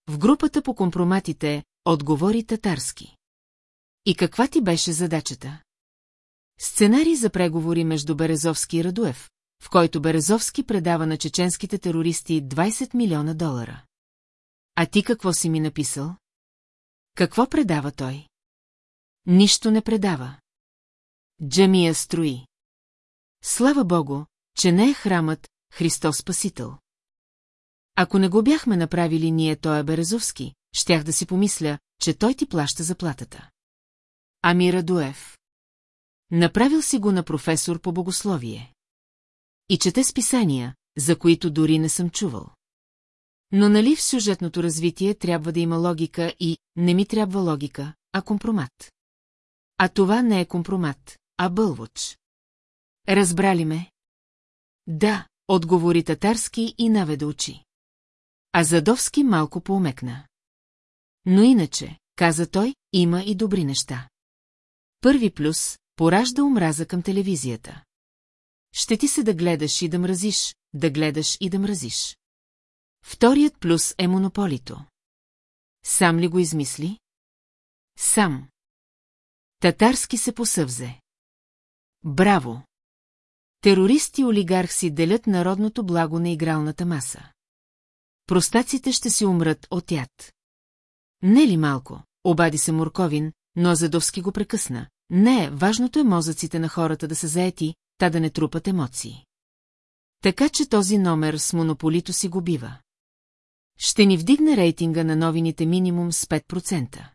В групата по компроматите отговори татарски. И каква ти беше задачата? Сценарий за преговори между Березовски и Радуев, в който Березовски предава на чеченските терористи 20 милиона долара. А ти какво си ми написал? Какво предава той? Нищо не предава. Джамия строи. Слава Богу, че не е храмът Христос Спасител. Ако не го бяхме направили ние, той е Березовски, щях да си помисля, че той ти плаща заплатата. Ами Радуев. Направил си го на професор по богословие. И чете списания, за които дори не съм чувал. Но нали в сюжетното развитие трябва да има логика и не ми трябва логика, а компромат. А това не е компромат, а бълвоч. Разбрали ме? Да, отговори татарски и наведе очи. А Задовски малко поумекна. Но иначе, каза той, има и добри неща. Първи плюс – поражда омраза към телевизията. Ще ти се да гледаш и да мразиш, да гледаш и да мразиш. Вторият плюс е монополито. Сам ли го измисли? Сам. Татарски се посъвзе. Браво! Терористи и олигарх си делят народното благо на игралната маса. Простаците ще си умрат от яд. Не ли малко, обади се Морковин, но Азадовски го прекъсна. Не, важното е мозъците на хората да са заети, та да не трупат емоции. Така че този номер с монополито си го бива. Ще ни вдигне рейтинга на новините минимум с 5%.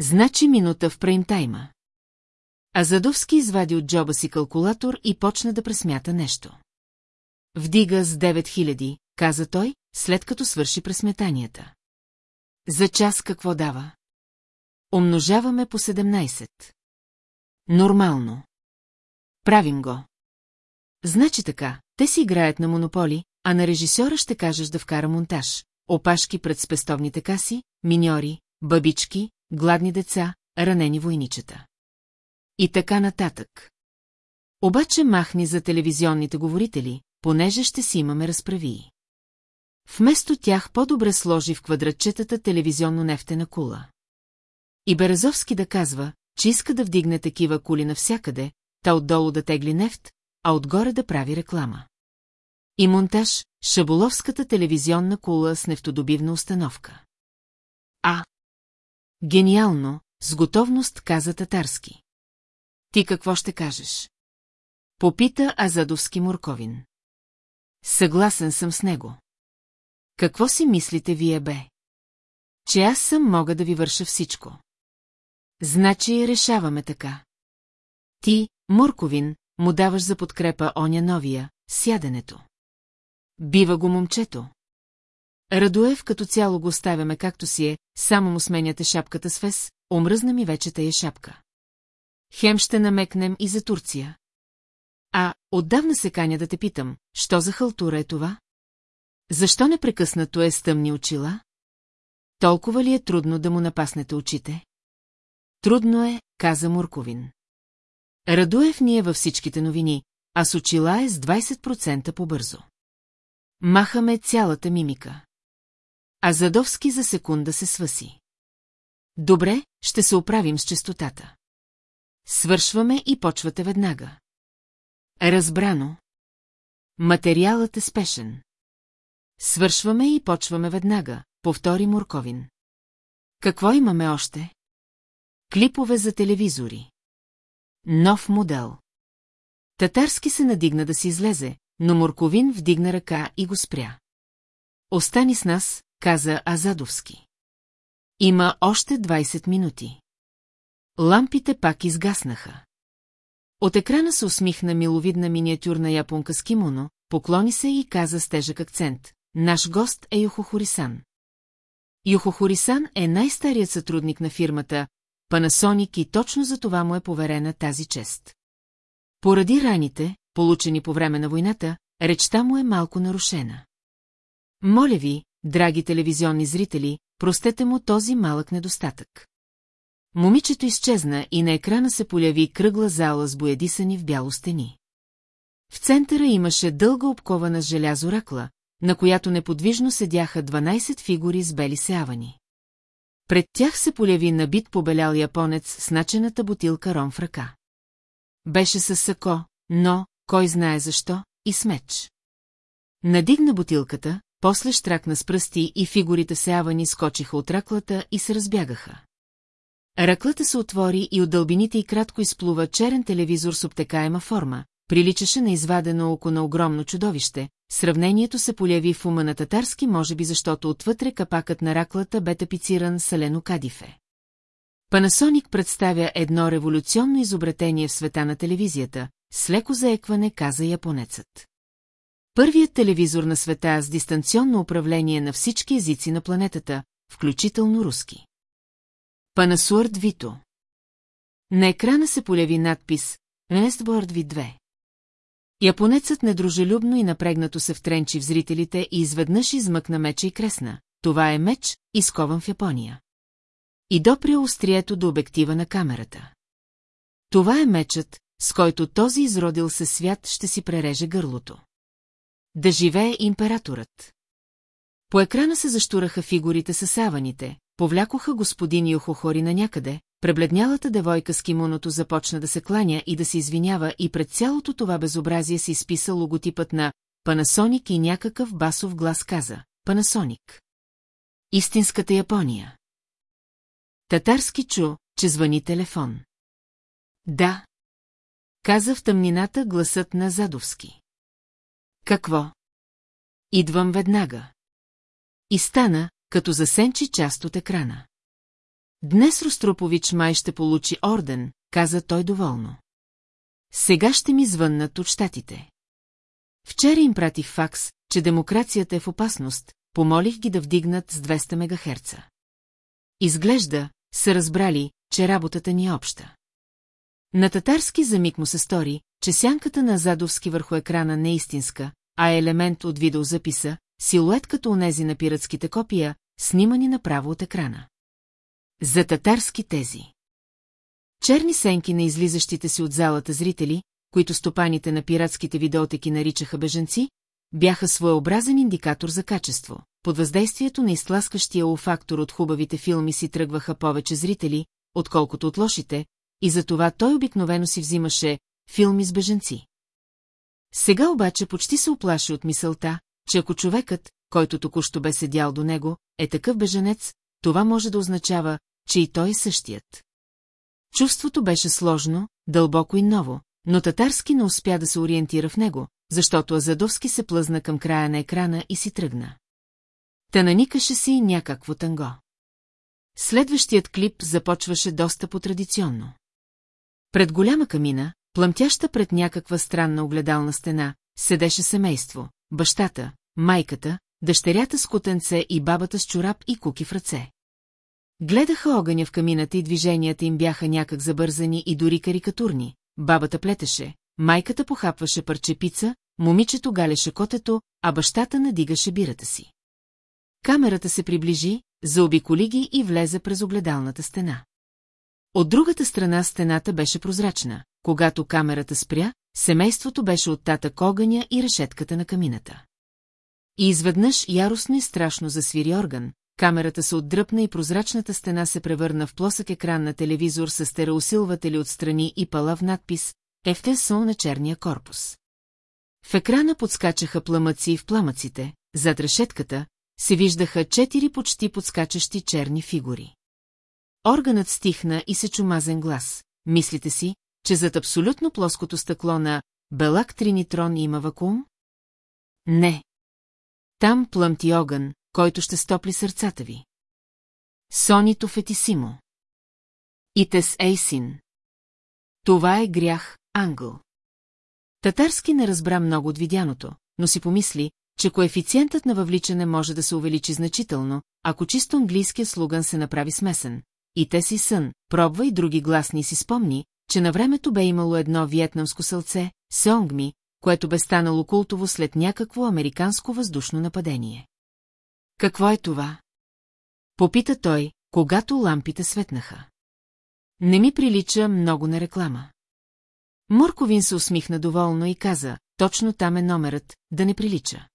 Значи минута в преймтайма. А Задовски извади от джоба си калкулатор и почна да пресмята нещо. Вдига с 9000, каза той, след като свърши пресметанията. За час какво дава? Умножаваме по 17. Нормално. Правим го. Значи така, те си играят на монополи, а на режисьора ще кажеш да вкара монтаж. Опашки пред спестовните каси, миньори, бабички, гладни деца, ранени войничета. И така нататък. Обаче махни за телевизионните говорители, понеже ще си имаме разправии. Вместо тях по-добре сложи в квадратчетата телевизионно-нефтена кула. И Березовски да казва, че иска да вдигне такива кули навсякъде, та отдолу да тегли нефт, а отгоре да прави реклама. И монтаж – Шаболовската телевизионна кула с нефтодобивна установка. А. Гениално, с готовност каза татарски. Ти какво ще кажеш? Попита Азадовски Морковин. Съгласен съм с него. Какво си мислите вие, бе? Че аз съм мога да ви върша всичко. Значи решаваме така. Ти, Мурковин, му даваш за подкрепа оня новия, сяденето. Бива го момчето. Радоев като цяло го оставяме както си е, само му сменяте шапката с фес, омръзна ми вече тая шапка. Хем ще намекнем и за Турция. А, отдавна се каня да те питам, що за халтура е това? Защо непрекъснато е с тъмни очила? Толкова ли е трудно да му напаснете очите? Трудно е, каза Мурковин. Радуев ни е във всичките новини, а с очила е с 20% по-бързо. Махаме цялата мимика. А Задовски за секунда се свъси. Добре, ще се оправим с честотата. Свършваме и почвате веднага. Разбрано. Материалът е спешен. Свършваме и почваме веднага, повтори Мурковин. Какво имаме още? Клипове за телевизори. Нов модел. Татарски се надигна да си излезе, но Морковин вдигна ръка и го спря. Остани с нас, каза Азадовски. Има още 20 минути. Лампите пак изгаснаха. От екрана се усмихна миловидна миниатюрна японка с кимоно, поклони се и каза с тежък акцент. Наш гост е Йохо Хорисан. Юхо Хорисан е най-старият сътрудник на фирмата Панасоник и точно за това му е поверена тази чест. Поради раните, получени по време на войната, речта му е малко нарушена. Моля ви, драги телевизионни зрители, простете му този малък недостатък. Момичето изчезна и на екрана се поляви кръгла зала с боядисани в бяло стени. В центъра имаше дълга обкована желязо ракла, на която неподвижно седяха 12 фигури с бели сеавани. Пред тях се поляви набит побелял японец с начената бутилка ром в ръка. Беше със сако, но, кой знае защо, и с меч. Надигна бутилката, после штракна с пръсти и фигурите сеавани скочиха от раклата и се разбягаха. Ръклата се отвори и от дълбините и кратко изплува черен телевизор с обтекаема форма, приличаше на извадено око на огромно чудовище, сравнението се поляви в ума на татарски, може би защото отвътре капакът на раклата бе тапициран салено кадифе. Панасоник представя едно революционно изобретение в света на телевизията, с леко заекване каза японецът. Първият телевизор на света с дистанционно управление на всички езици на планетата, включително руски. Панасуард Вито. На екрана се поляви надпис Нестборд Ви 2. Японецът недружелюбно и напрегнато се втренчи в зрителите и изведнъж измъкна меча и кресна. Това е меч, изкован в Япония. И допря острието до обектива на камерата. Това е мечът, с който този изродил се свят ще си пререже гърлото. Да живее императорът. По екрана се заштураха фигурите с саваните, повлякоха господин Йохохори на някъде, пребледнялата девойка с кимоното започна да се кланя и да се извинява и пред цялото това безобразие се изписа логотипът на Панасоник и някакъв басов глас каза Панасоник. Истинската Япония. Татарски чу, че звъни телефон. Да. Каза в тъмнината гласът на Задовски. Какво? Идвам веднага. И стана, като засенчи част от екрана. Днес Ростропович май ще получи орден, каза той доволно. Сега ще ми звъннат от щатите. Вчера им пратих факс, че демокрацията е в опасност, помолих ги да вдигнат с 200 МГц. Изглежда, са разбрали, че работата ни е обща. На татарски замик му се стори, че сянката на Задовски върху екрана не е истинска, а е елемент от видеозаписа, силует като онези на пиратските копия, снимани направо от екрана. За татарски тези. Черни сенки на излизащите си от залата зрители, които стопаните на пиратските видеотеки наричаха беженци, бяха своеобразен индикатор за качество. Под въздействието на изтласкащия фактор от хубавите филми си тръгваха повече зрители, отколкото от лошите, и затова той обикновено си взимаше филми с беженци. Сега обаче почти се оплаши от мисълта, че ако човекът, който току-що бе седял до него, е такъв беженец, това може да означава, че и той е същият. Чувството беше сложно, дълбоко и ново, но татарски не успя да се ориентира в него, защото Азадовски се плъзна към края на екрана и си тръгна. Та наникаше си някакво танго. Следващият клип започваше доста по-традиционно. Пред голяма камина, плъмтяща пред някаква странна огледална стена, седеше семейство, бащата, майката, дъщерята с котенце и бабата с чорап и куки в ръце. Гледаха огъня в камината и движенията им бяха някак забързани и дори карикатурни. Бабата плетеше, майката похапваше парче пица, момичето галеше котето, а бащата надигаше бирата си. Камерата се приближи, заобиколи ги и влезе през огледалната стена. От другата страна стената беше прозрачна. Когато камерата спря, семейството беше от татък огъня и решетката на камината. И изведнъж яростно и страшно засвири орган, камерата се отдръпна и прозрачната стена се превърна в плосък екран на телевизор с стереосилватели отстрани и пала в надпис «ФТСО на черния корпус». В екрана подскачаха пламъци и в пламъците, зад решетката, се виждаха четири почти подскачащи черни фигури. Органът стихна и се чумазен глас. Мислите си, че зад абсолютно плоското стъкло на Белак Тринитрон има вакуум? Не. Там плъмти огън, който ще стопли сърцата ви. Сонито фетисимо. Итес Ейсин. Това е грях, ангъл. Татарски не разбра много от видяното, но си помисли, че коефициентът на въвличане може да се увеличи значително, ако чисто английския слуган се направи смесен. И те си сън, пробва и други гласни си спомни, че на времето бе имало едно виетнамско сълце, Сеонгми, което бе станало култово след някакво американско въздушно нападение. Какво е това? Попита той, когато лампите светнаха. Не ми прилича много на реклама. Морковин се усмихна доволно и каза, точно там е номерът, да не прилича.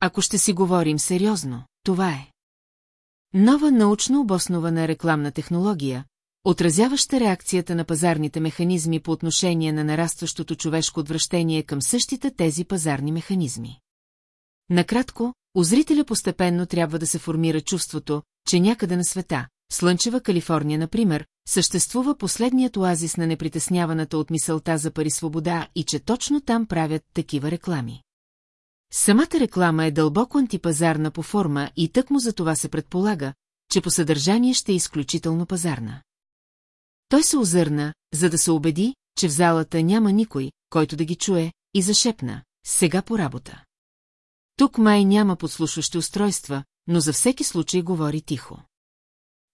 Ако ще си говорим сериозно, това е. Нова научно обоснована рекламна технология, отразяваща реакцията на пазарните механизми по отношение на нарастващото човешко отвращение към същите тези пазарни механизми. Накратко, у зрителя постепенно трябва да се формира чувството, че някъде на света, Слънчева Калифорния, например, съществува последният оазис на непритесняваната от мисълта за пари свобода и че точно там правят такива реклами. Самата реклама е дълбоко антипазарна по форма и тъкмо за това се предполага, че по съдържание ще е изключително пазарна. Той се озърна, за да се убеди, че в залата няма никой, който да ги чуе, и зашепна, сега по работа. Тук май няма подслушващи устройства, но за всеки случай говори тихо.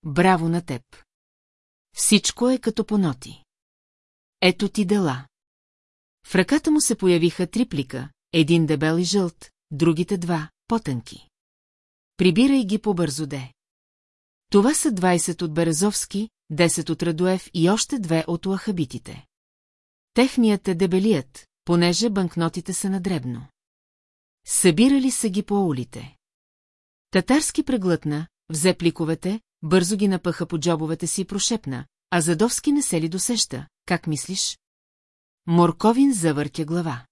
Браво на теб! Всичко е като по ноти. Ето ти дела. В ръката му се появиха три плика, един дебел и жълт, другите два, потънки. Прибирай ги по-бързо де. Това са 20 от Березовски, 10 от Радуев и още две от уахабитите. Техният е дебелият, понеже банкнотите са надребно. Събирали са ги по улите. Татарски преглътна, взе пликовете, бързо ги напъха по джобовете си и прошепна, а Задовски не се ли досеща, как мислиш? Морковин завъртя глава.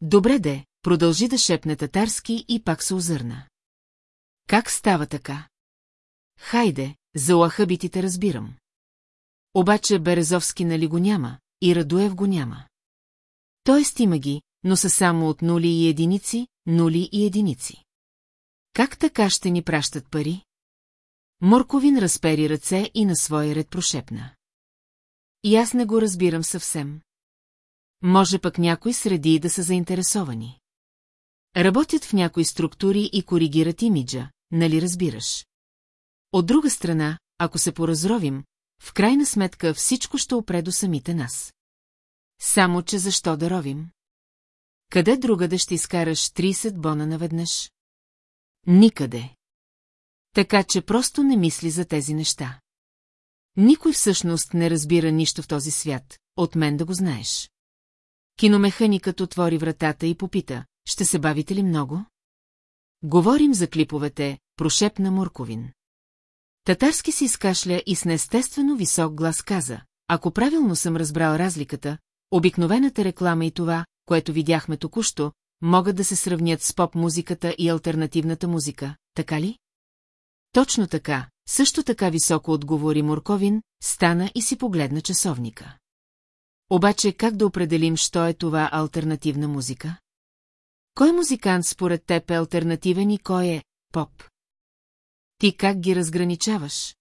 Добре де, продължи да шепне татарски и пак се озърна. Как става така? Хайде, за лахъбитите разбирам. Обаче Березовски нали го няма, и Радуев го няма. Тоест има ги, но са само от нули и единици, нули и единици. Как така ще ни пращат пари? Морковин разпери ръце и на своя ред прошепна. И аз не го разбирам съвсем. Може пък някои среди да са заинтересовани. Работят в някои структури и коригират имиджа, нали разбираш? От друга страна, ако се поразровим, в крайна сметка всичко ще опре до самите нас. Само, че защо да ровим? Къде другаде ще изкараш 30 бона наведнъж? Никъде. Така че просто не мисли за тези неща. Никой всъщност не разбира нищо в този свят, от мен да го знаеш. Киномеханикът отвори вратата и попита, ще се бавите ли много? Говорим за клиповете, прошепна Мурковин. Татарски си изкашля и с неестествено висок глас каза, ако правилно съм разбрал разликата, обикновената реклама и това, което видяхме току-що, могат да се сравнят с поп-музиката и альтернативната музика, така ли? Точно така, също така високо отговори Морковин, стана и си погледна часовника. Обаче как да определим, що е това альтернативна музика? Кой музикант според теб е альтернативен и кой е поп? Ти как ги разграничаваш?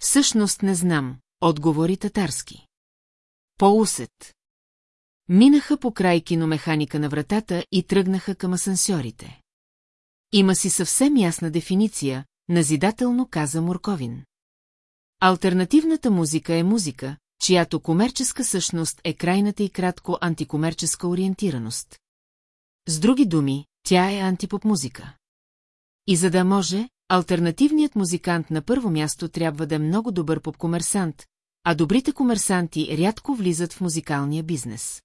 Всъщност не знам, отговори татарски. По-усет. Минаха по край киномеханика на вратата и тръгнаха към асансьорите. Има си съвсем ясна дефиниция, назидателно каза Морковин. Альтернативната музика е музика, чиято комерческа същност е крайната и кратко антикомерческа ориентираност. С други думи, тя е антипоп музика. И за да може, альтернативният музикант на първо място трябва да е много добър поп-комерсант, а добрите комерсанти рядко влизат в музикалния бизнес.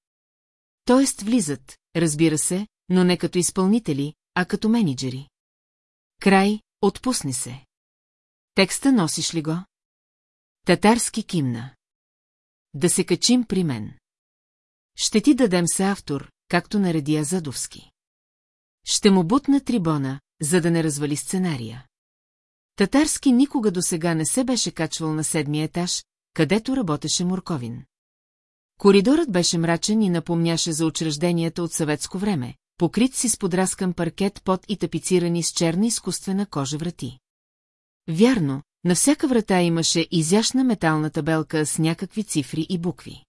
Тоест влизат, разбира се, но не като изпълнители, а като менеджери. Край, отпусни се. Текста носиш ли го? Татарски кимна. Да се качим при мен. Ще ти дадем се автор, както нареди Азадовски. Ще му бутна трибона, за да не развали сценария. Татарски никога до сега не се беше качвал на седмия етаж, където работеше Морковин. Коридорът беше мрачен и напомняше за учрежденията от съветско време, покрит си с подраскан паркет под и тапицирани с черна изкуствена кожа врати. Вярно, на всяка врата имаше изящна метална табелка с някакви цифри и букви.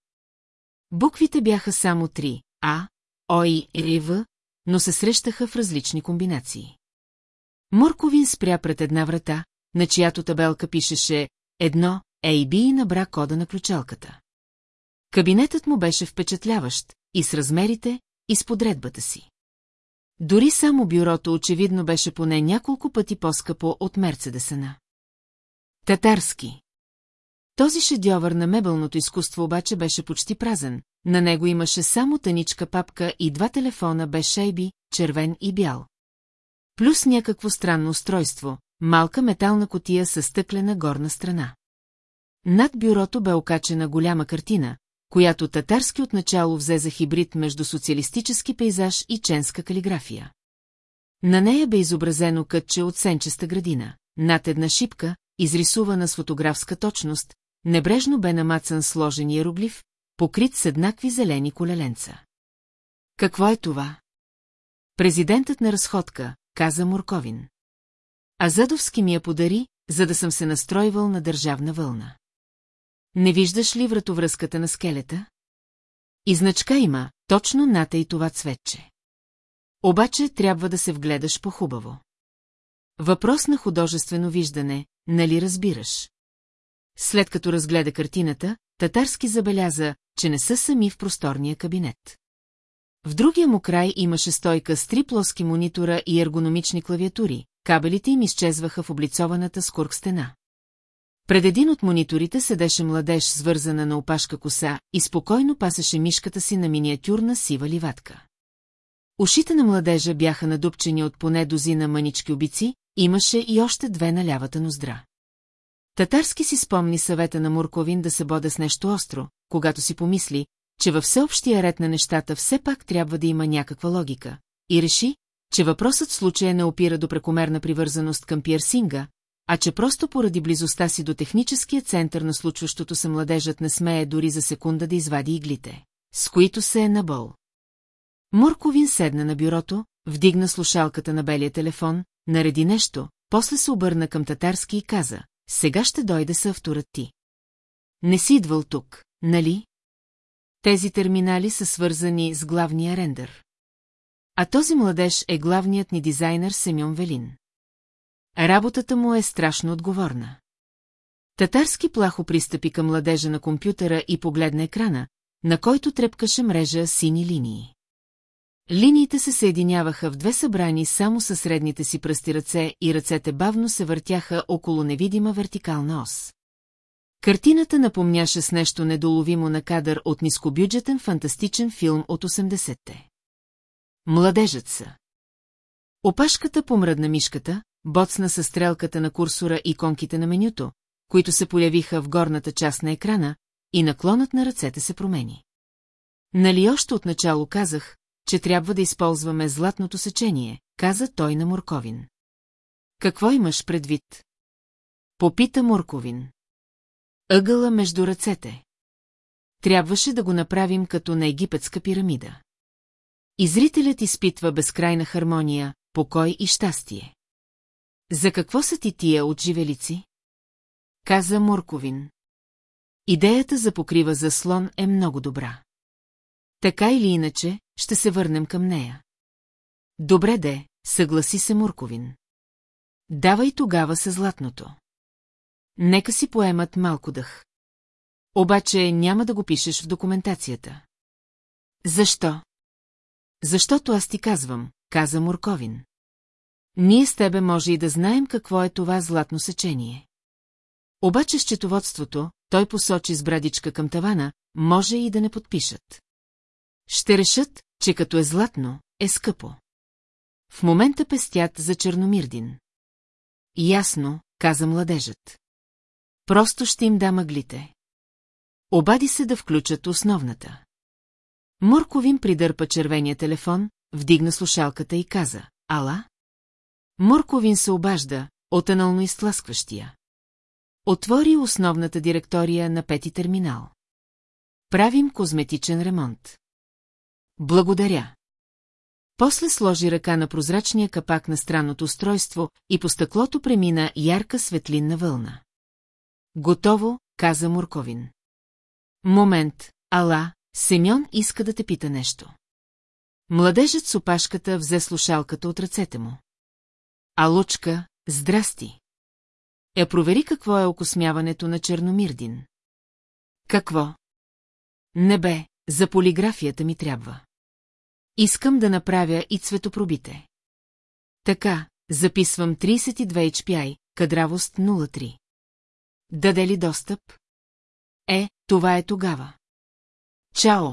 Буквите бяха само три – А, О и Р, но се срещаха в различни комбинации. Мурковин спря пред една врата, на чиято табелка пишеше едно AB и набра кода на ключалката. Кабинетът му беше впечатляващ и с размерите, и с подредбата си. Дори само бюрото очевидно беше поне няколко пъти по-скъпо от Мерцедесена. Татарски. Този шедьовър на мебелното изкуство обаче беше почти празен, на него имаше само тъничка папка и два телефона без шейби, червен и бял. Плюс някакво странно устройство, малка метална котия със стъклена горна страна. Над бюрото бе окачена голяма картина, която татарски отначало взе за хибрид между социалистически пейзаж и ченска калиграфия. На нея бе изобразено кътче от сенчеста градина. Над една шипка, изрисувана с фотографска точност, небрежно бе намацан сложен иероглиф, покрит с еднакви зелени колеленца. Какво е това? Президентът на разходка, каза Морковин. А Задовски ми я подари, за да съм се настройвал на държавна вълна. Не виждаш ли вратовръзката на скелета? И значка има, точно ната и това цветче. Обаче трябва да се вгледаш по-хубаво. Въпрос на художествено виждане, нали разбираш? След като разгледа картината, Татарски забеляза, че не са сами в просторния кабинет. В другия му край имаше стойка с три плоски монитора и ергономични клавиатури, кабелите им изчезваха в облицованата скорк стена. Пред един от мониторите седеше младеж с вързана на опашка коса и спокойно пасеше мишката си на миниатюрна сива ливатка. Ушите на младежа бяха надупчени от поне дозина мънички обици, имаше и още две на лявата ноздра. Татарски си спомни съвета на Мурковин да се боде с нещо остро, когато си помисли, че във всеобщия ред на нещата все пак трябва да има някаква логика, и реши, че въпросът в случая не опира до прекомерна привързаност към пиерсинга, а че просто поради близостта си до техническия център на случващото се младежът не смее дори за секунда да извади иглите, с които се е набол. Мурковин седна на бюрото, вдигна слушалката на белия телефон, нареди нещо, после се обърна към татарски и каза, сега ще дойде с авторът ти. Не си идвал тук, нали? Тези терминали са свързани с главния рендър. А този младеж е главният ни дизайнер Семен Велин. Работата му е страшно отговорна. Татарски плахо пристъпи към младежа на компютъра и погледна екрана, на който трепкаше мрежа сини линии. Линиите се съединяваха в две събрани само със средните си пръсти ръце и ръцете бавно се въртяха около невидима вертикална ос. Картината напомняше с нещо недоловимо на кадър от нискобюджетен фантастичен филм от 80-те. Младежът са. Опашката помръдна мишката, боцна със стрелката на курсора и конките на менюто, които се появиха в горната част на екрана, и наклонът на ръцете се промени. Нали още отначало казах, че трябва да използваме златното сечение, каза той на Морковин. Какво имаш предвид? Попита Морковин. Ъгъла между ръцете. Трябваше да го направим като на египетска пирамида. И зрителят изпитва безкрайна хармония, покой и щастие. За какво са ти тия от живелици? Каза Мурковин. Идеята за покрива заслон е много добра. Така или иначе, ще се върнем към нея. Добре де, съгласи се Мурковин. Давай тогава със златното. Нека си поемат малко дъх. Обаче няма да го пишеш в документацията. Защо? Защото аз ти казвам, каза Мурковин. Ние с тебе може и да знаем какво е това златно сечение. Обаче счетоводството, той посочи с брадичка към тавана, може и да не подпишат. Ще решат, че като е златно, е скъпо. В момента пестят за Черномирдин. Ясно, каза младежът. Просто ще им дам мъглите. Обади се да включат основната. Мурковин придърпа червения телефон, вдигна слушалката и каза «Ала?» Мурковин се обажда, отанално изтласкващия. Отвори основната директория на пети терминал. Правим козметичен ремонт. Благодаря. После сложи ръка на прозрачния капак на странното устройство и по стъклото премина ярка светлинна вълна. Готово, каза Мурковин. Момент, ала, Семьон иска да те пита нещо. Младежът с опашката взе слушалката от ръцете му. А Лучка, здрасти. Я провери какво е окосмяването на Черномирдин. Какво? Не бе, за полиграфията ми трябва. Искам да направя и цветопробите. Така, записвам 32 HPI, кадравост 03. Даде ли достъп? Е, това е тогава. Чао!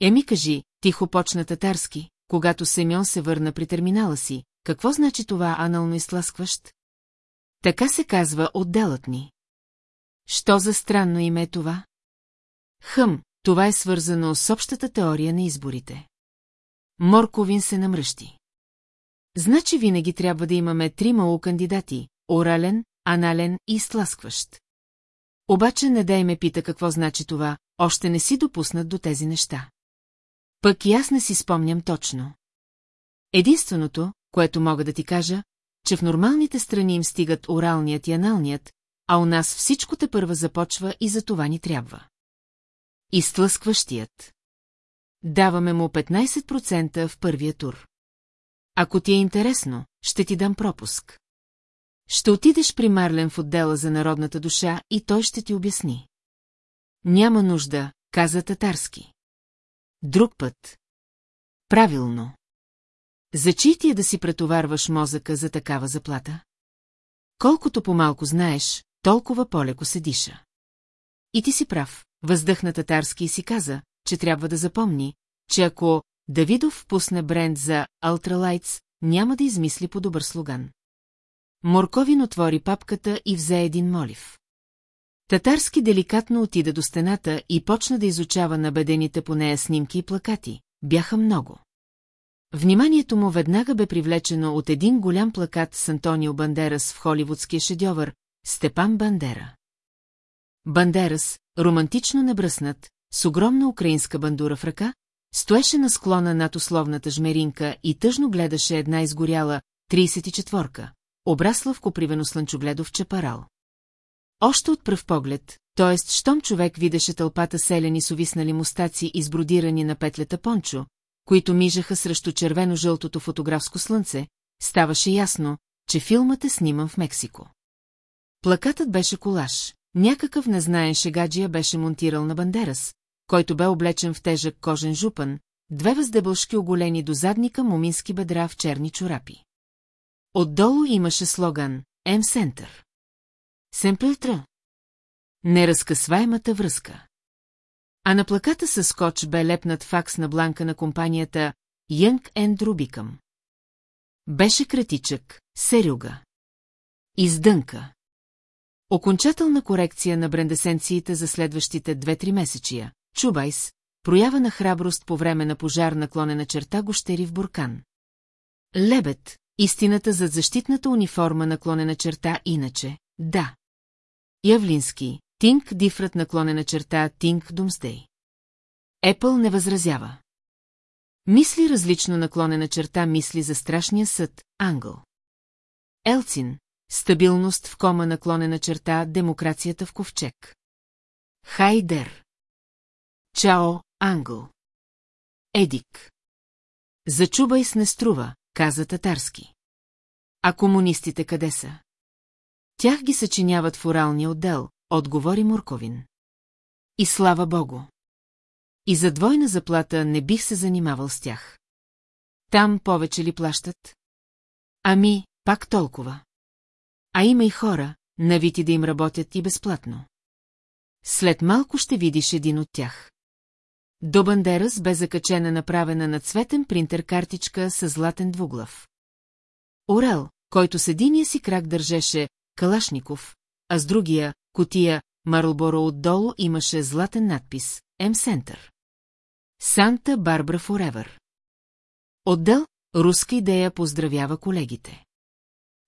Еми кажи, тихо почна татарски, когато Семьон се върна при терминала си, какво значи това анално изтласкващ? Така се казва отделът ни. Що за странно име е това? Хъм, това е свързано с общата теория на изборите. Морковин се намръщи. Значи винаги трябва да имаме трима кандидати – орален, анален и изтласкващ. Обаче не дай ме пита какво значи това, още не си допуснат до тези неща. Пък и аз не си спомням точно. Единственото, което мога да ти кажа, че в нормалните страни им стигат оралният и аналният, а у нас всичко те първа започва и за това ни трябва. Изтлъскващият. Даваме му 15% в първия тур. Ако ти е интересно, ще ти дам пропуск. Ще отидеш при Марлен в отдела за народната душа и той ще ти обясни. Няма нужда, каза татарски. Друг път. Правилно. Зачи ти е да си претоварваш мозъка за такава заплата? Колкото по-малко знаеш, толкова по-леко се диша. И ти си прав, въздъхна татарски и си каза, че трябва да запомни, че ако Давидов пусне бренд за Ultralights, няма да измисли по-добър слоган. Морковин отвори папката и взе един молив. Татарски деликатно отида до стената и почна да изучава набедените по нея снимки и плакати. Бяха много. Вниманието му веднага бе привлечено от един голям плакат с Антонио Бандерас в холивудския шедьовър Степан Бандера. Бандерас, романтично набръснат, с огромна украинска бандура в ръка, стоеше на склона над условната жмеринка и тъжно гледаше една изгоряла 34-ка, обрасла в копривено слънчогледов чапарал. Още от пръв поглед, т.е. щом човек видеше тълпата селени с увиснали мустаци и сбродирани на петлята пончо, които мижаха срещу червено-жълтото фотографско слънце, ставаше ясно, че филмът е сниман в Мексико. Плакатът беше колаж. Някакъв незнаен шегаджия беше монтирал на Бандерас, който бе облечен в тежък кожен жупан, две въздебълшки оголени до задника мумински бедра в черни чорапи. Отдолу имаше слоган «М-Сентър». Семплтра. Неразкъсваемата връзка. А на плаката с скотч бе лепнат факс на бланка на компанията Young and Rubicam. Беше кратичък, серюга. Издънка. Окончателна корекция на брендесенциите за следващите 2-3 месечия. Чубайс, проява на храброст по време на пожар наклонена черта гощери в буркан. Лебед, истината зад защитната униформа наклонена черта иначе, да. Явлински, Тинк Дифрат наклонена черта Тинк Думстей. Епъл не възразява. Мисли различно наклонена черта мисли за страшния съд, Англ. Елцин, стабилност в кома наклонена черта демокрацията в ковчег. Хайдер. Чао, Англ. Едик. Зачубай с не струва, каза татарски. А комунистите къде са? Тях ги съчиняват в оралния отдел, отговори Мурковин. И слава богу. И за двойна заплата не бих се занимавал с тях. Там повече ли плащат? Ами, пак толкова. А има и хора, навити да им работят и безплатно. След малко ще видиш един от тях. До Бандерас бе закачена направена на цветен принтер картичка с златен двуглав. Орел, който с единия си крак държеше Калашников, а с другия, котия, Марлборо отдолу имаше златен надпис М-Сентър. Санта Барбара Форевър. Отдел Руска идея поздравява колегите.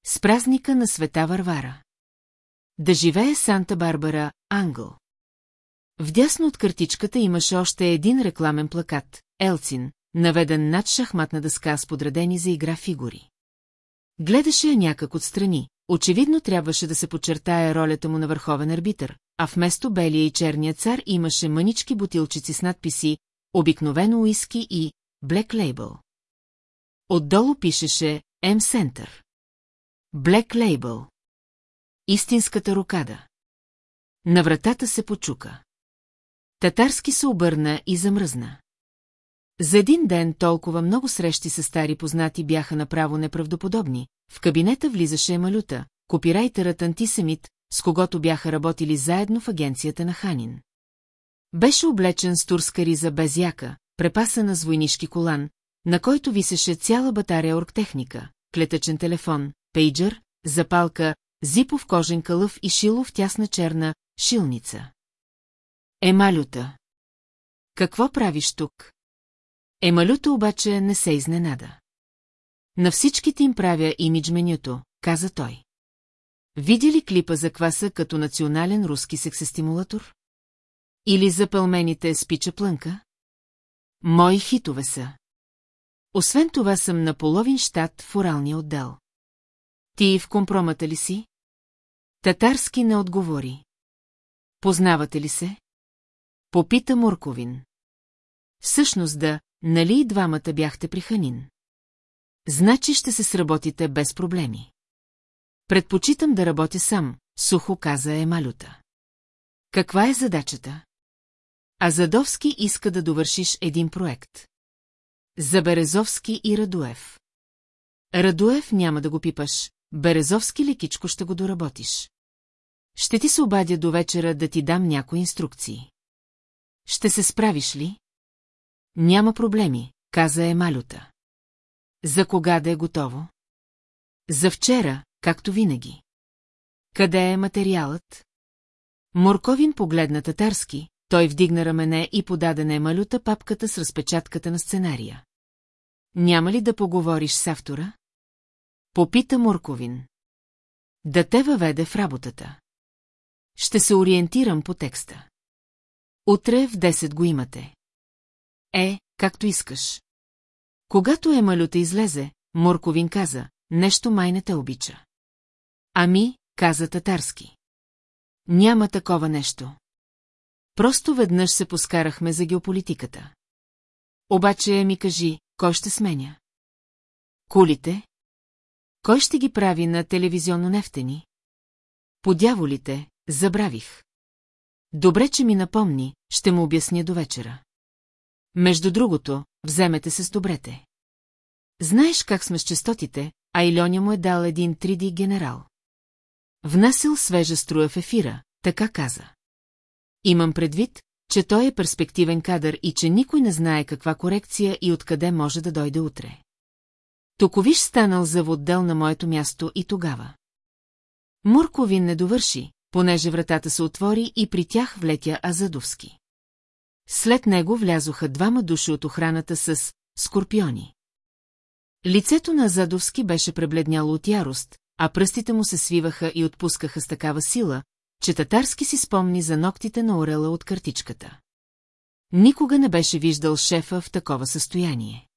С празника на света Варвара. Да живее Санта Барбара, Англ. Вдясно от картичката имаше още един рекламен плакат, Елцин, наведен над шахматна дъска с подредени за игра фигури. Гледаше я някак отстрани, очевидно трябваше да се подчертае ролята му на върховен арбитър, а вместо белия и черния цар имаше мънички бутилчици с надписи «Обикновено уиски» и Black Label. Отдолу пишеше M-Center. Black Label. Истинската рокада. На вратата се почука. Татарски се обърна и замръзна. За един ден толкова много срещи с стари познати бяха направо неправдоподобни. В кабинета влизаше Емалюта, копирайтерът антисемит, с когото бяха работили заедно в агенцията на Ханин. Беше облечен с турска риза без яка, препасана с войнишки колан, на който висеше цяла батария оргтехника, клетъчен телефон, пейджър, запалка, зипов кожен кълъв и шило в тясна черна шилница. Емалюта. Какво правиш тук? Емалюта обаче не се изненада. На всичките им правя имидж менюто, каза той. Види ли клипа за кваса като национален руски сексестимулатор? Или за пълмените спича плънка? Мои хитове са. Освен това съм на половин щат в оралния отдел. Ти в компромата ли си? Татарски не отговори. Познавате ли се? Попита Мурковин. Всъщност да, нали и двамата бяхте при Ханин? Значи ще се сработите без проблеми. Предпочитам да работя сам, сухо каза Емалюта. Каква е задачата? А Задовски иска да довършиш един проект. За Березовски и Радуев. Радуев няма да го пипаш, Березовски лекичко ще го доработиш. Ще ти се обадя до вечера да ти дам някои инструкции. Ще се справиш ли? Няма проблеми, каза Емалюта. За кога да е готово? За вчера, както винаги. Къде е материалът? Морковин погледна татарски, той вдигна рамене и подаде на Емалюта папката с разпечатката на сценария. Няма ли да поговориш с автора? Попита Морковин. Да те въведе в работата. Ще се ориентирам по текста. Утре в 10 го имате. Е, както искаш. Когато Емалюта излезе, Морковин каза, нещо май не те обича. Ами, каза татарски. Няма такова нещо. Просто веднъж се поскарахме за геополитиката. Обаче ми кажи, кой ще сменя? Кулите? Кой ще ги прави на телевизионно нефтени? Подяволите, забравих. Добре, че ми напомни, ще му обясня до вечера. Между другото, вземете се с добрете. Знаеш как сме с частотите, а Илоня му е дал един 3D генерал. Внасил свежа струя в ефира, така каза. Имам предвид, че той е перспективен кадър и че никой не знае каква корекция и откъде може да дойде утре. Токовиш станал за отдел на моето място и тогава. Мурковин не довърши, понеже вратата се отвори и при тях влетя Азадовски. След него влязоха двама души от охраната с скорпиони. Лицето на Азадовски беше пребледняло от ярост, а пръстите му се свиваха и отпускаха с такава сила, че татарски си спомни за ногтите на орела от картичката. Никога не беше виждал шефа в такова състояние.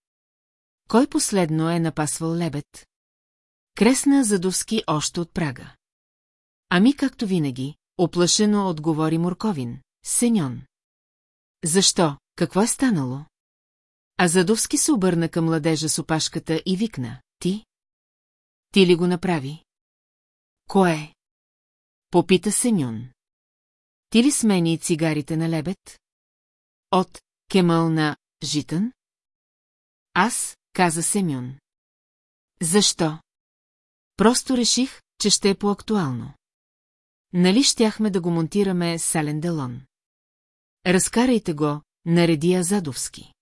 Кой последно е напасвал лебед? Кресна Задовски още от прага. Ами както винаги, оплашено отговори Морковин, Сеньон. Защо? Какво е станало? А Задовски се обърна към младежа с опашката и викна, ти? Ти ли го направи? Кое? Попита Сеньон. Ти ли смени цигарите на лебед? От Кемъл на Житън? Аз, каза Семюн. Защо? Просто реших, че ще е по-актуално. Нали щяхме да го монтираме с Ален Делон? Разкарайте го, нареди Азадовски.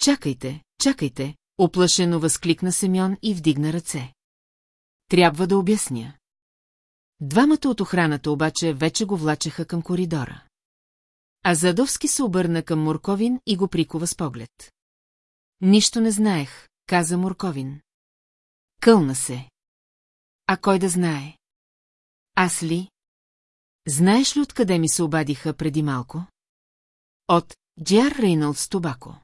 Чакайте, чакайте, оплашено възкликна Семьон и вдигна ръце. Трябва да обясня. Двамата от охраната обаче вече го влачеха към коридора. А Задовски се обърна към Морковин и го прикова с поглед. Нищо не знаех, каза Морковин. Кълна се. А кой да знае? Аз ли? Знаеш ли откъде ми се обадиха преди малко? От Джар Рейнолдс Тобако.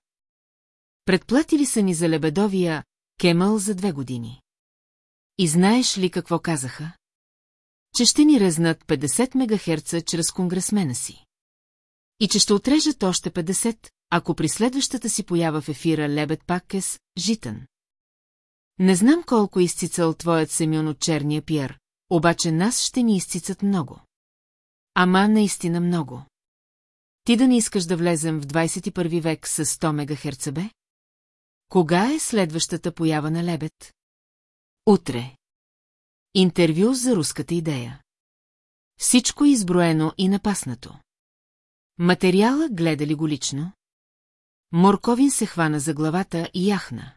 Предплатили са ни за лебедовия Кемъл за две години. И знаеш ли какво казаха? Че ще ни резнат 50 МГц чрез конгресмена си. И че ще отрежат още 50, ако при следващата си поява в ефира лебед пак е с житън. Не знам колко е изцицал твоят Семюн от черния пиер, обаче нас ще ни изцицат много. Ама наистина много. Ти да не искаш да влезем в 21 век с 100 МГц, бе? Кога е следващата поява на лебед? Утре. Интервю за руската идея. Всичко е изброено и напаснато. Материала гледа ли го лично? Морковин се хвана за главата и яхна.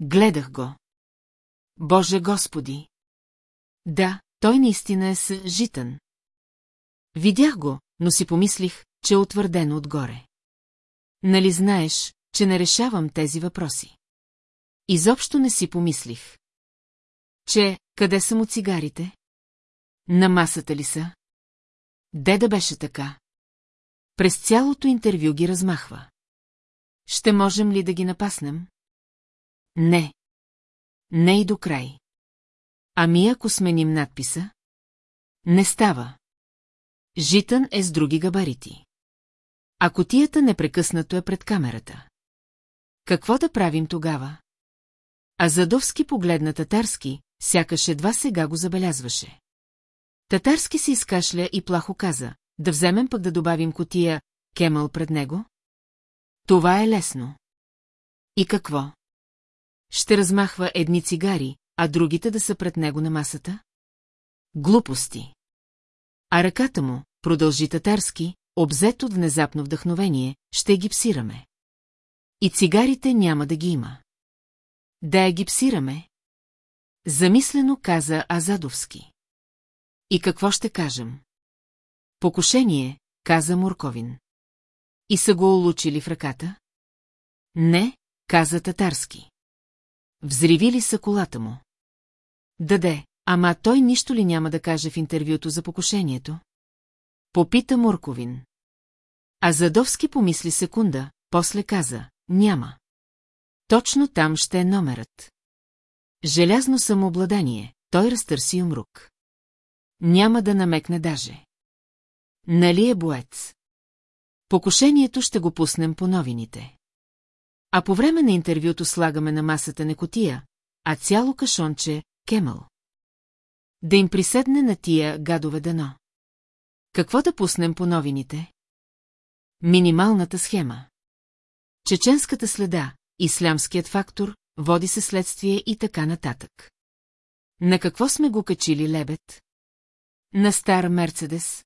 Гледах го. Боже Господи! Да, той наистина е с житън. Видях го, но си помислих, че е утвърдено отгоре. Нали знаеш, че не решавам тези въпроси? Изобщо не си помислих. Че, къде са му цигарите? На масата ли са? Де да беше така? През цялото интервю ги размахва. Ще можем ли да ги напаснем? Не. Не и до край. Ами ако сменим надписа? Не става. Житън е с други габарити. А котията непрекъснато е пред камерата. Какво да правим тогава? А Задовски погледна татарски, сякаш едва сега го забелязваше. Татарски се изкашля и плахо каза, да вземем пък да добавим котия кемъл пред него? Това е лесно. И какво? Ще размахва едни цигари, а другите да са пред него на масата? Глупости. А ръката му, продължи татарски, обзет от внезапно вдъхновение, ще гипсираме. И цигарите няма да ги има. Да я гипсираме. Замислено каза Азадовски. И какво ще кажем? Покушение, каза Морковин. И са го улучили в ръката? Не, каза татарски. Взривили са колата му. Даде, ама той нищо ли няма да каже в интервюто за покушението? Попита Мурковин. А Задовски помисли секунда, после каза, няма. Точно там ще е номерът. Желязно самообладание, той разтърси умрук. Няма да намекне даже. Нали е боец? Покушението ще го пуснем по новините. А по време на интервюто слагаме на масата не котия, а цяло кашонче кемъл. Да им приседне на тия гадове дано. Какво да пуснем по новините? Минималната схема. Чеченската следа, ислямският фактор, води се следствие и така нататък. На какво сме го качили лебед? На стар Мерцедес.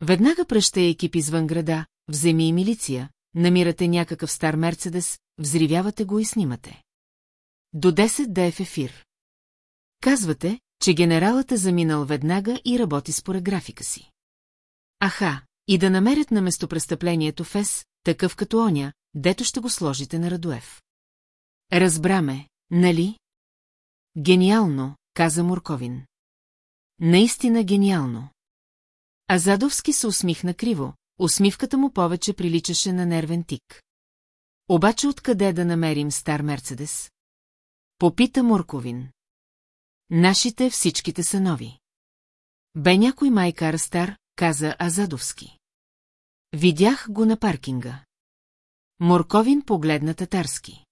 Веднага пръща екип извън града, вземи и милиция, намирате някакъв стар Мерцедес, взривявате го и снимате. До 10 да е в ефир. Казвате, че генералът е заминал веднага и работи според графика си. Аха, и да намерят на местопрестъплението ФЕС, такъв като оня, дето ще го сложите на Радуев. Разбраме, нали? Гениално, каза Мурковин. Наистина гениално. Азадовски се усмихна криво, усмивката му повече приличаше на нервен тик. Обаче откъде да намерим стар Мерцедес? Попита Мурковин. Нашите всичките са нови. Бе някой майкар стар, каза Азадовски. Видях го на паркинга. Морковин погледна татарски.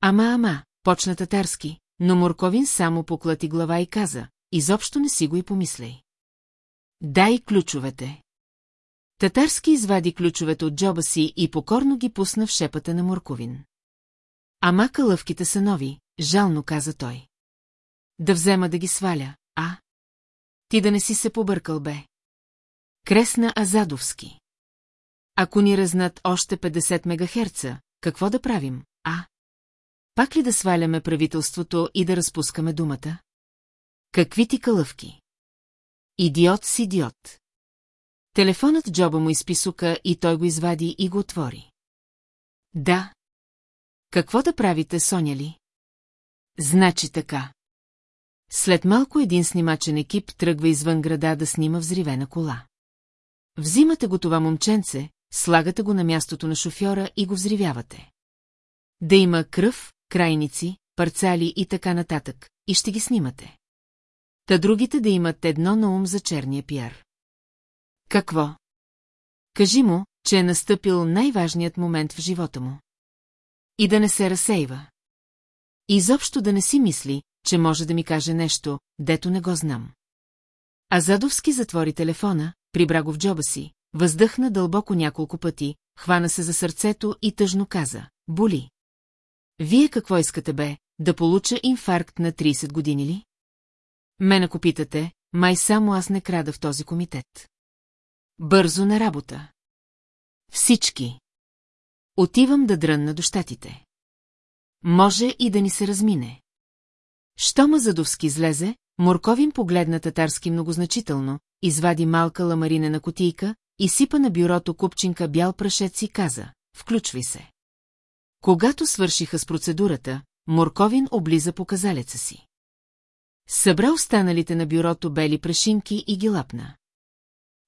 Ама, ама, почна татарски, но Морковин само поклати глава и каза, изобщо не си го и помислей. Дай ключовете. Татарски извади ключовете от джоба си и покорно ги пусна в шепата на Морковин. Ама кълъвките са нови, жално каза той. Да взема да ги сваля, а? Ти да не си се побъркал, бе. Кресна Азадовски. Ако ни разнат още 50 мегахерца, какво да правим, а? Пак ли да сваляме правителството и да разпускаме думата? Какви ти кълъвки? Идиот с идиот. Телефонът джоба му изписука и той го извади и го отвори. Да. Какво да правите, Соня ли? Значи така. След малко един снимачен екип тръгва извън града да снима взривена кола. Взимате го това момченце, слагате го на мястото на шофьора и го взривявате. Да има кръв, крайници, парцали и така нататък, и ще ги снимате. Та другите да имат едно на ум за черния пиар. Какво? Кажи му, че е настъпил най-важният момент в живота му. И да не се разсейва. Изобщо да не си мисли, че може да ми каже нещо, дето не го знам. Азадовски затвори телефона, прибра го в джоба си, въздъхна дълбоко няколко пъти, хвана се за сърцето и тъжно каза – боли. Вие какво искате бе, да получа инфаркт на 30 години ли? Мен ако питате, май само аз не крада в този комитет. Бързо на работа. Всички. Отивам да дрънна до щатите. Може и да ни се размине. Щома Задовски излезе, Морковин погледна татарски многозначително, извади малка ламаринена котийка, и сипа на бюрото купчинка бял прашец и каза, включвай се. Когато свършиха с процедурата, Морковин облиза показалеца си. Събра останалите на бюрото бели прашинки и ги лапна.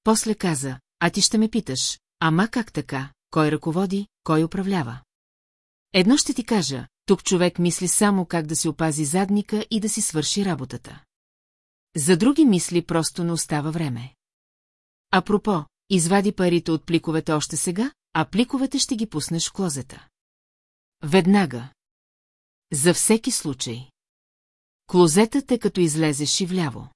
После каза, а ти ще ме питаш, ама как така, кой ръководи, кой управлява? Едно ще ти кажа, тук човек мисли само как да си опази задника и да си свърши работата. За други мисли просто не остава време. Апропо, извади парите от пликовете още сега, а пликовете ще ги пуснеш в клозета. Веднага. За всеки случай. Клозетът е като излезеш и вляво.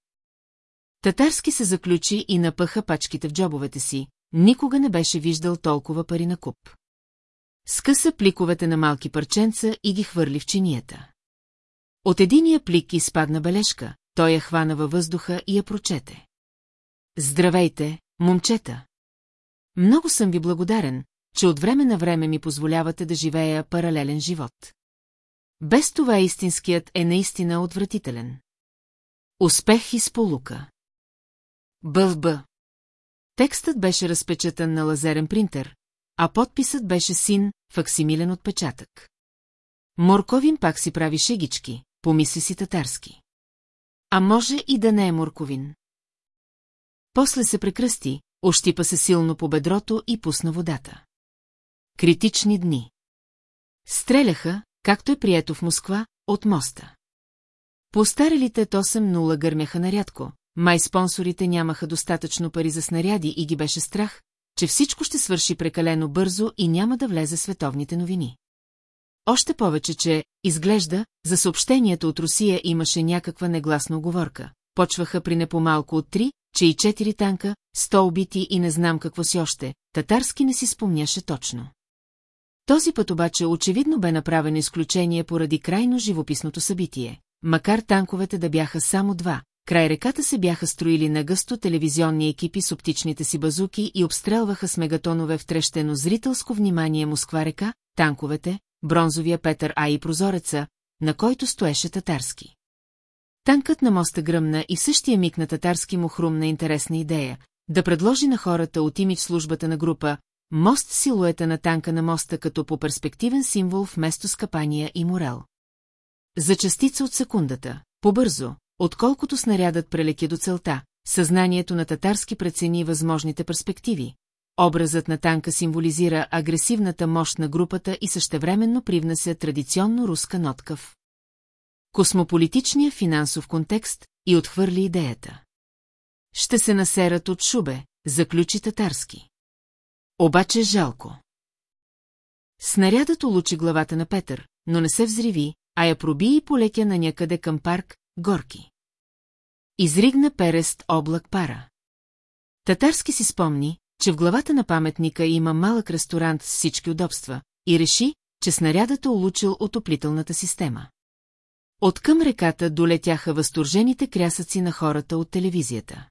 Татарски се заключи и напъха пачките в джобовете си, никога не беше виждал толкова пари на куп. Скъса пликовете на малки парченца и ги хвърли в чинията. От единия плик изпадна бележка, той я хвана във въздуха и я прочете. Здравейте, момчета! Много съм ви благодарен, че от време на време ми позволявате да живея паралелен живот. Без това истинският е наистина отвратителен. Успех и сполука. Бълба. Текстът беше разпечатан на лазерен принтер, а подписът беше син, факсимилен отпечатък. Морковин пак си прави шегички, помисли си татарски. А може и да не е морковин. После се прекръсти, ощипа се силно по бедрото и пусна водата. Критични дни. Стреляха, както е прието в Москва, от моста. Постарелите 8-0 гърмяха нарядко, май спонсорите нямаха достатъчно пари за снаряди и ги беше страх, че всичко ще свърши прекалено бързо и няма да влезе световните новини. Още повече, че, изглежда, за съобщението от Русия имаше някаква негласна оговорка. Почваха при непомалко от три, че и четири танка, сто убити и не знам какво си още, татарски не си спомняше точно. Този път обаче очевидно бе направено изключение поради крайно живописното събитие. Макар танковете да бяха само два, край реката се бяха строили на гъсто телевизионни екипи с оптичните си базуки и обстрелваха с мегатонове в трещено зрителско внимание Москва река, танковете, бронзовия Петър А и прозореца, на който стоеше татарски. Танкът на моста гръмна и същия миг на татарски му хрумна интересна идея да предложи на хората от имидж службата на група мост силуета на танка на моста като по перспективен символ вместо скапания и морел. За частица от секундата, побързо, отколкото снарядът прелеки до целта, съзнанието на татарски прецени възможните перспективи. Образът на танка символизира агресивната мощ на групата и същевременно привнася традиционно руска нотка в космополитичния финансов контекст и отхвърли идеята. Ще се насерат от шубе, заключи татарски. Обаче жалко. Снарядът улучи главата на Петър, но не се взриви, а я проби и полетя на някъде към парк, горки. Изригна перест облак пара. Татарски си спомни, че в главата на паметника има малък ресторант с всички удобства, и реши, че снарядът е улучил отоплителната система. От към реката долетяха възторжените крясъци на хората от телевизията.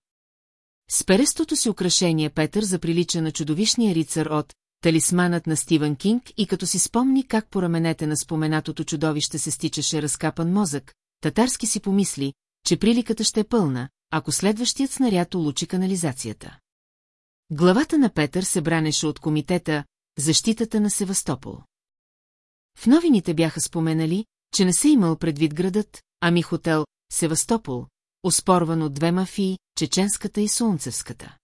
С перестото си украшение Петър заприлича на чудовищния рицар от талисманът на Стивън Кинг и като си спомни как по раменете на споменатото чудовище се стичаше разкапан мозък, татарски си помисли, че приликата ще е пълна, ако следващият снаряд улучи канализацията. Главата на Петър се бранеше от комитета «Защитата на Севастопол». В новините бяха споменали, че не се имал предвид градът, ами хотел Севастопол, оспорван от две мафии, чеченската и слунцевската.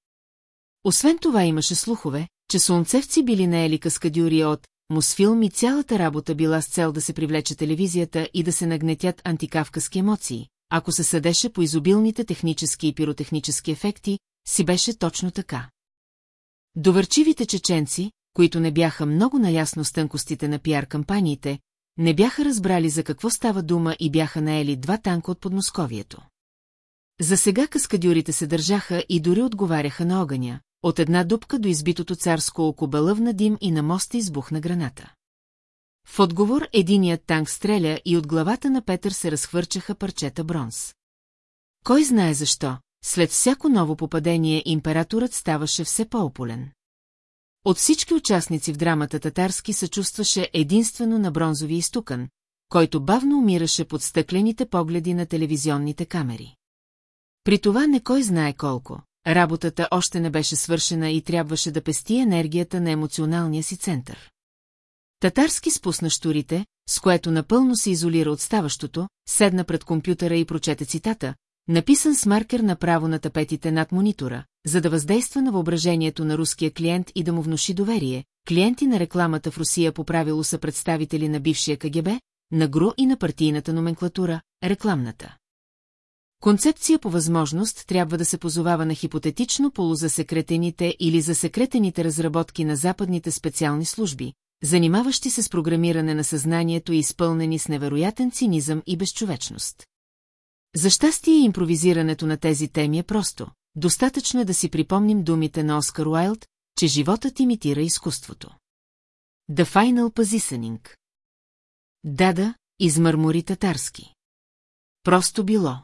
Освен това имаше слухове, че слунцевци били наели каскадюри от Мосфилм и цялата работа била с цел да се привлече телевизията и да се нагнетят антикавказски емоции, ако се съдеше по изобилните технически и пиротехнически ефекти, си беше точно така. Довърчивите чеченци, които не бяха много наясно с тънкостите на пиар-кампаниите, не бяха разбрали за какво става дума и бяха наели два танка от подмосковието. За сега каскадюрите се държаха и дори отговаряха на огъня, от една дупка до избитото царско око бълъвна дим и на моста избухна граната. В отговор единият танк стреля и от главата на Петър се разхвърчаха парчета бронз. Кой знае защо, след всяко ново попадение императорът ставаше все по-ополен. От всички участници в драмата татарски се чувстваше единствено на бронзови изтукан, който бавно умираше под стъклените погледи на телевизионните камери. При това не кой знае колко, работата още не беше свършена и трябваше да пести енергията на емоционалния си център. Татарски спусна штурите, с което напълно се изолира от ставащото, седна пред компютъра и прочете цитата, написан с маркер направо на тапетите над монитора, за да въздейства на въображението на руския клиент и да му внуши доверие. Клиенти на рекламата в Русия по правило са представители на бившия КГБ, на ГРУ и на партийната номенклатура, рекламната. Концепция по възможност трябва да се позовава на хипотетично полузасекретените или засекретените разработки на западните специални служби, занимаващи се с програмиране на съзнанието и изпълнени с невероятен цинизъм и безчовечност. За щастие импровизирането на тези теми е просто. Достатъчно е да си припомним думите на Оскар Уайлд, че животът имитира изкуството. The Final Positioning Дада, измърмори татарски. Просто било.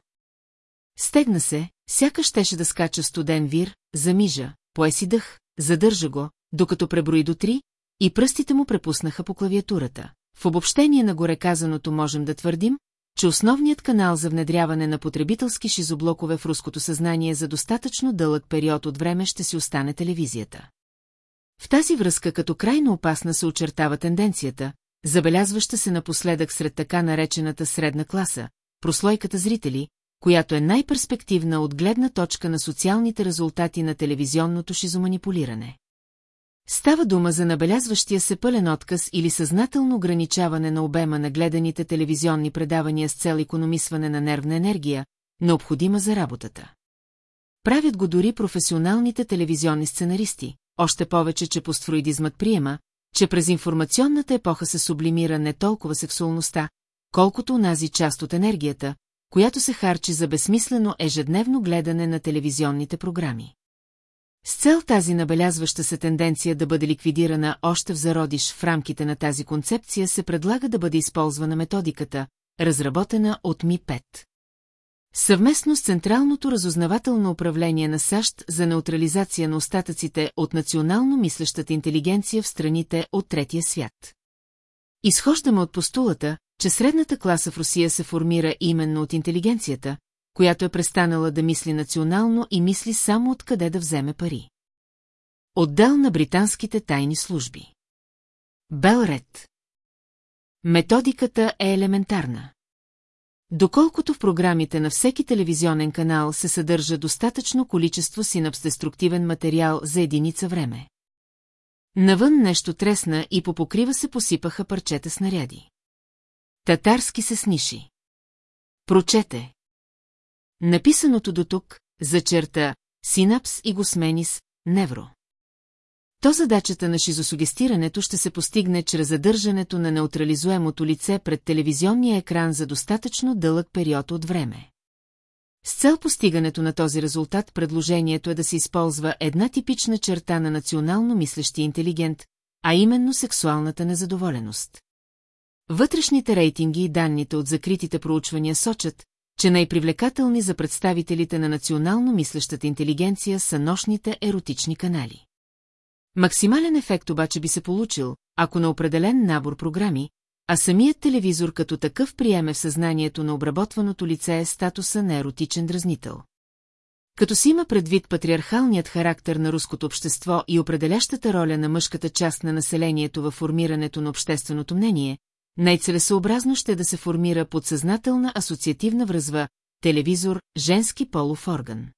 Стегна се, сякаш щеше да скача студен вир, замижа, пое си дъх, задържа го, докато преброи до три, и пръстите му препуснаха по клавиатурата. В обобщение на горе казаното можем да твърдим, че основният канал за внедряване на потребителски шизоблокове в руското съзнание за достатъчно дълъг период от време ще си остане телевизията. В тази връзка като крайно опасна се очертава тенденцията, забелязваща се напоследък сред така наречената средна класа, прослойката зрители, която е най-перспективна от гледна точка на социалните резултати на телевизионното шизоманипулиране. Става дума за набелязващия се пълен отказ или съзнателно ограничаване на обема на гледаните телевизионни предавания с цел економисване на нервна енергия, необходима за работата. Правят го дори професионалните телевизионни сценаристи, още повече, че постфруидизмът приема, че през информационната епоха се сублимира не толкова сексуалността, колкото унази част от енергията, която се харчи за безсмислено ежедневно гледане на телевизионните програми. С цел тази набелязваща се тенденция да бъде ликвидирана още в зародиш в рамките на тази концепция се предлага да бъде използвана методиката, разработена от Ми-5. Съвместно с Централното разузнавателно управление на САЩ за неутрализация на остатъците от национално мислещата интелигенция в страните от третия свят. Изхождаме от постулата, че средната класа в Русия се формира именно от интелигенцията, която е престанала да мисли национално и мисли само откъде да вземе пари. Отдел на британските тайни служби. Белред. Методиката е елементарна. Доколкото в програмите на всеки телевизионен канал се съдържа достатъчно количество синапсдеструктивен материал за единица време. Навън нещо тресна и по покрива се посипаха парчета снаряди. Татарски се сниши. Прочете. Написаното до тук, зачерта синапс и го смени с невро. То задачата на шизосугестирането ще се постигне чрез задържането на неутрализуемото лице пред телевизионния екран за достатъчно дълъг период от време. С цел постигането на този резултат предложението е да се използва една типична черта на национално мислещи интелигент, а именно сексуалната незадоволеност. Вътрешните рейтинги и данните от закритите проучвания сочат, че най-привлекателни за представителите на национално мислещата интелигенция са нощните еротични канали. Максимален ефект обаче би се получил, ако на определен набор програми, а самият телевизор като такъв приеме в съзнанието на обработваното лице е статуса на еротичен дразнител. Като си има предвид патриархалният характер на руското общество и определящата роля на мъжката част на населението във формирането на общественото мнение, най-целесообразно ще да се формира подсъзнателна асоциативна връзва телевизор, женски полов орган.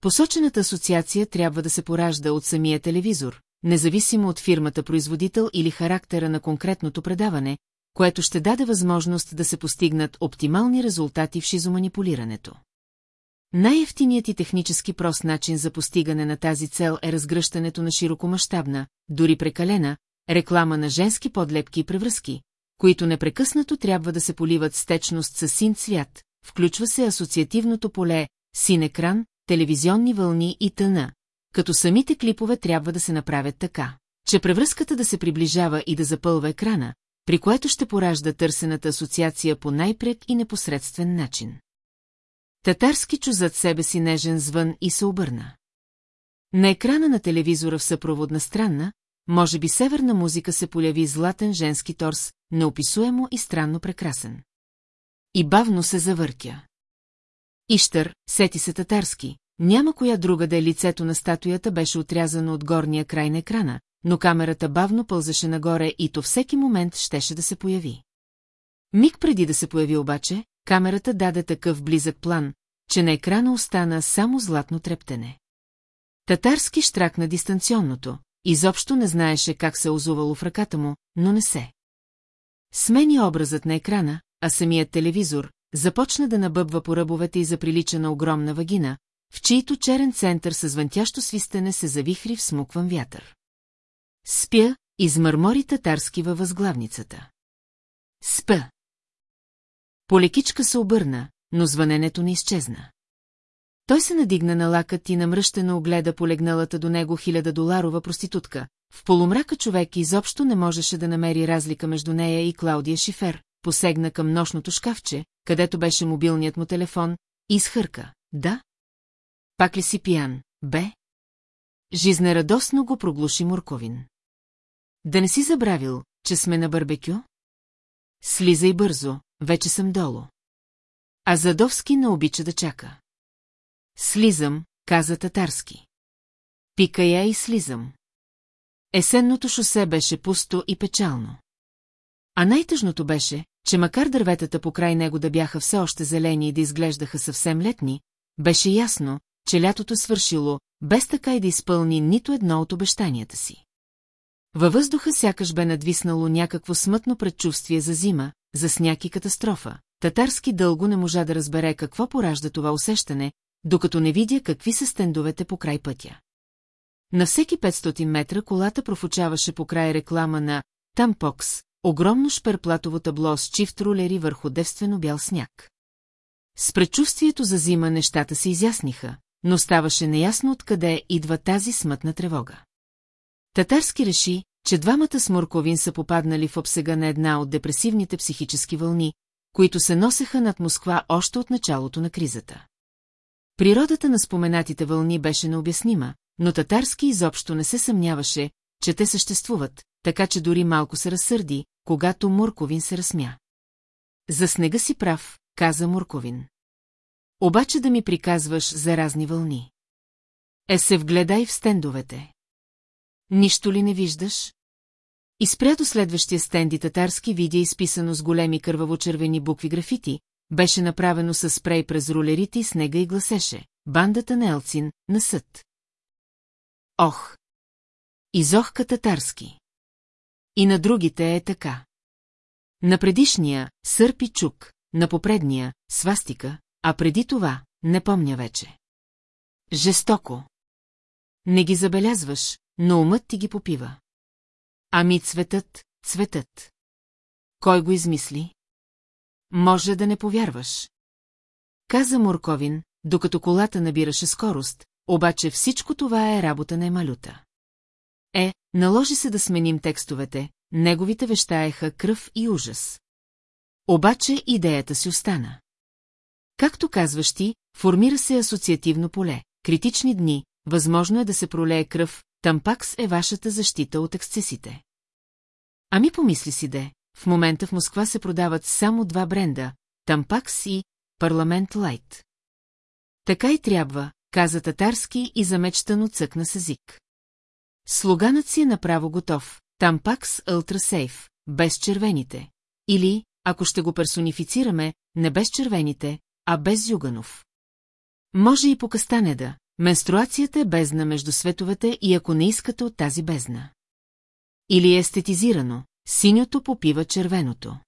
Посочената асоциация трябва да се поражда от самия телевизор, независимо от фирмата-производител или характера на конкретното предаване, което ще даде възможност да се постигнат оптимални резултати в шизоманипулирането. Най-ефтиният и технически прост начин за постигане на тази цел е разгръщането на широкомащабна, дори прекалена, реклама на женски подлепки и превръзки, които непрекъснато трябва да се поливат с течност със син цвят, включва се асоциативното поле, син екран, телевизионни вълни и тъна, като самите клипове трябва да се направят така, че превръзката да се приближава и да запълва екрана, при което ще поражда търсената асоциация по най-прек и непосредствен начин. Татарски чу зад себе си нежен звън и се обърна. На екрана на телевизора в съпроводна странна, може би северна музика се поляви златен женски торс, неописуемо и странно прекрасен. И бавно се завъртя. Иштър, сети се татарски, няма коя друга да е лицето на статуята беше отрязано от горния край на екрана, но камерата бавно пълзаше нагоре и то всеки момент щеше да се появи. Миг преди да се появи обаче, камерата даде такъв близък план, че на екрана остана само златно трептене. Татарски штракна дистанционното, изобщо не знаеше как се озувало в ръката му, но не се. Смени образът на екрана, а самият телевизор започна да набъбва по ръбовете и заприлича на огромна вагина, в чийто черен център с звънтящо свистене се завихри в смукван вятър. Спя, измърмори татарски във възглавницата. Спа. Полекичка се обърна, но звъненето не изчезна. Той се надигна на лакът и намръщено огледа полегналата до него хиляда доларова проститутка. В полумрака човек изобщо не можеше да намери разлика между нея и Клаудия Шифер, посегна към нощното шкафче, където беше мобилният му телефон, и изхърка. Да? Пак ли си пиян, бе? Жизнерадосно го проглуши Мурковин. Да не си забравил, че сме на барбекю? Слизай бързо, вече съм долу. А Задовски не обича да чака. Слизам, каза татарски. Пика я и слизам. Есенното шосе беше пусто и печално. А най-тъжното беше, че макар дърветата по край него да бяха все още зелени и да изглеждаха съвсем летни, беше ясно, че лятото свършило, без така и да изпълни нито едно от обещанията си. Във въздуха сякаш бе надвиснало някакво смътно предчувствие за зима, за сняг и катастрофа. Татарски дълго не можа да разбере какво поражда това усещане, докато не видя какви са стендовете по край пътя. На всеки 500 метра колата профучаваше по край реклама на Тампокс, огромно шперплатово табло с чифт рулери върху девствено бял сняг. С предчувствието за зима нещата се изясниха, но ставаше неясно откъде идва тази смътна тревога. Татарски реши, че двамата с Морковин са попаднали в обсега на една от депресивните психически вълни, които се носеха над Москва още от началото на кризата. Природата на споменатите вълни беше необяснима, но татарски изобщо не се съмняваше, че те съществуват, така че дори малко се разсърди, когато Мурковин се разсмя. За снега си прав, каза Мурковин. Обаче да ми приказваш за разни вълни. Е се вгледай в стендовете. Нищо ли не виждаш? И спря до следващия стенди татарски видя изписано с големи кърваво-червени букви графити, беше направено с спрей през рулерите и снега и гласеше «Бандата на Елцин, на съд». Ох! Изохка татарски. И на другите е така. На предишния – сърпи чук, на попредния – свастика, а преди това – не помня вече. Жестоко. Не ги забелязваш, но умът ти ги попива. Ами цветът, цветът. Кой го измисли? Може да не повярваш. Каза Мурковин, докато колата набираше скорост, обаче всичко това е работа на Емалюта. Е, наложи се да сменим текстовете, неговите вещаеха кръв и ужас. Обаче идеята си остана. Както казваш ти, формира се асоциативно поле, критични дни, възможно е да се пролее кръв, тампакс е вашата защита от ексцесите. Ами помисли си де, в момента в Москва се продават само два бренда – тампакс и парламент лайт. Така и трябва, каза татарски и замечтано цъкна с език. Слоганът си е направо готов – тампакс Ultra без червените. Или, ако ще го персонифицираме, не без червените, а без Юганов. Може и по Кастанеда, менструацията е бездна между световете и ако не искате от тази бездна. Или е естетизирано, синьото попива червеното.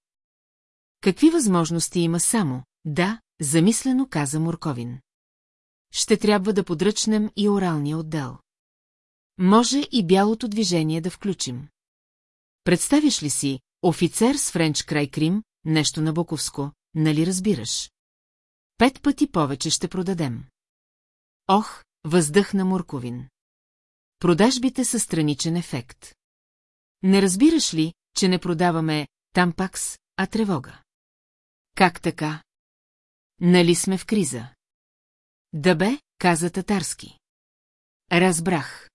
Какви възможности има само, да, замислено каза Мурковин. ще трябва да подръчнем и оралния отдел. Може и бялото движение да включим. Представиш ли си, офицер с френч край Крим, нещо на Боковско, нали разбираш? Пет пъти повече ще продадем. Ох, въздъхна Мурковин. Продажбите са страничен ефект. Не разбираш ли, че не продаваме тампакс, а тревога? Как така? Нали сме в криза? Да бе, каза татарски. Разбрах.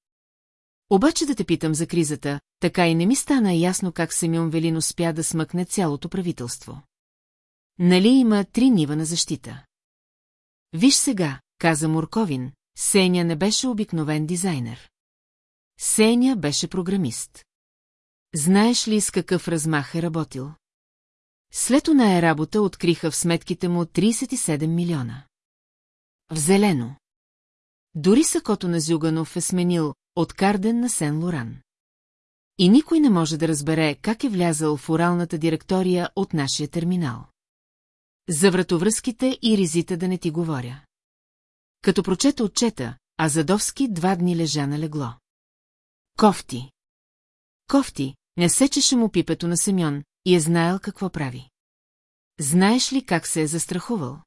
Обаче да те питам за кризата, така и не ми стана ясно как Семюн Велин успя да смъкне цялото правителство. Нали има три нива на защита? Виж сега, каза Мурковин, Сеня не беше обикновен дизайнер. Сеня беше програмист. Знаеш ли с какъв размах е работил? След оная работа откриха в сметките му 37 милиона. В зелено. Дори сакото на Зюганов е сменил от Карден на Сен Лоран. И никой не може да разбере как е влязал в оралната директория от нашия терминал. За вратовръзките и ризите да не ти говоря. Като прочета отчета, а Задовски два дни лежа на легло. Кофти. Кофти, не сечеше му пипето на Семьон и е знаел какво прави. Знаеш ли как се е застрахувал?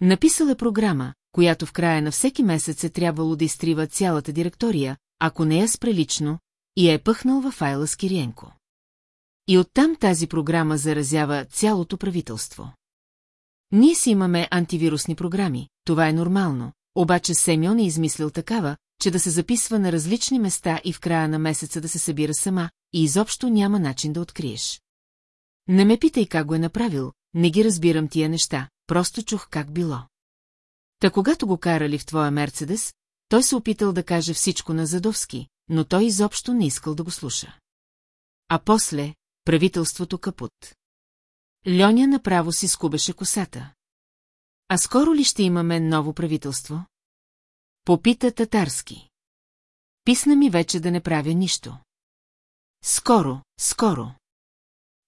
Написал е програма, която в края на всеки месец е трябвало да изтрива цялата директория, ако не е спрелично, и е пъхнал във файла с Кириенко. И оттам тази програма заразява цялото правителство. Ние си имаме антивирусни програми, това е нормално, обаче Семьон е измислил такава, че да се записва на различни места и в края на месеца да се събира сама, и изобщо няма начин да откриеш. Не ме питай как го е направил, не ги разбирам тия неща, просто чух как било. Та когато го карали в твоя Мерцедес, той се опитал да каже всичко на Задовски, но той изобщо не искал да го слуша. А после, правителството капут. Льоня направо си скубеше косата. А скоро ли ще имаме ново правителство? Попита татарски. Писна ми вече да не правя нищо. Скоро, скоро.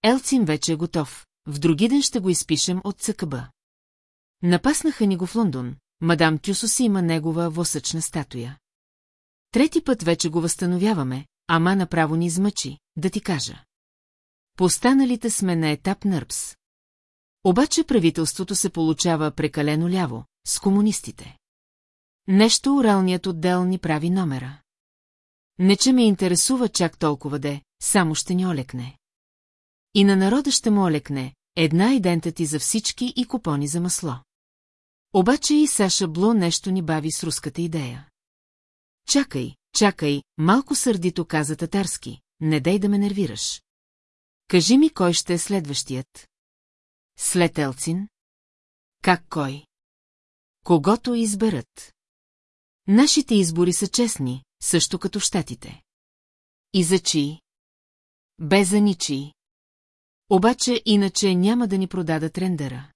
Елцин вече е готов, в други ден ще го изпишем от ЦКБ. Напаснаха ни го в Лондон, мадам Тюсо си има негова восъчна статуя. Трети път вече го възстановяваме, ама направо ни измъчи, да ти кажа. По останалите сме на етап нърпс. Обаче правителството се получава прекалено ляво, с комунистите. Нещо оралният отдел ни прави номера. Не че ме интересува чак толкова де, само ще ни олекне. И на народа ще му олекне, една идента ти за всички и купони за масло. Обаче и Саша Бло нещо ни бави с руската идея. Чакай, чакай, малко сърдито каза татарски, не дай да ме нервираш. Кажи ми кой ще е следващият. След Елцин? Как кой? Когото изберат. Нашите избори са честни, също като щатите. И за чии? Без за ничии. Обаче иначе няма да ни продадат рендера.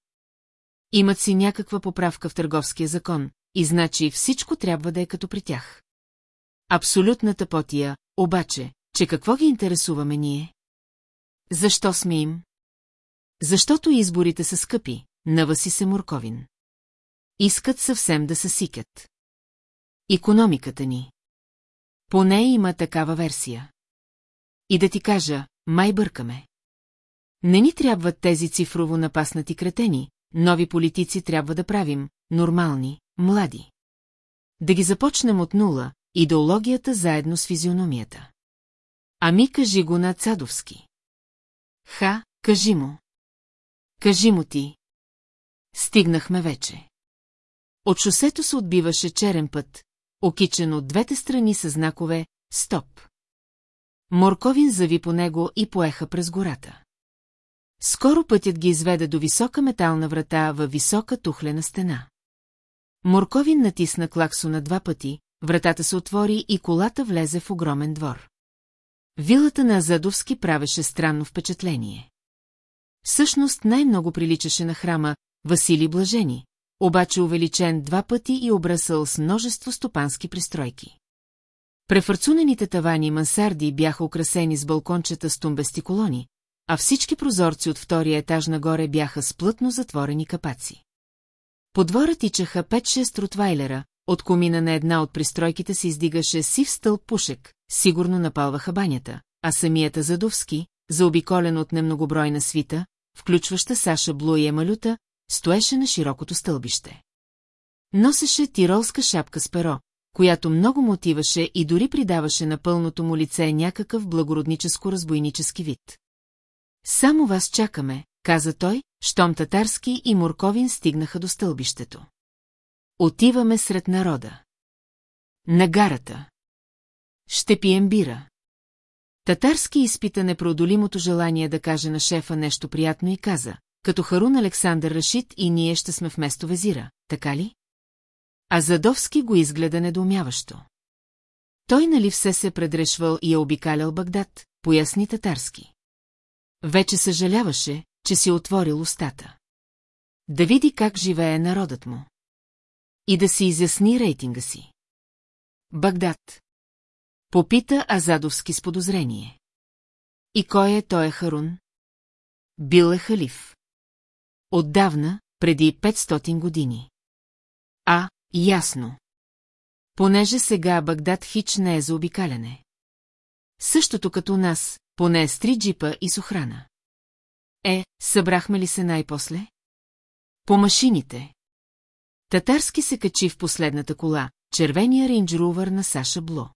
Имат си някаква поправка в търговския закон, и значи всичко трябва да е като при тях. Абсолютната потия, обаче, че какво ги интересуваме ние? Защо сме им? Защото изборите са скъпи, навъси се Морковин. Искат съвсем да се сикат. Икономиката ни. Поне има такава версия. И да ти кажа, май бъркаме. Не ни трябват тези цифрово напаснати кретени, нови политици трябва да правим, нормални, млади. Да ги започнем от нула, идеологията заедно с физиономията. Ами кажи го на Цадовски. Ха, кажи му. Кажи му ти. Стигнахме вече. От шосето се отбиваше черен път, окичен от двете страни с знакове «Стоп». Морковин зави по него и поеха през гората. Скоро пътят ги изведе до висока метална врата във висока тухлена стена. Морковин натисна клаксона два пъти, вратата се отвори и колата влезе в огромен двор. Вилата на Азадовски правеше странно впечатление. Всъщност най-много приличаше на храма Васили Блажени, обаче увеличен два пъти и обръсъл с множество стопански пристройки. Префърцунените тавани и мансарди бяха украсени с балкончета с тумбести колони, а всички прозорци от втория етаж нагоре бяха с плътно затворени капаци. По двора тичаха 5-6 ротвайлера, от комина на една от пристройките се издигаше сив стълб пушек, сигурно напалваха банята, а самият Задовски, заобиколен от немногобройна свита, включваща Саша Блу и Емалюта, стоеше на широкото стълбище. Носеше тиролска шапка с перо, която много мотиваше и дори придаваше на пълното му лице някакъв благородническо-разбойнически вид. Само вас чакаме, каза той, щом татарски и Морковин стигнаха до стълбището. Отиваме сред народа. На гарата. Ще пием бира. Татарски изпита непроодолимото желание да каже на шефа нещо приятно и каза, като Харун Александър Рашид и ние ще сме вместо везира, така ли? А Задовски го изгледа недоумяващо. Той нали все се предрешвал и е обикалял Багдад, поясни татарски. Вече съжаляваше, че си отворил устата. Да види как живее народът му. И да си изясни рейтинга си. Багдад. Попита Азадовски с подозрение. И кой е той е Харун? Бил е халиф. Отдавна, преди 500 години. А, ясно. Понеже сега Багдад хич не е за обикаляне. Същото като нас, поне с три джипа и с охрана. Е, събрахме ли се най-после? По машините. Татарски се качи в последната кола, червения рейндж на Саша Бло.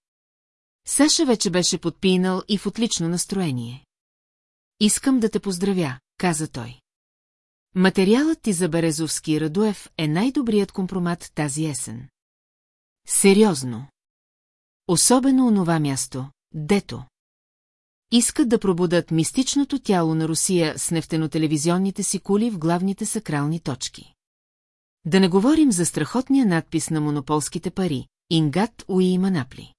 Саша вече беше подпинал и в отлично настроение. Искам да те поздравя, каза той. Материалът ти за Березовски Радуев е най-добрият компромат тази есен. Сериозно. Особено онова място, дето. Искат да пробудат мистичното тяло на Русия с нефтенотелевизионните си кули в главните сакрални точки. Да не говорим за страхотния надпис на монополските пари – Ингат Уи Манапли.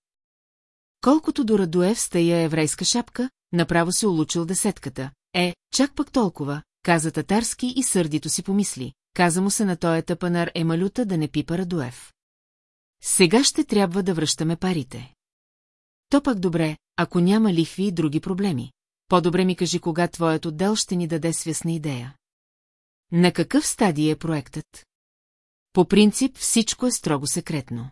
Колкото до Радуев с тая еврейска шапка, направо се улучил десетката. Е, чак пък толкова, каза татарски и сърдито си помисли. Каза му се на тоя тъпанар Емалюта да не пипа Радуев. Сега ще трябва да връщаме парите. То пак добре, ако няма лихви и други проблеми. По-добре ми кажи кога твоят отдел ще ни даде свясна идея. На какъв стадий е проектът? По принцип всичко е строго секретно.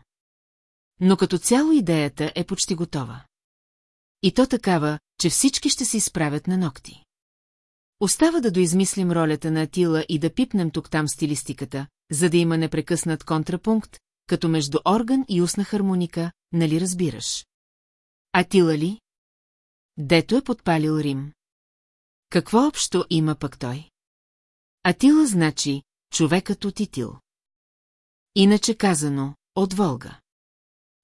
Но като цяло идеята е почти готова. И то такава, че всички ще се изправят на ногти. Остава да доизмислим ролята на Атила и да пипнем тук-там стилистиката, за да има непрекъснат контрапункт, като между орган и устна хармоника, нали разбираш? Атила ли? Дето е подпалил Рим. Какво общо има пък той? Атила значи човекът от Итил. Иначе казано, от Волга.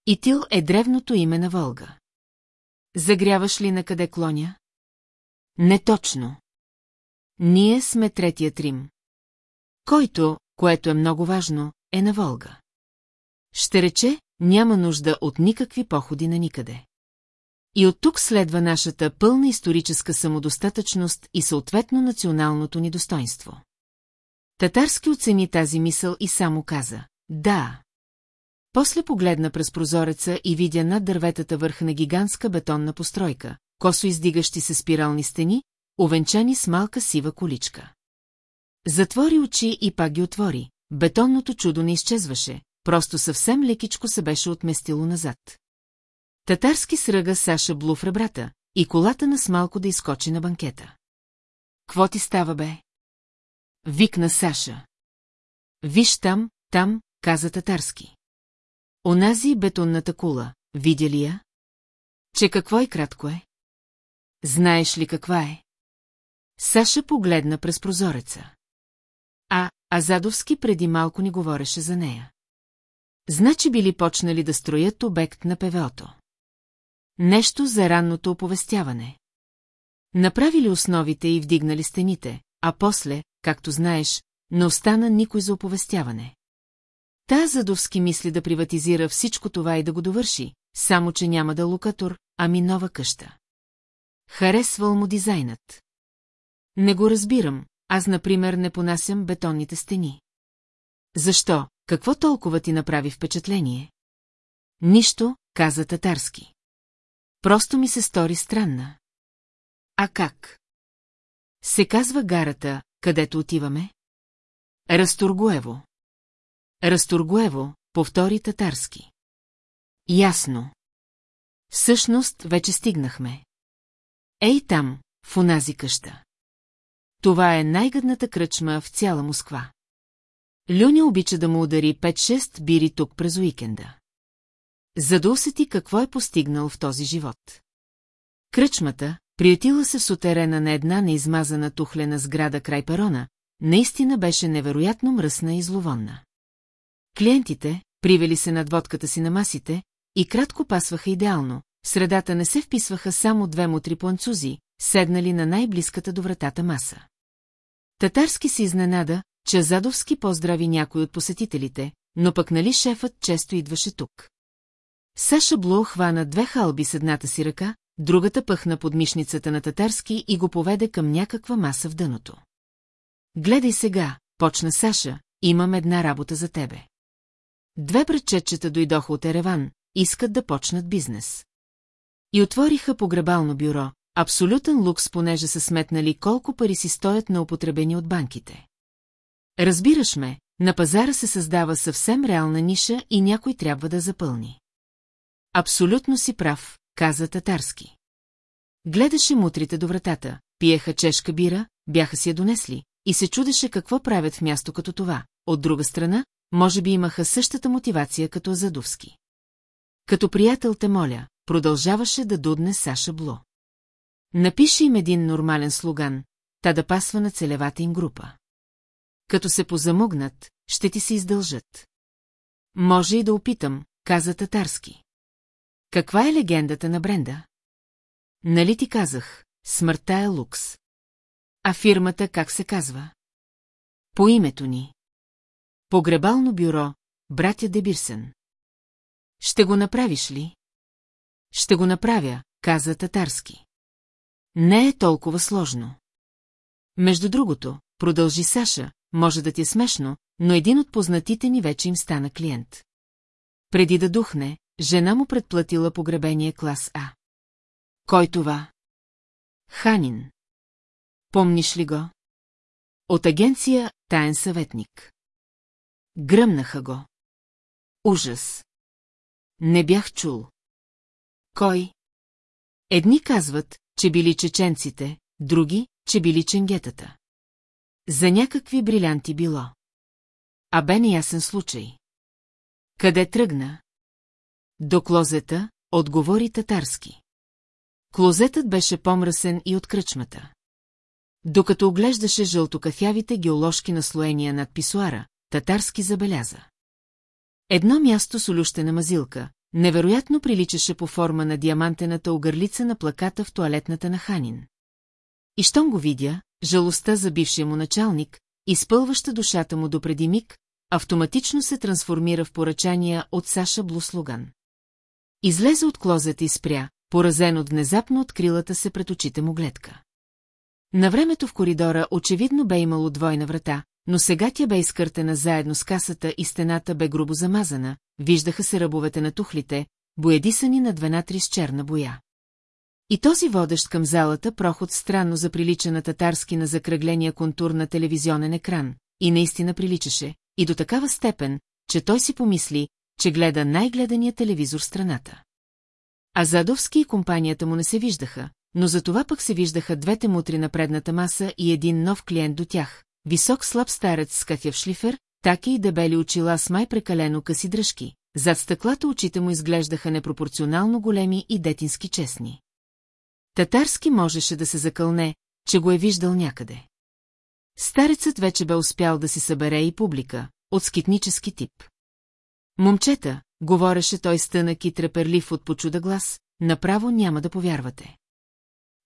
Итил е древното име на Волга. Загряваш ли на къде клоня? Не точно. Ние сме третият Рим. Който, което е много важно, е на Волга. Ще рече, няма нужда от никакви походи на никъде. И от тук следва нашата пълна историческа самодостатъчност и съответно националното ни достоинство. Татарски оцени тази мисъл и само каза «Да». После погледна през прозореца и видя над дърветата върх на гигантска бетонна постройка, косо издигащи се спирални стени, овенчани с малка сива количка. Затвори очи и пак ги отвори. Бетонното чудо не изчезваше, просто съвсем лекичко се беше отместило назад. Татарски сръга Саша Блу в ребрата и колата на смалко да изкочи на банкета. Кво ти става, бе? Викна Саша. Виж там, там, каза Татарски. Онази бетонната кула, видя ли я? Че какво и кратко е? Знаеш ли каква е? Саша погледна през прозореца. А, Азадовски преди малко ни говореше за нея. Значи били почнали да строят обект на ПВО-то. Нещо за ранното оповестяване. Направили основите и вдигнали стените, а после, както знаеш, не остана никой за оповестяване. Та Задовски мисли да приватизира всичко това и да го довърши, само че няма да локатор, ами нова къща. Харесвал му дизайнът. Не го разбирам, аз, например, не понасям бетонните стени. Защо? Какво толкова ти направи впечатление? Нищо, каза татарски. Просто ми се стори странна. А как? Се казва гарата, където отиваме? Разторгуево. Разторгуево, повтори татарски. Ясно. Всъщност вече стигнахме. Ей там, в онази къща. Това е най-гъдната кръчма в цяла Москва. Люня обича да му удари 5-6 бири тук през уикенда. За да усети какво е постигнал в този живот. Кръчмата, приютила се в сутерена на една неизмазана тухлена сграда край перона, наистина беше невероятно мръсна и зловонна. Клиентите, привели се над водката си на масите, и кратко пасваха идеално, в средата не се вписваха само две мутри планцузи, седнали на най-близката до вратата маса. Татарски се изненада, че Задовски поздрави някой от посетителите, но пък нали шефът често идваше тук. Саша Бло хвана две халби с едната си ръка, другата пъхна под мишницата на татарски и го поведе към някаква маса в дъното. Гледай сега, почна Саша, имам една работа за тебе. Две братчетчета дойдоха от Ереван, искат да почнат бизнес. И отвориха погребално бюро, абсолютен лукс, понеже са сметнали колко пари си стоят на употребени от банките. Разбираш ме, на пазара се създава съвсем реална ниша и някой трябва да запълни. Абсолютно си прав, каза татарски. Гледаше мутрите до вратата, пиеха чешка бира, бяха си я донесли, и се чудеше какво правят в място като това. От друга страна, може би имаха същата мотивация като Задовски. Като приятел те моля, продължаваше да дудне Саша Бло. Напиши им един нормален слоган, та да пасва на целевата им група. Като се позамогнат, ще ти се издължат. Може и да опитам, каза татарски. Каква е легендата на Бренда? Нали ти казах, смъртта е лукс. А фирмата как се казва? По името ни. Погребално бюро, братя Дебирсен. Ще го направиш ли? Ще го направя, каза татарски. Не е толкова сложно. Между другото, продължи Саша, може да ти е смешно, но един от познатите ни вече им стана клиент. Преди да духне, жена му предплатила погребение клас А. Кой това? Ханин. Помниш ли го? От агенция Таен съветник. Гръмнаха го. Ужас. Не бях чул. Кой? Едни казват, че били чеченците, други, че били ченгетата. За някакви брилянти било. А бе неясен случай. Къде тръгна? До клозета, отговори татарски. Клозетът беше помръсен и от кръчмата. Докато оглеждаше жълтокафявите геоложки наслоения над писуара, татарски забеляза. Едно място с олющена мазилка, невероятно приличаше по форма на диамантената огърлица на плаката в туалетната на Ханин. И щом го видя, жалостта за бившия му началник, изпълваща душата му допреди миг, автоматично се трансформира в поръчания от Саша Блуслуган. Излезе от клозета и спря, поразен от внезапно открилата се пред очите му гледка. На времето в коридора очевидно бе имало двойна врата, но сега тя бе изкъртена заедно с касата и стената бе грубо замазана, виждаха се ръбовете на тухлите, боядисани на две натри с черна боя. И този водещ към залата проход странно заприлича на татарски на закръгления контур на телевизионен екран, и наистина приличаше, и до такава степен, че той си помисли, че гледа най-гледания телевизор в страната. А Задовски и компанията му не се виждаха, но за това пък се виждаха двете мутри на предната маса и един нов клиент до тях, висок слаб старец с кафяв шлифер, таки и дебели очила с май прекалено къси дръжки. Зад стъклата очите му изглеждаха непропорционално големи и детински честни. Татарски можеше да се закълне, че го е виждал някъде. Старецът вече бе успял да си събере и публика, от скитнически тип. Момчета, говореше той стънък и треперлив от почуда глас, направо няма да повярвате.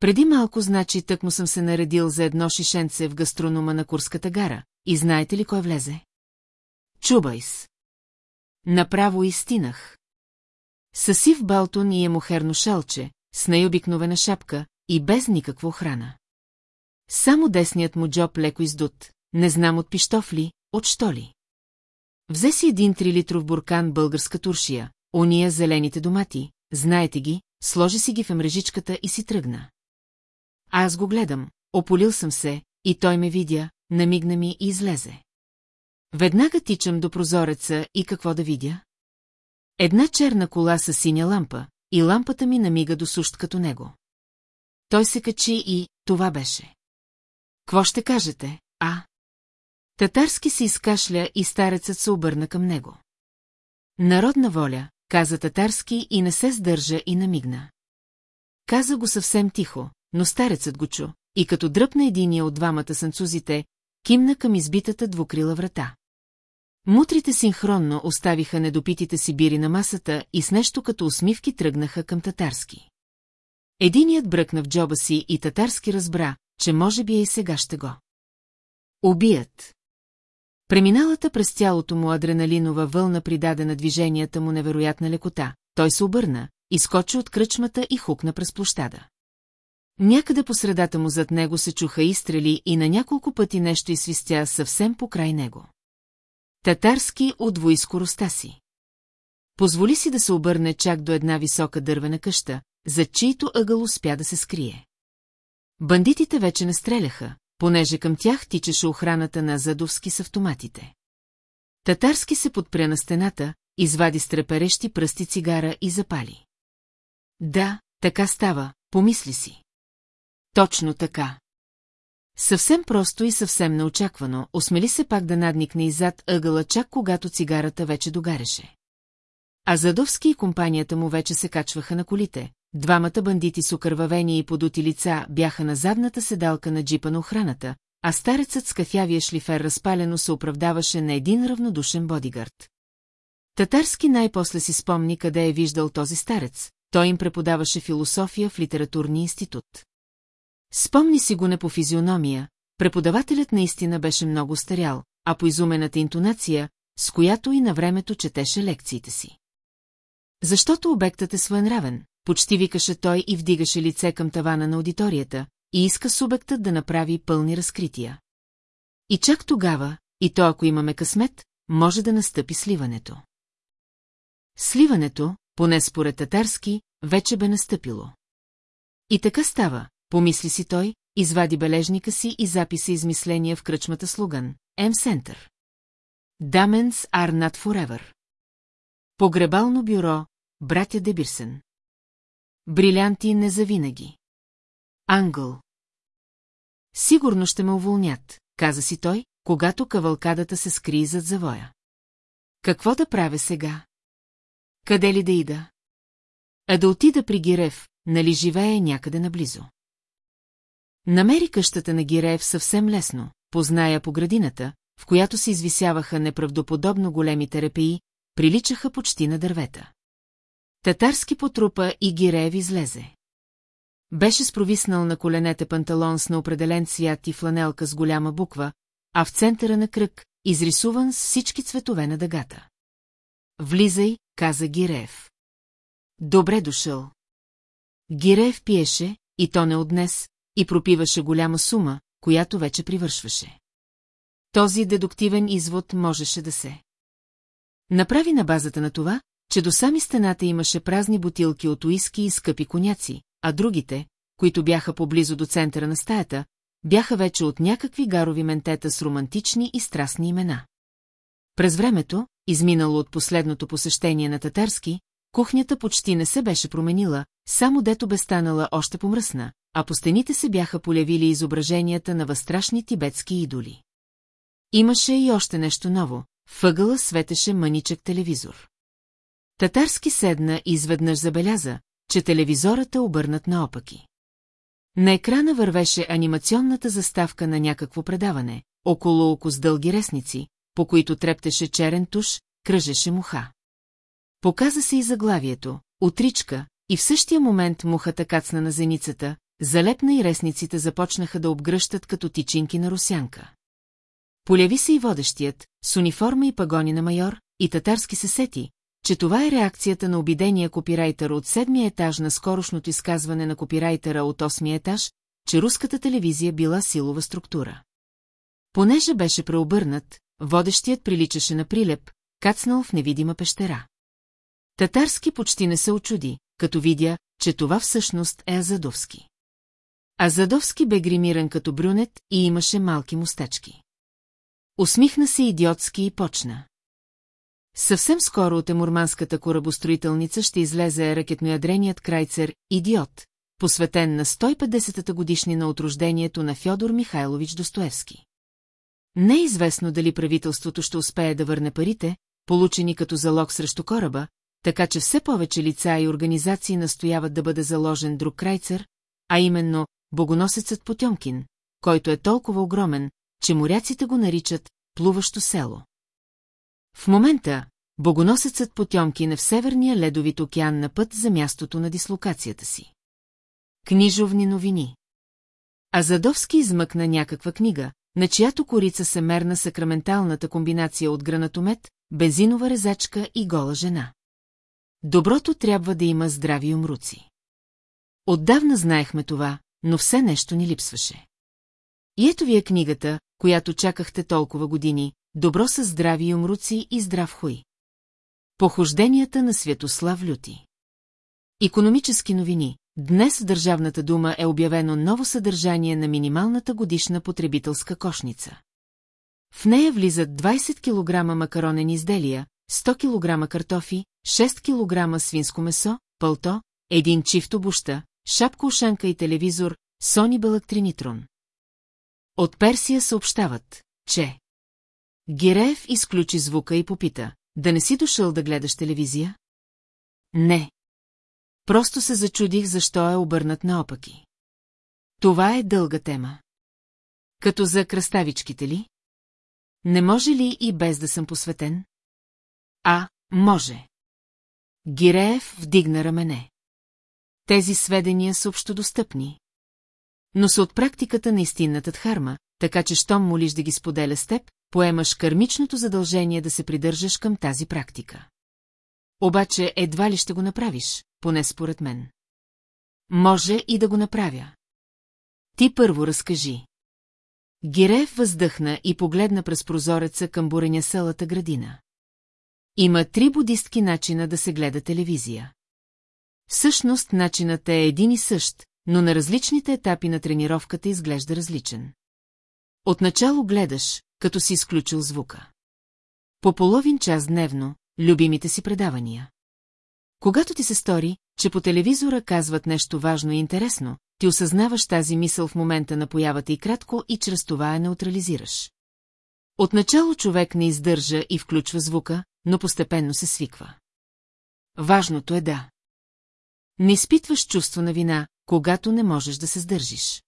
Преди малко, значи, тък му съм се наредил за едно шишенце в гастронома на Курската гара. И знаете ли кой влезе? Чубайс. Направо истинах. Съсив Балтон и емохерно шалче, с най-обикновена шапка и без никаква охрана. Само десният му джоб леко издут, не знам от пиштов ли, от що ли. Взе си един трилитров буркан българска туршия, уния зелените домати, знаете ги, сложи си ги в мрежичката и си тръгна. Аз го гледам, ополил съм се, и той ме видя, намигна ми и излезе. Веднага тичам до прозореца и какво да видя? Една черна кола с синя лампа, и лампата ми намига до сущ като него. Той се качи и това беше. Кво ще кажете, а? Татарски се изкашля и старецът се обърна към него. Народна воля, каза татарски и не се сдържа и намигна. Каза го съвсем тихо, но старецът го чу, и като дръпна единия от двамата санцузите, кимна към избитата двукрила врата. Мутрите синхронно оставиха недопитите си бири на масата и с нещо като усмивки тръгнаха към татарски. Единият бръкна в джоба си и татарски разбра, че може би е и сега ще го. Убият. Преминалата през тялото му адреналинова вълна придаде на движенията му невероятна лекота. Той се обърна, изкочи от кръчмата и хукна през площада. Някъде по средата му зад него се чуха изстрели и на няколко пъти нещо изсвистя съвсем покрай него. Татарски отвои скоростта си. Позволи си да се обърне чак до една висока дървена къща, за чийто ъгъл успя да се скрие. Бандитите вече не стреляха, понеже към тях тичаше охраната на Задовски с автоматите. Татарски се подпря на стената, извади стреперещи пръсти цигара и запали. Да, така става, помисли си. Точно така. Съвсем просто и съвсем неочаквано, осмели се пак да надникне иззад ъгъла, чак когато цигарата вече догареше. А Задовски и компанията му вече се качваха на колите. Двамата бандити с окървавени и подути лица бяха на задната седалка на джипа на охраната, а старецът с кафявия шлифер разпалено се оправдаваше на един равнодушен бодигард. Татарски най-после си спомни къде е виждал този старец, той им преподаваше философия в литературния институт. Спомни си го не по физиономия, преподавателят наистина беше много старял, а по изумената интонация, с която и на времето четеше лекциите си. Защото обектът е своенравен, почти викаше той и вдигаше лице към тавана на аудиторията, и иска субектът да направи пълни разкрития. И чак тогава, и то ако имаме късмет, може да настъпи сливането. Сливането, поне според татарски, вече бе настъпило. И така става, помисли си той, извади бележника си и записа измисления в кръчмата слуган. М-Център. Даменс are not forever. Погребално бюро, братя Дебирсен. Брилянти не завинаги. Ангъл. Сигурно ще ме уволнят, каза си той, когато кавалкадата се скри зад завоя. Какво да правя сега? Къде ли да ида? А да отида при Гирев, нали живее някъде наблизо. Намери къщата на Гиреев съвсем лесно, позная по градината, в която се извисяваха неправдоподобно големи терапии, приличаха почти на дървета. Татарски потрупа и Гиреев излезе. Беше спровиснал на коленете панталон с неопределен цвят и фланелка с голяма буква, а в центъра на кръг, изрисуван с всички цветове на дъгата. Влизай, каза Гиреев. Добре дошъл. Гиреев пиеше, и то не от днес, и пропиваше голяма сума, която вече привършваше. Този дедуктивен извод можеше да се. Направи на базата на това, че до сами стената имаше празни бутилки от уиски и скъпи коняци, а другите, които бяха поблизо до центъра на стаята, бяха вече от някакви гарови ментета с романтични и страстни имена. През времето, изминало от последното посещение на татарски, кухнята почти не се беше променила, само дето бе станала още помръсна, а по стените се бяха полявили изображенията на възстрашни тибетски идоли. Имаше и още нещо ново, въгъла светеше мъничък телевизор. Татарски седна и изведнъж забеляза, че телевизорът е обърнат наопаки. На екрана вървеше анимационната заставка на някакво предаване, около око с дълги ресници, по които трептеше черен туш, кръжеше муха. Показа се и заглавието, отричка, и в същия момент мухата кацна на зеницата, залепна и ресниците започнаха да обгръщат като тичинки на русянка. Поляви се и водещият, с униформа и пагони на майор, и татарски се сети, че това е реакцията на обидения копирайтер от седмия етаж на скорошното изказване на копирайтера от осмия етаж, че руската телевизия била силова структура. Понеже беше преобърнат, водещият приличаше на прилеп, кацнал в невидима пещера. Татарски почти не се очуди, като видя, че това всъщност е Азадовски. Азадовски бе гримиран като брюнет и имаше малки мустачки. Усмихна се идиотски и почна. Съвсем скоро от емурманската корабостроителница ще излезе ракетноядреният крайцер «Идиот», посветен на 150-та годишнина от рождението на Фьодор Михайлович Достоевски. Не е известно дали правителството ще успее да върне парите, получени като залог срещу кораба, така че все повече лица и организации настояват да бъде заложен друг крайцер, а именно богоносецът Потемкин, който е толкова огромен, че моряците го наричат плуващо село. В момента богоносецът Потемкин е в Северния ледовит океан на път за мястото на дислокацията си. Книжовни новини Азадовски измъкна някаква книга, на чиято корица се мерна сакраменталната комбинация от гранатомет, бензинова резачка и гола жена. Доброто трябва да има здрави умруци. Отдавна знаехме това, но все нещо ни липсваше. И ето ви е книгата, която чакахте толкова години, добро с здрави умруци и здрав хуй. Похожденията на Святослав Люти. Економически новини. Днес в Държавната дума е обявено ново съдържание на минималната годишна потребителска кошница. В нея влизат 20 кг макаронени изделия, 100 кг картофи, 6 кг свинско месо, пълто, един чифто буща, шапка-ушанка и телевизор, Сони Белактринитрон. От Персия съобщават, че... Гиреев изключи звука и попита, да не си дошъл да гледаш телевизия? Не. Просто се зачудих, защо е обърнат наопаки. Това е дълга тема. Като за кръставичките ли? Не може ли и без да съм посветен? А, може. Гиреев вдигна рамене. Тези сведения са общодостъпни. Но са от практиката на истинната дхарма, така че щом молиш да ги споделя с теб, поемаш кармичното задължение да се придържаш към тази практика. Обаче едва ли ще го направиш, поне според мен. Може и да го направя. Ти първо разкажи. Гиреев въздъхна и погледна през прозореца към буреняселата градина. Има три будистки начина да се гледа телевизия. Всъщност начинът е един и същ, но на различните етапи на тренировката изглежда различен. Отначало гледаш, като си изключил звука. По половин час дневно, любимите си предавания. Когато ти се стори, че по телевизора казват нещо важно и интересно, ти осъзнаваш тази мисъл в момента на появата и кратко и чрез това я неутрализираш. Отначало човек не издържа и включва звука, но постепенно се свиква. Важното е да. Не изпитваш чувство на вина, когато не можеш да се сдържиш.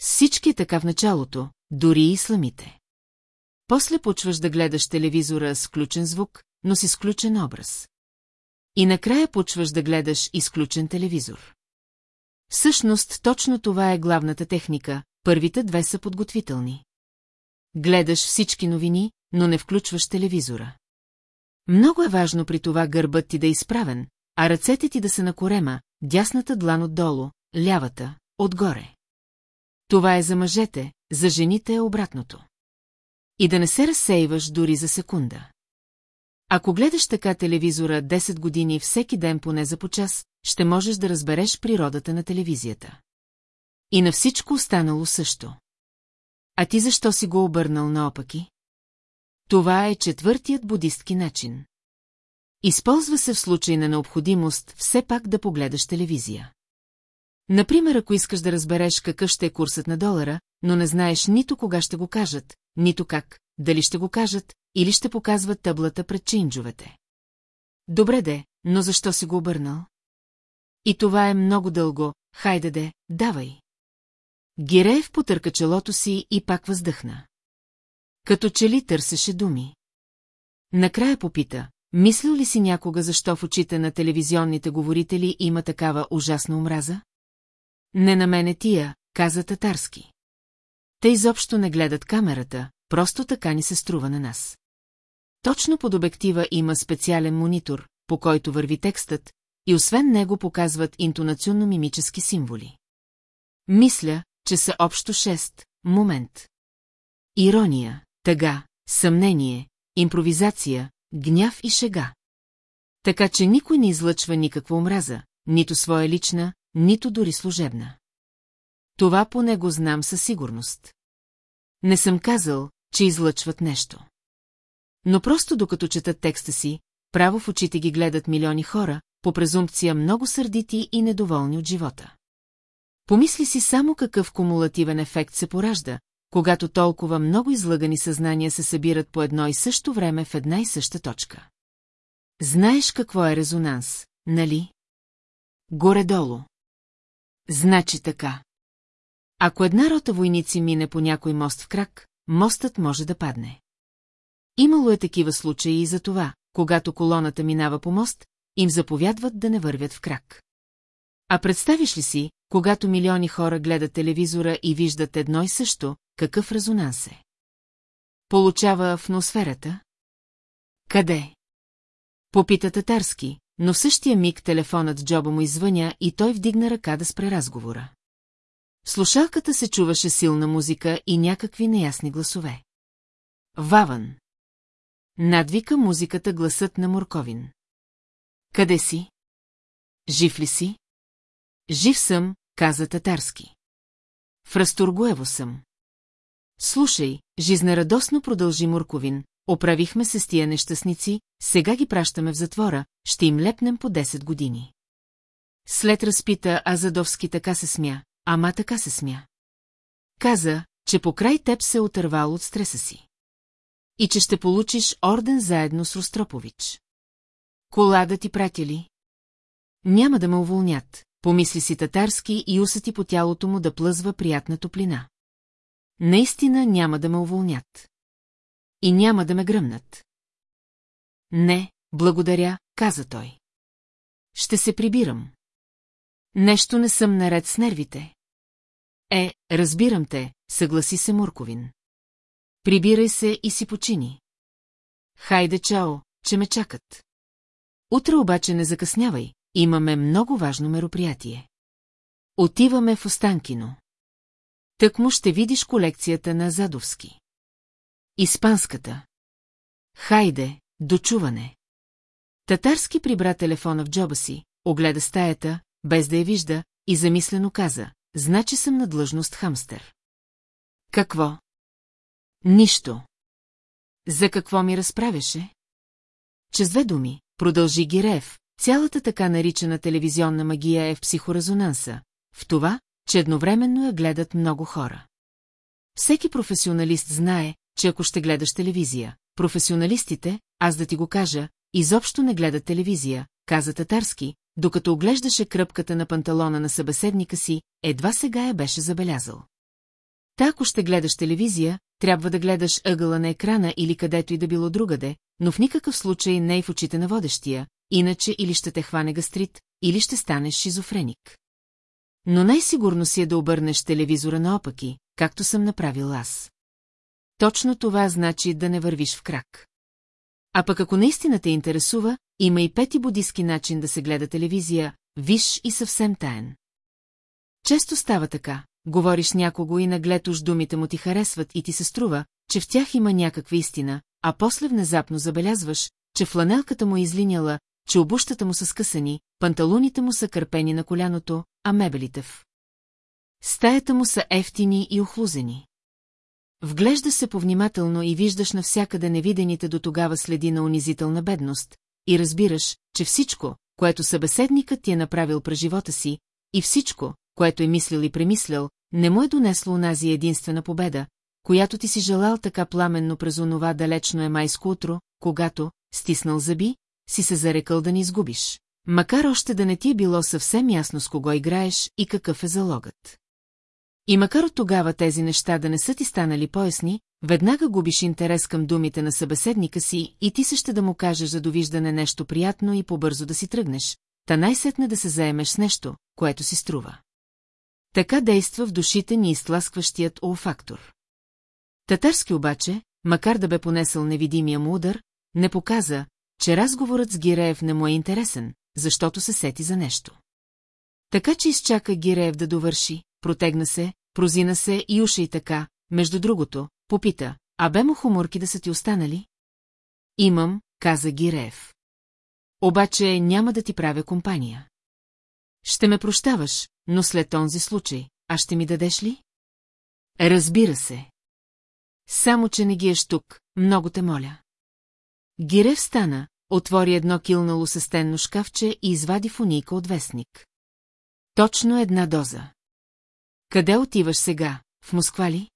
Всички е така в началото, дори и сламите. После почваш да гледаш телевизора с включен звук, но с изключен образ. И накрая почваш да гледаш изключен телевизор. Всъщност, точно това е главната техника, първите две са подготвителни. Гледаш всички новини, но не включваш телевизора. Много е важно при това гърбът ти да е изправен, а ръцете ти да са на корема, дясната длан отдолу, лявата, отгоре. Това е за мъжете, за жените е обратното. И да не се разсейваш дори за секунда. Ако гледаш така телевизора 10 години всеки ден поне за по час, ще можеш да разбереш природата на телевизията. И на всичко останало също. А ти защо си го обърнал наопаки? Това е четвъртият будистки начин. Използва се в случай на необходимост все пак да погледаш телевизия. Например, ако искаш да разбереш какъв ще е курсът на долара, но не знаеш нито кога ще го кажат, нито как, дали ще го кажат, или ще показват таблата пред чинджовете. Добре де, но защо си го обърнал? И това е много дълго, хайде де, давай. Гиреев потърка челото си и пак въздъхна. Като че ли търсеше думи. Накрая попита, мислил ли си някога защо в очите на телевизионните говорители има такава ужасна омраза? Не на мене тия, каза татарски. Те изобщо не гледат камерата, просто така ни се струва на нас. Точно под обектива има специален монитор, по който върви текстът, и освен него показват интонационно-мимически символи. Мисля, че са общо шест. Момент. Ирония, тъга, съмнение, импровизация, гняв и шега. Така че никой не излъчва никаква омраза, нито своя лична, нито дори служебна. Това поне го знам със сигурност. Не съм казал, че излъчват нещо. Но просто докато четат текста си, право в очите ги гледат милиони хора, по презумпция много сърдити и недоволни от живота. Помисли си само какъв кумулативен ефект се поражда, когато толкова много излъгани съзнания се събират по едно и също време в една и съща точка. Знаеш какво е резонанс, нали? Горе-долу. Значи така. Ако една рота войници мине по някой мост в крак, мостът може да падне. Имало е такива случаи и за това, когато колоната минава по мост, им заповядват да не вървят в крак. А представиш ли си, когато милиони хора гледат телевизора и виждат едно и също, какъв резонанс е? Получава в? Къде? Попита татарски, но в същия миг телефонът джоба му извъня и той вдигна ръка да спре разговора. В слушалката се чуваше силна музика и някакви неясни гласове. Ваван. Надвика музиката гласът на Морковин. Къде си? Жив ли си? Жив съм, каза татарски. В Разтургуево съм. Слушай, жизнерадосно продължи Мурковин, оправихме се с тия нещастници, сега ги пращаме в затвора, ще им лепнем по 10 години. След разпита Азадовски така се смя, ама така се смя. Каза, че покрай теб се е отървал от стреса си. И че ще получиш орден заедно с Ростропович. Кола да ти пратя ли? Няма да ме уволнят, помисли си татарски и усети по тялото му да плъзва приятна топлина. Наистина няма да ме уволнят. И няма да ме гръмнат. Не, благодаря, каза той. Ще се прибирам. Нещо не съм наред с нервите. Е, разбирам те, съгласи се Мурковин. Прибирай се и си почини. Хайде, чао, че ме чакат. Утре обаче не закъснявай, имаме много важно мероприятие. Отиваме в Останкино. Тък му ще видиш колекцията на Задовски. Испанската. Хайде, дочуване. Татарски прибра телефона в джоба си, огледа стаята, без да я вижда, и замислено каза, значи съм на длъжност хамстер. Какво? Нищо. За какво ми разправяше? Чрез две думи, продължи Гиреев, цялата така наричана телевизионна магия е в психоразонанса, в това, че едновременно я гледат много хора. Всеки професионалист знае, че ако ще гледаш телевизия, професионалистите, аз да ти го кажа, изобщо не гледат телевизия, каза татарски, докато оглеждаше кръпката на панталона на събеседника си, едва сега я беше забелязал. Та ако ще гледаш телевизия, трябва да гледаш ъгъла на екрана или където и да било другаде, но в никакъв случай не и в очите на водещия, иначе или ще те хване гастрит, или ще станеш шизофреник. Но най-сигурно си е да обърнеш телевизора наопаки, както съм направил аз. Точно това значи да не вървиш в крак. А пък ако наистина те интересува, има и пети будистки начин да се гледа телевизия, виж и съвсем таен. Често става така, говориш някого и наглед уж думите му ти харесват и ти се струва, че в тях има някаква истина, а после внезапно забелязваш, че фланелката му е излиняла, че обущата му са скъсани, панталоните му са кърпени на коляното, а мебелите в. Стаята му са ефтини и охлузени. Вглежда се повнимателно и виждаш навсякъде невидените до тогава следи на унизителна бедност, и разбираш, че всичко, което събеседникът ти е направил през живота си, и всичко, което е мислил и премислял, не му е донесло унази единствена победа, която ти си желал така пламенно през онова далечно е майско утро, когато, стиснал зъби, си се зарекал да не изгубиш. Макар още да не ти е било съвсем ясно с кого играеш и какъв е залогът. И макар от тогава тези неща да не са ти станали поясни, веднага губиш интерес към думите на събеседника си и ти се ще да му кажеш за довиждане нещо приятно и побързо да си тръгнеш, та най-сетне да се заемеш с нещо, което си струва. Така действа в душите ни изтласкващият олфактор. Татарски обаче, макар да бе понесъл невидимия му удар, не показа, че разговорът с Гиреев не му е интересен, защото се сети за нещо. Така че изчака Гиреев да довърши, протегна се, прозина се и уша и така, между другото, попита, а бе му хуморки да са ти останали? Имам, каза Гиреев. Обаче няма да ти правя компания. Ще ме прощаваш, но след онзи случай, а ще ми дадеш ли? Разбира се. Само, че не ги еш тук, много те моля. Гирев стана, отвори едно килнало състенно шкафче и извади фунийка от вестник. Точно една доза. Къде отиваш сега, в Москва ли?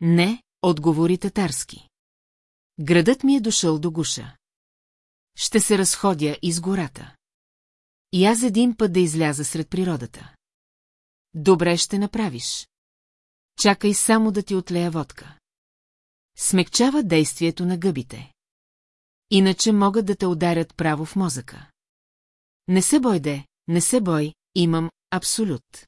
Не, отговори татарски. Градът ми е дошъл до гуша. Ще се разходя из гората. И аз един път да изляза сред природата. Добре ще направиш. Чакай само да ти отлея водка. Смекчава действието на гъбите. Иначе могат да те ударят право в мозъка. Не се бой, де, не се бой, имам абсолют.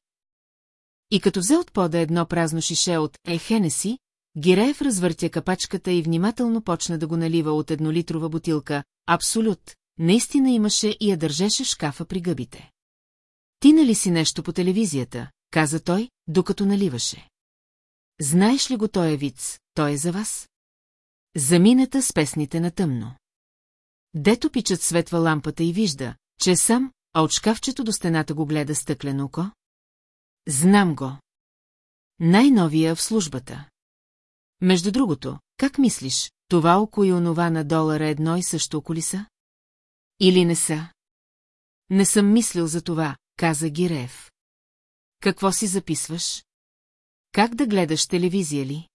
И като взе от пода едно празно шише от Е Хенеси, Гиреев развъртя капачката и внимателно почна да го налива от еднолитрова бутилка. Абсолют, наистина имаше и я държеше шкафа при гъбите. Ти нали си нещо по телевизията, каза той, докато наливаше. Знаеш ли го той е виц, той е за вас? Замината с песните на тъмно. Дето пичат светва лампата и вижда, че е сам, а от шкафчето до стената го гледа стъклено око? Знам го. Най-новия в службата. Между другото, как мислиш, това око и онова на долара едно и също око са? Или не са? Не съм мислил за това, каза Гиреев. Какво си записваш? Как да гледаш телевизия ли?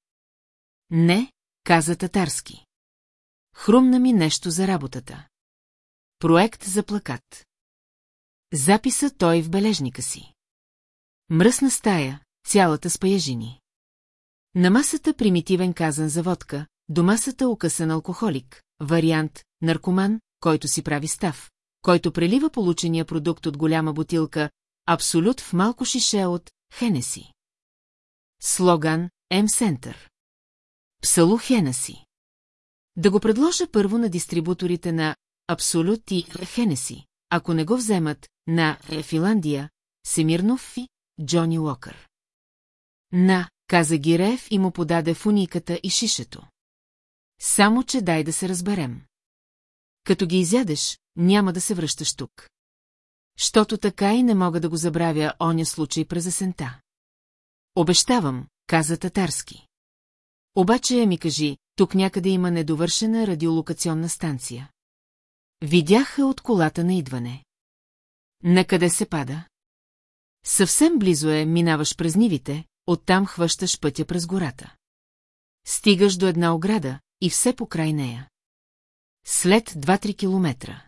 Не, каза татарски. Хрумна ми нещо за работата. Проект за плакат. Записа той в бележника си. Мръсна стая, цялата с паяжини. На масата примитивен казан за водка, до масата укъсан алкохолик, вариант, наркоман, който си прави став, който прелива получения продукт от голяма бутилка, абсолют в малко шише от Хенеси. Слоган М-Сентър. Псалу Хенеси. Да го предложа първо на дистрибуторите на Абсолют и Хенеси, ако не го вземат, на Финландия, Семирнов и Джони Уокър. На, каза Гиреев и му подаде фуниката и шишето. Само, че дай да се разберем. Като ги изядеш, няма да се връщаш тук. Щото така и не мога да го забравя оня случай през есента. Обещавам, каза татарски. Обаче ми кажи, тук някъде има недовършена радиолокационна станция. Видяха от колата на идване. Накъде се пада? Съвсем близо е, минаваш през нивите, оттам хващаш пътя през гората. Стигаш до една ограда и все по край нея. След 2-3 километра.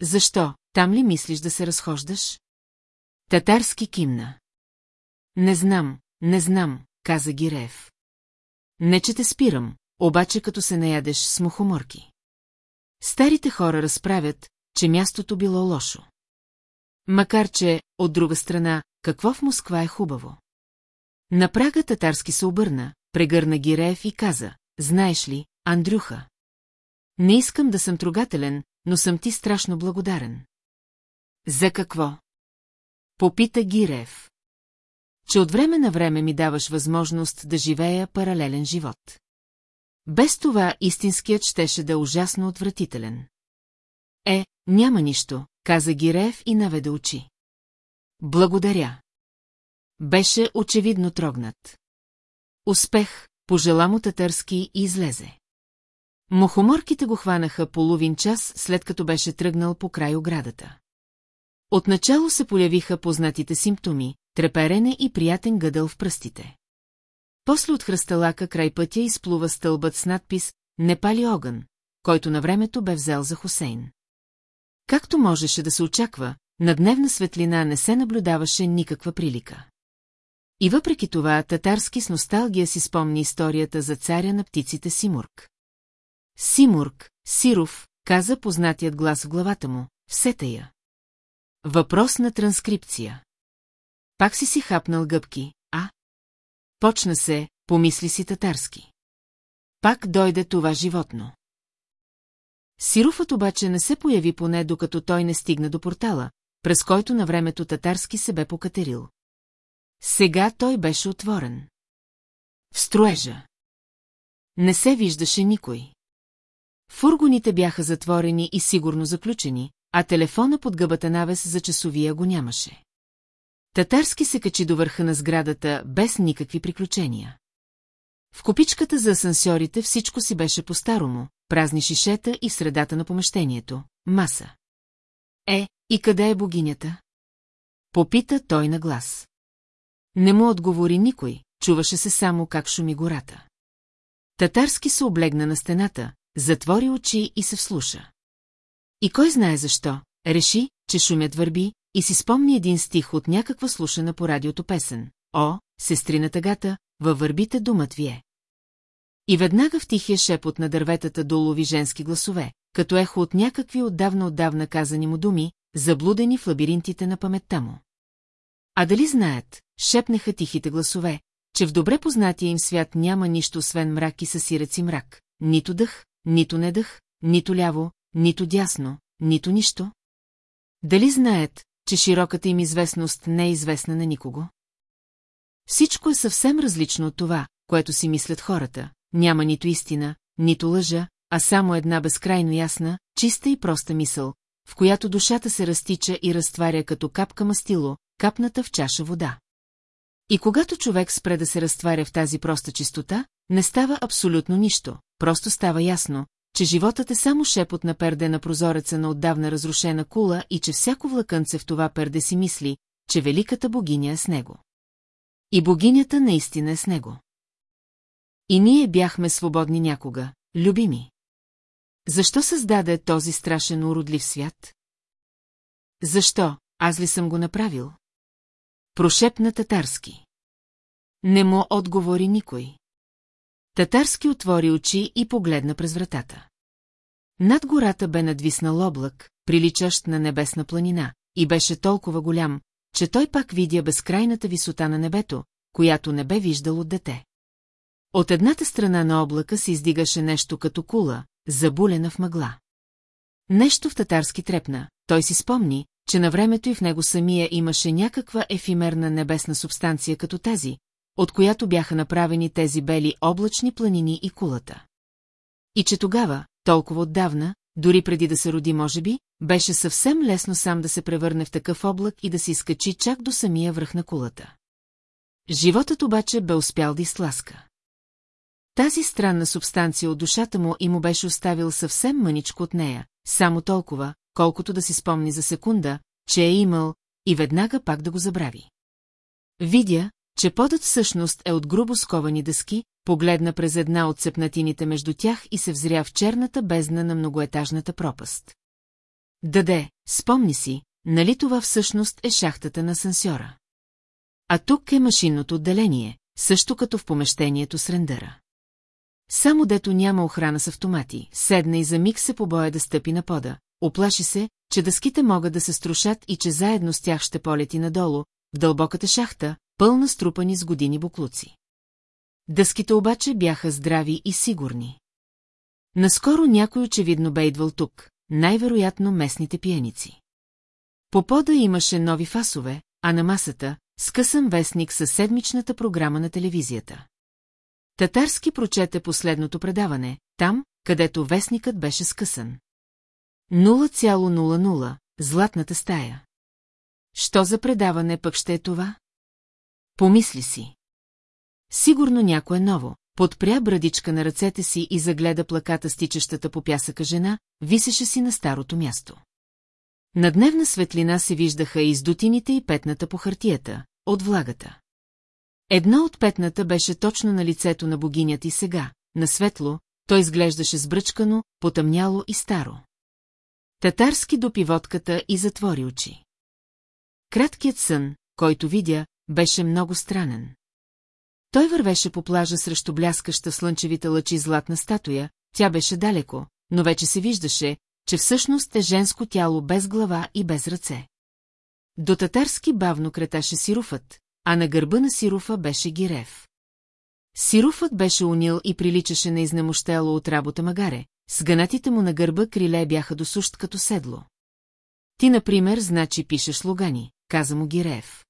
Защо, там ли мислиш да се разхождаш? Татарски кимна. Не знам, не знам, каза Гиреев. Не, че те спирам, обаче като се наядеш с мухоморки. Старите хора разправят, че мястото било лошо. Макар че, от друга страна, какво в Москва е хубаво. На прага татарски се обърна, прегърна Гиреев и каза, знаеш ли, Андрюха? Не искам да съм трогателен, но съм ти страшно благодарен. За какво? Попита Гиреев. Че от време на време ми даваш възможност да живея паралелен живот. Без това истинският щеше да е ужасно отвратителен. Е, няма нищо, каза Гиреев и наведе очи. Благодаря. Беше очевидно трогнат. Успех, пожела му татърски и излезе. Мухоморките го хванаха половин час, след като беше тръгнал по край оградата. Отначало се появиха познатите симптоми, треперене и приятен гъдъл в пръстите. После от хръсталака край пътя изплува стълбът с надпис «Не пали огън», който на времето бе взел за Хусейн. Както можеше да се очаква, на дневна светлина не се наблюдаваше никаква прилика. И въпреки това, татарски с носталгия си спомни историята за царя на птиците Симург. Симург, Сиров, каза познатият глас в главата му, все тая. Въпрос на транскрипция. Пак си си хапнал гъбки? Почна се, помисли си татарски. Пак дойде това животно. Сируфът обаче не се появи поне докато той не стигна до портала, през който на времето татарски се бе покатерил. Сега той беше отворен. В строежа. Не се виждаше никой. Фургоните бяха затворени и сигурно заключени, а телефона под гъбата навес за часовия го нямаше. Татарски се качи до върха на сградата без никакви приключения. В копичката за асансьорите всичко си беше по-старому, празни шишета и средата на помещението – маса. Е, и къде е богинята? Попита той на глас. Не му отговори никой, чуваше се само как шуми гората. Татарски се облегна на стената, затвори очи и се вслуша. И кой знае защо, реши, че шумят върби, и си спомни един стих от някаква слушана по радиото песен. О, сестрина тъгата, във върбите думът ви е. И веднага в тихия шепот на дърветата долови женски гласове, като ехо от някакви отдавна-отдавна казани му думи, заблудени в лабиринтите на паметта му. А дали знаят, шепнеха тихите гласове, че в добре познатия им свят няма нищо освен мрак и съсирец и мрак, нито дъх, нито недъх, нито ляво, нито дясно, нито нищо? Дали знаят, че широката им известност не е известна на никого? Всичко е съвсем различно от това, което си мислят хората. Няма нито истина, нито лъжа, а само една безкрайно ясна, чиста и проста мисъл, в която душата се разтича и разтваря като капка мастило, капната в чаша вода. И когато човек спре да се разтваря в тази проста чистота, не става абсолютно нищо, просто става ясно, че животът е само шепот на перде на прозореца на отдавна разрушена кула и че всяко влакънце в това перде си мисли, че великата богиня е с него. И богинята наистина е с него. И ние бяхме свободни някога, любими. Защо създаде този страшен уродлив свят? Защо, аз ли съм го направил? Прошепна татарски. Не му отговори никой. Татарски отвори очи и погледна през вратата. Над гората бе надвиснал облак, приличащ на небесна планина, и беше толкова голям, че той пак видя безкрайната висота на небето, която не бе виждал от дете. От едната страна на облака се издигаше нещо като кула, забулена в мъгла. Нещо в татарски трепна, той си спомни, че на времето и в него самия имаше някаква ефимерна небесна субстанция като тази, от която бяха направени тези бели облачни планини и кулата. И че тогава, толкова отдавна, дори преди да се роди може би, беше съвсем лесно сам да се превърне в такъв облак и да се изкачи чак до самия връх на кулата. Животът обаче бе успял да изтласка. Тази странна субстанция от душата му и му беше оставил съвсем мъничко от нея, само толкова, колкото да си спомни за секунда, че е имал, и веднага пак да го забрави. Видя, че подът всъщност е от грубо сковани дъски, погледна през една от цепнатините между тях и се взря в черната бездна на многоетажната пропаст. Даде, спомни си, нали това всъщност е шахтата на сансьора. А тук е машинното отделение, също като в помещението с рендъра. Само дето няма охрана с автомати, седна и за миг се побоя да стъпи на пода, оплаши се, че дъските могат да се струшат и че заедно с тях ще полети надолу, в дълбоката шахта, пълна струпани с години буклуци. Дъските обаче бяха здрави и сигурни. Наскоро някой очевидно бе идвал тук, най-вероятно местните пияници. По пода имаше нови фасове, а на масата – скъсан вестник със седмичната програма на телевизията. Татарски прочете последното предаване, там, където вестникът беше скъсан. 0,00, златната стая. Що за предаване пък ще е това? Помисли си. Сигурно някое ново. Подпря брадичка на ръцете си и загледа плаката стичащата по пясъка жена, висеше си на старото място. На дневна светлина се виждаха издутините и петната по хартията, от влагата. Едно от петната беше точно на лицето на богинята и сега, на светло, той изглеждаше сбръчкано, потъмняло и старо. Татарски допи водката и затвори очи. Краткият сън, който видя, беше много странен. Той вървеше по плажа срещу бляскаща слънчевите лъчи златна статуя, тя беше далеко, но вече се виждаше, че всъщност е женско тяло без глава и без ръце. До татарски бавно креташе сируфът, а на гърба на сируфа беше гирев. Сируфът беше унил и приличаше на изнемощело от работа магаре, с ганатите му на гърба криле бяха досущ като седло. Ти, например, значи пишеш слугани, каза му Гиреев.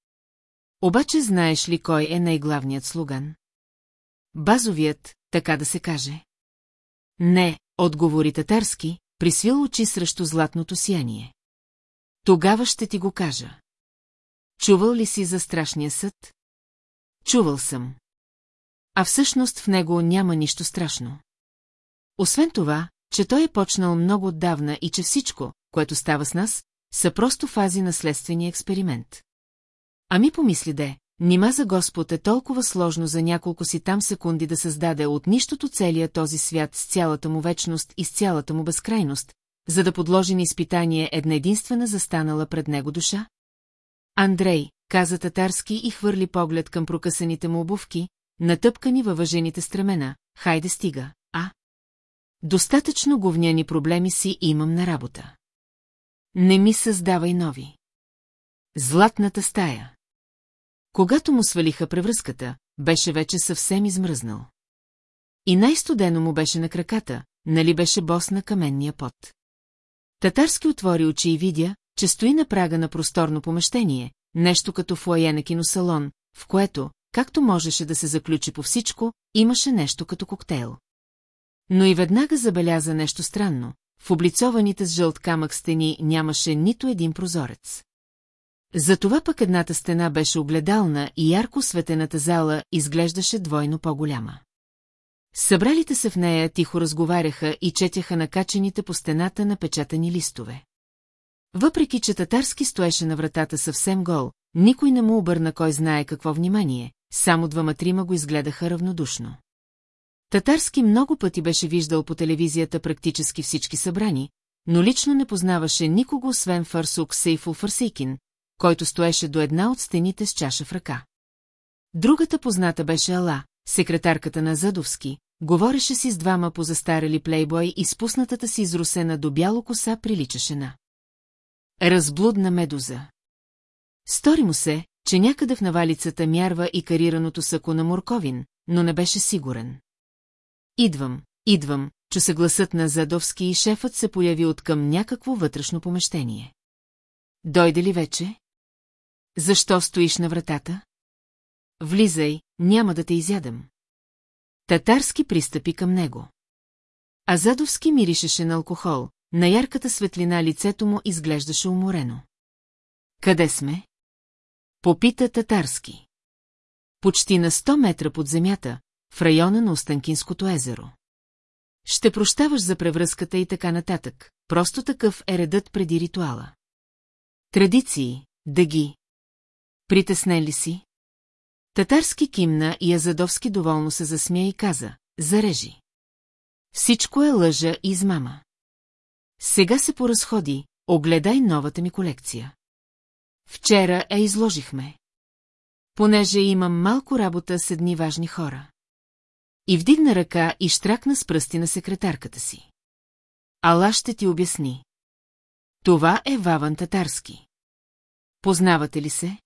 Обаче знаеш ли кой е най-главният слуган? Базовият, така да се каже. Не, отговори татарски, присвил очи срещу златното сияние. Тогава ще ти го кажа. Чувал ли си за страшния съд? Чувал съм. А всъщност в него няма нищо страшно. Освен това, че той е почнал много отдавна и че всичко, което става с нас, са просто фази на следствения експеримент. Ами помисли де, нима за Господ е толкова сложно за няколко си там секунди да създаде от нищото целия този свят с цялата му вечност и с цялата му безкрайност, за да подложи на изпитание една единствена застанала пред него душа? Андрей, каза татарски и хвърли поглед към прокъсаните му обувки, натъпкани във въжените стремена. Хайде стига, а? Достатъчно говняни проблеми си имам на работа. Не ми създавай нови. Златната стая. Когато му свалиха превръзката, беше вече съвсем измръзнал. И най-студено му беше на краката, нали беше бос на каменния пот. Татарски отвори очи и видя, че стои на прага на просторно помещение, нещо като фуае на киносалон, в което, както можеше да се заключи по всичко, имаше нещо като коктейл. Но и веднага забеляза нещо странно. В облицованите с жълт камък стени нямаше нито един прозорец. Затова пък едната стена беше огледална и ярко светената зала изглеждаше двойно по-голяма. Събралите се в нея тихо разговаряха и четяха накачените по стената напечатани листове. Въпреки, че татарски стоеше на вратата съвсем гол, никой не му обърна кой знае какво внимание, само двама-трима го изгледаха равнодушно. Татарски много пъти беше виждал по телевизията практически всички събрани, но лично не познаваше никого освен Фарсук Сейфул Фарсейкин, който стоеше до една от стените с чаша в ръка. Другата позната беше Ала, секретарката на Задовски, говореше си с двама позастарели плейбой и спуснатата си изрусена до бяло коса приличаше на. Разблудна медуза. Стори му се, че някъде в навалицата мярва и карираното сако на Морковин, но не беше сигурен. Идвам, идвам, чу се гласът на Задовски и шефът се появи от към някакво вътрешно помещение. Дойде ли вече? Защо стоиш на вратата? Влизай, няма да те изядам. Татарски пристъпи към него. А Задовски миришеше на алкохол, на ярката светлина лицето му изглеждаше уморено. Къде сме? Попита татарски. Почти на 100 метра под земята, в района на Останкинското езеро. Ще прощаваш за превръзката и така нататък, просто такъв е редът преди ритуала. Традиции, да ги. Притеснен ли си? Татарски кимна и Азадовски доволно се засмя и каза, зарежи. Всичко е лъжа и измама. Сега се поразходи, огледай новата ми колекция. Вчера я изложихме. Понеже имам малко работа с едни важни хора. И вдигна ръка и штракна с пръсти на секретарката си. Ала ще ти обясни. Това е Ваван Татарски. Познавате ли се?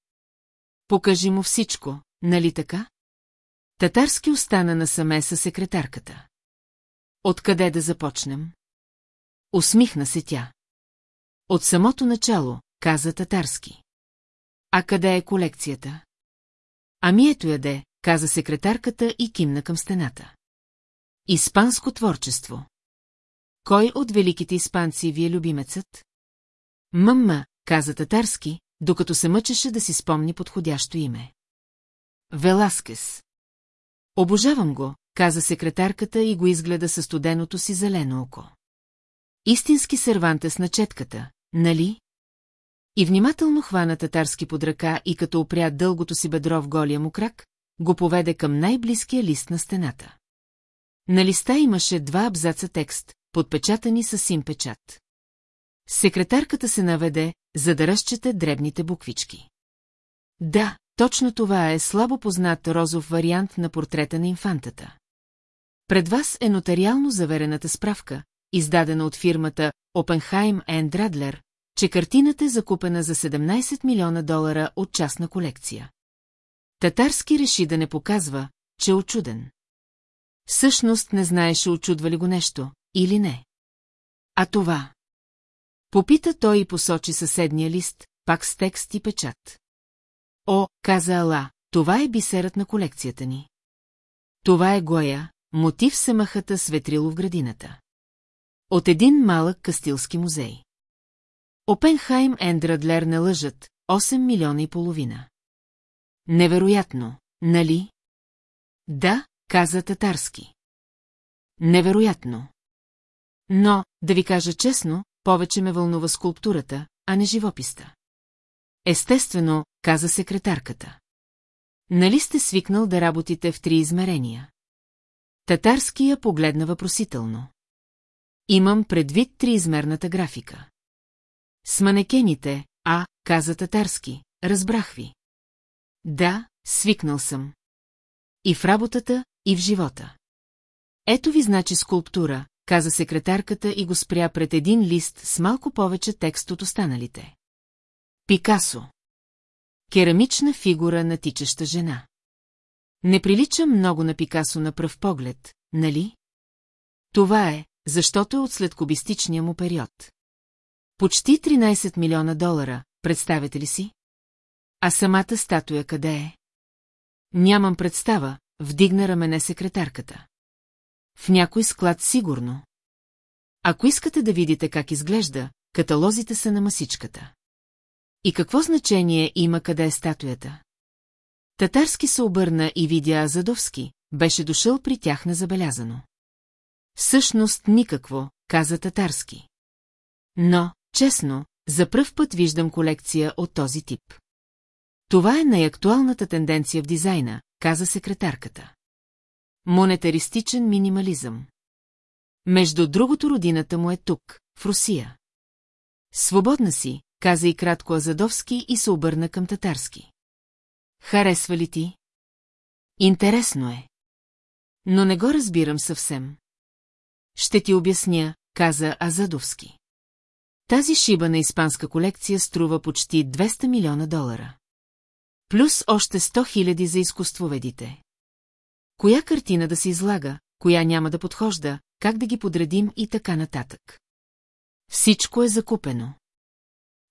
Покажи му всичко, нали така? Татарски остана насаме със секретарката. Откъде да започнем? Усмихна се тя. От самото начало, каза Татарски. А къде е колекцията? Ами ето яде, каза секретарката и кимна към стената. Испанско творчество. Кой от великите испанци ви е любимецът? Мъмма, каза татарски, докато се мъчеше да си спомни подходящо име. Веласкес. Обожавам го, каза секретарката и го изгледа със студеното си зелено око. Истински сервантес на четката, нали? И внимателно хвана татарски под ръка и като опря дългото си бедро в голия му крак, го поведе към най-близкия лист на стената. На листа имаше два абзаца текст, подпечатани с син печат. Секретарката се наведе, за да разчете дребните буквички. Да, точно това е слабо познат розов вариант на портрета на инфантата. Пред вас е нотариално заверената справка, издадена от фирмата Опенхайм Енд Радлер, че картината е закупена за 17 милиона долара от частна колекция. Татарски реши да не показва, че е очуден. Всъщност не знаеше очудва ли го нещо, или не. А това... Попита той и посочи съседния лист, пак с текст и печат. О, каза Ала, това е бисерът на колекцията ни. Това е Гоя, мотив се махата с ветрило в градината. От един малък кастилски музей. Опенхайм Ендрадлер не лъжат, 8 милиона и половина. Невероятно, нали? Да, каза татарски. Невероятно. Но, да ви кажа честно, повече ме вълнува скулптурата, а не живописта. Естествено, каза секретарката. Нали сте свикнал да работите в три измерения? Татарски я погледна въпросително. Имам предвид триизмерната графика. С манекените, а, каза татарски, разбрах ви. Да, свикнал съм. И в работата, и в живота. Ето ви значи скулптура, каза секретарката и го спря пред един лист с малко повече текст от останалите. Пикасо. Керамична фигура на тичаща жена. Не прилича много на Пикасо на пръв поглед, нали? Това е, защото е от следкобистичния му период. Почти 13 милиона долара, представете ли си? А самата статуя къде е? Нямам представа, вдигна рамене секретарката. В някой склад сигурно. Ако искате да видите как изглежда, каталозите са на масичката. И какво значение има къде е статуята? Татарски се обърна и видя Азадовски, беше дошъл при тях незабелязано. Всъщност никакво, каза Татарски. Но, честно, за пръв път виждам колекция от този тип. Това е най-актуалната тенденция в дизайна, каза секретарката. Монетаристичен минимализъм. Между другото родината му е тук, в Русия. Свободна си, каза и кратко Азадовски и се обърна към татарски. Харесва ли ти? Интересно е. Но не го разбирам съвсем. Ще ти обясня, каза Азадовски. Тази шиба на испанска колекция струва почти 200 милиона долара. Плюс още 100 хиляди за изкуствоведите. Коя картина да се излага, коя няма да подхожда, как да ги подредим и така нататък. Всичко е закупено.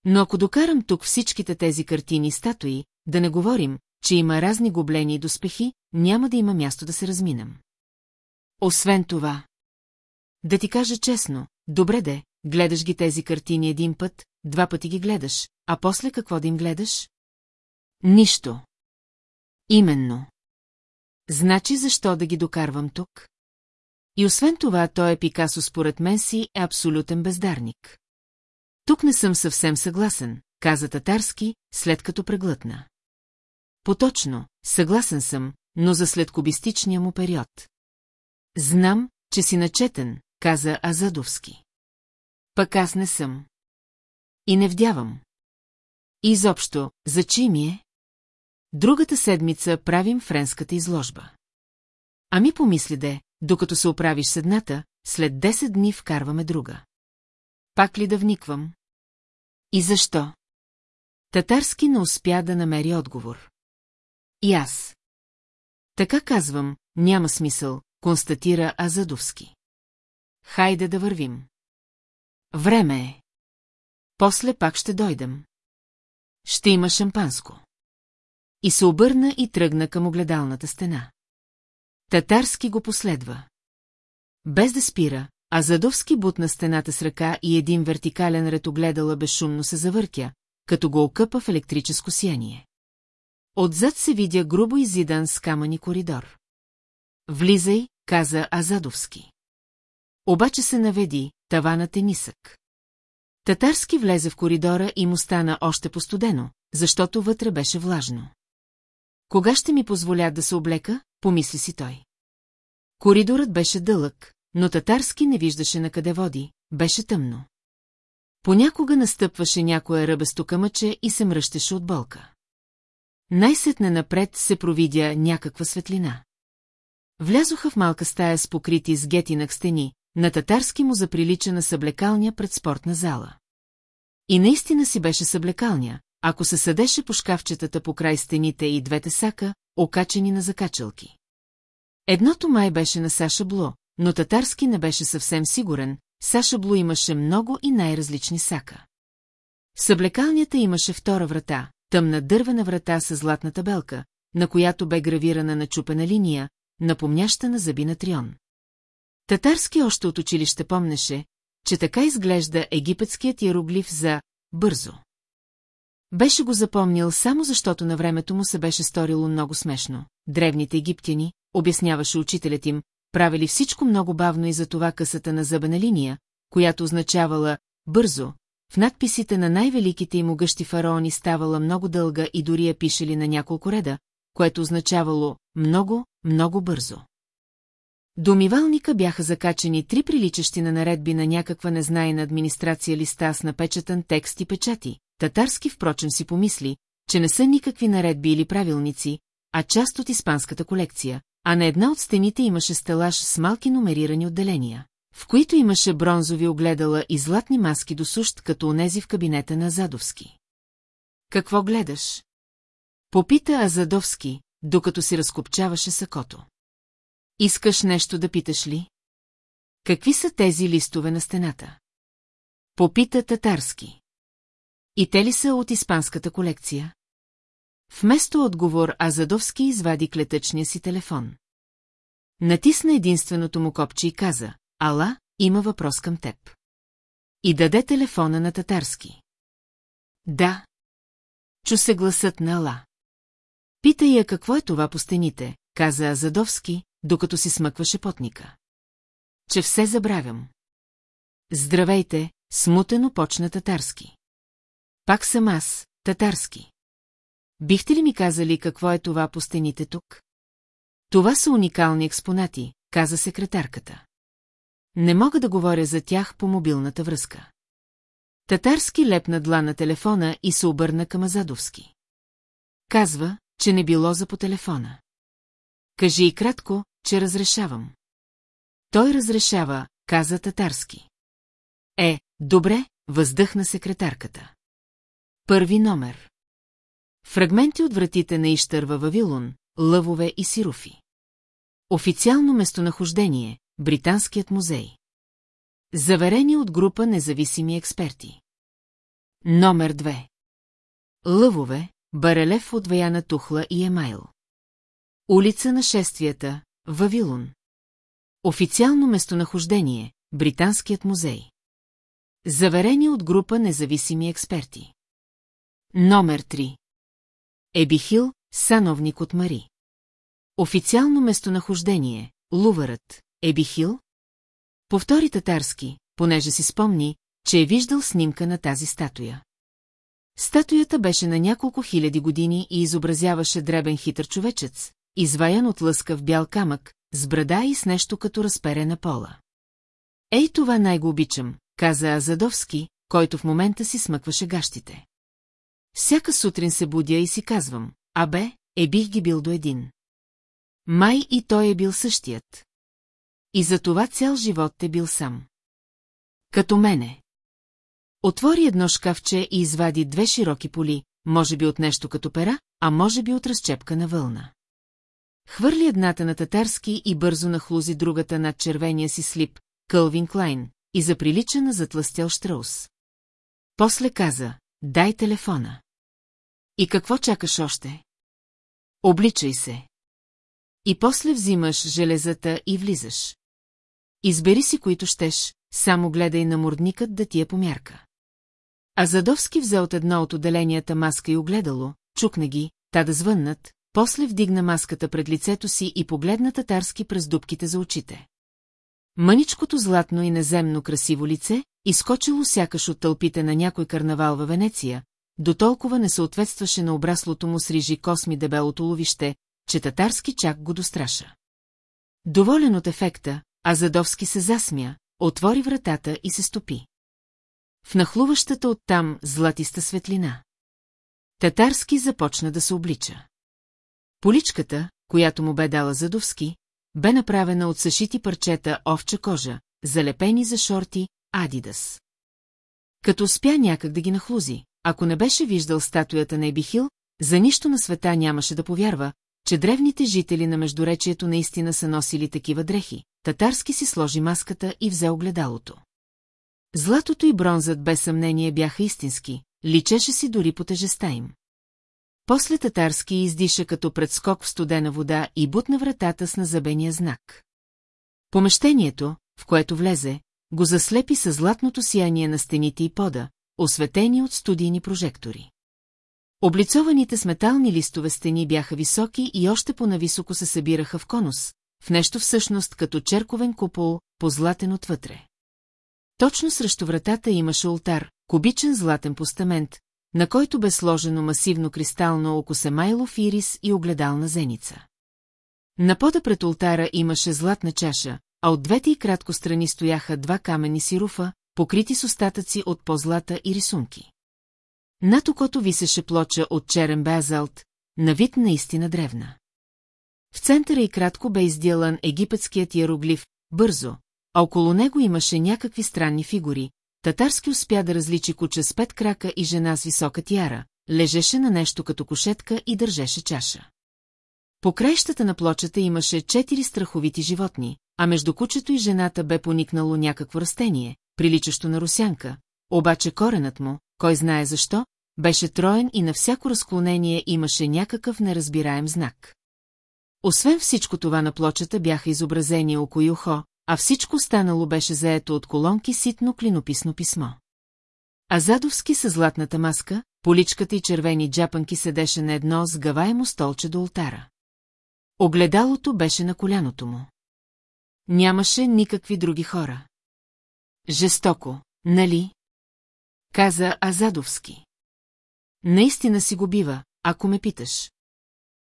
Но ако докарам тук всичките тези картини и статуи, да не говорим, че има разни гоблени и доспехи, няма да има място да се разминам. Освен това... Да ти кажа честно, добре де, гледаш ги тези картини един път, два пъти ги гледаш, а после какво да им гледаш? Нищо. Именно. Значи защо да ги докарвам тук? И освен това, той е Пикасо според мен си е абсолютен бездарник. Тук не съм съвсем съгласен, каза татарски, след като преглътна. Поточно, съгласен съм, но за следкобистичния му период. Знам, че си начетен, каза Азадовски. Пък аз не съм. И не вдявам. Изобщо, за чи ми е? Другата седмица правим френската изложба. Ами помисли де, докато се оправиш с едната, след 10 дни вкарваме друга. Пак ли да вниквам? И защо? Татарски не успя да намери отговор. И аз. Така казвам, няма смисъл, констатира Азадовски. Хайде да вървим. Време е. После пак ще дойдем. Ще има шампанско. И се обърна и тръгна към огледалната стена. Татарски го последва. Без да спира, а Задовски бутна стената с ръка и един вертикален ред огледала безшумно се завъртя, като го окъпа в електрическо сияние. Отзад се видя грубо изидан с камъни коридор. Влизай, каза Азадовски. Обаче се наведи, таванът е нисък. Татарски влезе в коридора и му стана още постудено, защото вътре беше влажно. Кога ще ми позволят да се облека, помисли си той. Коридорът беше дълъг, но татарски не виждаше на къде води, беше тъмно. Понякога настъпваше някое ръбесто камъче и се мръщеше от болка. Най-сетне напред се провидя някаква светлина. Влязоха в малка стая с покрити с гетинък стени, на татарски му заприлича на съблекалня пред спортна зала. И наистина си беше съблекалня, ако се съдеше по шкафчетата по край стените и двете сака, окачени на закачалки. Едното май беше на Саша Бло, но татарски не беше съвсем сигурен, Саша Блу имаше много и най-различни сака. В съблекалнята имаше втора врата, тъмна дървена врата с златна табелка, на която бе гравирана начупена линия, напомняща на зъби на Трион. Татарски още от училище помнеше, че така изглежда египетският иероглиф за «бързо». Беше го запомнил само защото на времето му се беше сторило много смешно. Древните египтяни, обясняваше учителят им, правили всичко много бавно и за това късата на зъбена линия, която означавала «бързо», в надписите на най-великите и могъщи фараони ставала много дълга и дори я пишели на няколко реда, което означавало «много, много бързо». До умивалника бяха закачени три приличащи на наредби на някаква незнайна администрация листа с напечатан текст и печати. Татарски, впрочем, си помисли, че не са никакви наредби или правилници, а част от испанската колекция, а на една от стените имаше стелаж с малки номерирани отделения, в които имаше бронзови огледала и златни маски до сущ, като онези в кабинета на Задовски. Какво гледаш? Попита Азадовски, докато си разкопчаваше сакото. Искаш нещо да питаш ли? Какви са тези листове на стената? Попита татарски. И те ли са от испанската колекция? Вместо отговор Азадовски извади клетъчния си телефон. Натисна единственото му копче и каза, Ала, има въпрос към теб. И даде телефона на татарски. Да. Чу се гласът на Ала. Питай я какво е това по стените, каза Азадовски, докато си смъкваше потника. Че все забравям. Здравейте, смутено почна татарски. Пак съм аз, татарски. Бихте ли ми казали какво е това по стените тук? Това са уникални експонати, каза секретарката. Не мога да говоря за тях по мобилната връзка. Татарски лепна дла на телефона и се обърна към Азадовски. Казва, че не било за по телефона. Кажи и кратко, че разрешавам. Той разрешава, каза татарски. Е, добре, въздъхна секретарката. Първи номер. Фрагменти от вратите на Иштър Вавилон, лъвове и сируфи. Официално местонахождение – Британският музей. Заверени от група независими експерти. Номер 2. Лъвове, барелев от Ваяна Тухла и Емайл. Улица на шествията, Вавилон. Официално местонахождение – Британският музей. Заверени от група независими експерти. Номер 3. Ебихил, сановник от Мари. Официално местонахождение – Лувърът, Ебихил. Повтори татарски, понеже си спомни, че е виждал снимка на тази статуя. Статуята беше на няколко хиляди години и изобразяваше дребен хитър човечец, изваян от лъскав бял камък, с брада и с нещо като разперена пола. Ей това най-го обичам, каза Азадовски, който в момента си смъкваше гащите. Всяка сутрин се будя и си казвам, абе, е бих ги бил до един. Май и той е бил същият. И за това цял живот е бил сам. Като мене. Отвори едно шкафче и извади две широки поли, може би от нещо като пера, а може би от разчепка на вълна. Хвърли едната на татарски и бързо нахлузи другата над червения си слип, Кълвин Клайн, и заприлича на затластял штраус. После каза, дай телефона. И какво чакаш още? Обличай се. И после взимаш железата и влизаш. Избери си, които щеш, само гледай на мордникът да ти е помярка. А Задовски взе от едно от отделенията маска и огледало, чукна ги, та да звъннат, после вдигна маската пред лицето си и погледна татарски през дубките за очите. Мъничкото златно и неземно красиво лице, изкочило сякаш от тълпите на някой карнавал във Венеция, до толкова не съответстваше на обраслото му с рижи косми дебелото ловище, че татарски чак го достраша. Доволен от ефекта, Азадовски се засмя, отвори вратата и се стопи. В нахлуващата оттам златиста светлина. Татарски започна да се облича. Поличката, която му бе дала Задовски, бе направена от съшити парчета овча кожа, залепени за шорти Адидас. Като успя някак да ги нахлузи, ако не беше виждал статуята на Ебихил, за нищо на света нямаше да повярва, че древните жители на Междуречието наистина са носили такива дрехи. Татарски си сложи маската и взе огледалото. Златото и бронзът без съмнение бяха истински, личеше си дори по тежеста им. После татарски издиша като предскок в студена вода и бутна вратата с назабения знак. Помещението, в което влезе, го заслепи с златното сияние на стените и пода, осветени от студийни прожектори. Облицованите с метални листове стени бяха високи и още по-нависоко се събираха в конус, в нещо всъщност като черковен купол, позлатен отвътре. Точно срещу вратата имаше ултар, кубичен златен постамент, на който бе сложено масивно кристално окосемайлов ирис и огледална зеница. На пода пред ултара имаше златна чаша, а от двете и кратко страни стояха два камени сируфа, покрити с остатъци от по-злата и рисунки. Над окото висеше плоча от черен базалт, на вид наистина древна. В центъра и кратко бе издялан египетският иероглиф «Бързо», а около него имаше някакви странни фигури. Татарски успя да различи куче с пет крака и жена с висока тяра, лежеше на нещо като кошетка и държеше чаша. По краищата на плочата имаше четири страховити животни, а между кучето и жената бе поникнало някакво растение, приличащо на русянка, обаче коренът му, кой знае защо, беше троен и на всяко разклонение имаше някакъв неразбираем знак. Освен всичко това на плочата бяха изобразени око и ухо, а всичко станало беше заето от колонки ситно клинописно писмо. Азадовски със златната маска, поличката и червени джапанки седеше на едно сгаваемо столче до ултара. Огледалото беше на коляното му. Нямаше никакви други хора. Жестоко, нали? Каза Азадовски. Наистина си го бива, ако ме питаш.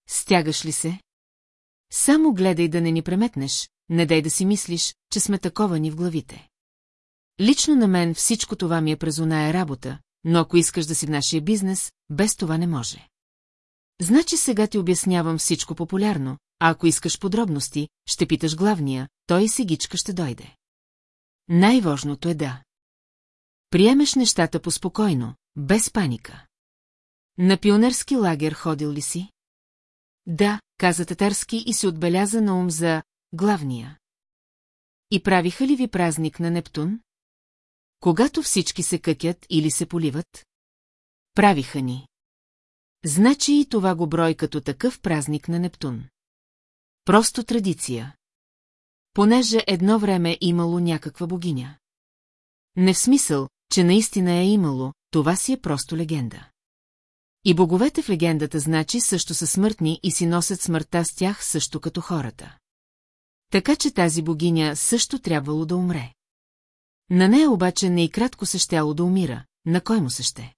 Стягаш ли се? Само гледай да не ни преметнеш, не дай да си мислиш, че сме такова ни в главите. Лично на мен всичко това ми е през оная работа, но ако искаш да си в нашия бизнес, без това не може. Значи сега ти обяснявам всичко популярно, а ако искаш подробности, ще питаш главния, той и сегичка ще дойде. Най-важното е да. Приемеш нещата поспокойно, без паника. На пионерски лагер ходил ли си? Да, каза татарски и се отбеляза на ум за главния. И правиха ли ви празник на Нептун? Когато всички се къкят или се поливат? Правиха ни. Значи и това го брой като такъв празник на Нептун. Просто традиция. Понеже едно време имало някаква богиня. Не в смисъл, че наистина е имало, това си е просто легенда. И боговете в легендата значи също са смъртни и си носят смъртта с тях също като хората. Така че тази богиня също трябвало да умре. На нея обаче не и кратко се щяло да умира, на кой му се ще.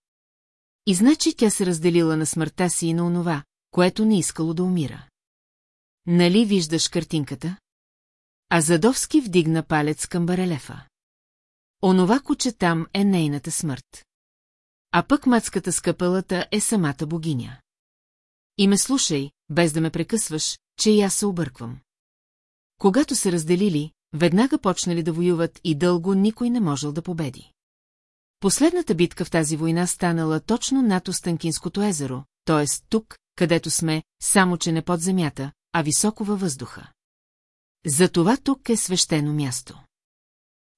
И значи тя се разделила на смъртта си и на онова, което не искало да умира. Нали виждаш картинката? А Задовски вдигна палец към барелефа. Онова куче там е нейната смърт. А пък мацката с капелата е самата богиня. И ме слушай, без да ме прекъсваш, че и аз се обърквам. Когато се разделили, веднага почнали да воюват и дълго никой не можел да победи. Последната битка в тази война станала точно над Останкинското езеро, т.е. тук, където сме, само че не под земята, а високо във въздуха. Затова тук е свещено място.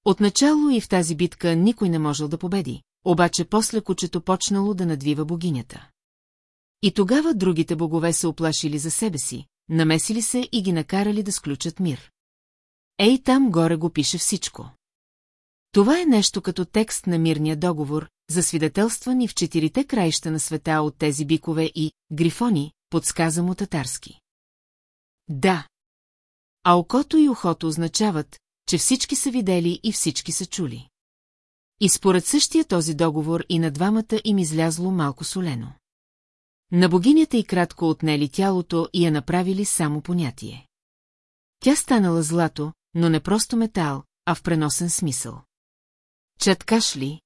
Отначало и в тази битка никой не можел да победи, обаче после кучето почнало да надвива богинята. И тогава другите богове се оплашили за себе си, намесили се и ги накарали да сключат мир. Ей там горе го пише всичко. Това е нещо като текст на мирния договор, засвидетелстван и в четирите краища на света от тези бикове и грифони, подсказа му татарски. Да. А окото и ухото означават, че всички са видели и всички са чули. И според същия този договор и на двамата им излязло малко солено. На богинята и кратко отнели тялото и я направили само понятие. Тя станала злато, но не просто метал, а в преносен смисъл. Чаткаш ли?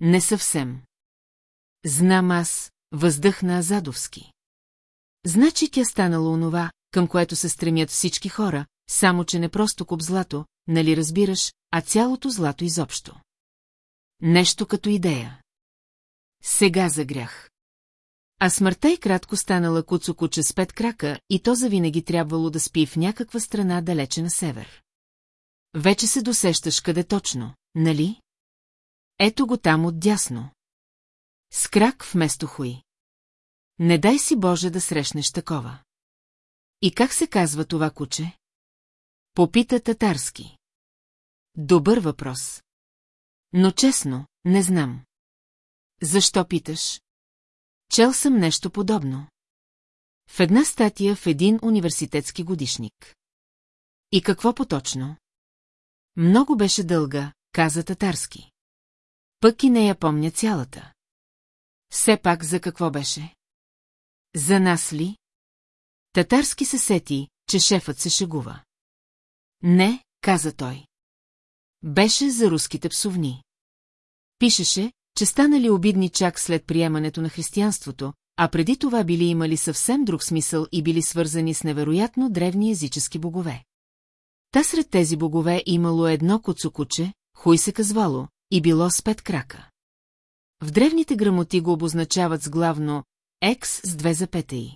Не съвсем. Знам аз, въздъхна Азадовски. Значи тя станала онова, към което се стремят всички хора, само че не просто куп злато, нали разбираш, а цялото злато изобщо. Нещо като идея. Сега загрях. А смъртта и кратко станала куцо куче с пет крака и то завинаги трябвало да спи в някаква страна далече на север. Вече се досещаш къде точно, нали? Ето го там отдясно. С крак вместо хуй. Не дай си Боже да срещнеш такова. И как се казва това куче? Попита татарски. Добър въпрос. Но честно, не знам. Защо питаш? Чел съм нещо подобно. В една статия в един университетски годишник. И какво поточно? Много беше дълга, каза татарски. Пък и не я помня цялата. Все пак за какво беше? За нас ли? Татарски се сети, че шефът се шегува. Не, каза той. Беше за руските псовни. Пишеше, че станали обидни чак след приемането на християнството, а преди това били имали съвсем друг смисъл и били свързани с невероятно древни езически богове. Та сред тези богове имало едно коцокуче, хуй се казвало, и било с пет крака. В древните грамоти го обозначават с главно «екс» с две запетаи.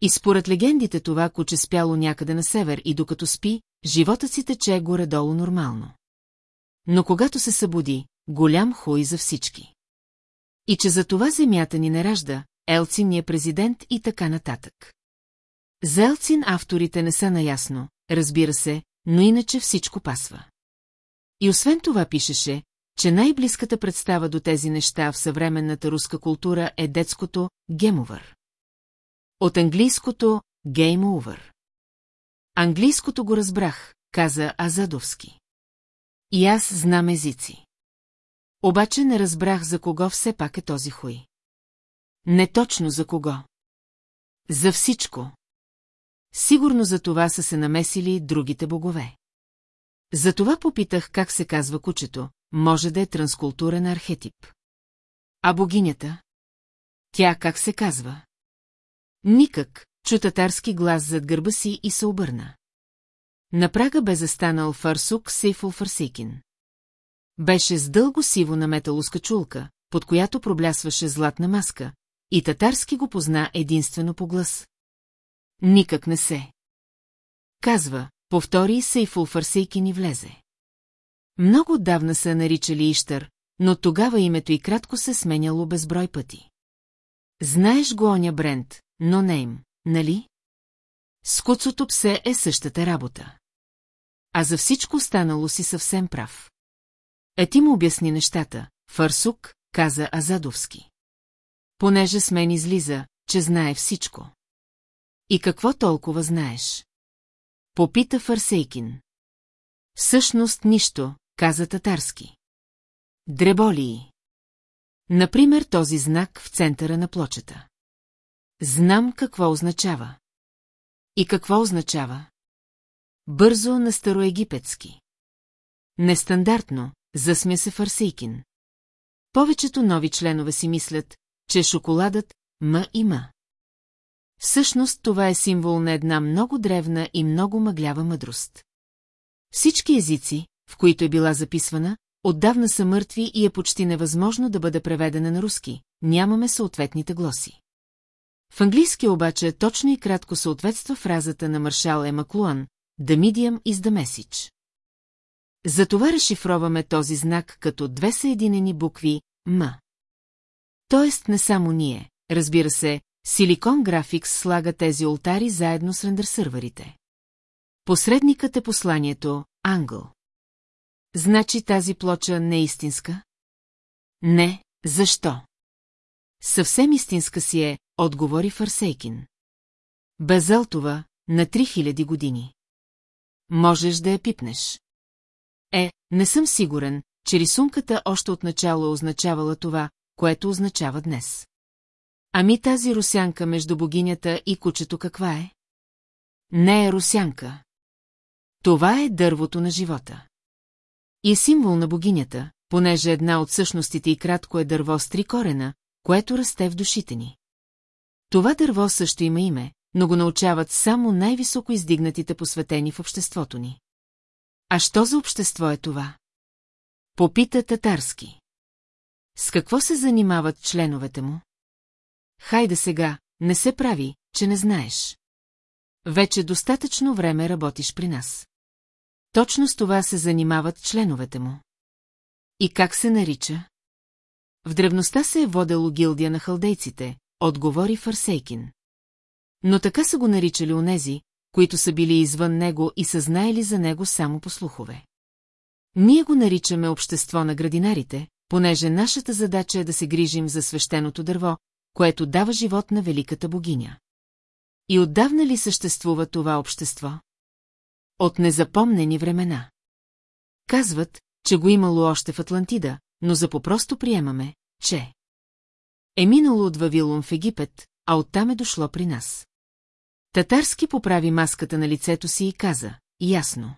И според легендите това куче спяло някъде на север и докато спи, животът си тече горе-долу нормално. Но когато се събуди, голям хуй за всички. И че за това земята ни не ражда, Елцин ни е президент и така нататък. За Елцин авторите не са наясно, разбира се, но иначе всичко пасва. И освен това пишеше, че най-близката представа до тези неща в съвременната руска култура е детското «гемовър». От английското «game over». Английското го разбрах, каза Азадовски. И аз знам езици. Обаче не разбрах за кого все пак е този хуй. Не точно за кого. За всичко. Сигурно за това са се намесили другите богове. Затова попитах как се казва кучето, може да е транскултурен архетип. А богинята? Тя как се казва? Никак, чу татарски глас зад гърба си и се обърна. На прага бе застанал Фарсук Сейфул Фарсейкин. Беше с дълго сиво на металуска под която проблясваше златна маска, и татарски го позна единствено по глас. Никак не се. Казва, повтори Сейфул Фарсейкин и влезе. Много отдавна са наричали Иштър, но тогава името и кратко се сменяло безброй пъти. Знаеш го оня Брент, но не им, нали? С куцото псе е същата работа. А за всичко станало си съвсем прав. Е ти му обясни нещата, Фарсук, каза Азадовски. Понеже с мен излиза, че знае всичко. И какво толкова знаеш? Попита Фарсейкин. Всъщност нищо, каза татарски. Дреболии. Например, този знак в центъра на плочата. Знам какво означава. И какво означава? Бързо на староегипетски. Нестандартно, засмя се Фарсейкин. Повечето нови членове си мислят, че шоколадът М и М. Всъщност това е символ на една много древна и много мъглява мъдрост. Всички езици, в които е била записвана, отдавна са мъртви и е почти невъзможно да бъде преведена на руски, нямаме съответните глоси. В английски обаче точно и кратко съответства фразата на маршал Емаклуан «The medium is the message». Затова разшифроваме този знак като две съединени букви «М». Тоест не само ние, разбира се, Silicon Graphics слага тези ултари заедно с рендърсървърите. Посредникът е посланието Англ. Значи тази плоча не е истинска? Не, защо? Съвсем истинска си е, отговори Фарсейкин. Безълтова, на 3000 години. Можеш да я пипнеш. Е, не съм сигурен, че рисунката още отначало означавала това, което означава днес. Ами тази русянка между богинята и кучето каква е? Не е русянка. Това е дървото на живота. И е символ на богинята, понеже една от същностите и кратко е дърво с три корена, което расте в душите ни. Това дърво също има име, но го научават само най-високо издигнатите посветени в обществото ни. А що за общество е това? Попита татарски. С какво се занимават членовете му? Хайде сега, не се прави, че не знаеш. Вече достатъчно време работиш при нас. Точно с това се занимават членовете му. И как се нарича? В древността се е водело гилдия на халдейците, отговори Фарсейкин. Но така са го наричали онези, които са били извън него и са знаели за него само по слухове. Ние го наричаме общество на градинарите, понеже нашата задача е да се грижим за свещеното дърво, което дава живот на великата богиня. И отдавна ли съществува това общество? От незапомнени времена. Казват, че го имало още в Атлантида, но за попросто приемаме, че е минало от Вавилон в Египет, а оттам е дошло при нас. Татарски поправи маската на лицето си и каза, ясно.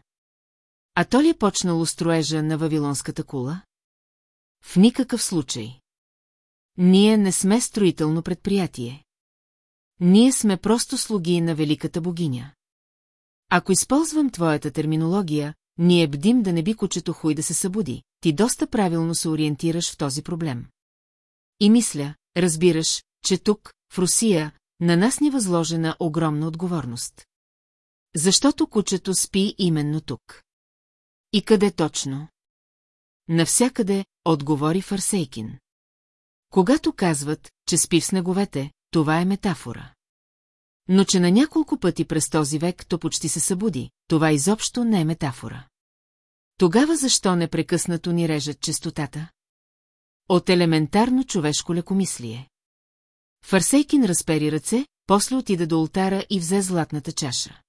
А то ли е почнало строежа на Вавилонската кула? В никакъв случай. Ние не сме строително предприятие. Ние сме просто слуги на великата богиня. Ако използвам твоята терминология, ние бдим да не би кучето хуй да се събуди, ти доста правилно се ориентираш в този проблем. И мисля, разбираш, че тук, в Русия, на нас ни възложена огромна отговорност. Защото кучето спи именно тук. И къде точно? Навсякъде, отговори Фарсейкин. Когато казват, че спи в снеговете, това е метафора. Но че на няколко пъти през този век то почти се събуди, това изобщо не е метафора. Тогава защо непрекъснато ни режат честотата? От елементарно човешко лекомислие. Фарсейкин разпери ръце, после отида до ултара и взе златната чаша.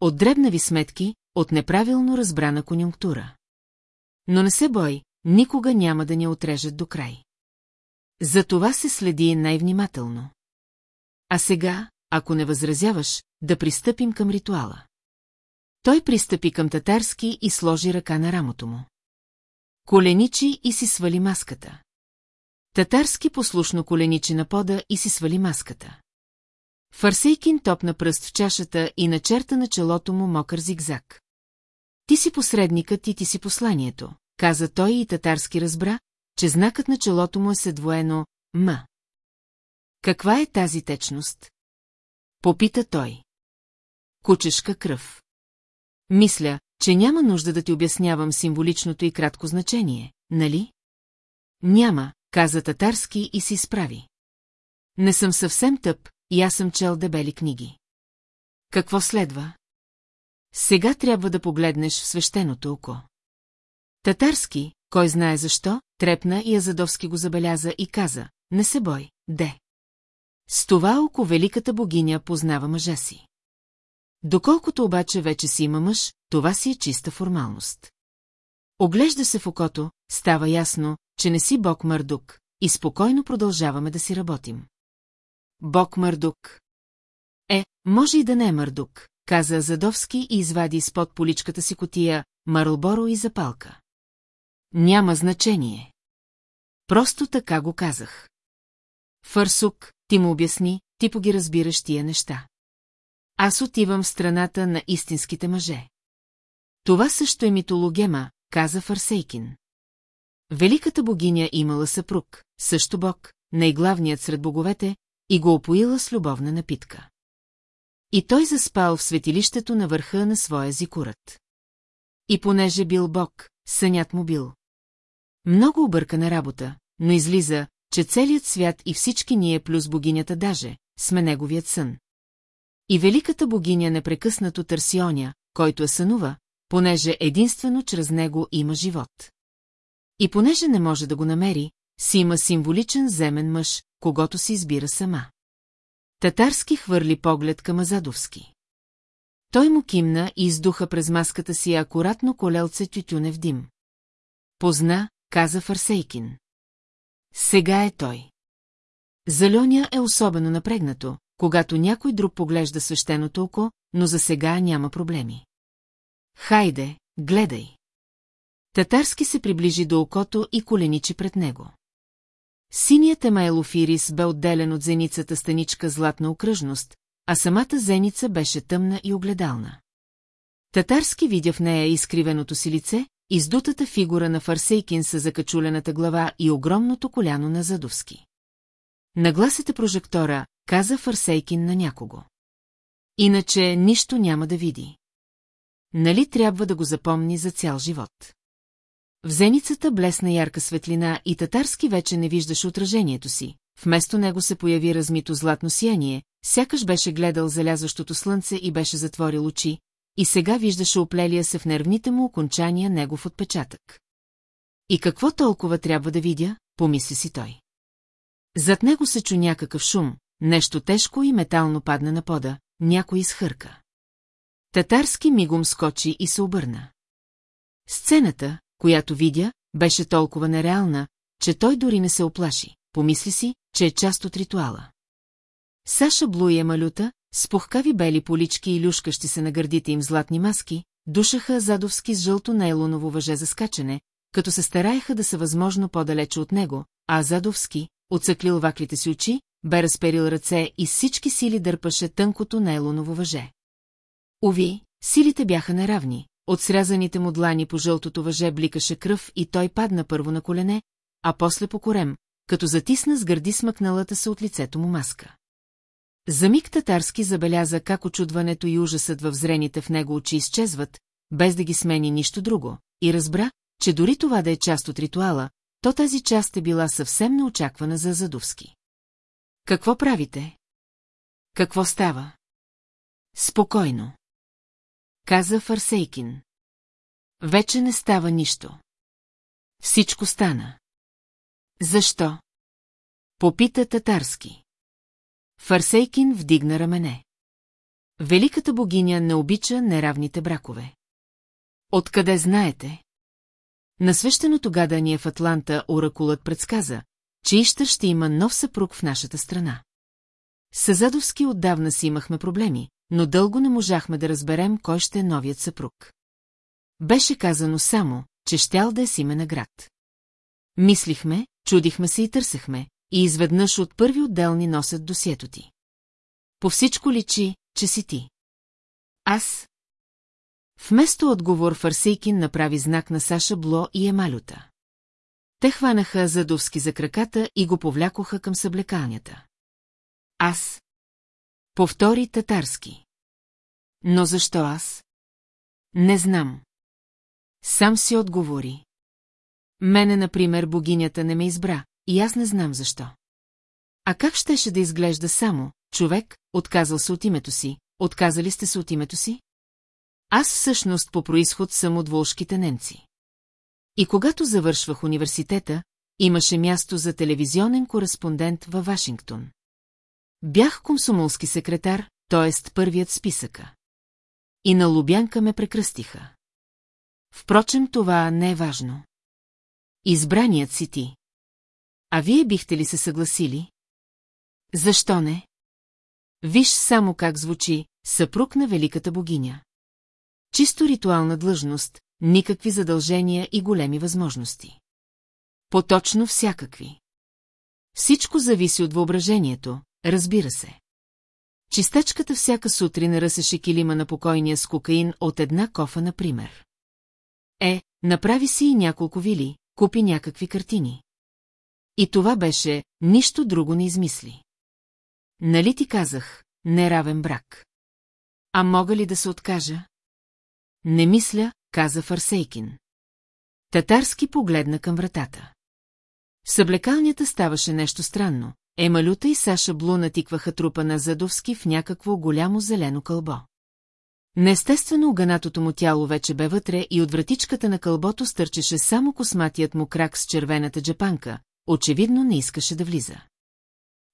От дребнави сметки, от неправилно разбрана конюнктура. Но не се бой, никога няма да ни отрежат до край. За това се следи най-внимателно. А сега, ако не възразяваш, да пристъпим към ритуала. Той пристъпи към татарски и сложи ръка на рамото му. Коленичи и си свали маската. Татарски послушно коленичи на пода и си свали маската. Фарсейкин топна пръст в чашата и начерта на челото му мокър зигзаг. Ти си посредникът и ти си посланието, каза той и татарски разбра, че знакът на челото му е седвоено «М». Каква е тази течност? Попита той. Кучешка кръв. Мисля, че няма нужда да ти обяснявам символичното и кратко значение, нали? Няма, каза татарски и си справи. Не съм съвсем тъп, и аз съм чел дебели книги. Какво следва? Сега трябва да погледнеш в свещеното око. Татарски, кой знае защо, трепна и Азадовски го забеляза и каза, не се бой, де. С това око великата богиня познава мъжа си. Доколкото обаче вече си има мъж, това си е чиста формалност. Оглежда се в окото, става ясно, че не си бог Мърдук, и спокойно продължаваме да си работим. Бог Мърдук. Е, може и да не е Мърдук, каза Задовски и извади изпод поличката си котия, Марлборо и запалка. Няма значение. Просто така го казах. Фърсук, ти му обясни, ти поги разбираш тия неща. Аз отивам в страната на истинските мъже. Това също е митологема, каза Фарсейкин. Великата богиня имала съпруг, също бог, най-главният сред боговете, и го опоила с любовна напитка. И той заспал в светилището на върха на своя зикурат. И понеже бил бог, сънят му бил. Много объркана работа, но излиза, че целият свят и всички ние плюс богинята даже, сме неговият сън. И великата богиня непрекъснато търси оня, който е сънува, понеже единствено чрез него има живот. И понеже не може да го намери, си има символичен земен мъж, когато си избира сама. Татарски хвърли поглед към Азадовски. Той му кимна и издуха през маската си акуратно колелце тютюнев дим. Позна, каза Фарсейкин. Сега е той. Залюня е особено напрегнато, когато някой друг поглежда свещеното око, но за сега няма проблеми. Хайде, гледай. Татарски се приближи до окото и коленичи пред него. Синият емайлов ирис бе отделен от зеницата станичка златна окръжност, а самата зеница беше тъмна и огледална. Татарски видя в нея изкривеното си лице, издутата фигура на Фарсейкин с закачулената глава и огромното коляно на Задовски. Нагласите прожектора, каза Фарсейкин на някого. Иначе нищо няма да види. Нали трябва да го запомни за цял живот? В зеницата блесна ярка светлина и татарски вече не виждаше отражението си. Вместо него се появи размито златно сияние, сякаш беше гледал залязващото слънце и беше затворил очи, и сега виждаше оплелия се в нервните му окончания негов отпечатък. И какво толкова трябва да видя, помисли си той. Зад него се чу някакъв шум, нещо тежко и метално падна на пода, някой изхърка. Татарски мигом скочи и се обърна. Сцената, която видя, беше толкова нереална, че той дори не се оплаши. Помисли си, че е част от ритуала. Саша Блу и Емалюта, с пухкави бели полички и люшкащи се на гърдите им златни маски, душаха Задовски с жълто нейлоново въже за скачане, като се стараеха да са възможно по-далече от него, а Задовски, отсъклил ваклите си очи, бе разперил ръце и всички сили дърпаше тънкото нейлоново въже. Ови, силите бяха неравни, от срязаните му длани по жълтото въже бликаше кръв и той падна първо на колене, а после по корем, като затисна с гърди смъкналата се от лицето му маска. За миг татарски забеляза как очудването и ужасът във взрените в него очи изчезват, без да ги смени нищо друго, и разбра, че дори това да е част от ритуала, то тази част е била съвсем неочаквана за Задовски. Какво правите? Какво става? Спокойно. Каза Фарсейкин. Вече не става нищо. Всичко стана. Защо? Попита татарски. Фарсейкин вдигна рамене. Великата богиня не обича неравните бракове. Откъде знаете? На свещеното гадание в Атланта оракулът предсказа, че Ищър ще има нов съпруг в нашата страна. Съзадовски отдавна си имахме проблеми, но дълго не можахме да разберем кой ще е новият съпруг. Беше казано само, че щял да е с име на град. Мислихме, чудихме се и търсехме, и изведнъж от първи отделни носят досието ти. По всичко личи, че си ти. Аз. Вместо отговор Фарсейкин направи знак на Саша Бло и Емалюта. Те хванаха Задовски за краката и го повлякоха към съблекалнята. Аз. Повтори татарски. Но защо аз? Не знам. Сам си отговори. Мене, например, богинята не ме избра, и аз не знам защо. А как щеше да изглежда само, човек, отказал се от името си, отказали сте се от името си? Аз всъщност по происход съм от волшките немци. И когато завършвах университета, имаше място за телевизионен кореспондент във Вашингтон. Бях комсомолски секретар, т.е. първият списъка. И на Лубянка ме прекръстиха. Впрочем, това не е важно. Избраният си ти. А вие бихте ли се съгласили? Защо не? Виж само как звучи съпруг на великата богиня. Чисто ритуална длъжност, никакви задължения и големи възможности. Поточно всякакви. Всичко зависи от въображението, разбира се. Чистачката всяка сутрин ръсеше килима на покойния с кокаин от една кофа, например. Е, направи си и няколко вили, купи някакви картини. И това беше, нищо друго не измисли. Нали ти казах, неравен брак? А мога ли да се откажа? Не мисля, каза Фарсейкин. Татарски погледна към вратата. В съблекалнята ставаше нещо странно. Емалюта и Саша Блу натикваха трупа на Задовски в някакво голямо зелено кълбо. Неестествено оганатото му тяло вече бе вътре и от вратичката на кълбото стърчеше само косматият му крак с червената джапанка, очевидно не искаше да влиза.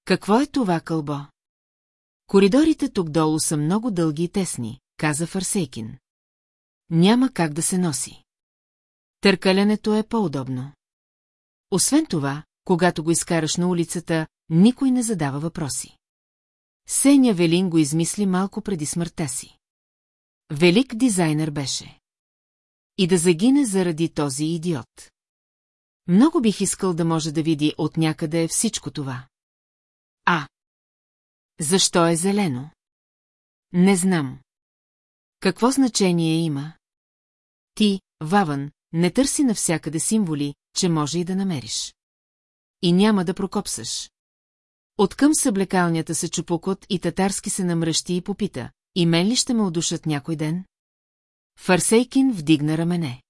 Какво е това кълбо? Коридорите тук долу са много дълги и тесни, каза Фарсейкин. Няма как да се носи. Търкалянето е по-удобно. Освен това, когато го изкараш на улицата, никой не задава въпроси. Сеня Велин го измисли малко преди смъртта си. Велик дизайнер беше. И да загине заради този идиот. Много бих искал да може да види от някъде всичко това. А. Защо е зелено? Не знам. Какво значение има? Ти, Ваван, не търси навсякъде символи, че може и да намериш. И няма да прокопсаш. Откъм съблекалнята се чупокот и татарски се намръщи и попита, и мен ли ще ме удушат някой ден? Фарсейкин вдигна рамене.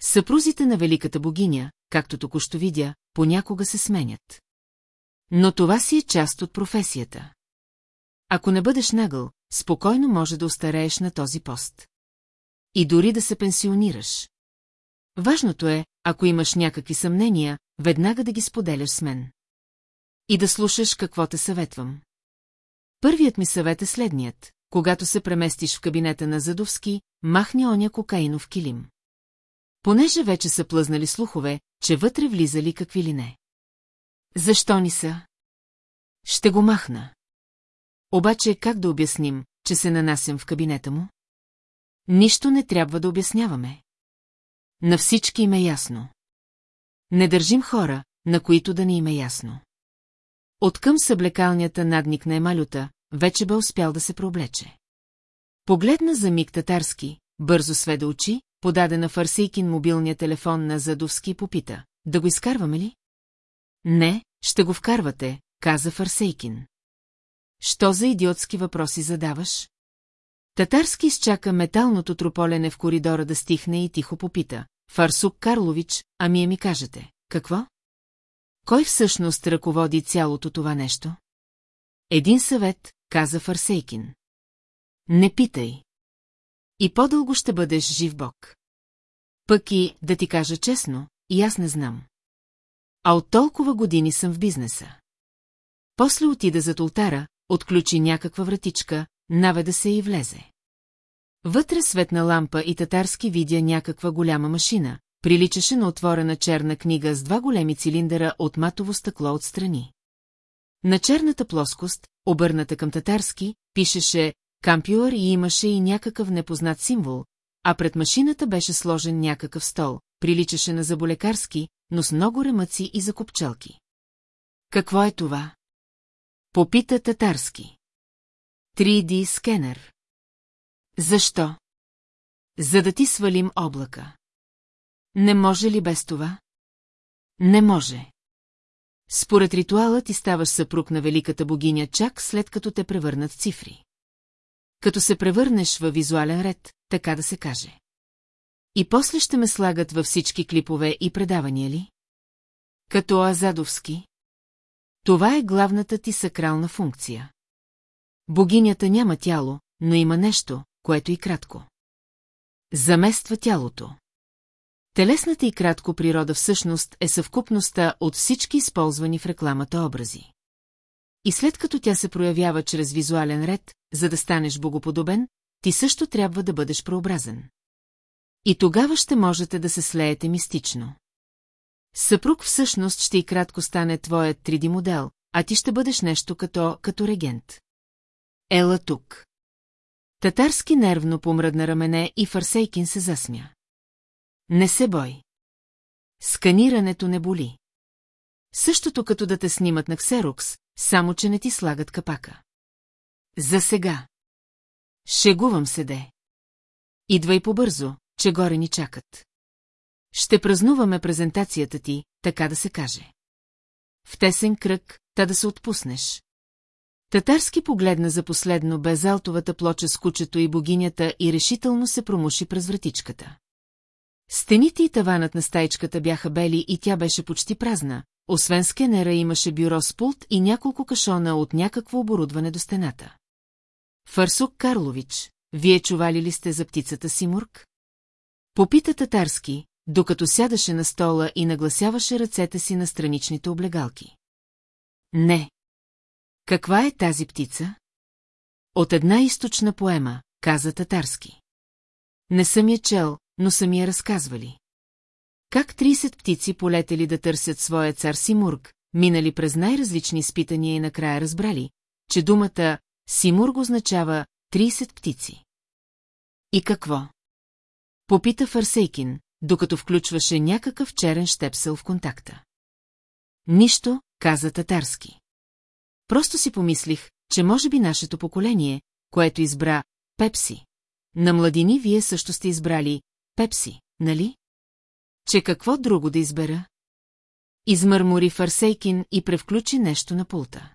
Съпрузите на великата богиня, както току-що видя, понякога се сменят. Но това си е част от професията. Ако не бъдеш нагъл, спокойно може да остарееш на този пост. И дори да се пенсионираш. Важното е, ако имаш някакви съмнения, веднага да ги споделяш с мен. И да слушаш какво те съветвам. Първият ми съвет е следният. Когато се преместиш в кабинета на Задовски, махни оня кокаинов килим. Понеже вече са плъзнали слухове, че вътре влизали какви ли не. Защо ни са? Ще го махна. Обаче как да обясним, че се нанасям в кабинета му? Нищо не трябва да обясняваме. На всички им е ясно. Не държим хора, на които да не им е ясно. Откъм съблекалнята надникна емалюта, вече бе успял да се проблече. Погледна за миг татарски, бързо сведа очи, подаде на Фарсейкин мобилния телефон на Задовски и попита. Да го изкарваме ли? Не, ще го вкарвате, каза Фарсейкин. Що за идиотски въпроси задаваш? Татарски изчака металното трополене в коридора да стихне и тихо попита. Фарсук Карлович, ами е ми кажете, какво? Кой всъщност ръководи цялото това нещо? Един съвет, каза Фарсейкин. Не питай. И по-дълго ще бъдеш жив бог. Пък и, да ти кажа честно, и аз не знам. А от толкова години съм в бизнеса. После отида за ултара, отключи някаква вратичка, наведа се и влезе. Вътре светна лампа и татарски видя някаква голяма машина, приличаше на отворена черна книга с два големи цилиндъра от матово стъкло отстрани. На черната плоскост, обърната към татарски, пишеше «Кампюър» и имаше и някакъв непознат символ, а пред машината беше сложен някакъв стол, приличаше на заболекарски, но с много ремъци и закопчалки. Какво е това? Попита татарски. 3D скенер. Защо? За да ти свалим облака. Не може ли без това? Не може. Според ритуала ти ставаш съпруг на великата богиня чак след като те превърнат цифри. Като се превърнеш във визуален ред, така да се каже. И после ще ме слагат във всички клипове и предавания ли? Като Азадовски. Това е главната ти сакрална функция. Богинята няма тяло, но има нещо, което и кратко. Замества тялото. Телесната и кратко природа всъщност е съвкупността от всички използвани в рекламата образи. И след като тя се проявява чрез визуален ред, за да станеш богоподобен, ти също трябва да бъдеш прообразен. И тогава ще можете да се слеете мистично. Съпруг всъщност ще и кратко стане твоят 3D модел, а ти ще бъдеш нещо като, като регент. Ела тук. Татарски нервно помръдна рамене и Фарсейкин се засмя. Не се бой. Сканирането не боли. Същото като да те снимат на ксерокс, само че не ти слагат капака. За сега. Шегувам се, де. Идвай побързо, че горе ни чакат. Ще празнуваме презентацията ти, така да се каже. В тесен кръг, та да се отпуснеш. Татарски погледна за последно безалтовата плоча с кучето и богинята и решително се промуши през вратичката. Стените и таванът на стайчката бяха бели и тя беше почти празна, освен скенера имаше бюро с пулт и няколко кашона от някакво оборудване до стената. Фарсук Карлович, вие чували ли сте за птицата Симург? Попита татарски, докато сядаше на стола и нагласяваше ръцете си на страничните облегалки. Не. Каква е тази птица? От една източна поема, каза татарски. Не съм я чел, но са ми я разказвали. Как 30 птици полетели да търсят своя цар Симург, минали през най-различни изпитания и накрая разбрали, че думата Симург означава 30 птици. И какво? Попита Фарсейкин, докато включваше някакъв черен щепсел в контакта. Нищо, каза татарски. Просто си помислих, че може би нашето поколение, което избра Пепси. На младини вие също сте избрали Пепси, нали? Че какво друго да избера? Измърмори Фарсейкин и превключи нещо на пулта.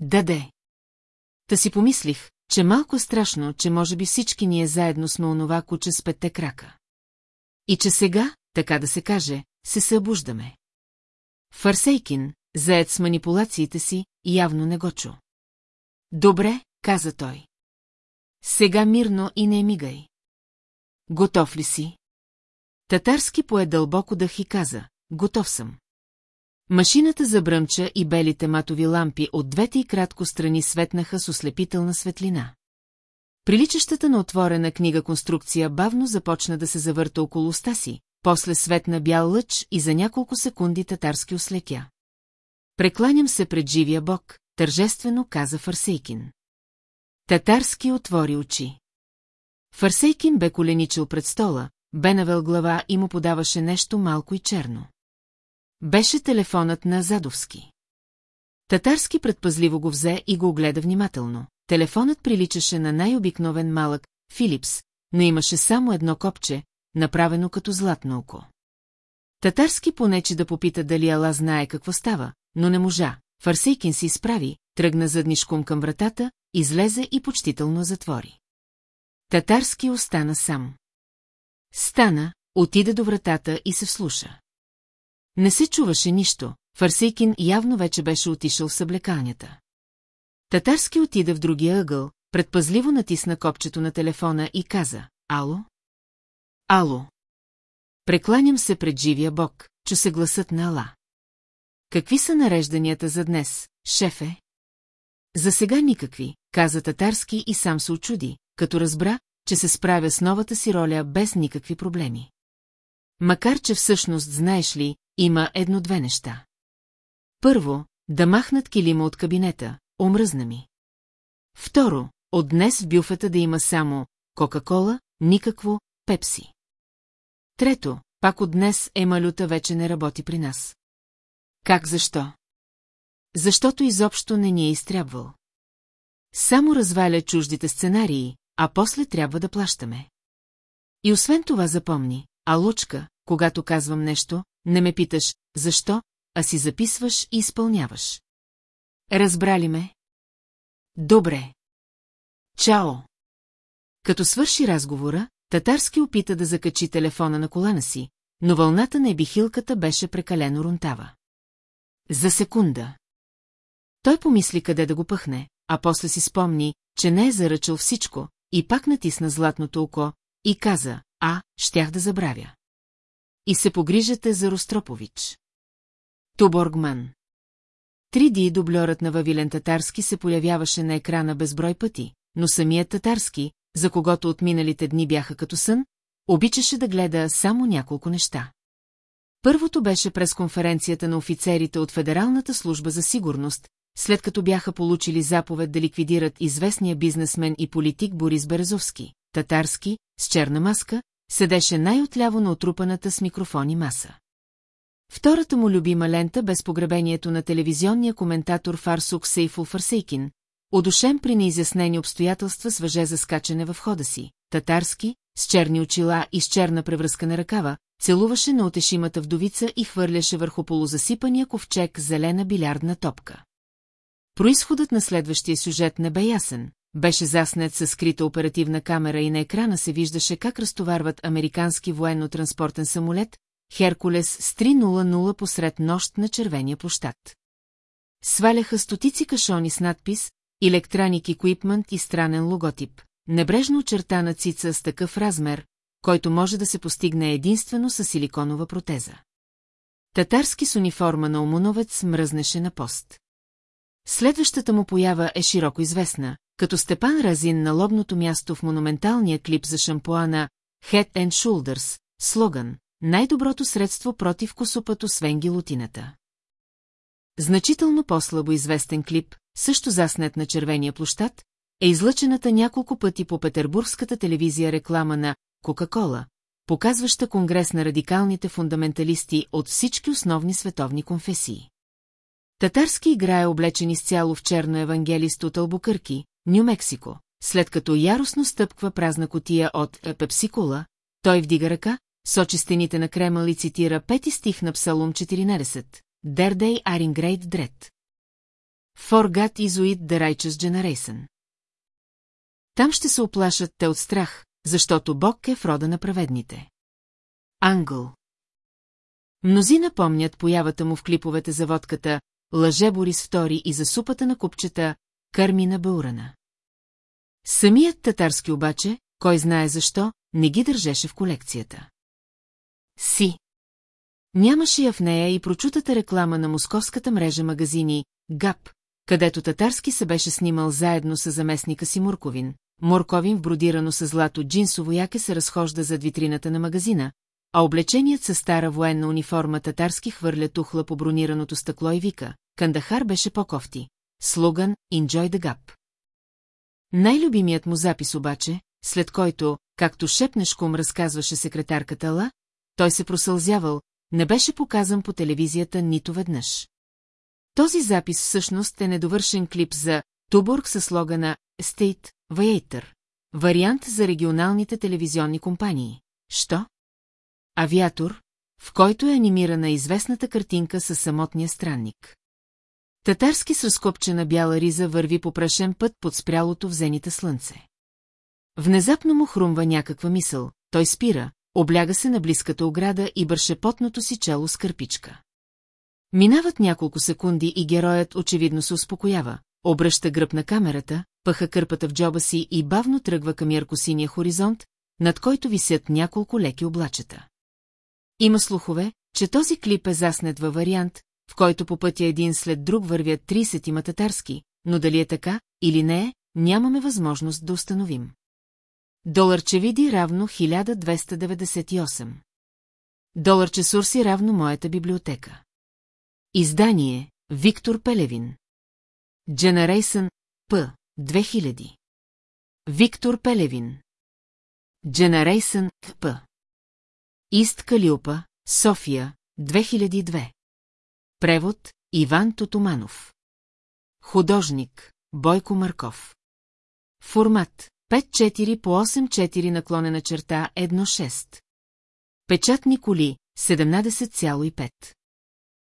Даде. Та си помислих, че малко е страшно, че може би всички ние заедно сме онова куче с петте крака. И че сега, така да се каже, се събуждаме. Фарсейкин, заед с манипулациите си, явно не го чу. Добре, каза той. Сега мирно и не мигай. Готов ли си? Татарски пое дълбоко дъх и каза, готов съм. Машината забръмча и белите матови лампи от двете и кратко страни светнаха с ослепителна светлина. Приличащата на отворена книга конструкция бавно започна да се завърта около уста си, после светна бял лъч и за няколко секунди татарски ослекя. Прекланям се пред живия бог, тържествено каза Фарсейкин. Татарски отвори очи. Фарсейкин бе коленичил пред стола, бе навел глава и му подаваше нещо малко и черно. Беше телефонът на Задовски. Татарски предпазливо го взе и го огледа внимателно. Телефонът приличаше на най-обикновен малък Филипс, но имаше само едно копче, направено като златно око. Татарски понече да попита дали Ала знае какво става, но не можа. Фарсейкин се изправи, тръгна заднишком към вратата, излезе и почтително затвори. Татарски остана сам. Стана, отида до вратата и се вслуша. Не се чуваше нищо, Фарсейкин явно вече беше отишъл в съблекалнята. Татарски отида в другия ъгъл, предпазливо натисна копчето на телефона и каза «Ало?» «Ало?» Прекланям се пред живия бог, че се гласът на Ала. Какви са нарежданията за днес, шефе? За сега никакви, каза татарски и сам се очуди, като разбра, че се справя с новата си роля без никакви проблеми. Макар, че всъщност, знаеш ли, има едно-две неща. Първо, да махнат килима от кабинета, омръзна ми. Второ, от днес в бюфета да има само Кока-кола, никакво Пепси. Трето, пак от днес Емалюта вече не работи при нас. Как защо? Защото изобщо не ни е изтрябвал. Само разваля чуждите сценарии, а после трябва да плащаме. И освен това запомни, а лучка, когато казвам нещо, не ме питаш, защо, а си записваш и изпълняваш. Разбрали ме? Добре. Чао! Като свърши разговора, Татарски опита да закачи телефона на колана си, но вълната на ебихилката беше прекалено рунтава. За секунда. Той помисли къде да го пъхне, а после си спомни, че не е заръчал всичко, и пак натисна златното око и каза, а, щях да забравя. И се погрижате за Ростропович. Туборгман. 3D дублерът на Вавилен Татарски се появяваше на екрана безброй пъти, но самият Татарски, за когото от миналите дни бяха като сън, обичаше да гледа само няколко неща. Първото беше през конференцията на офицерите от Федералната служба за сигурност, след като бяха получили заповед да ликвидират известния бизнесмен и политик Борис Березовски, татарски, с черна маска, седеше най-отляво на отрупаната с микрофони маса. Втората му любима лента без погребението на телевизионния коментатор Фарсук Сейфул Фарсейкин, одушен при неизяснени обстоятелства с въже за скачане в хода си, татарски, с черни очила и с черна превръзкана ръкава, целуваше на отешимата вдовица и хвърляше върху полузасипания ковчег зелена билярдна топка. Происходът на следващия сюжет не бе ясен, беше заснет със скрита оперативна камера и на екрана се виждаше как разтоварват американски военно-транспортен самолет, Херкулес с 300 посред нощ на червения площад. Сваляха стотици кашони с надпис «Electronic Equipment» и странен логотип, небрежно очертана цица с такъв размер, който може да се постигне единствено с силиконова протеза. Татарски с униформа на омуновец мръзнеше на пост. Следващата му поява е широко известна, като Степан Разин на лобното място в монументалния клип за шампуана Head and Shoulders, слоган «Най-доброто средство против косупато свен гилотината». Значително по-слабо известен клип, също заснет на червения площад, е излъчената няколко пъти по петербургската телевизия реклама на Кока-кола, показваща конгрес на радикалните фундаменталисти от всички основни световни конфесии. Татарски играе облечен изцяло в черно евангелист от Албукърки, Нью-Мексико. След като яростно стъпква празна котия от Пепсикола, той вдига ръка, сочи стените на Кремъл и цитира пети стих на Псалом 14. Дердей Арин Грейт Дред. Forgot is with the righteous generation. Там ще се оплашат те от страх, защото Бог е в рода на праведните. Ангъл Мнозина помнят появата му в клиповете за водката Лъже Борис II и за супата на купчета Кармина Баурана. Самият татарски обаче, кой знае защо, не ги държеше в колекцията. Си. Нямаше я в нея и прочутата реклама на московската мрежа магазини «ГАП», където татарски се беше снимал заедно с заместника си Мурковин. Морковин в бродирано с злато джинсово яке се разхожда зад витрината на магазина, а облеченият със стара военна униформа татарски хвърля тухла по бронираното стъкло и вика. Кандахар беше по-кофти. Слоган «Enjoy the gap». Най-любимият му запис обаче, след който, както шепнешком разказваше секретарката Ла, той се просълзявал, не беше показан по телевизията нито веднъж. Този запис всъщност е недовършен клип за Тубург със слогана State Viator, вариант за регионалните телевизионни компании. Що? Авиатор, в който е анимирана известната картинка със самотния странник. Татарски с разкопчена бяла риза върви по прашен път под спрялото в зените слънце. Внезапно му хрумва някаква мисъл, той спира, обляга се на близката ограда и бърше потното си чело с кърпичка. Минават няколко секунди и героят очевидно се успокоява, обръща гръб на камерата, пъха кърпата в джоба си и бавно тръгва към яркосиния хоризонт, над който висят няколко леки облачета. Има слухове, че този клип е заснет във вариант, в който по пътя един след друг вървят 30 татарски, но дали е така или не е, нямаме възможност да установим. Доларче види равно 1298. Доларче сурси равно моята библиотека. Издание Виктор Пелевин. Generation П. 2000. Виктор Пелевин. Generation П. Ист Калиопа, София, 2002. Превод Иван Тотоманов. Художник Бойко Марков. Формат 5-4 по 8-4 наклонена черта 1-6. Печатни коли 17,5.